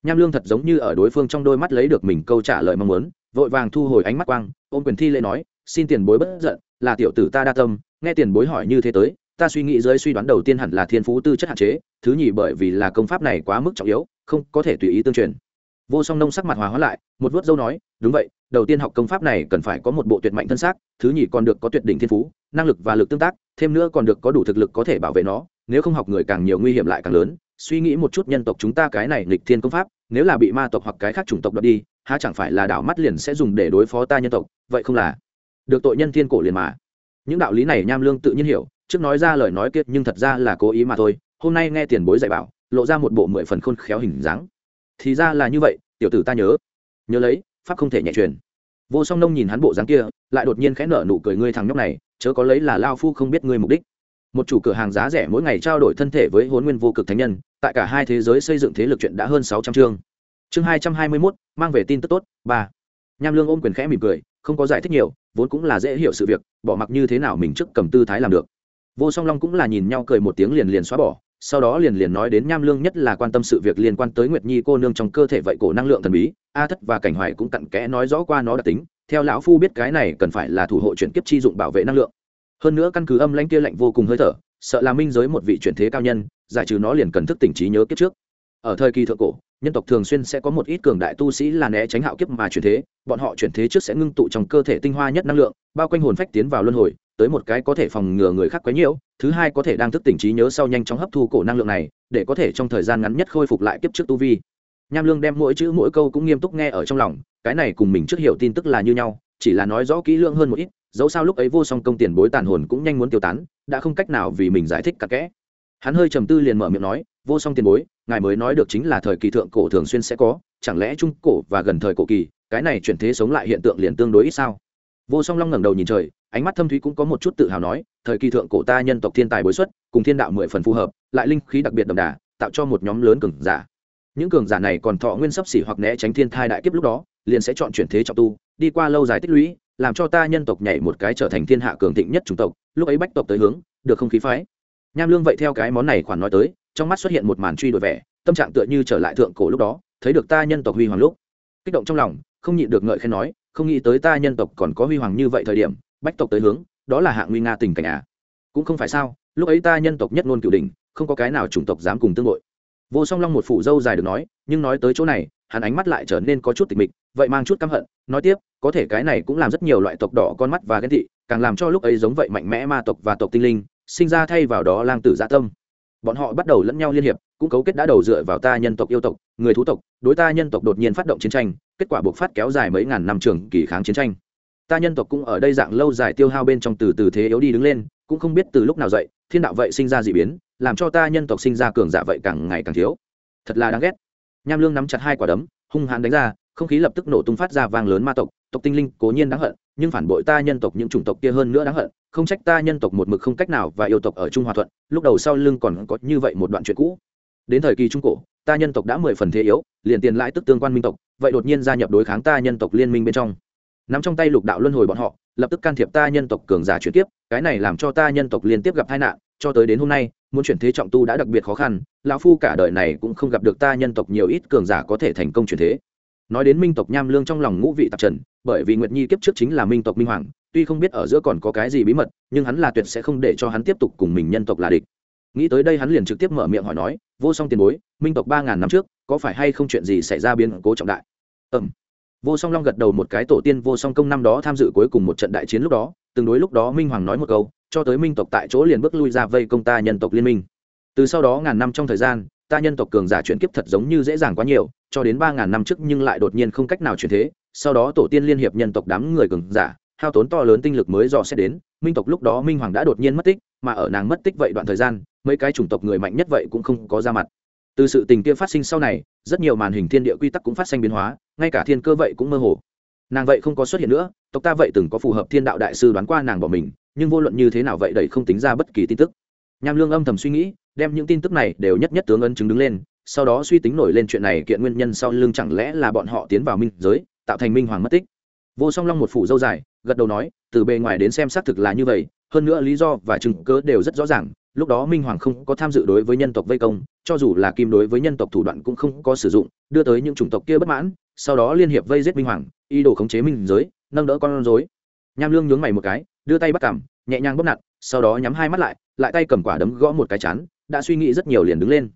Nham lương thật giống như ở đối phương trong đôi mắt lấy được mình câu trả lời mong muốn, vội vàng thu hồi ánh mắt quang, ôm quyền thi lễ nói, xin tiền bối bất giận, là tiểu tử ta đa tâm nghe tiền bối hỏi như thế tới, ta suy nghĩ dưới suy đoán đầu tiên hẳn là thiên phú tư chất hạn chế, thứ nhì bởi vì là công pháp này quá mức trọng yếu, không có thể tùy ý tương truyền. Vô song nông sắc mặt hòa hóa lại, một vuốt dâu nói, đúng vậy, đầu tiên học công pháp này cần phải có một bộ tuyệt mạnh thân xác, thứ nhì còn được có tuyệt đỉnh thiên phú, năng lực và lực tương tác, thêm nữa còn được có đủ thực lực có thể bảo vệ nó, nếu không học người càng nhiều nguy hiểm lại càng lớn. Suy nghĩ một chút nhân tộc chúng ta cái này nghịch thiên công pháp, nếu là bị ma tộc hoặc cái khác chủng tộc đập đi, há chẳng phải là đảo mắt liền sẽ dùng để đối phó ta nhân tộc, vậy không là được tội nhân thiên cổ liền mà những đạo lý này nham lương tự nhiên hiểu, trước nói ra lời nói kiệt nhưng thật ra là cố ý mà thôi. Hôm nay nghe tiền bối dạy bảo, lộ ra một bộ mười phần khôn khéo hình dáng. Thì ra là như vậy, tiểu tử ta nhớ. Nhớ lấy, pháp không thể nhẹ truyền. Vô song nông nhìn hắn bộ dáng kia, lại đột nhiên khẽ nở nụ cười ngươi thằng nhóc này, chớ có lấy là lao phu không biết ngươi mục đích. Một chủ cửa hàng giá rẻ mỗi ngày trao đổi thân thể với huấn nguyên vô cực thánh nhân, tại cả hai thế giới xây dựng thế lực chuyện đã hơn sáu trăm chương. Chương hai trăm hai mươi mốt, mang về tin tức tốt, ba. Nham lương ôm quyền khẽ mỉm cười không có giải thích nhiều, vốn cũng là dễ hiểu sự việc, bỏ mặc như thế nào mình trước cầm tư thái làm được. Vô song long cũng là nhìn nhau cười một tiếng liền liền xóa bỏ, sau đó liền liền nói đến nham lương nhất là quan tâm sự việc liên quan tới nguyệt nhi cô nương trong cơ thể vậy cổ năng lượng thần bí, a thất và cảnh hoài cũng cặn kẽ nói rõ qua nó đặc tính, theo lão phu biết cái này cần phải là thủ hộ chuyển kiếp chi dụng bảo vệ năng lượng. Hơn nữa căn cứ âm lãnh kia lạnh vô cùng hơi thở, sợ là minh giới một vị chuyển thế cao nhân, giải trừ nó liền cần thức tỉnh trí nhớ kiếp trước. Ở thời kỳ thượng cổ nhân tộc thường xuyên sẽ có một ít cường đại tu sĩ là né tránh hạo kiếp mà chuyển thế, bọn họ chuyển thế trước sẽ ngưng tụ trong cơ thể tinh hoa nhất năng lượng, bao quanh hồn phách tiến vào luân hồi, tới một cái có thể phòng ngừa người khác quấy nhiễu, thứ hai có thể đang thức tỉnh trí nhớ sau nhanh chóng hấp thu cổ năng lượng này, để có thể trong thời gian ngắn nhất khôi phục lại kiếp trước tu vi. Nham lương đem mỗi chữ, mỗi câu cũng nghiêm túc nghe ở trong lòng, cái này cùng mình trước hiểu tin tức là như nhau, chỉ là nói rõ kỹ lưỡng hơn một ít, dẫu sao lúc ấy vô song công tiền bối tàn hồn cũng nhanh muốn tiêu tán, đã không cách nào vì mình giải thích cặn kẽ. Hắn hơi trầm tư liền mở miệng nói vô song tiền bối, ngài mới nói được chính là thời kỳ thượng cổ thường xuyên sẽ có, chẳng lẽ trung cổ và gần thời cổ kỳ, cái này chuyển thế sống lại hiện tượng liền tương đối ít sao? Vô song long ngẩng đầu nhìn trời, ánh mắt thâm thúy cũng có một chút tự hào nói, thời kỳ thượng cổ ta nhân tộc thiên tài bối xuất, cùng thiên đạo mười phần phù hợp, lại linh khí đặc biệt đậm đà, tạo cho một nhóm lớn cường giả. Những cường giả này còn thọ nguyên sắp xỉ hoặc né tránh thiên thai đại kiếp lúc đó, liền sẽ chọn chuyển thế trọng tu, đi qua lâu dài tích lũy, làm cho ta nhân tộc nhảy một cái trở thành thiên hạ cường thịnh nhất chủng tộc, lúc ấy bách tộc tới hướng, được không khí phái nham lương vậy theo cái món này khoản nói tới, trong mắt xuất hiện một màn truy đuổi vẻ, tâm trạng tựa như trở lại thượng cổ lúc đó, thấy được ta nhân tộc huy hoàng lúc. Kích động trong lòng, không nhịn được ngợi khen nói, không nghĩ tới ta nhân tộc còn có huy hoàng như vậy thời điểm, bách tộc tới hướng, đó là hạng nguy nga tình cảnh à. Cũng không phải sao, lúc ấy ta nhân tộc nhất ngôn cửu đình không có cái nào chủng tộc dám cùng tương đội vô song long một phủ dâu dài được nói, nhưng nói tới chỗ này, hắn ánh mắt lại trở nên có chút tịch mịch, vậy mang chút căm hận, nói tiếp, có thể cái này cũng làm rất nhiều loại tộc đỏ con mắt và ghen thị càng làm cho lúc ấy giống vậy mạnh mẽ ma tộc và tộc tinh linh sinh ra thay vào đó lang tử dạ tâm. Bọn họ bắt đầu lẫn nhau liên hiệp, cũng cấu kết đã đầu dựa vào ta nhân tộc yêu tộc, người thú tộc, đối ta nhân tộc đột nhiên phát động chiến tranh, kết quả buộc phát kéo dài mấy ngàn năm trường kỳ kháng chiến tranh. Ta nhân tộc cũng ở đây dạng lâu dài tiêu hao bên trong từ từ thế yếu đi đứng lên, cũng không biết từ lúc nào dậy, thiên đạo vậy sinh ra d ị biến, làm cho ta nhân tộc sinh ra cường giả vậy càng ngày càng thiếu. Thật là đáng ghét. Nham lương nắm chặt hai quả đấm, hung hãn đánh ra không khí lập tức nổ tung phát ra vang lớn ma tộc tộc tinh linh cố nhiên đáng hận, nhưng phản bội ta nhân tộc những chủng tộc kia hơn nữa đáng hận, không trách ta nhân tộc một mực không cách nào và yêu tộc ở trung hòa thuận, lúc đầu sau lưng còn có như vậy một đoạn chuyện cũ. Đến thời kỳ trung cổ, ta nhân tộc đã mười phần thế yếu, liền tiền lãi tức tương quan minh tộc, vậy đột nhiên gia nhập đối kháng ta nhân tộc liên minh bên trong. Nắm trong tay lục đạo luân hồi bọn họ, lập tức can thiệp ta nhân tộc cường giả chuyển tiếp cái này làm cho ta nhân tộc liên tiếp gặp tai nạn, cho tới đến hôm nay, muốn chuyển thế trọng tu đã đặc biệt khó khăn, lão phu cả đời này cũng không gặp được ta nhân tộc nhiều ít cường giả có thể thành công chuyển thế nói đến minh tộc nham lương trong lòng ngũ vị tạp trần, bởi vì nguyệt nhi kiếp trước chính là minh tộc minh hoàng, tuy không biết ở giữa còn có cái gì bí mật, nhưng hắn là tuyệt sẽ không để cho hắn tiếp tục cùng mình nhân tộc là địch. Nghĩ tới đây hắn liền trực tiếp mở miệng hỏi nói, vô song tiền bối, minh tộc ba ngàn năm trước, có phải hay không chuyện gì xảy ra biến cố trọng đại? Ẩm vô song long gật đầu một cái, tổ tiên vô song công năm đó tham dự cuối cùng một trận đại chiến lúc đó từng đối lúc đó minh hoàng nói một câu, cho tới minh tộc tại chỗ liền bước lui ra vây công ta nhân tộc liên minh. Từ sau đó ngàn năm trong thời gian, ta nhân tộc cường giả chuyển kiếp thật giống như dễ dàng quá nhiều cho đến ba ngàn năm trước nhưng lại đột nhiên không cách nào chuyển thế, sau đó tổ tiên liên hiệp nhân tộc đám người cường giả, hao tốn to lớn tinh lực mới dò xét đến, minh tộc lúc đó minh hoàng đã đột nhiên mất tích, mà ở nàng mất tích vậy đoạn thời gian, mấy cái chủng tộc người mạnh nhất vậy cũng không có ra mặt. Từ sự tình kia phát sinh sau này, rất nhiều màn hình thiên địa quy tắc cũng phát sinh biến hóa, ngay cả thiên cơ vậy cũng mơ hồ. Nàng vậy không có xuất hiện nữa, tộc ta vậy từng có phù hợp thiên đạo đại sư đoán qua nàng bỏ mình, nhưng vô luận như thế nào vậy đầy không tính ra bất kỳ tin tức. Nham lương âm thầm suy nghĩ, đem những tin tức này đều nhất nhất tướng ân chứng đứng lên sau đó suy tính nổi lên chuyện này kiện nguyên nhân sau lưng chẳng lẽ là bọn họ tiến vào minh giới, tạo thành minh hoàng mất tích. Vô song long một phủ dâu dài, gật đầu nói, từ bề ngoài đến xem xác thực là như vậy, hơn nữa lý do và chứng cớ đều rất rõ ràng, lúc đó minh hoàng không có tham dự đối với nhân tộc vây công, cho dù là kim đối với nhân tộc thủ đoạn cũng không có sử dụng, đưa tới những chủng tộc kia bất mãn, sau đó liên hiệp vây giết minh hoàng, ý đồ khống chế minh giới, nâng đỡ con rối. Nham lương nhướng mày một cái, đưa tay bắt cằm, nhẹ nhàng bóp nặn, sau đó nhắm hai mắt lại lại tay cầm quả đấm gõ một cái chán, đã suy nghĩ rất nhiều liền đứng lên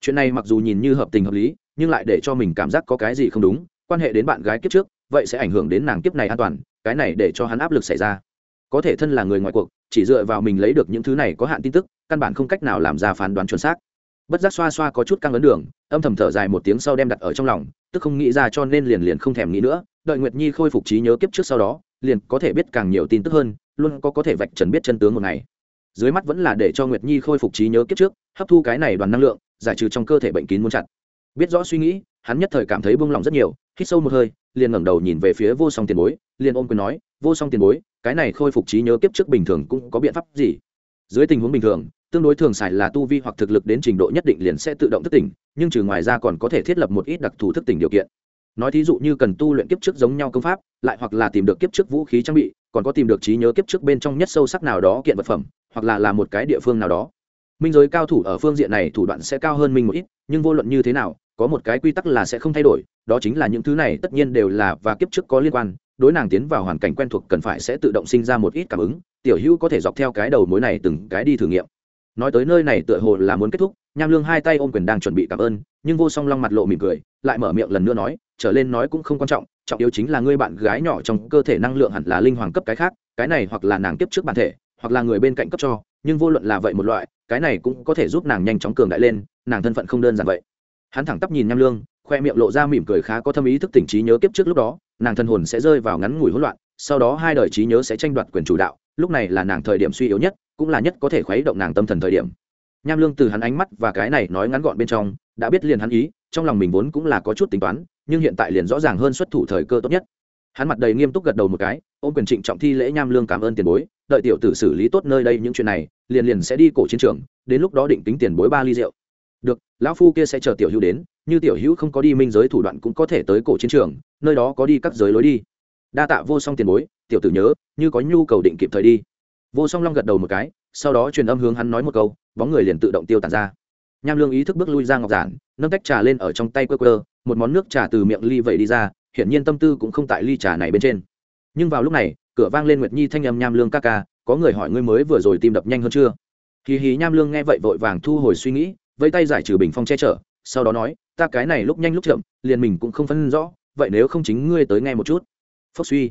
chuyện này mặc dù nhìn như hợp tình hợp lý, nhưng lại để cho mình cảm giác có cái gì không đúng, quan hệ đến bạn gái kiếp trước, vậy sẽ ảnh hưởng đến nàng kiếp này an toàn, cái này để cho hắn áp lực xảy ra. Có thể thân là người ngoài cuộc, chỉ dựa vào mình lấy được những thứ này có hạn tin tức, căn bản không cách nào làm ra phán đoán chuẩn xác. Bất giác xoa xoa có chút căng ấn đường, âm thầm thở dài một tiếng sau đem đặt ở trong lòng, tức không nghĩ ra cho nên liền liền không thèm nghĩ nữa, đợi nguyệt nhi khôi phục trí nhớ kiếp trước sau đó, liền có thể biết càng nhiều tin tức hơn, luôn có có thể vạch trần biết chân tướng một ngày. Dưới mắt vẫn là để cho nguyệt nhi khôi phục trí nhớ kiếp trước, hấp thu cái này đoàn năng lượng giải trừ trong cơ thể bệnh kín muốn chặt. Biết rõ suy nghĩ, hắn nhất thời cảm thấy buông lỏng rất nhiều, hít sâu một hơi, liền ngẩng đầu nhìn về phía vô song tiền bối, liền ôm quyền nói, vô song tiền bối, cái này khôi phục trí nhớ kiếp trước bình thường cũng có biện pháp gì? Dưới tình huống bình thường, tương đối thường xài là tu vi hoặc thực lực đến trình độ nhất định liền sẽ tự động thức tỉnh, nhưng trừ ngoài ra còn có thể thiết lập một ít đặc thù thức tỉnh điều kiện. Nói thí dụ như cần tu luyện kiếp trước giống nhau công pháp, lại hoặc là tìm được kiếp trước vũ khí trang bị, còn có tìm được trí nhớ kiếp trước bên trong nhất sâu sắc nào đó kiện vật phẩm, hoặc là là một cái địa phương nào đó minh giới cao thủ ở phương diện này thủ đoạn sẽ cao hơn minh một ít, nhưng vô luận như thế nào, có một cái quy tắc là sẽ không thay đổi, đó chính là những thứ này tất nhiên đều là và kiếp trước có liên quan, đối nàng tiến vào hoàn cảnh quen thuộc cần phải sẽ tự động sinh ra một ít cảm ứng, tiểu hữu có thể dọc theo cái đầu mối này từng cái đi thử nghiệm. Nói tới nơi này tựa hồ là muốn kết thúc, nham lương hai tay ôm quyền đang chuẩn bị cảm ơn, nhưng vô song long mặt lộ mỉm cười, lại mở miệng lần nữa nói, trở lên nói cũng không quan trọng trọng yếu chính là ngươi bạn gái nhỏ trong cơ thể năng lượng hẳn là linh hoàng cấp cái khác, cái này hoặc là nàng tiếp trước bản thể, hoặc là người bên cạnh cấp cho nhưng vô luận là vậy một loại, cái này cũng có thể giúp nàng nhanh chóng cường đại lên, nàng thân phận không đơn giản vậy. Hắn thẳng tắp nhìn nham lương, khoe miệng lộ ra mỉm cười khá có thâm ý thức tỉnh trí nhớ kiếp trước lúc đó, nàng thân hồn sẽ rơi vào ngắn ngủi hỗn loạn, sau đó hai đời trí nhớ sẽ tranh đoạt quyền chủ đạo, lúc này là nàng thời điểm suy yếu nhất, cũng là nhất có thể khuấy động nàng tâm thần thời điểm. Nham lương từ hắn ánh mắt và cái này nói ngắn gọn bên trong, đã biết liền hắn ý, trong lòng mình vốn cũng là có chút tính toán, nhưng hiện tại liền rõ ràng hơn xuất thủ thời cơ tốt nhất. Hắn mặt đầy nghiêm túc gật đầu một cái, ôm quyền trịnh trọng thi lễ nham lương cảm ơn tiền bối đợi tiểu tử xử lý tốt nơi đây những chuyện này, liền liền sẽ đi cổ chiến trường, đến lúc đó định tính tiền bối ba ly rượu. Được, lão phu kia sẽ chờ tiểu hữu đến, như tiểu hữu không có đi minh giới thủ đoạn cũng có thể tới cổ chiến trường, nơi đó có đi các giới lối đi. Đa tạ vô song tiền bối, tiểu tử nhớ, như có nhu cầu định kịp thời đi. Vô song long gật đầu một cái, sau đó truyền âm hướng hắn nói một câu, bóng người liền tự động tiêu tàn ra. Nham lương ý thức bước lui ra ngọc giản, nâng tách trà lên ở trong tay quơ quơ, một món nước trà từ miệng ly vẩy đi ra, hiển nhiên tâm tư cũng không tại ly trà này bên trên nhưng vào lúc này, cửa vang lên nguyệt nhi thanh âm nham lương ca ca, có người hỏi ngươi mới vừa rồi tim đập nhanh hơn chưa? Hì hì, nham lương nghe vậy vội vàng thu hồi suy nghĩ, vẫy tay giải trừ bình phong che chở, sau đó nói, ta cái này lúc nhanh lúc chậm, liền mình cũng không phân rõ, vậy nếu không chính ngươi tới nghe một chút. Phốc suy.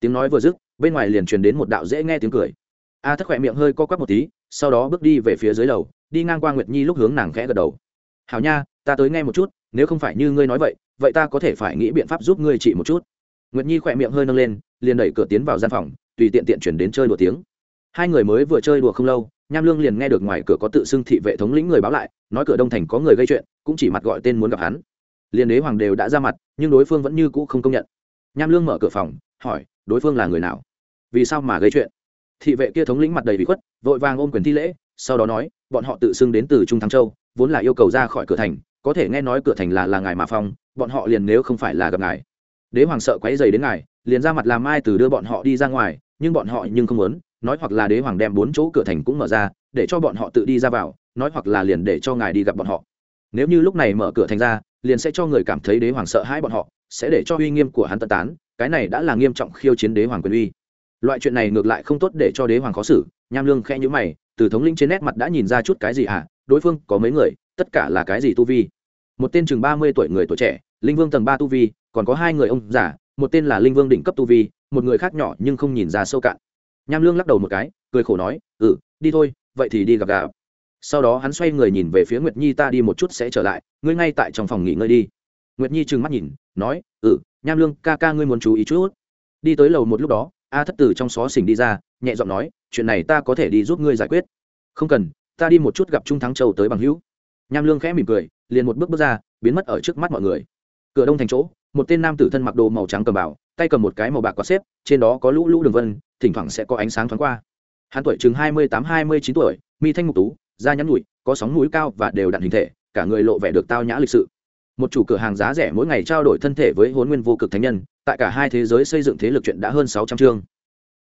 Tiếng nói vừa dứt, bên ngoài liền truyền đến một đạo dễ nghe tiếng cười. A thất khỏe miệng hơi co quắp một tí, sau đó bước đi về phía dưới lầu, đi ngang qua nguyệt nhi lúc hướng nàng khẽ gật đầu. Hảo nha, ta tới nghe một chút, nếu không phải như ngươi nói vậy vậy ta có thể phải nghĩ biện pháp giúp ngươi trị một chút nguyệt nhi khỏe miệng hơi nâng lên, liền đẩy cửa tiến vào gian phòng, tùy tiện tiện chuyển đến chơi đùa tiếng. Hai người mới vừa chơi đùa không lâu, nham lương liền nghe được ngoài cửa có tự xưng thị vệ thống lĩnh người báo lại, nói cửa đông thành có người gây chuyện, cũng chỉ mặt gọi tên muốn gặp hắn. Liền đế hoàng đều đã ra mặt, nhưng đối phương vẫn như cũ không công nhận. Nham lương mở cửa phòng, hỏi, đối phương là người nào? Vì sao mà gây chuyện? Thị vệ kia thống lĩnh mặt đầy bị khuất, vội vàng ôm quyền thi lễ, sau đó nói, bọn họ tự xưng đến từ trung thắng châu, vốn là yêu cầu ra khỏi cửa thành, có thể nghe nói cửa thành là là ngài mà phong, bọn họ liền nếu không phải là gặp ngài đế hoàng sợ quấy dày đến ngài, liền ra mặt làm ai từ đưa bọn họ đi ra ngoài, nhưng bọn họ nhưng không muốn, nói hoặc là đế hoàng đem bốn chỗ cửa thành cũng mở ra, để cho bọn họ tự đi ra vào, nói hoặc là liền để cho ngài đi gặp bọn họ. Nếu như lúc này mở cửa thành ra, liền sẽ cho người cảm thấy đế hoàng sợ hãi bọn họ, sẽ để cho uy nghiêm của hắn tân tán, cái này đã là nghiêm trọng khiêu chiến đế hoàng quyền uy. Loại chuyện này ngược lại không tốt để cho đế hoàng khó xử, nham lương khe nhữ mày, từ thống lĩnh trên nét mặt đã nhìn ra chút cái gì hả đối phương có mấy người, tất cả là cái gì tu vi? Một tên chừng ba mươi tuổi người tuổi trẻ linh vương tầng ba tu vi, còn có hai người ông giả một tên là linh vương đỉnh cấp tu vi, một người khác nhỏ nhưng không nhìn ra sâu cạn. Nham lương lắc đầu một cái, cười khổ nói ừ đi thôi, vậy thì đi gặp gà sau đó hắn xoay người nhìn về phía nguyệt nhi, ta đi một chút sẽ trở lại, ngươi ngay tại trong phòng nghỉ ngơi đi. Nguyệt nhi trừng mắt nhìn, nói ừ nham lương, ca ca ngươi muốn chú ý chút đi tới lầu một lúc đó, a thất tử trong xó xỉnh đi ra, nhẹ giọng nói, chuyện này ta có thể đi giúp ngươi giải quyết. Không cần, ta đi một chút gặp trung thắng châu tới bằng hữu. Nham lương khẽ mỉm cười, liền một bước bước ra, biến mất ở trước mắt mọi người cửa đông thành chỗ, một tên nam tử thân mặc đồ màu trắng cầm bảo tay cầm một cái màu bạc có xếp, trên đó có lũ lũ đường vân, thỉnh thoảng sẽ có ánh sáng thoáng qua. Hắn tuổi chừng hai mươi tám, hai mươi chín tuổi, mi thanh mục tú, da nhắn nhụi, có sóng mũi cao và đều đặn hình thể, cả người lộ vẻ được tao nhã lịch sự. Một chủ cửa hàng giá rẻ mỗi ngày trao đổi thân thể với hôn nguyên vô cực thánh nhân, tại cả hai thế giới xây dựng thế lực chuyện đã hơn sáu trăm chương.